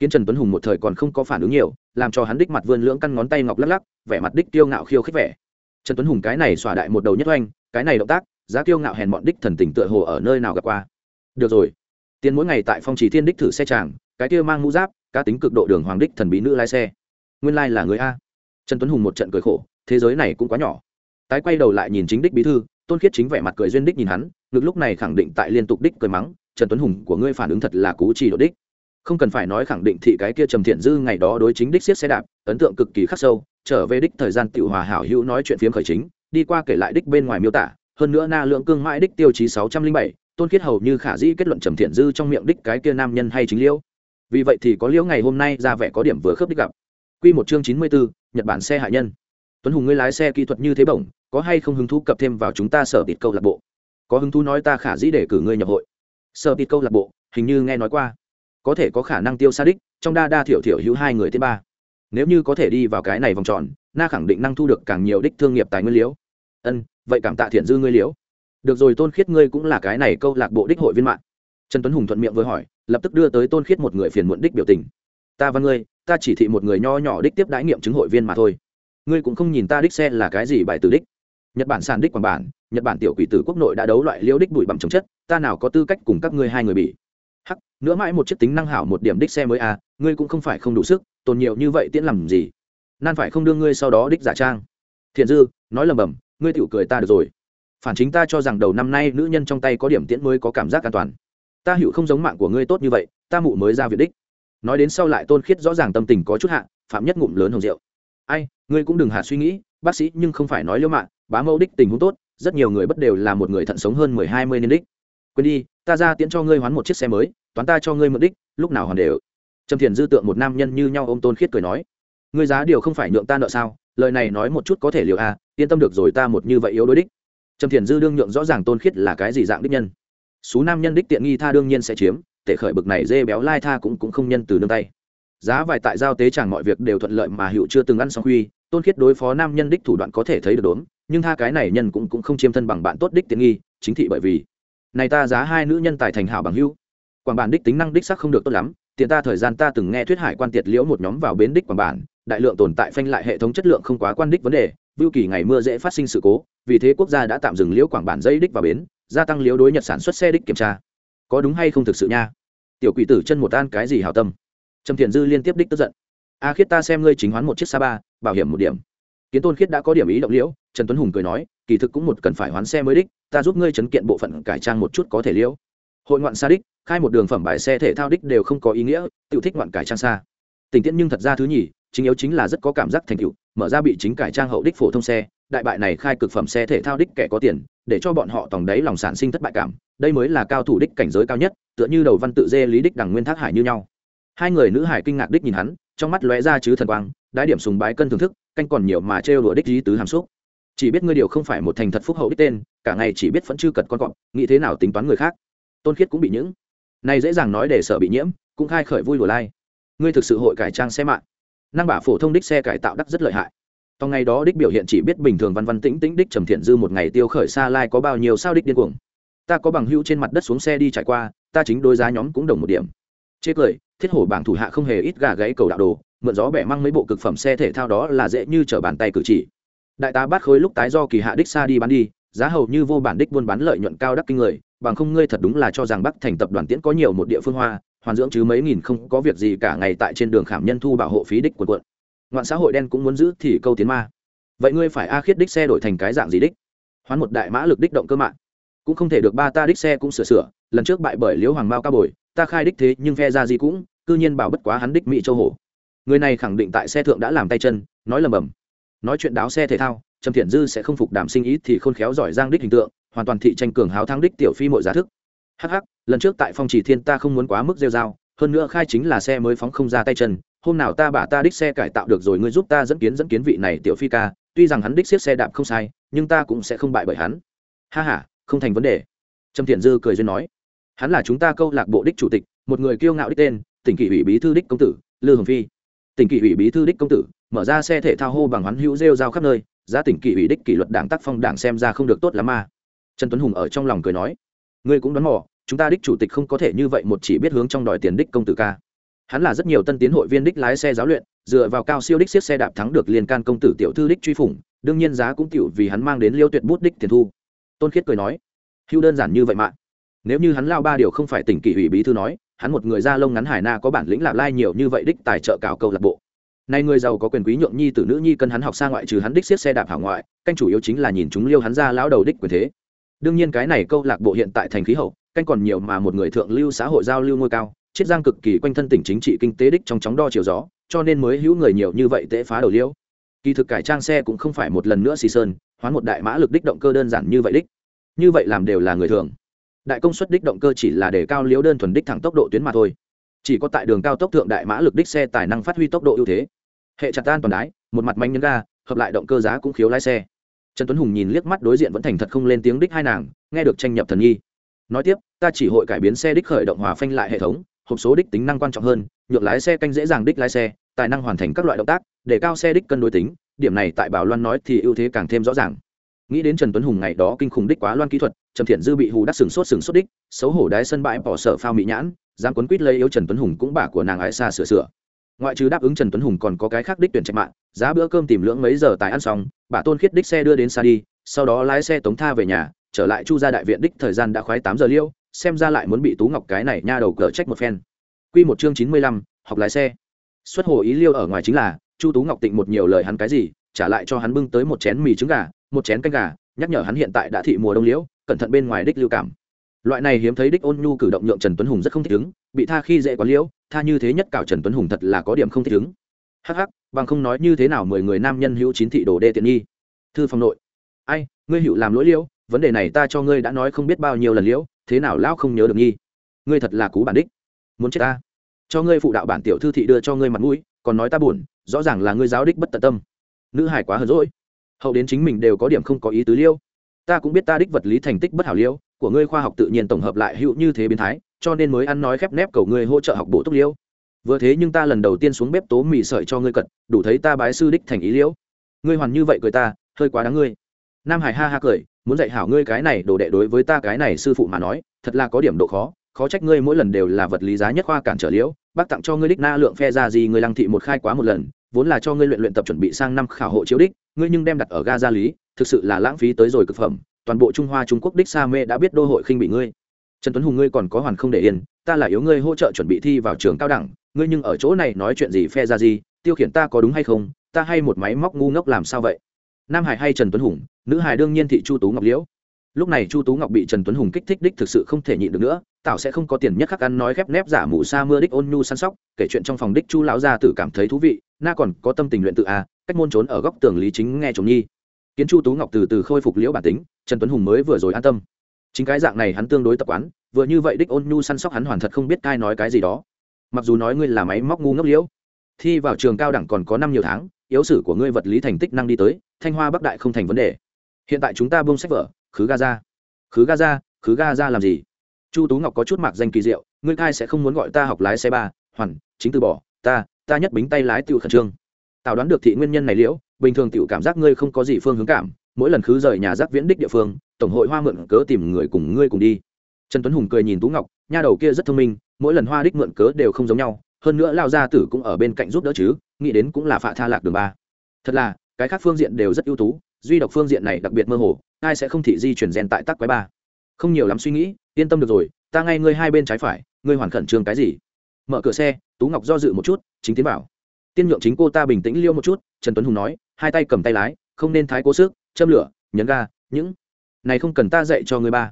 Speaker 1: Kiến Trần Tuấn Hùng một thời còn không có phản ứng nhiều, làm cho hắn đích mặt vươn lưỡng căn ngón tay ngọc lắc lắc, vẻ mặt đích tiêu ngạo khiêu khích vẻ. Trần Tuấn Hùng cái này xỏa đại một đầu nhất oanh, cái này động tác, giá tiêu ngạo hèn mọn đích thần tình tựa hồ ở nơi nào gặp qua. Được rồi, tiền mỗi ngày tại Phong Trì Thiên đích thử xe tràng, cái kia mang mũ giáp, cá tính cực độ đường hoàng đích thần bí nữ lái xe. Nguyên lai like là người a. Trần Tuấn Hùng một trận cười khổ, thế giới này cũng quá nhỏ. Tái quay đầu lại nhìn chính đích bí thư, tôn khiết chính vẻ mặt cười duyên đích nhìn hắn ngực lúc này khẳng định tại liên tục đích cười mắng, trần tuấn hùng, của ngươi phản ứng thật là cú trì độ đích. Không cần phải nói khẳng định thị cái kia trầm thiện dư ngày đó đối chính đích siết xe đạp, ấn tượng cực kỳ khắc sâu, trở về đích thời gian tiểu hòa hảo hữu nói chuyện phiếm khởi chính, đi qua kể lại đích bên ngoài miêu tả, hơn nữa na lượng cương mãi đích tiêu chí sáu trăm linh bảy, tôn kiết hầu như khả dĩ kết luận trầm thiện dư trong miệng đích cái kia nam nhân hay chính liễu vì vậy thì có liễu ngày hôm nay ra vẻ có điểm vừa khớp đích gặp. Quy một chương chín mươi bốn nhật bản xe hạ nhân. Tuấn hùng, ngươi lái xe kỹ thuật như thế bổng, có hay không hứng thú cập thêm vào chúng ta sở tịt câu lạc bộ? Có hứng thú nói ta khả dĩ để cử ngươi nhập hội. Sở tịt câu lạc bộ, hình như nghe nói qua. Có thể có khả năng tiêu xa đích, trong đa đa thiểu thiểu hữu hai người thứ ba. Nếu như có thể đi vào cái này vòng tròn, na khẳng định năng thu được càng nhiều đích thương nghiệp tài nguyên liễu ân, vậy cảm tạ thiện dư ngươi liễu được rồi, tôn khiết ngươi cũng là cái này câu lạc bộ đích hội viên mạng. Trần tuấn hùng thuận miệng với hỏi, lập tức đưa tới tôn khiết một người phiền muộn đích biểu tình. Ta và ngươi, ta chỉ thị một người nho nhỏ đích tiếp đãi nghiệm chứng hội viên mà thôi. Ngươi cũng không nhìn ta đích xe là cái gì bài từ đích. Nhật bản sản đích quảng bản nhật bản tiểu quỷ tử quốc nội đã đấu loại liễu đích bụi bặm chống chất, ta nào có tư cách cùng các ngươi hai người bị hắc, nữa mãi một chiếc tính năng hảo một điểm đích xe mới à ngươi cũng không phải không đủ sức, tồn nhiều như vậy tiễn làm gì? Nan phải không đưa ngươi sau đó đích giả trang? Thiện dư, nói lầm bầm, ngươi tiểu cười ta được rồi. Phản chính ta cho rằng đầu năm nay nữ nhân trong tay có điểm tiễn mới có cảm giác an toàn. Ta hiểu không giống mạng của ngươi tốt như vậy, ta mụ mới ra việc đích. Nói đến sau lại tôn khiết rõ ràng tâm tình có chút hạ, phạm nhất ngụm lớn hồng rượu. Ai, ngươi cũng đừng hạ suy nghĩ, bác sĩ nhưng không phải nói liêu mạng, bá mẫu đích tình huống tốt rất nhiều người bất đều là một người thận sống hơn mười hai mươi niên đích. Quên đi, ta ra tiễn cho ngươi hoán một chiếc xe mới, toán ta cho ngươi mượn đích, lúc nào hoàn đều. Trầm thiền dư tượng một nam nhân như nhau ô m tôn khiết cười nói, ngươi giá điều không phải nhượng ta nợ sao, lời này nói một chút có thể liệu à yên tâm được rồi ta một như vậy yếu đối đích. Trầm thiền dư đương nhượng rõ ràng tôn khiết là cái gì dạng đích nhân. Số nam nhân đích tiện nghi tha đương nhiên sẽ chiếm tệ khởi bực này dê béo lai tha cũng cũng không nhân từ nương tay. Giá vài tại giao tế chẳng mọi việc đều thuận lợi mà hữu chưa từng ăn xong huy. tôn khiết đối phó nam nhân đích thủ đoạn có thể thấy được đốn nhưng tha cái này nhân cũng cũng không chiêm thân bằng bạn tốt đích tiện nghi, chính thị bởi vì, này ta giá hai nữ nhân tài thành hảo bằng hữu. Quảng bản đích tính năng đích sắc không được tốt lắm, tiện ta thời gian ta từng nghe thuyết hải quan tiệt liễu một nhóm vào bến đích quảng bản, đại lượng tồn tại phanh lại hệ thống chất lượng không quá quan đích vấn đề, vưu kỳ ngày mưa dễ phát sinh sự cố, vì thế quốc gia đã tạm dừng liễu quảng bản dây đích vào bến, gia tăng liễu đối nhật sản xuất xe đích kiểm tra. Có đúng hay không thực sự nha? Tiểu quỷ tử chân một tan cái gì hảo tâm? Trầm thiền dư liên tiếp đích tức giận. A khiết ta xem ngươi chính hoán một chiếc sa ba bảo hiểm một điểm. Kiến tôn khiết đã có điểm ý động liễu trần tuấn hùng cười nói, kỳ thực cũng một cần phải hoán xe mới đích, ta giúp ngươi chấn kiện bộ phận cải trang một chút có thể liễu hội ngoạn xa đích, khai một đường phẩm bài xe thể thao đích đều không có ý nghĩa tự thích ngoạn cải trang xa. Tình tiễn nhưng thật ra thứ nhì, chính yếu chính là rất có cảm giác thành tựu, mở ra bị chính cải trang hậu đích phổ thông xe, đại bại này khai cực phẩm xe thể thao đích kẻ có tiền, để cho bọn họ tòng đấy lòng sản sinh thất bại cảm, đây mới là cao thủ đích cảnh giới cao nhất, tựa như đầu văn tự dê lý đích đằng nguyên thác hải như nhau. Hai người nữ hải kinh ngạc đích nhìn hắn, trong mắt lóe ra chứ thần quang, đái điểm sùng bái cân thưởng thức, canh còn nhiều mà trêu đùa đích lý tứ hàm xúc chỉ biết ngươi điều không phải một thành thật phúc hậu đích tên, cả ngày chỉ biết vẫn chưa cật con cọp, nghĩ thế nào tính toán người khác. Tôn khiết cũng bị những này dễ dàng nói để sợ bị nhiễm, cũng khai khởi vui lùa lai. Ngươi thực sự hội cải trang xe mạng. Năng bả phổ thông đích xe cải tạo đắc rất lợi hại. Trong ngày đó đích biểu hiện chỉ biết bình thường văn văn tĩnh tĩnh đích trầm thiện dư một ngày tiêu khởi xa lai có bao nhiêu sao đích điên cuồng. Ta có bằng hữu trên mặt đất xuống xe đi trải qua, ta chính đối giá nhóm cũng đồng một điểm. Chê cười, thiết hổ bảng thủ hạ không hề ít gà gáy cầu đạo đồ, mượn gió bẻ mang mấy bộ cực phẩm xe thể thao đó là dễ như trở bàn tay cử chỉ đại tá bắt khối lúc tái do kỳ hạ đích xa đi bán đi, giá hầu như vô bản đích buôn bán lợi nhuận cao đắc kinh người, bằng không ngươi thật đúng là cho rằng bắc thành tập đoàn tiễn có nhiều một địa phương hoa, hoàn dưỡng chứ mấy nghìn không có việc gì cả ngày tại trên đường khảm nhân thu bảo hộ phí đích quần quận ngoạn xã hội đen cũng muốn giữ thì câu tiến ma. Vậy ngươi phải a khiết đích xe đổi thành cái dạng gì đích? Hoán một đại mã lực đích động cơ mạng. Cũng không thể được ba ta đích xe cũng sửa sửa, lần trước bại bởi liễu hoàng mao cao bồi, ta khai đích thế nhưng phe ra gì cũng, cư nhiên bảo bất quá hắn đích mỹ châu hổ người này khẳng định tại xe thượng đã làm tay chân, nói lầm bầm nói chuyện đáo xe thể thao, trầm thiện dư sẽ không phục đảm sinh ý thì khôn khéo giỏi giang đích hình tượng, hoàn toàn thị tranh cường háo Thăng đích tiểu phi mọi giá thức. Hh lần trước tại phong chỉ thiên ta không muốn quá mức rêu dao hơn nữa khai chính là xe mới phóng không ra tay chân, hôm nào ta bả ta đích xe cải tạo được rồi ngươi giúp ta dẫn kiến dẫn kiến vị này tiểu phi ca, tuy rằng hắn đích xiết xe đạp không sai, nhưng ta cũng sẽ không bại bởi hắn. Ha h a không thành vấn đề. Trầm thiện dư cười duyên nói. Hắn là chúng ta câu lạc bộ đích chủ tịch, một người kiêu ngạo đích tên, tỉnh kỷ ủy bí thư đích công tử, lư hồng phi. Tỉnh kỷ ủy bí thư đích công tử mở ra xe thể thao hô bằng hoán hữu rêu rao khắp nơi, giá tỉnh kỷ ủy đích kỷ luật đảng tác phong đảng xem ra không được tốt lắm mà. Trần tuấn hùng ở trong lòng cười nói, ngươi cũng đoán mò, chúng ta đích chủ tịch không có thể như vậy một chỉ biết hướng trong đòi tiền đích công tử ca. Hắn là rất nhiều tân tiến hội viên đích lái xe giáo luyện, dựa vào cao siêu đích xiết xe đạp thắng được liên can công tử tiểu thư đích truy phủng, đương nhiên giá cũng tiểu vì hắn mang đến liêu tuyệt bút đích tiền thu. Tôn khiết cười nói hữu đơn giản như vậy mà. Nếu như hắn lao ba điều không phải tỉnh kỷ ủy bí thư nói, hắn một người da lông ngắn hải na có bản lĩnh lạp lai nhiều như vậy đích tài trợ cào câu lạc bộ nay người giàu có quyền quý nhượng nhi tử nữ nhi cân hắn học xa ngoại trừ hắn đích xiết xe đạp hảo ngoại, canh chủ yếu chính là nhìn chúng liêu hắn ra lão đầu đích quyền thế. Đương nhiên cái này câu lạc bộ hiện tại thành khí hậu, canh còn nhiều mà một người thượng lưu xã hội giao lưu ngôi cao, chiết giang cực kỳ quanh thân tỉnh chính trị kinh tế đích trong chóng đo chiều gió, cho nên mới hữu người nhiều như vậy tễ phá đầu liêu. Kỳ thực cải trang xe cũng không phải một lần nữa xì sơn, hoán một đại mã lực đích động cơ đơn giản như vậy đích. Như vậy làm đều là người thường. Đại công suất đích động cơ chỉ là để cao liếu đơn thuần đích thẳng tốc độ tuyến mà thôi. Chỉ có tại đường cao tốc thượng đại mã lực đích xe tài năng phát huy tốc độ ưu thế hệ chặt tan toàn đái, một mặt manh nhân ga, hợp lại động cơ giá cũng khiếu lái xe. Trần tuấn hùng nhìn liếc mắt đối diện vẫn thành thật không lên tiếng đích hai nàng, nghe được tranh nhập thần nghi. Nói tiếp, ta chỉ hội cải biến xe đích khởi động hòa phanh lại hệ thống, hộp số đích tính năng quan trọng hơn nhược lái xe canh dễ dàng đích lái xe, tài năng hoàn thành các loại động tác, để cao xe đích cân đối tính, điểm này tại bảo loan nói thì ưu thế càng thêm rõ ràng. Nghĩ đến trần tuấn hùng ngày đó kinh khủng đích quá loan kỹ thuật, trầm thiện dư bị hù đắc sừng sốt sừng sốt đích, xấu hổ đái sân bãi bỏ sở phao mỹ nhãn, dám quấn quýt lấy yếu trần tuấn hùng cũng bả của nàng ái xa sửa sửa ngoại trừ đáp ứng trần tuấn hùng còn có cái khác đích tuyển trạch mạng, giá bữa cơm tìm lưỡng mấy giờ tài ăn xong, bà tôn khiết đích xe đưa đến xa đi, sau đó lái xe tống tha về nhà, trở lại chu ra đại viện đích thời gian đã khoái tám giờ liêu, xem ra lại muốn bị tú ngọc cái này nha đầu cờ trách một phen. Quy một chương chín mươi lăm, học lái xe. Xuất hồ ý liêu ở ngoài chính là, chu tú ngọc tịnh một nhiều lời hắn cái gì, trả lại cho hắn bưng tới một chén mì trứng gà, một chén canh gà, nhắc nhở hắn hiện tại đã thị mùa đông liễu, cẩn thận bên ngoài đích lưu cảm. Loại này hiếm thấy đích ôn nhu cử động nhượng trần tuấn hùng rất không thích ứng, bị tha khi dễ quá liễu tha như thế nhất cảo trần tuấn hùng thật là có điểm không thích ứng. Hắc hắc, bằng không nói như thế nào mười người nam nhân hữu chín thị đồ đê tiện nghi. Thư phòng nội. Ai, ngươi hữu làm lỗi liễu, vấn đề này ta cho ngươi đã nói không biết bao nhiêu lần liễu, thế nào lão không nhớ được nghi. Ngươi thật là cú bản đích. Muốn chết ta. Cho ngươi phụ đạo bản tiểu thư thị đưa cho ngươi mặt mũi, còn nói ta buồn, rõ ràng là ngươi giáo đích bất tận tâm. Nữ hải quá hờn rỗi hậu đến chính mình đều có điểm không có ý tứ liêu ta cũng biết ta đích vật lý thành tích bất hảo liêu của ngươi khoa học tự nhiên tổng hợp lại hữu như thế biến thái cho nên mới ăn nói khép nép cầu ngươi hỗ trợ học bổ túc liêu vừa thế nhưng ta lần đầu tiên xuống bếp tố mì sợi cho ngươi cật, đủ thấy ta bái sư đích thành ý liễu. Ngươi hoàn như vậy cười ta, hơi quá đáng ngươi. Nam hải ha ha cười, muốn dạy hảo ngươi cái này đồ đệ đối với ta cái này sư phụ mà nói, thật là có điểm độ khó khó trách ngươi mỗi lần đều là vật lý giá nhất khoa cản trở liễu, bác tặng cho ngươi đích na lượng phe ra gì ngươi lăng thị một khai quá một lần, vốn là cho ngươi luyện luyện tập chuẩn bị sang năm khảo hộ chiếu đích, ngươi nhưng đem đặt ở ga gia lý, thực sự là lãng phí tới rồi cực phẩm, toàn bộ trung hoa trung quốc đích sa mê đã biết đô hội khinh bị ngươi trần tuấn hùng ngươi còn có hoàn không để yên, ta là yếu ngươi hỗ trợ chuẩn bị thi vào trường cao đẳng, ngươi nhưng ở chỗ này nói chuyện gì phe ra gì, tiêu khiển ta có đúng hay không, ta hay một máy móc ngu ngốc làm sao vậy? Nam hải hay trần tuấn hùng, nữ hải đương nhiên thị chu tú ngọc liễu. Lúc này chu tú ngọc bị trần tuấn hùng kích thích đích thực sự không thể nhịn được nữa tạo sẽ không có tiền nhất khắc ăn nói khép nép giả mù sa mưa đích ôn nhu săn sóc, kể chuyện trong phòng đích chu lão gia tử cảm thấy thú vị, na còn có tâm tình luyện tự a cách môn trốn ở góc tường lý chính nghe chồng nhi. Kiến chu tú ngọc từ từ khôi phục liễu bản tính, trần tuấn hùng mới vừa rồi an tâm chính cái dạng này hắn tương đối tập quán, vừa như vậy đích ôn nhu săn sóc hắn hoàn thật không biết cai nói cái gì đó. Mặc dù nói ngươi là máy móc ngu ngốc liễu, thi vào trường cao đẳng còn có năm nhiều tháng, yếu sử của ngươi vật lý thành tích năng đi tới, thanh hoa bắc đại không thành vấn đề. Hiện tại chúng ta buông sách vở, khứ ga ra. Khứ ga ra, khứ ga ra làm gì? Chu tú ngọc có chút mạc danh kỳ diệu, ngươi cai sẽ không muốn gọi ta học lái xe ba, hoàn, chính từ bỏ, ta ta nhất bính tay lái tự khẩn trương. Tào đoán được thị nguyên nhân này liễu, bình thường tiểu cảm giác ngươi không có gì phương hướng cảm, mỗi lần khứ rời nhà giác viễn đích địa phương tổng hội hoa mượn cớ tìm người cùng ngươi cùng đi. Trần tuấn hùng cười nhìn tú ngọc, nha đầu kia rất thông minh, mỗi lần hoa đích mượn cớ đều không giống nhau, hơn nữa lao gia tử cũng ở bên cạnh giúp đỡ chứ, nghĩ đến cũng là phạ tha lạc đường ba. Thật là, cái khác phương diện đều rất ưu tú, duy độc phương diện này đặc biệt mơ hồ, ai sẽ không thị di chuyển rèn tại tắc quái ba. Không nhiều lắm suy nghĩ, yên tâm được rồi, ta ngay ngươi hai bên trái phải, ngươi hoàn khẩn trương cái gì? Mở cửa xe, tú ngọc do dự một chút, chính tiến bảo tiên nhượng chính cô ta bình tĩnh liêu một chút, trần tuấn hùng nói, hai tay cầm tay lái, không nên thái cố sức, châm lửa, nhấn ga, những này không cần ta dạy cho người ba.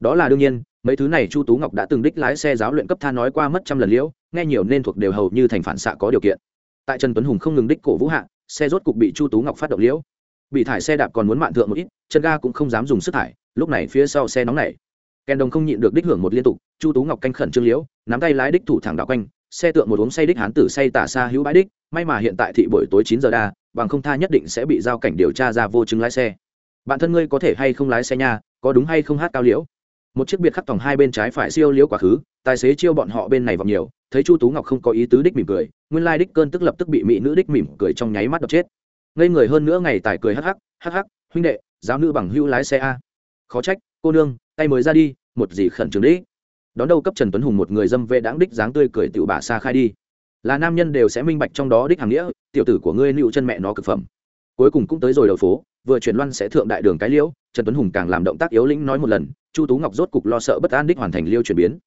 Speaker 1: Đó là đương nhiên, mấy thứ này chu tú ngọc đã từng đích lái xe giáo luyện cấp tha nói qua mất trăm lần liễu, nghe nhiều nên thuộc đều hầu như thành phản xạ có điều kiện. Tại trần tuấn hùng không ngừng đích cổ vũ hạ, xe rốt cục bị chu tú ngọc phát động liễu. Bị thải xe đạp còn muốn mạn thượng một ít, chân ga cũng không dám dùng sức thải, lúc này phía sau xe nóng nảy. Kèn đồng không nhịn được đích hưởng một liên tục, chu tú ngọc canh khẩn trương liễu, nắm tay lái đích thủ thẳng đạo quanh, xe tượng một uống say đích hán tử say tả xa hữu bãi đích, may mà hiện tại thị buổi tối chín giờ đa, bằng không tha nhất định sẽ bị giao cảnh điều tra ra vô chứng lái xe bạn thân ngươi có thể hay không lái xe nha, có đúng hay không hát cao liễu? Một chiếc biệt khắc tòng hai bên trái phải siêu liễu quá khứ, tài xế chiêu bọn họ bên này vòng nhiều, thấy chu tú ngọc không có ý tứ đích mỉm cười, nguyên lai đích cơn tức lập tức bị mỹ nữ đích mỉm cười trong nháy mắt đập chết. Ngây người hơn nữa ngày tài cười hắc hắc hắc hắc, huynh đệ, giáo nữ bằng hưu lái xe a. Khó trách, cô nương, tay mới ra đi, một gì khẩn trương đích. Đón đầu cấp trần tuấn hùng một người dâm vệ đáng đích dáng tươi cười tiểu bà xa khai đi. Là nam nhân đều sẽ minh bạch trong đó đích hàng nghĩa, tiểu tử của ngươi nịu chân mẹ nó cực phẩm. Cuối cùng cũng tới rồi đầu phố vừa chuyển loan sẽ thượng đại đường cái liễu, trần tuấn hùng càng làm động tác yếu lĩnh nói một lần, chu tú ngọc rốt cục lo sợ bất an đích hoàn thành liêu chuyển biến.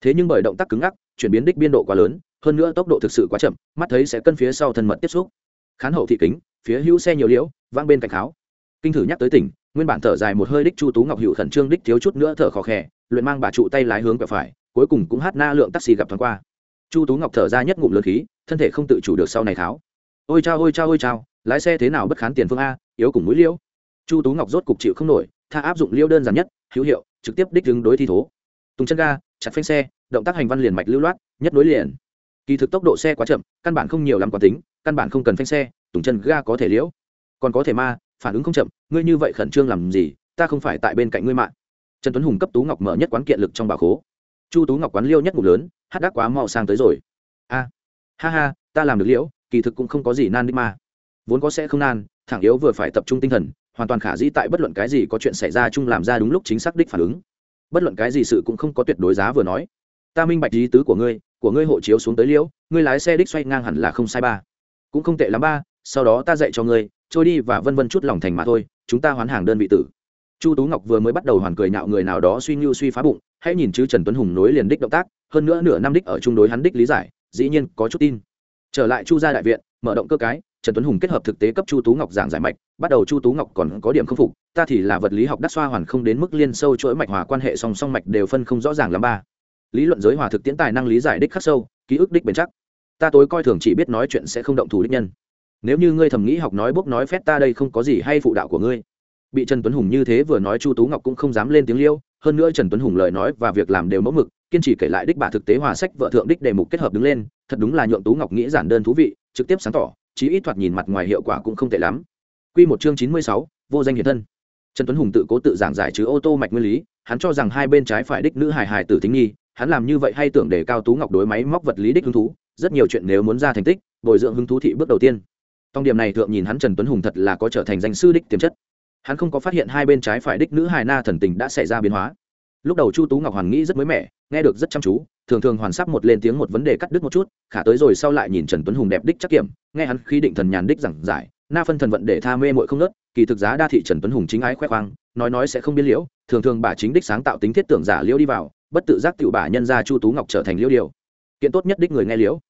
Speaker 1: Thế nhưng bởi động tác cứng ngắc, chuyển biến đích biên độ quá lớn, hơn nữa tốc độ thực sự quá chậm, mắt thấy sẽ cân phía sau thân mật tiếp xúc. Khán hậu thị kính, phía hữu xe nhiều liễu, vang bên cạnh kháo. Kinh thử nhắc tới tỉnh, nguyên bản thở dài một hơi đích chu tú ngọc hữu khẩn trương đích thiếu chút nữa thở khó khè, luyện mang bà trụ tay lái hướng quẹo phải, cuối cùng cũng hát na lượng taxi gặp thoáng qua. Chu tú ngọc thở ra nhất ngụm lớn khí, thân thể không tự chủ được sau này tháo. Ôi chao ôi chao ôi chao lái xe thế nào bất khán tiền phương a, yếu cùng mũi liễu. Chu tú ngọc rốt cục chịu không nổi, tha áp dụng liêu đơn giản nhất, hữu hiệu, trực tiếp đích đứng đối thi thố. Tùng chân ga, chặt phanh xe, động tác hành văn liền mạch lưu loát, nhất nối liền. Kỳ thực tốc độ xe quá chậm, căn bản không nhiều lắm quán tính, căn bản không cần phanh xe, tùng chân ga có thể liễu. Còn có thể ma, phản ứng không chậm, ngươi như vậy khẩn trương làm gì, ta không phải tại bên cạnh ngươi mạng. Trần tuấn hùng cấp tú ngọc mở nhất quán kiện lực trong bà khố. Chu tú ngọc quán liêu nhất ngủ lớn, hát đắc quá mau sang tới rồi. A, ha ha, ta làm được liễu, kỳ thực cũng không có gì nan đích ma vốn có sẽ không nan, thẳng yếu vừa phải tập trung tinh thần, hoàn toàn khả dĩ tại bất luận cái gì có chuyện xảy ra chung làm ra đúng lúc chính xác đích phản ứng. Bất luận cái gì sự cũng không có tuyệt đối giá vừa nói. Ta minh bạch ý tứ của ngươi của ngươi hộ chiếu xuống tới liễu, ngươi lái xe đích xoay ngang hẳn là không sai ba. Cũng không tệ lắm ba, sau đó ta dạy cho ngươi, trôi đi và vân vân chút lòng thành mà thôi, chúng ta hoán hàng đơn vị tử. Chu tú ngọc vừa mới bắt đầu hoàn cười nhạo người nào đó suy ngưu suy phá bụng, hãy nhìn chứ trần tuấn hùng nối liền đích động tác, hơn nữa nửa năm đích ở chung đối hắn đích lý giải, dĩ nhiên có chút tin. Trở lại chu gia đại viện, mở động cơ cái trần tuấn hùng kết hợp thực tế cấp chu tú ngọc giảng giải mạch, bắt đầu chu tú ngọc còn có điểm khâm phục, ta thì là vật lý học đắc xoa hoàn không đến mức liên sâu chuỗi mạch hòa quan hệ song song mạch đều phân không rõ ràng lắm ba. Lý luận giới hòa thực tiễn tài năng lý giải đích khắc sâu, ký ức đích bền chắc. Ta tối coi thường chỉ biết nói chuyện sẽ không động thủ đích nhân. Nếu như ngươi thầm nghĩ học nói bốc nói phép ta đây không có gì hay phụ đạo của ngươi. Bị trần tuấn hùng như thế vừa nói chu tú ngọc cũng không dám lên tiếng liêu, hơn nữa trần tuấn hùng lời nói và việc làm đều mẫu mực, kiên trì kể lại đích bà thực tế hòa sách vợ thượng đích đề mục kết hợp đứng lên, thật đúng là nhượng tú ngọc nghĩ giản đơn thú vị, trực tiếp sáng tỏ chí ít thoạt nhìn mặt ngoài hiệu quả cũng không tệ lắm Quy một chương chín mươi sáu, vô danh hiện thân. Trần Tuấn Hùng tự cố tự giảng giải chứ ô tô mạch nguyên lý, hắn cho rằng hai bên trái phải đích nữ hài hài tử tính nghi, hắn làm như vậy hay tưởng để cao tú ngọc đối máy móc vật lý đích hứng thú, rất nhiều chuyện nếu muốn ra thành tích, bồi dưỡng hứng thú thị bước đầu tiên. Trong điểm này thượng nhìn hắn Trần Tuấn Hùng thật là có trở thành danh sư đích tiềm chất. Hắn không có phát hiện hai bên trái phải đích nữ hài na thần tình đã xảy ra biến hóa. Lúc đầu Chu Tú Ngọc hoàn nghĩ rất mới mẻ, nghe được rất chăm chú, thường thường hoàn sắp một lên tiếng một vấn đề cắt đứt một chút, khả tới rồi sau lại nhìn Trần Tuấn Hùng đẹp đích chắc kiểm, nghe hắn khi định thần nhàn đích giảng giải, na phân thần vận để tha mê muội không nớt, kỳ thực giá đa thị trần tuấn hùng chính ái khoe khoang nói nói sẽ không biến liễu thường thường bà chính đích sáng tạo tính thiết tưởng giả liễu đi vào bất tự giác tiểu bà nhân gia chu tú ngọc trở thành liễu điều. Kiện tốt nhất đích người nghe liễu.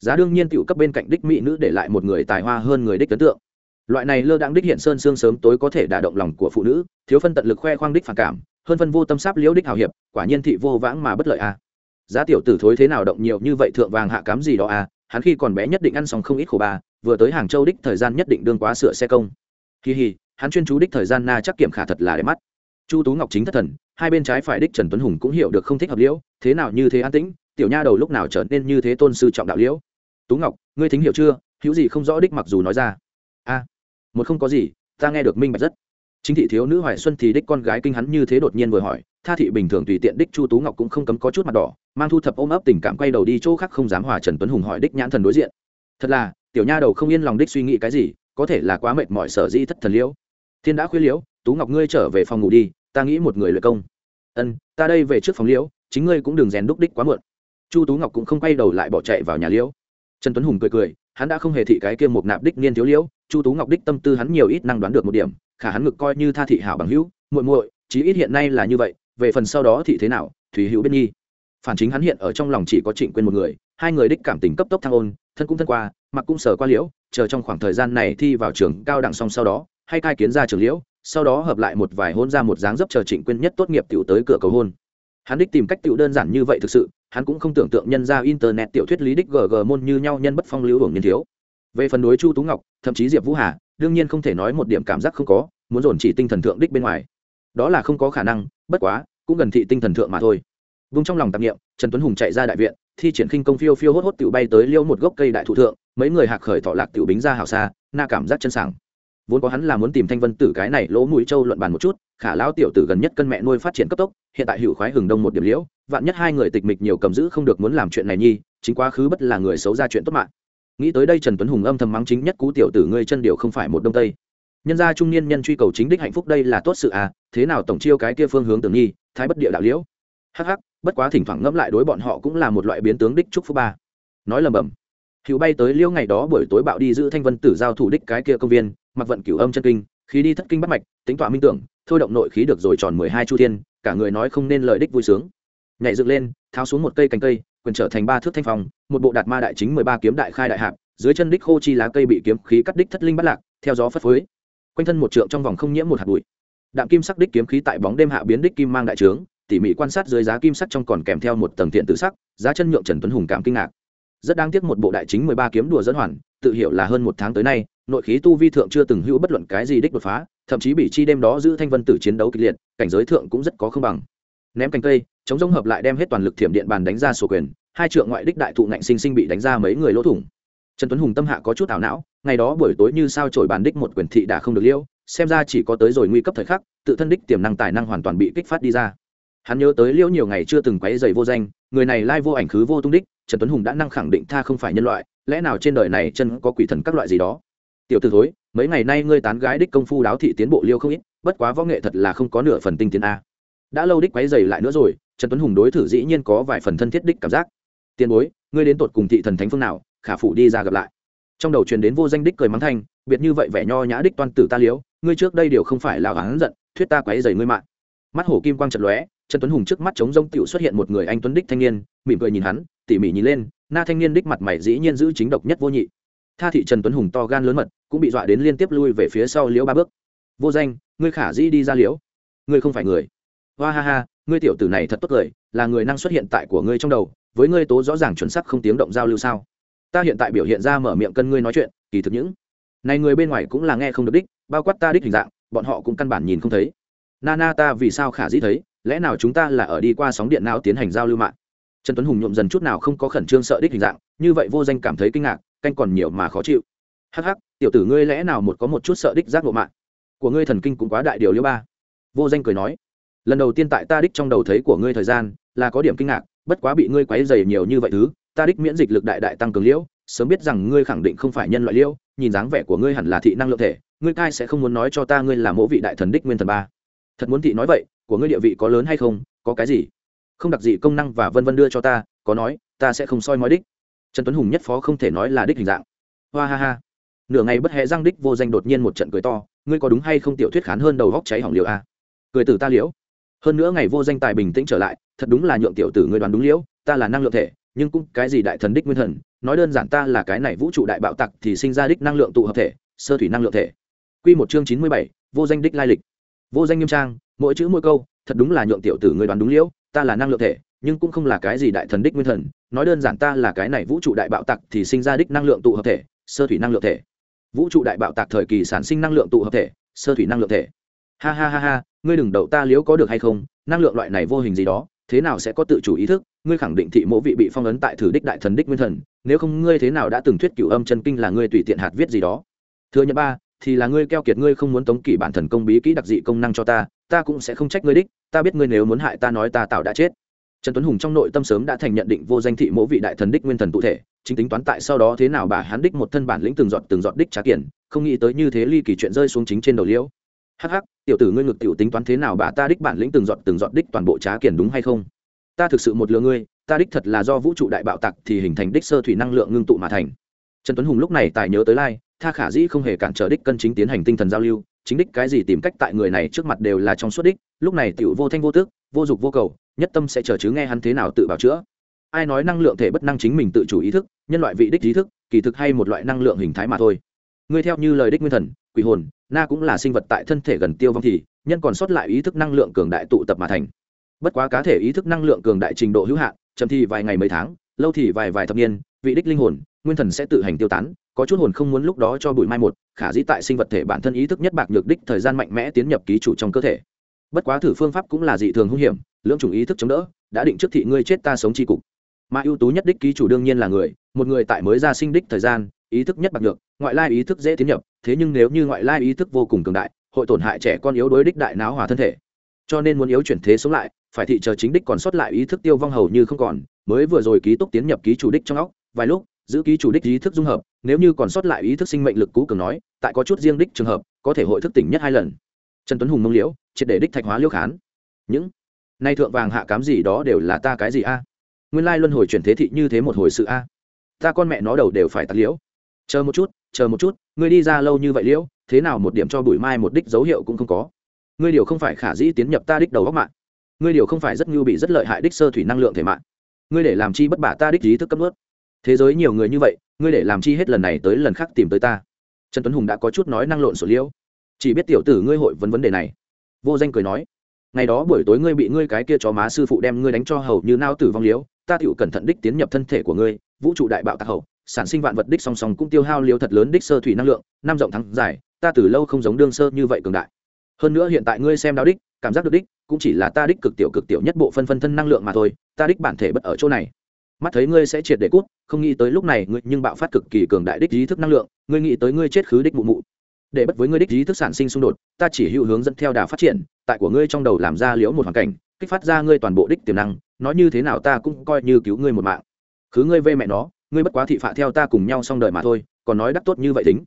Speaker 1: Giá đương nhiên tiểu cấp bên cạnh đích mỹ nữ để lại một người tài hoa hơn người đích ấn tượng. Loại này lơ đãng đích hiện sơn sương sớm tối có thể đả động lòng của phụ nữ thiếu phân tận lực khoe khoang đích phản cảm hơn phân vô tâm sáp liễu đích hào hiệp, quả nhiên thị vô vãng mà bất lợi a à. giá tiểu tử thối thế nào động nhiều như vậy thượng vàng hạ cám gì đó à hắn khi còn bé nhất định ăn xong không ít khổ bà, vừa tới hàng châu đích thời gian nhất định đương quá sửa xe công. Kỳ hì, hắn chuyên chú đích thời gian na chắc kiểm khả thật là đẹp mắt. Chu tú ngọc chính thất thần, hai bên trái phải đích trần tuấn hùng cũng hiểu được không thích hợp liễu, thế nào như thế an tĩnh, tiểu nha đầu lúc nào trở nên như thế tôn sư trọng đạo liễu. Tú ngọc, ngươi thính hiểu chưa, hữu gì không rõ đích mặc dù nói ra. A một không có gì, ta nghe được minh bạch rất chính thị thiếu nữ hoài xuân thì đích con gái kinh hắn như thế đột nhiên vừa hỏi, tha thị bình thường tùy tiện đích chu tú ngọc cũng không cấm có chút mặt đỏ, mang thu thập ôm ấp tình cảm quay đầu đi chỗ khác không dám hòa trần tuấn hùng hỏi đích nhãn thần đối diện. Thật là, tiểu nha đầu không yên lòng đích suy nghĩ cái gì, có thể là quá mệt mỏi sở di thất thần liễu. Thiên đã khuyên liễu, tú ngọc ngươi trở về phòng ngủ đi, ta nghĩ một người lợi công. Ân, ta đây về trước phòng liễu, chính ngươi cũng đừng rèn đúc đích quá muộn. Chu tú ngọc cũng không quay đầu lại bỏ chạy vào nhà liễu. Trần tuấn hùng cười cười, hắn đã không hề thị cái kia một nạp đích niên thiếu liễu, chu tú ngọc đích tâm tư hắn nhiều ít năng đoán được một điểm khả hắn ngực coi như tha thị hảo bằng hữu, muội muội, chí ít hiện nay là như vậy, về phần sau đó thì thế nào, thủy hữu bên nhi. Phản chính hắn hiện ở trong lòng chỉ có trịnh quên một người, hai người đích cảm tình cấp tốc thăng ôn, thân cũng thân qua, mặc cũng sở qua liễu, chờ trong khoảng thời gian này thi vào trường cao đẳng xong sau đó, hay cai kiến ra trường liễu, sau đó hợp lại một vài hôn ra một dáng dấp chờ trịnh quyên nhất tốt nghiệp tiểu tới cửa cầu hôn. Hắn đích tìm cách tiểu đơn giản như vậy thực sự, hắn cũng không tưởng tượng nhân ra internet tiểu thuyết lý đích gg môn như nhau nhân bất phong lưu hưởng niên thiếu. Về phần đối chu tú ngọc, thậm chí diệp vũ hà đương nhiên không thể nói một điểm cảm giác không có, muốn dồn chỉ tinh thần thượng đích bên ngoài. Đó là không có khả năng, bất quá, cũng gần thị tinh thần thượng mà thôi. Vung trong lòng tạp nghiệm trần tuấn hùng chạy ra đại viện, thi triển khinh công phiêu phiêu hốt hốt tiểu bay tới liêu một gốc cây đại thụ thượng, mấy người hạc khởi thọ lạc tiểu bính ra hào xa, na cảm giác chân sảng. Vốn có hắn là muốn tìm thanh vân tử cái này lỗ mũi châu luận bàn một chút, khả lão tiểu tử gần nhất cân mẹ nuôi phát triển cấp tốc, hiện tại hữu khoái hừng đông một điểm liễu, vạn nhất hai người tịch mịch nhiều cầm giữ không được muốn làm chuyện này nhi, chính quá khứ bất là người xấu ra chuyện tốt mạng nghĩ tới đây trần tuấn hùng âm thầm mắng chính nhất cú tiểu tử ngươi chân điều không phải một đông tây. Nhân gia trung niên nhân truy cầu chính đích hạnh phúc đây là tốt sự à thế nào tổng chiêu cái kia phương hướng tưởng nhi thái bất địa đạo liễu. Hắc hắc, bất quá thỉnh thoảng ngẫm lại đối bọn họ cũng là một loại biến tướng đích trúc phú ba. Nói lầm bầm. Hữu bay tới liêu ngày đó buổi tối bạo đi giữ thanh vân tử giao thủ đích cái kia công viên, mặc vận cửu âm chân kinh, khí đi thất kinh bắt mạch, tính tọa minh tưởng, thôi động nội khí được rồi tròn mười hai chu thiên, cả người nói không nên lời đích vui sướng. Nhảy dựng lên, tháo xuống một cây cành cây quyền trở thành ba thước thanh phong, một bộ đạt ma đại chính mười ba kiếm đại khai đại hạp, dưới chân đích khô chi lá cây bị kiếm khí cắt đích thất linh bắt lạc, theo gió phất phới. Quanh thân một trượng trong vòng không nhiễm một hạt bụi. Đạm kim sắc đích kiếm khí tại bóng đêm hạ biến đích kim mang đại trướng, tỉ mỉ quan sát dưới giá kim sắc trong còn kèm theo một tầng thiện tự sắc, giá chân nhượng trần tuấn hùng cảm kinh ngạc. Rất đáng tiếc một bộ đại chính mười ba kiếm đùa dẫn hoàn, tự hiểu là hơn một tháng tới nay, nội khí tu vi thượng chưa từng hữu bất luận cái gì đích đột phá, thậm chí bị chi đêm đó giữ thanh vân tử chiến đấu kịch liệt, cảnh giới thượng cũng rất có không bằng. Ném cành cây chống giống hợp lại đem hết toàn lực thiểm điện bàn đánh ra sổ quyền, hai trượng ngoại đích đại thụ ngạnh sinh sinh bị đánh ra mấy người lỗ thủng. Trần tuấn hùng tâm hạ có chút ảo não, ngày đó buổi tối như sao trổi bàn đích một quyền thị đã không được liêu, xem ra chỉ có tới rồi nguy cấp thời khắc, tự thân đích tiềm năng tài năng hoàn toàn bị kích phát đi ra. Hắn nhớ tới liễu nhiều ngày chưa từng quấy dày vô danh, người này lai vô ảnh khứ vô tung đích, trần tuấn hùng đã năng khẳng định tha không phải nhân loại, lẽ nào trên đời này chân có quỷ thần các loại gì đó? Tiểu từ thối, mấy ngày nay ngươi tán gái đích công phu đáo thị tiến bộ liêu không ít, bất quá võ nghệ thật là không có nửa phần tinh tiến a. Đã lâu đích quấy dày lại nữa rồi trần tuấn hùng đối thử dĩ nhiên có vài phần thân thiết đích cảm giác. Tiền bối, ngươi đến tột cùng thị thần thánh phương nào, khả phủ đi ra gặp lại. Trong đầu truyền đến vô danh đích cười mắng thanh, biệt như vậy vẻ nho nhã đích toan tử ta liếu, ngươi trước đây đều không phải là hắn giận, thuyết ta quấy dày ngươi mạng. Mắt hổ kim quang trận lóe, trần tuấn hùng trước mắt chống rông tựu xuất hiện một người anh tuấn đích thanh niên, mỉm cười nhìn hắn, tỉ mỉ nhìn lên, na thanh niên đích mặt mày dĩ nhiên giữ chính độc nhất vô nhị. Tha thị trần tuấn hùng to gan lớn mật, cũng bị dọa đến liên tiếp lui về phía sau liễu ba bước. Vô danh, ngươi khả dĩ đi ra liễu ngươi không phải người. Hoa ha ha ngươi tiểu tử này thật tốt cười là người năng xuất hiện tại của ngươi trong đầu, với ngươi tố rõ ràng chuẩn sắc không tiếng động giao lưu sao? Ta hiện tại biểu hiện ra mở miệng cân ngươi nói chuyện, kỳ thực những này người bên ngoài cũng là nghe không được đích, bao quát ta đích hình dạng, bọn họ cũng căn bản nhìn không thấy. Na na ta vì sao khả dĩ thấy, lẽ nào chúng ta là ở đi qua sóng điện não tiến hành giao lưu mạng? Trần tuấn hùng nhuộm dần chút nào không có khẩn trương sợ đích hình dạng, như vậy vô danh cảm thấy kinh ngạc, canh còn nhiều mà khó chịu. Hắc hắc, tiểu tử ngươi lẽ nào một có một chút sợ đích giác ngộ mạng? Của ngươi thần kinh cũng quá đại điều liêu ba. Vô danh cười nói lần đầu tiên tại ta đích trong đầu thấy của ngươi thời gian, là có điểm kinh ngạc, bất quá bị ngươi quấy dày nhiều như vậy thứ, ta đích miễn dịch lực đại đại tăng cường liễu, sớm biết rằng ngươi khẳng định không phải nhân loại liễu, nhìn dáng vẻ của ngươi hẳn là thị năng lượng thể, ngươi cai sẽ không muốn nói cho ta ngươi là mẫu vị đại thần đích nguyên thần ba. Thật muốn thị nói vậy, của ngươi địa vị có lớn hay không, có cái gì? Không đặc dị công năng và vân vân đưa cho ta, có nói, ta sẽ không soi mói đích. Trần tuấn hùng nhất phó không thể nói là đích hình dạng. Hoa ha ha. Nửa ngày bất hẹ răng đích vô danh đột nhiên một trận cười to, ngươi có đúng hay không tiểu thuyết khán hơn đầu góc cháy hỏng liều a? Cười từ ta liễu hơn nữa ngày vô danh tài bình tĩnh trở lại, thật đúng là nhượng tiểu tử người đoán đúng liễu, ta là năng lượng thể, nhưng cũng cái gì đại thần đích nguyên thần, nói đơn giản ta là cái này vũ trụ đại bạo tặc thì sinh ra đích năng lượng tụ hợp thể, sơ thủy năng lượng thể. Quy một chương chín mươi bảy, vô danh đích lai lịch. Vô danh nghiêm trang, mỗi chữ mỗi câu, thật đúng là nhượng tiểu tử người đoán đúng liễu, ta là năng lượng thể, nhưng cũng không là cái gì đại thần đích nguyên thần, nói đơn giản ta là cái này vũ trụ đại bạo tặc thì sinh ra đích năng lượng tụ hợp thể, sơ thủy năng lượng thể. Vũ trụ đại bạo tạc thời kỳ sản sinh năng lượng tụ hợp thể, sơ thủy năng lượng thể. Ha ha ha ha ngươi đừng đậu ta liếu có được hay không, năng lượng loại này vô hình gì đó, thế nào sẽ có tự chủ ý thức? Ngươi khẳng định thị mỗ vị bị phong ấn tại thử đích đại thần đích nguyên thần, nếu không ngươi thế nào đã từng thuyết cửu âm chân kinh là ngươi tùy tiện hạt viết gì đó. Thừa nhận ba, thì là ngươi keo kiệt ngươi không muốn tống kỷ bản thần công bí kỹ đặc dị công năng cho ta ta cũng sẽ không trách ngươi đích, ta biết ngươi nếu muốn hại ta nói ta tạo đã chết. Trần tuấn hùng trong nội tâm sớm đã thành nhận định vô danh thị mỗ vị đại thần đích nguyên thần cụ thể, chính tính toán tại sau đó thế nào bà hắn đích một thân bản lĩnh từng giọt từng giọt đích trá kiển không nghĩ tới như thế ly kỳ chuyện rơi xuống chính trên đầu liễu. Hắc hắc tiểu tử ngươi ngược tiểu tính toán thế nào bà ta đích bản lĩnh từng giọt từng giọt đích toàn bộ trá kiển đúng hay không? Ta thực sự một lừa ngươi, ta đích thật là do vũ trụ đại bạo tặc thì hình thành đích sơ thủy năng lượng ngưng tụ mà thành. Trần tuấn hùng lúc này tài nhớ tới lai, tha khả dĩ không hề cản trở đích cân chính tiến hành tinh thần giao lưu, chính đích cái gì tìm cách tại người này trước mặt đều là trong suốt đích, lúc này tiểu vô thanh vô tước, vô dục vô cầu, nhất tâm sẽ chờ chứ nghe hắn thế nào tự bảo chữa. Ai nói năng lượng thể bất năng chính mình tự chủ ý thức, nhân loại vị đích ý thức, kỳ thực hay một loại năng lượng hình thái mà thôi. Ngươi theo như lời đích nguyên thần quỷ hồn, na cũng là sinh vật tại thân thể gần tiêu vong thì, nhân còn sót lại ý thức năng lượng cường đại tụ tập mà thành. Bất quá cá thể ý thức năng lượng cường đại trình độ hữu hạn, chậm thì vài ngày mấy tháng, lâu thì vài vài thập niên, vị đích linh hồn, nguyên thần sẽ tự hành tiêu tán, có chút hồn không muốn lúc đó cho bụi mai một, khả dĩ tại sinh vật thể bản thân ý thức nhất bạc nhược đích thời gian mạnh mẽ tiến nhập ký chủ trong cơ thể. Bất quá thử phương pháp cũng là dị thường hung hiểm, lưỡng chủng ý thức chống đỡ, đã định trước thị ngươi chết ta sống tri cục. Mà ưu tú nhất đích ký chủ đương nhiên là người, một người tại mới ra sinh đích thời gian ý thức nhất bạc được ngoại lai ý thức dễ tiến nhập, thế nhưng nếu như ngoại lai ý thức vô cùng cường đại, hội tổn hại trẻ con yếu đối đích đại náo hòa thân thể. Cho nên muốn yếu chuyển thế sống lại, phải thị chờ chính đích còn sót lại ý thức tiêu vong hầu như không còn, mới vừa rồi ký túc tiến nhập ký chủ đích trong óc, vài lúc, giữ ký chủ đích ý thức dung hợp, nếu như còn sót lại ý thức sinh mệnh lực cũ cường nói, tại có chút riêng đích trường hợp, có thể hội thức tỉnh nhất hai lần. Trần tuấn hùng mông liễu, triệt để đích thạch hóa liễu khán. Những, nay thượng vàng hạ cám gì đó đều là ta cái gì a? Nguyên lai luân hồi chuyển thế thị như thế một hồi sự a. Ta con mẹ nó đầu đều phải tắt liễu chờ một chút, chờ một chút, ngươi đi ra lâu như vậy liễu, thế nào một điểm cho bụi mai một đích dấu hiệu cũng không có. Ngươi điều không phải khả dĩ tiến nhập ta đích đầu góc mạng. Ngươi điều không phải rất ngưu bị rất lợi hại đích sơ thủy năng lượng thể mạng. Ngươi để làm chi bất bả ta đích ý thức cấp ướt thế giới nhiều người như vậy, ngươi để làm chi hết lần này tới lần khác tìm tới ta. Trần tuấn hùng đã có chút nói năng lộn sổ liễu. Chỉ biết tiểu tử ngươi hội vấn vấn đề này. Vô danh cười nói, ngày đó buổi tối ngươi bị ngươi cái kia chó má sư phụ đem ngươi đánh cho hầu như nao tử vong liễu, ta tựu cẩn thận đích tiến nhập thân thể của ngươi, vũ trụ đại bạo tạc hậu sản sinh vạn vật đích song song cũng tiêu hao liều thật lớn đích sơ thủy năng lượng, năm rộng thắng dài ta từ lâu không giống đương sơ như vậy cường đại. Hơn nữa hiện tại ngươi xem đạo đích, cảm giác được đích, cũng chỉ là ta đích cực tiểu cực tiểu nhất bộ phân phân thân năng lượng mà thôi, ta đích bản thể bất ở chỗ này. Mắt thấy ngươi sẽ triệt để cút, không nghĩ tới lúc này ngươi nhưng bạo phát cực kỳ cường đại đích ý thức năng lượng, ngươi nghĩ tới ngươi chết khứ đích mụ mụ. Để bất với ngươi đích ý thức sản sinh xung đột, ta chỉ hữu hướng dẫn theo đà phát triển, tại của ngươi trong đầu làm ra liễu một hoàn cảnh, kích phát ra ngươi toàn bộ đích tiềm năng, nói như thế nào ta cũng coi như cứu ngươi một mạng. Khứ ngươi vê mẹ nó ngươi bất quá thị phạ theo ta cùng nhau xong đời mà thôi, còn nói đắc tốt như vậy tính.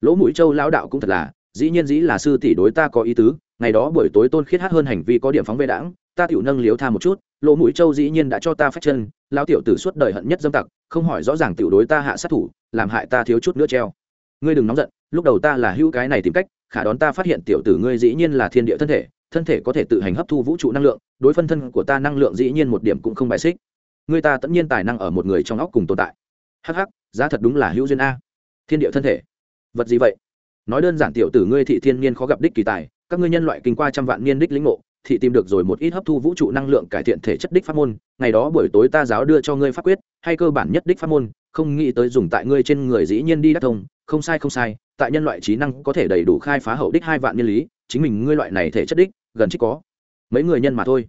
Speaker 1: Lỗ mũi châu lão đạo cũng thật là, dĩ nhiên dĩ là sư tỷ đối ta có ý tứ, ngày đó buổi tối tôn khiết hát hơn hành vi có điểm phóng vệ đảng ta tiểu nâng liếu tha một chút, lỗ mũi châu dĩ nhiên đã cho ta phách chân, lão tiểu tử suốt đời hận nhất dâm tặc, không hỏi rõ ràng tiểu đối ta hạ sát thủ, làm hại ta thiếu chút nữa treo. Ngươi đừng nóng giận, lúc đầu ta là hữu cái này tìm cách, khả đón ta phát hiện tiểu tử ngươi dĩ nhiên là thiên địa thân thể thân thể có thể tự hành hấp thu vũ trụ năng lượng, đối phân thân của ta năng lượng dĩ nhiên một điểm cũng không bài xích. Người ta tất nhiên tài năng ở một người trong óc cùng tồn tại. Hắc Hắc, giá thật đúng là hữu duyên a. Thiên địa thân thể. Vật gì vậy? Nói đơn giản tiểu tử ngươi thị thiên niên khó gặp đích kỳ tài các ngươi nhân loại kinh qua trăm vạn niên đích lĩnh ngộ thị tìm được rồi một ít hấp thu vũ trụ năng lượng cải thiện thể chất đích pháp môn ngày đó buổi tối ta giáo đưa cho ngươi pháp quyết hay cơ bản nhất đích pháp môn không nghĩ tới dùng tại ngươi trên người dĩ nhiên đi đắc thông không sai không sai tại nhân loại trí năng có thể đầy đủ khai phá hậu đích hai vạn nhân lý chính mình ngươi loại này thể chất đích gần chỉ có mấy người nhân mà thôi.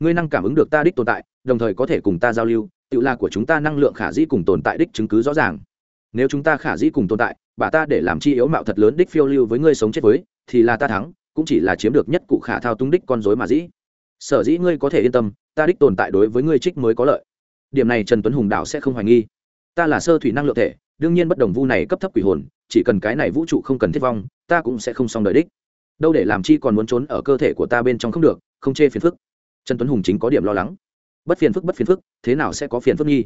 Speaker 1: Ngươi năng cảm ứng được ta đích tồn tại đồng thời có thể cùng ta giao lưu tự là của chúng ta năng lượng khả dĩ cùng tồn tại đích chứng cứ rõ ràng. Nếu chúng ta khả dĩ cùng tồn tại, bà ta để làm chi yếu mạo thật lớn đích phiêu lưu với ngươi sống chết với, thì là ta thắng, cũng chỉ là chiếm được nhất cụ khả thao tung đích con dối mà dĩ. Sở dĩ ngươi có thể yên tâm, ta đích tồn tại đối với ngươi trích mới có lợi. Điểm này trần tuấn hùng đạo sẽ không hoài nghi. Ta là sơ thủy năng lượng thể, đương nhiên bất đồng vu này cấp thấp quỷ hồn, chỉ cần cái này vũ trụ không cần thiết vong, ta cũng sẽ không xong đợi đích. Đâu để làm chi còn muốn trốn ở cơ thể của ta bên trong không được, không chê phiền phức. Trần tuấn hùng chính có điểm lo lắng bất phiền phức, bất phiền phức, thế nào sẽ có phiền phức nghi?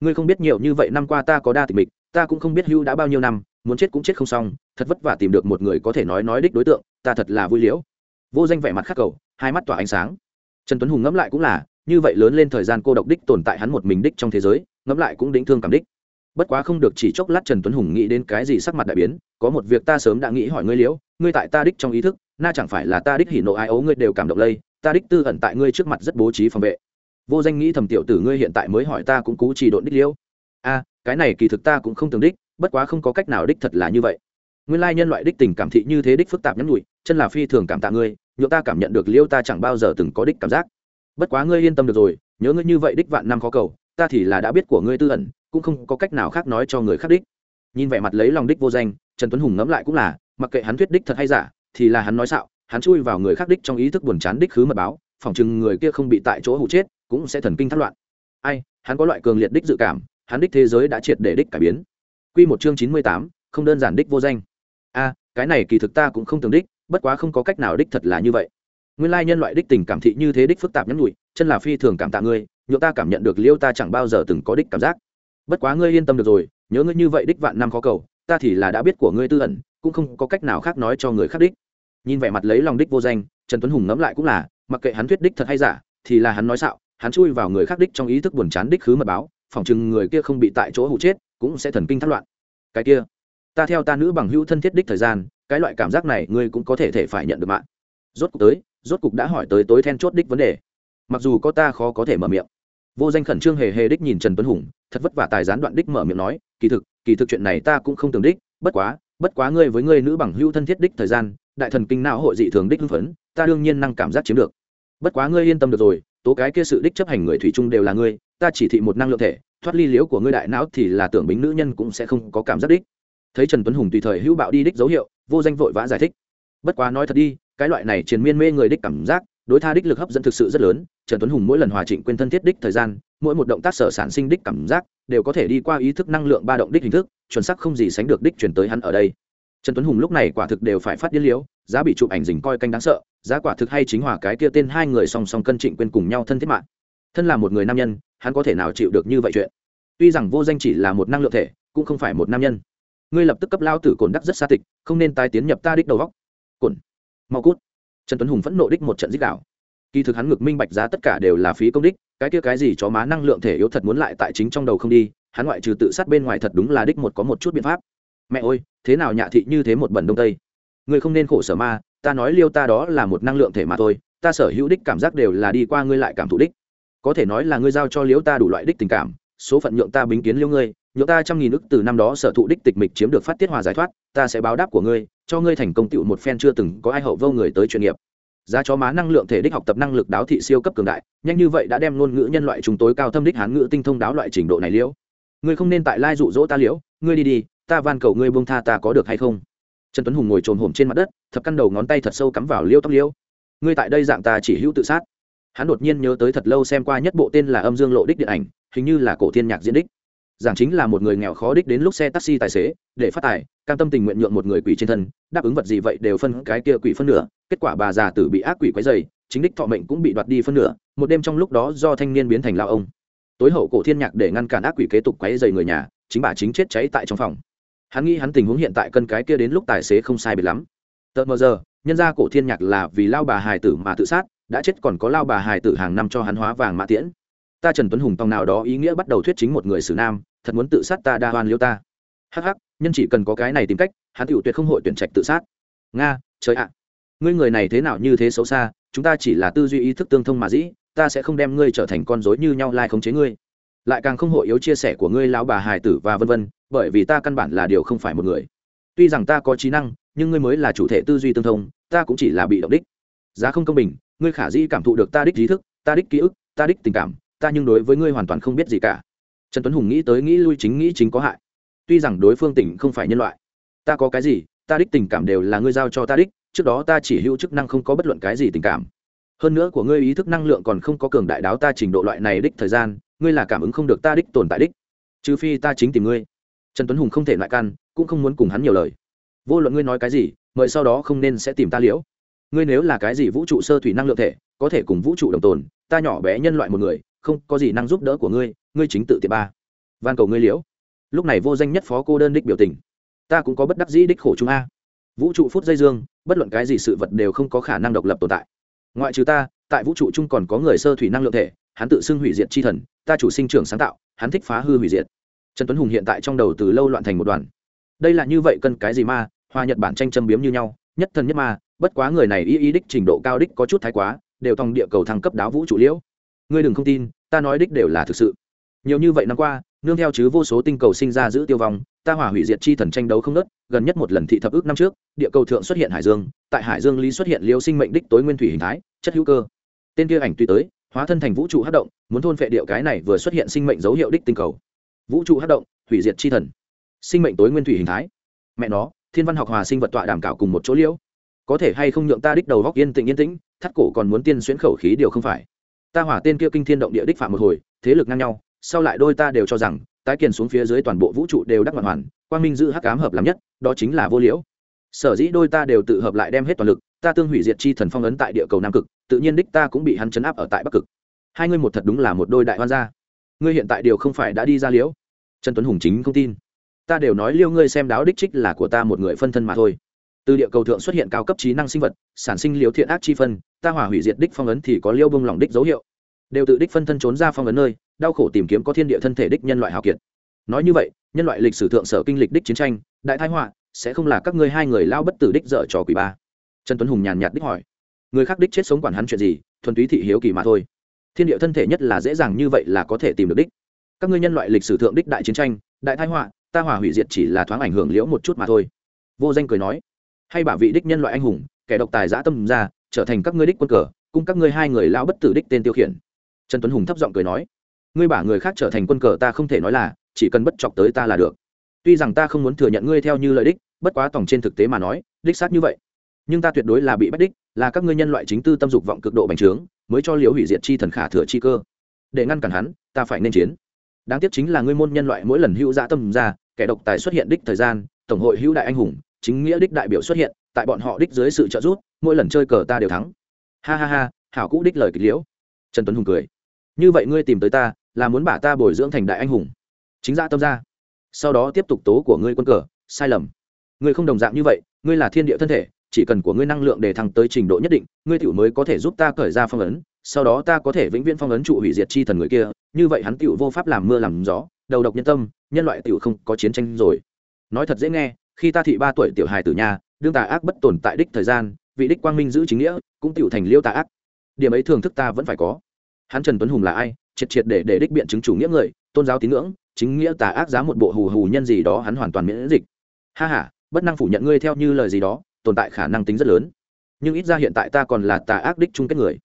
Speaker 1: Ngươi không biết nhiều như vậy năm qua ta có đa tịch mịch, ta cũng không biết hưu đã bao nhiêu năm, muốn chết cũng chết không xong, thật vất vả tìm được một người có thể nói nói đích đối tượng, ta thật là vui liễu. Vô danh vẻ mặt khắc cầu, hai mắt tỏa ánh sáng. Trần tuấn hùng ngẫm lại cũng là, như vậy lớn lên thời gian cô độc đích tồn tại hắn một mình đích trong thế giới, ngẫm lại cũng đĩnh thương cảm đích. Bất quá không được chỉ chốc lát trần tuấn hùng nghĩ đến cái gì sắc mặt đại biến, có một việc ta sớm đã nghĩ hỏi ngươi liễu, ngươi tại ta đích trong ý thức, na chẳng phải là ta đích hỉ nộ ai ấu ngươi đều cảm động lây, ta đích tư ẩn tại ngươi trước mặt rất bố trí phòng vệ vô danh nghĩ thầm tiểu tử ngươi hiện tại mới hỏi ta cũng cú chỉ độn đích liễu a, cái này kỳ thực ta cũng không tưởng đích, bất quá không có cách nào đích thật là như vậy. Nguyên lai nhân loại đích tình cảm thị như thế đích phức tạp nhắn nhụi chân là phi thường cảm tạ ngươi nhộn ta cảm nhận được liêu ta chẳng bao giờ từng có đích cảm giác. Bất quá ngươi yên tâm được rồi, nhớ ngươi như vậy đích vạn năm khó cầu, ta thì là đã biết của ngươi tư ẩn, cũng không có cách nào khác nói cho người khác đích. Nhìn vẻ mặt lấy lòng đích vô danh, trần tuấn hùng ngẫm lại cũng là, mặc kệ hắn thuyết đích thật hay giả, thì là hắn nói xạo, hắn chui vào người khác đích trong ý thức buồn chán đích khứ mật báo, phỏng chừng người kia không bị tại chỗ hụ chết cũng sẽ thần kinh thất loạn. Ai, hắn có loại cường liệt đích dự cảm, hắn đích thế giới đã triệt để đích cải biến. Quy một chương chín mươi tám, không đơn giản đích vô danh. A, cái này kỳ thực ta cũng không tưởng đích, bất quá không có cách nào đích thật là như vậy. Nguyên lai nhân loại đích tình cảm thị như thế đích phức tạp nhắn nhụi chân là phi thường cảm tạ ngươi nhộn ta cảm nhận được liêu ta chẳng bao giờ từng có đích cảm giác. Bất quá ngươi yên tâm được rồi, nhớ ngươi như vậy đích vạn năm khó cầu, ta thì là đã biết của ngươi tư ẩn, cũng không có cách nào khác nói cho người khác đích. Nhìn vẻ mặt lấy lòng đích vô danh, trần tuấn hùng ngẫm lại cũng là, mặc kệ hắn thuyết đích thật hay giả, thì là hắn nói xạo hắn chui vào người khác đích trong ý thức buồn chán đích khứ mật báo, phỏng chừng người kia không bị tại chỗ hụ chết, cũng sẽ thần kinh thất loạn. Cái kia, ta theo ta nữ bằng hữu thân thiết đích thời gian, cái loại cảm giác này ngươi cũng có thể thể phải nhận được mạng rốt cục tới, rốt cục đã hỏi tới tối then chốt đích vấn đề. Mặc dù có ta khó có thể mở miệng. Vô danh khẩn trương hề hề đích nhìn trần tuấn hùng, thật vất vả tài gián đoạn đích mở miệng nói, kỳ thực kỳ thực chuyện này ta cũng không tưởng đích, bất quá bất quá ngươi với ngươi nữ bằng hữu thân thiết đích thời gian, đại thần kinh não hội dị thường đích hưng phấn, ta đương nhiên năng cảm giác chiếm được. Bất quá ngươi yên tâm được rồi tố cái kia sự đích chấp hành người thủy chung đều là ngươi ta chỉ thị một năng lượng thể thoát ly liễu của ngươi đại não thì là tưởng bính nữ nhân cũng sẽ không có cảm giác đích. Thấy trần tuấn hùng tùy thời hữu bạo đi đích dấu hiệu vô danh vội vã giải thích. Bất quá nói thật đi cái loại này triền miên mê người đích cảm giác đối tha đích lực hấp dẫn thực sự rất lớn trần tuấn hùng mỗi lần hòa trịnh quên thân thiết đích thời gian mỗi một động tác sở sản sinh đích cảm giác đều có thể đi qua ý thức năng lượng ba động đích hình thức chuẩn sắc không gì sánh được đích chuyển tới hắn ở đây. Trần tuấn hùng lúc này quả thực đều phải phát điên liếu, giá bị chụp ảnh dình coi canh đáng sợ giá quả thực hay chính hòa cái kia tên hai người song song cân trịnh quên cùng nhau thân thiết mạng. Thân là một người nam nhân, hắn có thể nào chịu được như vậy chuyện? Tuy rằng vô danh chỉ là một năng lượng thể, cũng không phải một nam nhân. Ngươi lập tức cấp lao tử cồn đắc rất xa tịch, không nên tái tiến nhập ta đích đầu góc. Cồn. Mau cút. Trần tuấn hùng phẫn nộ đích một trận dích đạo. Kỳ thực hắn ngực minh bạch giá tất cả đều là phí công đích, cái kia cái gì cho má năng lượng thể yếu thật muốn lại tại chính trong đầu không đi, hắn ngoại trừ tự sát bên ngoài thật đúng là đích một có một chút biện pháp. Mẹ ơi, thế nào nhạ thị như thế một bẩn đông tây? Ngươi không nên khổ sở ma ta nói liêu ta đó là một năng lượng thể mà thôi, ta sở hữu đích cảm giác đều là đi qua ngươi lại cảm thụ đích. Có thể nói là ngươi giao cho liễu ta đủ loại đích tình cảm, số phận nhượng ta bính kiến liễu ngươi, nhượng ta trăm nghìn ức từ năm đó sở thụ đích tịch mịch chiếm được phát tiết hòa giải thoát, ta sẽ báo đáp của ngươi, cho ngươi thành công tựu một phen chưa từng có ai hậu vô người tới chuyên nghiệp. Giá chó má năng lượng thể đích học tập năng lực đáo thị siêu cấp cường đại, nhanh như vậy đã đem ngôn ngữ nhân loại chúng tối cao thâm đích hán ngữ tinh thông đáo loại trình độ này liễu ngươi không nên tại lai dụ dỗ ta liễu ngươi đi đi, ta van cầu ngươi buông tha ta có được hay không? Trần tuấn hùng ngồi trồn hổm trên mặt đất thập căn đầu ngón tay thật sâu cắm vào liêu tóc liêu. Ngươi tại đây dạng ta chỉ hữu tự sát. Hắn đột nhiên nhớ tới thật lâu xem qua nhất bộ tên là âm dương lộ đích điện ảnh, hình như là cổ thiên nhạc diễn đích. Giảng chính là một người nghèo khó đích đến lúc xe taxi tài xế, để phát tài, cam tâm tình nguyện nhượng một người quỷ trên thân, đáp ứng vật gì vậy đều phân cái kia quỷ phân nửa, kết quả bà già tử bị ác quỷ quấy dày chính đích thọ mệnh cũng bị đoạt đi phân nửa, một đêm trong lúc đó do thanh niên biến thành lao ông. Tối hậu cổ thiên nhạc để ngăn cản ác quỷ kế tục quấy dày người nhà, chính bà chính chết cháy tại trong phòng. Hắn nghĩ hắn tình huống hiện tại cân cái kia đến lúc tài xế không sai biệt lắm tợt mờ giờ, nhân gia cổ thiên nhạc là vì lao bà hài tử mà tự sát, đã chết còn có lao bà hài tử hàng năm cho hắn hóa vàng mã tiễn. Ta trần tuấn hùng tòng nào đó ý nghĩa bắt đầu thuyết chính một người xử nam, thật muốn tự sát ta đa hoan liêu ta. Hắc hắc, nhân chỉ cần có cái này tìm cách, hắn tiểu tuyệt không hội tuyển trạch tự sát. Nga, trời ạ. Ngươi người này thế nào như thế xấu xa, chúng ta chỉ là tư duy ý thức tương thông mà dĩ, ta sẽ không đem ngươi trở thành con rối như nhau lai khống chế ngươi. Lại càng không hội yếu chia sẻ của ngươi lão bà hài tử và vân vân, bởi vì ta căn bản là điều không phải một người. Tuy rằng ta có trí năng nhưng ngươi mới là chủ thể tư duy tương thông, ta cũng chỉ là bị động đích. Giá không công bình, ngươi khả dĩ cảm thụ được ta đích trí thức, ta đích ký ức, ta đích tình cảm, ta nhưng đối với ngươi hoàn toàn không biết gì cả. Trần tuấn hùng nghĩ tới nghĩ lui chính nghĩ chính có hại. Tuy rằng đối phương tỉnh không phải nhân loại, ta có cái gì, ta đích tình cảm đều là ngươi giao cho ta đích, trước đó ta chỉ hữu chức năng không có bất luận cái gì tình cảm. Hơn nữa của ngươi ý thức năng lượng còn không có cường đại đáo ta trình độ loại này đích thời gian, ngươi là cảm ứng không được ta đích tồn tại đích. Trừ phi ta chính tìm ngươi. Trần tuấn hùng không thể loại căn cũng không muốn cùng hắn nhiều lời vô luận ngươi nói cái gì, mời sau đó không nên sẽ tìm ta liễu. Ngươi nếu là cái gì vũ trụ sơ thủy năng lượng thể, có thể cùng vũ trụ đồng tồn, ta nhỏ bé nhân loại một người, không có gì năng giúp đỡ của ngươi ngươi chính tự tiệp ba. Van cầu ngươi liễu. Lúc này vô danh nhất phó cô đơn đích biểu tình. Ta cũng có bất đắc dĩ đích khổ chúng a. Vũ trụ phút dây dương, bất luận cái gì sự vật đều không có khả năng độc lập tồn tại. Ngoại trừ ta, tại vũ trụ chung còn có người sơ thủy năng lượng thể, hắn tự xưng hủy diệt chi thần, ta chủ sinh trưởng sáng tạo, hắn thích phá hư hủy diệt. Trần tuấn hùng hiện tại trong đầu từ lâu loạn thành một đoàn đây là như vậy cân cái gì ma hoa nhật bản tranh châm biếm như nhau, nhất thần nhất ma, bất quá người này y y đích trình độ cao đích có chút thái quá, đều thòng địa cầu thăng cấp đáo vũ trụ liễu. Ngươi đừng không tin, ta nói đích đều là thực sự. Nhiều như vậy năm qua, nương theo chứ vô số tinh cầu sinh ra giữ tiêu vong, ta hỏa hủy diệt chi thần tranh đấu không nớt gần nhất một lần thị thập ước năm trước, địa cầu thượng xuất hiện hải dương, tại hải dương lý xuất hiện liêu sinh mệnh đích tối nguyên thủy hình thái, chất hữu cơ. Tên kia ảnh tùy tới, hóa thân thành vũ trụ hát động, muốn thôn phệ điệu cái này vừa xuất hiện sinh mệnh dấu hiệu đích tinh cầu. Vũ trụ hát động, hủy diệt chi thần sinh mệnh tối nguyên thủy hình thái. Mẹ nó, thiên văn học hòa sinh vật tọa đảm cạo cùng một chỗ liễu. Có thể hay không nhượng ta đích đầu góc yên tĩnh yên tĩnh, thắt cổ còn muốn tiên xuyến khẩu khí điều không phải. Ta hỏa tên kia kinh thiên động địa đích phạm một hồi, thế lực ngang nhau, sau lại đôi ta đều cho rằng, tái kiền xuống phía dưới toàn bộ vũ trụ đều đắc hoàn hoàn, quang minh giữ hắc cám hợp làm nhất, đó chính là vô liễu. Sở dĩ đôi ta đều tự hợp lại đem hết toàn lực, ta tương hủy diệt chi thần phong ấn tại địa cầu nam cực, tự nhiên đích ta cũng bị hắn chấn áp ở tại bắc cực. Hai ngươi một thật đúng là một đôi đại hoan gia. Ngươi hiện tại điều không phải đã đi ra liễu. Trần tuấn hùng chính không tin ta đều nói liêu ngươi xem đáo đích trích là của ta một người phân thân mà thôi. Từ địa cầu thượng xuất hiện cao cấp trí năng sinh vật, sản sinh liều thiện ác chi phân, ta hỏa hủy diệt đích phong ấn thì có liêu bông lỏng đích dấu hiệu. Đều tự đích phân thân trốn ra phong ấn nơi, đau khổ tìm kiếm có thiên địa thân thể đích nhân loại hào kiệt. Nói như vậy, nhân loại lịch sử thượng sở kinh lịch đích chiến tranh, đại thái họa, sẽ không là các ngươi hai người lao bất tử đích dở trò quỷ ba. Trần tuấn hùng nhàn nhạt đích hỏi. Người khác đích chết sống quản hắn chuyện gì, thuần túy thị hiếu kỳ mà thôi. Thiên địa thân thể nhất là dễ dàng như vậy là có thể tìm được đích. Các ngươi nhân loại lịch sử thượng đích đại chiến tranh, đại thái họa ta hỏa hủy diệt chỉ là thoáng ảnh hưởng liễu một chút mà thôi. Vô danh cười nói, hay bảo vị đích nhân loại anh hùng, kẻ độc tài giã tâm ra, trở thành các ngươi đích quân cờ cùng các ngươi hai người lao bất tử đích tên tiêu khiển. Trần tuấn hùng thấp giọng cười nói, ngươi bả người khác trở thành quân cờ ta không thể nói là, chỉ cần bất chọc tới ta là được. Tuy rằng ta không muốn thừa nhận ngươi theo như lợi đích, bất quá tổng trên thực tế mà nói, đích xác như vậy. Nhưng ta tuyệt đối là bị bắt đích, là các ngươi nhân loại chính tư tâm dục vọng cực độ bành trướng, mới cho liễu hủy diệt chi thần khả thừa chi cơ. Để ngăn cản hắn, ta phải nên chiến đáng tiếc chính là ngươi môn nhân loại mỗi lần hữu dạ tâm ra, kẻ độc tài xuất hiện đích thời gian, tổng hội hữu đại anh hùng, chính nghĩa đích đại biểu xuất hiện, tại bọn họ đích dưới sự trợ giúp, mỗi lần chơi cờ ta đều thắng. Ha ha ha, hảo cũ đích lời kịch liễu. Trần tuấn hùng cười. Như vậy ngươi tìm tới ta, là muốn bả ta bồi dưỡng thành đại anh hùng. Chính Dã tâm ra. Sau đó tiếp tục tố của ngươi quân cờ, sai lầm. Ngươi không đồng dạng như vậy, ngươi là thiên địa thân thể, chỉ cần của ngươi năng lượng để thăng tới trình độ nhất định, ngươi tiểu mới có thể giúp ta cởi ra phong ấn sau đó ta có thể vĩnh viễn phong ấn trụ hủy diệt chi thần người kia, như vậy hắn tựu vô pháp làm mưa làm gió, đầu độc nhân tâm, nhân loại tựu không có chiến tranh rồi. Nói thật dễ nghe, khi ta thị ba tuổi tiểu hài tử nhà, đương tà ác bất tồn tại đích thời gian, vị đích quang minh giữ chính nghĩa, cũng tựu thành liêu tà ác. Điểm ấy thường thức ta vẫn phải có. Hắn trần tuấn hùng là ai? Triệt triệt để để đích biện chứng chủ nghĩa người, tôn giáo tín ngưỡng, chính nghĩa tà ác giá một bộ hù hù nhân gì đó hắn hoàn toàn miễn dịch. Ha ha, bất năng phủ nhận ngươi theo như lời gì đó, tồn tại khả năng tính rất lớn. Nhưng ít ra hiện tại ta còn là tà ác đích chung kết người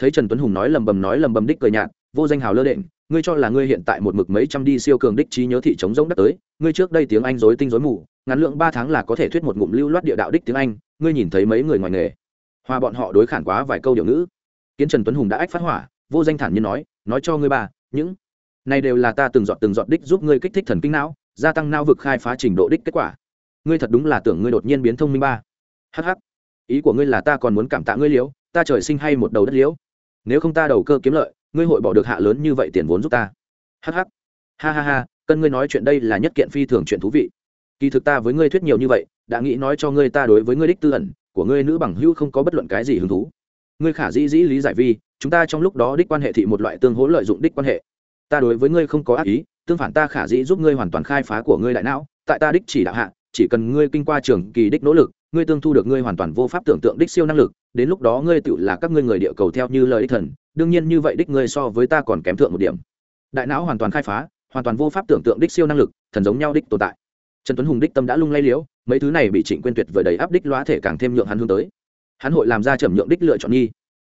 Speaker 1: thấy trần tuấn hùng nói lầm bầm nói lầm bầm đích cười nhạt, vô danh hào lơ định ngươi cho là ngươi hiện tại một mực mấy trăm đi siêu cường đích trí nhớ thị chống rỗng đất tới, ngươi trước đây tiếng anh dối tinh dối mù, ngắn lượng ba tháng là có thể thuyết một ngụm lưu loát địa đạo đích tiếng anh, ngươi nhìn thấy mấy người ngoài nghề. Hòa bọn họ đối khản quá vài câu điệu ngữ. Kiến trần tuấn hùng đã ách phát hỏa, vô danh thản nhiên nói nói cho ngươi bà những này đều là ta từng dọn từng dọn đích giúp ngươi kích thích thần kinh não, gia tăng não vực khai phá trình độ đích kết quả. Ngươi thật đúng là tưởng ngươi đột nhiên biến thông minh ba. Hh ý của ngươi là ta còn muốn cảm tạ ngươi liếu, ta trời sinh hay một đầu đất liếu nếu không ta đầu cơ kiếm lợi, ngươi hội bỏ được hạ lớn như vậy tiền vốn giúp ta. Hh ha ha ha, cân ngươi nói chuyện đây là nhất kiện phi thường chuyện thú vị. Kỳ thực ta với ngươi thuyết nhiều như vậy, đã nghĩ nói cho ngươi ta đối với ngươi đích tư ẩn của ngươi nữ bằng hữu không có bất luận cái gì hứng thú. Ngươi khả dĩ dĩ lý giải vi, chúng ta trong lúc đó đích quan hệ thị một loại tương hỗ lợi dụng đích quan hệ. Ta đối với ngươi không có ác ý, tương phản ta khả dĩ giúp ngươi hoàn toàn khai phá của ngươi đại não, tại ta đích chỉ đạo hạ, chỉ cần ngươi kinh qua trường kỳ đích nỗ lực ngươi tương thu được ngươi hoàn toàn vô pháp tưởng tượng đích siêu năng lực, đến lúc đó ngươi tự là các ngươi người địa cầu theo như lời đích thần, đương nhiên như vậy đích ngươi so với ta còn kém thượng một điểm. Đại não hoàn toàn khai phá, hoàn toàn vô pháp tưởng tượng đích siêu năng lực, thần giống nhau đích tồn tại. Trần tuấn hùng đích tâm đã lung lay liễu, mấy thứ này bị trịnh quyên tuyệt vời đầy áp đích loa thể càng thêm nhượng hắn hướng tới. Hắn hội làm ra trầm nhượng đích lựa chọn nhi